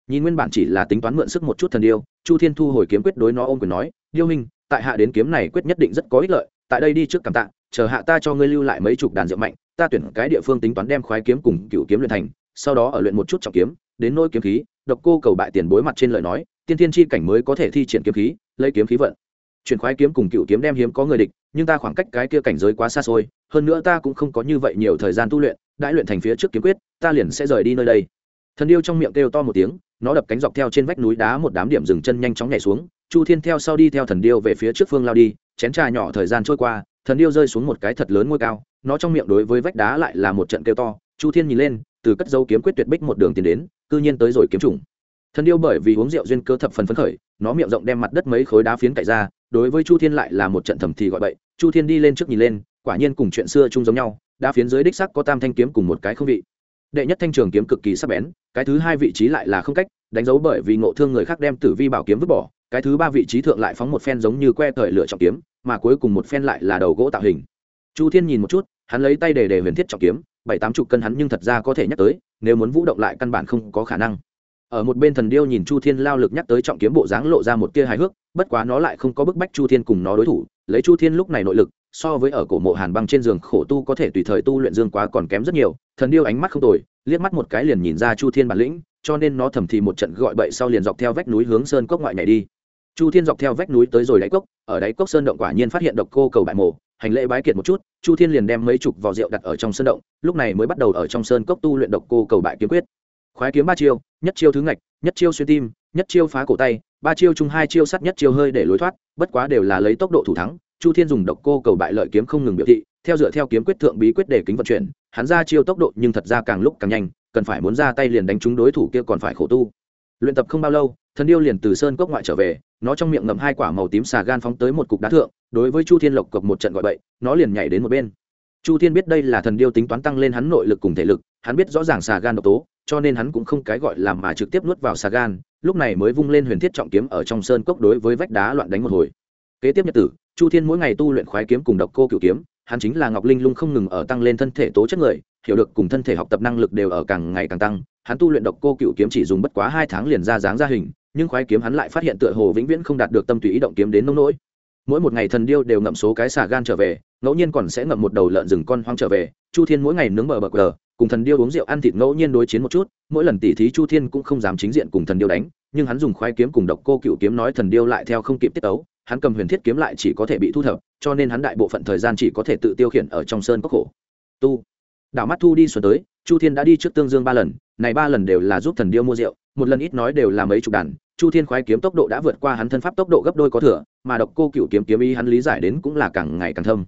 Nhìn nguyên bản chỉ là tính toán mượn sức một chút thần yêu chu thiên thu hồi kiếm quyết đối nó ôm quyền nói, điêu hình tại hạ đến kiếm này quyết nhất định rất có ích lợi, tại đây đi trước cảm tạ, chờ hạ ta cho ngươi lưu lại mấy chục đàn rượu mạnh, ta tuyển cái địa phương tính toán đem khoái kiếm cùng cựu kiếm luyện thành sau đó ở luyện một chút trọng kiếm, đến nôi kiếm khí, độc cô cầu bại tiền bối mặt trên lời nói, tiên thiên chi cảnh mới có thể thi triển kiếm khí, lấy kiếm khí vận. Chuyển khoái kiếm cùng cựu kiếm đem hiếm có người địch, nhưng ta khoảng cách cái kia cảnh giới quá xa xôi, hơn nữa ta cũng không có như vậy nhiều thời gian tu luyện, đã luyện thành phía trước kiếm quyết, ta liền sẽ rời đi nơi đây. Thần điêu trong miệng kêu to một tiếng, nó đập cánh dọc theo trên vách núi đá một đám điểm dừng chân nhanh chóng nhảy xuống, chu thiên theo sau đi theo thần điêu về phía trước phương lao đi, chén trà nhỏ thời gian trôi qua, thần điêu rơi xuống một cái thật lớn ngôi cao, nó trong miệng đối với vách đá lại là một trận kêu to, chu thiên nhìn lên từ cất dấu kiếm quyết tuyệt bích một đường tiến đến, cư nhiên tới rồi kiếm trùng. Thần điêu bởi vì uống rượu duyên cơ thập phần phấn khởi, nó miệng rộng đem mặt đất mấy khối đá phiến cậy ra, đối với chu thiên lại là một trận thầm thì gọi bậy, chu thiên đi lên trước nhìn lên, quả nhiên cùng chuyện xưa chung giống nhau, đá phiến dưới đích sắc có tam thanh kiếm cùng một cái không vị. Đệ nhất thanh trường kiếm cực kỳ sắc bén, cái thứ hai vị trí lại là không cách, đánh dấu bởi vì ngộ thương người khác đem tử vi bảo kiếm vứt bỏ, cái thứ ba vị trí thượng lại phóng một phen giống như que thời lửa trọng kiếm, mà cuối cùng một phen lại là đầu gỗ tạo hình. Chu thiên nhìn một chút, hắn lấy tay để để huyền thiết trọng kiếm bảy tám chục cân hắn nhưng thật ra có thể nhắc tới, nếu muốn vũ động lại căn bản không có khả năng. Ở một bên thần điêu nhìn chu thiên lao lực nhắc tới trọng kiếm bộ dáng lộ ra một tia hài hước, bất quá nó lại không có bức bách chu thiên cùng nó đối thủ, lấy chu thiên lúc này nội lực, so với ở cổ mộ hàn băng trên giường khổ tu có thể tùy thời tu luyện dương quá còn kém rất nhiều, thần điêu ánh mắt không tồi, liếc mắt một cái liền nhìn ra chu thiên bản lĩnh, cho nên nó thầm thì một trận gọi bậy sau liền dọc theo vách núi hướng sơn cốc ngoại nhảy đi. Chu thiên dọc theo vách núi tới rồi đáy cốc, ở đáy cốc sơn động quả nhiên phát hiện độc cô cầu bại mộ hành lễ bái kiệt một chút, chu thiên liền đem mấy chục vò rượu đặt ở trong sân động, lúc này mới bắt đầu ở trong sơn cốc tu luyện độc cô cầu bại kiếm quyết. Khoái kiếm ba chiêu, nhất chiêu thứ ngạch, nhất chiêu xuyên tim, nhất chiêu phá cổ tay, ba chiêu chung hai chiêu sắt nhất chiêu hơi để lối thoát, bất quá đều là lấy tốc độ thủ thắng. Chu thiên dùng độc cô cầu bại lợi kiếm không ngừng biểu thị, theo dựa theo kiếm quyết thượng bí quyết để kính vận chuyển, hắn ra chiêu tốc độ nhưng thật ra càng lúc càng nhanh, cần phải muốn ra tay liền đánh trúng đối thủ kia còn phải khổ tu. Luyện tập không bao lâu thần điêu liền từ sơn cốc ngoại trở về, nó trong miệng ngậm hai quả màu tím xà gan phóng tới một cục đá thượng, đối với chu thiên lộc cộc một trận gọi bậy, nó liền nhảy đến một bên. Chu thiên biết đây là thần điêu tính toán tăng lên hắn nội lực cùng thể lực, hắn biết rõ ràng xà gan độc tố, cho nên hắn cũng không cái gọi là mà trực tiếp nuốt vào xà gan, lúc này mới vung lên huyền thiết trọng kiếm ở trong sơn cốc đối với vách đá loạn đánh một hồi. Kế tiếp nhật tử, chu thiên mỗi ngày tu luyện khoái kiếm cùng độc cô cựu kiếm, hắn chính là ngọc linh lung không ngừng ở tăng lên thân thể tố chất người, hiểu được cùng thân thể học tập năng lực đều ở càng ngày càng tăng, hắn tu luyện độc cô cựu kiếm chỉ dùng bất quá hai tháng liền ra dáng ra hình nhưng khoái kiếm hắn lại phát hiện tựa hồ vĩnh viễn không đạt được tâm tùy ý động kiếm đến nông nỗi. Mỗi một ngày thần điêu đều ngậm số cái xà gan trở về, ngẫu nhiên còn sẽ ngậm một đầu lợn rừng con hoang trở về. Chu thiên mỗi ngày nướng bờ bờ cờ cùng thần điêu uống rượu ăn thịt ngẫu nhiên đối chiến một chút. Mỗi lần tỉ thí chu thiên cũng không dám chính diện cùng thần điêu đánh, nhưng hắn dùng khoai kiếm cùng độc cô cựu kiếm nói thần điêu lại theo không kịp tiết tấu. Hắn cầm huyền thiết kiếm lại chỉ có thể bị thu thập, cho nên hắn đại bộ phận thời gian chỉ có thể tự tiêu khiển ở trong sơn cốc khổ. Tu. Đảo mắt thu đi xuân tới, chu thiên đã đi trước tương dương ba lần, này ba lần đều là giúp thần điêu mua rượu một lần ít nói đều là mấy chục đàn, chu thiên khoái kiếm tốc độ đã vượt qua hắn thân pháp tốc độ gấp đôi có thừa, mà độc cô cựu kiếm kiếm ý hắn lý giải đến cũng là càng ngày càng thâm.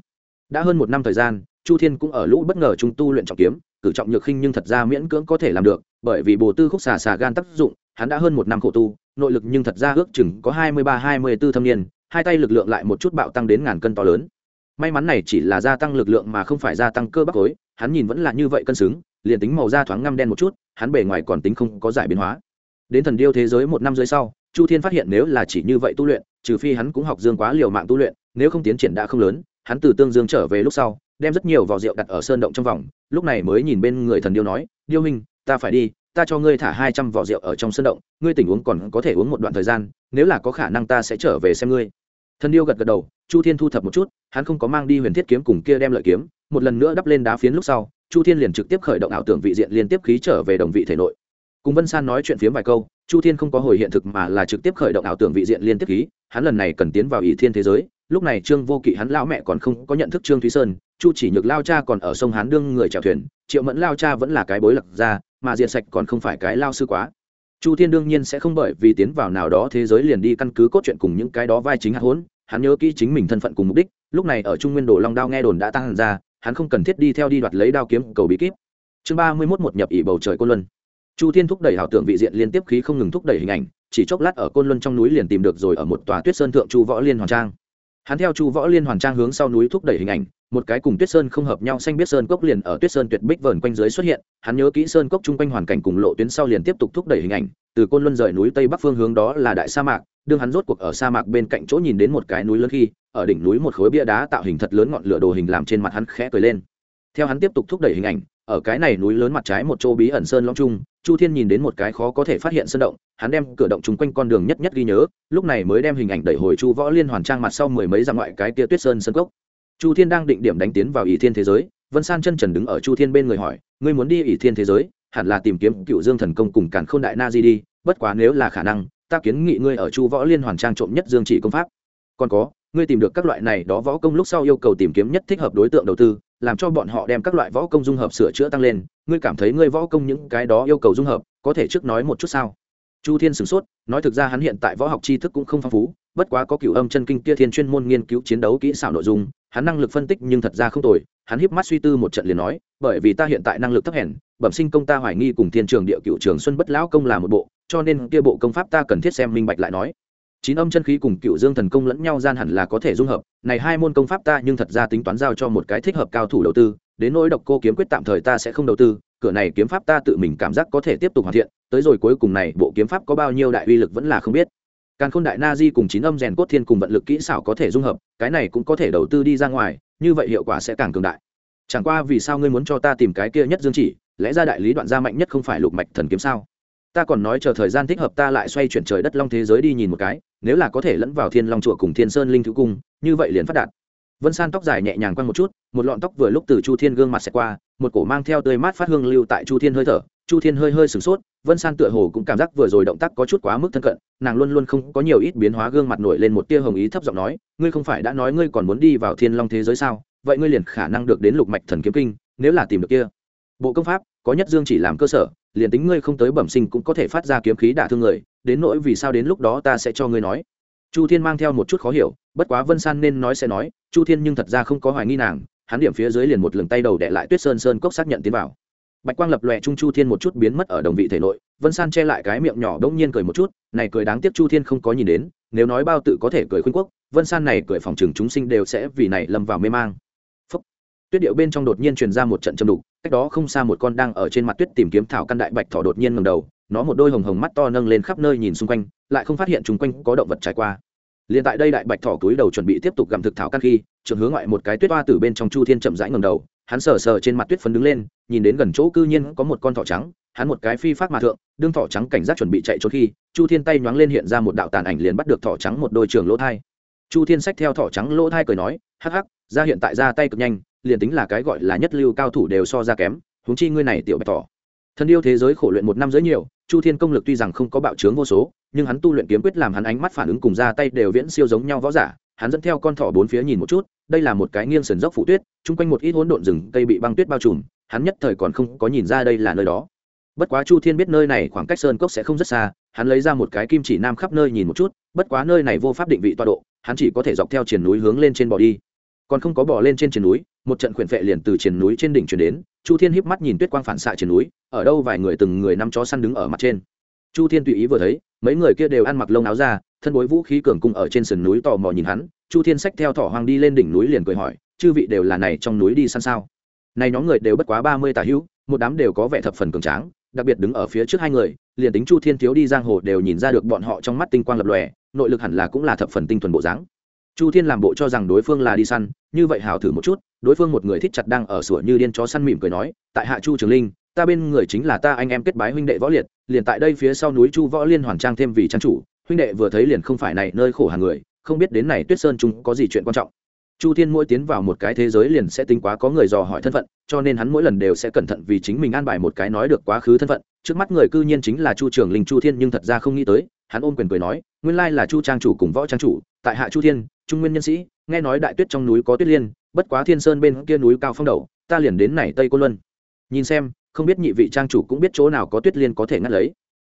Đã hơn một năm thời gian, chu thiên cũng ở lũ bất ngờ trung tu luyện trọng kiếm, cử trọng nhược khinh nhưng thật ra miễn cưỡng có thể làm được, bởi vì bồ tư khúc xà xà gan tác dụng, hắn đã hơn một năm khổ tu, nội lực nhưng thật ra ước chừng có hai mươi ba, hai mươi b ố thâm niên, hai tay lực lượng lại một chút bạo tăng đến ngàn cân to lớn. May mắn này chỉ là gia tăng lực lượng mà không phải gia tăng cơ bắp khối, hắn nhìn vẫn là như vậy cân xứng, liền tính màu da thoáng ngăm đen một chút, hắn bề ngoài còn tính không có giải biến hóa đến thần điêu thế giới một năm dưới sau chu thiên phát hiện nếu là chỉ như vậy tu luyện trừ phi hắn cũng học dương quá liều mạng tu luyện nếu không tiến triển đã không lớn hắn từ tương dương trở về lúc sau đem rất nhiều vỏ rượu đặt ở sơn động trong vòng lúc này mới nhìn bên người thần điêu nói điêu minh, ta phải đi ta cho ngươi thả hai trăm vỏ rượu ở trong sơn động ngươi tỉnh uống còn có thể uống một đoạn thời gian nếu là có khả năng ta sẽ trở về xem ngươi. Thần điêu gật gật đầu chu thiên thu thập một chút hắn không có mang đi huyền thiết kiếm cùng kia đem lợi kiếm một lần nữa đắp lên đá phiến lúc sau chu thiên liền trực tiếp khởi động ảo tưởng vị diện liên tiếp khí trở về đồng vị thể nội cùng vân san nói chuyện phiếm vài câu, chu thiên không có hồi hiện thực mà là trực tiếp khởi động ảo tưởng vị diện liên tiếp khí hắn lần này cần tiến vào ỷ thiên thế giới, lúc này trương vô kỵ hắn lão mẹ còn không có nhận thức trương thúy sơn, chu chỉ nhược lao cha còn ở sông hán đương người chèo thuyền, triệu mẫn lao cha vẫn là cái bối lặc ra, mà diện sạch còn không phải cái lao sư quá. Chu thiên đương nhiên sẽ không bởi vì tiến vào nào đó thế giới liền đi căn cứ cốt truyện cùng những cái đó vai chính hạt hốn, hắn nhớ kỹ chính mình thân phận cùng mục đích, lúc này ở trung nguyên đồ long đao nghe đồn đã tăng ra, hắn không cần thiết đi theo đi đoạt lấy đao kiếm cầu bí kíp. Chương ba mươi mốt một nhập ỷ bầu trời côn luân chu thiên thúc đẩy hảo tưởng vị diện liên tiếp khí không ngừng thúc đẩy hình ảnh, chỉ chốc lát ở côn luân trong núi liền tìm được rồi ở một tòa tuyết sơn thượng chu võ liên hoàn trang. Hắn theo chu võ liên hoàn trang hướng sau núi thúc đẩy hình ảnh, một cái cùng tuyết sơn không hợp nhau xanh biết sơn cốc liền ở tuyết sơn tuyệt bích vờn quanh dưới xuất hiện, hắn nhớ kỹ sơn cốc chung quanh hoàn cảnh cùng lộ tuyến sau liền tiếp tục thúc đẩy hình ảnh, từ côn luân rời núi tây bắc phương hướng đó là đại sa mạc, đương hắn rốt cuộc ở sa mạc bên cạnh chỗ nhìn đến một cái núi lớn khi, ở đỉnh núi một khối bia đá tạo hình thật lớn ngọn lửa đồ hình làm trên mặt hắn khẽ cười lên. Theo hắn tiếp tục thúc đẩy hình ảnh, ở cái này núi lớn mặt trái một chỗ bí ẩn sơn long trung chu thiên nhìn đến một cái khó có thể phát hiện sơn động, hắn đem cửa động chung quanh con đường nhất nhất ghi nhớ, lúc này mới đem hình ảnh đẩy hồi chu võ liên hoàn trang mặt sau mười mấy dặm ngoại cái kia tuyết sơn sân cốc. Chu thiên đang định điểm đánh tiến vào ỷ thiên thế giới, vân san chân trần đứng ở chu thiên bên người hỏi, ngươi muốn đi ỷ thiên thế giới, hẳn là tìm kiếm cựu dương thần công cùng cản k h ô n đại na di đi, bất quá nếu là khả năng, ta kiến nghị ngươi ở chu võ liên hoàn trang trộm nhất dương chỉ công pháp. Còn có, ngươi tìm được các loại này đó võ công lúc sau yêu cầu tìm kiếm nhất thích hợp đối tượng đầu tư làm cho bọn họ đem các loại võ công dung hợp sửa chữa tăng lên. Ngươi cảm thấy ngươi võ công những cái đó yêu cầu dung hợp, có thể trước nói một chút sao? Chu thiên sửng sốt, nói thực ra hắn hiện tại võ học tri thức cũng không phong phú, bất quá có cựu âm chân kinh kia thiên chuyên môn nghiên cứu chiến đấu kỹ xảo nội dung, hắn năng lực phân tích nhưng thật ra không tồi. Hắn híp mắt suy tư một trận liền nói, bởi vì ta hiện tại năng lực thấp hèn, bẩm sinh công ta hoài nghi cùng thiên trường địa cựu trường xuân bất lão công là một bộ, cho nên kia bộ công pháp ta cần thiết xem minh bạch lại nói chín âm chân khí cùng cựu dương thần công lẫn nhau gian hẳn là có thể dung hợp này hai môn công pháp ta nhưng thật ra tính toán giao cho một cái thích hợp cao thủ đầu tư đến nỗi độc cô kiếm quyết tạm thời ta sẽ không đầu tư cửa này kiếm pháp ta tự mình cảm giác có thể tiếp tục hoàn thiện tới rồi cuối cùng này bộ kiếm pháp có bao nhiêu đại uy lực vẫn là không biết Càn Khôn Đại Na Di cùng chín âm rèn cốt thiên cùng vận lực kỹ xảo có thể dung hợp, cái này cũng có thể đầu tư đi ra ngoài, như vậy hiệu quả sẽ càng cường đại. Chẳng qua vì sao ngươi muốn cho ta tìm cái kia nhất dương chỉ, lẽ ra đại lý đoạn gia mạnh nhất không phải lục mạch thần kiếm sao? Ta còn nói chờ thời gian thích hợp ta lại xoay chuyển trời đất long thế giới đi nhìn một cái, nếu là có thể lẫn vào Thiên Long chùa cùng Thiên Sơn linh thứ cung, như vậy liền phát đạt. Vân San tóc dài nhẹ nhàng quăng một chút, một lọn tóc vừa lúc từ Chu Thiên gương mặt xẹt qua, một cổ mang theo tươi mát phát hương lưu tại Chu Thiên hơi thở, chu thiên hơi hơi sửng sốt vân san tựa hồ cũng cảm giác vừa rồi động tác có chút quá mức thân cận nàng luôn luôn không có nhiều ít biến hóa gương mặt nổi lên một tia hồng ý thấp giọng nói ngươi không phải đã nói ngươi còn muốn đi vào thiên long thế giới sao vậy ngươi liền khả năng được đến lục mạch thần kiếm kinh nếu là tìm được kia bộ công pháp, có nhất dương chỉ làm cơ sở, liền tính ngươi không tới bẩm sinh cũng có thể phát ra kiếm khí đả thương người, đến nỗi vì sao đến lúc đó ta sẽ cho ngươi nói. Chu thiên mang theo một chút khó hiểu, bất quá vân san nên nói sẽ nói, chu thiên nhưng thật ra không có hoài nghi nàng, hắn điểm phía dưới liền một lừng tay đầu đệ lại tuyết sơn sơn cốc xác nhận tiến vào. Bạch quang lập lòe trung chu thiên một chút biến mất ở đồng vị thể nội, vân san che lại cái miệng nhỏ đ ỗ n g nhiên cười một chút, này cười đáng tiếc chu thiên không có nhìn đến, nếu nói bao tự có thể cười khuyên quốc, vân san này cười phòng trường chúng sinh đều sẽ vì này lâm vào mê mang tuyết điệu bên trong đột nhiên truyền ra một trận châm đục, cách đó không xa một con đang ở trên mặt tuyết tìm kiếm thảo căn đại bạch thỏ đột nhiên ngầm đầu, nó một đôi hồng hồng mắt to nâng lên khắp nơi nhìn xung quanh, lại không phát hiện chung quanh có động vật trải qua. Liền tại đây đại bạch thỏ túi đầu chuẩn bị tiếp tục gặm thực thảo căn khi trường hướng ngoại một cái tuyết hoa từ bên trong chu thiên chậm rãi ngầm đầu, hắn sờ sờ trên mặt tuyết phấn đứng lên, nhìn đến gần chỗ cư nhiên có một con thỏ trắng, hắn một cái phi phát mà thượng, đương thỏ trắng cảnh giác chuẩn bị chạy trốn khi, chu thiên tay nhoáng lên hiện ra một đạo tàn ảnh liền bắt được thỏ trắng một đôi trường lỗ thai. Chu thiên sách theo thỏ trắng lỗ thai cười nói, hắc hắc, ra hiện tại ra tay cực nhanh liền tính là cái gọi là nhất lưu cao thủ đều so ra kém, huống chi ngươi này tiểu bạch tỏ. Thân yêu thế giới khổ luyện một năm giới nhiều, chu thiên công lực tuy rằng không có bạo trướng vô số, nhưng hắn tu luyện kiếm quyết làm hắn ánh mắt phản ứng cùng ra tay đều viễn siêu giống nhau võ giả, hắn dẫn theo con thỏ bốn phía nhìn một chút, đây là một cái nghiêng sườn dốc phủ tuyết, chung quanh một ít hỗn độn rừng, cây bị băng tuyết bao trùm, hắn nhất thời còn không có nhìn ra đây là nơi đó. Bất quá chu thiên biết nơi này khoảng cách sơn cốc sẽ không rất xa, hắn lấy ra một cái kim chỉ nam khắp nơi nhìn một chút, bất quá nơi này vô pháp định vị tọa độ, hắn chỉ có thể dọc theo triển núi hướng lên trên bò đi. Còn không có bò lên trên triển núi một trận khuyển phệ liền từ triển núi trên đỉnh chuyển đến, chu thiên híp mắt nhìn tuyết quang phản xạ trên núi, ở đâu vài người từng người năm chó săn đứng ở mặt trên. Chu thiên tùy ý vừa thấy, mấy người kia đều ăn mặc lông áo ra thân bối vũ khí cường cung ở trên sườn núi tò mò nhìn hắn, chu thiên sách theo thỏ hoang đi lên đỉnh núi liền cười hỏi, chư vị đều là này trong núi đi săn sao? Này nhóm người đều bất quá ba mươi tà hữu, một đám đều có vẻ thập phần cường tráng, đặc biệt đứng ở phía trước hai người, liền tính chu thiên thiếu đi giang hồ đều nhìn ra được bọn họ trong mắt tinh quang lập lòe, nội lực hẳn là cũng là thập phần tinh thuần bộ dáng chu thiên làm bộ cho rằng đối phương là đi săn, như vậy hào thử một chút, đối phương một người thích chặt đang ở sủa như điên chó săn mỉm cười nói, tại hạ chu trường linh, ta bên người chính là ta anh em kết bái huynh đệ võ liệt, liền tại đây phía sau núi chu võ liên hoàn trang thêm vì trang chủ, huynh đệ vừa thấy liền không phải này nơi khổ hàng người, không biết đến này tuyết sơn chúng có gì chuyện quan trọng. Chu thiên mỗi tiến vào một cái thế giới liền sẽ tính quá có người dò hỏi thân phận, cho nên hắn mỗi lần đều sẽ cẩn thận vì chính mình an bài một cái nói được quá khứ thân phận. Trước mắt người cư nhiên chính là chu trường linh chu thiên nhưng thật ra không nghĩ tới, hắn ôm quyền cười nói, nguyên lai là chu trang chủ cùng võ trang chủ, tại hạ chu thiên trung nguyên nhân sĩ, nghe nói đại tuyết trong núi có tuyết liên, bất quá thiên sơn bên kia núi cao phong đầu, ta liền đến này tây côn luân. Nhìn xem, không biết nhị vị trang chủ cũng biết chỗ nào có tuyết liên có thể ngắt lấy.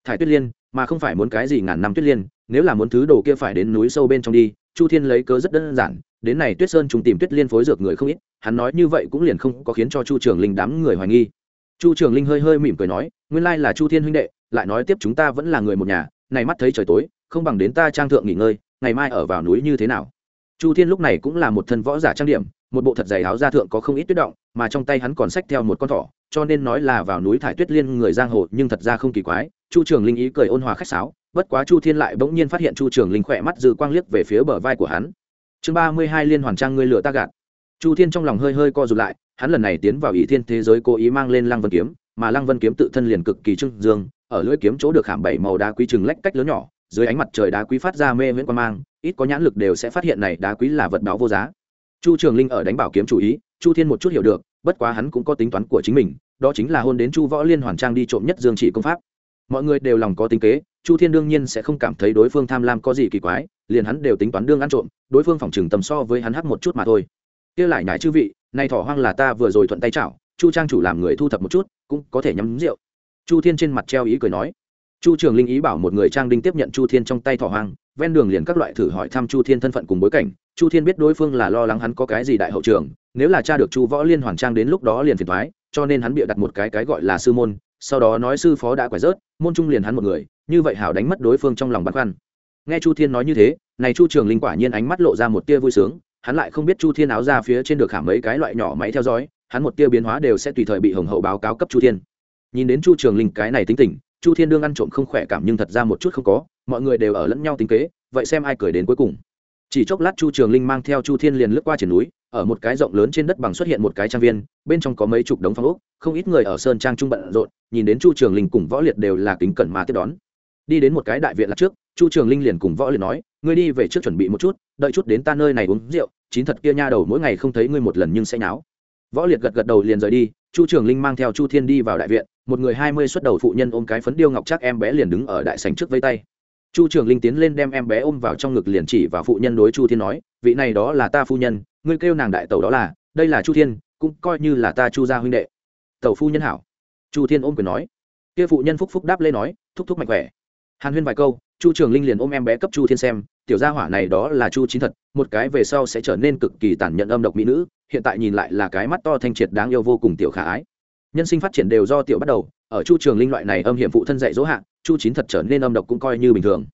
Thải tuyết liên, mà không phải muốn cái gì ngàn năm tuyết liên, nếu là muốn thứ đồ kia phải đến núi sâu bên trong đi, chu thiên lấy cớ rất đơn giản, đến này tuyết sơn chúng tìm tuyết liên phối dược người không ít, hắn nói như vậy cũng liền không có khiến cho chu trường linh đám người hoài nghi. Chu trường linh hơi hơi mỉm cười nói, nguyên lai là chu thiên huynh đệ, lại nói tiếp chúng ta vẫn là người một nhà, này mắt thấy trời tối, không bằng đến ta trang thượng nghỉ ngơi, ngày mai ở vào núi như thế nào? Chu thiên lúc này cũng là một thân võ giả trang điểm, một bộ thật dày áo da thượng có không ít tuyết động, mà trong tay hắn còn xách theo một con thỏ, cho nên nói là vào núi thải tuyết liên người giang hồ, nhưng thật ra không kỳ quái. Chu trường linh ý cười ôn hòa khách sáo, bất quá chu thiên lại bỗng nhiên phát hiện chu trường linh khỏe mắt dư quang liếc về phía bờ vai của hắn. Chương ba mươi hai liên hoàn trang ngươi lựa ta gạt. Chu thiên trong lòng hơi hơi co rụt lại, hắn lần này tiến vào ỷ thiên thế giới cố ý mang lên lăng vân kiếm, mà lăng vân kiếm tự thân liền cực kỳ trưng dương, ở lưỡi kiếm chỗ được khảm bảy màu đá quý trừng lách cách lớn nhỏ, dưới ánh mặt trời đá quý phát ra mê miễn quan mang ít có nhãn lực đều sẽ phát hiện này đá quý là vật báo vô giá. Chu trường linh ở đánh bảo kiếm chủ ý, chu thiên một chút hiểu được, bất quá hắn cũng có tính toán của chính mình, đó chính là hôn đến chu võ liên hoàn trang đi trộm nhất dương chỉ công pháp. Mọi người đều lòng có tính kế, chu thiên đương nhiên sẽ không cảm thấy đối phương tham lam có gì kỳ quái, liền hắn đều tính toán đương ăn trộm, đối phương phòng trừng tầm so với hắn hắc một chút mà thôi. Kia lại nhải chư vị nay thỏ hoang là ta vừa rồi thuận tay chảo, chu trang chủ làm người thu thập một chút, cũng có thể nhắm rượu. Chu thiên trên mặt treo ý cười nói. Chu trường linh ý bảo một người trang đinh tiếp nhận chu thiên trong tay thỏ hoang ven đường liền các loại thử hỏi thăm chu thiên thân phận cùng bối cảnh. Chu thiên biết đối phương là lo lắng hắn có cái gì đại hậu trường, nếu là cha được chu võ liên hoàn trang đến lúc đó liền phiền thoái cho nên hắn bịa đặt một cái cái gọi là sư môn, sau đó nói sư phó đã quải rớt, môn trung liền hắn một người, như vậy hảo đánh mất đối phương trong lòng băn khoăn. Nghe chu thiên nói như thế, này chu trường linh quả nhiên ánh mắt lộ ra một tia vui sướng, hắn lại không biết chu thiên áo ra phía trên được hàm mấy cái loại nhỏ máy theo dõi, hắn một tia biến hóa đều sẽ tùy thời bị hồng hậu báo cáo cấp chu thiên. Nhìn đến chu trường linh cái này tính tình chu thiên đương ăn trộm không khỏe cảm nhưng thật ra một chút không có, mọi người đều ở lẫn nhau tính kế, vậy xem ai cười đến cuối cùng. Chỉ chốc lát chu trường linh mang theo chu thiên liền lướt qua triển núi, ở một cái rộng lớn trên đất bằng xuất hiện một cái trang viên, bên trong có mấy chục đống phong ốc, không ít người ở sơn trang trung bận rộn, nhìn đến chu trường linh cùng võ liệt đều là kính cẩn mà tiếp đón. Đi đến một cái đại viện lạc trước, chu trường linh liền cùng võ liệt nói, ngươi đi về trước chuẩn bị một chút, đợi chút đến ta nơi này uống rượu, chín thật kia nha đầu mỗi ngày không thấy ngươi một lần nhưng sẽ nháo. Võ liệt gật gật đầu liền rời đi chu trường linh mang theo chu thiên đi vào đại viện, một người hai mươi xuất đầu phụ nhân ôm cái phấn điêu ngọc chắc em bé liền đứng ở đại sành trước vây tay. Chu trường linh tiến lên đem em bé ôm vào trong ngực liền chỉ và phụ nhân đối chu thiên nói, vị này đó là ta phu nhân, ngươi kêu nàng đại tẩu đó là, đây là chu thiên, cũng coi như là ta chu gia huynh đệ. Tẩu phu nhân hảo. Chu thiên ôm quyền nói. Kia phụ nhân phúc phúc đáp lên nói, thúc thúc mạnh khỏe. Hàn huyên vài câu, chu trường linh liền ôm em bé cấp chu thiên xem, tiểu gia hỏa này đó là chu chín thật, một cái về sau sẽ trở nên cực kỳ tàn nhẫn âm độc mỹ nữ hiện tại nhìn lại là cái mắt to thanh triệt đáng yêu vô cùng tiểu khả ái. Nhân sinh phát triển đều do tiểu bắt đầu, ở chu trường linh loại này âm hiểm phụ thân dạy dỗ hạ, chu chín thật trở nên âm độc cũng coi như bình thường.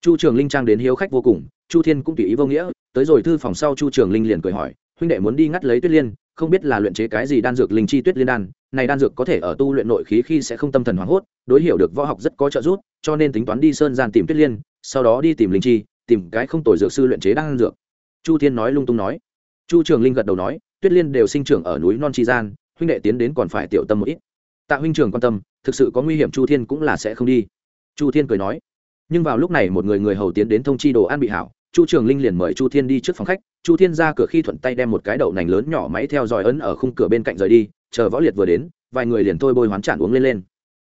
Chu trường linh trang đến hiếu khách vô cùng, chu thiên cũng tùy ý vô nghĩa, tới rồi thư phòng sau chu trường linh liền cười hỏi, huynh đệ muốn đi ngắt lấy tuyết liên, không biết là luyện chế cái gì đan dược linh chi tuyết liên đan, này đan dược có thể ở tu luyện nội khí khi sẽ không tâm thần hoảng hốt, đối hiểu được võ học rất có trợ giúp, cho nên tính toán đi sơn gian tìm tuyết liên, sau đó đi tìm linh chi, tìm cái không tồi dược sư luyện chế đan dược. Chu thiên nói lung tung nói chu trường linh gật đầu nói, tuyết liên đều sinh trưởng ở núi non chi gian, huynh đệ tiến đến còn phải tiểu tâm một ít. Tạ huynh trường quan tâm, thực sự có nguy hiểm chu thiên cũng là sẽ không đi. Chu thiên cười nói. Nhưng vào lúc này một người người hầu tiến đến thông chi đồ ăn bị hảo, chu trường linh liền mời chu thiên đi trước phòng khách. Chu thiên ra cửa khi thuận tay đem một cái đậu nành lớn nhỏ máy theo dõi ấn ở khung cửa bên cạnh rời đi, chờ võ liệt vừa đến, vài người liền thôi bôi hoán chản uống lên lên.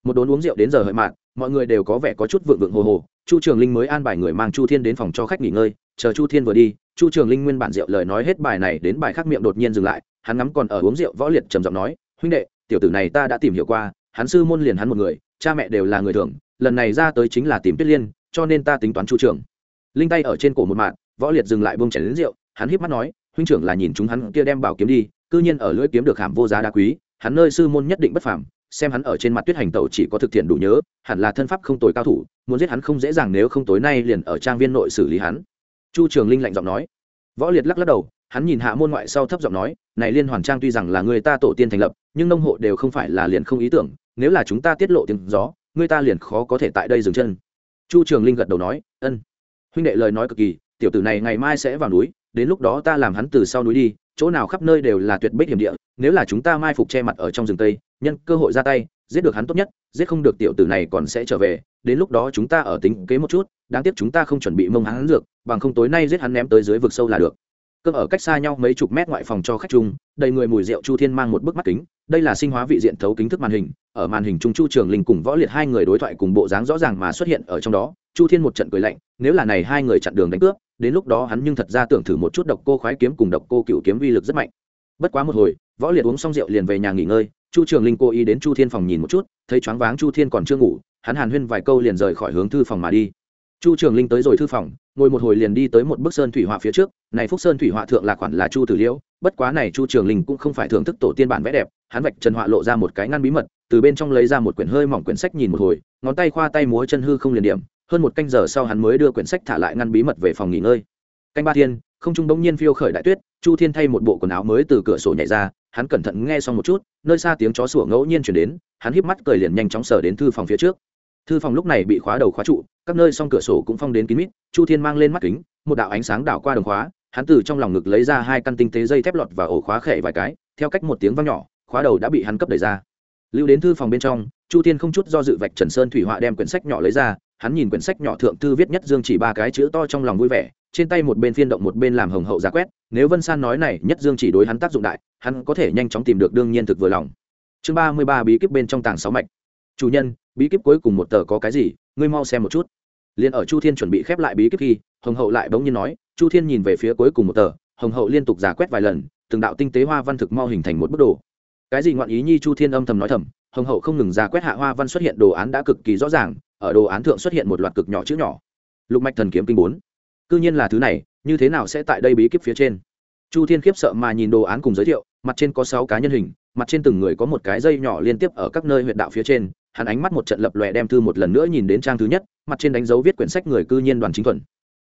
Một đốn uống rượu đến giờ hợi mạn, mọi người đều có vẻ có chút vượng vượng hồ hồ. Chu trường linh mới an bài người mang chu thiên đến phòng cho khách nghỉ ngơi chờ chu thiên vừa đi, chu trường linh nguyên bản rượu lời nói hết bài này đến bài khác miệng đột nhiên dừng lại, hắn ngắm còn ở uống rượu võ liệt trầm giọng nói, huynh đệ, tiểu tử này ta đã tìm hiểu qua, hắn sư môn liền hắn một người, cha mẹ đều là người thường, lần này ra tới chính là tìm tuyết liên, cho nên ta tính toán chu trường. Linh tay ở trên cổ một mạng võ liệt dừng lại bông chảy đến rượu, hắn híp mắt nói, huynh trưởng là nhìn chúng hắn kia đem bảo kiếm đi, cư nhiên ở lưỡi kiếm được hàm vô giá đá quý, hắn nơi sư môn nhất định bất phàm, xem hắn ở trên mặt tuyết hành tẩu chỉ có thực thiện đủ nhớ, hẳn là thân pháp không tồi cao thủ, muốn giết hắn không dễ dàng nếu không tối nay liền ở trang viên nội xử lý hắn chu trường linh lạnh giọng nói. Võ liệt lắc lắc đầu, hắn nhìn hạ môn ngoại sau thấp giọng nói, này liên hoàn trang tuy rằng là người ta tổ tiên thành lập, nhưng nông hộ đều không phải là liền không ý tưởng, nếu là chúng ta tiết lộ tiếng gió, người ta liền khó có thể tại đây dừng chân. Chu trường linh gật đầu nói, ân. Huynh đệ lời nói cực kỳ, tiểu tử này ngày mai sẽ vào núi, đến lúc đó ta làm hắn từ sau núi đi, chỗ nào khắp nơi đều là tuyệt bích hiểm địa, nếu là chúng ta mai phục che mặt ở trong rừng tây, nhân cơ hội ra tay, giết được hắn tốt nhất, giết không được tiểu tử này còn sẽ trở về đến lúc đó chúng ta ở tính kế một chút, đáng tiếc chúng ta không chuẩn bị mông hắn dược, bằng không tối nay giết hắn ném tới dưới vực sâu là được. Cơm ở cách xa nhau mấy chục mét ngoại phòng cho khách chung, đầy người mùi rượu chu thiên mang một bức mắt kính, đây là sinh hóa vị diện thấu kính thức màn hình, ở màn hình trung chu trường linh cùng võ liệt hai người đối thoại cùng bộ dáng rõ ràng mà xuất hiện ở trong đó, chu thiên một trận cười lạnh, nếu là này hai người chặn đường đánh cướp, đến lúc đó hắn nhưng thật ra tưởng thử một chút độc cô khoái kiếm cùng độc cô cựu kiếm vi lực rất mạnh. Bất quá một hồi, võ liệt uống xong rượu liền về nhà nghỉ ngơi, chu trường linh cố ý đến chu thiên phòng nhìn một chút, thấy choáng váng chu thiên còn chưa ngủ hắn hàn huyên vài câu liền rời khỏi hướng thư phòng mà đi. Chu trường linh tới rồi thư phòng, ngồi một hồi liền đi tới một bức sơn thủy họa phía trước. Này phúc sơn thủy họa thượng là khoản là chu tử liễu, bất quá này chu trường linh cũng không phải thưởng thức tổ tiên bản vẽ đẹp. Hắn vạch trần họa lộ ra một cái ngăn bí mật, từ bên trong lấy ra một quyển hơi mỏng quyển sách nhìn một hồi, ngón tay khoa tay múa chân hư không liền điểm. Hơn một canh giờ sau hắn mới đưa quyển sách thả lại ngăn bí mật về phòng nghỉ ngơi. Canh ba thiên, không trung bỗng nhiên phiêu khởi đại tuyết, chu thiên thay một bộ quần áo mới từ cửa sổ nhảy ra, hắn cẩn thận nghe xong một chút, nơi xa tiếng chó sủa ngẫu nhiên chuyển đến, hắn híp mắt cười liền nhanh chóng sờ đến thư phòng phía trước thư phòng lúc này bị khóa đầu khóa trụ, các nơi song cửa sổ cũng phong đến kín mít, chu thiên mang lên mắt kính, một đạo ánh sáng đảo qua đồng khóa, hắn từ trong lòng ngực lấy ra hai căn tinh tế dây thép lọt và ổ khóa khẽ vài cái, theo cách một tiếng vang nhỏ, khóa đầu đã bị hắn cấp đẩy ra. Lưu đến thư phòng bên trong, chu thiên không chút do dự vạch trần sơn thủy họa đem quyển sách nhỏ lấy ra, hắn nhìn quyển sách nhỏ thượng thư viết nhất dương chỉ ba cái chữ to trong lòng vui vẻ, trên tay một bên phiên động một bên làm hồng hậu giá quét, nếu vân san nói này, nhất dương chỉ đối hắn tác dụng đại, hắn có thể nhanh chóng tìm được đương nhiên thực vừa lòng. Chương ba mươi ba bí kíp bên trong tàng sáu mạch chủ nhân, bí kíp cuối cùng một tờ có cái gì? Ngươi mau xem một chút. Liền ở chu thiên chuẩn bị khép lại bí kíp khi, hồng hậu lại bỗng nhiên nói, chu thiên nhìn về phía cuối cùng một tờ. Hồng hậu liên tục giả quét vài lần, từng đạo tinh tế hoa văn thực mau hình thành một bức đồ. Cái gì ngoạn ý nhi? Chu thiên âm thầm nói thầm. Hồng hậu không ngừng giả quét hạ hoa văn xuất hiện, đồ án đã cực kỳ rõ ràng, ở đồ án thượng xuất hiện một loạt cực nhỏ chữ nhỏ. Lục mạch thần kiếm kinh bốn. Cứ nhiên là thứ này, như thế nào sẽ tại đây bí kíp phía trên? Chu thiên khiếp sợ mà nhìn đồ án cùng giới thiệu, mặt trên có sáu cá nhân hình, mặt trên từng người có một cái dây nhỏ liên tiếp ở các nơi huyện đạo phía trên hắn ánh mắt một trận lập lòe đem thư một lần nữa nhìn đến trang thứ nhất, mặt trên đánh dấu viết quyển sách người cư nhiên đoàn chính thuần.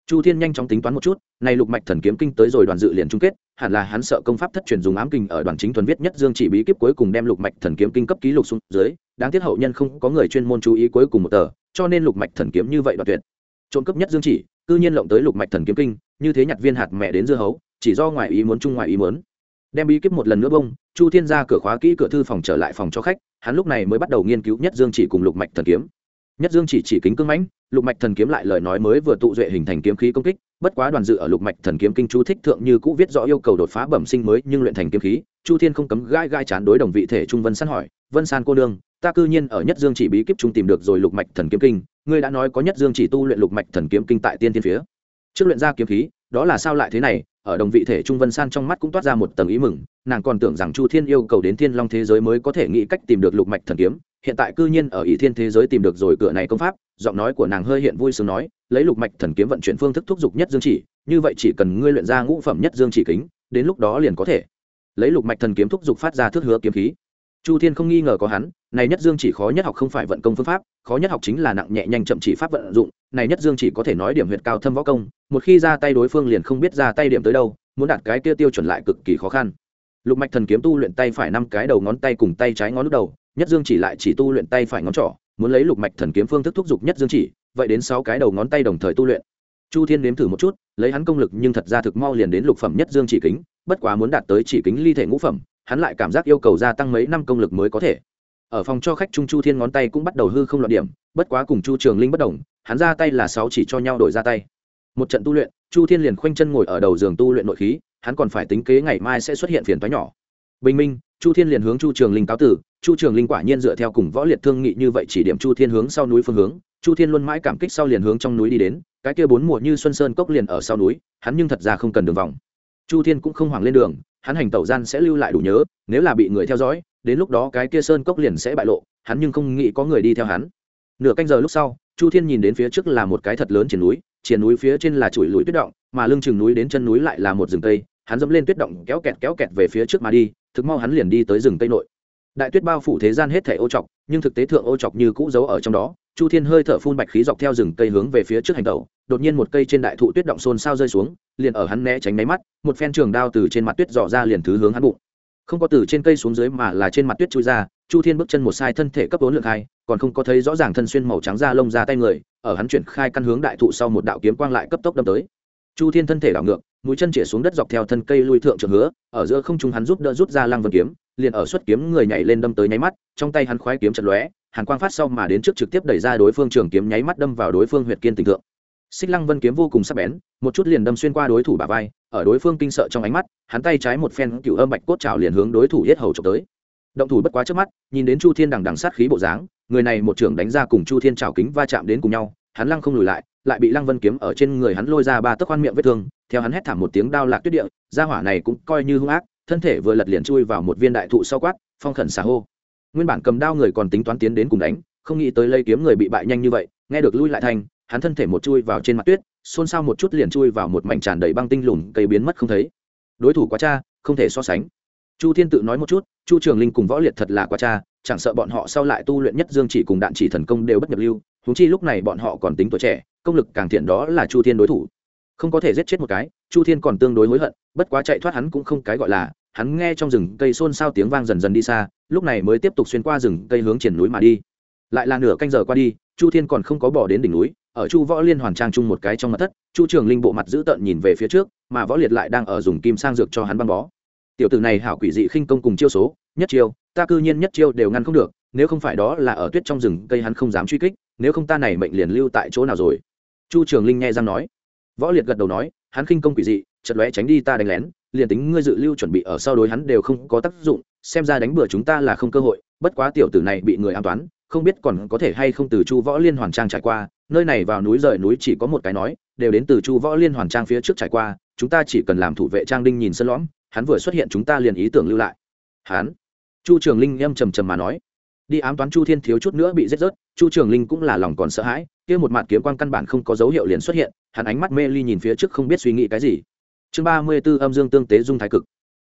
Chu thiên nhanh chóng tính toán một chút, này lục mạch thần kiếm kinh tới rồi đoàn dự liền chung kết, hẳn là hắn sợ công pháp thất truyền dùng ám kinh ở đoàn chính thuần viết nhất dương chỉ bí kíp cuối cùng đem lục mạch thần kiếm kinh cấp ký lục xuống dưới, đáng tiếc hậu nhân không có người chuyên môn chú ý cuối cùng một tờ, cho nên lục mạch thần kiếm như vậy đoạt tuyệt. Trộm cấp nhất dương chỉ, cư nhiên lộng tới lục mạch thần kiếm kinh, như thế nhặt viên hạt mẹ đến dưa hấu, chỉ do ngoài ý muốn chung ngoài ý muốn đem bí kíp một lần nữa bông, chu thiên ra cửa khóa kỹ cửa thư phòng trở lại phòng cho khách, hắn lúc này mới bắt đầu nghiên cứu nhất dương chỉ cùng lục mạch thần kiếm. Nhất dương chỉ chỉ kính cương mãnh, lục mạch thần kiếm lại lời nói mới vừa tụ duệ hình thành kiếm khí công kích, bất quá đoàn dự ở lục mạch thần kiếm kinh chú thích thượng như cũ viết rõ yêu cầu đột phá bẩm sinh mới, nhưng luyện thành kiếm khí, chu thiên không cấm gai gai chán đối đồng vị thể trung vân san hỏi, vân san cô nương, ta cư nhiên ở nhất dương chỉ bí kíp trung tìm được rồi lục mạch thần kiếm kinh, ngươi đã nói có nhất dương chỉ tu luyện lục mạch thần kiếm kinh tại tiên Thiên phía. Trước luyện ra kiếm khí đó là sao lại thế này, ở đồng vị thể trung vân san trong mắt cũng toát ra một tầng ý mừng, nàng còn tưởng rằng chu thiên yêu cầu đến thiên long thế giới mới có thể nghĩ cách tìm được lục mạch thần kiếm, hiện tại cư nhiên ở ỷ thiên thế giới tìm được rồi cửa này công pháp, giọng nói của nàng hơi hiện vui sướng nói, lấy lục mạch thần kiếm vận chuyển phương thức thúc giục nhất dương chỉ, như vậy chỉ cần ngươi luyện ra ngũ phẩm nhất dương chỉ kính, đến lúc đó liền có thể. Lấy lục mạch thần kiếm thúc giục phát ra thước hứa kiếm khí chu thiên không nghi ngờ có hắn, này nhất dương chỉ khó nhất học không phải vận công phương pháp, khó nhất học chính là nặng nhẹ nhanh chậm chỉ pháp vận dụng, này nhất dương chỉ có thể nói điểm huyệt cao thâm võ công, một khi ra tay đối phương liền không biết ra tay điểm tới đâu, muốn đạt cái kia tiêu chuẩn lại cực kỳ khó khăn. Lục mạch thần kiếm tu luyện tay phải năm cái đầu ngón tay cùng tay trái ngón lúc đầu, nhất dương chỉ lại chỉ tu luyện tay phải ngón trỏ, muốn lấy lục mạch thần kiếm phương thức thúc giục nhất dương chỉ, vậy đến sáu cái đầu ngón tay đồng thời tu luyện. Chu thiên nếm thử một chút, lấy hắn công lực nhưng thật ra thực mau liền đến lục phẩm nhất dương chỉ kính, bất quá muốn đạt tới chỉ kính ly thể ngũ phẩm hắn lại cảm giác yêu cầu gia tăng mấy năm công lực mới có thể. Ở phòng cho khách trung chu thiên ngón tay cũng bắt đầu hư không loạn điểm, bất quá cùng chu trường linh bất đồng, hắn ra tay là sáu chỉ cho nhau đổi ra tay. Một trận tu luyện, chu thiên liền khoanh chân ngồi ở đầu giường tu luyện nội khí, hắn còn phải tính kế ngày mai sẽ xuất hiện phiền toái nhỏ. Bình minh, chu thiên liền hướng chu trường linh cáo tử, chu trường linh quả nhiên dựa theo cùng võ liệt thương nghị như vậy chỉ điểm chu thiên hướng sau núi phương hướng, chu thiên luôn mãi cảm kích sau liền hướng trong núi đi đến, cái kia bốn mùa như xuân sơn cốc liền ở sau núi, hắn nhưng thật ra không cần đường vòng. Chu thiên cũng không hoảng lên đường hắn hành tẩu gian sẽ lưu lại đủ nhớ, nếu là bị người theo dõi, đến lúc đó cái kia sơn cốc liền sẽ bại lộ, hắn nhưng không nghĩ có người đi theo hắn. Nửa canh giờ lúc sau, chu thiên nhìn đến phía trước là một cái thật lớn triển núi triển núi phía trên là chuỗi lũi tuyết động, mà lưng chừng núi đến chân núi lại là một rừng tây hắn dẫm lên tuyết động kéo kẹt kéo kẹt về phía trước mà đi, thực mau hắn liền đi tới rừng tây nội. Đại tuyết bao phủ thế gian hết thể ô chọc nhưng thực tế thượng ô chọc như cũ giấu ở trong đó chu thiên hơi thở phun bạch khí dọc theo rừng cây hướng về phía trước hành tẩu, đột nhiên một cây trên đại thụ tuyết động xôn xao rơi xuống, liền ở hắn né tránh máy mắt, một phen trường đao từ trên mặt tuyết dò ra liền thứ hướng hắn bụng. Không có từ trên cây xuống dưới mà là trên mặt tuyết chui ra, chu thiên bước chân một sai thân thể cấp bốn lượng hai, còn không có thấy rõ ràng thân xuyên màu trắng da lông ra tay người, ở hắn chuyển khai căn hướng đại thụ sau một đạo kiếm quang lại cấp tốc đâm tới. Chu thiên thân thể đảo ngược, mũi chân chĩa xuống đất dọc theo thân cây lui thượng trường hứa, ở giữa không trung hắn giúp đỡ rút ra lăng vân kiếm, liền ở xuất kiếm người nhảy lên đâm tới nháy mắt, trong tay hắn khoái kiếm chật lóe hàn quang phát sau mà đến trước trực tiếp đẩy ra đối phương trường kiếm nháy mắt đâm vào đối phương huyệt kiên tình thượng. Xích lăng vân kiếm vô cùng sắc bén, một chút liền đâm xuyên qua đối thủ bả vai, ở đối phương kinh sợ trong ánh mắt, hắn tay trái một phen cựu âm bạch cốt trào liền hướng đối thủ yết hầu trộm tới. Động thủ bất quá trước mắt, nhìn đến chu thiên đằng đằng sát khí bộ dáng, người này một trưởng đánh ra cùng chu thiên trào kính va chạm đến cùng nhau, hắn lăng không lùi lại lại bị lăng vân kiếm ở trên người hắn lôi ra ba tấc khoan miệng vết thương, theo hắn hét thảm một tiếng đao lạc tuyết địa, gia hỏa này cũng coi như hung ác, thân thể vừa lật liền chui vào một viên đại thụ sau quát, phong khẩn xà hô nguyên bản cầm đao người còn tính toán tiến đến cùng đánh, không nghĩ tới lây kiếm người bị bại nhanh như vậy, nghe được lui lại thành, hắn thân thể một chui vào trên mặt tuyết, xôn xao một chút liền chui vào một mảnh tràn đầy băng tinh lùn cây biến mất không thấy. Đối thủ quá cha, không thể so sánh. Chu thiên tự nói một chút, chu trường linh cùng võ liệt thật là quá cha, chẳng sợ bọn họ sau lại tu luyện nhất dương chỉ cùng đạn chỉ thần công đều bất nhập lưu húng chi lúc này bọn họ còn tính tuổi trẻ, công lực càng thiện đó là chu thiên đối thủ. Không có thể giết chết một cái, chu thiên còn tương đối hối hận, bất quá chạy thoát hắn cũng không cái gọi là, hắn nghe trong rừng cây xôn xao tiếng vang dần dần đi xa lúc này mới tiếp tục xuyên qua rừng cây hướng triển núi mà đi. Lại là nửa canh giờ qua đi, chu thiên còn không có bỏ đến đỉnh núi, ở chu võ liên hoàn trang chung một cái trong mặt thất, chu trường linh bộ mặt giữ tợn nhìn về phía trước, mà võ liệt lại đang ở dùng kim sang dược cho hắn băng bó. Tiểu tử này hảo quỷ dị khinh công cùng chiêu số, nhất chiêu, ta cư nhiên nhất chiêu đều ngăn không được, nếu không phải đó là ở tuyết trong rừng cây hắn không dám truy kích, nếu không ta này mệnh liền lưu tại chỗ nào rồi? Chu trường linh nghe răng nói. Võ liệt gật đầu nói, hắn khinh công quỷ dị chật lóe tránh đi ta đánh lén, liền tính ngươi dự lưu chuẩn bị ở sau đối hắn đều không có tác dụng xem ra đánh bừa chúng ta là không cơ hội, bất quá tiểu tử này bị người an toán, không biết còn có thể hay không từ chu võ liên hoàn trang trải qua, nơi này vào núi rời núi chỉ có một cái nói, đều đến từ chu võ liên hoàn trang phía trước trải qua, chúng ta chỉ cần làm thủ vệ trang đinh nhìn sân lõm, hắn vừa xuất hiện chúng ta liền ý tưởng lưu lại. Hắn? Chu trường linh âm trầm trầm mà nói. Đi ám toán chu thiên thiếu chút nữa bị rết rớt, chu trường linh cũng là lòng còn sợ hãi, kia một mặt kiếm quan căn bản không có dấu hiệu liền xuất hiện, hắn ánh mắt mê ly nhìn phía trước không biết suy nghĩ cái gì. Chương ba mươi b ố âm dương tương tế dung thái cực.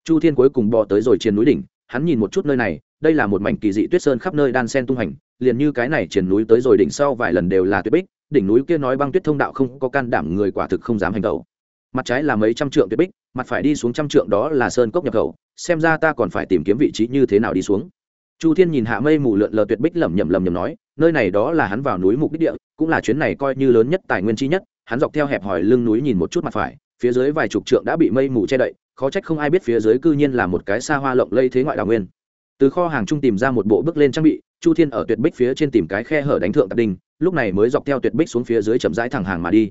Chu thiên cuối cùng bò tới rồi trên núi đỉnh hắn nhìn một chút nơi này, đây là một mảnh kỳ dị tuyết sơn khắp nơi đan sen tung hành, liền như cái này triển núi tới rồi đỉnh sau vài lần đều là tuyết bích, đỉnh núi kia nói băng tuyết thông đạo không có can đảm người quả thực không dám hành tẩu. Mặt trái là mấy trăm trượng tuyết bích, mặt phải đi xuống trăm trượng đó là sơn cốc nhập khẩu, xem ra ta còn phải tìm kiếm vị trí như thế nào đi xuống. Chu thiên nhìn hạ mây mù lượn lờ tuyệt bích lẩm nhẩm lẩm nhẩm nói, nơi này đó là hắn vào núi mục đích địa, cũng là chuyến này coi như lớn nhất tài nguyên chi nhất, hắn dọc theo hẹp hỏi lưng núi nhìn một chút mặt phải, phía dưới vài chục trượng đã bị mây mù che đậy khó trách không ai biết phía dưới cư nhiên là một cái xa hoa lộng lây thế ngoại đào nguyên. Từ kho hàng trung tìm ra một bộ bước lên trang bị, chu thiên ở tuyệt bích phía trên tìm cái khe hở đánh thượng tạp đình lúc này mới dọc theo tuyệt bích xuống phía dưới chậm rãi thẳng hàng mà đi.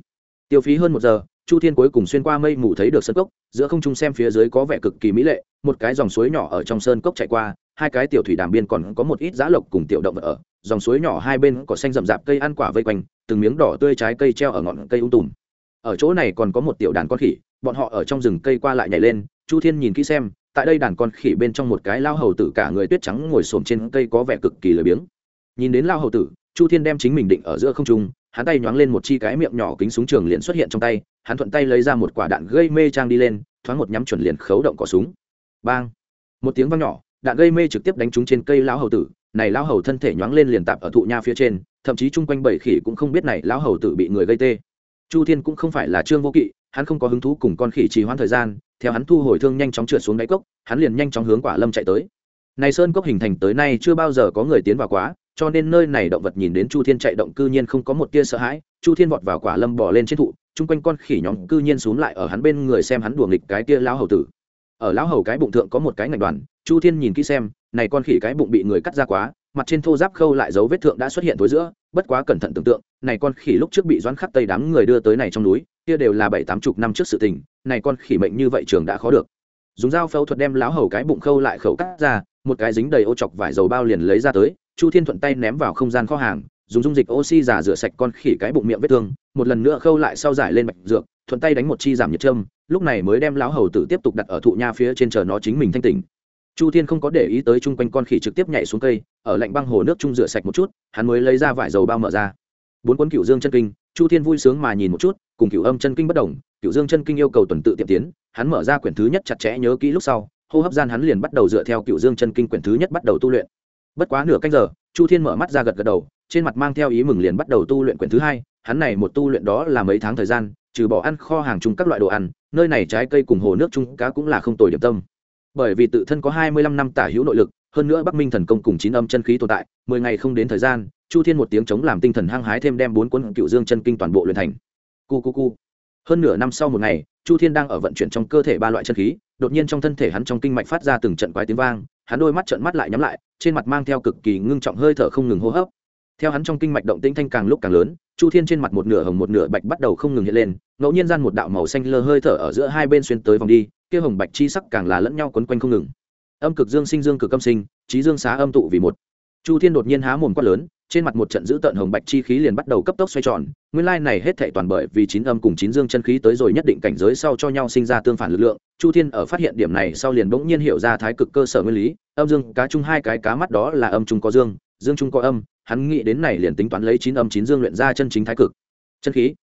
Tiêu phí hơn một giờ, chu thiên cuối cùng xuyên qua mây mù thấy được sơn cốc, giữa không trung xem phía dưới có vẻ cực kỳ mỹ lệ, một cái dòng suối nhỏ ở trong sơn cốc chạy qua, hai cái tiểu thủy đàm biên còn có một ít giã lộc cùng tiểu động vật ở, dòng suối nhỏ hai bên có xanh rậm rạp cây ăn quả vây quanh, từng miếng đỏ tươi trái cây treo ở ngọn cây ung tùm. Ở chỗ này còn có một tiểu đàn con khỉ bọn họ ở trong rừng cây qua lại nhảy lên, chu thiên nhìn kỹ xem, tại đây đàn con khỉ bên trong một cái lao hầu tử cả người tuyết trắng ngồi xổm trên cây có vẻ cực kỳ lười biếng. Nhìn đến lao hầu tử, chu thiên đem chính mình định ở giữa không trung, hắn tay nhoáng lên một chi cái miệng nhỏ kính súng trường liền xuất hiện trong tay, hắn thuận tay lấy ra một quả đạn gây mê trang đi lên, thoáng một nhắm chuẩn liền khấu động cỏ súng. Bang! Một tiếng vang nhỏ, đạn gây mê trực tiếp đánh trúng trên cây lão hầu tử, này lão hầu thân thể nhoáng lên liền tạp ở thụ nha phía trên, thậm chí chung quanh bảy khỉ cũng không biết này lão hầu tử bị người gây tê. Chu thiên cũng không phải là trương vô kỵ hắn không có hứng thú cùng con khỉ trì hoãn thời gian, theo hắn thu hồi thương nhanh chóng trượt xuống đáy cốc, hắn liền nhanh chóng hướng quả lâm chạy tới. Này sơn cốc hình thành tới nay chưa bao giờ có người tiến vào quá, cho nên nơi này động vật nhìn đến chu thiên chạy động cư nhiên không có một tia sợ hãi, chu thiên vọt vào quả lâm bỏ lên trên thụ, chung quanh con khỉ nhóm cư nhiên xuống lại ở hắn bên người xem hắn đùa nghịch cái tia lão hầu tử. Ở lão hầu cái bụng thượng có một cái ngạch đoàn, chu thiên nhìn kỹ xem, này con khỉ cái bụng bị người cắt ra quá, mặt trên thô giáp khâu lại dấu vết thượng đã xuất hiện tối giữa bất quá cẩn thận tưởng tượng, này con khỉ lúc trước bị doãn khắc tây đám người đưa tới này trong núi, kia đều là bảy tám chục năm trước sự tình, này con khỉ mệnh như vậy trường đã khó được. Dùng dao phẫu thuật đem lão hầu cái bụng khâu lại khẩu cắt ra, một cái dính đầy ô chọc vải dầu bao liền lấy ra tới, chu thiên thuận tay ném vào không gian kho hàng, dùng dung dịch oxy giả rửa sạch con khỉ cái bụng miệng vết thương, một lần nữa khâu lại sau giải lên mạch dược, thuận tay đánh một chi giảm nhiệt châm lúc này mới đem lão hầu tử tiếp tục đặt ở thụ nha phía trên chờ nó chính mình thanh tỉnh chu thiên không có để ý tới chung quanh con khỉ trực tiếp nhảy xuống cây, ở lạnh băng hồ nước chung rửa sạch một chút, hắn mới lấy ra vải dầu bao mở ra. Bốn cuốn cựu dương chân kinh, chu thiên vui sướng mà nhìn một chút, cùng cựu âm chân kinh bất đồng cựu dương chân kinh yêu cầu tuần tự tiệm tiến, hắn mở ra quyển thứ nhất chặt chẽ nhớ kỹ lúc sau, hô hấp gian hắn liền bắt đầu dựa theo cựu dương chân kinh quyển thứ nhất bắt đầu tu luyện. Bất quá nửa canh giờ, chu thiên mở mắt ra gật gật đầu, trên mặt mang theo ý mừng liền bắt đầu tu luyện quyển thứ hai, hắn này một tu luyện đó là mấy tháng thời gian, trừ bỏ ăn kho hàng chung các loại đồ ăn, nơi này trái cây cùng hồ nước chung cá cũng là không tồi điểm tâm bởi vì tự thân có hai mươi lăm năm tả hữu nội lực, hơn nữa bắc minh thần công cùng chín âm chân khí tồn tại, mười ngày không đến thời gian, chu thiên một tiếng chống làm tinh thần hăng hái thêm đem bốn quân cựu dương chân kinh toàn bộ luyện thành. Cu cu cu. Hơn nửa năm sau một ngày, chu thiên đang ở vận chuyển trong cơ thể ba loại chân khí, đột nhiên trong thân thể hắn trong kinh mạch phát ra từng trận quái tiếng vang, hắn đôi mắt trợn mắt lại nhắm lại, trên mặt mang theo cực kỳ ngưng trọng hơi thở không ngừng hô hấp. Theo hắn trong kinh mạch động tĩnh thanh càng lúc càng lớn, chu thiên trên mặt một nửa hồng một nửa bạch bắt đầu không ngừng hiện lên, ngẫu nhiên gian một đạo màu xanh lơ hơi thở ở giữa hai bên xuyên tới vòng đi kia hồng bạch chi sắc càng là lẫn nhau quấn quanh không ngừng. Âm cực dương sinh dương cực âm sinh, trí dương xá âm tụ vì một. Chu thiên đột nhiên há mồm quát lớn, trên mặt một trận giữ tận hồng bạch chi khí liền bắt đầu cấp tốc xoay tròn, nguyên lai này hết thảy toàn bởi vì chín âm cùng chín dương chân khí tới rồi nhất định cảnh giới sau cho nhau sinh ra tương phản lực lượng, chu thiên ở phát hiện điểm này sau liền bỗng nhiên hiểu ra thái cực cơ sở nguyên lý, âm dương cá chung hai cái cá mắt đó là âm chung có dương dương chung có âm, hắn nghĩ đến này liền tính toán lấy chín âm chín dương luyện ra chân chính thái cực. Chân khí.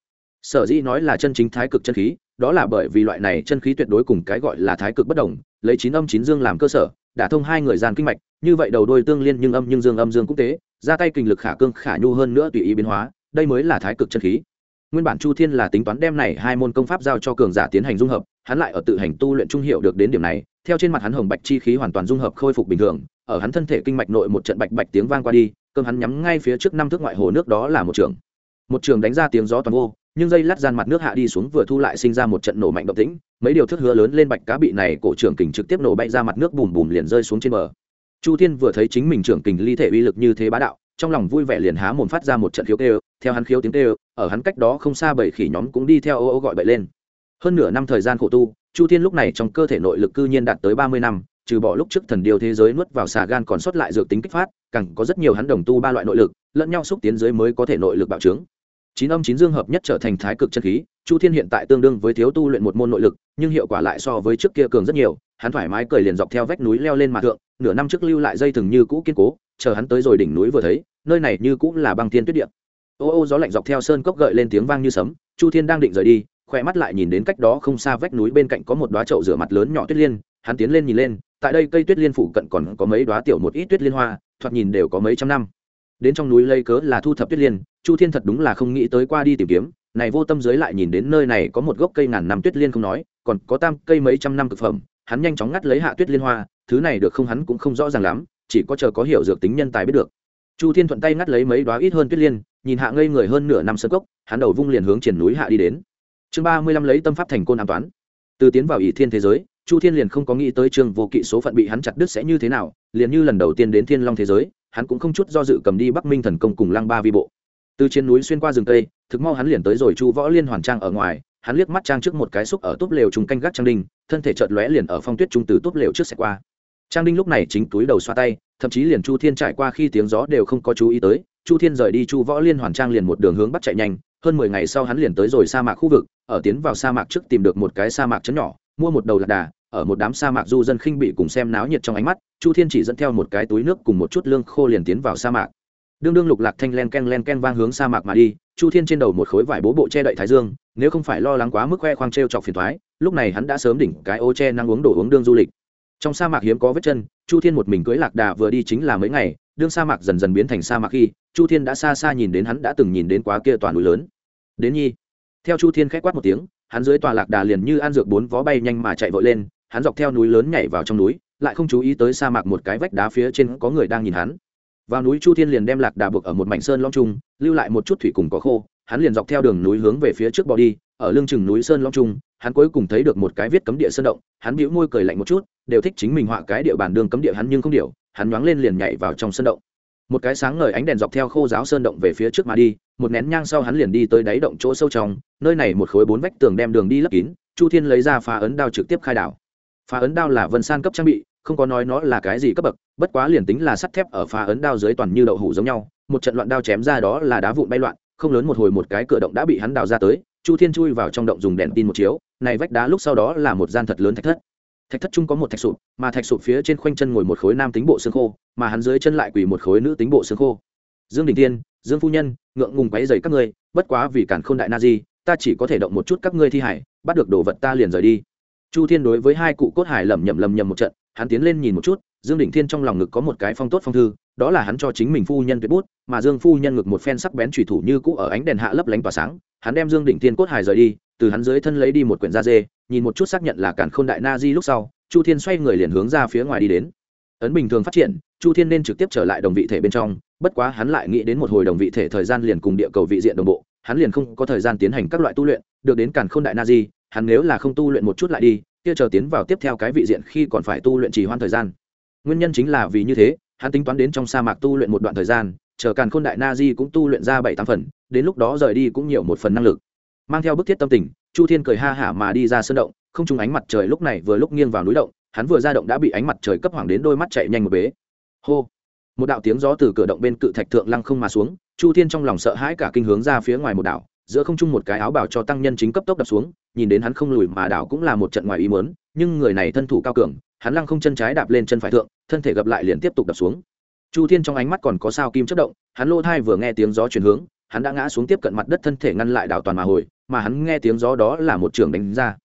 Sở dĩ nói là chân chính thái cực chân khí đó là bởi vì loại này chân khí tuyệt đối cùng cái gọi là thái cực bất đồng, lấy chín âm chín dương làm cơ sở, đã thông hai người gian kinh mạch, như vậy đầu đôi tương liên nhưng âm nhưng dương âm dương cũng tế ra tay kinh lực khả cương khả nhu hơn nữa tùy ý biến hóa, đây mới là thái cực chân khí. Nguyên bản chu thiên là tính toán đem này hai môn công pháp giao cho cường giả tiến hành dung hợp, hắn lại ở tự hành tu luyện trung hiệu được đến điểm này, theo trên mặt hắn hồng bạch chi khí hoàn toàn dung hợp khôi phục bình thường, ở hắn thân thể kinh mạch nội một trận bạch bạch tiếng vang qua đi, cơm hắn nhắm ngay phía trước năm thước ngoại hồ nước đó là một trường. Một trường đánh ra tiếng gió toàn vô nhưng dây lát gian mặt nước hạ đi xuống vừa thu lại sinh ra một trận nổ mạnh động tĩnh, mấy điều thước hứa lớn lên bạch cá bị này cổ trưởng kình trực tiếp nổ bay ra mặt nước bùm bùm liền rơi xuống trên bờ. Chu thiên vừa thấy chính mình trưởng kình ly thể uy lực như thế bá đạo, trong lòng vui vẻ liền há mồm phát ra một trận khiếu kêu, theo hắn khiếu tiếng kêu, ở hắn cách đó không xa bảy khỉ nhóm cũng đi theo ô ô gọi bậy lên. Hơn nửa năm thời gian khổ tu, chu thiên lúc này trong cơ thể nội lực cư nhiên đạt tới ba mươi năm, trừ bỏ lúc trước thần điều thế giới nuốt vào xà gan còn sót lại dược tính kích phát, càng có rất nhiều hắn đồng tu ba loại nội lực, lẫn nhau xúc tiến dưới mới có thể nội lực bạo trướng chín âm chín dương hợp nhất trở thành thái cực chân khí, chu thiên hiện tại tương đương với thiếu tu luyện một môn nội lực, nhưng hiệu quả lại so với trước kia cường rất nhiều, hắn thoải mái cười liền dọc theo vách núi leo lên mặt thượng, nửa năm trước lưu lại dây thừng như cũ kiên cố, chờ hắn tới rồi đỉnh núi vừa thấy, nơi này như cũ là băng thiên tuyết điện ô ô, gió lạnh dọc theo sơn cốc gợi lên tiếng vang như sấm, chu thiên đang định rời đi khoe mắt lại nhìn đến cách đó không xa vách núi bên cạnh có một đoá trậu rửa mặt lớn nhỏ tuyết liên, hắn tiến lên nhìn lên, tại đây cây tuyết liên phủ cận còn có mấy đoá tiểu một ít tuyết liên hoa, thoạt nhìn đều có mấy trăm năm đến trong núi lây cớ là thu thập tuyết liên, chu thiên thật đúng là không nghĩ tới qua đi tìm kiếm, này vô tâm giới lại nhìn đến nơi này có một gốc cây ngàn năm tuyết liên không nói, còn có tam cây mấy trăm năm cực phẩm, hắn nhanh chóng ngắt lấy hạ tuyết liên hoa, thứ này được không hắn cũng không rõ ràng lắm, chỉ có chờ có hiểu dược tính nhân tài biết được. Chu thiên thuận tay ngắt lấy mấy đoá ít hơn tuyết liên, nhìn hạ ngây người hơn nửa năm sơ cốc, hắn đầu vung liền hướng triển núi hạ đi đến. Chương ba mươi lăm lấy tâm pháp thành côn an toán từ tiến vào ỷ thiên thế giới, chu thiên liền không có nghĩ tới trương vô kỵ số phận bị hắn chặt đứt sẽ như thế nào, liền như lần đầu tiên đến thiên long thế giới hắn cũng không chút do dự cầm đi bắc minh thần công cùng lăng ba vi bộ. Từ trên núi xuyên qua rừng cây, thực mau hắn liền tới rồi chu võ liên hoàn trang ở ngoài, hắn liếc mắt trang trước một cái xúc ở túp lều trùng canh gác trang đinh, thân thể chợt lóe liền ở phong tuyết trung từ túp lều trước xẹt qua. Trang đinh lúc này chính túi đầu xoa tay, thậm chí liền chu thiên trải qua khi tiếng gió đều không có chú ý tới, chu thiên rời đi chu võ liên hoàn trang liền một đường hướng bắt chạy nhanh, hơn mười ngày sau hắn liền tới rồi sa mạc khu vực, ở tiến vào sa mạc trước tìm được một cái sa mạc chấn nhỏ, mua một đầu lạc đà ở một đám sa mạc du dân khinh bị cùng xem náo nhiệt trong ánh mắt, chu thiên chỉ dẫn theo một cái túi nước cùng một chút lương khô liền tiến vào sa mạc. Đương đương lục lạc thanh len ken len ken vang hướng sa mạc mà đi, chu thiên trên đầu một khối vải bố bộ che đậy thái dương, nếu không phải lo lắng quá mức khoe khoang t r e o chọc phiền thoái lúc này hắn đã sớm đỉnh cái ô che năng uống đồ uống đương du lịch. Trong sa mạc hiếm có vết chân, chu thiên một mình cưới lạc đà vừa đi chính là mấy ngày, đương sa mạc dần dần biến thành sa mạc khi, chu thiên đã xa xa nhìn đến hắn đã từng nhìn đến quá kia toàn núi lớn. Đến nhi. Theo chu thiên k h á c quát một tiếng, hắn dưới tòa lạc đà liền như ăn dược bốn vó bay nhanh mà chạy vội lên hắn dọc theo núi lớn nhảy vào trong núi, lại không chú ý tới sa mạc một cái vách đá phía trên có người đang nhìn hắn. Vào núi chu thiên liền đem lạc đà buộc ở một mảnh sơn long trung, lưu lại một chút thủy cùng có khô, hắn liền dọc theo đường núi hướng về phía trước bỏ đi, ở lưng chừng núi sơn long trung, hắn cuối cùng thấy được một cái viết cấm địa sơn động, hắn bĩu môi cười lạnh một chút, đều thích chính mình họa cái địa bàn đường cấm địa hắn nhưng không điều, hắn nhoáng lên liền nhảy vào trong sơn động. Một cái sáng ngời ánh đèn dọc theo khô giáo sơn động về phía trước mà đi, một nén nhang sau hắn liền đi tới đáy động chỗ sâu trong, nơi này một khối bốn vách tường đem đường đi lấp kín, chu thiên lấy ra phá ấn đao trực tiếp khai đảo phá ấn đao là vân san cấp trang bị, không có nói nó là cái gì cấp bậc, bất quá liền tính là sắt thép ở phá ấn đao dưới toàn như đậu hủ giống nhau, một trận loạn đao chém ra đó là đá vụn bay loạn, không lớn một hồi một cái cửa động đã bị hắn đào ra tới, chu thiên chui vào trong động dùng đèn tin một chiếu, này vách đá lúc sau đó là một gian thật lớn thạch thất. Thạch thất chung có một thạch sụp, mà thạch sụp phía trên khoanh chân ngồi một khối nam tính bộ xương khô, mà hắn dưới chân lại quỳ một khối nữ tính bộ xương khô. Dương đình tiên dương phu nhân, ngượng ngùng quấy dày các ngươi, bất quá vì cản k h ô n đại na di, ta chỉ có thể động một chút các ngươi thi hải, bắt được đồ vật ta liền rời đi chu thiên đối với hai cụ cốt hải lẩm nhẩm lầm nhầm một trận, hắn tiến lên nhìn một chút, dương đình thiên trong lòng ngực có một cái phong tốt phong thư, đó là hắn cho chính mình phu nhân tuyệt bút, mà dương phu nhân ngực một phen sắc bén thủy thủ như cũ ở ánh đèn hạ lấp lánh tỏa sáng, hắn đem dương đình thiên cốt hải rời đi, từ hắn dưới thân lấy đi một quyển da dê, nhìn một chút xác nhận là cản khôn đại na di lúc sau, chu thiên xoay người liền hướng ra phía ngoài đi đến. Ấn bình thường phát triển, chu thiên nên trực tiếp trở lại đồng vị thể bên trong, bất quá hắn lại nghĩ đến một hồi đồng vị thể thời gian liền cùng địa cầu vị diện đồng bộ, hắn liền không có thời gian tiến hành các loại tu luyện, được đến càn khôn đại na di hắn nếu là không tu luyện một chút lại đi, kia chờ tiến vào tiếp theo cái vị diện khi còn phải tu luyện trì hoãn thời gian. Nguyên nhân chính là vì như thế, hắn tính toán đến trong sa mạc tu luyện một đoạn thời gian, chờ càn khôn đại na di cũng tu luyện ra bảy tám phần, đến lúc đó rời đi cũng nhiều một phần năng lực. Mang theo bức thiết tâm tình, chu thiên cười ha hả mà đi ra sân động, không chung ánh mặt trời lúc này vừa lúc nghiêng vào núi động, hắn vừa ra động đã bị ánh mặt trời cấp hoàng đến đôi mắt chạy nhanh một bế. Hô! Một đạo tiếng gió từ cửa động bên cự thạch thượng lăng không mà xuống, chu thiên trong lòng sợ hãi cả kinh hướng ra phía ngoài một đảo giữa không trung một cái áo bảo cho tăng nhân chính cấp tốc đập xuống, nhìn đến hắn không lùi mà đảo cũng là một trận ngoài ý mớn nhưng người này thân thủ cao cường, hắn lăng không chân trái đạp lên chân phải thượng, thân thể gập lại liền tiếp tục đập xuống. Chu thiên trong ánh mắt còn có sao kim chất động, hắn lô thai vừa nghe tiếng gió chuyển hướng, hắn đã ngã xuống tiếp cận mặt đất thân thể ngăn lại đảo toàn mà hồi, mà hắn nghe tiếng gió đó là một trường đánh ra.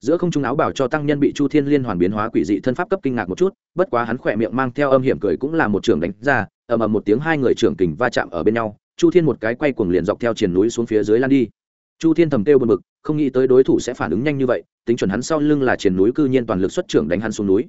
Giữa không trung áo bảo cho tăng nhân bị chu thiên liên hoàn biến hóa quỷ dị thân pháp cấp kinh ngạc một chút, bất quá hắn khỏe miệng mang theo âm hiểm cười cũng là một trường đánh ra, ầm ầm một tiếng hai người trưởng kình va chạm ở bên nhau chu thiên một cái quay cuồng liền dọc theo triển núi xuống phía dưới lan đi. Chu thiên thầm kêu bật mực không nghĩ tới đối thủ sẽ phản ứng nhanh như vậy, tính chuẩn hắn sau lưng là triển núi cư nhiên toàn lực xuất trưởng đánh hắn xuống núi.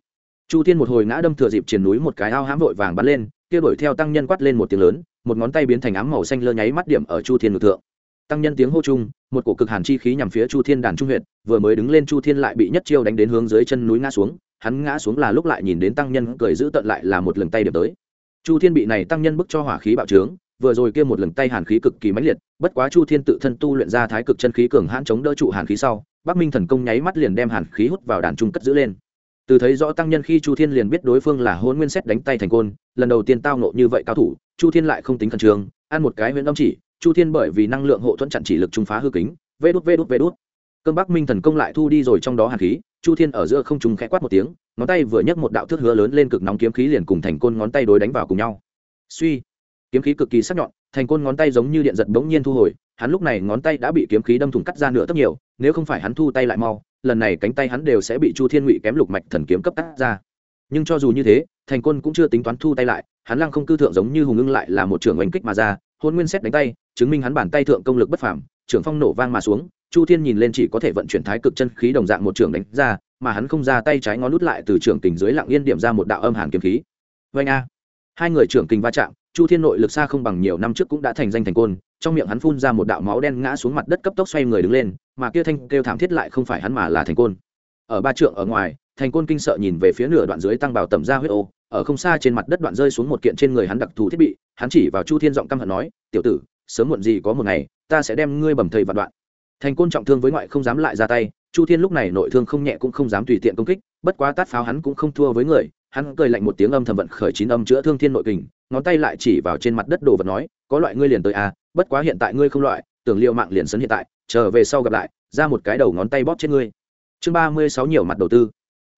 Chu thiên một hồi ngã đâm thừa dịp triển núi một cái ao hãm vội vàng bắn lên, kia đuổi theo tăng nhân quát lên một tiếng lớn, một ngón tay biến thành ám màu xanh lơ nháy mắt điểm ở chu thiên ngực thượng. Tăng nhân tiếng hô chung, một cổ cực hàn chi khí nhằm phía chu thiên đàn trung huyện vừa mới đứng lên chu thiên lại bị nhất chiêu đánh đến hướng dưới chân núi ngã xuống, hắn ngã xuống là lúc lại nhìn đến tăng nhân cười giữ tận lại là một lần tay điểm tới. Chu thiên bị này tăng nhân bức cho hỏa khí bạo trướng vừa rồi kia một lần tay hàn khí cực kỳ mãnh liệt, bất quá chu thiên tự thân tu luyện ra thái cực chân khí cường hãn chống đỡ trụ hàn khí sau, bắc minh thần công nháy mắt liền đem hàn khí hút vào đàn trung cất giữ lên. Từ thấy rõ tăng nhân khi chu thiên liền biết đối phương là hôn nguyên xét đánh tay thành côn, lần đầu tiên tao nộ như vậy cao thủ, chu thiên lại không tính khẩn trương, ăn một cái huyện âm chỉ, chu thiên bởi vì năng lượng hộ thuẫn chặn chỉ lực trung phá hư kính, vê đút vê đút vê đút. Cơn bắc minh thần công lại thu đi rồi trong đó hàn khí, chu thiên ở giữa không trùng khẽ quát một tiếng, ngón tay vừa nhấc một đạo thước hứa lớn lên cực nóng kiếm khí liền cùng thành côn ngón tay đối đánh vào cùng nhau. Suy kiếm khí cực kỳ sắc nhọn, thành côn ngón tay giống như điện giật bỗng nhiên thu hồi, hắn lúc này ngón tay đã bị kiếm khí đâm thủng cắt ra nửa tấc nhiều, nếu không phải hắn thu tay lại mau, lần này cánh tay hắn đều sẽ bị chu thiên ngụy kém lục mạch thần kiếm cấp cắt ra. Nhưng cho dù như thế, thành côn cũng chưa tính toán thu tay lại, hắn lăng không cư thượng giống như hùng ưng lại là một trưởng oanh kích mà ra, hôn nguyên xét đánh tay, chứng minh hắn bàn tay thượng công lực bất phảm trưởng phong nổ vang mà xuống, chu thiên nhìn lên chỉ có thể vận chuyển thái cực chân khí đồng dạng một trường đánh ra, mà hắn không ra tay trái ngón nút lại từ trường tình dưới lặng yên điểm ra một đạo âm hàn kiếm khí. Vanh a. Hai người trưởng kình va chạm chu thiên nội lực xa không bằng nhiều năm trước cũng đã thành danh thành côn, trong miệng hắn phun ra một đạo máu đen ngã xuống mặt đất cấp tốc xoay người đứng lên, mà kia thanh kêu thảm thiết lại không phải hắn mà là thành côn. Ở ba trượng ở ngoài, thành côn kinh sợ nhìn về phía nửa đoạn dưới tăng bảo tầm ra huyết ô, ở không xa trên mặt đất đoạn rơi xuống một kiện trên người hắn đặc thù thiết bị, hắn chỉ vào chu thiên giọng căm hận nói, tiểu tử, sớm muộn gì có một ngày, ta sẽ đem ngươi bầm thầy vạn đoạn. Thành côn trọng thương với ngoại không dám lại ra tay, chu thiên lúc này nội thương không nhẹ cũng không dám tùy tiện công kích, bất quá tát pháo hắn cũng không thua với người, hắn cười lạnh một tiếng âm thầm vận khởi chín âm chữa thương thiên nội kình ngón tay lại chỉ vào trên mặt đất đồ vật nói, có loại ngươi liền tới à bất quá hiện tại ngươi không loại, tưởng liệu mạng liền sấn hiện tại trở về sau gặp lại, ra một cái đầu ngón tay bóp trên ngươi. Chương ba mươi sáu nhiều mặt đầu tư.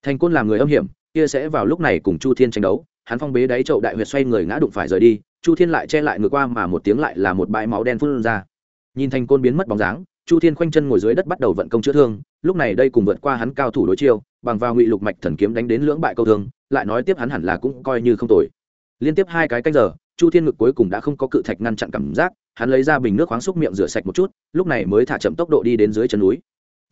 Thành côn làm người âm hiểm, kia sẽ vào lúc này cùng chu thiên tranh đấu, hắn phong bế đáy chậu đại huyệt xoay người ngã đụng phải rời đi, chu thiên lại che lại ngược qua mà một tiếng lại là một bãi máu đen phun ra. Nhìn thành côn biến mất bóng dáng, chu thiên khoanh chân ngồi dưới đất bắt đầu vận công chữa thương, lúc này đây cùng vượt qua hắn cao thủ đối chiêu, bằng vào ngụy lục mạch thần kiếm đánh đến lưỡng bại câu thương, lại nói tiếp hắn hẳn là cũng coi như không tồi liên tiếp hai cái canh giờ, chu thiên ngực cuối cùng đã không có cự thạch ngăn chặn cảm giác, hắn lấy ra bình nước khoáng xúc miệng rửa sạch một chút, lúc này mới thả chậm tốc độ đi đến dưới chân núi.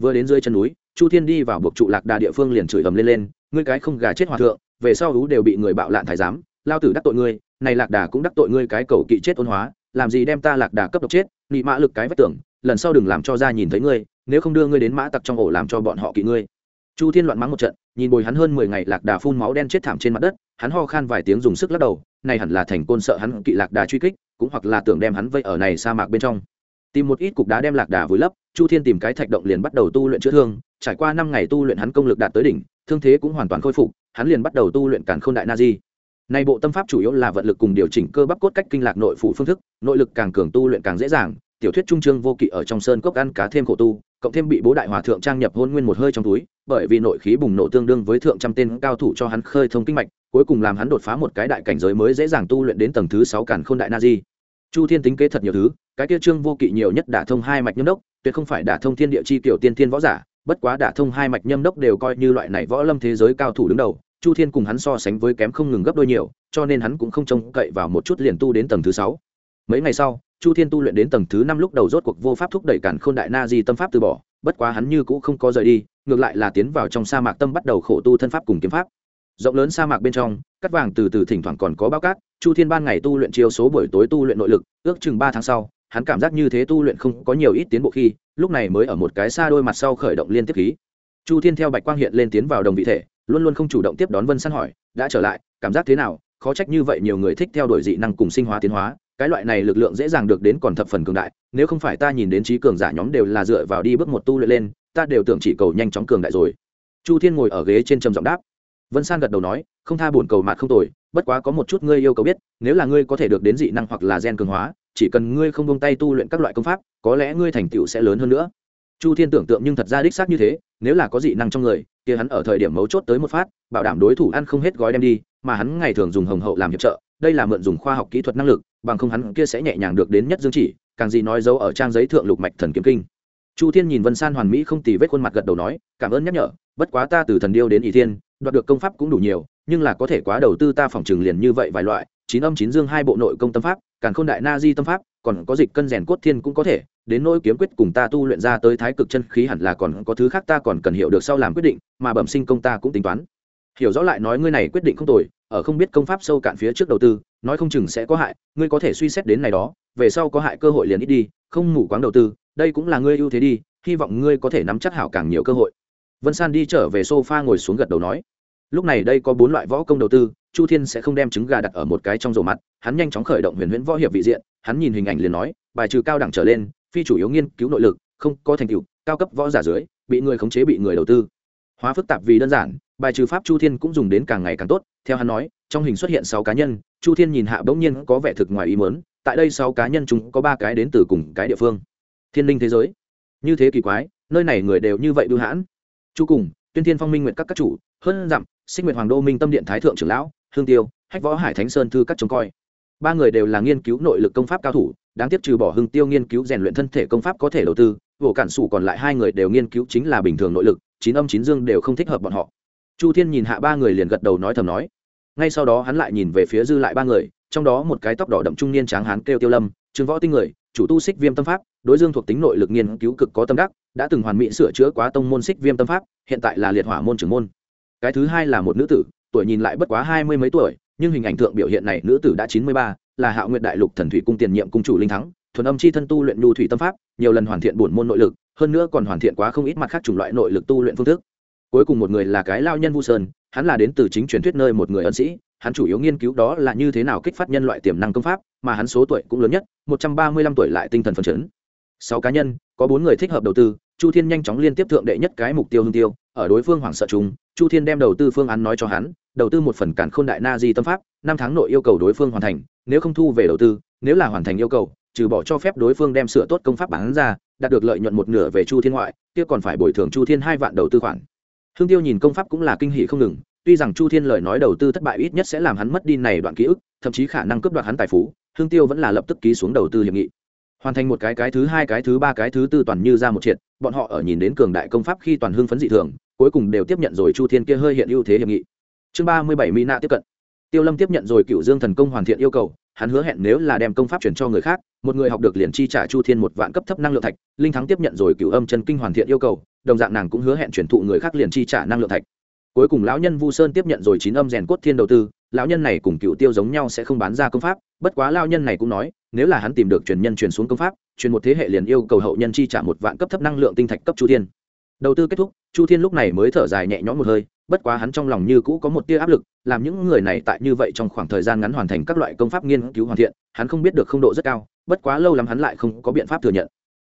Vừa đến dưới chân núi, chu thiên đi vào buộc trụ lạc đà địa phương liền chửi ầm lên lên, ngươi cái không gà chết hòa thượng, về sau hú đều bị người bạo lạn thái giám, lao tử đắc tội ngươi, này lạc đà cũng đắc tội ngươi cái cầu kỵ chết ôn hóa, làm gì đem ta lạc đà cấp độc chết, nị mã lực cái vách tưởng lần sau đừng làm cho ra nhìn thấy ngươi, nếu không đưa ngươi đến mã tặc trong ổ làm cho bọn họ kỵ ngươi. Chu thiên loạn mắng một trận, nhìn bồi hắn hơn mười ngày lạc đà phun máu đen chết thảm trên mặt đất hắn ho khan vài tiếng dùng sức lắc đầu, này hẳn là thành côn sợ hắn kỵ lạc đà truy kích, cũng hoặc là tưởng đem hắn vây ở này sa mạc bên trong. Tìm một ít cục đá đem lạc đà vùi lấp, chu thiên tìm cái thạch động liền bắt đầu tu luyện chữa thương, trải qua năm ngày tu luyện hắn công lực đạt tới đỉnh, thương thế cũng hoàn toàn khôi phục, hắn liền bắt đầu tu luyện càn k h ô n đại na di. Nay bộ tâm pháp chủ yếu là vận lực cùng điều chỉnh cơ bắp cốt cách kinh lạc nội phủ phương thức, nội lực càng cường tu luyện càng dễ dàng tiểu thuyết trung trương vô kỵ ở trong sơn cốc ăn cá thêm khổ tu, cộng thêm bị bố đại hòa thượng trang nhập hôn nguyên một hơi trong túi, bởi vì nội khí bùng nổ tương đương với thượng trăm tên cao thủ cho hắn khơi thông kinh mạch, cuối cùng làm hắn đột phá một cái đại cảnh giới mới dễ dàng tu luyện đến tầng thứ sáu càn k h ô n đại na di. Chu thiên tính kế thật nhiều thứ, cái kia trương vô kỵ nhiều nhất đả thông hai mạch nhâm đốc, tuyệt không phải đả thông thiên địa chi kiểu tiên thiên võ giả, bất quá đả thông hai mạch nhâm đốc đều coi như loại này võ lâm thế giới cao thủ đứng đầu, chu thiên cùng hắn so sánh với kém không ngừng gấp đôi nhiều, cho nên hắn cũng không trông cậy vào một chút liền tu đến tầng thứ sáu. Mấy ngày sau chu thiên tu luyện đến tầng thứ năm lúc đầu rốt cuộc vô pháp thúc đẩy cản k h ô n đại na di tâm pháp từ bỏ, bất quá hắn như cũng không có rời đi, ngược lại là tiến vào trong sa mạc tâm bắt đầu khổ tu thân pháp cùng kiếm pháp. Rộng lớn sa mạc bên trong cắt vàng từ từ thỉnh thoảng còn có bao cát, chu thiên ban ngày tu luyện chiêu số buổi tối tu luyện nội lực, ước chừng ba tháng sau, hắn cảm giác như thế tu luyện không có nhiều ít tiến bộ khi, lúc này mới ở một cái xa đôi mặt sau khởi động liên tiếp khí. Chu thiên theo bạch quang hiện lên tiến vào đồng vị thể, luôn luôn không chủ động tiếp đón vân săn hỏi, đã trở lại, cảm giác thế nào? Khó trách như vậy nhiều người thích theo đuổi dị năng cùng sinh hóa tiến hóa cái loại này lực lượng dễ dàng được đến còn thập phần cường đại, nếu không phải ta nhìn đến trí cường giả nhóm đều là dựa vào đi bước một tu luyện lên, ta đều tưởng chỉ cầu nhanh chóng cường đại rồi. Chu thiên ngồi ở ghế trên trầm giọng đáp. Vân san gật đầu nói, không tha bổn cầu mạt không tồi, bất quá có một chút ngươi yêu cầu biết, nếu là ngươi có thể được đến dị năng hoặc là gen cường hóa, chỉ cần ngươi không buông tay tu luyện các loại công pháp, có lẽ ngươi thành tựu sẽ lớn hơn nữa. Chu thiên tưởng tượng nhưng thật ra đích xác như thế, nếu là có dị năng trong người kia hắn ở thời điểm mấu chốt tới một phát, bảo đảm đối thủ ăn không hết gói đem đi, mà hắn ngày thường dùng hồng hậu làm hiệp trợ, đây là mượn dùng khoa học kỹ thuật năng lực, bằng không hắn kia sẽ nhẹ nhàng được đến nhất dương chỉ, càng gì nói dấu ở trang giấy thượng lục mạch thần kiếm kinh. Chu thiên nhìn vân san hoàn mỹ không tì vết khuôn mặt gật đầu nói, cảm ơn nhắc nhở, bất quá ta từ thần điêu đến ỷ thiên, đoạt được công pháp cũng đủ nhiều, nhưng là có thể quá đầu tư ta phòng trừng liền như vậy vài loại, chín âm chín dương hai bộ nội công tâm pháp, càng khôn đại na di tâm pháp, còn có dịch cân rèn cốt thiên cũng có thể đến nỗi kiếm quyết cùng ta tu luyện ra tới thái cực chân khí hẳn là còn có thứ khác ta còn cần hiểu được sau làm quyết định, mà bẩm sinh công ta cũng tính toán. Hiểu rõ lại nói ngươi này quyết định không tồi, ở không biết công pháp sâu cạn phía trước đầu tư, nói không chừng sẽ có hại, ngươi có thể suy xét đến này đó, về sau có hại cơ hội liền ít đi, không mù quáng đầu tư, đây cũng là ngươi ưu thế đi, hy vọng ngươi có thể nắm chắc hảo càng nhiều cơ hội. Vân san đi trở về sofa ngồi xuống gật đầu nói. Lúc này đây có bốn loại võ công đầu tư, chu thiên sẽ không đem trứng gà đặt ở một cái trong rổ mặt, hắn nhanh chóng khởi động huyền huyễn võ hiệp vị diện, hắn nhìn hình ảnh liền nói, bài trừ cao đẳng trở lên phi chủ yếu nghiên cứu nội lực, không có thành tựu, cao cấp võ giả dưới, bị người khống chế, bị người đầu tư. Hóa phức tạp vì đơn giản, bài trừ pháp chu thiên cũng dùng đến càng ngày càng tốt. Theo hắn nói, trong hình xuất hiện sáu cá nhân, chu thiên nhìn hạ bỗng nhiên có vẻ thực ngoài ý mớn tại đây sáu cá nhân chúng có ba cái đến từ cùng cái địa phương. Thiên linh thế giới. Như thế kỳ quái, nơi này người đều như vậy bưu hãn. Chu cùng, tuyên thiên phong minh nguyện các các chủ, hơn dặm, sinh nguyện hoàng đô minh tâm điện thái thượng trưởng lão, hương tiêu, hách võ hải thánh sơn thư các trông coi. Ba người đều là nghiên cứu nội lực công pháp cao thủ đáng tiếc trừ bỏ hưng tiêu nghiên cứu rèn luyện thân thể công pháp có thể đầu tư vỗ cản sủ còn lại hai người đều nghiên cứu chính là bình thường nội lực, chín âm chín dương đều không thích hợp bọn họ. Chu thiên nhìn hạ ba người liền gật đầu nói thầm nói. Ngay sau đó hắn lại nhìn về phía dư lại ba người, trong đó một cái tóc đỏ đậm trung niên tráng hán kêu tiêu lâm, trường võ tinh người, chủ tu xích viêm tâm pháp, đối dương thuộc tính nội lực nghiên cứu cực có tâm đắc, đã từng hoàn mỹ sửa chữa quá tông môn xích viêm tâm pháp, hiện tại là liệt hỏa môn trưởng môn. Cái thứ hai là một nữ tử, tuổi nhìn lại bất quá hai mươi mấy tuổi, nhưng hình ảnh thượng biểu hiện này nữ tử đã chín mươi ba là hạo Nguyệt đại lục thần thủy cung tiền nhiệm cung chủ linh thắng, thuần âm chi thân tu luyện nhu thủy tâm pháp, nhiều lần hoàn thiện bổn môn nội lực, hơn nữa còn hoàn thiện quá không ít mặt khác chủng loại nội lực tu luyện phương thức. Cuối cùng một người là cái lao nhân vu sơn, hắn là đến từ chính truyền thuyết nơi một người ẩn sĩ, hắn chủ yếu nghiên cứu đó là như thế nào kích phát nhân loại tiềm năng công pháp, mà hắn số tuổi cũng lớn nhất, một trăm ba mươi lăm tuổi lại tinh thần phấn chấn. Sáu cá nhân, có bốn người thích hợp đầu tư, chu thiên nhanh chóng liên tiếp thượng đệ nhất cái mục tiêu hương tiêu, ở đối phương hoảng sợ chúng chu thiên đem đầu tư phương án nói cho hắn, đầu tư một phần cản khôn đại na di tâm pháp, năm tháng nội yêu cầu đối phương hoàn thành nếu không thu về đầu tư, nếu là hoàn thành yêu cầu, trừ bỏ cho phép đối phương đem sửa tốt công pháp bán ra, đạt được lợi nhuận một nửa về chu thiên ngoại, kia còn phải bồi thường chu thiên hai vạn đầu tư khoản. Hương tiêu nhìn công pháp cũng là kinh hỷ không ngừng, tuy rằng chu thiên lời nói đầu tư thất bại ít nhất sẽ làm hắn mất đi này đoạn ký ức, thậm chí khả năng cướp đoạt hắn tài phú, hương tiêu vẫn là lập tức ký xuống đầu tư hiệp nghị. Hoàn thành một cái cái thứ hai cái thứ ba cái thứ tư toàn như ra một triệt, bọn họ ở nhìn đến cường đại công pháp khi toàn hưng phấn dị thường, cuối cùng đều tiếp nhận rồi chu thiên kia hơi hiện ưu thế hiệp nghị. Chương ba mươi bảy mỹ nạ tiếp cận tiêu lâm tiếp nhận rồi cựu dương thần công hoàn thiện yêu cầu, hắn hứa hẹn nếu là đem công pháp chuyển cho người khác, một người học được liền chi trả chu thiên một vạn cấp thấp năng lượng thạch, linh thắng tiếp nhận rồi cựu âm chân kinh hoàn thiện yêu cầu, đồng dạng nàng cũng hứa hẹn chuyển thụ người khác liền chi trả năng lượng thạch. Cuối cùng lão nhân vu sơn tiếp nhận rồi chín âm rèn cốt thiên đầu tư, lão nhân này cùng cựu tiêu giống nhau sẽ không bán ra công pháp, bất quá lão nhân này cũng nói, nếu là hắn tìm được truyền nhân truyền xuống công pháp, truyền một thế hệ liền yêu cầu hậu nhân chi trả một vạn cấp thấp năng lượng tinh thạch cấp chu thiên. Đầu tư kết thúc, chu thiên lúc này mới thở dài nhẹ nhõm một hơi bất quá hắn trong lòng như cũ có một tia áp lực, làm những người này tại như vậy trong khoảng thời gian ngắn hoàn thành các loại công pháp nghiên cứu hoàn thiện, hắn không biết được không độ rất cao, bất quá lâu lắm hắn lại không có biện pháp thừa nhận.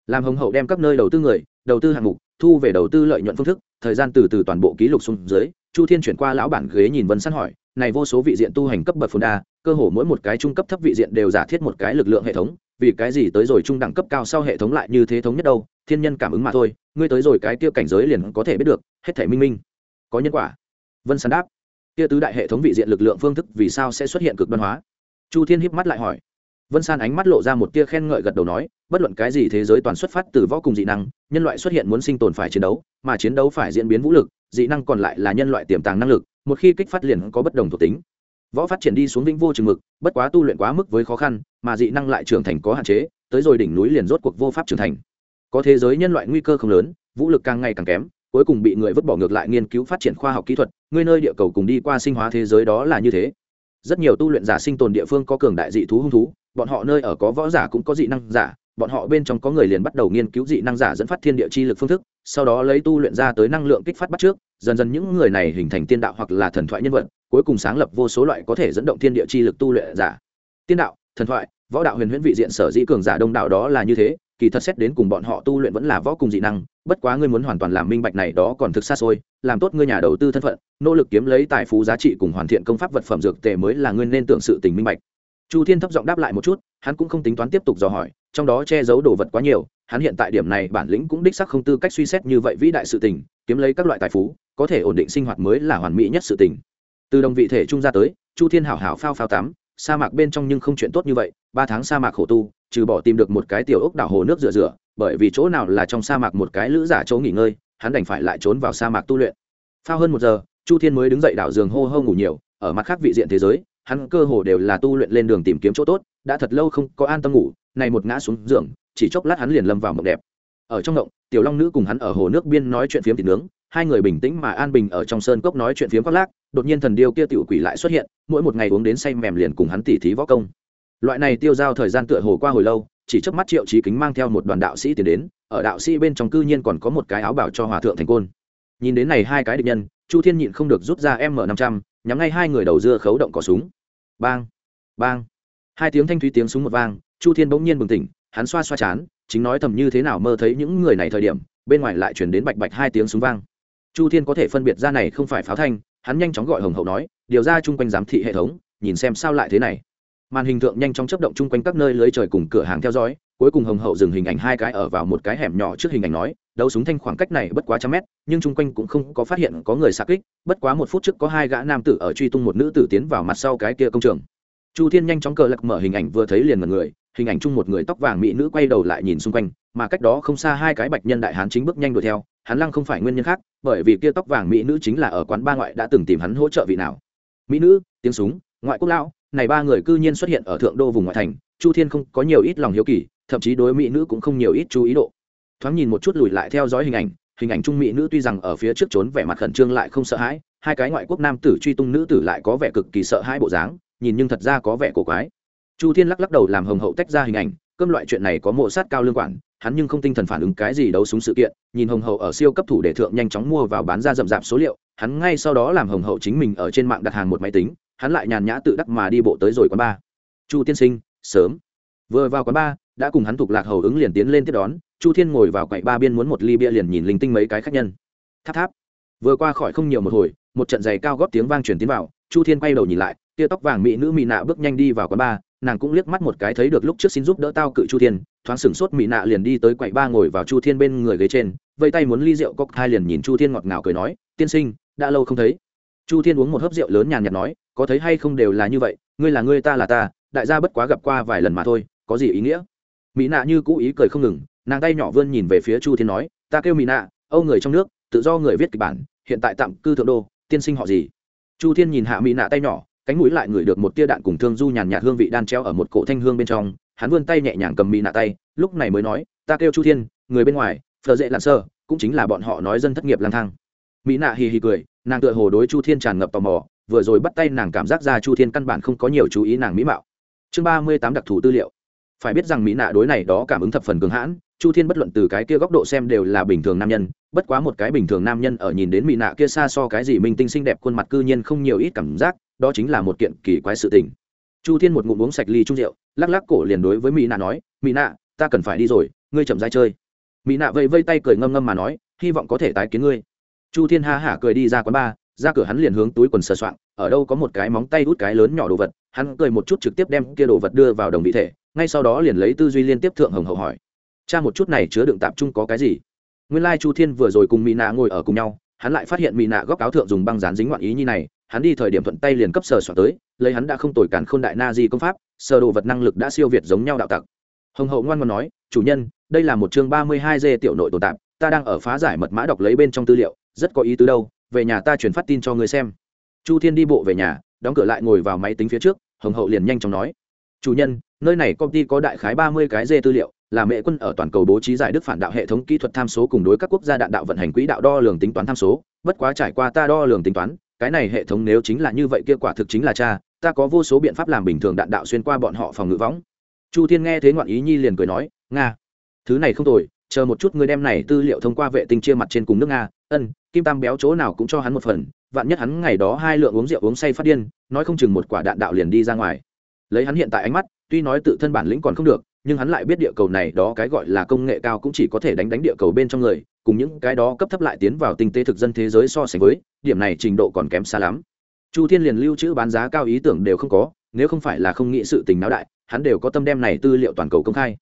Làm hồng hậu đem các nơi đầu tư người, đầu tư hạng mục, thu về đầu tư lợi nhuận phương thức, thời gian từ từ toàn bộ ký lục xuống dưới, chu thiên chuyển qua lão bản ghế nhìn vân săn hỏi, này vô số vị diện tu hành cấp bậc phồn đa, cơ hồ mỗi một cái trung cấp thấp vị diện đều giả thiết một cái lực lượng hệ thống, vì cái gì tới rồi trung đẳng cấp cao sau hệ thống lại như thế thống nhất đâu? Thiên nhân cảm ứng mà thôi, ngươi tới rồi cái kia cảnh giới liền có thể biết được, hết thể minh minh có nhân quả. Vân sán đáp, kia tứ đại hệ thống vị diện lực lượng phương thức vì sao sẽ xuất hiện cực đoan hóa? Chu thiên híp mắt lại hỏi. Vân san ánh mắt lộ ra một tia khen ngợi gật đầu nói, bất luận cái gì thế giới toàn xuất phát từ võ cùng dị năng, nhân loại xuất hiện muốn sinh tồn phải chiến đấu, mà chiến đấu phải diễn biến vũ lực, dị năng còn lại là nhân loại tiềm tàng năng lực, một khi kích phát liền có bất đồng thuộc tính. Võ phát triển đi xuống vĩnh vô chừng mực, bất quá tu luyện quá mức với khó khăn, mà dị năng lại trưởng thành có hạn chế, tới rồi đỉnh núi liền rốt cuộc vô pháp trưởng thành. Có thế giới nhân loại nguy cơ không lớn, vũ lực càng ngày càng kém cuối cùng bị người vứt bỏ ngược lại nghiên cứu phát triển khoa học kỹ thuật, ngươi nơi địa cầu cùng đi qua sinh hóa thế giới đó là như thế. Rất nhiều tu luyện giả sinh tồn địa phương có cường đại dị thú hung thú, bọn họ nơi ở có võ giả cũng có dị năng giả, bọn họ bên trong có người liền bắt đầu nghiên cứu dị năng giả dẫn phát thiên địa chi lực phương thức, sau đó lấy tu luyện ra tới năng lượng kích phát bắt trước, dần dần những người này hình thành tiên đạo hoặc là thần thoại nhân vật, cuối cùng sáng lập vô số loại có thể dẫn động thiên địa chi lực tu luyện giả. Tiên đạo, thần thoại, võ đạo huyền huyễn vị diện sở dĩ cường giả đông đạo đó là như thế kỳ thật xét đến cùng bọn họ tu luyện vẫn là võ cùng dị năng, bất quá ngươi muốn hoàn toàn làm minh bạch này đó còn thực xa xôi, làm tốt ngươi nhà đầu tư thân phận, nỗ lực kiếm lấy tài phú giá trị cùng hoàn thiện công pháp vật phẩm dược tề mới là ngươi nên tưởng sự tình minh bạch. Chu thiên thấp giọng đáp lại một chút, hắn cũng không tính toán tiếp tục dò hỏi, trong đó che giấu đồ vật quá nhiều, hắn hiện tại điểm này bản lĩnh cũng đích sắc không tư cách suy xét như vậy vĩ đại sự tình, kiếm lấy các loại tài phú, có thể ổn định sinh hoạt mới là hoàn mỹ nhất sự tình. Từ đồng vị thể trung ra tới, chu thiên hảo hảo phao phao tắm sa mạc bên trong nhưng không chuyện tốt như vậy, ba tháng sa mạc khổ tu, trừ bỏ tìm được một cái tiểu ốc đảo hồ nước rửa rửa bởi vì chỗ nào là trong sa mạc một cái lữ giả chỗ nghỉ ngơi, hắn đành phải lại trốn vào sa mạc tu luyện. Phao hơn một giờ, chu thiên mới đứng dậy đảo giường hô hô ngủ nhiều, ở mặt khác vị diện thế giới, hắn cơ hồ đều là tu luyện lên đường tìm kiếm chỗ tốt, đã thật lâu không có an tâm ngủ, này một ngã xuống giường, chỉ chốc lát hắn liền lâm vào mộng đẹp. Ở trong ngộng tiểu long nữ cùng hắn ở hồ nước biên nói chuyện phiếm thịt nướng hai người bình tĩnh mà an bình ở trong sơn cốc nói chuyện phiếm khoác lác, đột nhiên thần điêu kia tiểu quỷ lại xuất hiện, mỗi một ngày uống đến say mềm liền cùng hắn tỉ thí võ công. Loại này tiêu giao thời gian tựa hồ qua hồi lâu, chỉ trước mắt triệu trí kính mang theo một đoàn đạo sĩ tiến đến, ở đạo sĩ bên trong cư nhiên còn có một cái áo bảo cho hòa thượng thành côn. Nhìn đến này hai cái địch nhân, chu thiên nhịn không được rút ra m năm trăm, nhắm ngay hai người đầu dưa khấu động cỏ súng. Bang bang. Hai tiếng thanh thúy tiếng súng một vang, chu thiên bỗng nhiên bừng tỉnh, hắn xoa xoa chán, chính nói thầm như thế nào mơ thấy những người này thời điểm, bên ngoài lại chuyển đến bạch bạch hai tiếng súng vang chu thiên có thể phân biệt ra này không phải pháo thanh, hắn nhanh chóng gọi hồng hậu nói, điều ra chung quanh giám thị hệ thống, nhìn xem sao lại thế này. Màn hình tượng nhanh chóng chấp động chung quanh các nơi lưới trời cùng cửa hàng theo dõi, cuối cùng hồng hậu dừng hình ảnh hai cái ở vào một cái hẻm nhỏ trước hình ảnh nói, đấu súng thanh khoảng cách này bất quá trăm mét, nhưng chung quanh cũng không có phát hiện có người xa kích, bất quá một phút trước có hai gã nam tử ở truy tung một nữ tử tiến vào mặt sau cái kia công trường. Chu thiên nhanh chóng cờ lật mở hình ảnh vừa thấy liền mật người, hình ảnh chung một người tóc vàng mỹ nữ quay đầu lại nhìn xung quanh mà cách đó không xa hai cái bạch nhân đại hán chính bước nhanh đuổi theo, hắn lăng không phải nguyên nhân khác, bởi vì kia tóc vàng mỹ nữ chính là ở quán ba ngoại đã từng tìm hắn hỗ trợ vị nào. Mỹ nữ, tiếng súng, ngoại quốc lão, này ba người cư nhiên xuất hiện ở thượng đô vùng ngoại thành, chu thiên không có nhiều ít lòng hiếu kỳ, thậm chí đối mỹ nữ cũng không nhiều ít chú ý độ. Thoáng nhìn một chút lùi lại theo dõi hình ảnh hình ảnh trung mỹ nữ tuy rằng ở phía trước trốn vẻ mặt khẩn trương lại không sợ hãi, hai cái ngoại quốc nam tử truy tung nữ tử lại có vẻ cực kỳ sợ hãi bộ dáng, nhìn nhưng thật ra có vẻ cổ quái. Chu thiên lắc lắc đầu làm hồng hậu tách ra hình ảnh, cơm loại chuyện này có mộ sát cao lương quản hắn nhưng không tinh thần phản ứng cái gì đấu súng sự kiện, nhìn hồng hậu ở siêu cấp thủ để thượng nhanh chóng mua vào bán ra rậm rạp số liệu, hắn ngay sau đó làm hồng hậu chính mình ở trên mạng đặt hàng một máy tính, hắn lại nhàn nhã tự đắc mà đi bộ tới rồi quán ba. Chu tiên sinh, sớm. Vừa vào quán ba, đã cùng hắn thuộc lạc hầu ứng liền tiến lên tiếp đón, chu thiên ngồi vào quầy ba biên muốn một ly bia liền nhìn linh tinh mấy cái khách nhân. Tháp tháp. Vừa qua khỏi không nhiều một hồi, một trận giày cao góp tiếng vang truyền tiến vào, chu thiên quay đầu nhìn lại, tia tóc vàng mỹ nữ mỹ nạ bước nhanh đi vào quán ba nàng cũng liếc mắt một cái thấy được lúc trước xin giúp đỡ tao cự chu thiên, thoáng sửng sốt mỹ nạ liền đi tới quầy ba ngồi vào chu thiên bên người ghế trên vây tay muốn ly rượu cốc, hai liền nhìn chu thiên ngọt ngào cười nói, tiên sinh, đã lâu không thấy. Chu thiên uống một hớp rượu lớn nhàn nhạt nói, có thấy hay không đều là như vậy, ngươi là ngươi ta là ta, đại gia bất quá gặp qua vài lần mà thôi, có gì ý nghĩa? Mỹ nạ như cũ ý cười không ngừng, nàng tay nhỏ vươn nhìn về phía chu thiên nói, ta kêu mỹ nạ, âu người trong nước, tự do người viết kịch bản, hiện tại tạm cư thượng đô, tiên sinh họ gì? Chu thiên nhìn hạ mỹ nạ tay nhỏ cánh mũi lại ngửi được một tia đạn cùng thương du nhàn nhạt hương vị đan treo ở một cổ thanh hương bên trong, hắn vươn tay nhẹ nhàng cầm mỹ nạ tay, lúc này mới nói, ta kêu chu thiên, người bên ngoài phờ dễ lặn sơ, cũng chính là bọn họ nói dân thất nghiệp lang thang. Mỹ nạ hì hì cười, nàng tựa hồ đối chu thiên tràn ngập tò mò, vừa rồi bắt tay nàng cảm giác ra chu thiên căn bản không có nhiều chú ý nàng mỹ mạo. Chương ba mươi tám đặc thù tư liệu. Phải biết rằng mỹ nạ đối này đó cảm ứng thập phần cường hãn, chu thiên bất luận từ cái kia góc độ xem đều là bình thường nam nhân, bất quá một cái bình thường nam nhân ở nhìn đến mỹ nạ kia xa so cái gì minh tinh xinh đẹp khuôn mặt cư nhiên không nhiều ít cảm giác đó chính là một kiện kỳ quái sự tình. Chu thiên một ngụm uống sạch ly trung rượu, lắc lắc cổ liền đối với mỹ nạ nói, mỹ nạ, ta cần phải đi rồi, ngươi chậm dai chơi. Mỹ nạ vây vây tay cười ngâm ngâm mà nói, hy vọng có thể tái kiến ngươi. Chu thiên ha hả cười đi ra quán bar, ra cửa hắn liền hướng túi quần sờ soạng, ở đâu có một cái móng tay hút cái lớn nhỏ đồ vật, hắn cười một chút trực tiếp đem kia đồ vật đưa vào đồng vị thể, ngay sau đó liền lấy tư duy liên tiếp thượng hồng hậu hỏi, cha một chút này chứa đựng tạp trung có cái gì? Nguyên Chu thiên vừa rồi cùng mỹ nạ ngồi ở cùng nhau hắn lại phát hiện mỹ nạ góc áo thượng dùng băng dán dính ngoạn ý như này, hắn đi thời điểm thuận tay liền cấp sờ soạn tới, lấy hắn đã không tồi cản k h ô n đại na di công pháp, sờ đồ vật năng lực đã siêu việt giống nhau đạo tặc. Hồng hậu ngoan ngoan nói, chủ nhân, đây là một chương ba mươi hai d tiểu nội tồn tạp, ta đang ở phá giải mật mã đọc lấy bên trong tư liệu, rất có ý tứ đâu, về nhà ta chuyển phát tin cho người xem. Chu thiên đi bộ về nhà, đóng cửa lại ngồi vào máy tính phía trước, hồng hậu liền nhanh chóng nói, chủ nhân, nơi này công ty có đại khái ba mươi cái dê tư liệu là mẹ quân ở toàn cầu bố trí giải đức phản đạo hệ thống kỹ thuật tham số cùng đối các quốc gia đạn đạo vận hành quỹ đạo đo lường tính toán tham số. Bất quá trải qua ta đo lường tính toán, cái này hệ thống nếu chính là như vậy kia quả thực chính là cha, ta có vô số biện pháp làm bình thường đạn đạo xuyên qua bọn họ phòng ngự võng. Chu thiên nghe thế ngoạn ý nhi liền cười nói, nga, thứ này không tồi, chờ một chút người đem này tư liệu thông qua vệ tinh chia mặt trên cùng nước nga, ân, kim tam béo chỗ nào cũng cho hắn một phần, vạn nhất hắn ngày đó hai lượng uống rượu uống say phát điên, nói không chừng một quả đạn đạo liền đi ra ngoài. Lấy hắn hiện tại ánh mắt, tuy nói tự thân bản lĩnh còn không được nhưng hắn lại biết địa cầu này đó cái gọi là công nghệ cao cũng chỉ có thể đánh đánh địa cầu bên trong người, cùng những cái đó cấp thấp lại tiến vào tinh tế thực dân thế giới so sánh với, điểm này trình độ còn kém xa lắm. Chu thiên liền lưu trữ bán giá cao ý tưởng đều không có, nếu không phải là không nghĩ sự tình náo đại, hắn đều có tâm đem này tư liệu toàn cầu công khai.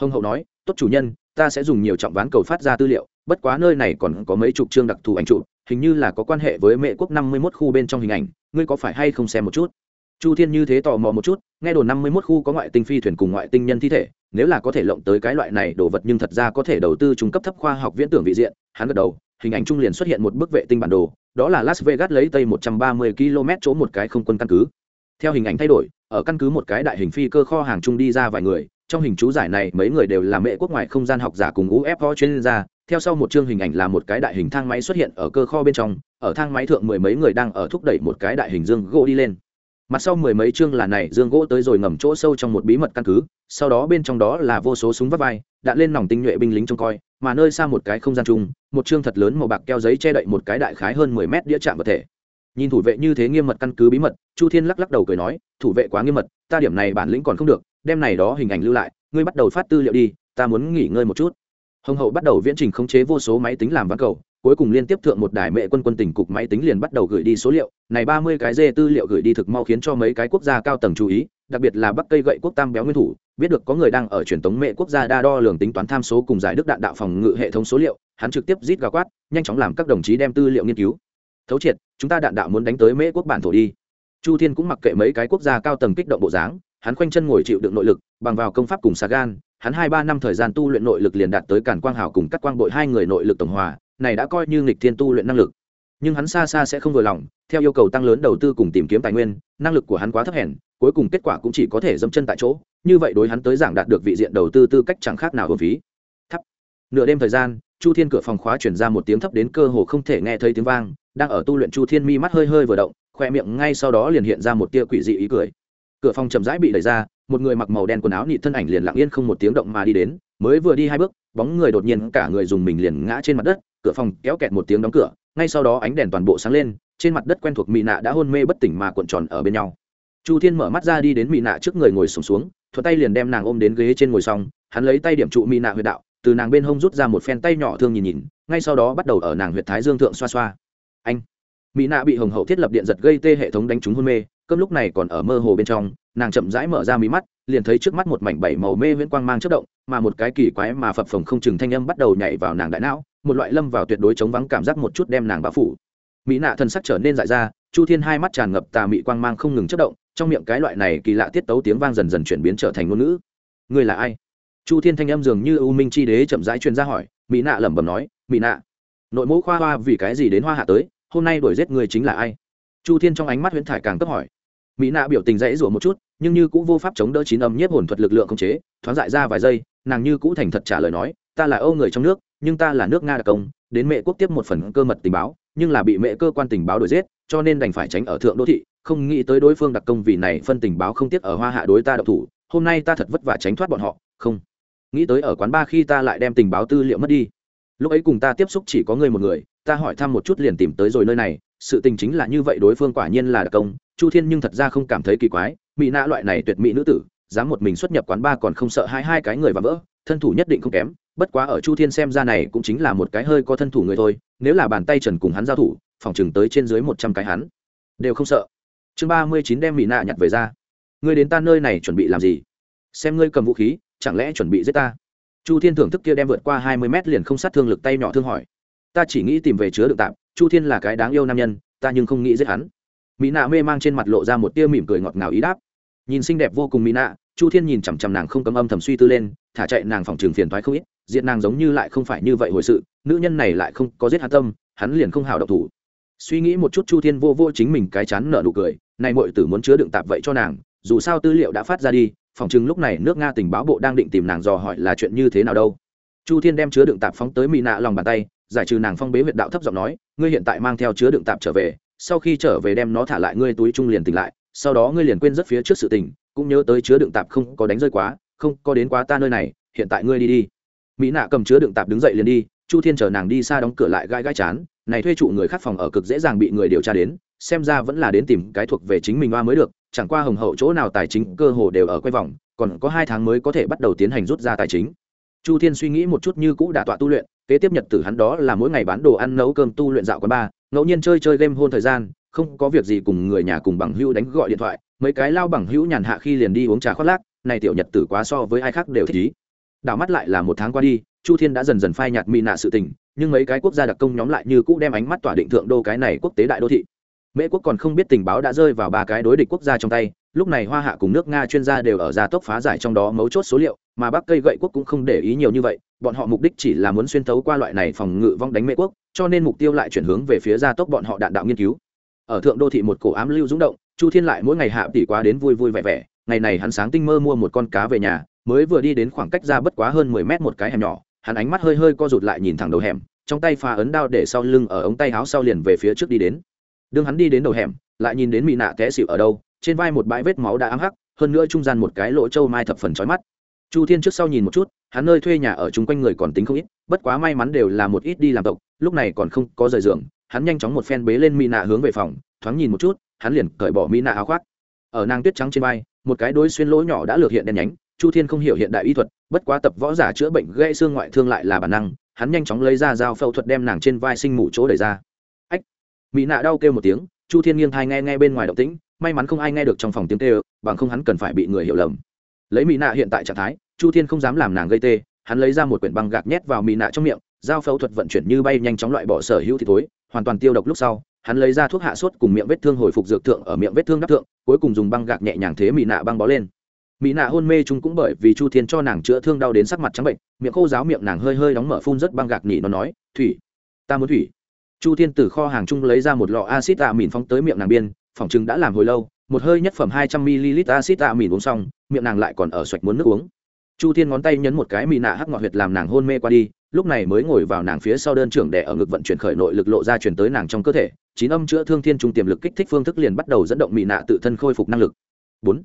Hồng hậu nói, tốt chủ nhân, ta sẽ dùng nhiều trọng ván cầu phát ra tư liệu, bất quá nơi này còn có mấy chục chương đặc thù ảnh trụ hình như là có quan hệ với mệ quốc năm mươi 51 khu bên trong hình ảnh, ngươi có phải hay không xem một chút? Chu thiên như thế tò mò một chút, nghe đồn năm mươi mốt khu có ngoại tinh phi thuyền cùng ngoại tinh nhân thi thể, nếu là có thể lộng tới cái loại này đồ vật nhưng thật ra có thể đầu tư trung cấp thấp khoa học viễn tưởng vị diện, hắn gật đầu, hình ảnh trung liền xuất hiện một bức vệ tinh bản đồ, đó là las vegas lấy tây một trăm ba mươi km chỗ một cái không quân căn cứ. Theo hình ảnh thay đổi, ở căn cứ một cái đại hình phi cơ kho hàng trung đi ra vài người, trong hình chú giải này mấy người đều là mẹ quốc ngoại không gian học giả cùng ufo chuyên gia, theo sau một chương hình ảnh là một cái đại hình thang máy xuất hiện ở cơ kho bên trong, ở thang máy thượng mười mấy người đang ở thúc đẩy một cái đại hình dương gỗ đi lên mặt sau mười mấy chương là này, dương gỗ tới rồi ngầm chỗ sâu trong một bí mật căn cứ, sau đó bên trong đó là vô số súng vắt vai đạn lên nòng tinh nhuệ binh lính trông coi, mà nơi xa một cái không gian chung, một chương thật lớn màu bạc keo giấy che đậy một cái đại khái hơn mười mét đĩa chạm vật thể. Nhìn thủ vệ như thế nghiêm mật căn cứ bí mật, chu thiên lắc lắc đầu cười nói, thủ vệ quá nghiêm mật, ta điểm này bản lĩnh còn không được, đem này đó hình ảnh lưu lại, ngươi bắt đầu phát tư liệu đi, ta muốn nghỉ ngơi một chút. Hồng hậu bắt đầu viễn trình khống chế vô số máy tính làm văn cầu cuối cùng liên tiếp thượng một đài mẹ quân quân tỉnh cục máy tính liền bắt đầu gửi đi số liệu. Này ba mươi cái dê tư liệu gửi đi thực mau khiến cho mấy cái quốc gia cao tầng chú ý, đặc biệt là bắc cây gậy quốc tam béo nguyên thủ, biết được có người đang ở truyền tống mẹ quốc gia đa đo lường tính toán tham số cùng giải đức đạn đạo phòng ngự hệ thống số liệu, hắn trực tiếp rít gà quát, nhanh chóng làm các đồng chí đem tư liệu nghiên cứu. Thấu triệt, chúng ta đạn đạo muốn đánh tới mễ quốc bản thổ đi. Chu thiên cũng mặc kệ mấy cái quốc gia cao tầng kích động bộ dáng, hắn khoanh chân ngồi chịu đựng nội lực, bằng vào công pháp cùng sagan hắn hai ba năm thời gian tu luyện nội lực liền đạt tới cản quang hào cùng các quang bội hai người nội lực tổng hòa này đã coi như nghịch thiên tu luyện năng lực. Nhưng hắn xa xa sẽ không vừa lòng, theo yêu cầu tăng lớn đầu tư cùng tìm kiếm tài nguyên, năng lực của hắn quá thấp hèn, cuối cùng kết quả cũng chỉ có thể dâm chân tại chỗ, như vậy đối hắn tới giảng đạt được vị diện đầu tư tư cách chẳng khác nào hợp phí. Thấp nửa đêm thời gian, chu thiên cửa phòng khóa chuyển ra một tiếng thấp đến cơ hồ không thể nghe thấy tiếng vang, đang ở tu luyện chu thiên mi mắt hơi hơi vừa động, khoe miệng ngay sau đó liền hiện ra một tia quỷ dị ý cười. Cửa phòng chậm rãi bị đẩy ra, một người mặc màu đen quần áo nị thân ảnh liền lặng yên không một tiếng động mà đi đến, mới vừa đi hai bước, bóng người đột nhiên cả người dùng mình liền ngã trên mặt đất cửa phòng kéo kẹt một tiếng đóng cửa ngay sau đó ánh đèn toàn bộ sáng lên trên mặt đất quen thuộc mỹ nạ đã hôn mê bất tỉnh mà cuộn tròn ở bên nhau. Chu thiên mở mắt ra đi đến mỹ nạ trước người ngồi sùng xuống, xuống thuận tay liền đem nàng ôm đến ghế trên ngồi xong hắn lấy tay điểm trụ mỹ nạ huyệt đạo từ nàng bên hông rút ra một phen tay nhỏ thương nhìn nhìn ngay sau đó bắt đầu ở nàng huyệt thái dương thượng xoa xoa. Anh! Mỹ nạ bị hồng hậu thiết lập điện giật gây tê hệ thống đánh trúng hôn mê cơm lúc này còn ở mơ hồ bên trong nàng chậm rãi mở ra mí mắt liền thấy trước mắt một mảnh bảy màu mê viễn quang mang chất động mà một cái kỳ quái mà phập phồng không chừng thanh âm bắt đầu nhảy vào nàng đại não một loại lâm vào tuyệt đối chống vắng cảm giác một chút đem nàng bao phủ. Mỹ nạ thân sắc trở nên dại ra, chu thiên hai mắt tràn ngập tà mị quang mang không ngừng chất động, trong miệng cái loại này kỳ lạ tiết tấu tiếng vang dần dần chuyển biến trở thành ngôn ngữ. Người là ai? Chu thiên thanh âm dường như u minh chi đế chậm rãi chuyên ra hỏi. Mỹ nạ lẩm bẩm nói, mỹ nạ, nội mẫu khoa hoa vì cái gì đến hoa hạ tới, hôm nay đuổi giết người chính là ai? Chu thiên trong ánh mắt huyễn thải càng cấp hỏi. Mỹ nạ biểu tình dãy rủa một chút, nhưng như cũ vô pháp chống đỡ chín âm nhiếp hồn thuật lực lượng không chế, thoáng dại ra vài giây, nàng như cũ thành thật trả lời nói, ta là âu người trong nước nhưng ta là nước nga đặc công, đến mẹ quốc tiếp một phần cơ mật tình báo, nhưng là bị mẹ cơ quan tình báo đuổi giết, cho nên đành phải tránh ở thượng đô thị, không nghĩ tới đối phương đặc công vì này phân tình báo không tiếc ở hoa hạ đối ta độc thủ, hôm nay ta thật vất vả tránh thoát bọn họ, không. Nghĩ tới ở quán ba khi ta lại đem tình báo tư liệu mất đi. Lúc ấy cùng ta tiếp xúc chỉ có người một người, ta hỏi thăm một chút liền tìm tới rồi nơi này, sự tình chính là như vậy đối phương quả nhiên là đặc công, chu thiên nhưng thật ra không cảm thấy kỳ quái, mỹ nạ loại này tuyệt mỹ nữ tử, dám một mình xuất nhập quán ba còn không sợ hai hai cái người và vỡ, thân thủ nhất định không kém bất quá ở chu thiên xem ra này cũng chính là một cái hơi có thân thủ người thôi, nếu là bàn tay trần cùng hắn giao thủ, phòng chừng tới trên dưới một trăm cái hắn, đều không sợ. Chương ba mươi chín đem mỹ nạ nhặt về ra. Ngươi đến ta nơi này chuẩn bị làm gì? Xem ngươi cầm vũ khí, chẳng lẽ chuẩn bị giết ta? Chu thiên thưởng thức kia đem vượt qua hai mươi mét liền không sát thương lực tay nhỏ thương hỏi. Ta chỉ nghĩ tìm về chứa được tạm, chu thiên là cái đáng yêu nam nhân, ta nhưng không nghĩ giết hắn. Mỹ nạ mê mang trên mặt lộ ra một tia mỉm cười ngọt ngào ý đáp. Nhìn xinh đẹp vô cùng mỹ nạ, chu thiên nhìn chằm chằm nàng không cấm âm thầm suy tư lên thả chạy nàng phòng trường phiền toái không ít, diện nàng giống như lại không phải như vậy hồi sự, nữ nhân này lại không có giết hắn tâm, hắn liền không hào độc thủ. Suy nghĩ một chút chu thiên vô vô chính mình cái chán nở nụ cười, này mọi tử muốn chứa đựng tạp vậy cho nàng, dù sao tư liệu đã phát ra đi, phòng chừng lúc này nước nga tình báo bộ đang định tìm nàng dò hỏi là chuyện như thế nào đâu. Chu thiên đem chứa đựng tạp phóng tới mỹ nạ lòng bàn tay, giải trừ nàng phong bế huyệt đạo thấp giọng nói, ngươi hiện tại mang theo chứa đựng tạp trở về, sau khi trở về đem nó thả lại, ngươi túi trung liền tỉnh lại, sau đó ngươi liền quên rất phía trước sự tình, cũng nhớ tới chứa đựng tạp không có đánh rơi quá không, có đến quá ta nơi này, hiện tại ngươi đi đi. Mỹ nạ cầm chứa đựng tạp đứng dậy liền đi, chu thiên chờ nàng đi xa đóng cửa lại gai gai chán. Này thuê trụ người khác phòng ở cực dễ dàng bị người điều tra đến, xem ra vẫn là đến tìm cái thuộc về chính mình hoa mới được, chẳng qua hồng hậu chỗ nào tài chính cơ hồ đều ở quay vòng, còn có hai tháng mới có thể bắt đầu tiến hành rút ra tài chính. Chu thiên suy nghĩ một chút như cũ đả tọa tu luyện, kế tiếp nhật tử hắn đó là mỗi ngày bán đồ ăn, nấu cơm, tu luyện dạo quán bar, ngẫu nhiên chơi chơi game hôn thời gian, không có việc gì cùng người nhà cùng bằng hữu đánh gọi điện thoại, mấy cái lao bằng hữu nhàn hạ khi liền đi uống trà khoác lác này tiểu nhật tử quá so với ai khác đều thích ý. Đảo mắt lại là một tháng qua đi, chu thiên đã dần dần phai nhạt mỹ nạ sự tình, nhưng mấy cái quốc gia đặc công nhóm lại như cũ đem ánh mắt tỏa định thượng đô cái này quốc tế đại đô thị. Mễ quốc còn không biết tình báo đã rơi vào ba cái đối địch quốc gia trong tay, lúc này hoa hạ cùng nước nga chuyên gia đều ở gia tốc phá giải trong đó mấu chốt số liệu, mà bắc cây gậy quốc cũng không để ý nhiều như vậy, bọn họ mục đích chỉ là muốn xuyên thấu qua loại này phòng ngự vong đánh mễ quốc, cho nên mục tiêu lại chuyển hướng về phía gia tốc bọn họ đạn đạo nghiên cứu. Ở thượng đô thị một cổ ám lưu rúng động, chu thiên lại mỗi ngày hạ tỷ quá đến vui vui vẻ vẻ ngày này hắn sáng tinh mơ mua một con cá về nhà, mới vừa đi đến khoảng cách ra bất quá hơn mười mét một cái hẻm nhỏ, hắn ánh mắt hơi hơi co rụt lại nhìn thẳng đầu hẻm, trong tay pha ấn đao để sau lưng ở ống tay áo sau liền về phía trước đi đến. Đương hắn đi đến đầu hẻm, lại nhìn đến mỹ nạ té xịu ở đâu, trên vai một bãi vết máu đã ám hắc, hơn nữa trung gian một cái lỗ trâu mai thập phần trói mắt. Chu thiên trước sau nhìn một chút, hắn nơi thuê nhà ở chung quanh người còn tính không ít, bất quá may mắn đều là một ít đi làm tộc, lúc này còn không có rời giường, hắn nhanh chóng một phen bế lên mỹ nạ hướng về phòng, thoáng nhìn một chút, hắn liền cởi bỏ mỹ nạ áo khoác ở nàng tuyết trắng trên vai, một cái đối xuyên lỗ nhỏ đã lược hiện đen nhánh, chu thiên không hiểu hiện đại y thuật, bất quá tập võ giả chữa bệnh gãy xương ngoại thương lại là bản năng, hắn nhanh chóng lấy ra dao phẫu thuật đem nàng trên vai sinh mủ chỗ đẩy ra. Ách! Mỹ nạ đau kêu một tiếng, chu thiên nghiêng thai nghe nghe bên ngoài động tĩnh, may mắn không ai nghe được trong phòng tiếng kêu, bằng không hắn cần phải bị người hiểu lầm. Lấy mỹ nạ hiện tại trạng thái, chu thiên không dám làm nàng gây tê, hắn lấy ra một quyển băng gạc nhét vào mỹ nạ trong miệng, dao phẫu thuật vận chuyển như bay nhanh chóng loại bỏ sở hữu thì thối, hoàn toàn tiêu độc lúc sau hắn lấy ra thuốc hạ sốt cùng miệng vết thương hồi phục dược thượng ở miệng vết thương đắp thượng, cuối cùng dùng băng gạc nhẹ nhàng thế mỹ nạ băng bó lên. Mỹ nạ hôn mê chúng cũng bởi vì chu thiên cho nàng chữa thương đau đến sắc mặt trắng bệnh, miệng khô giáo miệng nàng hơi hơi đóng mở phun rất băng gạc nhỉ, nó nói, thủy, ta muốn thủy. Chu thiên từ kho hàng chung lấy ra một lọ acid tạ mìn phóng tới miệng nàng biên phòng chừng đã làm hồi lâu, một hơi nhất phẩm hai trăm ml acid tạ mìn uống xong, miệng nàng lại còn ở xoạch muốn nước uống. Chu thiên ngón tay nhấn một cái mỹ nạ hắc ngọt huyệt làm nàng hôn mê qua đi lúc này mới ngồi vào nàng phía sau đơn trưởng đẻ ở ngực vận chuyển khởi nội lực lộ ra chuyển tới nàng trong cơ thể, chín âm chữa thương thiên trung tiềm lực kích thích phương thức liền bắt đầu dẫn động mỹ nạ tự thân khôi phục năng lực. Bốn,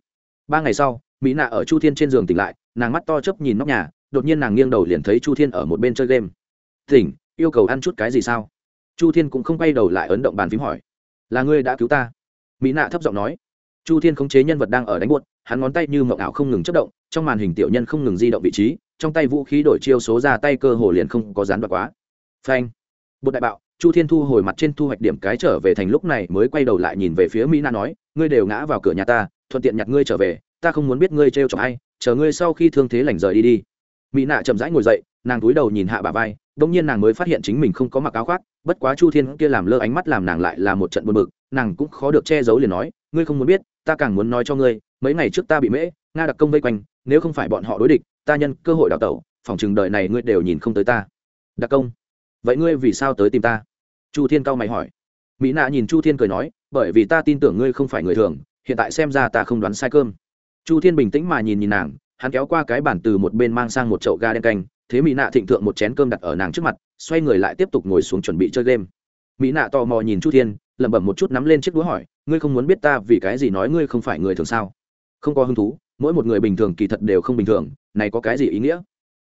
ba ngày sau, mỹ nạ ở chu thiên trên giường tỉnh lại, nàng mắt to chớp nhìn nóc nhà, đột nhiên nàng nghiêng đầu liền thấy chu thiên ở một bên chơi game. Tỉnh, yêu cầu ăn chút cái gì sao? Chu thiên cũng không quay đầu lại ấn động bàn phím hỏi. Là ngươi đã cứu ta? Mỹ nạ thấp giọng nói. Chu thiên khống chế nhân vật đang ở đánh buốt, hắn ngón tay như mộng ảo không ngừng chất động, trong màn hình tiểu nhân không ngừng di động vị trí trong tay vũ khí đổi chiêu số ra tay cơ hồ liền không có gián đoạn quá. Phanh. Bột đại bạo, chu thiên thu hồi mặt trên thu hoạch điểm cái trở về thành lúc này mới quay đầu lại nhìn về phía mỹ na nói, ngươi đều ngã vào cửa nhà ta, thuận tiện nhặt ngươi trở về, ta không muốn biết ngươi trêu chọc ai, chờ ngươi sau khi thương thế lành rời đi đi. Mỹ nạ chậm rãi ngồi dậy, nàng túi đầu nhìn hạ bà vai đ ỗ n g nhiên nàng mới phát hiện chính mình không có mặc áo khoác, bất quá chu thiên kia làm lơ ánh mắt làm nàng lại là một trận buồn bực, nàng cũng khó được che giấu liền nói, ngươi không muốn biết, ta càng muốn nói cho ngươi, mấy ngày trước ta bị mễ, nga đặc công vây quanh, nếu không phải bọn họ đối địch ta nhân cơ hội đào tẩu, phòng chừng đời này ngươi đều nhìn không tới ta. Đặc công, vậy ngươi vì sao tới tìm ta? Chu thiên cao mày hỏi. Mỹ nạ nhìn chu thiên cười nói, bởi vì ta tin tưởng ngươi không phải người thường, hiện tại xem ra ta không đoán sai cơm. Chu thiên bình tĩnh mà nhìn nhìn nàng, hắn kéo qua cái bản từ một bên mang sang một chậu ga đen canh, thế mỹ nạ thịnh thượng một chén cơm đặt ở nàng trước mặt, xoay người lại tiếp tục ngồi xuống chuẩn bị chơi game. Mỹ nạ tò mò nhìn chu thiên, lẩm bẩm một chút nắm lên chiếc đũa hỏi, ngươi không muốn biết ta vì cái gì nói ngươi không phải người thường sao? Không có hứng thú mỗi một người bình thường kỳ thật đều không bình thường, này có cái gì ý nghĩa?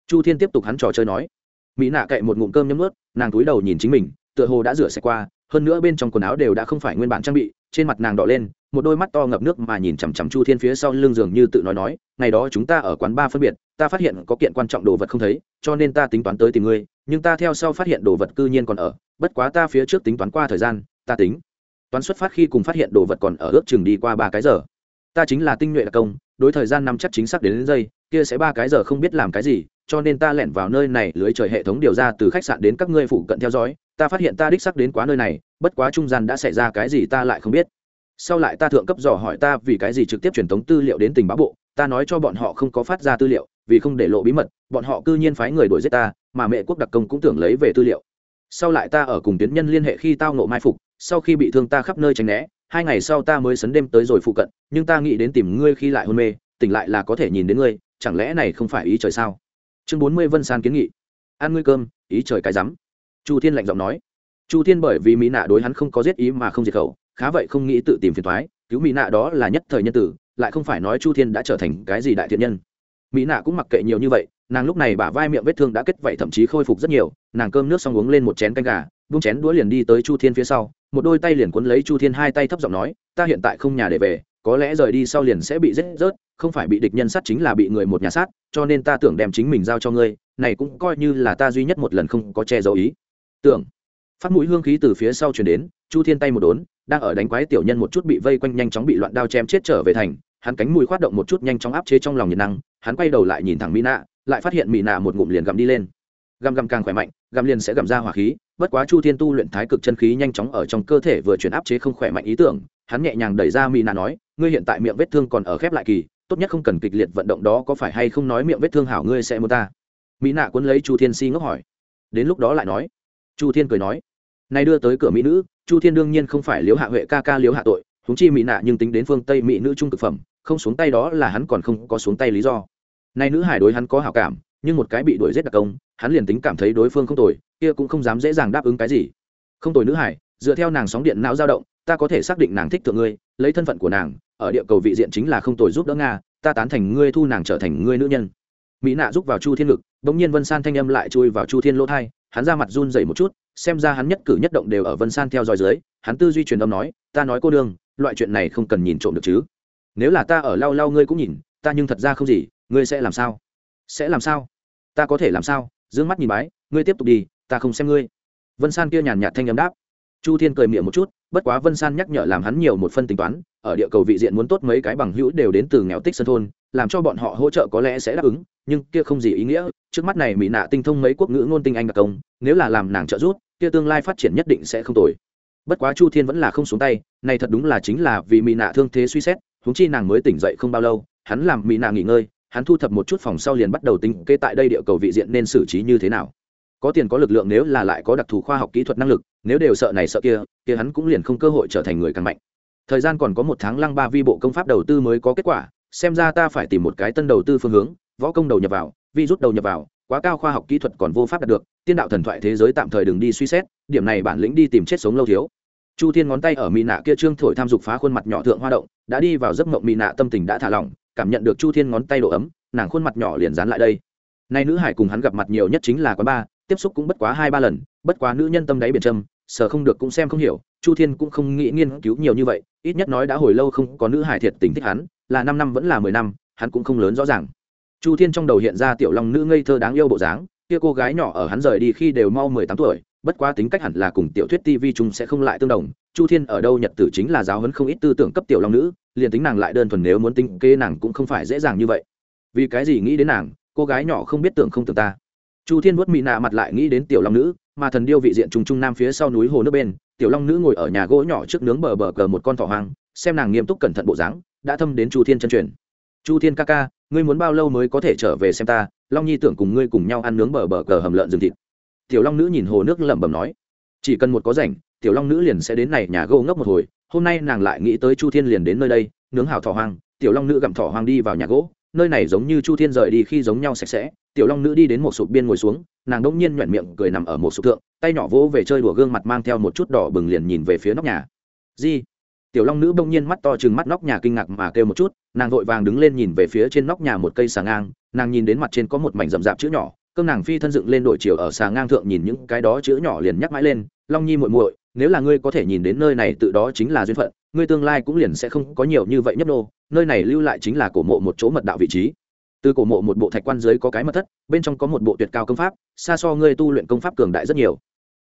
Chu thiên tiếp tục hắn trò chơi nói, mỹ nạ cậy một ngụm cơm nhấm ướt, nàng túi đầu nhìn chính mình, tựa hồ đã rửa sạch qua, hơn nữa bên trong quần áo đều đã không phải nguyên bản trang bị, trên mặt nàng đỏ lên, một đôi mắt to ngập nước mà nhìn chằm chằm chu thiên phía sau lưng giường như tự nói nói, ngày đó chúng ta ở quán ba phân biệt, ta phát hiện có kiện quan trọng đồ vật không thấy, cho nên ta tính toán tới tìm ngươi, nhưng ta theo sau phát hiện đồ vật cư nhiên còn ở, bất quá ta phía trước tính toán qua thời gian, ta tính. Toán xuất phát khi cùng phát hiện đồ vật còn ở ước chừng đi qua ba cái giờ. Ta chính là tinh nhuệ đặc công đối thời gian năm chắc chính xác đến, đến giây kia sẽ ba cái giờ không biết làm cái gì cho nên ta lẻn vào nơi này lưới trời hệ thống điều ra từ khách sạn đến các ngươi phụ cận theo dõi ta phát hiện ta đích xác đến quá nơi này bất quá trung gian đã xảy ra cái gì ta lại không biết. Sau lại ta thượng cấp dò hỏi ta vì cái gì trực tiếp truyền tống tư liệu đến tình báo bộ ta nói cho bọn họ không có phát ra tư liệu vì không để lộ bí mật bọn họ cư nhiên phái người đuổi giết ta mà mẹ quốc đặc công cũng tưởng lấy về tư liệu. Sau lại ta ở cùng tiến nhân liên hệ khi tao nộ mai phục sau khi bị thương ta khắp nơi tránh né hai ngày sau ta mới sấn đêm tới rồi phụ cận, nhưng ta nghĩ đến tìm ngươi khi lại hôn mê, tỉnh lại là có thể nhìn đến ngươi, chẳng lẽ này không phải ý trời sao? Chương bốn mươi vân san kiến nghị. Ăn ngươi cơm, ý trời cái rắm. Chu thiên lạnh giọng nói. Chu thiên bởi vì mỹ nạ đối hắn không có giết ý mà không diệt khẩu, khá vậy không nghĩ tự tìm phiền thoái cứu mỹ nạ đó là nhất thời nhân tử, lại không phải nói chu thiên đã trở thành cái gì đại thiện nhân. Mỹ nạ cũng mặc kệ nhiều như vậy, nàng lúc này bả vai miệng vết thương đã kết vậy thậm chí khôi phục rất nhiều, nàng cơm nước xong uống lên một chén canh gà, vung chén đũa liền đi tới chu thiên phía sau một đôi tay liền cuốn lấy chu thiên hai tay thấp giọng nói, ta hiện tại không nhà để về, có lẽ rời đi sau liền sẽ bị rết rớt, không phải bị địch nhân sát chính là bị người một nhà sát, cho nên ta tưởng đem chính mình giao cho ngươi, này cũng coi như là ta duy nhất một lần không có che giấu ý. Tưởng. Phát mũi hương khí từ phía sau chuyển đến, chu thiên tay một đốn, đang ở đánh quái tiểu nhân một chút bị vây quanh nhanh chóng bị loạn đao chém chết trở về thành, hắn cánh mũi khoát động một chút nhanh chóng áp chế trong lòng nhiệt năng, hắn quay đầu lại nhìn thẳng mỹ nạ lại phát hiện mỹ nạ một ngụm liền gặm đi lên. Gặm gặm càng khỏe mạnh gặm liền sẽ gặm ra hỏa khí, bất quá chu thiên tu luyện thái cực chân khí nhanh chóng ở trong cơ thể vừa chuyển áp chế không khỏe mạnh ý tưởng, hắn nhẹ nhàng đẩy ra mỹ nạ nói, ngươi hiện tại miệng vết thương còn ở khép lại kỳ, tốt nhất không cần kịch liệt vận động đó có phải hay không nói miệng vết thương hảo ngươi sẽ mua ta? Mỹ nạ cuốn lấy chu thiên si ngốc hỏi. Đến lúc đó lại nói. Chu thiên cười nói nay đưa tới cửa mỹ nữ, chu thiên đương nhiên không phải liếu hạ huệ ca ca liếu hạ tội húng chi mỹ nạ nhưng tính đến phương tây mỹ nữ trung cực phẩm, không xuống tay đó là hắn còn không có xuống tay lý do. Nay nữ hải đối hắn có hảo cảm, nhưng một cái bị đuổi giết đặc công hắn liền tính cảm thấy đối phương không tồi, kia cũng không dám dễ dàng đáp ứng cái gì. Không tồi nữ hải, dựa theo nàng sóng điện não dao động, ta có thể xác định nàng thích thượng ngươi, lấy thân phận của nàng, ở địa cầu vị diện chính là không tồi giúp đỡ nga, ta tán thành ngươi thu nàng trở thành ngươi nữ nhân. Mỹ nạ giúp vào chu thiên ngực bỗng nhiên vân san thanh âm lại chui vào chu thiên lỗ thai, hắn ra mặt run dậy một chút, xem ra hắn nhất cử nhất động đều ở vân san theo dõi dưới, hắn tư duy truyền âm nói, ta nói cô đương, loại chuyện này không cần nhìn trộm được chứ. Nếu là ta ở lau lau ngươi cũng nhìn, ta nhưng thật ra không gì, ngươi sẽ làm sao? Sẽ làm sao? Ta có thể làm sao? Dương mắt nhìn bái, ngươi tiếp tục đi, ta không xem ngươi. Vân san kia nhàn nhạt thanh âm đáp. Chu thiên cười miệng một chút, bất quá vân san nhắc nhở làm hắn nhiều một phân tính toán, ở địa cầu vị diện muốn tốt mấy cái bằng hữu đều đến từ nghèo tích sân thôn, làm cho bọn họ hỗ trợ có lẽ sẽ đáp ứng, nhưng kia không gì ý nghĩa, trước mắt này mỹ nạ tinh thông mấy quốc ngữ ngôn tinh anh đặc công, nếu là làm nàng trợ giúp, kia tương lai phát triển nhất định sẽ không tồi. Bất quá chu thiên vẫn là không xuống tay, này thật đúng là chính là vì mỹ nạ thương thế suy xét húng chi nàng mới tỉnh dậy không bao lâu, hắn làm mỹ nạ nghỉ ngơi hắn thu thập một chút phòng sau liền bắt đầu tính kê tại đây địa cầu vị diện nên xử trí như thế nào. Có tiền có lực lượng nếu là lại có đặc thù khoa học kỹ thuật năng lực, nếu đều sợ này sợ kia kia hắn cũng liền không cơ hội trở thành người càng mạnh. Thời gian còn có một tháng lăng ba vi bộ công pháp đầu tư mới có kết quả, xem ra ta phải tìm một cái tân đầu tư phương hướng, võ công đầu nhập vào, vi rút đầu nhập vào, quá cao khoa học kỹ thuật còn vô pháp đạt được, tiên đạo thần thoại thế giới tạm thời đừng đi suy xét, điểm này bản lĩnh đi tìm chết sống lâu thiếu. Chu thiên ngón tay ở mỹ nạ kia trương thổi tham dục phá khuôn mặt nhỏ thượng hoa động, đã đi vào giấc mộng mỹ nạ tâm tình đã thả lỏng cảm nhận được chu thiên ngón tay độ ấm, nàng khuôn mặt nhỏ liền dán lại đây. Nay nữ hải cùng hắn gặp mặt nhiều nhất chính là quán ba tiếp xúc cũng bất quá hai ba lần, bất quá nữ nhân tâm đáy biển trâm sờ không được cũng xem không hiểu, chu thiên cũng không nghĩ nghiên cứu nhiều như vậy, ít nhất nói đã hồi lâu không có nữ hải thiệt tình thích hắn, là năm năm vẫn là mười năm, hắn cũng không lớn rõ ràng. Chu thiên trong đầu hiện ra tiểu long nữ ngây thơ đáng yêu bộ dáng, kia cô gái nhỏ ở hắn rời đi khi đều mau mười tám tuổi, bất quá tính cách hẳn là cùng tiểu thuyết tv chúng sẽ không lại tương đồng, chu thiên ở đâu nhật tử chính là giáo hấn không ít tư tưởng cấp tiểu long nữ liền tính nàng lại đơn thuần nếu muốn tính kế nàng cũng không phải dễ dàng như vậy. Vì cái gì nghĩ đến nàng, cô gái nhỏ không biết tưởng không tưởng ta. Chu thiên vuốt mỹ nạ mặt lại nghĩ đến tiểu long nữ, mà thần điêu vị diện trùng trung nam phía sau núi hồ nước bên, tiểu long nữ ngồi ở nhà gỗ nhỏ trước nướng bờ bờ cờ một con thỏ hoang, xem nàng nghiêm túc cẩn thận bộ dáng, đã thâm đến chu thiên chân truyền. Chu thiên ca ca, ngươi muốn bao lâu mới có thể trở về xem ta? Long nhi tưởng cùng ngươi cùng nhau ăn nướng bờ bờ cờ hầm lợn rừng thịt. Tiểu long nữ nhìn hồ nước lẩm bẩm nói. Chỉ cần một có rảnh, tiểu long nữ liền sẽ đến này nhà gỗ ngốc một hồi hôm nay nàng lại nghĩ tới chu thiên liền đến nơi đây, nướng hào thỏ hoang, tiểu long nữ gặm thỏ hoang đi vào nhà gỗ, nơi này giống như chu thiên rời đi khi giống nhau sạch sẽ, tiểu long nữ đi đến một sụp biên ngồi xuống, nàng đông nhiên nhoẹn miệng cười nằm ở một sụp thượng, tay nhỏ vỗ về chơi đùa gương mặt mang theo một chút đỏ bừng liền nhìn về phía nóc nhà. Di, tiểu long nữ bỗng nhiên mắt to chừng mắt nóc nhà kinh ngạc mà kêu một chút, nàng vội vàng đứng lên nhìn về phía trên nóc nhà một cây xà ngang, nàng nhìn đến mặt trên có một mảnh rậm rạp chữ nhỏ, cơm nàng phi thân dựng lên đội chiều ở xà ngang thượng nhìn những cái đó chữ nhỏ liền nhắc mãi lên, long nhi muội muội nếu là ngươi có thể nhìn đến nơi này tự đó chính là duyên phận, ngươi tương lai cũng liền sẽ không có nhiều như vậy nhấp nô, nơi này lưu lại chính là cổ mộ một chỗ mật đạo vị trí. Từ cổ mộ một bộ thạch quan dưới có cái mật thất, bên trong có một bộ tuyệt cao công pháp, xa so ngươi tu luyện công pháp cường đại rất nhiều.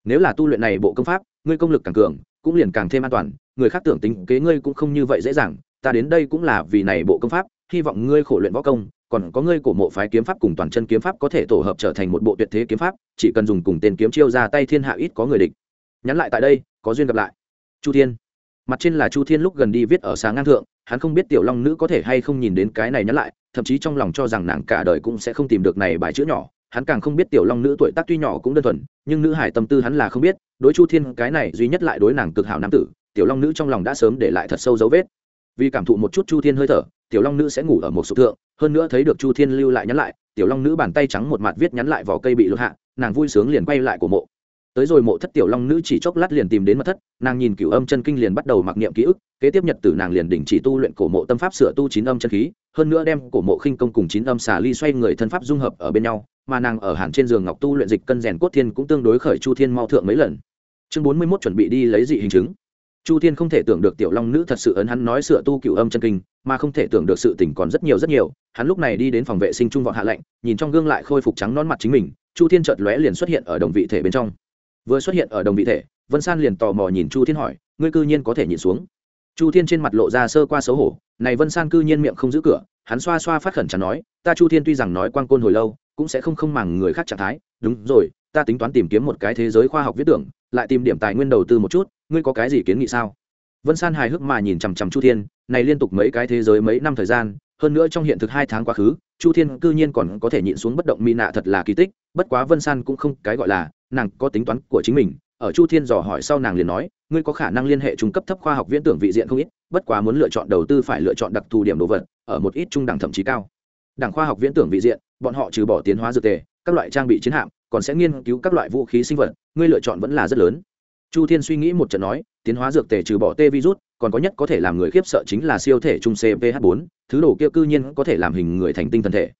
Nếu là tu luyện này bộ công pháp, ngươi công lực càng cường, cũng liền càng thêm an toàn, người khác tưởng tính kế ngươi cũng không như vậy dễ dàng, ta đến đây cũng là vì này bộ công pháp, hy vọng ngươi khổ luyện võ công, còn có ngươi cổ mộ phái kiếm pháp cùng toàn chân kiếm pháp có thể tổ hợp trở thành một bộ tuyệt thế kiếm pháp, chỉ cần dùng cùng tên kiếm chiêu ra tay thiên hạ ít có người địch nhắn lại tại đây, có duyên gặp lại. Chu thiên. Mặt trên là chu thiên lúc gần đi viết ở sáng ngang thượng, hắn không biết tiểu long nữ có thể hay không nhìn đến cái này nhắn lại, thậm chí trong lòng cho rằng nàng cả đời cũng sẽ không tìm được này bài chữ nhỏ, hắn càng không biết tiểu long nữ tuổi tác tuy nhỏ cũng đơn thuần, nhưng nữ hải tâm tư hắn là không biết, đối chu thiên cái này duy nhất lại đối nàng cực hảo nam tử, tiểu long nữ trong lòng đã sớm để lại thật sâu dấu vết. Vì cảm thụ một chút chu thiên hơi thở, tiểu long nữ sẽ ngủ ở một sụp thượng, hơn nữa thấy được chu thiên lưu lại nhắn lại, tiểu long nữ bàn tay trắng một mặt viết nhắn lại vỏ cây bị lột hạ, nàng vui sướng liền quay lại của mộ tới rồi mộ thất tiểu long nữ chỉ chốc lát liền tìm đến mật thất, nàng nhìn cửu âm chân kinh liền bắt đầu mặc niệm ký ức, kế tiếp nhật tử nàng liền đình chỉ tu luyện cổ mộ tâm pháp sửa tu chín âm chân khí, hơn nữa đem cổ mộ khinh công cùng chín âm xà ly xoay người thân pháp dung hợp ở bên nhau, mà nàng ở hẳn trên giường ngọc tu luyện dịch cân rèn cốt thiên cũng tương đối khởi chu thiên mau thượng mấy lần. Chương bốn mươi 41 chuẩn bị đi lấy dị hình chứng. Chu thiên không thể tưởng được tiểu long nữ thật sự ấn hắn nói sửa tu cửu âm chân kinh, mà không thể tưởng được sự tình còn rất nhiều rất nhiều, hắn lúc này đi đến phòng vệ sinh trung vọng hạ lạnh, nhìn trong gương lại khôi phục trắng non mặt chính mình, chu thiên chợt lóe liền xuất hiện ở đồng vị thể bên trong vừa xuất hiện ở đồng vị thể, vân san liền tò mò nhìn chu thiên hỏi, ngươi cư nhiên có thể nhìn xuống? Chu thiên trên mặt lộ ra sơ qua xấu hổ, này vân san cư nhiên miệng không giữ cửa. Hắn xoa xoa phát khẩn chẳng nói, ta chu thiên tuy rằng nói quang côn hồi lâu, cũng sẽ không không màng người khác trạng thái. Đúng rồi, ta tính toán tìm kiếm một cái thế giới khoa học viết tưởng, lại tìm điểm tài nguyên đầu tư một chút, ngươi có cái gì kiến nghị sao? Vân san hài hước mà nhìn chằm chằm chu thiên, này liên tục mấy cái thế giới mấy năm thời gian, hơn nữa trong hiện thực hai tháng quá khứ, chu thiên cư nhiên còn có thể nhịn xuống bất động mi nạ thật là kỳ tích, bất quá vân san cũng không cái gọi là nàng có tính toán của chính mình. Ở chu thiên dò hỏi sau nàng liền nói, ngươi có khả năng liên hệ trung cấp thấp khoa học viễn tưởng vị diện không ít, bất quá muốn lựa chọn đầu tư phải lựa chọn đặc thù điểm đồ vật, ở một ít trung đẳng thậm chí cao. Đảng khoa học viễn tưởng vị diện, bọn họ trừ bỏ tiến hóa dược tề, các loại trang bị chiến hạm, còn sẽ nghiên cứu các loại vũ khí sinh vật, ngươi lựa chọn vẫn là rất lớn. Chu thiên suy nghĩ một trận nói, tiến hóa dược tề trừ bỏ tê virus, còn có nhất có thể làm người khiếp sợ chính là siêu thể trung cph 4 thứ đồ kia cư nhiên có thể làm hình người thành tinh thần thể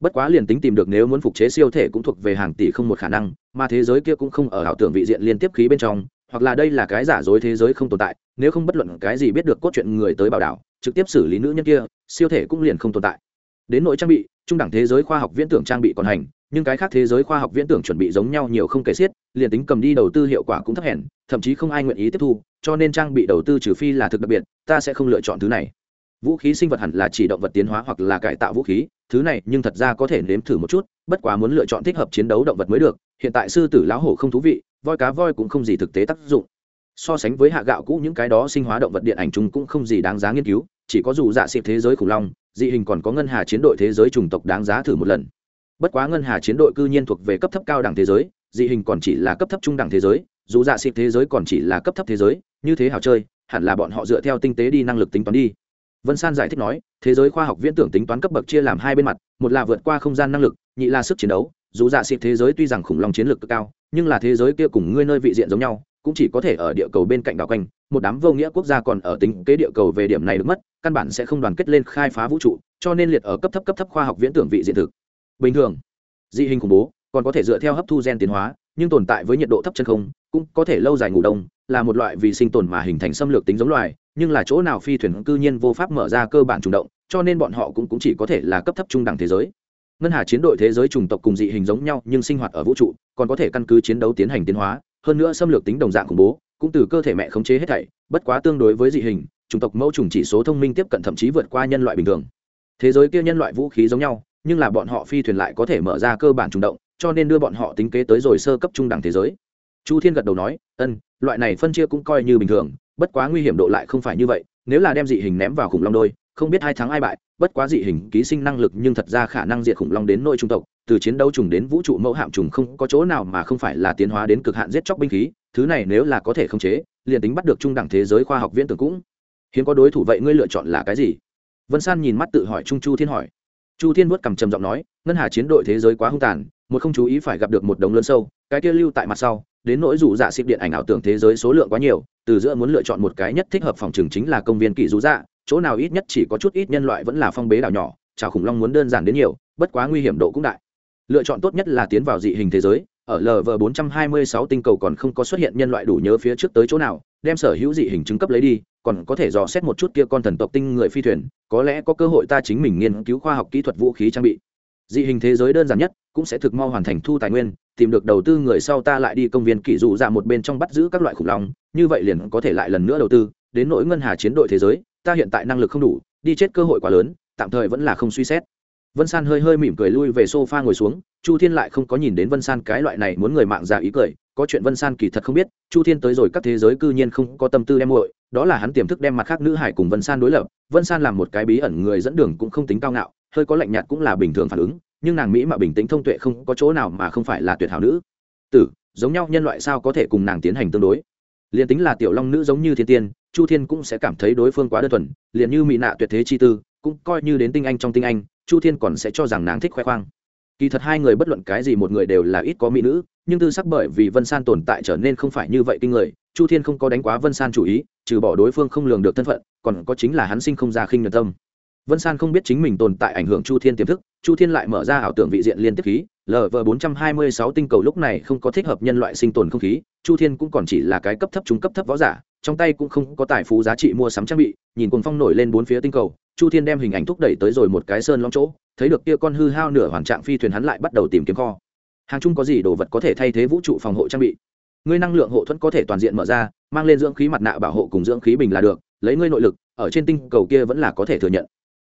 bất quá liền tính tìm được nếu muốn phục chế siêu thể cũng thuộc về hàng tỷ không một khả năng, mà thế giới kia cũng không ở ảo tưởng vị diện liên tiếp khí bên trong, hoặc là đây là cái giả dối thế giới không tồn tại, nếu không bất luận cái gì biết được cốt truyện người tới bảo đảo, trực tiếp xử lý nữ nhân kia, siêu thể cũng liền không tồn tại. Đến nội trang bị, trung đẳng thế giới khoa học viễn tưởng trang bị còn hành, nhưng cái khác thế giới khoa học viễn tưởng chuẩn bị giống nhau nhiều không kể xiết, liền tính cầm đi đầu tư hiệu quả cũng thấp hèn, thậm chí không ai nguyện ý tiếp thu, cho nên trang bị đầu tư trừ phi là thực đặc biệt, ta sẽ không lựa chọn thứ này. Vũ khí sinh vật hẳn là chỉ động vật tiến hóa hoặc là cải tạo vũ khí thứ này nhưng thật ra có thể nếm thử một chút, bất quá muốn lựa chọn thích hợp chiến đấu động vật mới được, hiện tại sư tử lão hổ không thú vị, voi cá voi cũng không gì thực tế tác dụng. So sánh với hạ gạo cũ những cái đó sinh hóa động vật điện ảnh chúng cũng không gì đáng giá nghiên cứu, chỉ có dù dạ xịp thế giới khủng long, dị hình còn có ngân hà chiến đội thế giới chủng tộc đáng giá thử một lần. Bất quá ngân hà chiến đội cư nhiên thuộc về cấp thấp cao đẳng thế giới, dị hình còn chỉ là cấp thấp trung đẳng thế giới, dù dạ xịp thế giới còn chỉ là cấp thấp thế giới, như thế hào chơi, hẳn là bọn họ dựa theo tinh tế đi năng lực tính toán đi vân san giải thích nói, thế giới khoa học viễn tưởng tính toán cấp bậc chia làm hai bên mặt, một là vượt qua không gian năng lực, nhị là sức chiến đấu. Dù dạ xịt thế giới tuy rằng khủng long chiến lược cực cao, nhưng là thế giới kia cùng ngươi nơi vị diện giống nhau, cũng chỉ có thể ở địa cầu bên cạnh đảo quanh. Một đám vô nghĩa quốc gia còn ở tính kế địa cầu về điểm này được mất, căn bản sẽ không đoàn kết lên khai phá vũ trụ, cho nên liệt ở cấp thấp cấp thấp khoa học viễn tưởng vị diện thực. Bình thường, dị hình khủng bố, còn có thể dựa theo hấp thu gen tiến hóa nhưng tồn tại với nhiệt độ thấp chân không cũng có thể lâu dài ngủ đông là một loại vì sinh tồn mà hình thành xâm lược tính giống loài nhưng là chỗ nào phi thuyền cư nhiên vô pháp mở ra cơ bản trùng động cho nên bọn họ cũng, cũng chỉ có thể là cấp thấp trung đẳng thế giới. Ngân hà chiến đội thế giới chủng tộc cùng dị hình giống nhau nhưng sinh hoạt ở vũ trụ còn có thể căn cứ chiến đấu tiến hành tiến hóa hơn nữa xâm lược tính đồng dạng khủng bố cũng từ cơ thể mẹ khống chế hết thảy bất quá tương đối với dị hình chủng tộc mẫu trùng chỉ số thông minh tiếp cận thậm chí vượt qua nhân loại bình thường. Thế giới kia nhân loại vũ khí giống nhau nhưng là bọn họ phi thuyền lại có thể mở ra cơ bản trùng động cho nên đưa bọn họ tính kế tới rồi sơ cấp trung đẳng thế giới. Chu thiên gật đầu nói, ân, loại này phân chia cũng coi như bình thường, bất quá nguy hiểm độ lại không phải như vậy, nếu là đem dị hình ném vào khủng long đôi, không biết hai tháng ai bại, bất quá dị hình ký sinh năng lực nhưng thật ra khả năng diệt khủng long đến nội trung tộc, từ chiến đấu trùng đến vũ trụ mẫu hạm trùng không có chỗ nào mà không phải là tiến hóa đến cực hạn giết chóc binh khí, thứ này nếu là có thể khống chế, liền tính bắt được trung đẳng thế giới khoa học viễn tưởng cũng hiếm có đối thủ, vậy ngươi lựa chọn là cái gì? Vân san nhìn mắt tự hỏi trung chu thiên hỏi. Chu thiên vuốt cầm trầm giọng nói, ngân hà chiến đội thế giới quá hung tàn một không chú ý phải gặp được một đống lớn sâu, cái kia lưu tại mặt sau, đến nỗi rủ dạ xịp điện ảnh ảo tưởng thế giới số lượng quá nhiều, từ giữa muốn lựa chọn một cái nhất thích hợp phòng trường chính là công viên kỳ rú dạ chỗ nào ít nhất chỉ có chút ít nhân loại vẫn là phong bế đảo nhỏ, chào khủng long muốn đơn giản đến nhiều, bất quá nguy hiểm độ cũng đại. Lựa chọn tốt nhất là tiến vào dị hình thế giới, ở lv 426 tinh cầu còn không có xuất hiện nhân loại đủ nhớ phía trước tới chỗ nào, đem sở hữu dị hình chứng cấp lấy đi, còn có thể dò xét một chút kia con thần tộc tinh người phi thuyền, có lẽ có cơ hội ta chính mình nghiên cứu khoa học kỹ thuật vũ khí trang bị dị hình thế giới đơn giản nhất, cũng sẽ thực mau hoàn thành thu tài nguyên, tìm được đầu tư người sau ta lại đi công viên kỷ dụ ra một bên trong bắt giữ các loại khủng long, như vậy liền có thể lại lần nữa đầu tư, đến nỗi ngân hà chiến đội thế giới, ta hiện tại năng lực không đủ, đi chết cơ hội quá lớn, tạm thời vẫn là không suy xét. Vân san hơi hơi mỉm cười lui về s o f a ngồi xuống, chu thiên lại không có nhìn đến vân san cái loại này muốn người mạng già ý cười, có chuyện vân san kỳ thật không biết, chu thiên tới rồi các thế giới cư nhiên không có tâm tư đem muội, đó là hắn tiềm thức đem mặt khác nữ hải cùng vân san đối lập, vân san làm một cái bí ẩn người dẫn đường cũng không tính cao ngạo hơi có lạnh nhạt cũng là bình thường phản ứng, nhưng nàng mỹ mà bình tĩnh thông tuệ không có chỗ nào mà không phải là tuyệt hảo nữ. Tử, giống nhau nhân loại sao có thể cùng nàng tiến hành tương đối? Liền tính là tiểu long nữ giống như thiên tiên, chu thiên cũng sẽ cảm thấy đối phương quá đơn thuần, liền như mỹ nạ tuyệt thế chi tư, cũng coi như đến tinh anh trong tinh anh, chu thiên còn sẽ cho rằng nàng thích khoe khoang. Kỳ thật hai người bất luận cái gì một người đều là ít có mỹ nữ, nhưng tư sắc bởi vì vân san tồn tại trở nên không phải như vậy kinh người, chu thiên không có đánh quá vân san chủ ý, trừ bỏ đối phương không lường được thân phận, còn có chính là hắn sinh không ra khinh nhật tâm vân san không biết chính mình tồn tại ảnh hưởng chu thiên tiềm thức, chu thiên lại mở ra ảo tưởng vị diện liên tiếp khí lv bốn trăm hai mươi sáu tinh cầu lúc này không có thích hợp nhân loại sinh tồn không khí, chu thiên cũng còn chỉ là cái cấp thấp trung cấp thấp võ giả, trong tay cũng không có tài phú giá trị mua sắm trang bị, nhìn cuồng phong nổi lên bốn phía tinh cầu, chu thiên đem hình ảnh thúc đẩy tới rồi một cái sơn lõm chỗ, thấy được kia con hư hao nửa hoàn trạng phi thuyền hắn lại bắt đầu tìm kiếm kho. Hàng chung có gì đồ vật có thể thay thế vũ trụ phòng hộ trang bị? Ngươi năng lượng hộ thuẫn có thể toàn diện mở ra, mang lên dưỡng khí mặt nạ bảo hộ cùng dưỡng khí bình là được, lấy ngươi nội lực, ở trên tinh cầu kia vẫn là có thể thừa nhận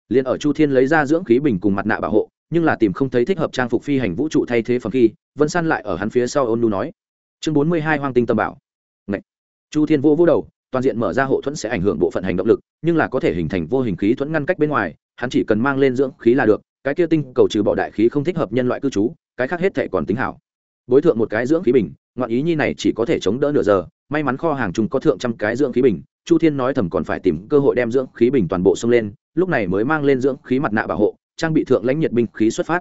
liền ở chu thiên lấy ra dưỡng khí bình cùng mặt nạ bảo hộ, nhưng là tìm không thấy thích hợp trang phục phi hành vũ trụ thay thế phần khi, vân san lại ở hắn phía sau ôn nu nói. Chương bốn mươi hai hoang tinh tâm bảo. Ngậy. chu thiên vô vô đầu, toàn diện mở ra hộ thuẫn sẽ ảnh hưởng bộ phận hành động lực, nhưng là có thể hình thành vô hình khí thuẫn ngăn cách bên ngoài, hắn chỉ cần mang lên dưỡng khí là được, cái kia tinh cầu trừ bỏ đại khí không thích hợp nhân loại cư trú, cái khác hết thể còn tính hảo. Bối thượng một cái dưỡng khí bình, ngọn ý nhi này chỉ có thể chống đỡ nửa giờ, may mắn kho hàng chung có thượng trăm cái dưỡng khí bình, chu thiên nói thầm còn phải tìm cơ hội đem dưỡng khí bình toàn bộ xông lên lúc này mới mang lên dưỡng khí mặt nạ bảo hộ, trang bị thượng lãnh nhiệt binh khí xuất phát.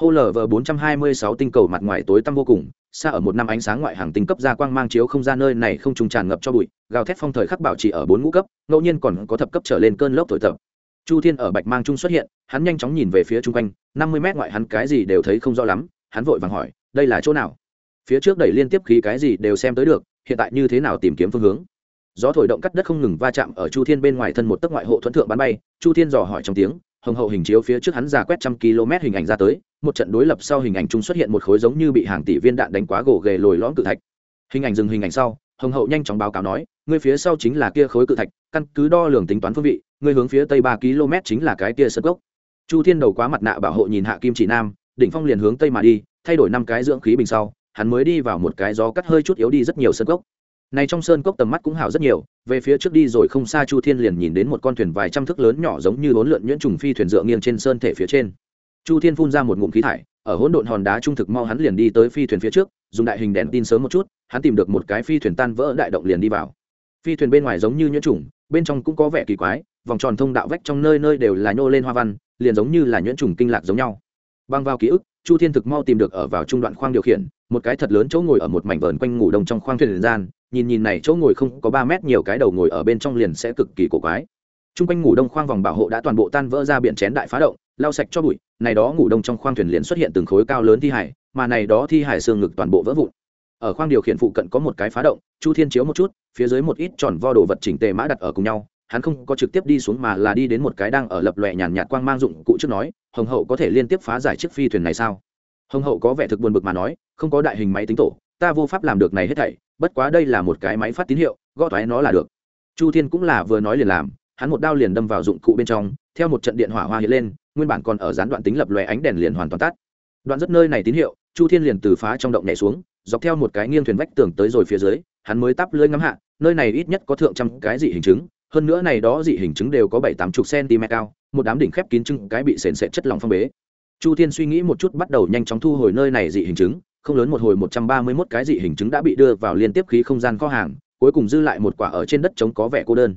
Hô lở vờ bốn trăm hai mươi sáu tinh cầu mặt ngoài tối tăm vô cùng, xa ở một năm ánh sáng ngoại hàng tinh cấp ra quang mang chiếu không ra nơi này không trùng tràn ngập cho bụi, gào thét phong thời khắc bảo trì ở bốn ngũ cấp, ngẫu nhiên còn có thập cấp trở lên cơn lốc thổi tập. Chu thiên ở bạch mang trung xuất hiện, hắn nhanh chóng nhìn về phía chung quanh, năm mươi mét ngoại hắn cái gì đều thấy không rõ lắm, hắn vội vàng hỏi, đây là chỗ nào? Phía trước đẩy liên tiếp khí cái gì đều xem tới được, hiện tại như thế nào tìm kiếm phương hướng? Gió thổi động cắt đất không ngừng va chạm ở chu thiên bên ngoài thân một tấc ngoại hộ thuẫn thượng bắn bay. Chu thiên dò hỏi trong tiếng, hồng hậu hình chiếu phía trước hắn giả quét trăm km hình ảnh ra tới, một trận đối lập sau hình ảnh chung xuất hiện một khối giống như bị hàng tỷ viên đạn đánh quá gỗ ghề lồi lõm cự thạch. Hình ảnh dừng hình ảnh sau, hồng hậu nhanh chóng báo cáo nói ngươi phía sau chính là kia khối cự thạch, căn cứ đo lường tính toán phương vị ngươi hướng phía tây ba km chính là cái kia sơ gốc chu thiên đầu quá mặt nạ bảo hộ nhìn hạ kim chỉ nam, đỉnh phong liền hướng tây mà đi, thay đổi năm cái dưỡng khí bình sau, hắn mới đi vào một cái gió cắt hơi chút yếu đi rất nhiều sơn gốc này trong sơn cốc tầm mắt cũng hảo rất nhiều, về phía trước đi rồi không xa chu thiên liền nhìn đến một con thuyền vài trăm thước lớn nhỏ giống như bốn lượn nhuyễn trùng phi thuyền dựa nghiêng trên sơn thể phía trên. Chu thiên phun ra một ngụm khí thải, ở hỗn độn hòn đá trung thực mau hắn liền đi tới phi thuyền phía trước, dùng đại hình đèn tin sớm một chút, hắn tìm được một cái phi thuyền tan vỡ đại động liền đi vào. Phi thuyền bên ngoài giống như nhuyễn trùng, bên trong cũng có vẻ kỳ quái, vòng tròn thông đạo vách trong nơi nơi đều là nhô lên hoa văn, liền giống như là nhuyễn trùng kinh lạc giống nhau. Băng vào ký ức chu thiên thực mau tìm được ở vào trung đoạn khoang điều khiển, một cái thật lớn chỗ ngồi ở một mảnh vờn quanh ngủ đông trong khoang thuyền gian, nhìn nhìn này chỗ ngồi không có ba mét nhiều cái đầu ngồi ở bên trong liền sẽ cực kỳ cổ quái. T r u n g quanh ngủ đông khoang vòng bảo hộ đã toàn bộ tan vỡ ra biển chén đại phá động, lau sạch cho bụi, này đó ngủ đông trong khoang thuyền liền xuất hiện từng khối cao lớn thi hải, mà này đó thi hải xương ngực toàn bộ vỡ vụn. Ở khoang điều khiển phụ cận có một cái phá động, chu thiên chiếu một chút, phía dưới một ít tròn vo đồ vật chỉnh tề mã đặt ở cùng nhau hắn không có trực tiếp đi xuống mà là đi đến một cái đang ở lập lòe nhàn nhạt quang mang dụng cụ trước nói, hồng hậu có thể liên tiếp phá giải chiếc phi thuyền này sao? Hồng hậu có vẻ thực buồn bực mà nói, không có đại hình máy tính tổ, ta vô pháp làm được này hết thảy, bất quá đây là một cái máy phát tín hiệu, gõ thoái nó là được. Chu thiên cũng là vừa nói liền làm, hắn một đao liền đâm vào dụng cụ bên trong, theo một trận điện hỏa hoa hiện lên, nguyên bản còn ở gián đoạn tính lập lòe ánh đèn liền hoàn toàn tắt. Đoạn rất nơi này tín hiệu, chu thiên liền từ phá trong động nhảy xuống, dọc theo một cái nghiêng thuyền vách tường tới rồi phía dưới, hắn mới tắp lưới ngắm hạ, nơi này ít nhất có thượng trăm cái dị hình chứng hơn nữa này đó dị hình chứng đều có bảy tám chục cm cao, một đám đỉnh khép kín trưng cái bị sền sệt chất lỏng phong bế. Chu thiên suy nghĩ một chút bắt đầu nhanh chóng thu hồi nơi này dị hình chứng, không lớn một hồi một trăm ba mươi 131 cái dị hình chứng đã bị đưa vào liên tiếp khí không gian kho hàng, cuối cùng dư lại một quả ở trên đất trống có vẻ cô đơn.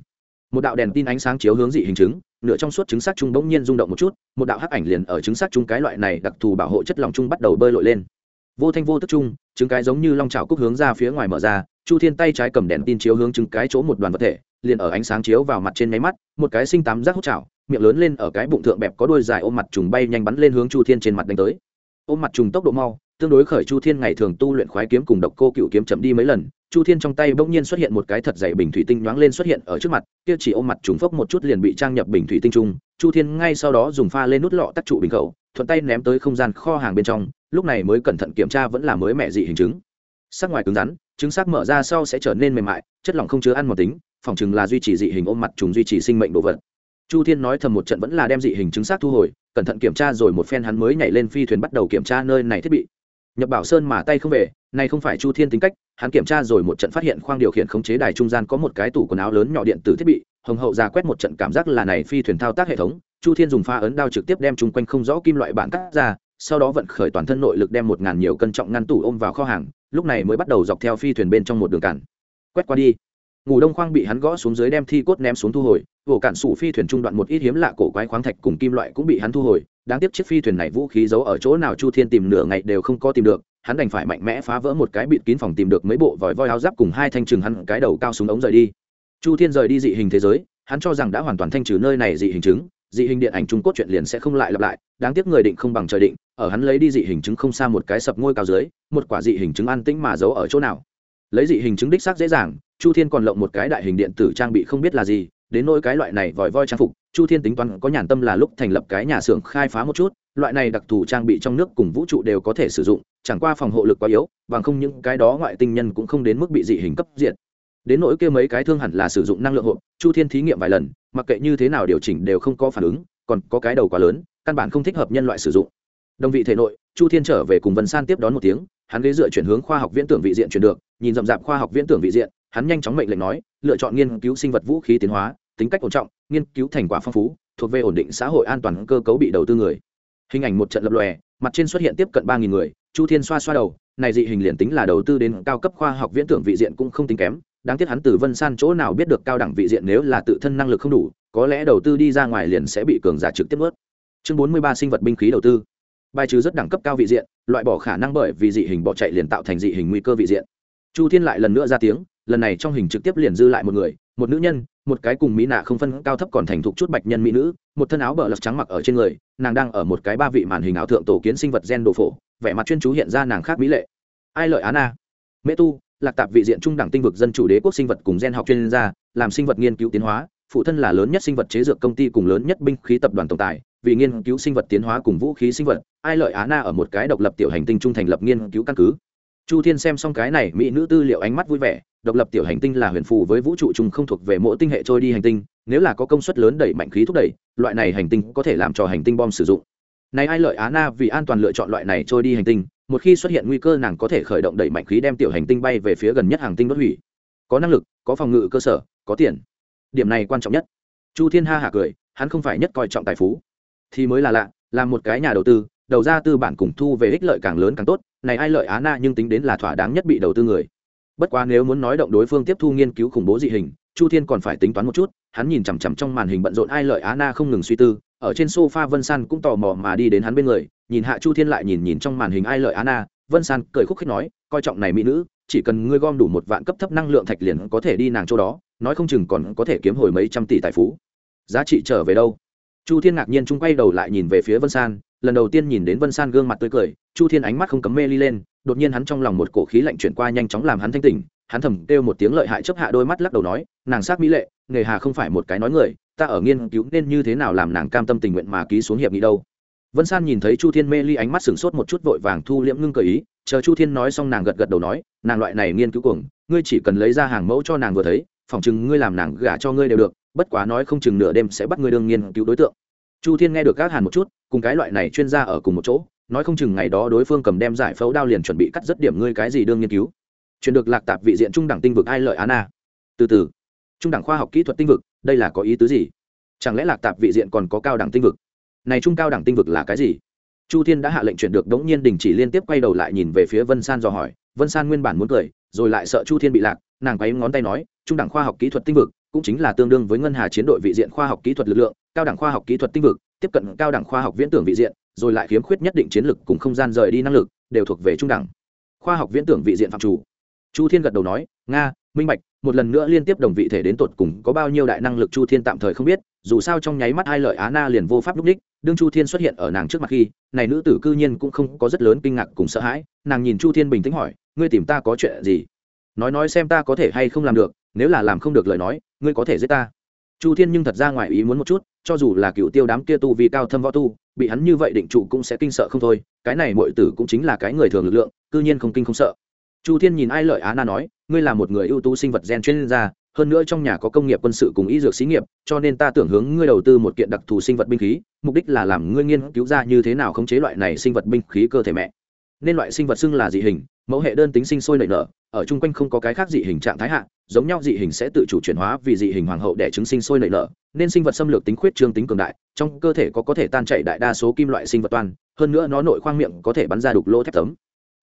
Một đạo đèn tin ánh sáng chiếu hướng dị hình chứng, nửa trong suốt trứng xác trung bỗng nhiên rung động một chút, một đạo hắc ảnh liền ở trứng xác trung cái loại này đặc thù bảo hộ chất lỏng trung bắt đầu bơi lội lên. Vô thanh vô tức trung trứng cái giống như long trào cúc hướng ra phía ngoài mở ra chu thiên tay trái cầm đèn tin chiếu hướng chứng cái chỗ một đoàn vật thể, liền ở ánh sáng chiếu vào mặt trên máy mắt, một cái sinh tám giác hút chảo, miệng lớn lên ở cái bụng thượng bẹp có đôi dài ôm mặt trùng bay nhanh bắn lên hướng chu thiên trên mặt đánh tới. Ôm mặt trùng tốc độ mau, tương đối khởi chu thiên ngày thường tu luyện khoái kiếm cùng độc cô cựu kiếm chậm đi mấy lần, chu thiên trong tay bỗng nhiên xuất hiện một cái thật dày bình thủy tinh nhoáng lên xuất hiện ở trước mặt, kia chỉ ôm mặt trùng phốc một chút liền bị trang nhập bình thủy tinh trung, chu thiên ngay sau đó dùng pha lên nút lọ tắt trụ bình khẩu, thuận tay ném tới không gian kho hàng bên trong, lúc này mới cẩn thận kiểm tra vẫn là mới mẹ dị hình chứng sắc ngoài cứng rắn, trứng xác mở ra sau sẽ trở nên mềm mại, chất lỏng không chứa ăn một tính, phòng chừng là duy trì dị hình ôm mặt trùng duy trì sinh mệnh đồ vật. Chu thiên nói thầm một trận vẫn là đem dị hình trứng xác thu hồi, cẩn thận kiểm tra rồi một phen hắn mới nhảy lên phi thuyền bắt đầu kiểm tra nơi này thiết bị. Nhập bảo sơn mà tay không về, này không phải chu thiên tính cách, hắn kiểm tra rồi một trận phát hiện khoang điều khiển khống chế đài trung gian có một cái tủ quần áo lớn nhỏ điện tử thiết bị, hồng hậu ra quét một trận cảm giác là này phi thuyền thao tác hệ thống, chu thiên dùng pha ấn đao trực tiếp đem chung quanh không rõ kim loại bản cắt ra sau đó vận khởi toàn thân nội lực đem một ngàn nhiều cân trọng ngăn tủ ôm vào kho hàng, lúc này mới bắt đầu dọc theo phi thuyền bên trong một đường cản. Quét qua đi. Ngủ đông khoang bị hắn gõ xuống dưới đem thi cốt ném xuống thu hồi vỗ cản sủ phi thuyền trung đoạn một ít hiếm lạ cổ quái khoáng thạch cùng kim loại cũng bị hắn thu hồi. Đáng tiếc chiếc phi thuyền này vũ khí giấu ở chỗ nào chu thiên tìm nửa ngày đều không có tìm được, hắn đành phải mạnh mẽ phá vỡ một cái bịt kín phòng tìm được mấy bộ vòi voi áo giáp cùng hai thanh trừng hắn cái đầu cao súng ống rời đi. Chu thiên rời đi dị hình thế giới, hắn cho rằng đã hoàn toàn thanh trừ nơi này dị hình chứng dị hình điện ảnh trung cốt chuyện liền sẽ không lại lặp lại, đáng tiếc người định không bằng trời định, ở hắn lấy đi dị hình chứng không xa một cái sập ngôi cao dưới, một quả dị hình chứng an tĩnh mà giấu ở chỗ nào. Lấy dị hình chứng đích xác dễ dàng, chu thiên còn lộng một cái đại hình điện tử trang bị không biết là gì, đến nỗi cái loại này vòi voi trang phục, chu thiên tính toán có nhàn tâm là lúc thành lập cái nhà xưởng khai phá một chút, loại này đặc thù trang bị trong nước cùng vũ trụ đều có thể sử dụng, chẳng qua phòng hộ lực quá yếu, bằng không những cái đó ngoại tinh nhân cũng không đến mức bị dị hình cấp diện đến nỗi kia mấy cái thương hẳn là sử dụng năng lượng hộp, chu thiên thí nghiệm vài lần, mặc kệ như thế nào điều chỉnh đều không có phản ứng, còn có cái đầu quá lớn, căn bản không thích hợp nhân loại sử dụng. Đồng vị thể nội, chu thiên trở về cùng vân san tiếp đón một tiếng, hắn ghế dựa chuyển hướng khoa học viễn tưởng vị diện chuyển được, nhìn rậm rạp khoa học viễn tưởng vị diện, hắn nhanh chóng mệnh lệnh nói, lựa chọn nghiên cứu sinh vật vũ khí tiến hóa, tính cách ổn trọng, nghiên cứu thành quả phong phú, thuộc về ổn định xã hội an toàn cơ cấu bị đầu tư người. Hình ảnh một trận lập lòe, mặt trên xuất hiện tiếp cận ba nghìn người, chu thiên xoa xoa đầu, này dị hình liền tính là đầu tư đến cao cấp khoa học viễn tưởng vị diện cũng không tính kém đáng tiếc hắn từ vân san chỗ nào biết được cao đẳng vị diện nếu là tự thân năng lực không đủ, có lẽ đầu tư đi ra ngoài liền sẽ bị cường giả trực tiếp ướt chương bốn mươi ba sinh vật binh khí đầu tư. Bài trừ rất đẳng cấp cao vị diện, loại bỏ khả năng bởi vì dị hình bỏ chạy liền tạo thành dị hình nguy cơ vị diện. Chu thiên lại lần nữa ra tiếng, lần này trong hình trực tiếp liền dư lại một người, một nữ nhân, một cái cùng mỹ nạ không phân cao thấp còn thành thục chút bạch nhân mỹ nữ, một thân áo bờ lật trắng mặc ở trên người, nàng đang ở một cái ba vị màn hình ảo thượng tổ kiến sinh vật gen đồ phổ, vẻ mặt chuyên chú hiện ra nàng khác mỹ lệ. Ai lợi á na mễ tu lạc tạp vị diện trung đẳng tinh vực dân chủ đế quốc sinh vật cùng gen học chuyên gia, làm sinh vật nghiên cứu tiến hóa, phụ thân là lớn nhất sinh vật chế dược công ty cùng lớn nhất binh khí tập đoàn tổng tài, vì nghiên cứu sinh vật tiến hóa cùng vũ khí sinh vật, ai lợi á na ở một cái độc lập tiểu hành tinh trung thành lập nghiên cứu căn cứ. Chu thiên xem xong cái này, mỹ nữ tư liệu ánh mắt vui vẻ, độc lập tiểu hành tinh là huyền phù với vũ trụ chung không thuộc về mỗi tinh hệ trôi đi hành tinh, nếu là có công suất lớn đẩy mạnh khí thúc đẩy, loại này hành tinh có thể làm cho hành tinh bom sử dụng. Này ai lợi á na vì an toàn lựa chọn loại này trôi đi hành tinh một khi xuất hiện nguy cơ nàng có thể khởi động đẩy mạnh khí đem tiểu hành tinh bay về phía gần nhất hàng tinh đốt hủy. Có năng lực, có phòng ngự cơ sở, có tiền. Điểm này quan trọng nhất. Chu thiên ha hạ cười, hắn không phải nhất coi trọng tài phú. Thì mới là lạ làm một cái nhà đầu tư, đầu ra tư bản cùng thu về ích lợi càng lớn càng tốt, này ai lợi á na nhưng tính đến là thỏa đáng nhất bị đầu tư người. Bất quá nếu muốn nói động đối phương tiếp thu nghiên cứu khủng bố dị hình, chu thiên còn phải tính toán một chút, hắn nhìn chằm chằm trong màn hình bận rộn ai lợi á na không ngừng suy tư ở trên sofa vân san cũng tò mò mà đi đến hắn bên người nhìn hạ chu thiên lại nhìn nhìn trong màn hình ai lợi Anna, vân san cười khúc khích nói coi trọng này mỹ nữ chỉ cần ngươi gom đủ một vạn cấp thấp năng lượng thạch liền có thể đi nàng chỗ đó nói không chừng còn có thể kiếm hồi mấy trăm tỷ tài phú. Giá trị trở về đâu? Chu thiên ngạc nhiên chung quay đầu lại nhìn về phía vân san lần đầu tiên nhìn đến vân san gương mặt tươi cười chu thiên ánh mắt không cấm mê ly lên đột nhiên hắn trong lòng một cổ khí lạnh chuyển qua nhanh chóng làm hắn thanh tỉnh hắn thầm kêu một tiếng lợi hại chấp hạ đôi mắt lắc đầu nói nàng sát mỹ lệ nghề hà không phải một cái nói người ta ở nghiên cứu nên như thế nào làm nàng cam tâm tình nguyện mà ký xuống hiệp nghị đâu. Vân san nhìn thấy chu thiên mê ly ánh mắt sửng sốt một chút vội vàng thu liễm ngưng cờ ý, chờ chu thiên nói xong nàng gật gật đầu nói, nàng loại này nghiên cứu cuồng, ngươi chỉ cần lấy ra hàng mẫu cho nàng vừa thấy, phỏng chừng ngươi làm nàng gả cho ngươi đều được, bất quá nói không chừng nửa đêm sẽ bắt ngươi đương nghiên cứu đối tượng. Chu thiên nghe được các hàn một chút, cùng cái loại này chuyên gia ở cùng một chỗ, nói không chừng ngày đó đối phương cầm đem giải phẫu đao liền chuẩn bị cắt rất điểm ngươi cái gì đương nghiên cứu. Chuyện được lạc tạp vị diện trung đẳng tinh vực ai lợi á na. Từ từ trung đẳng khoa học kỹ thuật tinh vực, đây là có ý tứ gì? Chẳng lẽ lạc tạp vị diện còn có cao đẳng tinh vực? Này trung cao đẳng tinh vực là cái gì? Chu thiên đã hạ lệnh chuyển được đống nhiên đình chỉ liên tiếp quay đầu lại nhìn về phía vân san dò hỏi, vân san nguyên bản muốn cười, rồi lại sợ chu thiên bị lạc, nàng quấy ngón tay nói, trung đẳng khoa học kỹ thuật tinh vực cũng chính là tương đương với ngân hà chiến đội vị diện khoa học kỹ thuật lực lượng, cao đẳng khoa học kỹ thuật tinh vực, tiếp cận cao đẳng khoa học viễn tưởng vị diện, rồi lại khiếm khuyết nhất định chiến lực cùng không gian rời đi năng lực, đều thuộc về trung đẳng khoa học viễn tưởng vị diện phạm chủ. Chu thiên gật đầu nói, nga, minh bạch một lần nữa liên tiếp đồng vị thể đến tột cùng có bao nhiêu đại năng lực chu thiên tạm thời không biết, dù sao trong nháy mắt hai lợi á na liền vô pháp lúc đích, đương chu thiên xuất hiện ở nàng trước mặt khi, này nữ tử cư nhiên cũng không có rất lớn kinh ngạc cùng sợ hãi, nàng nhìn chu thiên bình tĩnh hỏi, ngươi tìm ta có chuyện gì? Nói nói xem ta có thể hay không làm được, nếu là làm không được lời nói, ngươi có thể giết ta. Chu thiên nhưng thật ra ngoài ý muốn một chút, cho dù là cựu tiêu đám kia tu vì cao thâm võ tu, bị hắn như vậy định trụ cũng sẽ kinh sợ không thôi, cái này mọi tử cũng chính là cái người thường lực lượng, cư nhiên không kinh không sợ. Chu thiên nhìn ai lợi á na nói ngươi là một người ưu tú sinh vật gen chuyên gia, hơn nữa trong nhà có công nghiệp quân sự cùng y dược xí nghiệp, cho nên ta tưởng hướng ngươi đầu tư một kiện đặc thù sinh vật binh khí, mục đích là làm ngươi nghiên cứu ra như thế nào khống chế loại này sinh vật binh khí cơ thể mẹ. Nên loại sinh vật xưng là dị hình, mẫu hệ đơn tính sinh sôi nảy nở, ở chung quanh không có cái khác dị hình trạng thái hạ, giống nhau dị hình sẽ tự chủ chuyển hóa vì dị hình hoàng hậu đẻ trứng sinh sôi nảy nở, nên sinh vật xâm lược tính khuyết trương tính cường đại, trong cơ thể có có thể tan chảy đại đa số kim loại sinh vật toàn, hơn nữa nó nội khoang miệng có thể bắn ra đục lỗ thép tấm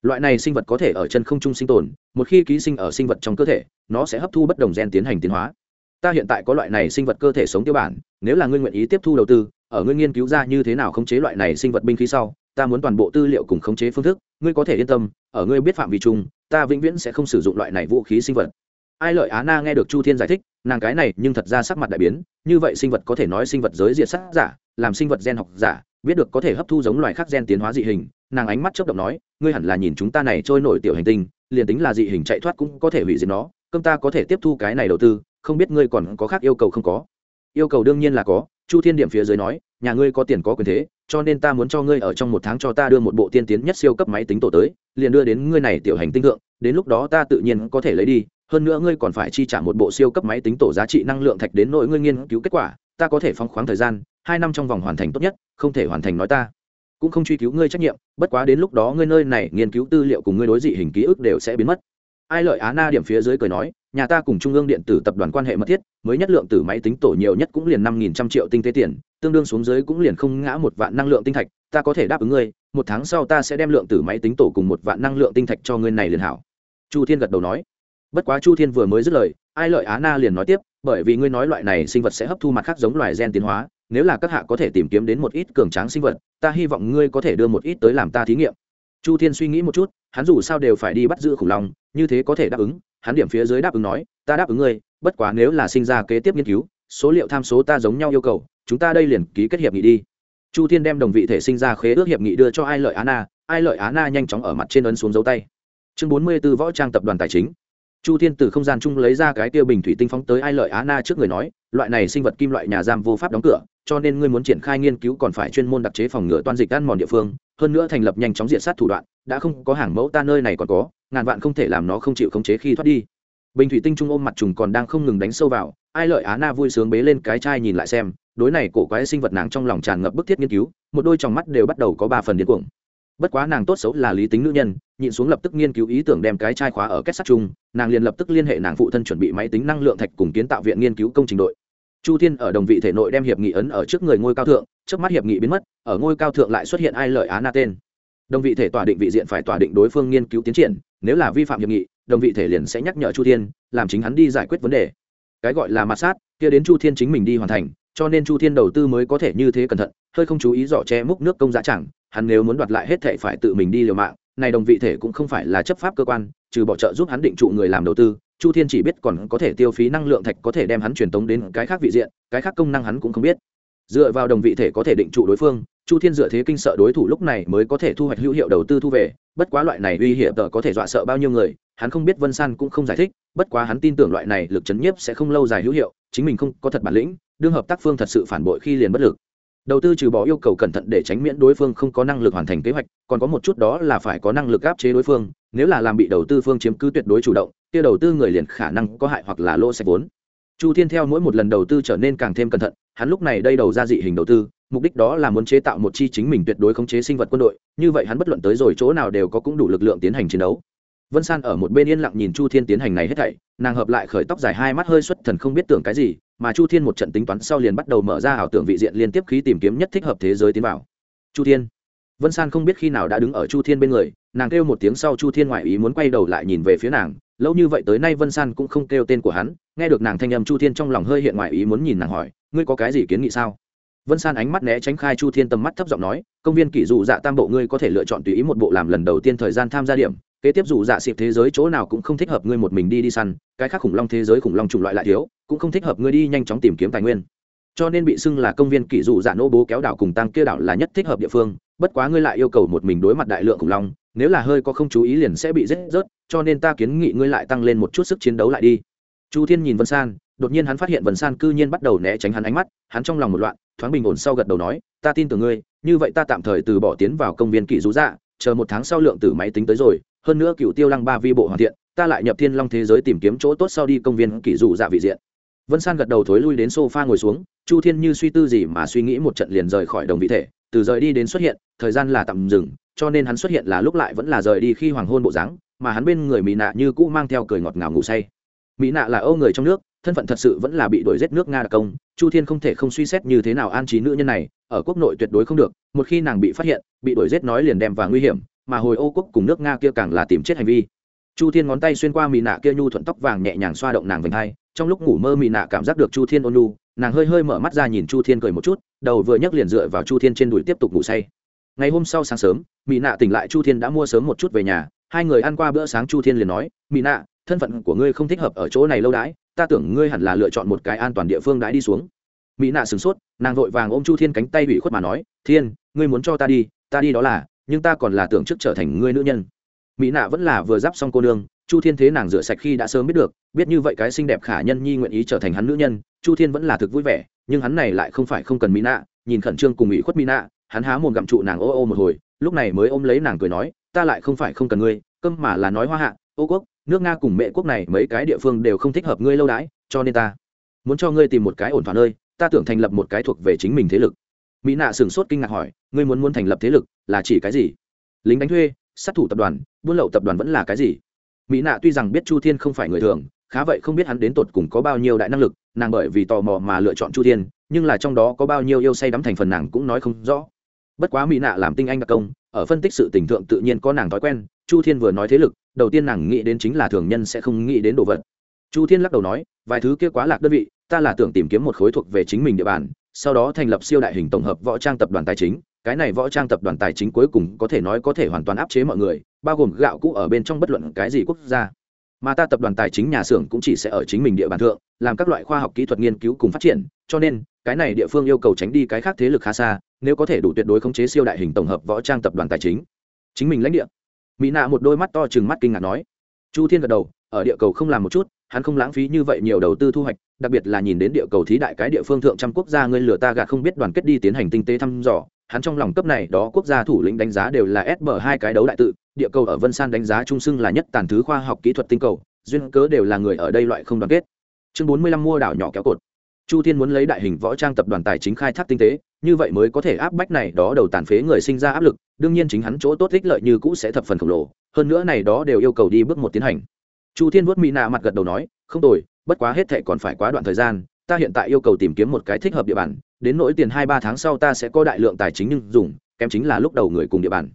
loại này sinh vật có thể ở chân không trung sinh tồn, một khi ký sinh ở sinh vật trong cơ thể, nó sẽ hấp thu bất đồng gen tiến hành tiến hóa. Ta hiện tại có loại này sinh vật cơ thể sống tiêu bản, nếu là ngươi nguyện ý tiếp thu đầu tư, ở ngươi nghiên cứu ra như thế nào khống chế loại này sinh vật binh khí sau, ta muốn toàn bộ tư liệu cùng khống chế phương thức, ngươi có thể yên tâm, ở ngươi biết phạm vi chung, ta vĩnh viễn sẽ không sử dụng loại này vũ khí sinh vật. Ai lợi á na nghe được chu thiên giải thích, nàng cái này nhưng thật ra sắc mặt đại biến, như vậy sinh vật có thể nói sinh vật giới diệt sát giả, làm sinh vật gen học giả, biết được có thể hấp thu giống loài khác gen tiến hóa dị hình nàng ánh mắt chớp động nói, ngươi hẳn là nhìn chúng ta này trôi nổi tiểu hành tinh, liền tính là dị hình chạy thoát cũng có thể hủy diệt nó công ta có thể tiếp thu cái này đầu tư, không biết ngươi còn có khác yêu cầu không có? Yêu cầu đương nhiên là có, chu thiên điểm phía dưới nói, nhà ngươi có tiền có quyền thế, cho nên ta muốn cho ngươi ở trong một tháng cho ta đưa một bộ tiên tiến nhất siêu cấp máy tính tổ tới, liền đưa đến ngươi này tiểu hành tinh thượng, đến lúc đó ta tự nhiên có thể lấy đi, hơn nữa ngươi còn phải chi trả một bộ siêu cấp máy tính tổ giá trị năng lượng thạch đến nỗi ngươi nghiên cứu kết quả, ta có thể phóng khoáng thời gian, hai năm trong vòng hoàn thành tốt nhất, không thể hoàn thành nói ta cũng không truy cứu ngươi trách nhiệm, bất quá đến lúc đó ngươi nơi này nghiên cứu tư liệu cùng ngươi đối dị hình ký ức đều sẽ biến mất. Ai lợi á na điểm phía dưới cười nói, nhà ta cùng trung ương điện tử tập đoàn quan hệ mật thiết, mới nhất lượng tử máy tính tổ nhiều nhất cũng liền năm nghìn trăm triệu tinh tế tiền, tương đương xuống dưới cũng liền không ngã một vạn năng lượng tinh thạch, ta có thể đáp ứng ngươi, một tháng sau ta sẽ đem lượng tử máy tính tổ cùng một vạn năng lượng tinh thạch cho ngươi này liền hảo. Chu thiên gật đầu nói. Bất quá chu thiên vừa mới dứt lời, ai lợi á na liền nói tiếp, bởi vì ngươi nói loại này sinh vật sẽ hấp thu mặt khác giống loài gen tiến hóa nếu là các hạ có thể tìm kiếm đến một ít cường tráng sinh vật, ta hy vọng ngươi có thể đưa một ít tới làm ta thí nghiệm. Chu thiên suy nghĩ một chút, hắn dù sao đều phải đi bắt giữ khủng long, như thế có thể đáp ứng. Hắn điểm phía dưới đáp ứng nói, ta đáp ứng ngươi, bất quá nếu là sinh ra kế tiếp nghiên cứu, số liệu tham số ta giống nhau yêu cầu, chúng ta đây liền ký kết hiệp nghị đi. Chu thiên đem đồng vị thể sinh ra khế ước hiệp nghị đưa cho ai lợi á na, ai lợi á na nhanh chóng ở mặt trên ấn xuống dấu tay. Chương bốn mươi b ố võ trang tập đoàn tài chính. Chu thiên từ không gian chung lấy ra cái tiêu bình thủy tinh phóng tới ai lợi á na trước người nói, loại này sinh vật kim loại nhà giam vô pháp đóng cửa cho nên ngươi muốn triển khai nghiên cứu còn phải chuyên môn đặc chế phòng ngừa toan dịch ăn mòn địa phương, hơn nữa thành lập nhanh chóng diện sát thủ đoạn, đã không có hàng mẫu ta nơi này còn có, ngàn vạn không thể làm nó không chịu khống chế khi thoát đi. Bình thủy tinh trung ôm mặt trùng còn đang không ngừng đánh sâu vào, ai lợi á na vui sướng bế lên cái chai nhìn lại xem, đối này cổ quái sinh vật nàng trong lòng tràn ngập bức thiết nghiên cứu, một đôi trong mắt đều bắt đầu có ba phần điên cuồng. Bất quá nàng tốt xấu là lý tính nữ nhân, nhịn xuống lập tức nghiên cứu ý tưởng đem cái chai khóa ở kết sắt chung, nàng liền lập tức liên hệ nàng phụ thân chuẩn bị máy tính năng lượng thạch cùng kiến tạo viện nghiên cứu công trình đội chu thiên ở đồng vị thể nội đem hiệp nghị ấn ở trước người ngôi cao thượng, trước mắt hiệp nghị biến mất, ở ngôi cao thượng lại xuất hiện ai lợi á na tên. Đồng vị thể tỏa định vị diện phải tỏa định đối phương nghiên cứu tiến triển, nếu là vi phạm hiệp nghị, đồng vị thể liền sẽ nhắc nhở chu thiên, làm chính hắn đi giải quyết vấn đề. Cái gọi là mặt sát, kia đến chu thiên chính mình đi hoàn thành, cho nên chu thiên đầu tư mới có thể như thế cẩn thận, hơi không chú ý dọ che múc nước công giá chẳng, hắn nếu muốn đoạt lại hết thể phải tự mình đi liều mạng, này đồng vị thể cũng không phải là chấp pháp cơ quan, trừ bỏ trợ giúp hắn định trụ người làm đầu tư chu thiên chỉ biết còn có thể tiêu phí năng lượng thạch có thể đem hắn truyền tống đến cái khác vị diện, cái khác công năng hắn cũng không biết. Dựa vào đồng vị thể có thể định trụ đối phương, chu thiên dựa thế kinh sợ đối thủ lúc này mới có thể thu hoạch hữu hiệu đầu tư thu về, bất quá loại này uy hiểm tờ có thể dọa sợ bao nhiêu người, hắn không biết vân san cũng không giải thích, bất quá hắn tin tưởng loại này lực chấn nhiếp sẽ không lâu dài hữu hiệu, chính mình không có thật bản lĩnh, đương hợp tác phương thật sự phản bội khi liền bất lực. Đầu tư trừ bỏ yêu cầu cẩn thận để tránh miễn đối phương không có năng lực hoàn thành kế hoạch, còn có một chút đó là phải có năng lực áp chế đối phương nếu là làm bị đầu tư phương chiếm cứ tuyệt đối chủ động, kia đầu tư người liền khả năng có hại hoặc là lỗ sạch vốn. Chu thiên theo mỗi một lần đầu tư trở nên càng thêm cẩn thận, hắn lúc này đây đầu ra dị hình đầu tư, mục đích đó là muốn chế tạo một chi chính mình tuyệt đối khống chế sinh vật quân đội, như vậy hắn bất luận tới rồi chỗ nào đều có cũng đủ lực lượng tiến hành chiến đấu. Vân san ở một bên yên lặng nhìn chu thiên tiến hành này hết thảy, nàng hợp lại khởi tóc dài hai mắt hơi xuất thần không biết tưởng cái gì, mà chu thiên một trận tính toán sau liền bắt đầu mở ra ảo tưởng vị diện liên tiếp khí tìm kiếm nhất thích hợp thế giới tiến vào. Chu thiên vân san không biết khi nào đã đứng ở chu thiên bên người, nàng kêu một tiếng sau chu thiên ngoại ý muốn quay đầu lại nhìn về phía nàng, lâu như vậy tới nay vân san cũng không kêu tên của hắn, nghe được nàng thanh âm chu thiên trong lòng hơi hiện ngoại ý muốn nhìn nàng hỏi, ngươi có cái gì kiến nghị sao? Vân san ánh mắt né tránh khai chu thiên tầm mắt thấp giọng nói, công viên kỷ dụ dạ tam bộ ngươi có thể lựa chọn tùy ý một bộ làm lần đầu tiên thời gian tham gia điểm, kế tiếp dụ dạ xịp thế giới chỗ nào cũng không thích hợp ngươi một mình đi đi săn, cái khác khủng long thế giới khủng long chủng loại lại thiếu, cũng không thích hợp ngươi đi nhanh chóng tìm kiếm tài nguyên. Cho nên bị xưng là công viên kỷ dụ dạ nô bố kéo đảo cùng tăng kia đảo là nhất thích hợp địa phương bất quá ngươi lại yêu cầu một mình đối mặt đại lượng khủng long, nếu là hơi có không chú ý liền sẽ bị rết rớt, cho nên ta kiến nghị ngươi lại tăng lên một chút sức chiến đấu lại đi. Chu thiên nhìn vân san, đột nhiên hắn phát hiện vân san cư nhiên bắt đầu né tránh hắn ánh mắt, hắn trong lòng một loạn, thoáng bình ổn sau gật đầu nói, ta tin tưởng ngươi, như vậy ta tạm thời từ bỏ tiến vào công viên kỷ rú dạ chờ một tháng sau lượng tử máy tính tới rồi, hơn nữa cựu tiêu lăng ba vi bộ hoàn thiện, ta lại nhập thiên long thế giới tìm kiếm chỗ tốt sau đi công viên kỷ rủ dạ vị diện. Vân san gật đầu thối lui đến sofa ngồi xuống, chu thiên như suy tư gì mà suy nghĩ một trận liền rời khỏi đồng vị thể từ rời đi đến xuất hiện, thời gian là tạm dừng, cho nên hắn xuất hiện là lúc lại vẫn là rời đi khi hoàng hôn bộ dáng, mà hắn bên người mỹ nạ như cũ mang theo cười ngọt ngào ngủ say. Mỹ nạ là âu người trong nước, thân phận thật sự vẫn là bị đuổi giết nước nga đặc công, chu thiên không thể không suy xét như thế nào an trí nữ nhân này, ở quốc nội tuyệt đối không được, một khi nàng bị phát hiện, bị đuổi giết nói liền đem vào nguy hiểm, mà hồi ô quốc cùng nước nga kia càng là tìm chết hành vi. Chu thiên ngón tay xuyên qua mỹ nạ kia nhu thuận tóc vàng nhẹ nhàng xoa động nàng vành hai, trong lúc ngủ mơ mỹ nạ cảm giác được chu thiên ôn nhu nàng hơi hơi mở mắt ra nhìn chu thiên cười một chút, đầu vừa nhấc liền dựa vào chu thiên trên đùi tiếp tục ngủ say. Ngày hôm sau sáng sớm mỹ nạ tỉnh lại chu thiên đã mua sớm một chút về nhà, hai người ăn qua bữa sáng chu thiên liền nói mỹ nạ, thân phận của ngươi không thích hợp ở chỗ này lâu đãi, ta tưởng ngươi hẳn là lựa chọn một cái an toàn địa phương đãi đi xuống. Mỹ nạ sửng sốt, nàng vội vàng ôm chu thiên cánh tay ủy khuất mà nói, thiên, ngươi muốn cho ta đi ta đi đó là, nhưng ta còn là tưởng trước trở thành ngươi nữ nhân. Mỹ nạ vẫn là vừa giáp xong cô nương chu thiên thế nàng rửa sạch khi đã sớm biết được, biết như vậy cái xinh đẹp khả nhân nhi nguyện ý trở thành hắn nữ nhân, chu thiên vẫn là thực vui vẻ, nhưng hắn này lại không phải không cần mỹ nạ nhìn khẩn trương cùng ủy khuất mỹ nạ hắn há mồm gặm trụ nàng ô ô một hồi, lúc này mới ôm lấy nàng cười nói, ta lại không phải không cần ngươi, cơm mà là nói hoa hạ, ô quốc, nước nga cùng mẹ quốc này mấy cái địa phương đều không thích hợp ngươi lâu đãi, cho nên ta muốn cho ngươi tìm một cái ổn thỏa nơi, ta tưởng thành lập một cái thuộc về chính mình thế lực. Mỹ nạ sửng sốt kinh ngạc hỏi, ngươi muốn muốn thành lập thế lực là chỉ cái gì? Lính đánh thuê, sát thủ tập đoàn, buôn lậu tập đoàn vẫn là cái gì? Mỹ nạ tuy rằng biết chu thiên không phải người thường, khá vậy không biết hắn đến tột cùng có bao nhiêu đại năng lực, nàng bởi vì tò mò mà lựa chọn chu thiên, nhưng là trong đó có bao nhiêu yêu say đắm thành phần nàng cũng nói không rõ. Bất quá mỹ nạ làm tinh anh đặc công, ở phân tích sự tình thượng tự nhiên có nàng thói quen, chu thiên vừa nói thế lực, đầu tiên nàng nghĩ đến chính là thường nhân sẽ không nghĩ đến đồ vật. Chu thiên lắc đầu nói, vài thứ kia quá lạc đơn vị, ta là tưởng tìm kiếm một khối thuộc về chính mình địa bàn, sau đó thành lập siêu đại hình tổng hợp võ trang tập đoàn tài chính cái này võ trang tập đoàn tài chính cuối cùng có thể nói có thể hoàn toàn áp chế mọi người, bao gồm gạo cũ ở bên trong bất luận cái gì quốc gia. Mà ta tập đoàn tài chính nhà xưởng cũng chỉ sẽ ở chính mình địa bàn thượng, làm các loại khoa học kỹ thuật nghiên cứu cùng phát triển, cho nên, cái này địa phương yêu cầu tránh đi cái khác thế lực khá xa, nếu có thể đủ tuyệt đối khống chế siêu đại hình tổng hợp võ trang tập đoàn tài chính. Chính mình lãnh địa. Mỹ nạ một đôi mắt to chừng mắt kinh ngạc nói. Chu thiên gật đầu, ở địa cầu không làm một chút, hắn không lãng phí như vậy nhiều đầu tư thu hoạch, đặc biệt là nhìn đến địa cầu thí đại cái địa phương thượng trăm quốc gia, ngươi lừa ta gạt không biết đoàn kết đi tiến hành tinh tế thăm dò hắn trong lòng cấp này đó quốc gia thủ lĩnh đánh giá đều là sb hai cái đấu đại tự, địa cầu ở vân san đánh giá trung sưng là nhất tàn thứ khoa học kỹ thuật tinh cầu, duyên cớ đều là người ở đây loại không đoàn kết. Chương bốn mươi lăm mua đảo nhỏ kéo cột. Chu thiên muốn lấy đại hình võ trang tập đoàn tài chính khai thác tinh tế, như vậy mới có thể áp bách này đó đầu tàn phế người sinh ra áp lực, đương nhiên chính hắn chỗ tốt ích lợi như cũ sẽ thập phần khổng lồ, hơn nữa này đó đều yêu cầu đi bước một tiến hành. Chu thiên vuốt mỹ nạ mặt gật đầu nói, không tồi, bất quá hết thệ còn phải quá đoạn thời gian, ta hiện tại yêu cầu tìm kiếm một cái thích hợp địa bàn đến nỗi tiền hai ba tháng sau ta sẽ có đại lượng tài chính nhưng dùng, kém chính là lúc đầu người cùng địa bàn.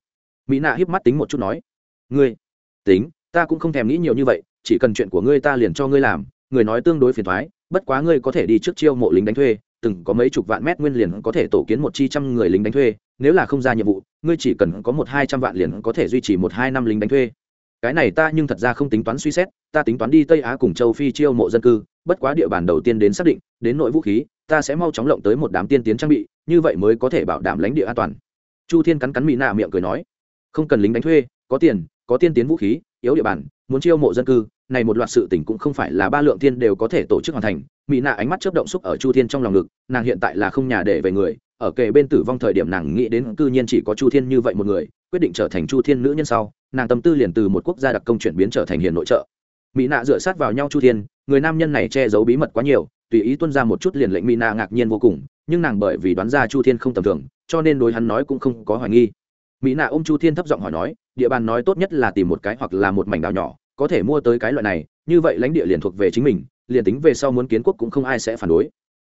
Mỹ nạ híp mắt tính một chút nói, ngươi, tính, ta cũng không thèm nghĩ nhiều như vậy, chỉ cần chuyện của ngươi ta liền cho ngươi làm, người nói tương đối phiền thoái bất quá ngươi có thể đi trước chiêu mộ lính đánh thuê, từng có mấy chục vạn mét nguyên liền có thể tổ kiến một chi trăm người lính đánh thuê, nếu là không ra nhiệm vụ, ngươi chỉ cần có một hai trăm vạn liền có thể duy trì một hai năm lính đánh thuê cái này ta nhưng thật ra không tính toán suy xét, ta tính toán đi tây á cùng châu phi chiêu mộ dân cư, bất quá địa bàn đầu tiên đến xác định, đến nội vũ khí, ta sẽ mau chóng lộng tới một đám tiên tiến trang bị, như vậy mới có thể bảo đảm lãnh địa an toàn. Chu thiên cắn cắn mỹ nạ miệng cười nói. Không cần lính đánh thuê, có tiền, có tiên tiến vũ khí, yếu địa bàn, muốn chiêu mộ dân cư này một loạt sự tình cũng không phải là ba lượng thiên đều có thể tổ chức hoàn thành. Mỹ nạ ánh mắt chớp động xúc ở chu thiên trong lòng ngực, nàng hiện tại là không nhà để về người, ở kề bên tử vong thời điểm nàng nghĩ đến cư nhiên chỉ có chu thiên như vậy một người, quyết định trở thành chu thiên nữ nhân sau, nàng tâm tư liền từ một quốc gia đặc công chuyển biến trở thành hiền nội trợ. Mỹ nạ dựa sát vào nhau chu thiên, người nam nhân này che giấu bí mật quá nhiều, tùy ý tuân ra một chút liền lệnh mỹ nạ ngạc nhiên vô cùng, nhưng nàng bởi vì đoán ra chu thiên không tầm thường, cho nên đối hắn nói cũng không có hoài nghi. Mỹ nạ ôm chu thiên thấp giọng hỏi nói, địa bàn nói tốt nhất là tìm một cái hoặc là một mảnh đảo nhỏ có thể mua tới cái loại này, như vậy lãnh địa liền thuộc về chính mình, liền tính về sau muốn kiến quốc cũng không ai sẽ phản đối.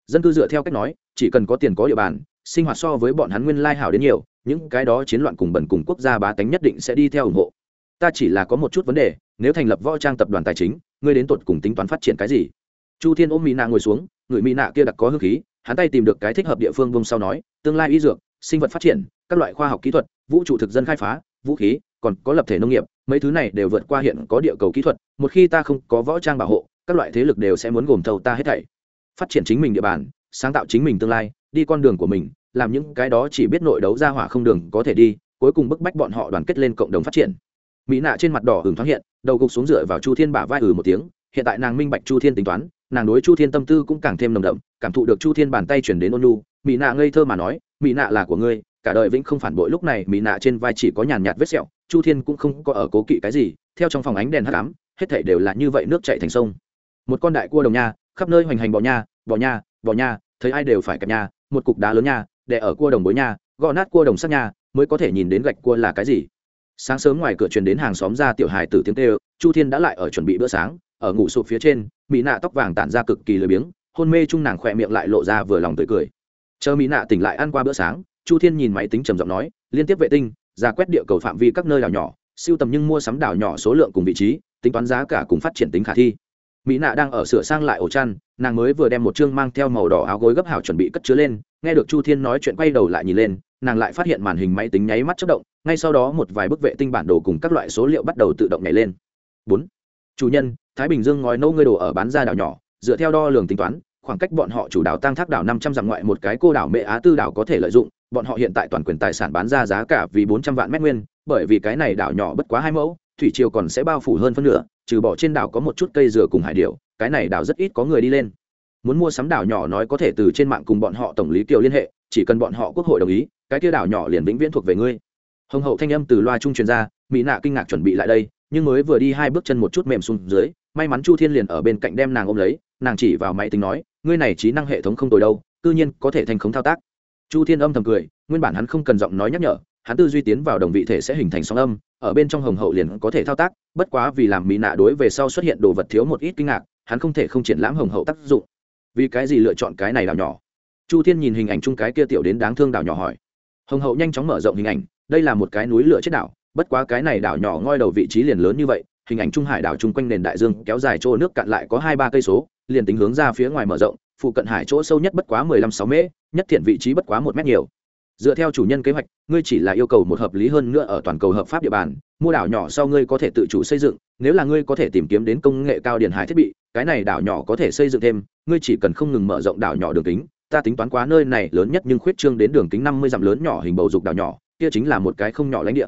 Dân cư dựa theo cách nói, chỉ cần có tiền có địa bàn, sinh hoạt so với bọn hắn nguyên lai hảo đến nhiều, những cái đó chiến loạn cùng bẩn cùng quốc gia bá tánh nhất định sẽ đi theo ủng hộ. Ta chỉ là có một chút vấn đề, nếu thành lập võ trang tập đoàn tài chính, ngươi đến tột cùng tính toán phát triển cái gì? Chu thiên ôm mỹ nạ ngồi xuống, người mỹ nạ kia đặc có hương khí, hắn tay tìm được cái thích hợp địa phương vông sau nói, tương lai y dược, sinh vật phát triển, các loại khoa học kỹ thuật, vũ trụ thực dân khai phá, vũ khí, còn có lập thể nông nghiệp mấy thứ này đều vượt qua hiện có địa cầu kỹ thuật, một khi ta không có võ trang bảo hộ, các loại thế lực đều sẽ muốn gồm thầu ta hết thảy. Phát triển chính mình địa bàn, sáng tạo chính mình tương lai, đi con đường của mình, làm những cái đó chỉ biết nội đấu ra hỏa không đường có thể đi, cuối cùng bức bách bọn họ đoàn kết lên cộng đồng phát triển. Mỹ nạ trên mặt đỏ hừng thoáng hiện, đầu gục xuống dựa vào chu thiên bả vai ừ một tiếng, hiện tại nàng minh bạch chu thiên tính toán, nàng đối chu thiên tâm tư cũng càng thêm nồng đậm, cảm thụ được chu thiên bàn tay chuyển đến ôn lu mỹ nạ ngây thơ mà nói, mỹ nạ là của ngươi cả đời vĩnh không phản bội, lúc này mỹ nạ trên vai chỉ có nhàn nhạt vết sẹo, chu thiên cũng không có ở cố kỵ cái gì, theo trong phòng ánh đèn hắt ám, hết thảy đều là như vậy nước chạy thành sông. Một con đại cua đồng nha, khắp nơi hoành hành bò nha bò nha bò nha, thấy ai đều phải cặp nha, một cục đá lớn nha để ở cua đồng bối nha, gõ nát cua đồng sắt nha, mới có thể nhìn đến gạch cua là cái gì. Sáng sớm ngoài cửa truyền đến hàng xóm ra tiểu hài tử tiếng tê chu thiên đã lại ở chuẩn bị bữa sáng, ở ngủ sụp phía trên, mỹ nạ tóc vàng tản ra cực kỳ lười biếng, hôn mê chung nàng khỏe miệng lại lộ ra vừa lòng tươi cười. Chờ mỹ nạ tỉnh lại ăn qua bữa sáng chu thiên nhìn máy tính trầm giọng nói, liên tiếp vệ tinh, ra quét địa cầu phạm vi các nơi đảo nhỏ, siêu tầm nhưng mua sắm đảo nhỏ số lượng cùng vị trí, tính toán giá cả cùng phát triển tính khả thi. Mỹ nạ đang ở sửa sang lại ổ chăn, nàng mới vừa đem một chương mang theo màu đỏ áo gối gấp hảo chuẩn bị cất chứa lên, nghe được chu thiên nói chuyện quay đầu lại nhìn lên, nàng lại phát hiện màn hình máy tính nháy mắt chất động, ngay sau đó một vài bức vệ tinh bản đồ cùng các loại số liệu bắt đầu tự động nhảy lên. Bốn, chủ nhân, thái bình dương ngói nâu ngươi đồ ở bán ra đảo nhỏ, dựa theo đo lường tính toán, khoảng cách bọn họ chủ đảo tăng thác đảo năm trăm dặm ngoại một cái cô đảo mẹ á tư đảo có thể lợi dụng bọn họ hiện tại toàn quyền tài sản bán ra giá cả vì bốn trăm vạn mét nguyên, bởi vì cái này đảo nhỏ bất quá hai mẫu, thủy triều còn sẽ bao phủ hơn phân nửa, trừ bỏ trên đảo có một chút cây dừa cùng hải điệu cái này đảo rất ít có người đi lên. Muốn mua sắm đảo nhỏ nói có thể từ trên mạng cùng bọn họ tổng lý kiều liên hệ, chỉ cần bọn họ quốc hội đồng ý, cái kia đảo nhỏ liền vĩnh viễn thuộc về ngươi. Hồng hậu thanh âm từ loa trung truyền ra, mỹ nạ kinh ngạc chuẩn bị lại đây, nhưng mới vừa đi hai bước chân một chút mềm xuống dưới, may mắn chu thiên liền ở bên cạnh đem nàng ôm lấy, nàng chỉ vào máy tính nói, ngươi này trí năng hệ thống không tồi đâu, cư nhiên có thể thành khống thao tác chu thiên âm thầm cười, nguyên bản hắn không cần giọng nói nhắc nhở, hắn tư duy tiến vào đồng vị thể sẽ hình thành sóng âm, ở bên trong hồng hậu liền có thể thao tác, bất quá vì làm mỹ nạ đối về sau xuất hiện đồ vật thiếu một ít kinh ngạc, hắn không thể không triển lãm hồng hậu tác dụng. Vì cái gì lựa chọn cái này đảo nhỏ? Chu thiên nhìn hình ảnh chung cái kia tiểu đến đáng thương đảo nhỏ hỏi. Hồng hậu nhanh chóng mở rộng hình ảnh, đây là một cái núi lửa chết đảo, bất quá cái này đảo nhỏ ngoi đầu vị trí liền lớn như vậy, hình ảnh trung hải đảo chung quanh nền đại dương kéo dài chỗ nước cạn lại có hai ba cây số, liền tính hướng ra phía ngoài mở rộng phụ cận hải chỗ sâu nhất bất quá mười lăm sáu mễ, nhất thiện vị trí bất quá một mét nhiều. Dựa theo chủ nhân kế hoạch, ngươi chỉ là yêu cầu một hợp lý hơn nữa ở toàn cầu hợp pháp địa bàn, mua đảo nhỏ sau ngươi có thể tự chủ xây dựng, nếu là ngươi có thể tìm kiếm đến công nghệ cao điện hải thiết bị, cái này đảo nhỏ có thể xây dựng thêm, ngươi chỉ cần không ngừng mở rộng đảo nhỏ đường kính, ta tính toán quá nơi này lớn nhất nhưng khuyết trương đến đường kính năm mươi dặm lớn nhỏ hình bầu dục đảo nhỏ, kia chính là một cái không nhỏ lãnh địa.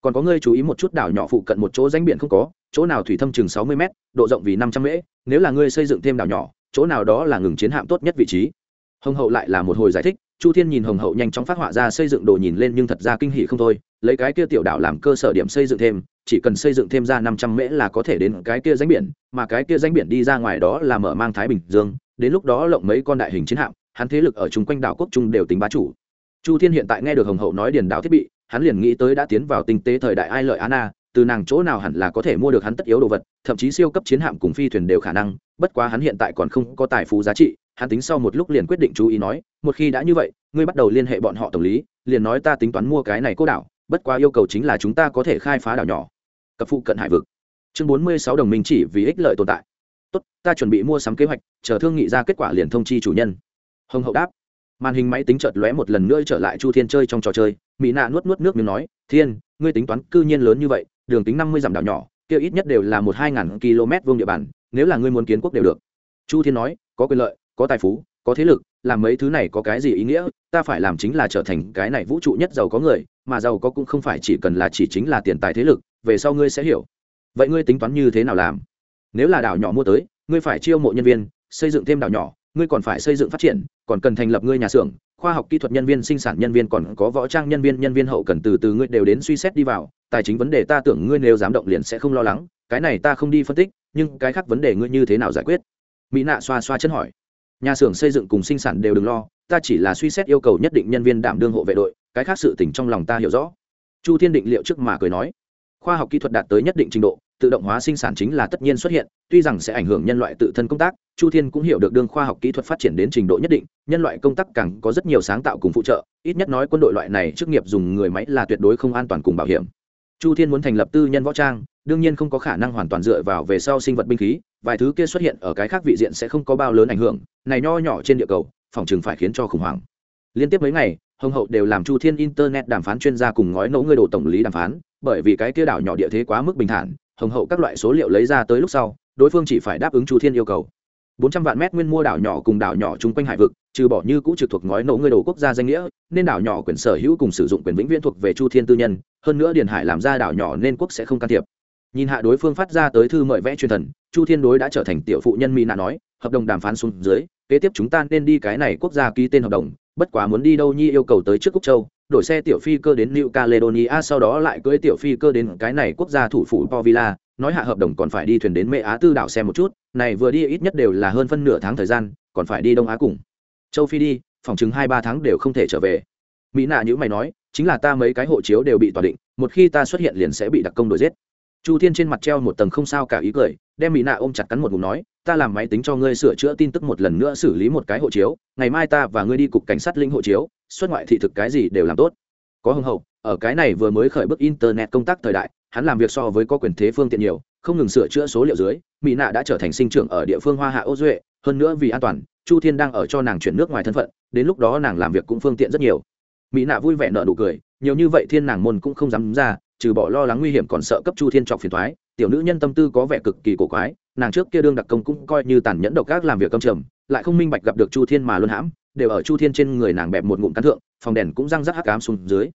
Còn có ngươi chú ý một chút đảo nhỏ phụ cận một chỗ danh biển không có, chỗ nào thủy thâm chừng sáu mươi m độ rộng vì năm trăm m nếu là ngươi xây dựng thêm đảo nhỏ chỗ nào đó là ngừng chiến hạm tốt nhất vị trí. Hồng hậu lại là một hồi giải thích, chu thiên nhìn hồng hậu nhanh chóng phát họa ra xây dựng đồ nhìn lên nhưng thật ra kinh hỷ không thôi, lấy cái kia tiểu đảo làm cơ sở điểm xây dựng thêm, chỉ cần xây dựng thêm ra năm trăm mễ là có thể đến cái kia danh biển, mà cái kia danh biển đi ra ngoài đó là mở mang thái bình dương, đến lúc đó lộng mấy con đại hình chiến hạm, hắn thế lực ở chung quanh đảo quốc trung đều tính bá chủ. Chu thiên hiện tại nghe được hồng hậu nói điền đảo thiết bị, hắn liền nghĩ tới đã tiến vào tinh tế thời đại ai lợi ana từ nàng chỗ nào hẳn là có thể mua được hắn tất yếu đồ vật, thậm chí siêu cấp chiến hạm cùng phi thuyền đều khả năng, bất quá hắn hiện tại còn không có tài phú giá trị, hắn tính sau một lúc liền quyết định chú ý nói, một khi đã như vậy, ngươi bắt đầu liên hệ bọn họ tổng lý, liền nói ta tính toán mua cái này cô đảo, bất quá yêu cầu chính là chúng ta có thể khai phá đảo nhỏ. Cập phụ cận hải vực. Chương bốn mươi sáu đồng minh chỉ vì ích lợi tồn tại. Tốt, ta chuẩn bị mua sắm kế hoạch, chờ thương nghị ra kết quả liền thông chi chủ nhân. Hồng hậu đáp. Màn hình máy tính chợt lóe một lần nữa trở lại chu thiên chơi trong trò chơi, mỹ nạ nuốt nuốt nước miếng nói, thiên, ngươi tính toán cư nhiên lớn như vậy đường tính năm mươi dặm đảo nhỏ, kia ít nhất đều là một hai ngàn km vuông địa bàn, nếu là ngươi muốn kiến quốc đều được. Chu thiên nói, có quyền lợi, có tài phú, có thế lực, làm mấy thứ này có cái gì ý nghĩa? Ta phải làm chính là trở thành cái này vũ trụ nhất giàu có người, mà giàu có cũng không phải chỉ cần là chỉ chính là tiền tài thế lực, về sau ngươi sẽ hiểu. Vậy ngươi tính toán như thế nào làm? Nếu là đảo nhỏ mua tới, ngươi phải chiêu mộ nhân viên, xây dựng thêm đảo nhỏ, ngươi còn phải xây dựng phát triển, còn cần thành lập ngươi nhà xưởng khoa học kỹ thuật nhân viên, sinh sản nhân viên, còn có võ trang nhân viên nhân viên hậu cần từ từ ngươi đều đến suy xét đi vào. Tài chính vấn đề ta tưởng ngươi nếu dám động liền sẽ không lo lắng. Cái này ta không đi phân tích, nhưng cái khác vấn đề ngươi như thế nào giải quyết? Mỹ nạ xoa xoa chân hỏi. Nhà xưởng xây dựng cùng sinh sản đều đừng lo, ta chỉ là suy xét yêu cầu nhất định nhân viên đảm đương hộ vệ đội, cái khác sự tỉnh trong lòng ta hiểu rõ. Chu thiên định liệu trước mà cười nói khoa học kỹ thuật đạt tới nhất định trình độ, tự động hóa sinh sản chính là tất nhiên xuất hiện, tuy rằng sẽ ảnh hưởng nhân loại tự thân công tác, chu thiên cũng hiểu được đương khoa học kỹ thuật phát triển đến trình độ nhất định, nhân loại công tác càng có rất nhiều sáng tạo cùng phụ trợ, ít nhất nói quân đội loại này chức nghiệp dùng người máy là tuyệt đối không an toàn cùng bảo hiểm. Chu thiên muốn thành lập tư nhân võ trang, đương nhiên không có khả năng hoàn toàn dựa vào về sau sinh vật binh khí, vài thứ kia xuất hiện ở cái khác vị diện sẽ không có bao lớn ảnh hưởng, này nho nhỏ trên địa cầu, phòng chừng phải khiến cho khủng hoảng. Liên tiếp mấy ngày, hồng hậu đều làm chu thiên internet đàm phán chuyên gia cùng ngói nỗ người đồ tổng lý đàm phán bởi vì cái kia đảo nhỏ địa thế quá mức bình thản, hồng hậu các loại số liệu lấy ra tới lúc sau, đối phương chỉ phải đáp ứng chu thiên yêu cầu. Bốn trăm vạn mét nguyên mua đảo nhỏ cùng đảo nhỏ chung quanh hải vực, trừ bỏ như cũ trực thuộc ngói nổ người đồ quốc gia danh nghĩa, nên đảo nhỏ quyền sở hữu cùng sử dụng quyền vĩnh viễn thuộc về chu thiên tư nhân, hơn nữa điền hải làm ra đảo nhỏ nên quốc sẽ không can thiệp. Nhìn hạ đối phương phát ra tới thư mời vẽ truyền thần, chu thiên đối đã trở thành tiểu phụ nhân mỹ nạ nói, hợp đồng đàm phán xuống dưới, kế tiếp chúng ta nên đi cái này quốc gia ký tên hợp đồng bất quá muốn đi đâu nhi yêu cầu tới trước cúc châu, đổi xe tiểu phi cơ đến new caledonia, sau đó lại cưỡi tiểu phi cơ đến cái này quốc gia thủ phủ povilla nói hạ hợp đồng còn phải đi thuyền đến mẹ á tư đảo xem một chút, này vừa đi ít nhất đều là hơn phân nửa tháng thời gian, còn phải đi đông á cùng. Châu phi đi, phòng chứng hai ba tháng đều không thể trở về. Mỹ nạ như mày nói, chính là ta mấy cái hộ chiếu đều bị tòa định, một khi ta xuất hiện liền sẽ bị đặc công đuổi giết chu thiên trên mặt treo một tầng không sao cả ý cười, đem mỹ nạ ôm chặt cắn một ngụm nói, ta làm máy tính cho ngươi sửa chữa tin tức một lần nữa xử lý một cái hộ chiếu, ngày mai ta và ngươi đi cục cảnh sát linh hộ chiếu, xuất ngoại thị thực cái gì đều làm tốt. Có hưng hậu, ở cái này vừa mới khởi bước internet công tác thời đại, hắn làm việc so với có quyền thế phương tiện nhiều, không ngừng sửa chữa số liệu dưới mỹ nạ đã trở thành sinh trưởng ở địa phương hoa hạ ô duệ, hơn nữa vì an toàn, chu thiên đang ở cho nàng chuyển nước ngoài thân phận, đến lúc đó nàng làm việc cũng phương tiện rất nhiều. Mỹ nạ vui vẻ nợ nụ cười, nhiều như vậy thiên nàng môn cũng không dám ra trừ bỏ lo lắng nguy hiểm còn sợ cấp chu thiên trọc phiền thoái, tiểu nữ nhân tâm tư có vẻ cực kỳ cổ quái, nàng trước kia đương đặc công cũng coi như tàn nhẫn độc ác làm việc công trầm, lại không minh bạch gặp được chu thiên mà luôn hãm, đều ở chu thiên trên người nàng bẹp một ngụm cắn thượng, phòng đèn cũng răng rắc hắc cám xuống dưới.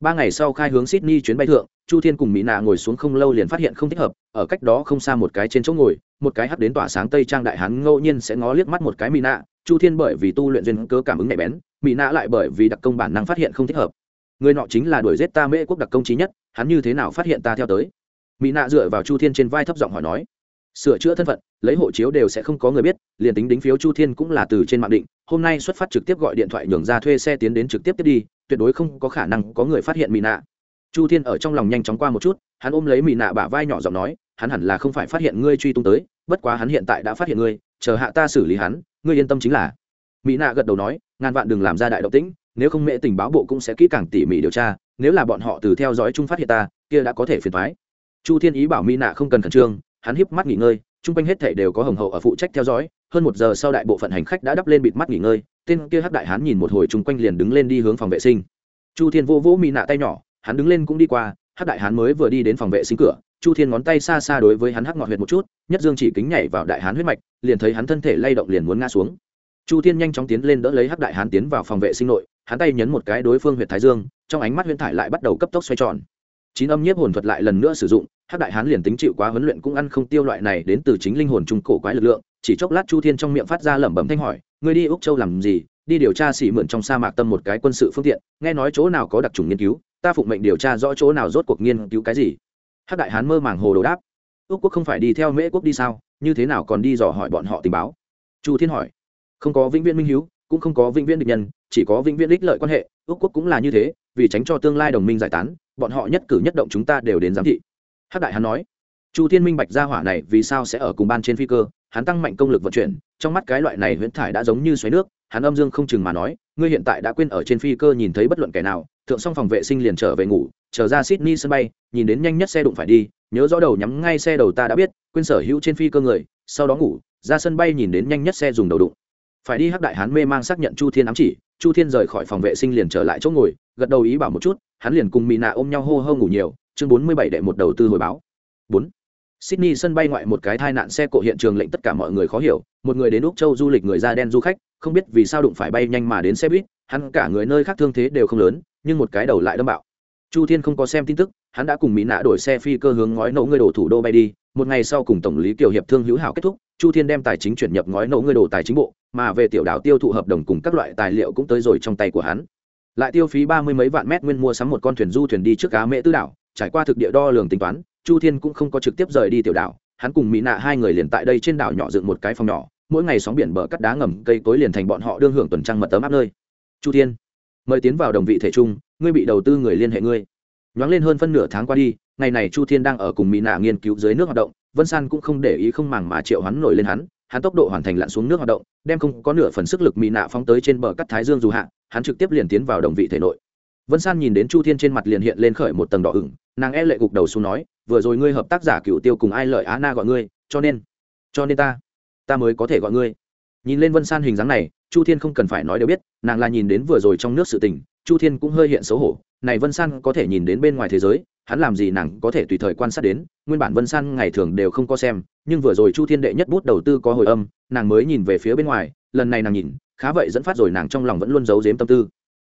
Ba ngày sau khai hướng sydney chuyến bay thượng, chu thiên cùng mỹ nạ ngồi xuống không lâu liền phát hiện không thích hợp, ở cách đó không xa một cái trên chỗ ngồi, một cái hắt đến tỏa sáng tây trang đại hán ngẫu nhiên sẽ ngó liếc mắt một cái mỹ nạ, chu thiên bởi vì tu luyện duyên cớ cảm ứng nhạy bén, mỹ nạ lại bởi vì đặc công bản năng phát hiện không thích hợp. Người nọ chính là đuổi giết ta mễ quốc đặc công trí nhất hắn như thế nào phát hiện ta theo tới? Mỹ nạ dựa vào chu thiên trên vai thấp giọng hỏi nói. Sửa chữa thân phận, lấy hộ chiếu đều sẽ không có người biết, liền tính đính phiếu chu thiên cũng là từ trên mạng định, hôm nay xuất phát trực tiếp gọi điện thoại nhường ra thuê xe tiến đến trực tiếp tiếp đi, tuyệt đối không có khả năng có người phát hiện mỹ nạ. Chu thiên ở trong lòng nhanh chóng qua một chút, hắn ôm lấy mỹ nạ bả vai nhỏ giọng nói, hắn hẳn là không phải phát hiện ngươi truy tung tới, bất quá hắn hiện tại đã phát hiện ngươi, chờ hạ ta xử lý hắn, ngươi yên tâm chính là. Mỹ nạ gật đầu nói, ngàn vạn đừng làm ra đại động tĩnh nếu không mẹ tình báo bộ cũng sẽ kỹ càng tỉ mỉ điều tra, nếu là bọn họ từ theo dõi chung phát hiện ta, kia đã có thể phiền thoái chu thiên ý bảo mỹ nạ không cần khẩn trương, hắn híp mắt nghỉ ngơi, chung quanh hết thể đều có hồng hậu ở phụ trách theo dõi, hơn một giờ sau đại bộ phận hành khách đã đắp lên bịt mắt nghỉ ngơi, tên kia hắc đại hán nhìn một hồi chung quanh liền đứng lên đi hướng phòng vệ sinh. Chu thiên vô vỗ mỹ nạ tay nhỏ, hắn đứng lên cũng đi qua, hắc đại hán mới vừa đi đến phòng vệ sinh cửa, chu thiên ngón tay xa xa đối với hắn hắc ngọt huyệt một chút, nhất dương chỉ kính nhảy vào đại hán huyết mạch, liền thấy hắn thân thể lay động liền muốn ngã xuống chu thiên nhanh chóng tiến lên đỡ lấy hắc đại hán tiến vào phòng vệ sinh nội, hắn tay nhấn một cái đối phương huyệt thái dương, trong ánh mắt huyễn thải lại bắt đầu cấp tốc xoay tròn. Chín âm nhiếp hồn thuật lại lần nữa sử dụng, hắc đại hán liền tính chịu quá huấn luyện cũng ăn không tiêu loại này đến từ chính linh hồn trung cổ quái lực lượng, chỉ chốc lát chu thiên trong miệng phát ra lẩm bẩm thanh hỏi người đi úc châu làm gì? Đi điều tra xỉ mượn trong sa mạc tâm một cái quân sự phương tiện, nghe nói chỗ nào có đặc trùng nghiên cứu, ta phụng mệnh điều tra rõ chỗ nào rốt cuộc nghiên cứu cái gì? Hắc đại hán mơ màng hồ đồ đáp, úc quốc không phải đi theo mễ quốc đi sao? Như thế nào còn đi dò hỏi bọn họ tình báo? Chu thiên hỏi không có vĩnh viễn minh hiếu, cũng không có vĩnh viễn địch nhân, chỉ có vĩnh viễn ích lợi quan hệ ước quốc cũng là như thế, vì tránh cho tương lai đồng minh giải tán, bọn họ nhất cử nhất động chúng ta đều đến giám thị. Hắc đại hắn nói. Chu thiên minh bạch gia hỏa này vì sao sẽ ở cùng ban trên phi cơ, hắn tăng mạnh công lực vận chuyển, trong mắt cái loại này huyễn thải đã giống như xoáy nước, hắn âm dương không chừng mà nói, ngươi hiện tại đã quên ở trên phi cơ nhìn thấy bất luận kẻ nào, thượng xong phòng vệ sinh liền trở về ngủ trở ra sydney sân bay, nhìn đến nhanh nhất xe đụng phải đi, nhớ rõ đầu nhắm ngay xe đầu ta đã biết, quên sở hữu trên phi cơ người, sau đó ngủ, ra sân bay nhìn đến nhanh nhất xe dùng đầu đụng phải đi hắc đại hán mê mang xác nhận chu thiên ám chỉ chu thiên rời khỏi phòng vệ sinh liền trở lại chỗ ngồi gật đầu ý bảo một chút hắn liền cùng mỹ nạ ôm nhau hô hô ngủ nhiều chương bốn mươi bảy đệ một đầu tư hồi báo bốn Sydney sân bay ngoại một cái tai nạn xe cộ hiện trường lệnh tất cả mọi người khó hiểu, một người đến Úc Châu du lịch người da đen du khách, không biết vì sao đụng phải bay nhanh mà đến xe buýt, hắn cả người nơi khác thương thế đều không lớn, nhưng một cái đầu lại đâm bạo. Chu Thiên không có xem tin tức, hắn đã cùng Mỹ Nạ đổi xe phi cơ hướng ngói nổ người đổ thủ đô bay đi, một ngày sau cùng tổng lý kiều hiệp thương hữu hảo kết thúc, Chu Thiên đem tài chính chuyển nhập ngói nổ người đổ tài chính bộ, mà về tiểu đảo tiêu thụ hợp đồng cùng các loại tài liệu cũng tới rồi trong tay của hắn. Lại tiêu phí ba mươi mấy vạn mét nguyên mua sắm một con thuyền du thuyền đi trước cá mễ tư đảo, trải qua thực địa đo lường tính toán, chu thiên cũng không có trực tiếp rời đi tiểu đảo hắn cùng mỹ nạ hai người liền tại đây trên đảo nhỏ dựng một cái phòng nhỏ mỗi ngày sóng biển bờ cắt đá ngầm cây cối liền thành bọn họ đương hưởng tuần trăng mật tấm áp nơi chu thiên mời tiến vào đồng vị thể trung ngươi bị đầu tư người liên hệ ngươi. Nhoáng lên hơn phân nửa tháng qua đi, ngày này chu thiên đang ở cùng mỹ nạ nghiên cứu dưới nước hoạt động, vân san cũng không để ý không màng mà triệu hắn nổi lên hắn hắn tốc độ hoàn thành lặn xuống nước hoạt động, đem không có nửa phần sức lực mỹ nạ phóng tới trên bờ cắt thái dương dù hạ, hắn trực tiếp liền tiến vào đồng vị thể nội. Vân san nhìn đến chu thiên trên mặt liền hiện lên khởi một tầng đỏ ửng, nàng e lệ gục đầu xuống nói, vừa rồi ngươi hợp tác giả cựu tiêu cùng ai lợi á na gọi ngươi, cho nên cho nên ta ta mới có thể gọi ngươi. Nhìn lên vân san hình dáng này, chu thiên không cần phải nói đều biết, nàng là nhìn đến vừa rồi trong nước sự tình chu thiên cũng hơi hiện xấu hổ, này vân san có thể nhìn đến bên ngoài thế giới, hắn làm gì nàng có thể tùy thời quan sát đến, nguyên bản vân san ngày thường đều không có xem, nhưng vừa rồi chu thiên đệ nhất bút đầu tư có hồi âm, nàng mới nhìn về phía bên ngoài, lần này nàng nhìn, khá vậy dẫn phát rồi nàng trong lòng vẫn luôn giấu giếm tâm tư.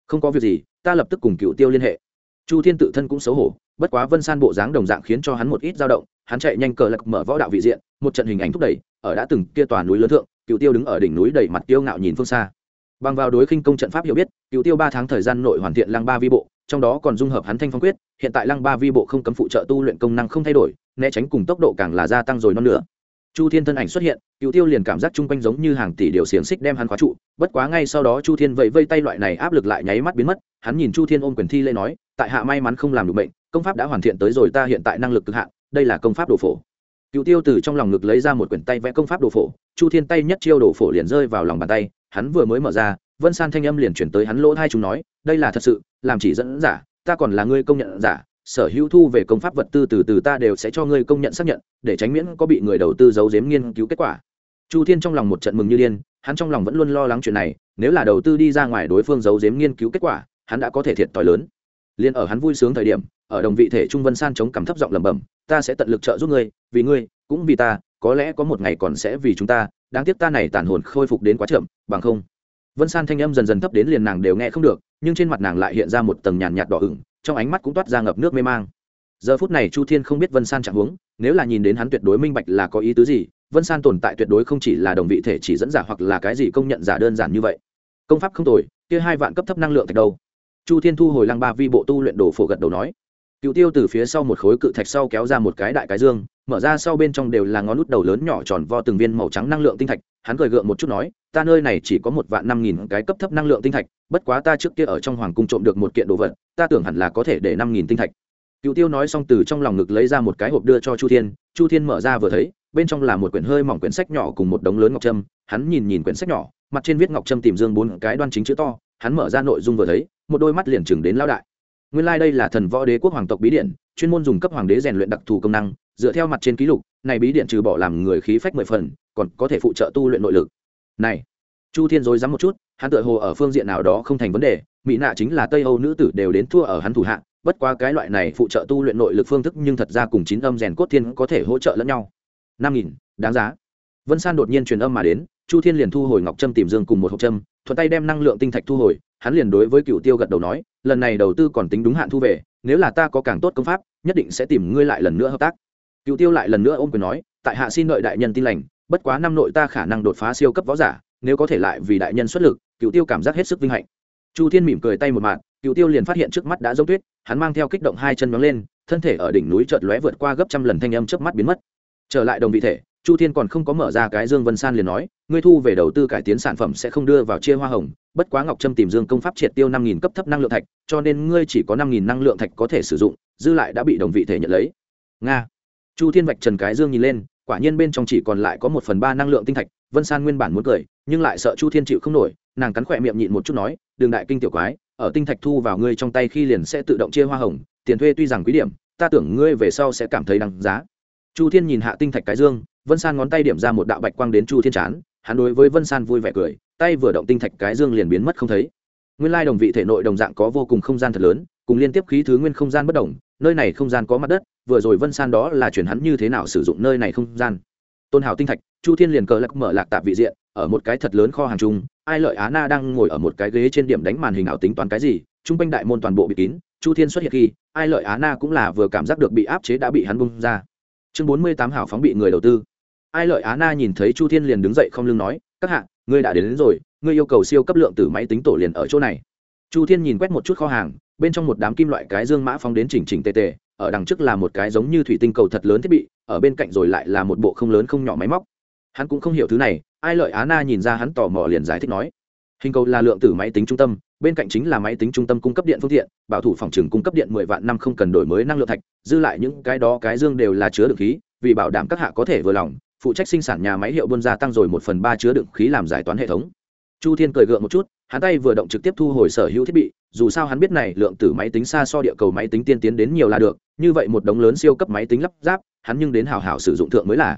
Không có việc gì, ta lập tức cùng cựu tiêu liên hệ. Chu thiên tự thân cũng xấu hổ, bất quá vân san bộ dáng đồng dạng khiến cho hắn một ít dao động, hắn chạy nhanh cờ lạc mở võ đạo vị diện, một trận hình ảnh thúc đẩy, ở đã từng kia tòa núi lớn thượng cựu tiêu đứng ở đỉnh núi đẩy mặt tiêu ngạo nhìn phương xa bằng vào đối khinh công trận pháp hiểu biết, cựu tiêu ba tháng thời gian nội hoàn thiện lăng ba vi bộ, trong đó còn dung hợp hắn thanh phong quyết, hiện tại lăng ba vi bộ không cấm phụ trợ tu luyện công năng không thay đổi, né tránh cùng tốc độ càng là gia tăng rồi non nữa chu thiên thân ảnh xuất hiện, cựu tiêu liền cảm giác chung quanh giống như hàng tỷ điều xiềng xích đem hắn khóa trụ, bất quá ngay sau đó chu thiên vẫy vây tay loại này áp lực lại nháy mắt biến mất, hắn nhìn chu thiên ôm quyền thi lê nói, tại hạ may mắn không làm được bệnh, công pháp đã hoàn thiện tới rồi ta hiện tại năng lực cực hạn, đây là công pháp đồ phổ. Cựu tiêu từ trong lòng ngực lấy ra một quyển tay vẽ công pháp đồ phổ, chu thiên tay nhất chiêu đồ phổ liền rơi vào lòng bàn tay hắn vừa mới mở ra, vân san thanh âm liền chuyển tới hắn lỗ hai chúng nói, đây là thật sự, làm chỉ dẫn giả, ta còn là ngươi công nhận giả, sở hữu thu về công pháp vật tư từ từ ta đều sẽ cho ngươi công nhận xác nhận, để tránh miễn có bị người đầu tư giấu giếm nghiên cứu kết quả. Chu thiên trong lòng một trận mừng như điên, hắn trong lòng vẫn luôn lo lắng chuyện này, nếu là đầu tư đi ra ngoài đối phương giấu giếm nghiên cứu kết quả, hắn đã có thể thiệt t lớn. Liền ở hắn vui sướng thời điểm, ở đồng vị thể trung vân san chống cằm thấp giọng lẩm bẩm, ta sẽ tận lực trợ giúp ngươi, vì ngươi, cũng vì ta, có lẽ có một ngày còn sẽ vì chúng ta đáng tiếc ta này tàn hồn khôi phục đến quá chậm, bằng không. Vân san thanh âm dần dần thấp đến liền nàng đều nghe không được, nhưng trên mặt nàng lại hiện ra một tầng nhàn nhạt đỏ ửng, trong ánh mắt cũng toát ra ngập nước mê mang. Giờ phút này chu thiên không biết vân san chẳng huống, nếu là nhìn đến hắn tuyệt đối minh bạch là có ý tứ gì, vân san tồn tại tuyệt đối không chỉ là đồng vị thể chỉ dẫn giả hoặc là cái gì công nhận giả đơn giản như vậy. Công pháp không tồi, kia hai vạn cấp thấp năng lượng thạch đâu? Chu thiên thu hồi lăng ba vi bộ tu luyện đồ phổ gật đầu nói cựu tiêu từ phía sau một khối cự thạch sau kéo ra một cái đại cái dương, mở ra sau bên trong đều là ngón nút đầu lớn nhỏ tròn vo từng viên màu trắng năng lượng tinh thạch. Hắn cười gượng một chút nói, ta nơi này chỉ có một vạn năm nghìn cái cấp thấp năng lượng tinh thạch, bất quá ta trước kia ở trong hoàng cung trộm được một kiện đồ vật, ta tưởng hẳn là có thể để năm nghìn tinh thạch. Cựu tiêu nói xong từ trong lòng ngực lấy ra một cái hộp đưa cho chu thiên. Chu thiên mở ra vừa thấy, bên trong là một quyển hơi mỏng quyển sách nhỏ cùng một đống lớn ngọc trâm. Hắn nhìn nhìn quyển sách nhỏ, mặt trên viết ngọc trâm tìm dương bốn cái đoan chính chữ to. Hắn mở ra nội dung vừa thấy, một đôi mắt liền chừng đến lao đại nguyên lai、like、đây là thần võ đế quốc hoàng tộc bí điện, chuyên môn dùng cấp hoàng đế rèn luyện đặc thù công năng, dựa theo mặt trên ký lục, này bí điện trừ bỏ làm người khí phách mười phần, còn có thể phụ trợ tu luyện nội lực. Này, chu thiên dối dám một chút, hắn tự hồ ở phương diện nào đó không thành vấn đề, mỹ nạ chính là tây âu nữ tử đều đến thua ở hắn thủ hạ, bất qua cái loại này phụ trợ tu luyện nội lực phương thức nhưng thật ra cùng chín âm rèn cốt thiên có thể hỗ trợ lẫn nhau. Năm nghìn, đáng giá. Vân san đột nhiên truyền âm mà đến, chu thiên liền thu hồi ngọc trâm tìm dương cùng một hộp trâm thuận tay đem năng lượng tinh thạch thu hồi hắn liền đối với cựu tiêu gật đầu nói, lần này đầu tư còn tính đúng hạn thu về, nếu là ta có càng tốt công pháp, nhất định sẽ tìm ngươi lại lần nữa hợp tác. Cựu tiêu lại lần nữa ôm quyền nói, tại hạ xin đợi đại nhân tin lành, bất quá năm nội ta khả năng đột phá siêu cấp võ giả, nếu có thể lại vì đại nhân xuất lực, cựu tiêu cảm giác hết sức vinh hạnh. Chu thiên mỉm cười tay một mạng cựu tiêu liền phát hiện trước mắt đã giống tuyết, hắn mang theo kích động hai chân nóng lên, thân thể ở đỉnh núi chợt lóe vượt qua gấp trăm lần thanh âm trước mắt biến mất. Trở lại đồng vị thể chu thiên còn không có mở ra cái dương vân san liền nói, ngươi thu về đầu tư cải tiến sản phẩm sẽ không đưa vào chia hoa hồng, bất quá ngọc trâm tìm dương công pháp triệt tiêu năm nghìn cấp thấp năng lượng thạch, cho nên ngươi chỉ có năm nghìn năng lượng thạch có thể sử dụng, dư lại đã bị đồng vị thể nhận lấy. Nga. Chu thiên vạch trần cái dương nhìn lên, quả nhiên bên trong chỉ còn lại có một phần ba năng lượng tinh thạch, vân san nguyên bản muốn cười, nhưng lại sợ chu thiên chịu không nổi, nàng cắn khỏe miệng nhịn một chút nói, đường đại kinh tiểu quái, ở tinh thạch thu vào ngươi trong tay khi liền sẽ tự động chia hoa hồng, tiền thuê tuy rằng quý điểm, ta tưởng ngươi về sau sẽ cảm thấy đằng giá. Chu thiên nhìn hạ tinh thạch cái dương vân san ngón tay điểm ra một đạo bạch quang đến chu thiên chán, hắn đối với vân san vui vẻ cười, tay vừa động tinh thạch cái dương liền biến mất không thấy. Nguyên lai đồng vị thể nội đồng dạng có vô cùng không gian thật lớn, cùng liên tiếp khí thứ nguyên không gian bất đồng, nơi này không gian có mặt đất, vừa rồi vân san đó là chuyển hắn như thế nào sử dụng nơi này không gian. Tôn Hảo tinh thạch, chu thiên liền cờ lắc mở lạc tạp vị diện, ở một cái thật lớn kho hàng chung, ai lợi á na đang ngồi ở một cái ghế trên điểm đánh màn hình ảo tính toán cái gì t r u n g quanh đại môn toàn bộ bị kín, chu thiên xuất hiện khi, ai lợi á na cũng là vừa cảm giác được bị áp chế đã bị hắn bung ra. Chương bốn mươi tám hảo phóng bị người đầu tư ai lợi á na nhìn thấy chu thiên liền đứng dậy không lưng nói các hạ ngươi đã đến, đến rồi ngươi yêu cầu siêu cấp lượng từ máy tính tổ liền ở chỗ này. Chu thiên nhìn quét một chút kho hàng bên trong một đám kim loại cái dương mã phóng đến chỉnh chỉnh tề tề ở đằng trước là một cái giống như thủy tinh cầu thật lớn thiết bị ở bên cạnh rồi lại là một bộ không lớn không nhỏ máy móc. Hắn cũng không hiểu thứ này ai lợi á na nhìn ra hắn tò mò liền giải thích nói hình cầu là lượng tử máy tính trung tâm bên cạnh chính là máy tính trung tâm cung cấp điện phương tiện bảo thủ phòng trừng cung cấp điện mười vạn năm không cần đổi mới năng lượng thạch dư lại những cái đó cái dương đều là chứa được khí vì bảo đảm các hạ có thể vừa lòng phụ trách sinh sản nhà máy hiệu buôn gia tăng rồi một phần ba chứa đựng khí làm giải toán hệ thống. Chu thiên cười gượng một chút, hắn tay vừa động trực tiếp thu hồi sở hữu thiết bị, dù sao hắn biết này lượng tử máy tính xa so địa cầu máy tính tiên tiến đến nhiều là được, như vậy một đống lớn siêu cấp máy tính lắp ráp, hắn nhưng đến hào hảo sử dụng thượng mới là.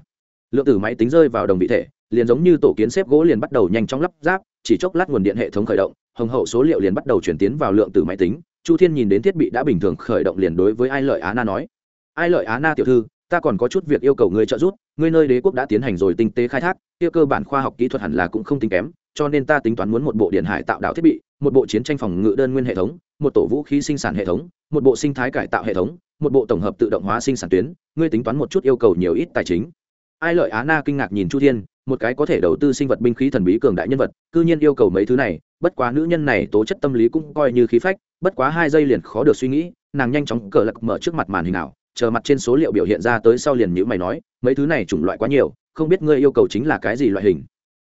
Lượng tử máy tính rơi vào đồng vị thể, liền giống như tổ kiến xếp gỗ liền bắt đầu nhanh chóng lắp ráp, chỉ chốc lát nguồn điện hệ thống khởi động, hồng hậu số liệu liền bắt đầu chuyển tiến vào lượng tử máy tính. Chu thiên nhìn đến thiết bị đã bình thường khởi động liền đối với ai lợi á na nói, ai lợi á na tiểu thư ta còn có chút việc yêu cầu ngươi trợ giúp, ngươi nơi đế quốc đã tiến hành rồi tinh tế khai thác, kia cơ bản khoa học kỹ thuật hẳn là cũng không tính kém, cho nên ta tính toán muốn một bộ điện hải tạo đạo thiết bị, một bộ chiến tranh phòng ngự đơn nguyên hệ thống, một tổ vũ khí sinh sản hệ thống, một bộ sinh thái cải tạo hệ thống, một bộ tổng hợp tự động hóa sinh sản tuyến, ngươi tính toán một chút yêu cầu nhiều ít tài chính. Ai lợi á na kinh ngạc nhìn chu thiên, một cái có thể đầu tư sinh vật binh khí thần bí cường đại nhân vật, cư nhiên yêu cầu mấy thứ này, bất quá nữ nhân này tố chất tâm lý cũng coi như khí phách, bất quá hai giây liền khó được suy nghĩ, nàng nhanh chóng cờ lật mở trước mặt màn hình nào chờ mặt trên số liệu biểu hiện ra tới sau liền nhữ mày nói, mấy thứ này chủng loại quá nhiều, không biết ngươi yêu cầu chính là cái gì loại hình.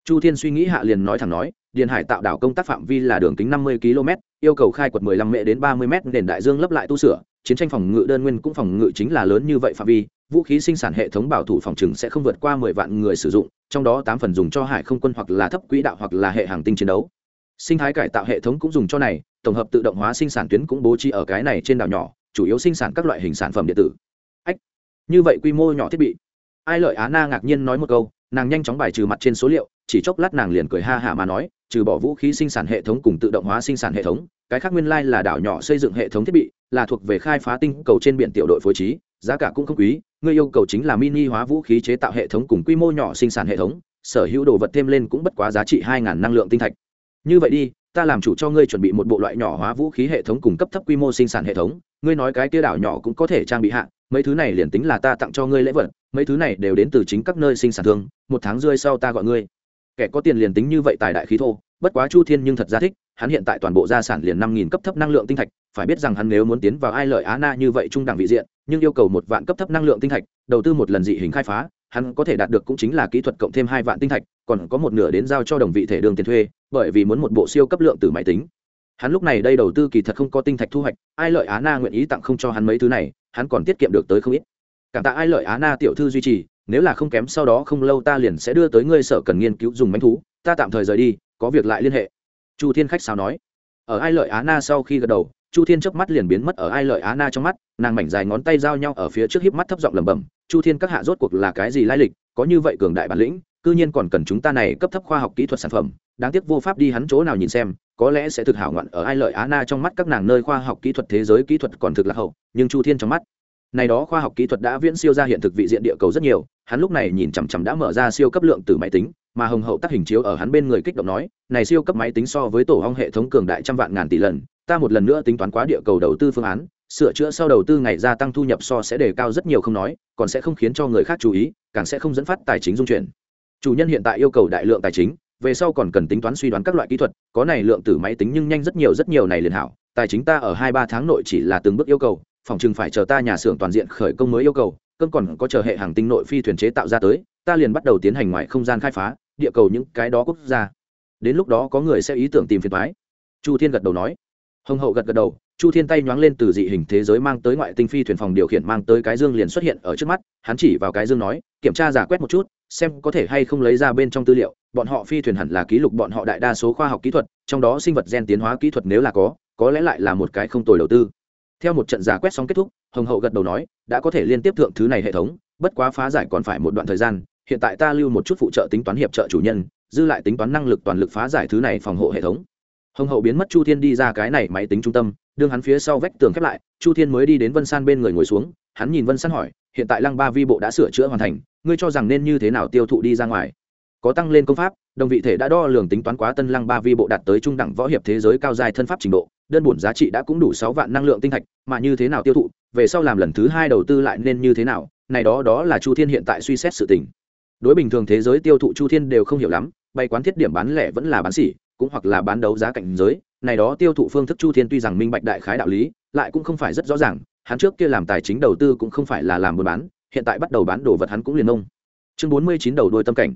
Chu thiên suy nghĩ hạ liền nói thẳng nói, Điền hải tạo đảo công tác phạm vi là đường kính năm mươi km, yêu cầu khai quật 15 mệ đến 30 m nền đại dương lấp lại tu sửa, chiến tranh phòng ngự đơn nguyên cũng phòng ngự chính là lớn như vậy phạm vi, vũ khí sinh sản hệ thống bảo thủ phòng trừng sẽ không vượt qua 10 vạn người sử dụng, trong đó tám phần dùng cho hải không quân hoặc là thấp quỹ đạo hoặc là hệ hàng tinh chiến đấu. Sinh thái cải tạo hệ thống cũng dùng cho này, tổng hợp tự động hóa sinh sản tuyến cũng bố trí ở cái này trên đảo nhỏ chủ yếu sinh sản các loại hình sản phẩm điện tử. Ách, như vậy quy mô nhỏ thiết bị. Ai lợi á na ngạc nhiên nói một câu, nàng nhanh chóng bài trừ mặt trên số liệu, chỉ chốc lát nàng liền cười ha hả mà nói, trừ bỏ vũ khí sinh sản hệ thống cùng tự động hóa sinh sản hệ thống, cái khác nguyên lai là đảo nhỏ xây dựng hệ thống thiết bị, là thuộc về khai phá tinh cầu trên biển tiểu đội phối trí, giá cả cũng không quý ngươi yêu cầu chính là mini hóa vũ khí chế tạo hệ thống cùng quy mô nhỏ sinh sản hệ thống, sở hữu đồ vật thêm lên cũng bất quá giá trị hai năng lượng tinh thạch. Như vậy đi, ta làm chủ cho ngươi chuẩn bị một bộ loại nhỏ hóa vũ khí hệ thống cùng cấp thấp quy mô sinh sản hệ thống ngươi nói cái kia đảo nhỏ cũng có thể trang bị hạ, mấy thứ này liền tính là ta tặng cho ngươi lễ vật, mấy thứ này đều đến từ chính các nơi sinh sản thương, một tháng rơi sau ta gọi ngươi. Kẻ có tiền liền tính như vậy tài đại khí thô, bất quá chu thiên nhưng thật ra thích, hắn hiện tại toàn bộ gia sản liền năm nghìn cấp thấp năng lượng tinh thạch, phải biết rằng hắn nếu muốn tiến vào ai lợi á na như vậy trung đẳng vị diện, nhưng yêu cầu một vạn cấp thấp năng lượng tinh thạch, đầu tư một lần dị hình khai phá, hắn có thể đạt được cũng chính là kỹ thuật cộng thêm hai vạn tinh thạch, còn có một nửa đến giao cho đồng vị thể đường tiền thuê, bởi vì muốn một bộ siêu cấp lượng từ máy tính hắn lúc này đây đầu tư kỳ thật không có tinh thạch thu hoạch, ai lợi á na nguyện ý tặng không cho hắn mấy thứ này, hắn còn tiết kiệm được tới không ít. Cảm tạ ai lợi á na tiểu thư duy trì, nếu là không kém sau đó không lâu ta liền sẽ đưa tới ngươi sở cần nghiên cứu dùng bánh thú, ta tạm thời rời đi, có việc lại liên hệ. Chu thiên khách sao nói. Ở ai lợi á na sau khi gật đầu, chu thiên chớp mắt liền biến mất ở ai lợi á na trong mắt, nàng mảnh dài ngón tay giao nhau ở phía trước híp mắt thấp giọng lẩm bẩm, chu thiên các hạ rốt cuộc là cái gì lai lịch, có như vậy cường đại bản lĩnh, cư nhiên còn cần chúng ta này cấp thấp khoa học kỹ thuật sản phẩm, đáng tiếc vô pháp đi hắn chỗ nào nhìn xem có lẽ sẽ thực hảo ngoạn ở ai lợi á na trong mắt các nàng nơi khoa học kỹ thuật thế giới kỹ thuật còn thực là hậu, nhưng chu thiên trong mắt. Này đó khoa học kỹ thuật đã viễn siêu ra hiện thực vị diện địa cầu rất nhiều, hắn lúc này nhìn chằm chằm đã mở ra siêu cấp lượng từ máy tính, mà hồng hậu tác hình chiếu ở hắn bên người kích động nói, này siêu cấp máy tính so với tổ hong hệ thống cường đại trăm vạn ngàn tỷ lần, ta một lần nữa tính toán quá địa cầu đầu tư phương án, sửa chữa sau đầu tư ngày gia tăng thu nhập so sẽ đề cao rất nhiều không nói, còn sẽ không khiến cho người khác chú ý, càng sẽ không dẫn phát tài chính dung chuyển. Chủ nhân hiện tại yêu cầu đại lượng tài chính về sau còn cần tính toán suy đoán các loại kỹ thuật, có này lượng tử máy tính nhưng nhanh rất nhiều rất nhiều này liền hảo. Tài chính ta ở hai ba tháng nội chỉ là từng bước yêu cầu, phòng chừng phải chờ ta nhà xưởng toàn diện khởi công mới yêu cầu cơn còn có chờ hệ hàng tinh nội phi thuyền chế tạo ra tới, ta liền bắt đầu tiến hành ngoài không gian khai phá, địa cầu những cái đó quốc gia. Đến lúc đó có người sẽ ý tưởng tìm phiền thoái chu thiên gật đầu nói. Hồng hậu gật gật đầu, chu thiên tay nhoáng lên từ dị hình thế giới mang tới ngoại tinh phi thuyền phòng điều khiển mang tới cái dương liền xuất hiện ở trước mắt, hắn chỉ vào cái dương nói, kiểm tra giả quét một chút xem có thể hay không lấy ra bên trong tư liệu, bọn họ phi thuyền hẳn là ký lục bọn họ đại đa số khoa học kỹ thuật, trong đó sinh vật gen tiến hóa kỹ thuật nếu là có có lẽ lại là một cái không tồi đầu tư. Theo một trận giả quét xong kết thúc, hồng hậu gật đầu nói, đã có thể liên tiếp thượng thứ này hệ thống, bất quá phá giải còn phải một đoạn thời gian, hiện tại ta lưu một chút phụ trợ tính toán hiệp trợ chủ nhân, dư lại tính toán năng lực toàn lực phá giải thứ này phòng hộ hệ thống. Hồng hậu biến mất chu thiên đi ra cái này máy tính trung tâm, đương hắn phía sau vách tường khép lại, chu thiên mới đi đến vân san bên người ngồi xuống, hắn nhìn vân san hỏi hiện tại lăng ba vi bộ đã sửa chữa hoàn thành, ngươi cho rằng nên như thế nào tiêu thụ đi ra ngoài? Có tăng lên công pháp, đồng vị thể đã đo lường tính toán quá tân lăng ba vi bộ đạt tới trung đẳng võ hiệp thế giới cao dài thân pháp trình độ, đơn bổn giá trị đã cũng đủ sáu vạn năng lượng tinh thạch, mà như thế nào tiêu thụ, về sau làm lần thứ hai đầu tư lại nên như thế nào, này đó đó là chu thiên hiện tại suy xét sự tình. Đối bình thường thế giới tiêu thụ chu thiên đều không hiểu lắm bay quán thiết điểm bán lẻ vẫn là bán xỉ cũng hoặc là bán đấu giá cạnh giới, này đó tiêu thụ phương thức chu thiên tuy rằng minh bạch đại khái đạo lý, lại cũng không phải rất rõ ràng hắn trước kia làm tài chính đầu tư cũng không phải là làm buôn bán, hiện tại bắt đầu bán đồ vật hắn cũng liền nông. Chương bốn mươi chín đầu đôi tâm cảnh.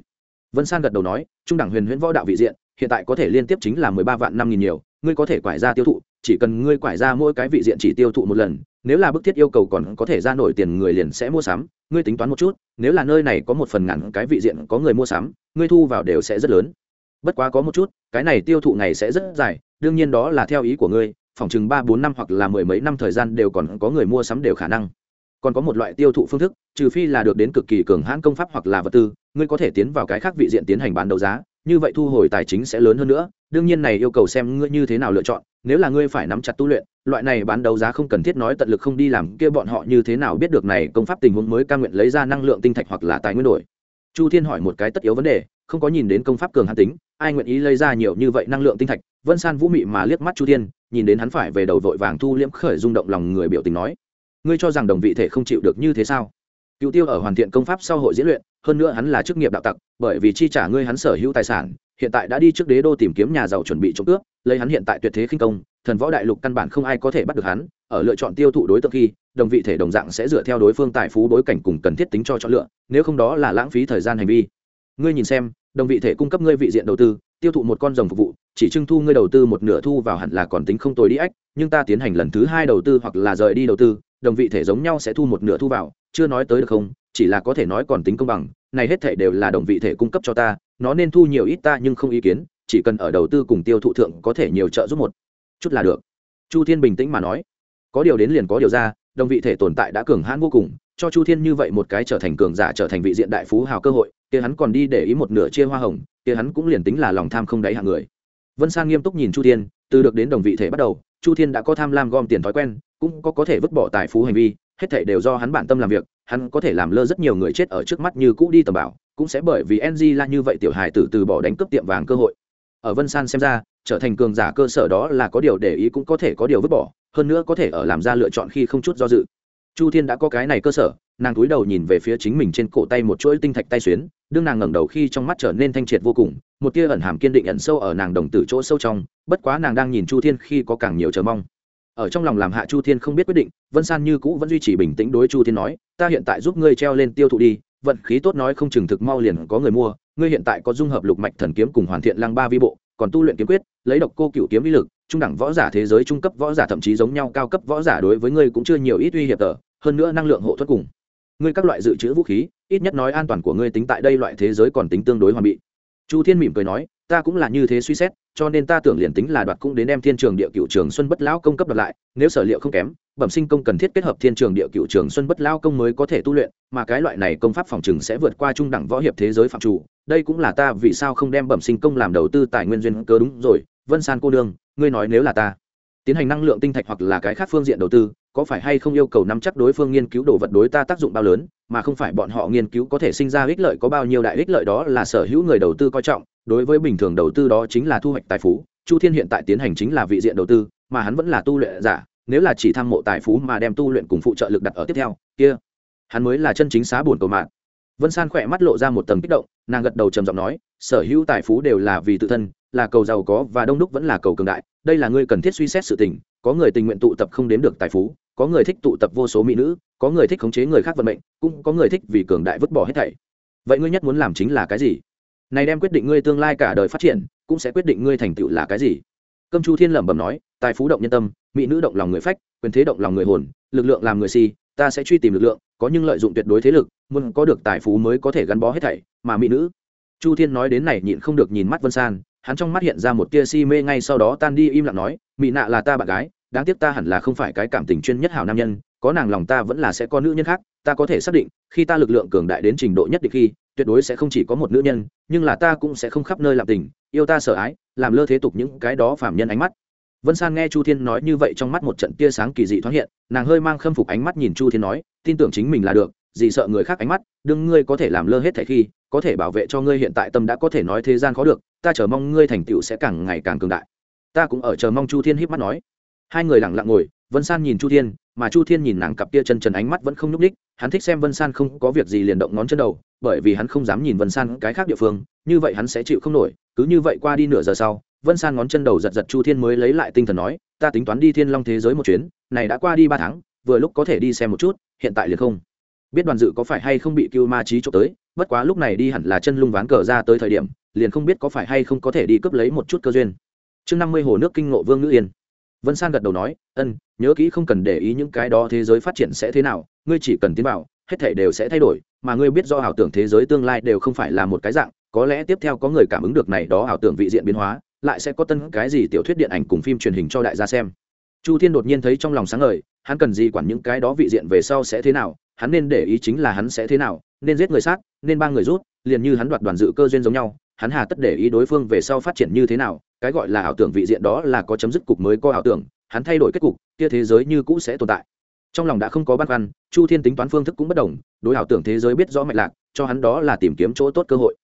Vân san gật đầu nói, trung đẳng huyền huyễn võ đạo vị diện, hiện tại có thể liên tiếp chính là mười ba vạn năm nghìn nhiều, ngươi có thể quải ra tiêu thụ, chỉ cần ngươi quải ra mỗi cái vị diện chỉ tiêu thụ một lần, nếu là bức thiết yêu cầu còn có thể ra nổi tiền người liền sẽ mua sắm, ngươi tính toán một chút, nếu là nơi này có một phần ngàn cái vị diện có người mua sắm, ngươi thu vào đều sẽ rất lớn. Bất quá có một chút, cái này tiêu thụ này sẽ rất dài, đương nhiên đó là theo ý của ngươi phòng chừng ba bốn năm hoặc là mười mấy năm thời gian đều còn có người mua sắm đều khả năng. Còn có một loại tiêu thụ phương thức, trừ phi là được đến cực kỳ cường hãn công pháp hoặc là vật tư, ngươi có thể tiến vào cái khác vị diện tiến hành bán đấu giá, như vậy thu hồi tài chính sẽ lớn hơn nữa. Đương nhiên này yêu cầu xem ngươi như thế nào lựa chọn, nếu là ngươi phải nắm chặt tu luyện, loại này bán đấu giá không cần thiết nói tận lực không đi làm, kia bọn họ như thế nào biết được này công pháp tình huống mới ca nguyện lấy ra năng lượng tinh thạch hoặc là tài nguyên đổi? Chu thiên hỏi một cái tất yếu vấn đề, không có nhìn đến công pháp cường hãn tính, ai nguyện ý lấy ra nhiều như vậy năng lượng tinh thạch? Vân san vũ mị mà liếc mắt chu thiên nhìn đến hắn phải về đầu vội vàng thu liễm khởi rung động lòng người biểu tình nói, ngươi cho rằng đồng vị thể không chịu được như thế sao? Cựu tiêu ở hoàn thiện công pháp sau hội diễn luyện, hơn nữa hắn là chức nghiệp đạo tặc, bởi vì chi trả ngươi hắn sở hữu tài sản, hiện tại đã đi trước đế đô tìm kiếm nhà giàu chuẩn bị trộm cướp, lấy hắn hiện tại tuyệt thế khinh công, thần võ đại lục căn bản không ai có thể bắt được hắn, ở lựa chọn tiêu thụ đối tượng khi, đồng vị thể đồng dạng sẽ dựa theo đối phương tài phú bối cảnh cùng cần thiết tính cho chọn lựa, nếu không đó là lãng phí thời gian hành vi. Ngươi nhìn xem, đồng vị thể cung cấp ngươi vị diện đầu tư tiêu thụ một con rồng phục vụ, chỉ trưng thu ngươi đầu tư một nửa thu vào hẳn là còn tính không tồi đi ách, nhưng ta tiến hành lần thứ hai đầu tư hoặc là rời đi đầu tư, đồng vị thể giống nhau sẽ thu một nửa thu vào, chưa nói tới được không, chỉ là có thể nói còn tính công bằng, này hết thể đều là đồng vị thể cung cấp cho ta, nó nên thu nhiều ít ta nhưng không ý kiến, chỉ cần ở đầu tư cùng tiêu thụ thượng có thể nhiều trợ giúp một chút là được. Chu thiên bình tĩnh mà nói, có điều đến liền có điều ra, đồng vị thể tồn tại đã cường hãn vô cùng cho chu thiên như vậy một cái trở thành cường giả trở thành vị diện đại phú hào cơ hội, kia hắn còn đi để ý một nửa chia hoa hồng, kia hắn cũng liền tính là lòng tham không đáy hạng người. Vân sang nghiêm túc nhìn chu thiên, từ được đến đồng vị thể bắt đầu, chu thiên đã có tham lam gom tiền thói quen, cũng có có thể vứt bỏ tài phú hành vi, hết thể đều do hắn bản tâm làm việc, hắn có thể làm lơ rất nhiều người chết ở trước mắt như cũ đi tầm bảo, cũng sẽ bởi vì ng là như vậy tiểu hài tử từ bỏ đánh cướp tiệm vàng cơ hội. Ở vân san xem ra, trở thành cường giả cơ sở đó là có điều để ý cũng có thể có điều vứt bỏ, hơn nữa có thể ở làm ra lựa chọn khi không chút do dự chu thiên đã có cái này cơ sở, nàng cúi đầu nhìn về phía chính mình trên cổ tay một chuỗi tinh thạch tay xuyến, đương nàng ngẩng đầu khi trong mắt trở nên thanh triệt vô cùng, một tia ẩn hàm kiên định ẩn sâu ở nàng đồng tử chỗ sâu trong, bất quá nàng đang nhìn chu thiên khi có càng nhiều chờ mong. Ở trong lòng làm hạ chu thiên không biết quyết định, vân san như cũ vẫn duy trì bình tĩnh đối chu thiên nói, ta hiện tại giúp ngươi treo lên tiêu thụ đi, vận khí tốt nói không chừng thực mau liền có người mua, ngươi hiện tại có dung hợp lục mạch thần kiếm cùng hoàn thiện lăng ba vi bộ, còn tu luyện kiếm quyết, lấy độc cô cựu kiếm vi lực trung đẳng võ giả thế giới trung cấp võ giả thậm chí giống nhau, cao cấp võ giả đối với ngươi cũng chưa nhiều ít uy hiểm tờ, hơn nữa năng lượng hộ thuẫn cùng. Ngươi các loại dự trữ vũ khí, ít nhất nói an toàn của ngươi tính tại đây loại thế giới còn tính tương đối hoàn bị. Chu thiên mỉm cười nói, ta cũng là như thế suy xét, cho nên ta tưởng liền tính là đoạt cũng đến đem thiên trường địa cựu trường xuân bất lão công cấp đoạt lại, nếu sở liệu không kém, bẩm sinh công cần thiết kết hợp thiên trường địa cựu trường xuân bất lão công mới có thể tu luyện, mà cái loại này công pháp phòng trừng sẽ vượt qua trung đẳng võ hiệp thế giới phạm chủ. Đây cũng là ta vì sao không đem bẩm sinh công làm đầu tư tài nguyên duyên cơ đúng rồi, vân san cô đương ngươi nói nếu là ta tiến hành năng lượng tinh thạch hoặc là cái khác phương diện đầu tư, có phải hay không yêu cầu nắm chắc đối phương nghiên cứu đồ vật đối ta tác dụng bao lớn, mà không phải bọn họ nghiên cứu có thể sinh ra ích lợi có bao nhiêu đại ích lợi đó là sở hữu người đầu tư coi trọng, đối với bình thường đầu tư đó chính là thu hoạch tài phú, chu thiên hiện tại tiến hành chính là vị diện đầu tư, mà hắn vẫn là tu luyện giả, nếu là chỉ tham mộ tài phú mà đem tu luyện cùng phụ trợ lực đặt ở tiếp theo, kia, hắn mới là chân chính xá buồn cầu mạng. Vân san khỏe mắt lộ ra một tầng kích động, nàng gật đầu trầm giọng nói, sở hữu tài phú đều là vì tự thân là cầu giàu có và đông đúc vẫn là cầu cường đại, đây là ngươi cần thiết suy xét sự tình, có người tình nguyện tụ tập không đếm được tài phú, có người thích tụ tập vô số mỹ nữ, có người thích khống chế người khác vận mệnh, cũng có người thích vì cường đại vứt bỏ hết thảy. Vậy ngươi nhất muốn làm chính là cái gì? Này đem quyết định ngươi tương lai cả đời phát triển, cũng sẽ quyết định ngươi thành tựu là cái gì. Câm chu thiên lẩm bẩm nói, tài phú động nhân tâm, mỹ nữ động lòng người phách, quyền thế động lòng người hồn, lực lượng làm người si, ta sẽ truy tìm lực lượng, có nhưng lợi dụng tuyệt đối thế lực, muốn có được tài phú mới có thể gắn bó hết thảy, mà mỹ nữ. Chu thiên nói đến này nhịn không được nhìn mắt vân san hắn trong mắt hiện ra một tia si mê ngay sau đó tan đi im lặng nói mỹ nạ là ta bạn gái, đáng tiếc ta hẳn là không phải cái cảm tình chuyên nhất hảo nam nhân, có nàng lòng ta vẫn là sẽ có nữ nhân khác, ta có thể xác định, khi ta lực lượng cường đại đến trình độ nhất định khi, tuyệt đối sẽ không chỉ có một nữ nhân, nhưng là ta cũng sẽ không khắp nơi làm tình, yêu ta sợ ái, làm lơ thế tục những cái đó phạm nhân ánh mắt. Vân san nghe chu thiên nói như vậy trong mắt một trận tia sáng kỳ dị thoáng hiện, nàng hơi mang khâm phục ánh mắt nhìn chu thiên nói, tin tưởng chính mình là được gì sợ người khác ánh mắt đương ngươi có thể làm lơ hết thảy khi, có thể bảo vệ cho ngươi hiện tại tâm đã có thể nói thế gian khó được, ta chờ mong ngươi thành tựu sẽ càng ngày càng cường đại. Ta cũng ở chờ mong chu thiên híp mắt nói. Hai người lặng lặng ngồi, vân san nhìn chu thiên, mà chu thiên nhìn nàng cặp kia chân trần ánh mắt vẫn không nhúc ních hắn thích xem vân san không có việc gì liền động ngón chân đầu, bởi vì hắn không dám nhìn vân san cái khác địa phương, như vậy hắn sẽ chịu không nổi, cứ như vậy qua đi nửa giờ sau, vân san ngón chân đầu giật giật chu thiên mới lấy lại tinh thần nói, ta tính toán đi thiên long thế giới một chuyến, này đã qua đi ba tháng, vừa lúc có thể đi xem một chút, hiện tại liền không biết đoàn dự có phải hay không bị cưu ma trí trộm tới, bất quá lúc này đi hẳn là chân lung ván cờ ra tới thời điểm, liền không biết có phải hay không có thể đi cướp lấy một chút cơ duyên. Chương năm mươi hồ nước kinh ngộ vương ngữ yên. Vân san gật đầu nói, ân, nhớ kỹ không cần để ý những cái đó thế giới phát triển sẽ thế nào, ngươi chỉ cần tiến vào, hết thể đều sẽ thay đổi, mà ngươi biết do ảo tưởng thế giới tương lai đều không phải là một cái dạng, có lẽ tiếp theo có người cảm ứng được này đó ảo tưởng vị diện biến hóa, lại sẽ có tân cái gì tiểu thuyết điện ảnh cùng phim truyền hình cho đại gia xem. Chu thiên đột nhiên thấy trong lòng sáng ngời, hắn cần gì quản những cái đó vị diện về sau sẽ thế nào hắn nên để ý chính là hắn sẽ thế nào, nên giết người sát, nên ba người rút, liền như hắn đoạt đoàn dự cơ duyên giống nhau, hắn hà tất để ý đối phương về sau phát triển như thế nào, cái gọi là ảo tưởng vị diện đó là có chấm dứt cục mới có ảo tưởng, hắn thay đổi kết cục, kia thế giới như cũ sẽ tồn tại trong lòng đã không có băn khoăn, chu thiên tính toán phương thức cũng bất đồng, đối ảo tưởng thế giới biết rõ mạch lạc, cho hắn đó là tìm kiếm chỗ tốt cơ hội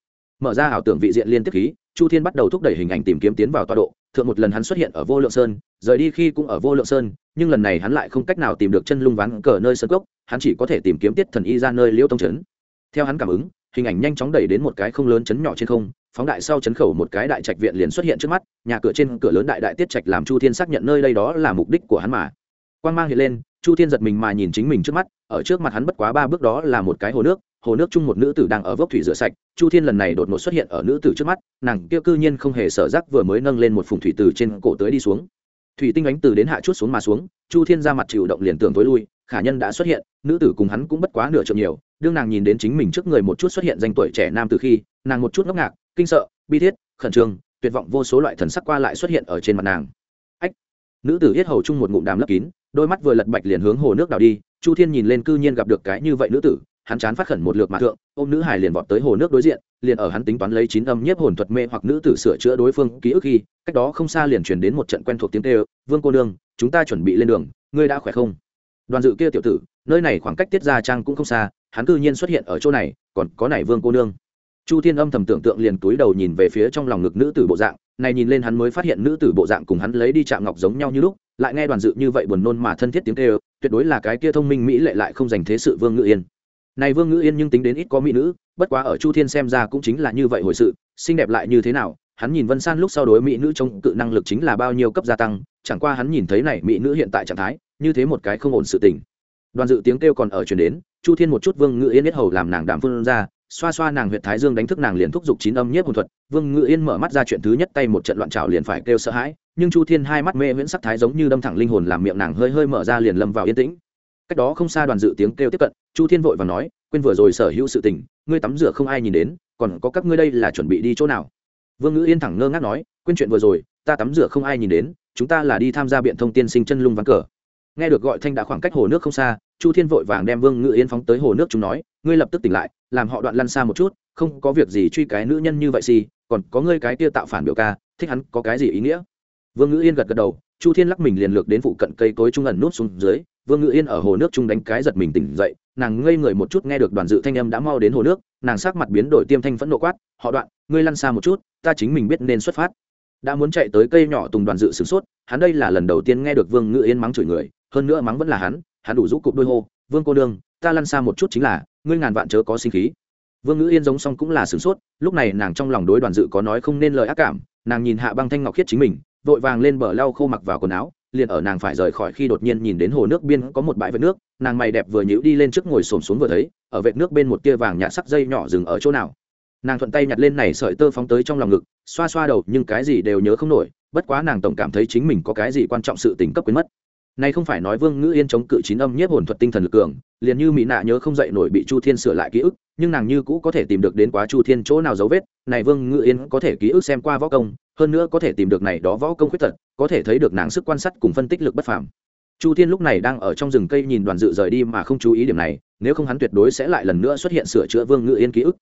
mở ra ảo tưởng vị diện liên tiếp khí, chu thiên bắt đầu thúc đẩy hình ảnh tìm kiếm tiến vào tọa độ, thượng một lần hắn xuất hiện ở vô lượng sơn, rời đi khi cũng ở vô lượng sơn, nhưng lần này hắn lại không cách nào tìm được chân lung ván cờ nơi sơn cốc hắn chỉ có thể tìm kiếm tiết thần y ra nơi liễu tông trấn theo hắn cảm ứng hình ảnh nhanh chóng đẩy đến một cái không lớn chấn nhỏ trên không phóng đại sau chấn khẩu một cái đại trạch viện liền xuất hiện trước mắt nhà cửa trên cửa lớn đại đại tiết trạch làm chu thiên xác nhận nơi đây đó là mục đích của hắn mà. Quan g mang hiện lên chu thiên giật mình mà nhìn chính mình trước mắt ở trước mặt hắn bất quá ba bước đó là một cái hồ nước hồ nước chung một nữ tử đang ở vốc thủy rửa sạch chu thiên lần này đột ngột xuất hiện ở nữ tử trước mắt nàng kia cư nhiên không hề sở rắc, vừa mới nâng lên một phùng thủy từ trên cổ tới đi xuống. Thủy tinh ánh từ đến hạ chút xuống mà xuống chu thiên ra mặt chịu động liền tưởng tối lui khả nhân đã xuất hiện, nữ tử cùng hắn cũng bất quá nửa trượng nhiều. Đương nàng nhìn đến chính mình trước người một chút xuất hiện danh tuổi trẻ nam từ khi, nàng một chút ngốc ngạc, kinh sợ, bi thiết, khẩn trương, tuyệt vọng vô số loại thần sắc qua lại xuất hiện ở trên mặt nàng. Ách! Nữ tử yết hầu chung một ngụm đàm lấp kín, đôi mắt vừa lật bạch liền hướng hồ nước đào đi. Chu thiên nhìn lên cư nhiên gặp được cái như vậy nữ tử, hắn chán phát khẩn một lượt mà thượng, ôm nữ hải liền vọt tới hồ nước đối diện, liền ở hắn tính toán lấy chín âm nhiếp hồn thuật mê hoặc nữ tử sửa chữa đối phương ký ức khi, cách đó không xa liền truyền đến một trận quen thuộc tiếng kêu, vương cô nương, chúng ta chuẩn bị lên đường, ngươi đã khỏe không? Đoàn dự kia tiểu tử, nơi này khoảng cách tiết ra trang cũng không xa, hắn cư nhiên xuất hiện ở chỗ này, còn có này vương cô nương. Chu thiên âm thầm tưởng tượng liền túi đầu nhìn về phía trong lòng ngực nữ tử bộ dạng, này nhìn lên hắn mới phát hiện nữ tử bộ dạng cùng hắn lấy đi chạm ngọc giống nhau như lúc, lại nghe đoàn dự như vậy buồn nôn mà thân thiết tiếng kêu, tuyệt đối là cái kia thông minh mỹ lệ lại không dành thế sự vương ngự yên. Này vương ngự yên nhưng tính đến ít có mỹ nữ, bất quá ở chu thiên xem ra cũng chính là như vậy hồi sự, xinh đẹp lại như thế nào, hắn nhìn vân san lúc sau đối mỹ nữ chống cự năng lực chính là bao nhiêu cấp gia tăng, chẳng qua hắn nhìn thấy này mỹ nữ hiện tại trạng thái như thế một cái không ổn sự tình. Đoàn dự tiếng kêu còn ở chuyển đến, chu thiên một chút vương ngự yên biết hầu làm nàng đạm phương ra, xoa xoa nàng huyệt thái dương đánh thức nàng liền thúc giục chín âm nhất hồn thuật. Vương ngự yên mở mắt ra chuyện thứ nhất tay một trận loạn trào liền phải kêu sợ hãi, nhưng chu thiên hai mắt mê nguyễn sắc thái giống như đâm thẳng linh hồn làm miệng nàng hơi hơi mở ra liền lâm vào yên tĩnh. Cách đó không xa đoàn dự tiếng kêu tiếp cận, chu thiên vội và nói, quên vừa rồi sở hữu sự tình, ngươi tắm rửa không ai nhìn đến, còn có các ngươi đây là chuẩn bị đi chỗ nào? Vương ngữ yên thẳng ngơ ngác nói, quên chuyện vừa rồi, ta tắm rửa không ai nhìn đến, chúng ta là đi tham gia biện thông tiên sinh chân lung ván cờ nghe được gọi thanh đã khoảng cách hồ nước không xa, chu thiên vội vàng đem vương ngự yên phóng tới hồ nước chúng nói, ngươi lập tức tỉnh lại, làm họ đoạn lăn xa một chút, không có việc gì truy cái nữ nhân như vậy gì còn có ngươi cái kia tạo phản biểu ca, thích hắn có cái gì ý nghĩa? Vương ngự yên gật gật đầu, chu thiên lắc mình liền lược đến phụ cận cây cối trung ẩn nút xuống dưới, vương ngự yên ở hồ nước trung đánh cái giật mình tỉnh dậy, nàng ngây người một chút nghe được đoàn dự thanh âm đã mau đến hồ nước, nàng sắc mặt biến đổi tiêm thanh phẫn nộ quát, họ đoạn, ngươi lăn xa một chút, ta chính mình biết nên xuất phát. Đã muốn chạy tới cây nhỏ tùng đoàn dự sửng sốt, hắn đây là lần đầu tiên nghe được vương ngự yên mắng chửi người hơn nữa mắng vẫn là hắn hắn đủ rũ cụp đôi hô, vương cô đương ta lăn xa một chút chính là, ngươi ngàn vạn chớ có sinh khí. Vương ngữ yên giống xong cũng là sửng sốt, lúc này nàng trong lòng đối đoàn dự có nói không nên lời ác cảm, nàng nhìn hạ băng thanh ngọc khiết chính mình, vội vàng lên bờ lau khô mặc vào quần áo, liền ở nàng phải rời khỏi khi đột nhiên nhìn đến hồ nước biên có một bãi vệt nước, nàng mày đẹp vừa nhíu đi lên trước ngồi xổm xuống vừa thấy, ở vệt nước bên một tia vàng nhạt sắc dây nhỏ dừng ở chỗ nào. Nàng thuận tay nhặt lên này sợi tơ phóng tới trong lòng ngực, xoa xoa đầu nhưng cái gì đều nhớ không nổi, bất quá nàng tổng cảm thấy chính mình có cái gì quan trọng sự tình cấp quyến mất nay không phải nói vương ngữ yên chống cự chín âm nhiếp hồn thuật tinh thần lực cường, liền như mỹ nạ nhớ không dậy nổi bị chu thiên sửa lại ký ức, nhưng nàng như cũ có thể tìm được đến quá chu thiên chỗ nào dấu vết, này vương ngữ yên có thể ký ức xem qua võ công, hơn nữa có thể tìm được này đó võ công khuyết tật, có thể thấy được nàng sức quan sát cùng phân tích lực bất phàm. Chu thiên lúc này đang ở trong rừng cây nhìn đoàn dự rời đi mà không chú ý điểm này, nếu không hắn tuyệt đối sẽ lại lần nữa xuất hiện sửa chữa vương ngữ yên ký ức.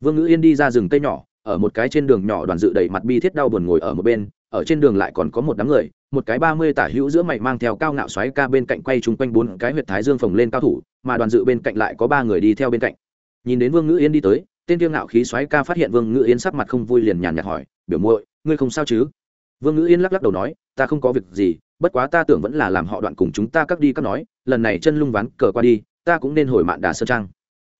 Vương ngữ yên đi ra rừng cây nhỏ, ở một cái trên đường nhỏ đoàn dự đầy mặt bi thiết đau buồn ngồi ở một bên, ở trên đường lại còn có một đám người một cái ba mươi tả hữu giữa mày mang theo cao ngạo xoáy ca bên cạnh quay chung quanh bốn cái huyệt thái dương phồng lên cao thủ, mà đoàn dự bên cạnh lại có ba người đi theo bên cạnh. Nhìn đến vương ngữ yên đi tới, tên tiêu ngạo khí xoáy ca phát hiện vương ngữ yên sắc mặt không vui liền nhàn nhạt hỏi, biểu muội, ngươi không sao chứ? Vương ngữ yên lắc lắc đầu nói, ta không có việc gì, bất quá ta tưởng vẫn là làm họ đoạn cùng chúng ta các đi các nói, lần này chân lung ván cờ qua đi, ta cũng nên hồi mạn đà sơn trang.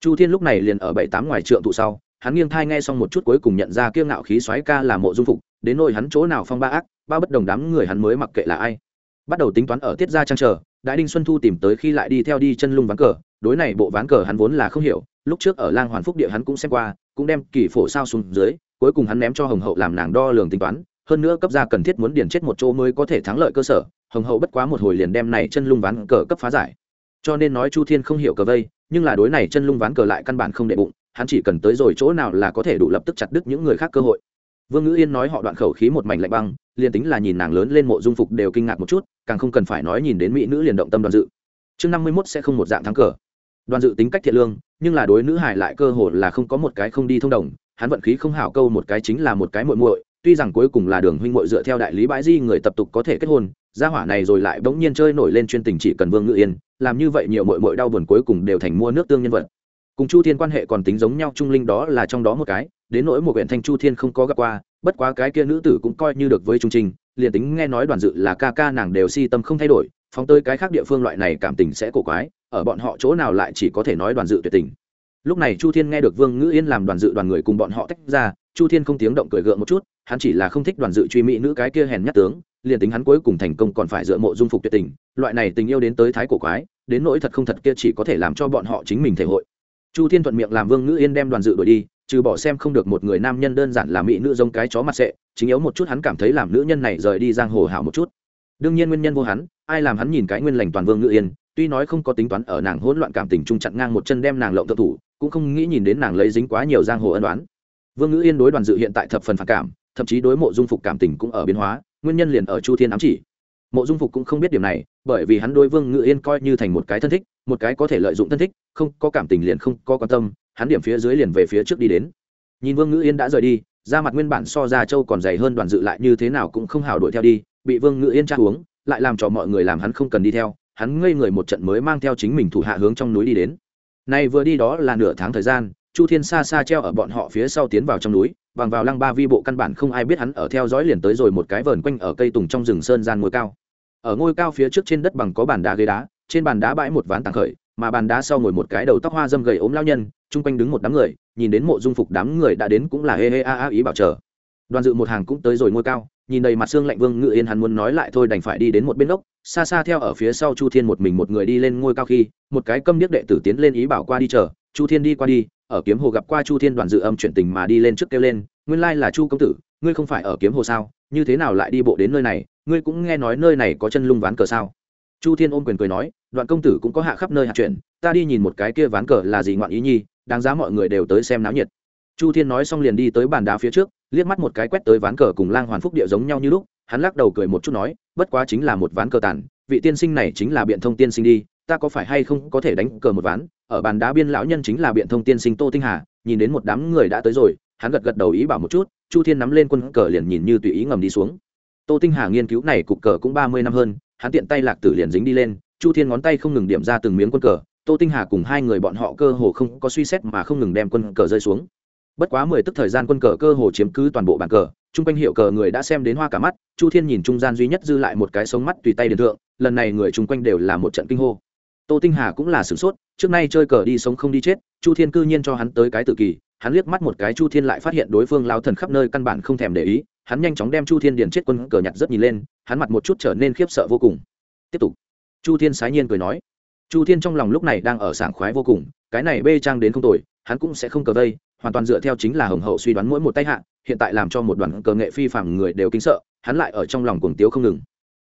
Chu thiên lúc này liền ở bảy tám ngoài trượng tụ sau, hắn nghiêng thai nghe xong một chút cuối cùng nhận ra kia ngạo khí xoáy ca là mộ dung phục, đến nỗi hắn chỗ nào phong ba ác ba bất đồng đám người hắn mới mặc kệ là ai. Bắt đầu tính toán ở tiết gia trang chờ, đại đinh xuân thu tìm tới khi lại đi theo đi chân lung ván cờ, đối này bộ ván cờ hắn vốn là không hiểu, lúc trước ở lang hoàn phúc địa hắn cũng xem qua, cũng đem kỳ phổ sao xuống dưới, cuối cùng hắn ném cho hồng hậu làm nàng đo lường tính toán, hơn nữa cấp gia cần thiết muốn điền chết một chỗ mới có thể thắng lợi cơ sở, hồng hậu bất quá một hồi liền đem này chân lung ván cờ cấp phá giải. Cho nên nói chu thiên không hiểu cờ vây, nhưng là đối này chân lung ván cờ lại căn bản không đệ bụng, hắn chỉ cần tới rồi chỗ nào là có thể đủ lập tức chặt đứt những người khác cơ hội vương ngữ yên nói họ đoạn khẩu khí một mảnh lạnh băng, liền tính là nhìn nàng lớn lên mộ dung phục đều kinh ngạc một chút, càng không cần phải nói nhìn đến mỹ nữ liền động tâm đoàn dự. Chương năm mươi mốt sẽ không một dạng thắng cờ. Đoàn dự tính cách thiện lương, nhưng là đối nữ hải lại cơ hồ là không có một cái không đi thông đồng, hắn vận khí không hảo câu một cái chính là một cái muội muội, tuy rằng cuối cùng là đường huynh muội dựa theo đại lý bãi di người tập tục có thể kết hôn, gia hỏa này rồi lại bỗng nhiên chơi nổi lên chuyên tình chỉ cần vương ngự yên, làm như vậy nhiều muội muội đau buồn cuối cùng đều thành mua nước tương nhân vật. Cùng chu thiên quan hệ còn tính giống nhau, trung linh đó là trong đó một cái đến nỗi một huyện thanh chu thiên không có gặp qua, bất quá cái kia nữ tử cũng coi như được với trung trình, liền tính nghe nói đoàn dự là ca ca nàng đều si tâm không thay đổi, phóng tới cái khác địa phương loại này cảm tình sẽ cổ quái, ở bọn họ chỗ nào lại chỉ có thể nói đoàn dự tuyệt tình. Lúc này chu thiên nghe được vương ngữ yên làm đoàn dự đoàn người cùng bọn họ tách ra, chu thiên không tiếng động cười gượng một chút, hắn chỉ là không thích đoàn dự truy mỹ nữ cái kia hèn nhát tướng, liền tính hắn cuối cùng thành công còn phải dựa mộ dung phục tuyệt tình, loại này tình yêu đến tới thái cổ quái, đến nỗi thật không thật kia chỉ có thể làm cho bọn họ chính mình thể hội. Chu thiên thuận miệng làm vương ngữ yên đem đoàn dự đuổi đi trừ bỏ xem không được một người nam nhân đơn giản là mỹ nữ giống cái chó mặt sệ, chính yếu một chút hắn cảm thấy làm nữ nhân này rời đi giang hồ hảo một chút. Đương nhiên nguyên nhân vô hắn, ai làm hắn nhìn cái nguyên lành toàn vương ngự yên, tuy nói không có tính toán ở nàng hỗn loạn cảm tình trung chặn ngang một chân đem nàng lộng tự thủ, cũng không nghĩ nhìn đến nàng lấy dính quá nhiều giang hồ ân đoán vương ngữ yên đối đoàn dự hiện tại thập phần phản cảm, thậm chí đối mộ dung phục cảm tình cũng ở biến hóa, nguyên nhân liền ở chu thiên ám chỉ. Mộ dung phục cũng không biết điểm này, bởi vì hắn đối vương ngữ yên coi như thành một cái thân thích, một cái có thể lợi dụng thân thích, không có cảm tình liền không có quan tâm hắn điểm phía dưới liền về phía trước đi đến. Nhìn vương ngữ yên đã rời đi, da mặt nguyên bản so ra châu còn dày hơn đoàn dự lại như thế nào cũng không hào đuổi theo đi, bị vương ngữ yên tra uống, lại làm cho mọi người làm hắn không cần đi theo, hắn ngây người một trận mới mang theo chính mình thủ hạ hướng trong núi đi đến. Này vừa đi đó là nửa tháng thời gian, chu thiên xa xa treo ở bọn họ phía sau tiến vào trong núi, bằng vào lăng ba vi bộ căn bản không ai biết hắn ở theo dõi liền tới rồi một cái vờn quanh ở cây tùng trong rừng sơn gian ngôi cao. Ở ngôi cao phía trước trên đất bằng có bàn đá ghế đá, trên bàn đá bãi một ván tàng khởi, mà bàn đá sau ngồi một cái đầu tóc hoa dâm gầy ốm lao nhân chung quanh đứng một đám người, nhìn đến mộ dung phục đám người đã đến cũng là hê hê a a ý bảo chờ. Đoàn dự một hàng cũng tới rồi ngôi cao, nhìn đầy mặt xương lạnh vương ngự yên hắn muốn nói lại thôi đành phải đi đến một bên gốc xa xa theo ở phía sau chu thiên một mình một người đi lên ngôi cao khi, một cái câm điếc đệ tử tiến lên ý bảo qua đi chờ, chu thiên đi qua đi, ở kiếm hồ gặp qua chu thiên. Đoàn dự âm chuyện tình mà đi lên trước kêu lên, nguyên lai là chu công tử, ngươi không phải ở kiếm hồ sao? Như thế nào lại đi bộ đến nơi này? Ngươi cũng nghe nói nơi này có chân lung ván cờ sao? Chu thiên ôm quyền cười nói, đoạn công tử cũng có hạ khắp nơi hạ chuyện, ta đi nhìn một cái kia ván cờ là gì ngoạn ý nhi đáng giá mọi người đều tới xem náo nhiệt. Chu thiên nói xong liền đi tới bàn đá phía trước, liếc mắt một cái quét tới ván cờ cùng lang hoàn phúc địa giống nhau như lúc, hắn lắc đầu cười một chút nói, bất quá chính là một ván cờ tàn, vị tiên sinh này chính là biện thông tiên sinh đi, ta có phải hay không có thể đánh cờ một ván? Ở bàn đá biên lão nhân chính là biện thông tiên sinh tô tinh hà, nhìn đến một đám người đã tới rồi, hắn gật gật đầu ý bảo một chút, chu thiên nắm lên quân cờ liền nhìn như tùy ý ngầm đi xuống. Tô tinh hà nghiên cứu này cục cờ cũng ba mươi năm hơn, hắn tiện tay lạc tử liền dính đi lên, chu thiên ngón tay không ngừng điểm ra từng miếng quân cờ tô tinh hà cùng hai người bọn họ cơ hồ không có suy xét mà không ngừng đem quân cờ rơi xuống. Bất quá mười tức thời gian quân cờ cơ hồ chiếm cứ toàn bộ bàn cờ, chung quanh hiệu cờ người đã xem đến hoa cả mắt, chu thiên nhìn trung gian duy nhất dư lại một cái sống mắt tùy tay điện thượng, lần này người chung quanh đều là một trận kinh hô. Tô tinh hà cũng là sửng sốt, trước nay chơi cờ đi sống không đi chết, chu thiên cư nhiên cho hắn tới cái tự kỳ, hắn liếc mắt một cái chu thiên lại phát hiện đối phương lao thần khắp nơi căn bản không thèm để ý, hắn nhanh chóng đem chu thiên điền chết quân cờ nhặt rất nhìn lên, hắn mặt một chút trở nên khiếp sợ vô cùng. Tiếp tục. Chu thiên sái nhiên cười nói chu thiên trong lòng lúc này đang ở sảng khoái vô cùng, cái này bê trang đến không tồi, hắn cũng sẽ không cờ vây, hoàn toàn dựa theo chính là hồng hậu suy đoán mỗi một tay hạ, hiện tại làm cho một đoàn cờ nghệ phi phạm người đều kinh sợ, hắn lại ở trong lòng cuồng tiếu không ngừng.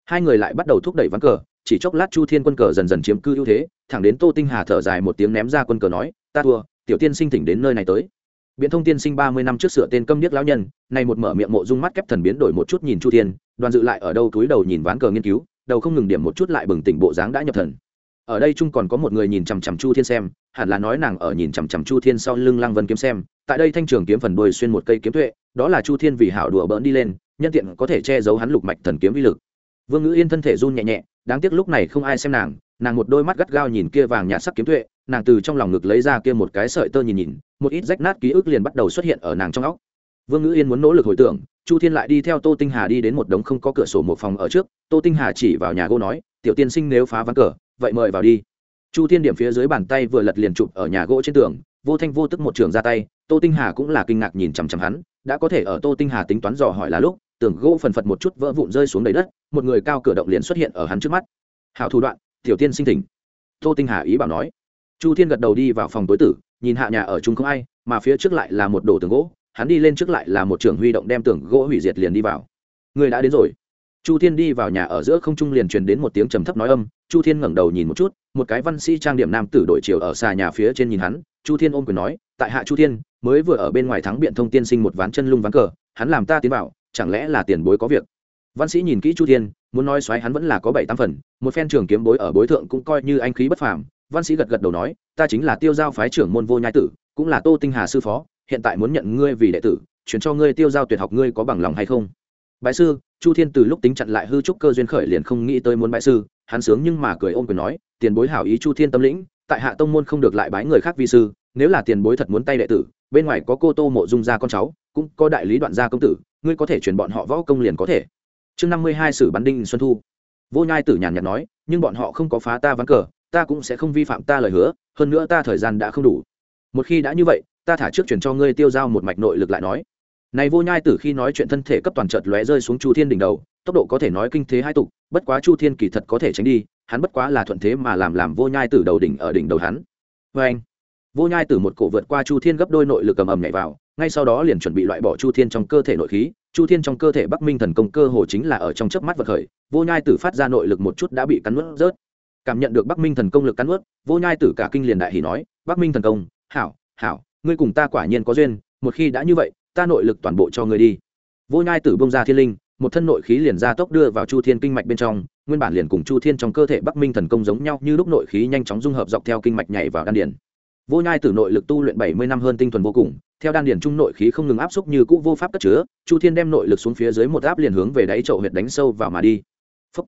Hai người lại bắt đầu thúc đẩy ván cờ, chỉ chốc lát chu thiên quân cờ dần dần chiếm cư ưu thế, thẳng đến tô tinh hà thở dài một tiếng ném ra quân cờ nói, ta thua, tiểu tiên sinh thỉnh đến nơi này tới. Biện thông tiên sinh ba mươi năm trước sửa tên câm điếc lão nhân này một mở miệng mộ dung mắt kép thần biến đổi một chút nhìn chu thiên, đoàn dự lại ở đâu túi đầu nhìn ván cờ nghiên cứu, đầu không ngừng điểm một chút lại bừng tỉnh bộ dáng đã nhập thần ở đây chung còn có một người nhìn chằm chằm chu thiên xem, hẳn là nói nàng ở nhìn chằm chằm chu thiên sau lưng lăng vân kiếm xem. Tại đây thanh trường kiếm phần đuôi xuyên một cây kiếm tuệ, đó là chu thiên vì hảo đùa bỡn đi lên, nhân tiện có thể che giấu hắn lục mạch thần kiếm vi lực. Vương ngữ yên thân thể run nhẹ nhẹ, đáng tiếc lúc này không ai xem nàng nàng một đôi mắt gắt gao nhìn kia vàng nhạt sắc kiếm tuệ, nàng từ trong lòng ngực lấy ra kia một cái sợi tơ nhìn nhìn, một ít rách nát ký ức liền bắt đầu xuất hiện ở nàng trong óc. Vương ngữ yên muốn nỗ lực hồi tưởng, chu thiên lại đi theo tô tinh hà đi đến một đống không có cửa sổ một phòng ở trước, tô tinh hà chỉ vào nhà gỗ nói, tiểu tiên sinh nếu phá ván cờ vậy mời vào đi. Chu thiên điểm phía dưới bàn tay vừa lật liền chụp ở nhà gỗ trên tường, vô thanh vô tức một trường ra tay, tô tinh hà cũng là kinh ngạc nhìn chằm chằm hắn, đã có thể ở tô tinh hà tính toán dò hỏi là lúc, tường gỗ phần phật một chút vỡ vụn rơi xuống đầy đất, một người cao cửa động liền xuất hiện ở hắn trước mắt. Hảo thủ đoạn, tiểu tiên sinh tỉnh tô tinh hà ý bảo nói. Chu thiên gật đầu đi vào phòng tối tử, nhìn hạ nhà ở chung không ai, mà phía trước lại là một đồ tường gỗ, hắn đi lên trước lại là một trường huy động đem tường gỗ hủy diệt liền đi vào. Người đã đến rồi chu thiên đi vào nhà ở giữa không trung liền truyền đến một tiếng trầm thấp nói âm, chu thiên ngẩng đầu nhìn một chút, một cái văn sĩ trang điểm nam tử đội chiều ở xà nhà phía trên nhìn hắn, chu thiên ôm quyền nói, tại hạ chu thiên, mới vừa ở bên ngoài thắng biện thông tiên sinh một ván chân lung ván cờ, hắn làm ta tiến vào, chẳng lẽ là tiền bối có việc? Văn sĩ nhìn kỹ chu thiên, muốn nói xoáy hắn vẫn là có bảy tám phần, một phen trường kiếm bối ở bối thượng cũng coi như anh khí bất phàm. Văn sĩ gật gật đầu nói, ta chính là tiêu giao phái trưởng môn vô nhai tử, cũng là tô tinh hà sư phó, hiện tại muốn nhận ngươi vì đệ tử, chuyển cho ngươi tiêu giao tuyệt học ngươi có bằng lòng hay không? Bại sư, chu thiên từ lúc tính chặn lại hư trúc cơ duyên khởi liền không nghĩ tới muốn bại sư, hắn sướng nhưng mà cười ôm quyền nói, tiền bối hảo ý chu thiên tâm lĩnh, tại hạ tông môn không được lại bái người khác vi sư, nếu là tiền bối thật muốn tay đệ tử, bên ngoài có cô tô mộ dung gia con cháu, cũng có đại lý đoạn gia công tử, ngươi có thể chuyển bọn họ võ công liền có thể. Chương năm mươi hai sử bắn đinh xuân thu. Vô nhai tử nhàn nhạt nói, nhưng bọn họ không có phá ta ván cờ, ta cũng sẽ không vi phạm ta lời hứa, hơn nữa ta thời gian đã không đủ. Một khi đã như vậy, ta thả trước chuyển cho ngươi tiêu giao một mạch nội lực lại nói này vô nhai tử khi nói chuyện thân thể cấp toàn chợt lóe rơi xuống chu thiên đỉnh đầu, tốc độ có thể nói kinh thế hai tục, bất quá chu thiên kỳ thật có thể tránh đi, hắn bất quá là thuận thế mà làm làm vô nhai tử đầu đỉnh ở đỉnh đầu hắn. Vê anh, vô nhai tử một cổ vượt qua chu thiên gấp đôi nội lực cầm ầm nhảy vào, ngay sau đó liền chuẩn bị loại bỏ chu thiên trong cơ thể nội khí, chu thiên trong cơ thể bắc minh thần công cơ hồ chính là ở trong chớp mắt vật khởi, vô nhai tử phát ra nội lực một chút đã bị cắn nuốt rớt. Cảm nhận được bắc minh thần công lực cắn nuốt, vô nhai tử cả kinh liền đại hỉ nói, bắc minh thần công, hảo hảo, ngươi cùng ta quả nhiên có duyên, một khi đã như vậy ta nội lực toàn bộ cho ngươi đi. Vô nhai tử bông ra thiên linh, một thân nội khí liền ra tốc đưa vào chu thiên kinh mạch bên trong, nguyên bản liền cùng chu thiên trong cơ thể bắc minh thần công giống nhau như lúc nội khí nhanh chóng dung hợp dọc theo kinh mạch nhảy vào đan điển vô nhai tử nội lực tu luyện bảy mươi năm hơn tinh thuần vô cùng, theo đan điển trung nội khí không ngừng áp xúc như cũ vô pháp cất chứa, chu thiên đem nội lực xuống phía dưới một áp liền hướng về đáy chậu huyệt đánh sâu vào mà đi. Phúc.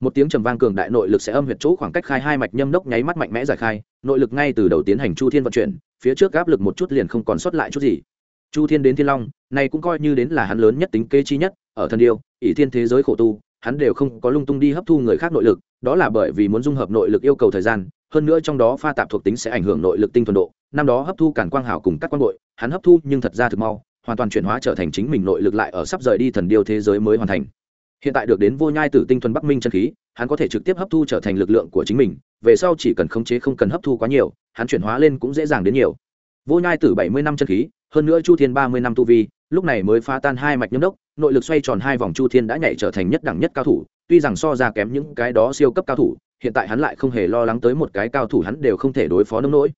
một tiếng trầm vang cường đại nội lực sẽ âm huyệt chỗ khoảng cách khai hai mạch nhâm đốc nháy mắt mạnh mẽ giải khai, nội lực ngay từ đầu tiến hành chu thiên vận chuyển, phía trước áp lực một chút liền không còn sót lại chút gì chu thiên đến thiên long, này cũng coi như đến là hắn lớn nhất tính kê chi nhất, ở thần điêu, ỷ thiên thế giới khổ tu, hắn đều không có lung tung đi hấp thu người khác nội lực, đó là bởi vì muốn dung hợp nội lực yêu cầu thời gian, hơn nữa trong đó pha tạp thuộc tính sẽ ảnh hưởng nội lực tinh thuần độ, năm đó hấp thu cản quang hảo cùng các quan bội, hắn hấp thu nhưng thật ra thực mau, hoàn toàn chuyển hóa trở thành chính mình nội lực lại ở sắp rời đi thần điêu thế giới mới hoàn thành. Hiện tại được đến vô nhai tử tinh thuần bắc minh chân khí, hắn có thể trực tiếp hấp thu trở thành lực lượng của chính mình, về sau chỉ cần khống chế không cần hấp thu quá nhiều, hắn chuyển hóa lên cũng dễ dàng đến nhiều. Vô nhai tử bảy mươi năm chân khí hơn nữa chu thiên ba mươi năm tu vi, lúc này mới phá tan hai mạch nhâm đốc, nội lực xoay tròn hai vòng chu thiên đã nhảy trở thành nhất đẳng nhất cao thủ, tuy rằng so ra kém những cái đó siêu cấp cao thủ, hiện tại hắn lại không hề lo lắng tới một cái cao thủ hắn đều không thể đối phó nông nỗi.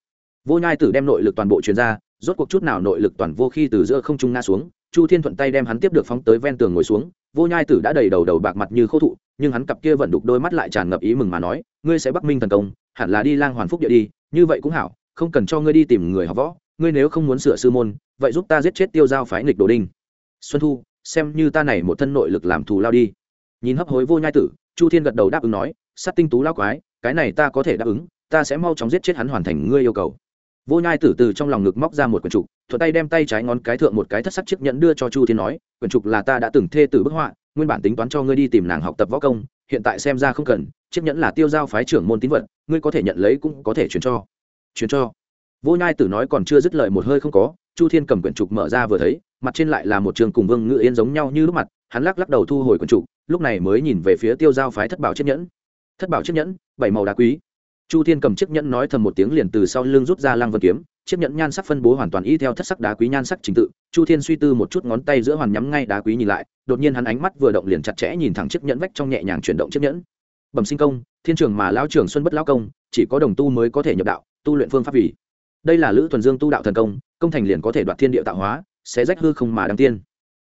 Vô nhai tử đem nội lực toàn bộ chuyên ra, rốt cuộc chút nào nội lực toàn vô khi từ giữa không trung nga xuống, chu thiên thuận tay đem hắn tiếp được phóng tới ven tường ngồi xuống, vô nhai tử đã đầy đầu đầu bạc mặt như khô thụ, nhưng hắn cặp kia vẫn đục đôi mắt lại tràn ngập ý mừng mà nói, ngươi sẽ bắc minh thần công, hẳn là đi lang hoàn phúc địa đi, như vậy cũng hảo, không cần cho ngươi đi tìm người học võ ngươi nếu không muốn sửa sư môn, vậy giúp ta giết chết tiêu giao phái nghịch đồ đinh. Xuân thu, xem như ta này một thân nội lực làm thù lao đi. Nhìn hấp hối vô nhai tử, chu thiên gật đầu đáp ứng nói, sát tinh tú lao quái, cái này ta có thể đáp ứng, ta sẽ mau chóng giết chết hắn hoàn thành ngươi yêu cầu. Vô nhai tử từ trong lòng ngực móc ra một quyển trục, thuận tay đem tay trái ngón cái thượng một cái thất sắc chiếc nhẫn đưa cho chu thiên nói, quyển trục là ta đã từng thê tử bức họa, nguyên bản tính toán cho ngươi đi tìm nàng học tập võ công, hiện tại xem ra không cần, chiếc nhẫn là tiêu giao phái trưởng môn tín vật, ngươi có thể nhận lấy cũng có thể chuyển cho. Chuyển cho vô nhai tử nói còn chưa dứt lời một hơi không có, chu thiên cầm quyển trục mở ra vừa thấy, mặt trên lại là một trường cùng vương ngự yên giống nhau như lúc mặt, hắn lắc lắc đầu thu hồi quyển trục, lúc này mới nhìn về phía tiêu giao phái thất bảo chiếc nhẫn. Thất bảo chiếc nhẫn, bảy màu đá quý. Chu thiên cầm chiếc nhẫn nói thầm một tiếng liền từ sau lưng rút ra lăng vân kiếm, chiếc nhẫn nhan sắc phân bố hoàn toàn y theo thất sắc đá quý nhan sắc trình tự. Chu thiên suy tư một chút ngón tay giữa hoàn nhắm ngay đá quý nhìn lại, đột nhiên hắn ánh mắt vừa động liền chặt chẽ nhìn thẳng chiếc nhẫn vách trong nhẹ nhàng chuyển động chiếc nhẫn. Bẩm sinh công, thiên trường mà lão trường xuân bất lão công, chỉ có đồng tu mới có thể nhập đạo, tu luyện phương pháp vì đây là lữ thuần dương tu đạo thần công công thành liền có thể đoạt thiên địa tạo hóa sẽ rách hư không mà đăng tiên.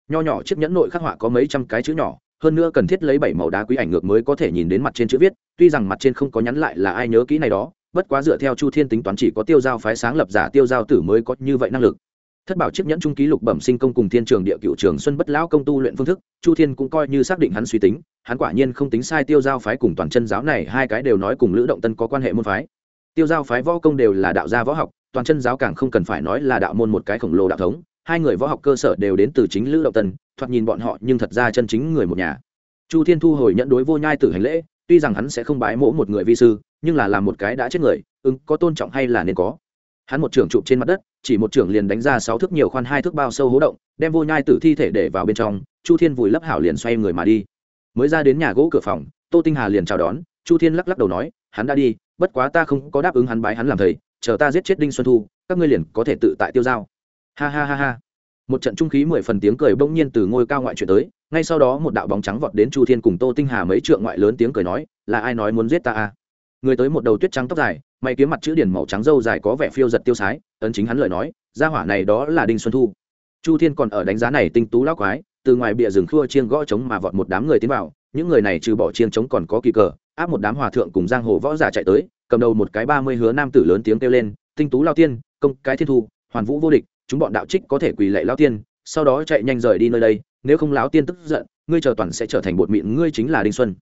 Nho nhỏ chiếc nhẫn nội khắc họa có mấy trăm cái chữ nhỏ, hơn nữa cần thiết lấy bảy màu đá quý ảnh ngược mới có thể nhìn đến mặt trên chữ viết, tuy rằng mặt trên không có nhắn lại là ai nhớ kỹ này đó, bất quá dựa theo chu thiên tính toán chỉ có tiêu giao phái sáng lập giả tiêu giao tử mới có như vậy năng lực. Thất bảo chiếc nhẫn trung ký lục bẩm sinh công cùng thiên trường địa cựu trường xuân bất lão công tu luyện phương thức, chu thiên cũng coi như xác định hắn suy tính, hắn quả nhiên không tính sai tiêu giao phái cùng toàn chân giáo này hai cái đều nói cùng lữ động tân có quan hệ môn phái. Tiêu giao phái võ công đều là đạo gia võ học toàn chân giáo càng không cần phải nói là đạo môn một cái khổng lồ đạo thống hai người võ học cơ sở đều đến từ chính lữ động tần, thoạt nhìn bọn họ nhưng thật ra chân chính người một nhà. Chu thiên thu hồi nhận đối vô nhai tử hành lễ tuy rằng hắn sẽ không bái mỗ một người vi sư nhưng là làm một cái đã chết người ứng có tôn trọng hay là nên có. Hắn một trưởng chụp trên mặt đất chỉ một trưởng liền đánh ra sáu thước nhiều khoan hai thước bao sâu hố động đem vô nhai tử thi thể để vào bên trong chu thiên vùi lấp hảo liền xoay người mà đi. Mới ra đến nhà gỗ cửa phòng tô tinh hà liền chào đón chu thiên lắc lắc đầu nói hắn đã đi bất quá ta không có đáp ứng hắn bái hắn làm thầy chờ ta giết chết đinh xuân thu, các ngươi liền có thể tự tại tiêu dao. ha ha ha ha. Một trận trung khí mười phần tiếng cười bỗng nhiên từ ngôi cao ngoại chuyển tới, ngay sau đó một đạo bóng trắng vọt đến chu thiên cùng tô tinh hà mấy trượng ngoại lớn tiếng cười nói, là ai nói muốn giết ta à? Người tới một đầu tuyết trắng tóc dài, mày kiếm mặt chữ điển màu trắng dâu dài có vẻ phiêu giật tiêu sái, ấn chính hắn lời nói, gia hỏa này đó là đinh xuân thu. Chu thiên còn ở đánh giá này tinh tú lão quái, từ ngoài bìa rừng khua chiêng gõ trống mà vọt một đám người tiến vào, những người này trừ bỏ chiêng trống còn có kỳ cờ, áp một đám hòa thượng cùng giang hồ võ giả chạy tới cầm đầu một cái ba mươi hứa nam tử lớn tiếng kêu lên, tinh tú lao tiên, công cái thiên thu, hoàn vũ vô địch, chúng bọn đạo trích có thể quỳ lệ lao tiên, sau đó chạy nhanh rời đi nơi đây, nếu không láo tiên tức giận, ngươi chờ toàn sẽ trở thành bột mịn, ngươi chính là đinh xuân.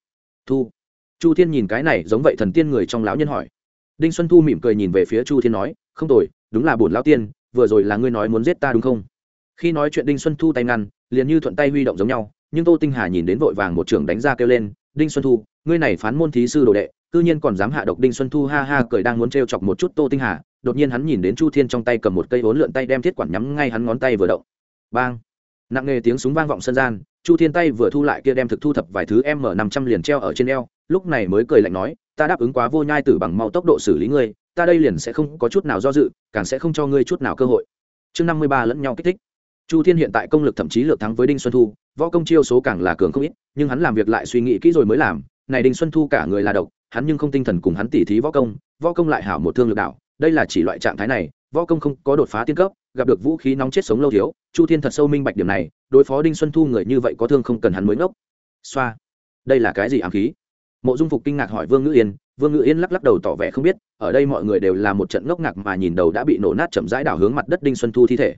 Thu. Chu thiên nhìn cái này giống vậy thần tiên người trong lão nhân hỏi. Đinh xuân thu mỉm cười nhìn về phía chu thiên nói, không tồi, đúng là bổn lao tiên, vừa rồi là ngươi nói muốn giết ta đúng không? Khi nói chuyện đinh xuân thu tay ngăn, liền như thuận tay huy động giống nhau, nhưng tô tinh hà nhìn đến vội vàng một trưởng đánh ra kêu lên, đinh xuân thu, ngươi này phán môn thí sư đồ đệ cư nhiên còn dám hạ độc đinh xuân thu ha ha cười đang muốn trêu e chọc một chút tô tinh hà, đột nhiên hắn nhìn đến chu thiên trong tay cầm một cây vốn lượn tay đem thiết quản nhắm ngay hắn ngón tay vừa động. Bang! Nặng nề tiếng súng vang vọng sân gian, chu thiên tay vừa thu lại kia đem thực thu thập vài thứ m năm trăm liền treo ở trên eo, lúc này mới cười lạnh nói, ta đáp ứng quá vô nhai tử bằng mau tốc độ xử lý ngươi, ta đây liền sẽ không có chút nào do dự, càng sẽ không cho ngươi chút nào cơ hội. Chương năm mươi ba lẫn nhau kích thích. Chu thiên hiện tại công lực thậm chí lược thắng với đinh xuân thu, võ công chiêu số càng là cường không ít, nhưng hắn làm việc lại suy nghĩ kỹ rồi mới làm, này đinh xuân thu cả người là độc hắn nhưng không tinh thần cùng hắn tỉ thí võ công võ công lại hảo một thương lực đạo, đây là chỉ loại trạng thái này, võ công không có đột phá tiên cấp, gặp được vũ khí nóng chết sống lâu thiếu, chu thiên thật sâu minh bạch điểm này, đối phó đinh xuân thu người như vậy có thương không cần hắn mới ngốc. Xoa. Đây là cái gì ám khí? Mộ dung phục kinh ngạc hỏi vương ngữ yên, vương ngữ yên lắc lắc đầu tỏ vẻ không biết, ở đây mọi người đều là một trận ngốc ngạc mà nhìn đầu đã bị nổ nát chậm rãi đảo hướng mặt đất đinh xuân thu thi thể.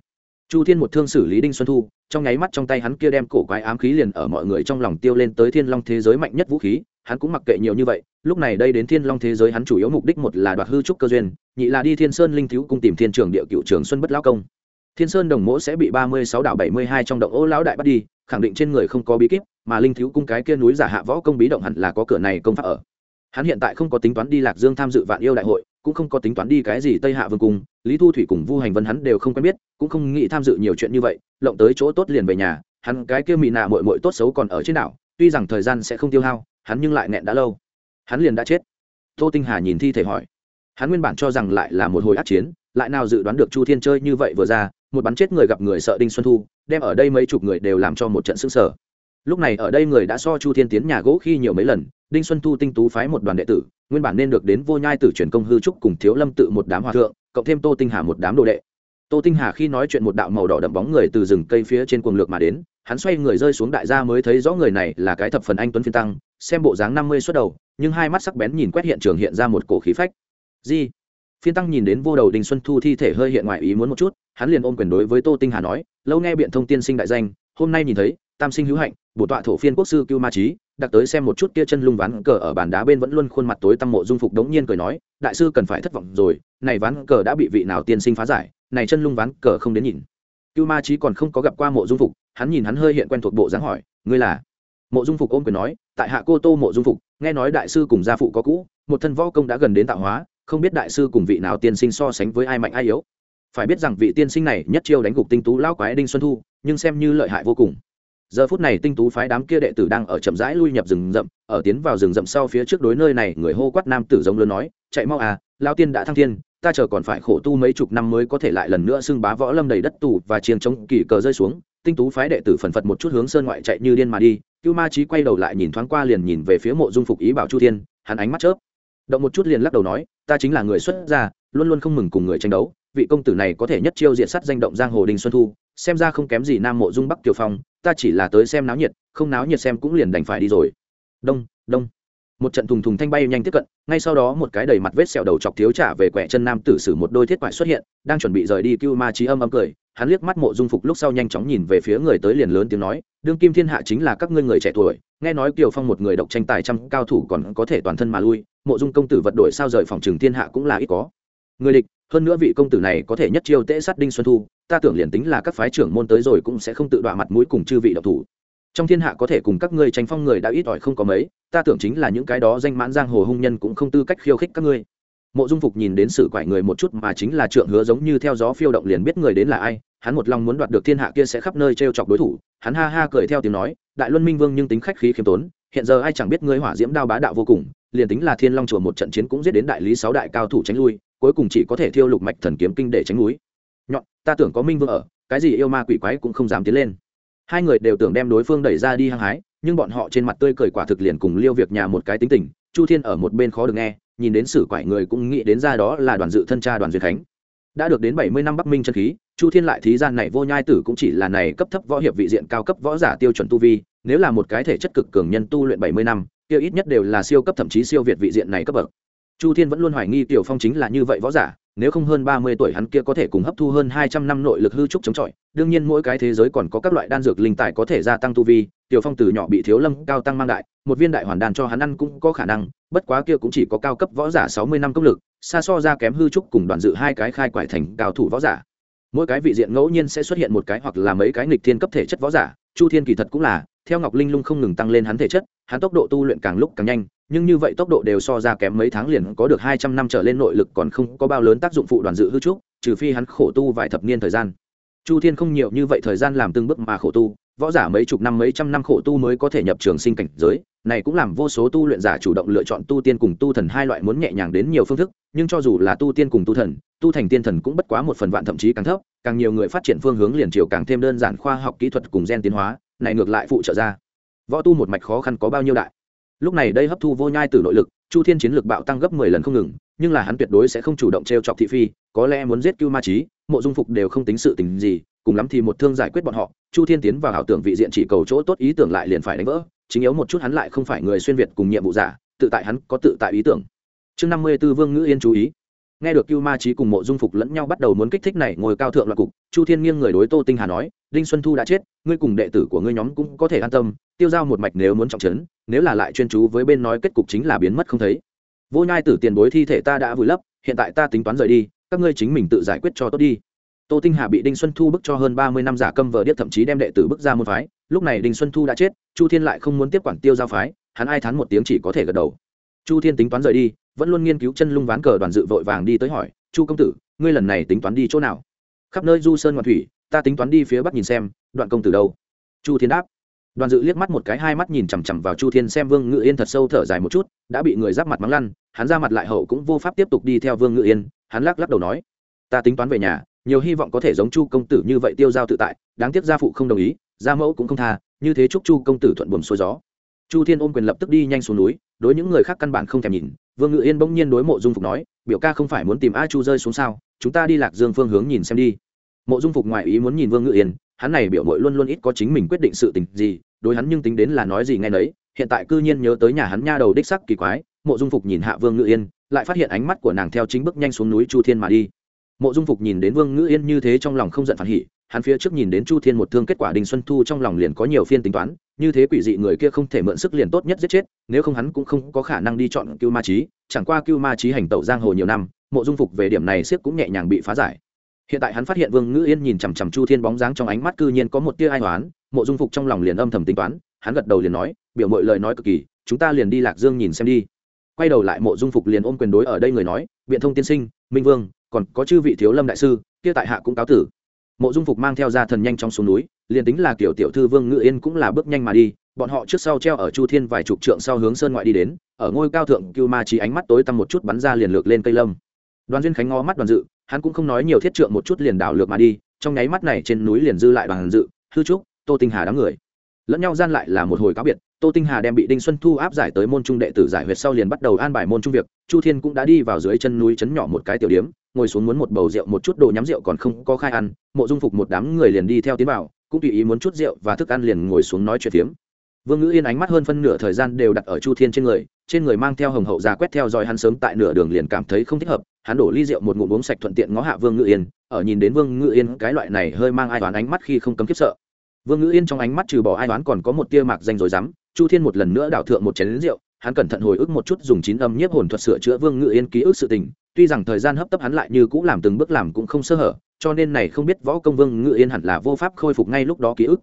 Chu thiên một thương xử lý đinh xuân thu, trong nháy mắt trong tay hắn kia đem cổ quái ám khí liền ở mọi người trong lòng tiêu lên tới thiên long thế giới mạnh nhất vũ khí, hắn cũng mặc kệ nhiều như vậy lúc này đây đến thiên long thế giới hắn chủ yếu mục đích một là đoạt hư trúc cơ duyên, nhị là đi thiên sơn linh thiếu cung tìm thiên trường địa cựu trường xuân bất lão công. Thiên sơn đồng mỗ sẽ bị ba mươi sáu đảo bảy mươi hai trong động ô lão đại bắt đi, khẳng định trên người không có bí kíp, mà linh thiếu cung cái kia núi giả hạ võ công bí động hẳn là có cửa này công pháp ở. Hắn hiện tại không có tính toán đi lạc dương tham dự vạn yêu đại hội, cũng không có tính toán đi cái gì tây hạ vương cung, lý thu thủy cùng vu hành vân hắn đều không quen biết, cũng không nghĩ tham dự nhiều chuyện như vậy, lộng tới chỗ tốt liền về nhà, hắn cái kia mị nạ mội mội tốt xấu còn ở trên đảo, tuy rằng thời gian sẽ không tiêu hao, hắn nhưng lại nghẹn đã lâu hắn liền đã chết. Tô tinh hà nhìn thi thể hỏi. Hắn nguyên bản cho rằng lại là một hồi át chiến, lại nào dự đoán được chu thiên chơi như vậy vừa ra, một bắn chết người gặp người sợ đinh xuân thu, đem ở đây mấy chục người đều làm cho một trận xứng sở lúc này ở đây người đã so chu thiên tiến nhà gỗ khi nhiều mấy lần, đinh xuân thu tinh tú phái một đoàn đệ tử, nguyên bản nên được đến vô nhai tử truyền công hư trúc cùng thiếu lâm tự một đám hòa thượng, cộng thêm tô tinh hà một đám đồ đệ tô tinh hà khi nói chuyện một đạo màu đỏ đậm bóng người từ rừng cây phía trên cuồng lược mà đến, hắn xoay người rơi xuống đại gia mới thấy rõ người này là cái thập phần anh tuấn phiên tăng, xem bộ dáng năm mươi suất đầu, nhưng hai mắt sắc bén nhìn quét hiện trường hiện ra một cổ khí phách. Di phiên tăng nhìn đến vô đầu đình xuân thu thi thể hơi hiện ngoài ý muốn một chút, hắn liền ôm quyền đối với tô tinh hà nói, lâu nghe biện thông tiên sinh đại danh, hôm nay nhìn thấy, tam sinh hữu hạnh, bổ tọa thổ phiên quốc sư cưu ma trí đặc tới xem một chút kia chân lung ván cờ ở bàn đá bên vẫn luôn khuôn mặt tối tăm mộ dung phục đống nhiên cười nói, đại sư cần phải thất vọng rồi, này ván cờ đã bị vị nào tiên sinh phá giải, này chân lung ván cờ không đến nhìn. Cưu ma trí còn không có gặp qua mộ dung phục, hắn nhìn hắn hơi hiện quen thuộc bộ dáng hỏi, ngươi là? Mộ dung phục ôm quyền nói, tại hạ cô tô mộ dung phục, nghe nói đại sư cùng gia phụ có cũ, một thân võ công đã gần đến tạo hóa, không biết đại sư cùng vị nào tiên sinh so sánh với ai mạnh ai yếu. Phải biết rằng vị tiên sinh này nhất chiêu đánh gục tinh tú lao quái đinh xuân thu, nhưng xem như lợi hại vô cùng giờ phút này tinh tú phái đám kia đệ tử đang ở chậm rãi lui nhập rừng rậm, ở tiến vào rừng rậm sau phía trước đối nơi này người hô quát nam tử giống lớn nói, chạy mau à lao tiên đã thăng thiên, ta chờ còn phải khổ tu mấy chục năm mới có thể lại lần nữa xưng bá võ lâm đầy đất tù và chiêng chống kỳ cờ rơi xuống. Tinh tú phái đệ tử phần phật một chút hướng sơn ngoại chạy như điên mà đi, cưu ma trí quay đầu lại nhìn thoáng qua liền nhìn về phía mộ dung phục ý bảo chu thiên, hắn ánh mắt chớp, động một chút liền lắc đầu nói, ta chính là người xuất gia, luôn luôn không mừng cùng người tranh đấu, vị công tử này có thể nhất chiêu diện sắt danh động giang hồ đình xuân thu, xem ra không kém gì nam mộ dung bắc kiều phong ta chỉ là tới xem náo nhiệt, không náo nhiệt xem cũng liền đành phải đi rồi. Đông đông. Một trận thùng thùng thanh bay nhanh tiếp cận, ngay sau đó một cái đầy mặt vết sẹo đầu chọc thiếu trả về quẻ chân nam tử sử một đôi thiết quại xuất hiện, đang chuẩn bị rời đi cưu ma trí âm âm cười, hắn liếc mắt mộ dung phục lúc sau nhanh chóng nhìn về phía người tới liền lớn tiếng nói, đương kim thiên hạ chính là các ngươi người trẻ tuổi, nghe nói kiều phong một người độc tranh tài trăm cao thủ còn có thể toàn thân mà lui, mộ dung công tử vật đổi sao rời phòng trường thiên hạ cũng là ít có. Người địch hơn nữa vị công tử này có thể nhất chiêu tễ sát đinh xuân thu, ta tưởng liền tính là các phái trưởng môn tới rồi cũng sẽ không tự đọa mặt mũi cùng chư vị độc thủ. Trong thiên hạ có thể cùng các ngươi tranh phong người đã ít ỏi không có mấy, ta tưởng chính là những cái đó danh mãn giang hồ hung nhân cũng không tư cách khiêu khích các ngươi. Mộ dung phục nhìn đến sự quải người một chút mà chính là trượng hứa giống như theo gió phiêu động liền biết người đến là ai, hắn một lòng muốn đoạt được thiên hạ kia sẽ khắp nơi t r e o chọc đối thủ, hắn ha ha cười theo tiếng nói, đại luân minh vương nhưng tính khách khí khiêm tốn, hiện giờ ai chẳng biết ngươi hỏa diễm đao bá đạo vô cùng, liền tính là thiên long chùa một trận chiến cũng giết đến đại lý sáu đại cao thủ tránh lui cuối cùng chỉ có thể thiêu lục mạch thần kiếm kinh để tránh núi. Nhọn, ta tưởng có minh vương ở, cái gì yêu ma quỷ quái cũng không dám tiến lên. Hai người đều tưởng đem đối phương đẩy ra đi hăng hái, nhưng bọn họ trên mặt tươi cười quả thực liền cùng liêu việc nhà một cái tính tình, chu thiên ở một bên khó được nghe, nhìn đến sử quải người cũng nghĩ đến ra đó là đoàn dự thân cha đoàn duyệt khánh đã được đến bảy mươi năm bắc minh chân khí, chu thiên lại thí gian này vô nhai tử cũng chỉ là này cấp thấp võ hiệp vị diện cao cấp võ giả tiêu chuẩn tu vi, nếu là một cái thể chất cực cường nhân tu luyện bảy mươi năm, kia ít nhất đều là siêu cấp thậm chí siêu việt vị diện này cấp bậc chu thiên vẫn luôn hoài nghi tiểu phong chính là như vậy võ giả, nếu không hơn ba mươi tuổi hắn kia có thể cùng hấp thu hơn hai trăm năm nội lực hư trúc chống chọi. Đương nhiên mỗi cái thế giới còn có các loại đan dược linh tài có thể gia tăng tu vi, tiểu phong từ nhỏ bị thiếu lâm cao tăng mang đại, một viên đại hoàn đan cho hắn ăn cũng có khả năng, bất quá kia cũng chỉ có cao cấp võ giả sáu mươi năm công lực, xa so ra kém hư trúc cùng đoàn dự hai cái khai quải thành cao thủ võ giả. Mỗi cái vị diện ngẫu nhiên sẽ xuất hiện một cái hoặc là mấy cái nghịch thiên cấp thể chất võ giả, chu thiên kỳ thật cũng là theo ngọc linh lung không ngừng tăng lên hắn thể chất, hắn tốc độ tu luyện càng lúc càng nhanh, nhưng như vậy tốc độ đều so ra kém mấy tháng liền có được hai trăm năm trở lên nội lực còn không có bao lớn tác dụng phụ đoàn dự hư trúc, trừ phi hắn khổ tu vài thập niên thời gian. Chu thiên không nhiều như vậy thời gian làm từng bước mà khổ tu, võ giả mấy chục năm, mấy trăm năm khổ tu mới có thể nhập trường sinh cảnh giới, này cũng làm vô số tu luyện giả chủ động lựa chọn tu tiên cùng tu thần hai loại muốn nhẹ nhàng đến nhiều phương thức, nhưng cho dù là tu tiên cùng tu thần, tu thành tiên thần cũng bất quá một phần vạn thậm chí càng thấp, càng nhiều người phát triển phương hướng liền chiều càng thêm đơn giản khoa học kỹ thuật cùng gen tiến hóa này ngược lại phụ trợ ra. Võ tu một mạch khó khăn có bao nhiêu đại? Lúc này đây hấp thu vô nhai từ nội lực, chu thiên chiến lực bạo tăng gấp mười lần không ngừng, nhưng là hắn tuyệt đối sẽ không chủ động t r e o chọc thị phi, có lẽ muốn giết cưu ma trí mộ dung phục đều không tính sự tình gì, cùng lắm thì một thương giải quyết bọn họ, chu thiên tiến vào ảo tưởng vị diện chỉ cầu chỗ tốt ý tưởng lại liền phải đánh vỡ, chính yếu một chút hắn lại không phải người xuyên việt cùng nhiệm vụ giả, tự tại hắn có tự tại ý tưởng. Chương năm mươi b ố vương ngữ yên chú ý nghe được cưu ma trí cùng mộ dung phục lẫn nhau bắt đầu muốn kích thích này, ngồi cao thượng loại cục, chu thiên nghiêng người đối tô tinh hà nói, đinh xuân thu đã chết, ngươi cùng đệ tử của ngươi nhóm cũng có thể an tâm, tiêu giao một mạch nếu muốn trọng trấn, nếu là lại chuyên chú với bên nói kết cục chính là biến mất không thấy. Vô nhai tử tiền bối thi thể ta đã vùi lấp, hiện tại ta tính toán rời đi, các ngươi chính mình tự giải quyết cho tốt đi. Tô tinh hà bị đinh xuân thu bức cho hơn ba mươi năm giả câm vờ điếc thậm chí đem đệ tử bức ra môn phái, lúc này đinh xuân thu đã chết, chu thiên lại không muốn tiếp quản tiêu giao phái, hắn ai thán một tiếng chỉ có thể gật đầu. Chu thiên tính toán rời đi vẫn luôn nghiên cứu chân lung ván cờ đoàn dự vội vàng đi tới hỏi, chu công tử, ngươi lần này tính toán đi chỗ nào? Khắp nơi du sơn ngoạn thủy, ta tính toán đi phía bắc nhìn xem, đoạn công tử đâu? Chu thiên đáp. Đoàn dự liếc mắt một cái, hai mắt nhìn chằm chằm vào chu thiên xem vương ngự yên thật sâu thở dài một chút, đã bị người giáp mặt mắng lăn, hắn ra mặt lại hậu cũng vô pháp tiếp tục đi theo vương ngự yên, hắn lắc lắc đầu nói, ta tính toán về nhà, nhiều hy vọng có thể giống chu công tử như vậy tiêu giao tự tại, đáng tiếc gia phụ không đồng ý, gia mẫu cũng không tha, như thế chúc chu công tử thuận buồm xuôi gió chu thiên ôm quyền lập tức đi nhanh xuống núi, đối những người khác căn bản không thèm nhìn. Vương ngự yên bỗng nhiên đối mộ dung phục nói, biểu ca không phải muốn tìm a chu rơi xuống sao? Chúng ta đi lạc dương phương hướng nhìn xem đi. Mộ dung phục ngoại ý muốn nhìn vương ngự yên, hắn này biểu mội luôn luôn ít có chính mình quyết định sự tình gì, đối hắn nhưng tính đến là nói gì nghe nấy, hiện tại cư nhiên nhớ tới nhà hắn nha đầu đích sắc kỳ quái. Mộ dung phục nhìn hạ vương ngự yên, lại phát hiện ánh mắt của nàng theo chính bước nhanh xuống núi chu thiên mà đi. Mộ dung phục nhìn đến vương ngự yên như thế trong lòng không giận phản hỉ hắn phía trước nhìn đến chu thiên một thương kết quả Đinh xuân thu trong lòng liền có nhiều phiên tính toán, như thế quỷ dị người kia không thể mượn sức liền tốt nhất giết chết, nếu không hắn cũng không có khả năng đi chọn cưu ma trí chẳng qua cưu ma trí hành tẩu giang hồ nhiều năm, mộ dung phục về điểm này siết cũng nhẹ nhàng bị phá giải. Hiện tại hắn phát hiện vương ngữ yên nhìn chằm chằm chu thiên bóng dáng trong ánh mắt cư nhiên có một tia ai hoán mộ dung phục trong lòng liền âm thầm tính toán, hắn gật đầu liền nói, biểu mọi lời nói cực kỳ, chúng ta liền đi lạc dương nhìn xem đi. Quay đầu lại mộ dung phục liền ôm quyền đối ở đây người nói, biện thông tiên sinh, minh vương, còn có chư vị thiếu lâm đại sư, kia tại hạ cũng cáo tử mộ dung phục mang theo gia thần nhanh trong xuống núi, liền tính là kiểu tiểu thư vương ngự yên cũng là bước nhanh mà đi, bọn họ trước sau treo ở chu thiên vài chục trượng sau hướng sơn ngoại đi đến, ở ngôi cao thượng cưu ma trí ánh mắt tối tăm một chút bắn ra liền lược lên cây lâm. Đoàn duyên khánh ngó mắt đoàn dự, hắn cũng không nói nhiều thiết trượng một chút liền đảo lược mà đi, trong nháy mắt này trên núi liền dư lại đoàn dự, hư trúc, tô tinh hà đám người. Lẫn nhau gian lại là một hồi cáo biệt, tô tinh hà đem bị đinh xuân thu áp giải tới môn trung đệ tử giải huyệt sau liền bắt đầu an bài môn trung việc, chu thiên cũng đã đi vào dưới chân núi chấn nhỏ một cái tiểu điếm ngồi xuống muốn một bầu rượu, một chút đồ nhắm rượu còn không có khai ăn, mộ dung phục một đám người liền đi theo tiến vào, cũng tùy ý muốn chút rượu và thức ăn liền ngồi xuống nói chuyện phiếm. Vương ngữ yên ánh mắt hơn phân nửa thời gian đều đặt ở chu thiên trên người trên người mang theo hồng hậu ra quét theo dõi hắn sớm tại nửa đường liền cảm thấy không thích hợp, hắn đổ ly rượu một ngụm uống sạch thuận tiện ngó hạ vương ngữ yên, ở nhìn đến vương ngữ yên, cái loại này hơi mang ai toán ánh mắt khi không cấm kiếp sợ. Vương ngữ yên trong ánh mắt trừ bỏ ai toán còn có một tia mạc danh rồi dám chu thiên một lần nữa đảo thượng một chén lính rượu, hắn cẩn thận hồi ức một chút dùng chín âm nhiếp hồn thuật sửa chữa vương ngữ yên ký ức sự tình tuy rằng thời gian hấp tấp hắn lại như cũng làm từng bước làm cũng không sơ hở, cho nên này không biết võ công vương ngự yên hẳn là vô pháp khôi phục ngay lúc đó ký ức.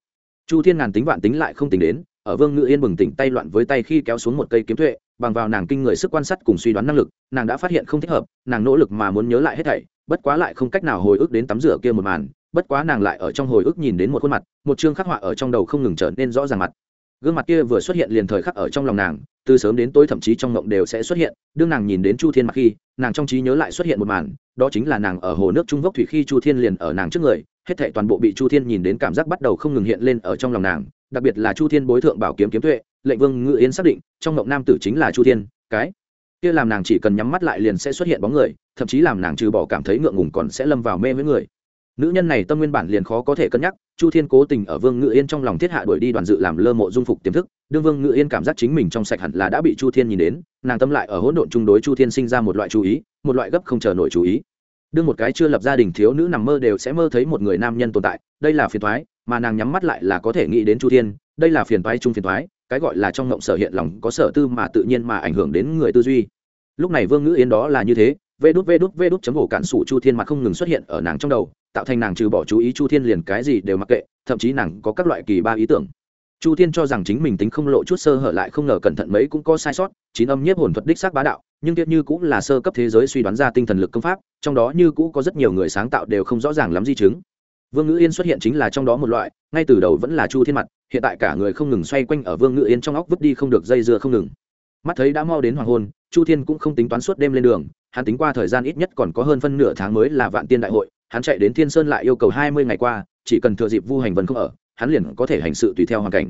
Chu thiên ngàn tính vạn tính lại không tính đến, ở vương ngự yên bừng tỉnh tay loạn với tay khi kéo xuống một cây kiếm tuệ, bằng vào nàng kinh người sức quan sát cùng suy đoán năng lực, nàng đã phát hiện không thích hợp, nàng nỗ lực mà muốn nhớ lại hết thảy, bất quá lại không cách nào hồi ức đến tắm rửa kia một màn, bất quá nàng lại ở trong hồi ức nhìn đến một khuôn mặt, một chương khắc họa ở trong đầu không ngừng trở nên rõ ràng mặt. Gương mặt kia vừa xuất hiện liền thời khắc ở trong lòng nàng từ sớm đến tối thậm chí trong mộng đều sẽ xuất hiện, đương nàng nhìn đến chu thiên mặc khi, nàng trong trí nhớ lại xuất hiện một màn, đó chính là nàng ở hồ nước trung vốc thủy khi chu thiên liền ở nàng trước người, hết thảy toàn bộ bị chu thiên nhìn đến cảm giác bắt đầu không ngừng hiện lên ở trong lòng nàng, đặc biệt là chu thiên bối thượng bảo kiếm kiếm tuệ, lệnh vương ngự yên xác định, trong mộng nam tử chính là chu thiên, cái kia làm nàng chỉ cần nhắm mắt lại liền sẽ xuất hiện bóng người, thậm chí làm nàng trừ bỏ cảm thấy ngượng ngùng còn sẽ lâm vào mê với người nữ nhân này tâm nguyên bản liền khó có thể cân nhắc, chu thiên cố tình ở vương ngự yên trong lòng thiết hạ đuổi đi đoàn dự làm lơ mộ dung phục tiềm thức, đương vương ngự yên cảm giác chính mình trong sạch hẳn là đã bị chu thiên nhìn đến, nàng tâm lại ở hỗn độn chung đối chu thiên sinh ra một loại chú ý, một loại gấp không chờ nổi chú ý. Đương một cái chưa lập gia đình thiếu nữ nằm mơ đều sẽ mơ thấy một người nam nhân tồn tại, đây là phiền thoái mà nàng nhắm mắt lại là có thể nghĩ đến chu thiên, đây là phiền thoái chung phiền thoái cái gọi là trong ngộng sở hiện lòng có sở tư mà tự nhiên mà ảnh hưởng đến người tư duy. Lúc này vương ngữ yên đó là như thế vê đút vê đút vê đút chấm ổ cạn sủ chu thiên mặt không ngừng xuất hiện ở nàng trong đầu, tạo thành nàng trừ bỏ chú ý chu thiên liền cái gì đều mặc kệ, thậm chí nàng có các loại kỳ ba ý tưởng. Chu thiên cho rằng chính mình tính không lộ chút sơ hở lại không ngờ cẩn thận mấy cũng có sai sót, chín âm nhiếp hồn thuật đích xác bá đạo, nhưng tiếc như cũng là sơ cấp thế giới suy đoán ra tinh thần lực công pháp, trong đó như cũ có rất nhiều người sáng tạo đều không rõ ràng lắm di chứng. Vương ngữ yên xuất hiện chính là trong đó một loại, ngay từ đầu vẫn là chu thiên mặt, hiện tại cả người không ngừng xoay quanh ở vương ngữ yên trong óc vứt đi không được dây dưa không ngừng. Mắt thấy đã mau đến hoàng hôn, chu thiên cũng không tính toán suốt đêm lên đường hắn tính qua thời gian ít nhất còn có hơn phân nửa tháng mới là vạn tiên đại hội, hắn chạy đến thiên sơn lại yêu cầu hai mươi ngày qua, chỉ cần thừa dịp vu hành vân không ở, hắn liền có thể hành sự tùy theo hoàn cảnh.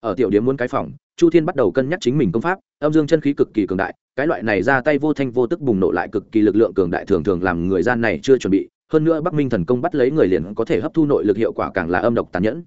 Ở tiểu điếm muốn cái phòng, chu thiên bắt đầu cân nhắc chính mình công pháp, âm dương chân khí cực kỳ cường đại, cái loại này ra tay vô thanh vô tức bùng nổ lại cực kỳ lực lượng cường đại thường thường làm người gian này chưa chuẩn bị, hơn nữa bắc minh thần công bắt lấy người liền có thể hấp thu nội lực hiệu quả càng là âm độc tàn nhẫn.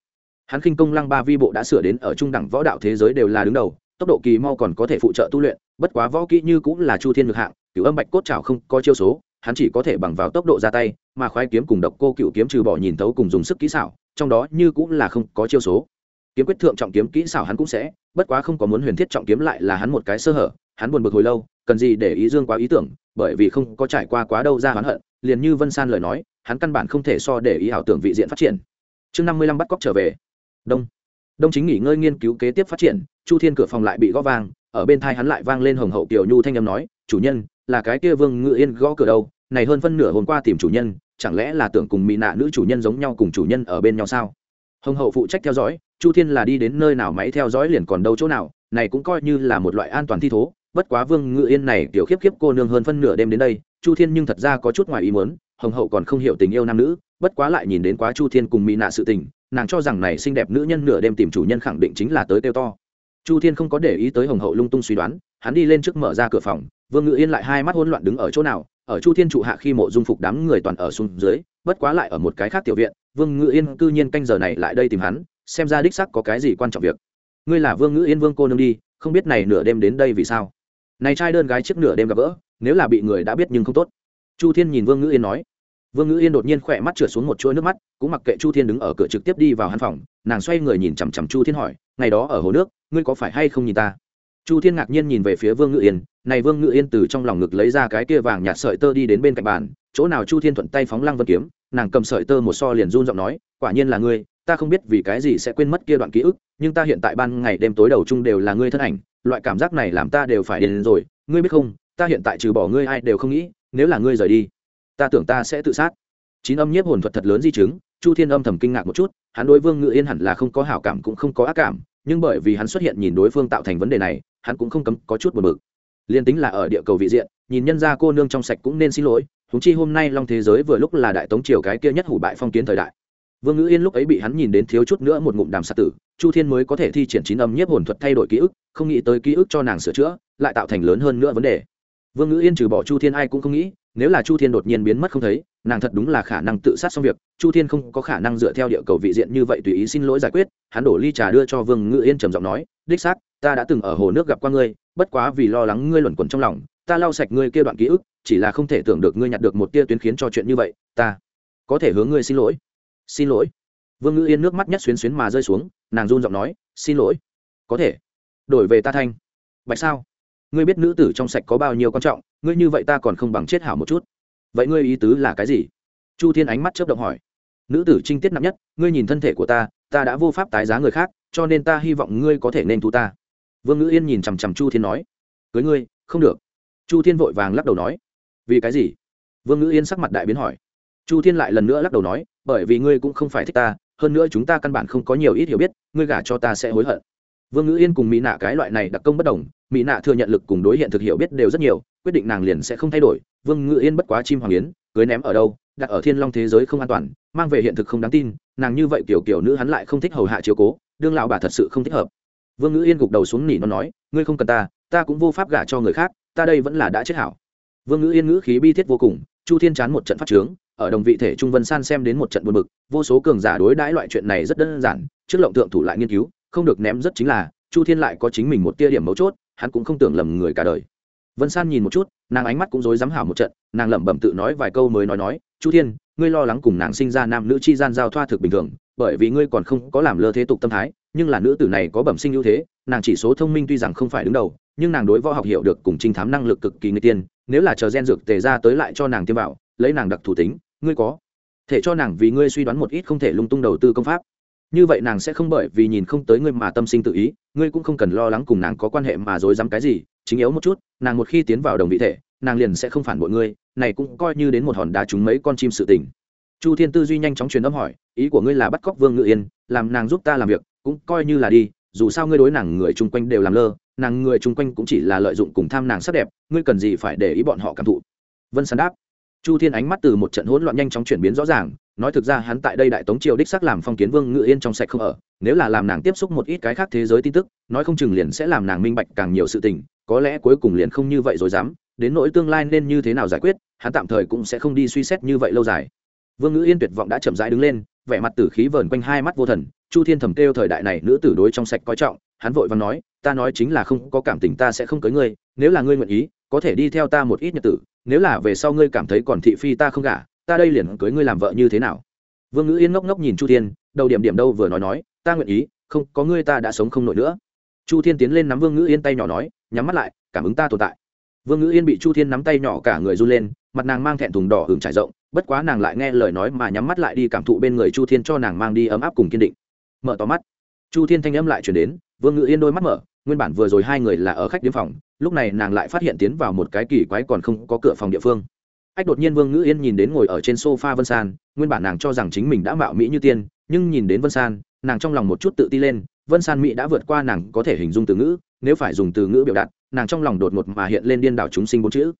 Hắn khinh công lăng ba vi bộ đã sửa đến ở trung đẳng võ đạo thế giới đều là đứng đầu, tốc độ kỳ mau còn có thể phụ trợ tu luyện, bất quá võ kỹ như cũng là chu thiên ngược hạng cựu âm bạch cốt trào không có chiêu số, hắn chỉ có thể bằng vào tốc độ ra tay, mà khoái kiếm cùng độc cô cựu kiếm trừ bỏ nhìn thấu cùng dùng sức kỹ xảo, trong đó như cũng là không có chiêu số. Kiếm quyết thượng trọng kiếm kỹ xảo hắn cũng sẽ, bất quá không có muốn huyền thiết trọng kiếm lại là hắn một cái sơ hở, hắn buồn bực hồi lâu, cần gì để ý dương quá ý tưởng, bởi vì không có trải qua quá đâu ra hắn hận, liền như vân san lời nói, hắn căn bản không thể so để ý ảo tưởng vị diện phát triển. Chương năm mươi lăm bắt cóc trở về. Đông. Đông chính nghỉ ngơi nghiên cứu kế tiếp phát triển, chu thiên cửa phòng lại bị gõ vang, ở bên thai hắn lại vang lên hồng hậu tiểu nhu thanh âm nói, chủ nhân là cái kia vương ngự yên gõ cửa đâu, này hơn phân nửa hôm qua tìm chủ nhân, chẳng lẽ là tưởng cùng mỹ nạ nữ chủ nhân giống nhau cùng chủ nhân ở bên nhau sao? Hồng hậu phụ trách theo dõi, chu thiên là đi đến nơi nào máy theo dõi liền còn đâu chỗ nào, này cũng coi như là một loại an toàn thi thố, bất quá vương ngự yên này tiểu khiếp khiếp cô nương hơn phân nửa đêm đến đây, chu thiên nhưng thật ra có chút ngoài ý muốn, hồng hậu còn không hiểu tình yêu nam nữ, bất quá lại nhìn đến quá chu thiên cùng mỹ nạ sự tình, nàng cho rằng này xinh đẹp nữ nhân nửa đêm tìm chủ nhân khẳng định chính là tới tiêu to. Chu thiên không có để ý tới hồng hậu lung tung suy đoán, hắn đi lên trước mở ra cửa phòng vương ngự yên lại hai mắt hỗn loạn đứng ở chỗ nào, ở chu thiên trụ hạ khi mộ dung phục đám người toàn ở xuống dưới, bất quá lại ở một cái khác tiểu viện, vương ngự yên cư nhiên canh giờ này lại đây tìm hắn, xem ra đích sắc có cái gì quan trọng việc. Ngươi là vương ngự yên vương cô nương đi, không biết này nửa đêm đến đây vì sao? Này trai đơn gái trước nửa đêm gặp gỡ, nếu là bị người đã biết nhưng không tốt. Chu thiên nhìn vương ngự yên nói. Vương ngữ yên đột nhiên khỏe mắt trượt xuống một chuỗi nước mắt, cũng mặc kệ chu thiên đứng ở cửa trực tiếp đi vào hắn phòng, nàng xoay người nhìn chằm chằm chu thiên hỏi, ngày đó ở hồ nước, ngươi có phải hay không nhìn ta? Chu thiên ngạc nhiên nhìn về phía vương ngự yên này vương ngự yên từ trong lòng ngực lấy ra cái kia vàng nhạt sợi tơ đi đến bên cạnh bàn, chỗ nào chu thiên thuận tay phóng lăng vân kiếm, nàng cầm sợi tơ một so liền run giọng nói, quả nhiên là ngươi, ta không biết vì cái gì sẽ quên mất kia đoạn ký ức, nhưng ta hiện tại ban ngày đêm tối đầu chung đều là ngươi thân ảnh, loại cảm giác này làm ta đều phải đến rồi, ngươi biết không, ta hiện tại trừ bỏ ngươi ai đều không nghĩ, nếu là ngươi rời đi, ta tưởng ta sẽ tự sát. Chín âm nhiếp hồn thuật thật lớn di chứng, chu thiên âm thầm kinh ngạc một chút, hắn đối vương ngự yên hẳn là không có hảo cảm cũng không có ác cảm, nhưng bởi vì hắn xuất hiện nhìn đối phương tạo thành vấn đề này, hắn cũng không cấm có chút buồn bực liên tính là ở địa cầu vị diện, nhìn nhân gia cô nương trong sạch cũng nên xin lỗi húng chi hôm nay long thế giới vừa lúc là đại tống triều cái kia nhất hủ bại phong kiến thời đại. Vương ngữ yên lúc ấy bị hắn nhìn đến thiếu chút nữa một ngụm đàm sát tử, chu thiên mới có thể thi triển chín âm nhiếp hồn thuật thay đổi ký ức, không nghĩ tới ký ức cho nàng sửa chữa, lại tạo thành lớn hơn nữa vấn đề vương ngữ yên trừ bỏ chu thiên ai cũng không nghĩ, nếu là chu thiên đột nhiên biến mất không thấy, nàng thật đúng là khả năng tự sát xong việc. Chu thiên không có khả năng dựa theo địa cầu vị diện như vậy tùy ý xin lỗi giải quyết, hắn đổ ly trà đưa cho vương Ngữ yên trầm giọng nói, đích xác, ta đã từng ở hồ nước gặp qua ngươi, bất quá vì lo lắng ngươi luẩn quẩn trong lòng, ta lau sạch ngươi kia đoạn ký ức, chỉ là không thể tưởng được ngươi nhặt được một tia tuyến khiến cho chuyện như vậy, ta có thể hướng ngươi xin lỗi. Xin lỗi? Vương ngữ yên nước mắt nhất xuyến xuyến mà rơi xuống, nàng run giọng nói, xin lỗi. Có thể. Đổi về ta thanh. Bạch sao? Ngươi biết nữ tử trong sạch có bao nhiêu quan trọng, ngươi như vậy ta còn không bằng chết hảo một chút. Vậy ngươi ý tứ là cái gì? Chu thiên ánh mắt chớp động hỏi. Nữ tử trinh tiết nặng nhất, ngươi nhìn thân thể của ta ta đã vô pháp tái giá người khác, cho nên ta hy vọng ngươi có thể nên thu ta. Vương ngữ yên nhìn chằm chằm chu thiên nói. Cưới ngươi, không được. Chu thiên vội vàng lắc đầu nói. Vì cái gì? Vương ngữ yên sắc mặt đại biến hỏi. Chu thiên lại lần nữa lắc đầu nói. Bởi vì ngươi cũng không phải thích ta, hơn nữa chúng ta căn bản không có nhiều ít hiểu biết, ngươi gả cho ta sẽ hối hận vương ngữ yên cùng mỹ nạ cái loại này đặc công bất đồng, mỹ nạ thừa nhận lực cùng đối hiện thực hiểu biết đều rất nhiều, quyết định nàng liền sẽ không thay đổi. Vương ngữ yên bất quá chim hoàng yến, cưới ném ở đâu, đặt ở thiên long thế giới không an toàn, mang về hiện thực không đáng tin, nàng như vậy kiểu kiểu nữ hắn lại không thích hầu hạ chiếu cố, đương lão bà thật sự không thích hợp. Vương ngữ yên gục đầu xuống nỉ nó nói, ngươi không cần ta ta cũng vô pháp gả cho người khác, ta đây vẫn là đã chết hảo. Vương ngữ yên ngữ khí bi thiết vô cùng, chu thiên chán một trận phát trướng, ở đồng vị thể trung vân san xem đến một trận buồn bực, vô số cường giả đối đãi loại chuyện này rất đơn giản, trước lộng tượng thủ lại nghiên cứu không được ném rất chính là, chu thiên lại có chính mình một tia điểm mấu chốt, hắn cũng không tưởng lầm người cả đời. Vân san nhìn một chút, nàng ánh mắt cũng rối dám hảo một trận, nàng lẩm bẩm tự nói vài câu mới nói nói, chu thiên, ngươi lo lắng cùng nàng sinh ra nam nữ chi gian giao thoa thực bình thường, bởi vì ngươi còn không có làm lơ thế tục tâm thái, nhưng là nữ tử này có bẩm sinh ưu thế, nàng chỉ số thông minh tuy rằng không phải đứng đầu, nhưng nàng đối võ học hiểu được cùng trinh thám năng lực cực kỳ người tiên, nếu là chờ gen dược tề ra tới lại cho nàng tiêm vào, lấy nàng đặc thủ tính, ngươi có thể cho nàng vì ngươi suy đoán một ít không thể lung tung đầu tư công pháp như vậy nàng sẽ không bởi vì nhìn không tới ngươi mà tâm sinh tự ý, ngươi cũng không cần lo lắng cùng nàng có quan hệ mà dối dám cái gì, chính yếu một chút, nàng một khi tiến vào đồng vị thể, nàng liền sẽ không phản bội ngươi, này cũng coi như đến một hòn đá trúng mấy con chim sự tình. Chu thiên tư duy nhanh chóng truyền âm hỏi, ý của ngươi là bắt cóc vương ngự yên, làm nàng giúp ta làm việc, cũng coi như là đi, dù sao ngươi đối nàng người chung quanh đều làm lơ, nàng người chung quanh cũng chỉ là lợi dụng cùng tham nàng sắc đẹp, ngươi cần gì phải để ý bọn họ cảm thụ? Vân sán đáp. Chu thiên ánh mắt từ một trận hỗn loạn nhanh chóng chuyển biến rõ ràng nói thực ra hắn tại đây đại tống triều đích sắc làm phong kiến vương ngự yên trong sạch không ở, nếu là làm nàng tiếp xúc một ít cái khác thế giới tin tức, nói không chừng liền sẽ làm nàng minh bạch càng nhiều sự tình, có lẽ cuối cùng liền không như vậy rồi dám, đến nỗi tương lai nên như thế nào giải quyết, hắn tạm thời cũng sẽ không đi suy xét như vậy lâu dài. Vương ngữ yên tuyệt vọng đã chậm rãi đứng lên, vẻ mặt tử khí vờn quanh hai mắt vô thần, chu thiên thầm kêu thời đại này nữ tử đối trong sạch coi trọng, hắn vội và nói, ta nói chính là không có cảm tình ta sẽ không cưới ngươi, nếu là ngươi nguyện ý, có thể đi theo ta một ít nhật tử, nếu là về sau ngươi cảm thấy còn thị phi ta không gả ta đây liền cưới ngươi làm vợ như thế nào? Vương ngữ yên ngốc ngốc nhìn chu thiên, đầu điểm điểm đâu vừa nói nói, ta nguyện ý, không, có ngươi ta đã sống không nổi nữa. Chu thiên tiến lên nắm vương ngữ yên tay nhỏ nói, nhắm mắt lại, cảm ứng ta tồn tại. Vương ngữ yên bị chu thiên nắm tay nhỏ cả người run lên, mặt nàng mang thẹn thùng đỏ hưởng trải rộng, bất quá nàng lại nghe lời nói mà nhắm mắt lại đi cảm thụ bên người chu thiên cho nàng mang đi ấm áp cùng kiên định. Mở to mắt. Chu thiên thanh âm lại chuyển đến, vương ngữ yên đôi mắt mở, nguyên bản vừa rồi hai người là ở khách điếm phòng, lúc này nàng lại phát hiện tiến vào một cái kỳ quái còn không có cửa phòng địa phương ách, đột nhiên vương ngữ yên nhìn đến ngồi ở trên sofa vân san, nguyên bản nàng cho rằng chính mình đã mạo mỹ như tiên, nhưng nhìn đến vân san, nàng trong lòng một chút tự ti lên, vân san mỹ đã vượt qua nàng có thể hình dung từ ngữ, nếu phải dùng từ ngữ biểu đạt, nàng trong lòng đột ngột mà hiện lên điên đảo chúng sinh bốn chữ.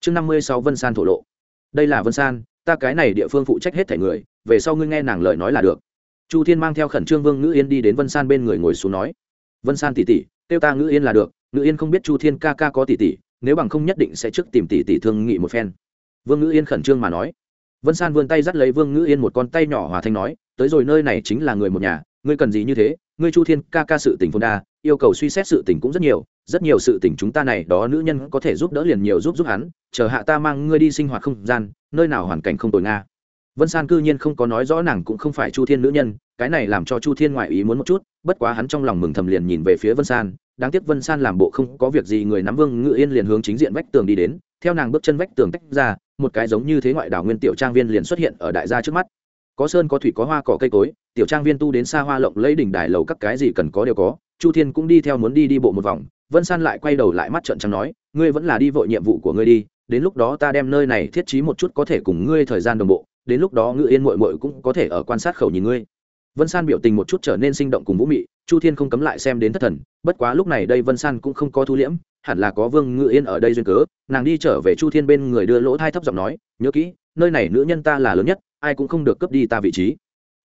Chương năm mươi sáu vân san thổ lộ. Đây là vân san, ta cái này địa phương phụ trách hết thẻ người, về sau ngươi nghe nàng lời nói là được. Chu thiên mang theo khẩn trương vương ngữ yên đi đến vân san bên người ngồi xuống nói. Vân san tỉ tỉ kêu ta ngữ yên là được, ngữ yên không biết chu thiên ca ca có tỉ tỉ nếu bằng không nhất định sẽ trước tìm tỉ tỉ thương nghị một phen vương ngữ yên khẩn trương mà nói. Vân san vươn tay dắt lấy vương ngữ yên một con tay nhỏ hòa thanh nói, tới rồi nơi này chính là người một nhà, ngươi cần gì như thế, ngươi chu thiên ca ca sự tình phong đa, yêu cầu suy xét sự tình cũng rất nhiều rất nhiều sự tình chúng ta này đó nữ nhân có thể giúp đỡ liền nhiều giúp giúp hắn, chờ hạ ta mang ngươi đi sinh hoạt không gian, nơi nào hoàn cảnh không tồi nga. Vân san cư nhiên không có nói rõ nàng cũng không phải chu thiên nữ nhân, cái này làm cho chu thiên ngoại ý muốn một chút, bất quá hắn trong lòng mừng thầm liền nhìn về phía vân san, đáng tiếc vân san làm bộ không có việc gì, người nắm vương ngự yên liền hướng chính diện vách tường đi đến, theo nàng bước chân vách tường tách ra một cái giống như thế ngoại đảo nguyên tiểu trang viên liền xuất hiện ở đại gia trước mắt. Có sơn, có thủy, có hoa, cỏ, cây cối, tiểu trang viên tu đến xa hoa lộng lấy đỉnh đài lầu các cái gì cần có đều có. Chu thiên cũng đi theo muốn đi đi bộ một vòng, vân san lại quay đầu lại mắt trận trắng nói, ngươi vẫn là đi vội nhiệm vụ của ngươi đi, đến lúc đó ta đem nơi này thiết trí một chút có thể cùng ngươi thời gian đồng bộ, đến lúc đó ngự yên mội mội cũng có thể ở quan sát khẩu nhìn ngươi. Vân san biểu tình một chút trở nên sinh động cùng vũ mị, chu thiên không cấm lại xem đến thất thần, bất quá lúc này đây vân san cũng không có thu liễm hẳn là có vương ngự yên ở đây duyên cớ. Nàng đi trở về chu thiên bên người đưa lỗ thai thấp giọng nói, nhớ kỹ, nơi này nữ nhân ta là lớn nhất, ai cũng không được cướp đi ta vị trí.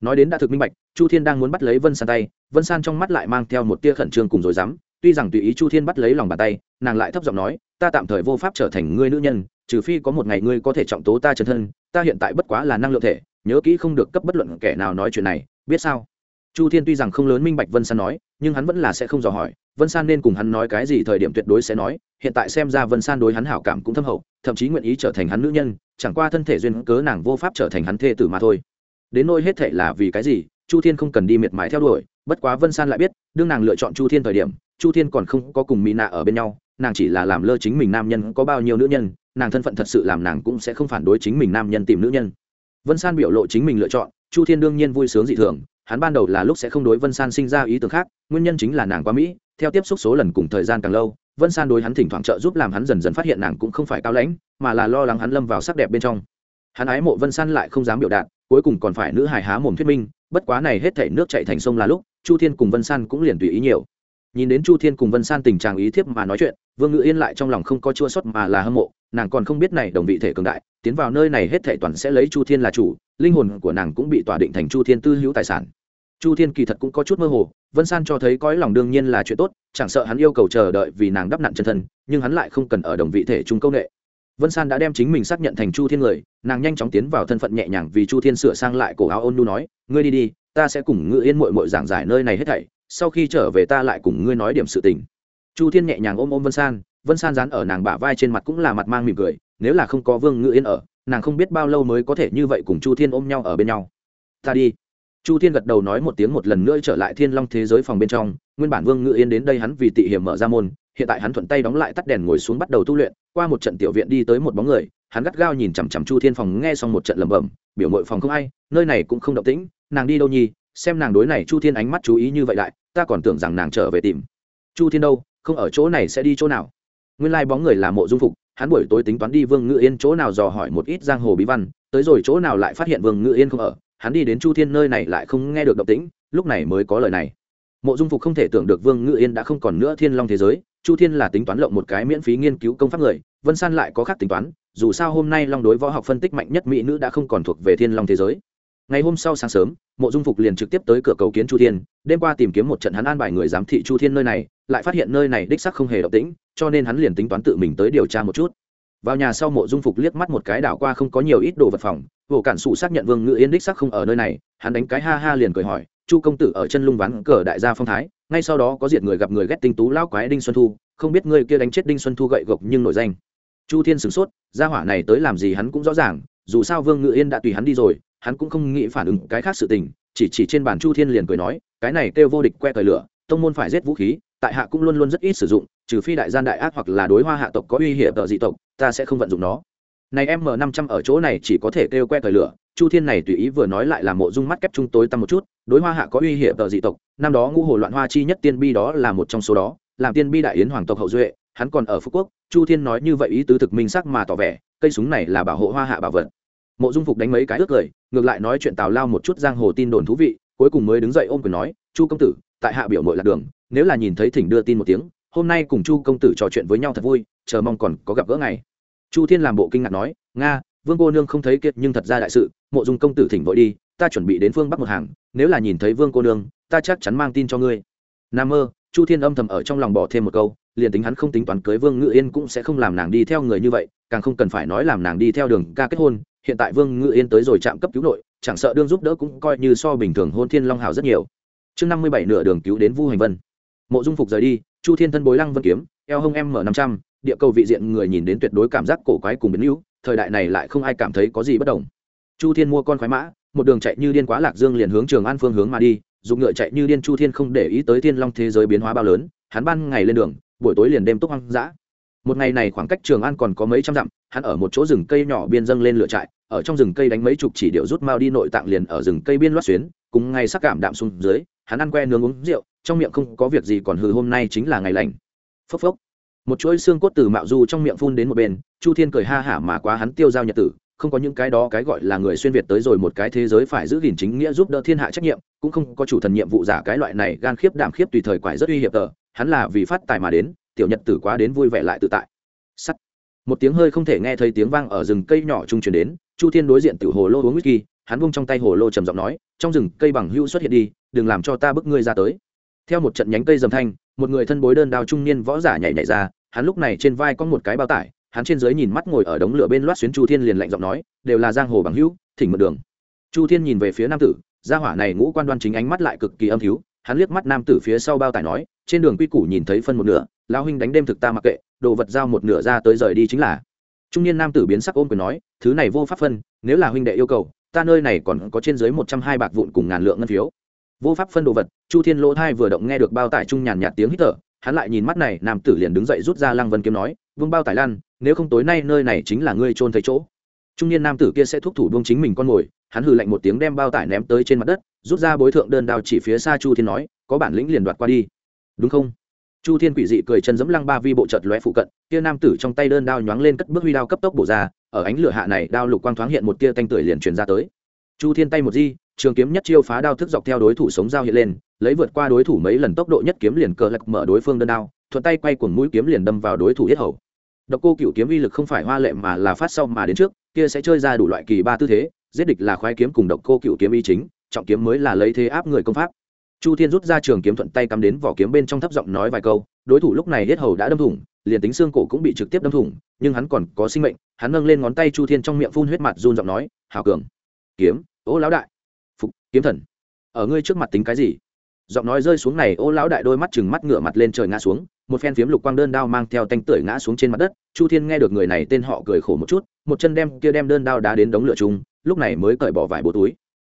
Nói đến đã thực minh bạch, chu thiên đang muốn bắt lấy vân san tay, vân san trong mắt lại mang theo một tia khẩn trương cùng rồi dám tuy rằng tùy ý chu thiên bắt lấy lòng bàn tay, nàng lại thấp giọng nói, ta tạm thời vô pháp trở thành ngươi nữ nhân, trừ phi có một ngày ngươi có thể trọng tố ta chân thân, ta hiện tại bất quá là năng lượng thể, nhớ kỹ không được cấp bất luận kẻ nào nói chuyện này, biết sao? Chu thiên tuy rằng không lớn minh bạch vân san nói, nhưng hắn vẫn là sẽ không dò hỏi, vân san nên cùng hắn nói cái gì thời điểm tuyệt đối sẽ nói, hiện tại xem ra vân san đối hắn hảo cảm cũng thâm hậu, thậm chí nguyện ý trở thành hắn nữ nhân, chẳng qua thân thể duyên cớ nàng vô pháp trở thành hắn thê tử mà thôi. Đến nôi hết thệ là vì cái gì, chu thiên không cần đi miệt mài theo đuổi, bất quá vân san lại biết, đương nàng lựa chọn chu thiên thời điểm, chu thiên còn không có cùng mỹ nạ ở bên nhau, nàng chỉ là làm lơ chính mình nam nhân có bao nhiêu nữ nhân, nàng thân phận thật sự làm nàng cũng sẽ không phản đối chính mình nam nhân tìm nữ nhân. Vân san biểu lộ chính mình lựa chọn, chu thiên đương nhiên vui sướng dị thường hắn ban đầu là lúc sẽ không đối vân san sinh ra ý tưởng khác, nguyên nhân chính là nàng quá mỹ, theo tiếp xúc số lần cùng thời gian càng lâu, vân san đối hắn thỉnh thoảng trợ giúp làm hắn dần dần phát hiện nàng cũng không phải cao lãnh, mà là lo lắng hắn lâm vào sắc đẹp bên trong. Hắn ái mộ vân san lại không dám biểu đạt, cuối cùng còn phải nữ hài há mồm thuyết minh, bất quá này hết thảy nước chạy thành sông là lúc, chu thiên cùng vân san cũng liền tùy ý nhiều. Nhìn đến chu thiên cùng vân san tình trạng ý thiếp mà nói chuyện, vương ngự yên lại trong lòng không có chua sót mà là hâm mộ, nàng còn không biết này đồng vị thể cường đại, tiến vào nơi này hết thảy toàn sẽ lấy chu thiên là chủ, linh hồn của nàng cũng bị tỏa định thành chu thiên tư hữu tài sản chu thiên kỳ thật cũng có chút mơ hồ, vân san cho thấy cõi lòng đương nhiên là chuyện tốt, chẳng sợ hắn yêu cầu chờ đợi vì nàng đắp nặn chân thân, nhưng hắn lại không cần ở đồng vị thể chung công nghệ. Vân san đã đem chính mình xác nhận thành chu thiên người, nàng nhanh chóng tiến vào thân phận nhẹ nhàng vì chu thiên sửa sang lại cổ áo ôn nu nói, ngươi đi đi, ta sẽ cùng ngự yên mội mội giảng giải nơi này hết thảy, sau khi trở về ta lại cùng ngươi nói điểm sự tình. Chu thiên nhẹ nhàng ôm ôm vân san vân san dán ở nàng bả vai trên mặt cũng là mặt mang mỉm cười, nếu là không có vương ngự yên ở, nàng không biết bao lâu mới có thể như vậy cùng chu thiên ôm nhau ở bên nhau. Ta đi chu thiên gật đầu nói một tiếng một lần nữa trở lại thiên long thế giới phòng bên trong, nguyên bản vương ngự yên đến đây hắn vì tị hiểm mở ra môn, hiện tại hắn thuận tay đóng lại tắt đèn ngồi xuống bắt đầu tu luyện, qua một trận tiểu viện đi tới một bóng người, hắn gắt gao nhìn chằm chằm chu thiên phòng nghe xong một trận lẩm bẩm, biểu mội phòng không ai, nơi này cũng không động tĩnh, nàng đi đâu nhi xem nàng đối này chu thiên ánh mắt chú ý như vậy lại, ta còn tưởng rằng nàng trở về tìm. Chu thiên đâu? Không ở chỗ này sẽ đi chỗ nào? Nguyên lai、like、bóng người là mộ dung phục, hắn buổi tối tính toán đi vương ngự yên chỗ nào dò hỏi một ít giang hồ bí văn, tới rồi chỗ nào lại phát hiện vương ngự yên không ở? Hắn đi đến chu thiên nơi này lại không nghe được động tĩnh, lúc này mới có lời này. Mộ dung phục không thể tưởng được vương ngự yên đã không còn nữa thiên long thế giới, chu thiên là tính toán lộng một cái miễn phí nghiên cứu công pháp người, vân san lại có khác tính toán, dù sao hôm nay long đối võ học phân tích mạnh nhất mỹ nữ đã không còn thuộc về thiên long thế giới. Ngày hôm sau sáng sớm, mộ dung phục liền trực tiếp tới cửa cầu kiến chu thiên, đêm qua tìm kiếm một trận hắn an bài người giám thị chu thiên nơi này, lại phát hiện nơi này đích sắc không hề động tĩnh, cho nên hắn liền tính toán tự mình tới điều tra một chút vào nhà sau mộ dung phục liếc mắt một cái đảo qua không có nhiều ít đồ vật phòng vụ cản sụ xác nhận vương ngự yên đích sắc không ở nơi này, hắn đánh cái ha ha liền cười hỏi, chu công tử ở chân lung ván cờ đại gia phong thái, ngay sau đó có diệt người gặp người ghét tinh tú lao quái đinh xuân thu, không biết người kia đánh chết đinh xuân thu gậy gộc nhưng nổi danh. Chu thiên sửng sốt, gia hỏa này tới làm gì hắn cũng rõ ràng, dù sao vương ngự yên đã tùy hắn đi rồi, hắn cũng không nghĩ phản ứng cái khác sự tình, chỉ chỉ trên bàn chu thiên liền cười nói, cái này kêu vô địch que cởi lửa, tông môn phải giết vũ khí tại hạ cũng luôn luôn rất ít sử dụng, trừ phi đại gian đại ác hoặc là đối hoa hạ tộc có uy hiểm tợ dị tộc, ta sẽ không vận dụng nó. Này m năm trăm ở chỗ này chỉ có thể kêu que thời lửa, chu thiên này tùy ý vừa nói lại là mộ dung mắt kép trung tối tăm một chút, đối hoa hạ có uy hiểm tợ dị tộc, năm đó ngũ hồ loạn hoa chi nhất tiên bi đó là một trong số đó, làm tiên bi đại yến hoàng tộc hậu duệ, hắn còn ở phú quốc, chu thiên nói như vậy ý tứ thực minh sắc mà tỏ vẻ, cây súng này là bảo hộ hoa hạ bảo vật. Mộ dung phục đánh mấy cái ước cười ngược lại nói chuyện tào lao một chút giang hồ tin đồn thú vị, cuối cùng mới đứng dậy ôm quyền nói, chu công tử, tại hạ biểu mội lạc đường nếu là nhìn thấy thỉnh đưa tin một tiếng, hôm nay cùng chu công tử trò chuyện với nhau thật vui, chờ mong còn có gặp gỡ ngày. Chu thiên làm bộ kinh ngạc nói, nga, vương cô nương không thấy kiệt nhưng thật ra đại sự, mộ dung công tử thỉnh vội đi, ta chuẩn bị đến phương bắc một hàng, nếu là nhìn thấy vương cô nương, ta chắc chắn mang tin cho ngươi. Nam mơ, chu thiên âm thầm ở trong lòng bỏ thêm một câu, liền tính hắn không tính toán cưới vương ngự yên cũng sẽ không làm nàng đi theo người như vậy, càng không cần phải nói làm nàng đi theo đường ca kết hôn, hiện tại vương ngự yên tới rồi trạm cấp cứu nội, chẳng sợ đương giúp đỡ cũng coi như so bình thường hôn thiên long hào rất nhiều. Chương năm mươi bảy nửa đường cứu đến vu hành vân mộ dung phục rời đi, chu thiên thân bối lăng vân kiếm, eo hông m năm trăm, địa cầu vị diện người nhìn đến tuyệt đối cảm giác cổ quái cùng biến hữu, thời đại này lại không ai cảm thấy có gì bất đồng. Chu thiên mua con khoái mã, một đường chạy như điên quá lạc dương liền hướng trường an phương hướng mà đi, dùng ngựa chạy như điên chu thiên không để ý tới thiên long thế giới biến hóa bao lớn, hắn ban ngày lên đường, buổi tối liền đêm túc hoang dã. Một ngày này khoảng cách trường an còn có mấy trăm dặm, hắn ở một chỗ rừng cây nhỏ biên dâng lên lửa trại, ở trong rừng cây đánh mấy chục chỉ điệu rút mao đi nội tạng liền ở rừng cây biên loát xuyến, cùng ngay sắc cảm đạm xuống dưới hắn ăn que nướng uống rượu, trong miệng không có việc gì còn hừ hôm nay chính là ngày lành. Phốc phốc. Một chuỗi xương cốt từ mạo du trong miệng phun đến một bên, chu thiên cười ha hả mà quá hắn tiêu giao nhật tử, không có những cái đó cái gọi là người xuyên việt tới rồi một cái thế giới phải giữ gìn chính nghĩa giúp đỡ thiên hạ trách nhiệm, cũng không có chủ thần nhiệm vụ giả cái loại này gan khiếp đảm khiếp tùy thời quải rất uy hiểm tờ, hắn là vì phát tài mà đến, tiểu nhật tử quá đến vui vẻ lại tự tại. Sắt. Một tiếng hơi không thể nghe thấy tiếng vang ở rừng cây nhỏ trung truyền đến, chu thiên đối diện tiểu hồ lô uống whisky hắn vung trong tay hồ lô trầm giọng nói, trong rừng cây bằng hữu xuất hiện đi, đừng làm cho ta bức ngươi ra tới. Theo một trận nhánh cây dầm thanh, một người thân bối đơn đao trung niên võ giả nhảy nhảy ra, hắn lúc này trên vai có một cái bao tải, hắn trên dưới nhìn mắt ngồi ở đống lửa bên loát xuyến chu thiên liền lạnh giọng nói, đều là giang hồ bằng hữu, thỉnh mượn đường. Chu thiên nhìn về phía nam tử, gia hỏa này ngũ quan đoan chính ánh mắt lại cực kỳ âm thiếu hắn liếc mắt nam tử phía sau bao tải nói, trên đường quy củ nhìn thấy phân một nửa lao huynh đánh đêm thực ta mặc kệ, đồ vật giao một nửa ra tới rời đi chính là. Trung niên nam tử biến sắc ôm quyền nói, thứ này vô pháp phân, nếu là huynh đệ yêu cầu ta nơi này còn có trên dưới một trăm hai bạc vụn cùng ngàn lượng ngân phiếu. Vô pháp phân đồ vật, chu thiên lỗ thai vừa động nghe được bao tải trung nhàn nhạt tiếng hít thở, hắn lại nhìn mắt này, nam tử liền đứng dậy rút ra lăng vân kiếm nói, vương bao tải lan, nếu không tối nay nơi này chính là ngươi trôn thấy chỗ. Trung niên nam tử kia sẽ thúc thủ buông chính mình con mồi hắn hừ lạnh một tiếng đem bao tải ném tới trên mặt đất, rút ra bối thượng đơn đao chỉ phía xa chu thiên nói, có bản lĩnh liền đoạt qua đi. Đúng không? Chu thiên quỷ dị cười chân dẫm lăng ba vi bộ chợt lóe phụ cận kia nam tử trong tay đơn đao nhoáng lên cất bước huy đao cấp tốc bổ ra, ở ánh lửa hạ này đao lục quang thoáng hiện một tia tanh tưởi liền truyền ra tới. Chu thiên tay một di, trường kiếm nhất chiêu phá đao thức dọc theo đối thủ sống dao hiện lên, lấy vượt qua đối thủ mấy lần tốc độ nhất kiếm liền cờ lạch mở đối phương đơn đao, thuận tay quay cuồng mũi kiếm liền đâm vào đối thủ yết hầu. Độc cô cựu kiếm uy lực không phải hoa lệ mà là phát sau mà đến trước, kia sẽ chơi ra đủ loại kỳ ba tư thế, giết địch là khoái kiếm cùng độc cô cựu kiếm y chính, trọng kiếm mới là lấy thế áp người công pháp chu thiên rút ra trường kiếm thuận tay cắm đến vỏ kiếm bên trong thấp giọng nói vài câu, đối thủ lúc này hết hầu đã đâm thủng, liền tính xương cổ cũng bị trực tiếp đâm thủng, nhưng hắn còn có sinh mệnh, hắn nâng lên ngón tay chu thiên trong miệng phun huyết mặt run giọng nói, Hảo cường, kiếm, ô lão đại, phục, kiếm thần, ở ngươi trước mặt tính cái gì? Giọng nói rơi xuống này, ô lão đại đôi mắt chừng mắt ngửa mặt lên trời ngã xuống, một phen phiếm lục quang đơn đao mang theo tanh tưởi ngã xuống trên mặt đất, chu thiên nghe được người này tên họ cười khổ một chút, một chân đem kia đem đơn đao đá đến đống lửa chung, lúc này mới cởi bỏ vải bố túi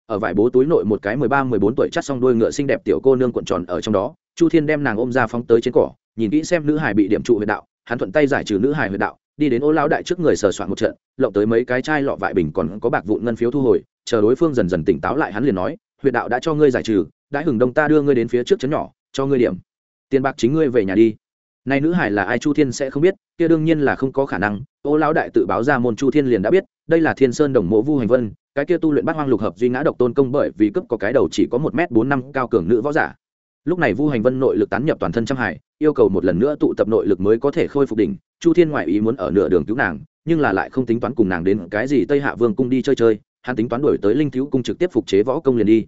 ở vải bố túi nội một cái mười ba, mười bốn tuổi chắt xong đuôi ngựa xinh đẹp tiểu cô nương cuộn tròn ở trong đó, chu thiên đem nàng ôm ra phóng tới trên cỏ, nhìn kỹ xem nữ hải bị điểm trụ huyệt đạo, hắn thuận tay giải trừ nữ hải huyệt đạo, đi đến ô lão đại trước người sờ soạn một trận, lộng tới mấy cái chai lọ vại bình còn có bạc vụn ngân phiếu thu hồi, chờ đối phương dần dần tỉnh táo lại hắn liền nói, huyệt đạo đã cho ngươi giải trừ đã hừng đông ta đưa ngươi đến phía trước chấn nhỏ, cho ngươi điểm. Tiền bạc chính ngươi về nhà đi. Nay nữ hải là ai chu thiên sẽ không biết, kia đương nhiên là không có khả năng, ô lão đại tự báo ra môn chu thiên liền đã biết, đây là thiên sơn đồng mộ vu hành vân cái kia tu luyện bát hoang lục hợp duy ngã độc tôn công bởi vì cấp có cái đầu chỉ có một m bốn năm cao cường nữ võ giả. Lúc này vu hành vân nội lực tán nhập toàn thân trăm hải, yêu cầu một lần nữa tụ tập nội lực mới có thể khôi phục đỉnh. Chu thiên ngoại ý muốn ở nửa đường cứu nàng, nhưng là lại không tính toán cùng nàng đến cái gì tây hạ vương cung đi chơi chơi, hắn tính toán đổi tới linh thiếu cung trực tiếp phục chế võ công liền đi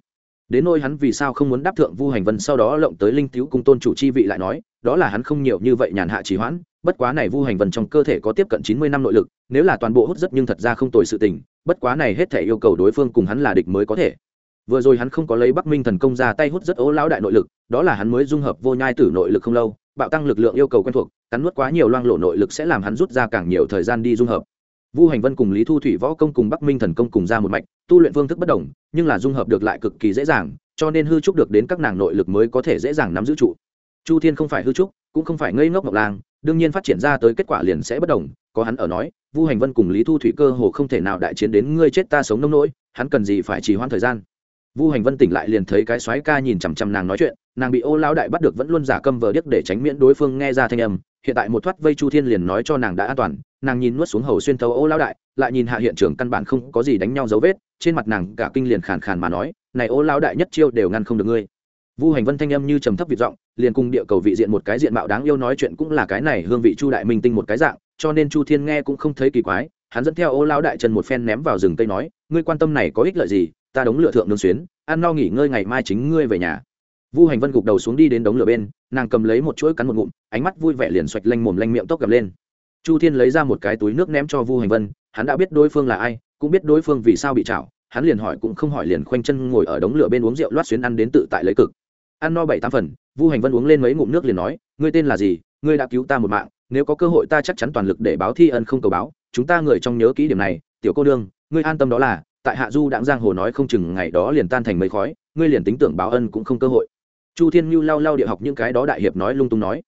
đến nôi hắn vì sao không muốn đáp thượng vu hành vân sau đó lộng tới linh thiếu cung tôn chủ chi vị lại nói, đó là hắn không nhiều như vậy nhàn hạ trì hoãn, bất quá này vu hành vân trong cơ thể có tiếp cận chín mươi năm nội lực, nếu là toàn bộ hút rất nhưng thật ra không tồi sự tình, bất quá này hết thể yêu cầu đối phương cùng hắn là địch mới có thể. Vừa rồi hắn không có lấy bắc minh thần công ra tay hút rất ố lão đại nội lực, đó là hắn mới dung hợp vô nhai tử nội lực không lâu, bạo tăng lực lượng yêu cầu quen thuộc, cắn nuốt quá nhiều loang lộ nội lực sẽ làm hắn rút ra càng nhiều thời gian đi dung hợp vu hành vân cùng lý thu thủy võ công cùng bắc minh thần công cùng ra một mạch, tu luyện phương thức bất đồng, nhưng là dung hợp được lại cực kỳ dễ dàng, cho nên hư trúc được đến các nàng nội lực mới có thể dễ dàng nắm giữ trụ. Chu thiên không phải hư trúc, cũng không phải ngây ngốc ngọc lang, đương nhiên phát triển ra tới kết quả liền sẽ bất đồng, có hắn ở nói, vu hành vân cùng lý thu thủy cơ hồ không thể nào đại chiến đến ngươi chết ta sống nông nỗi, hắn cần gì phải trì hoãn thời gian? Vu hành vân tỉnh lại liền thấy cái soái ca nhìn chằm chằm nàng nói chuyện, nàng bị ô lão đại bắt được vẫn luôn giả câm vờ điếc để tránh miễn đối phương nghe ra thanh âm, hiện tại một thoát vây chu thiên liền nói cho nàng đã an toàn nàng nhìn nuốt xuống hầu xuyên thấu ô lão đại, lại nhìn hạ hiện trường căn bản không có gì đánh nhau dấu vết, trên mặt nàng cả kinh liền khàn khàn mà nói, này ô lão đại nhất chiêu đều ngăn không được ngươi. Vu hành vân thanh âm như trầm thấp việt giọng, liền cùng địa cầu vị diện một cái diện mạo đáng yêu nói chuyện cũng là cái này hương vị chu đại minh tinh một cái dạng, cho nên chu thiên nghe cũng không thấy kỳ quái, hắn dẫn theo ô lão đại chân một phen ném vào rừng cây nói, ngươi quan tâm này có ích lợi gì, ta đống lửa thượng nương xuyến, ăn no nghỉ ngơi ngày mai chính ngươi về nhà. Vu hành vân gục đầu xuống đi đến đống lửa bên, nàng cầm lấy một chuỗi cắn một ngụm, ánh mắt vui vẻ liền xoạch lanh mồm lanh miệng tốc gầm lên chu thiên lấy ra một cái túi nước ném cho vu hành vân, hắn đã biết đối phương là ai, cũng biết đối phương vì sao bị chảo hắn liền hỏi cũng không hỏi liền khoanh chân ngồi ở đống lửa bên uống rượu loát xuyến ăn đến tự tại lấy cực. Ăn no bảy tám phần, vu hành vân uống lên mấy ngụm nước liền nói, ngươi tên là gì? Ngươi đã cứu ta một mạng, nếu có cơ hội ta chắc chắn toàn lực để báo thi ân không cầu báo, chúng ta người trong nhớ kỹ điểm này, tiểu cô đương ngươi an tâm đó là, tại hạ du Đặng giang hồ nói không chừng ngày đó liền tan thành mấy khói, ngươi liền tính tưởng báo ân cũng không cơ hội. Chu thiên như lau lau địa học những cái đó đại hiệp nói lung tung nói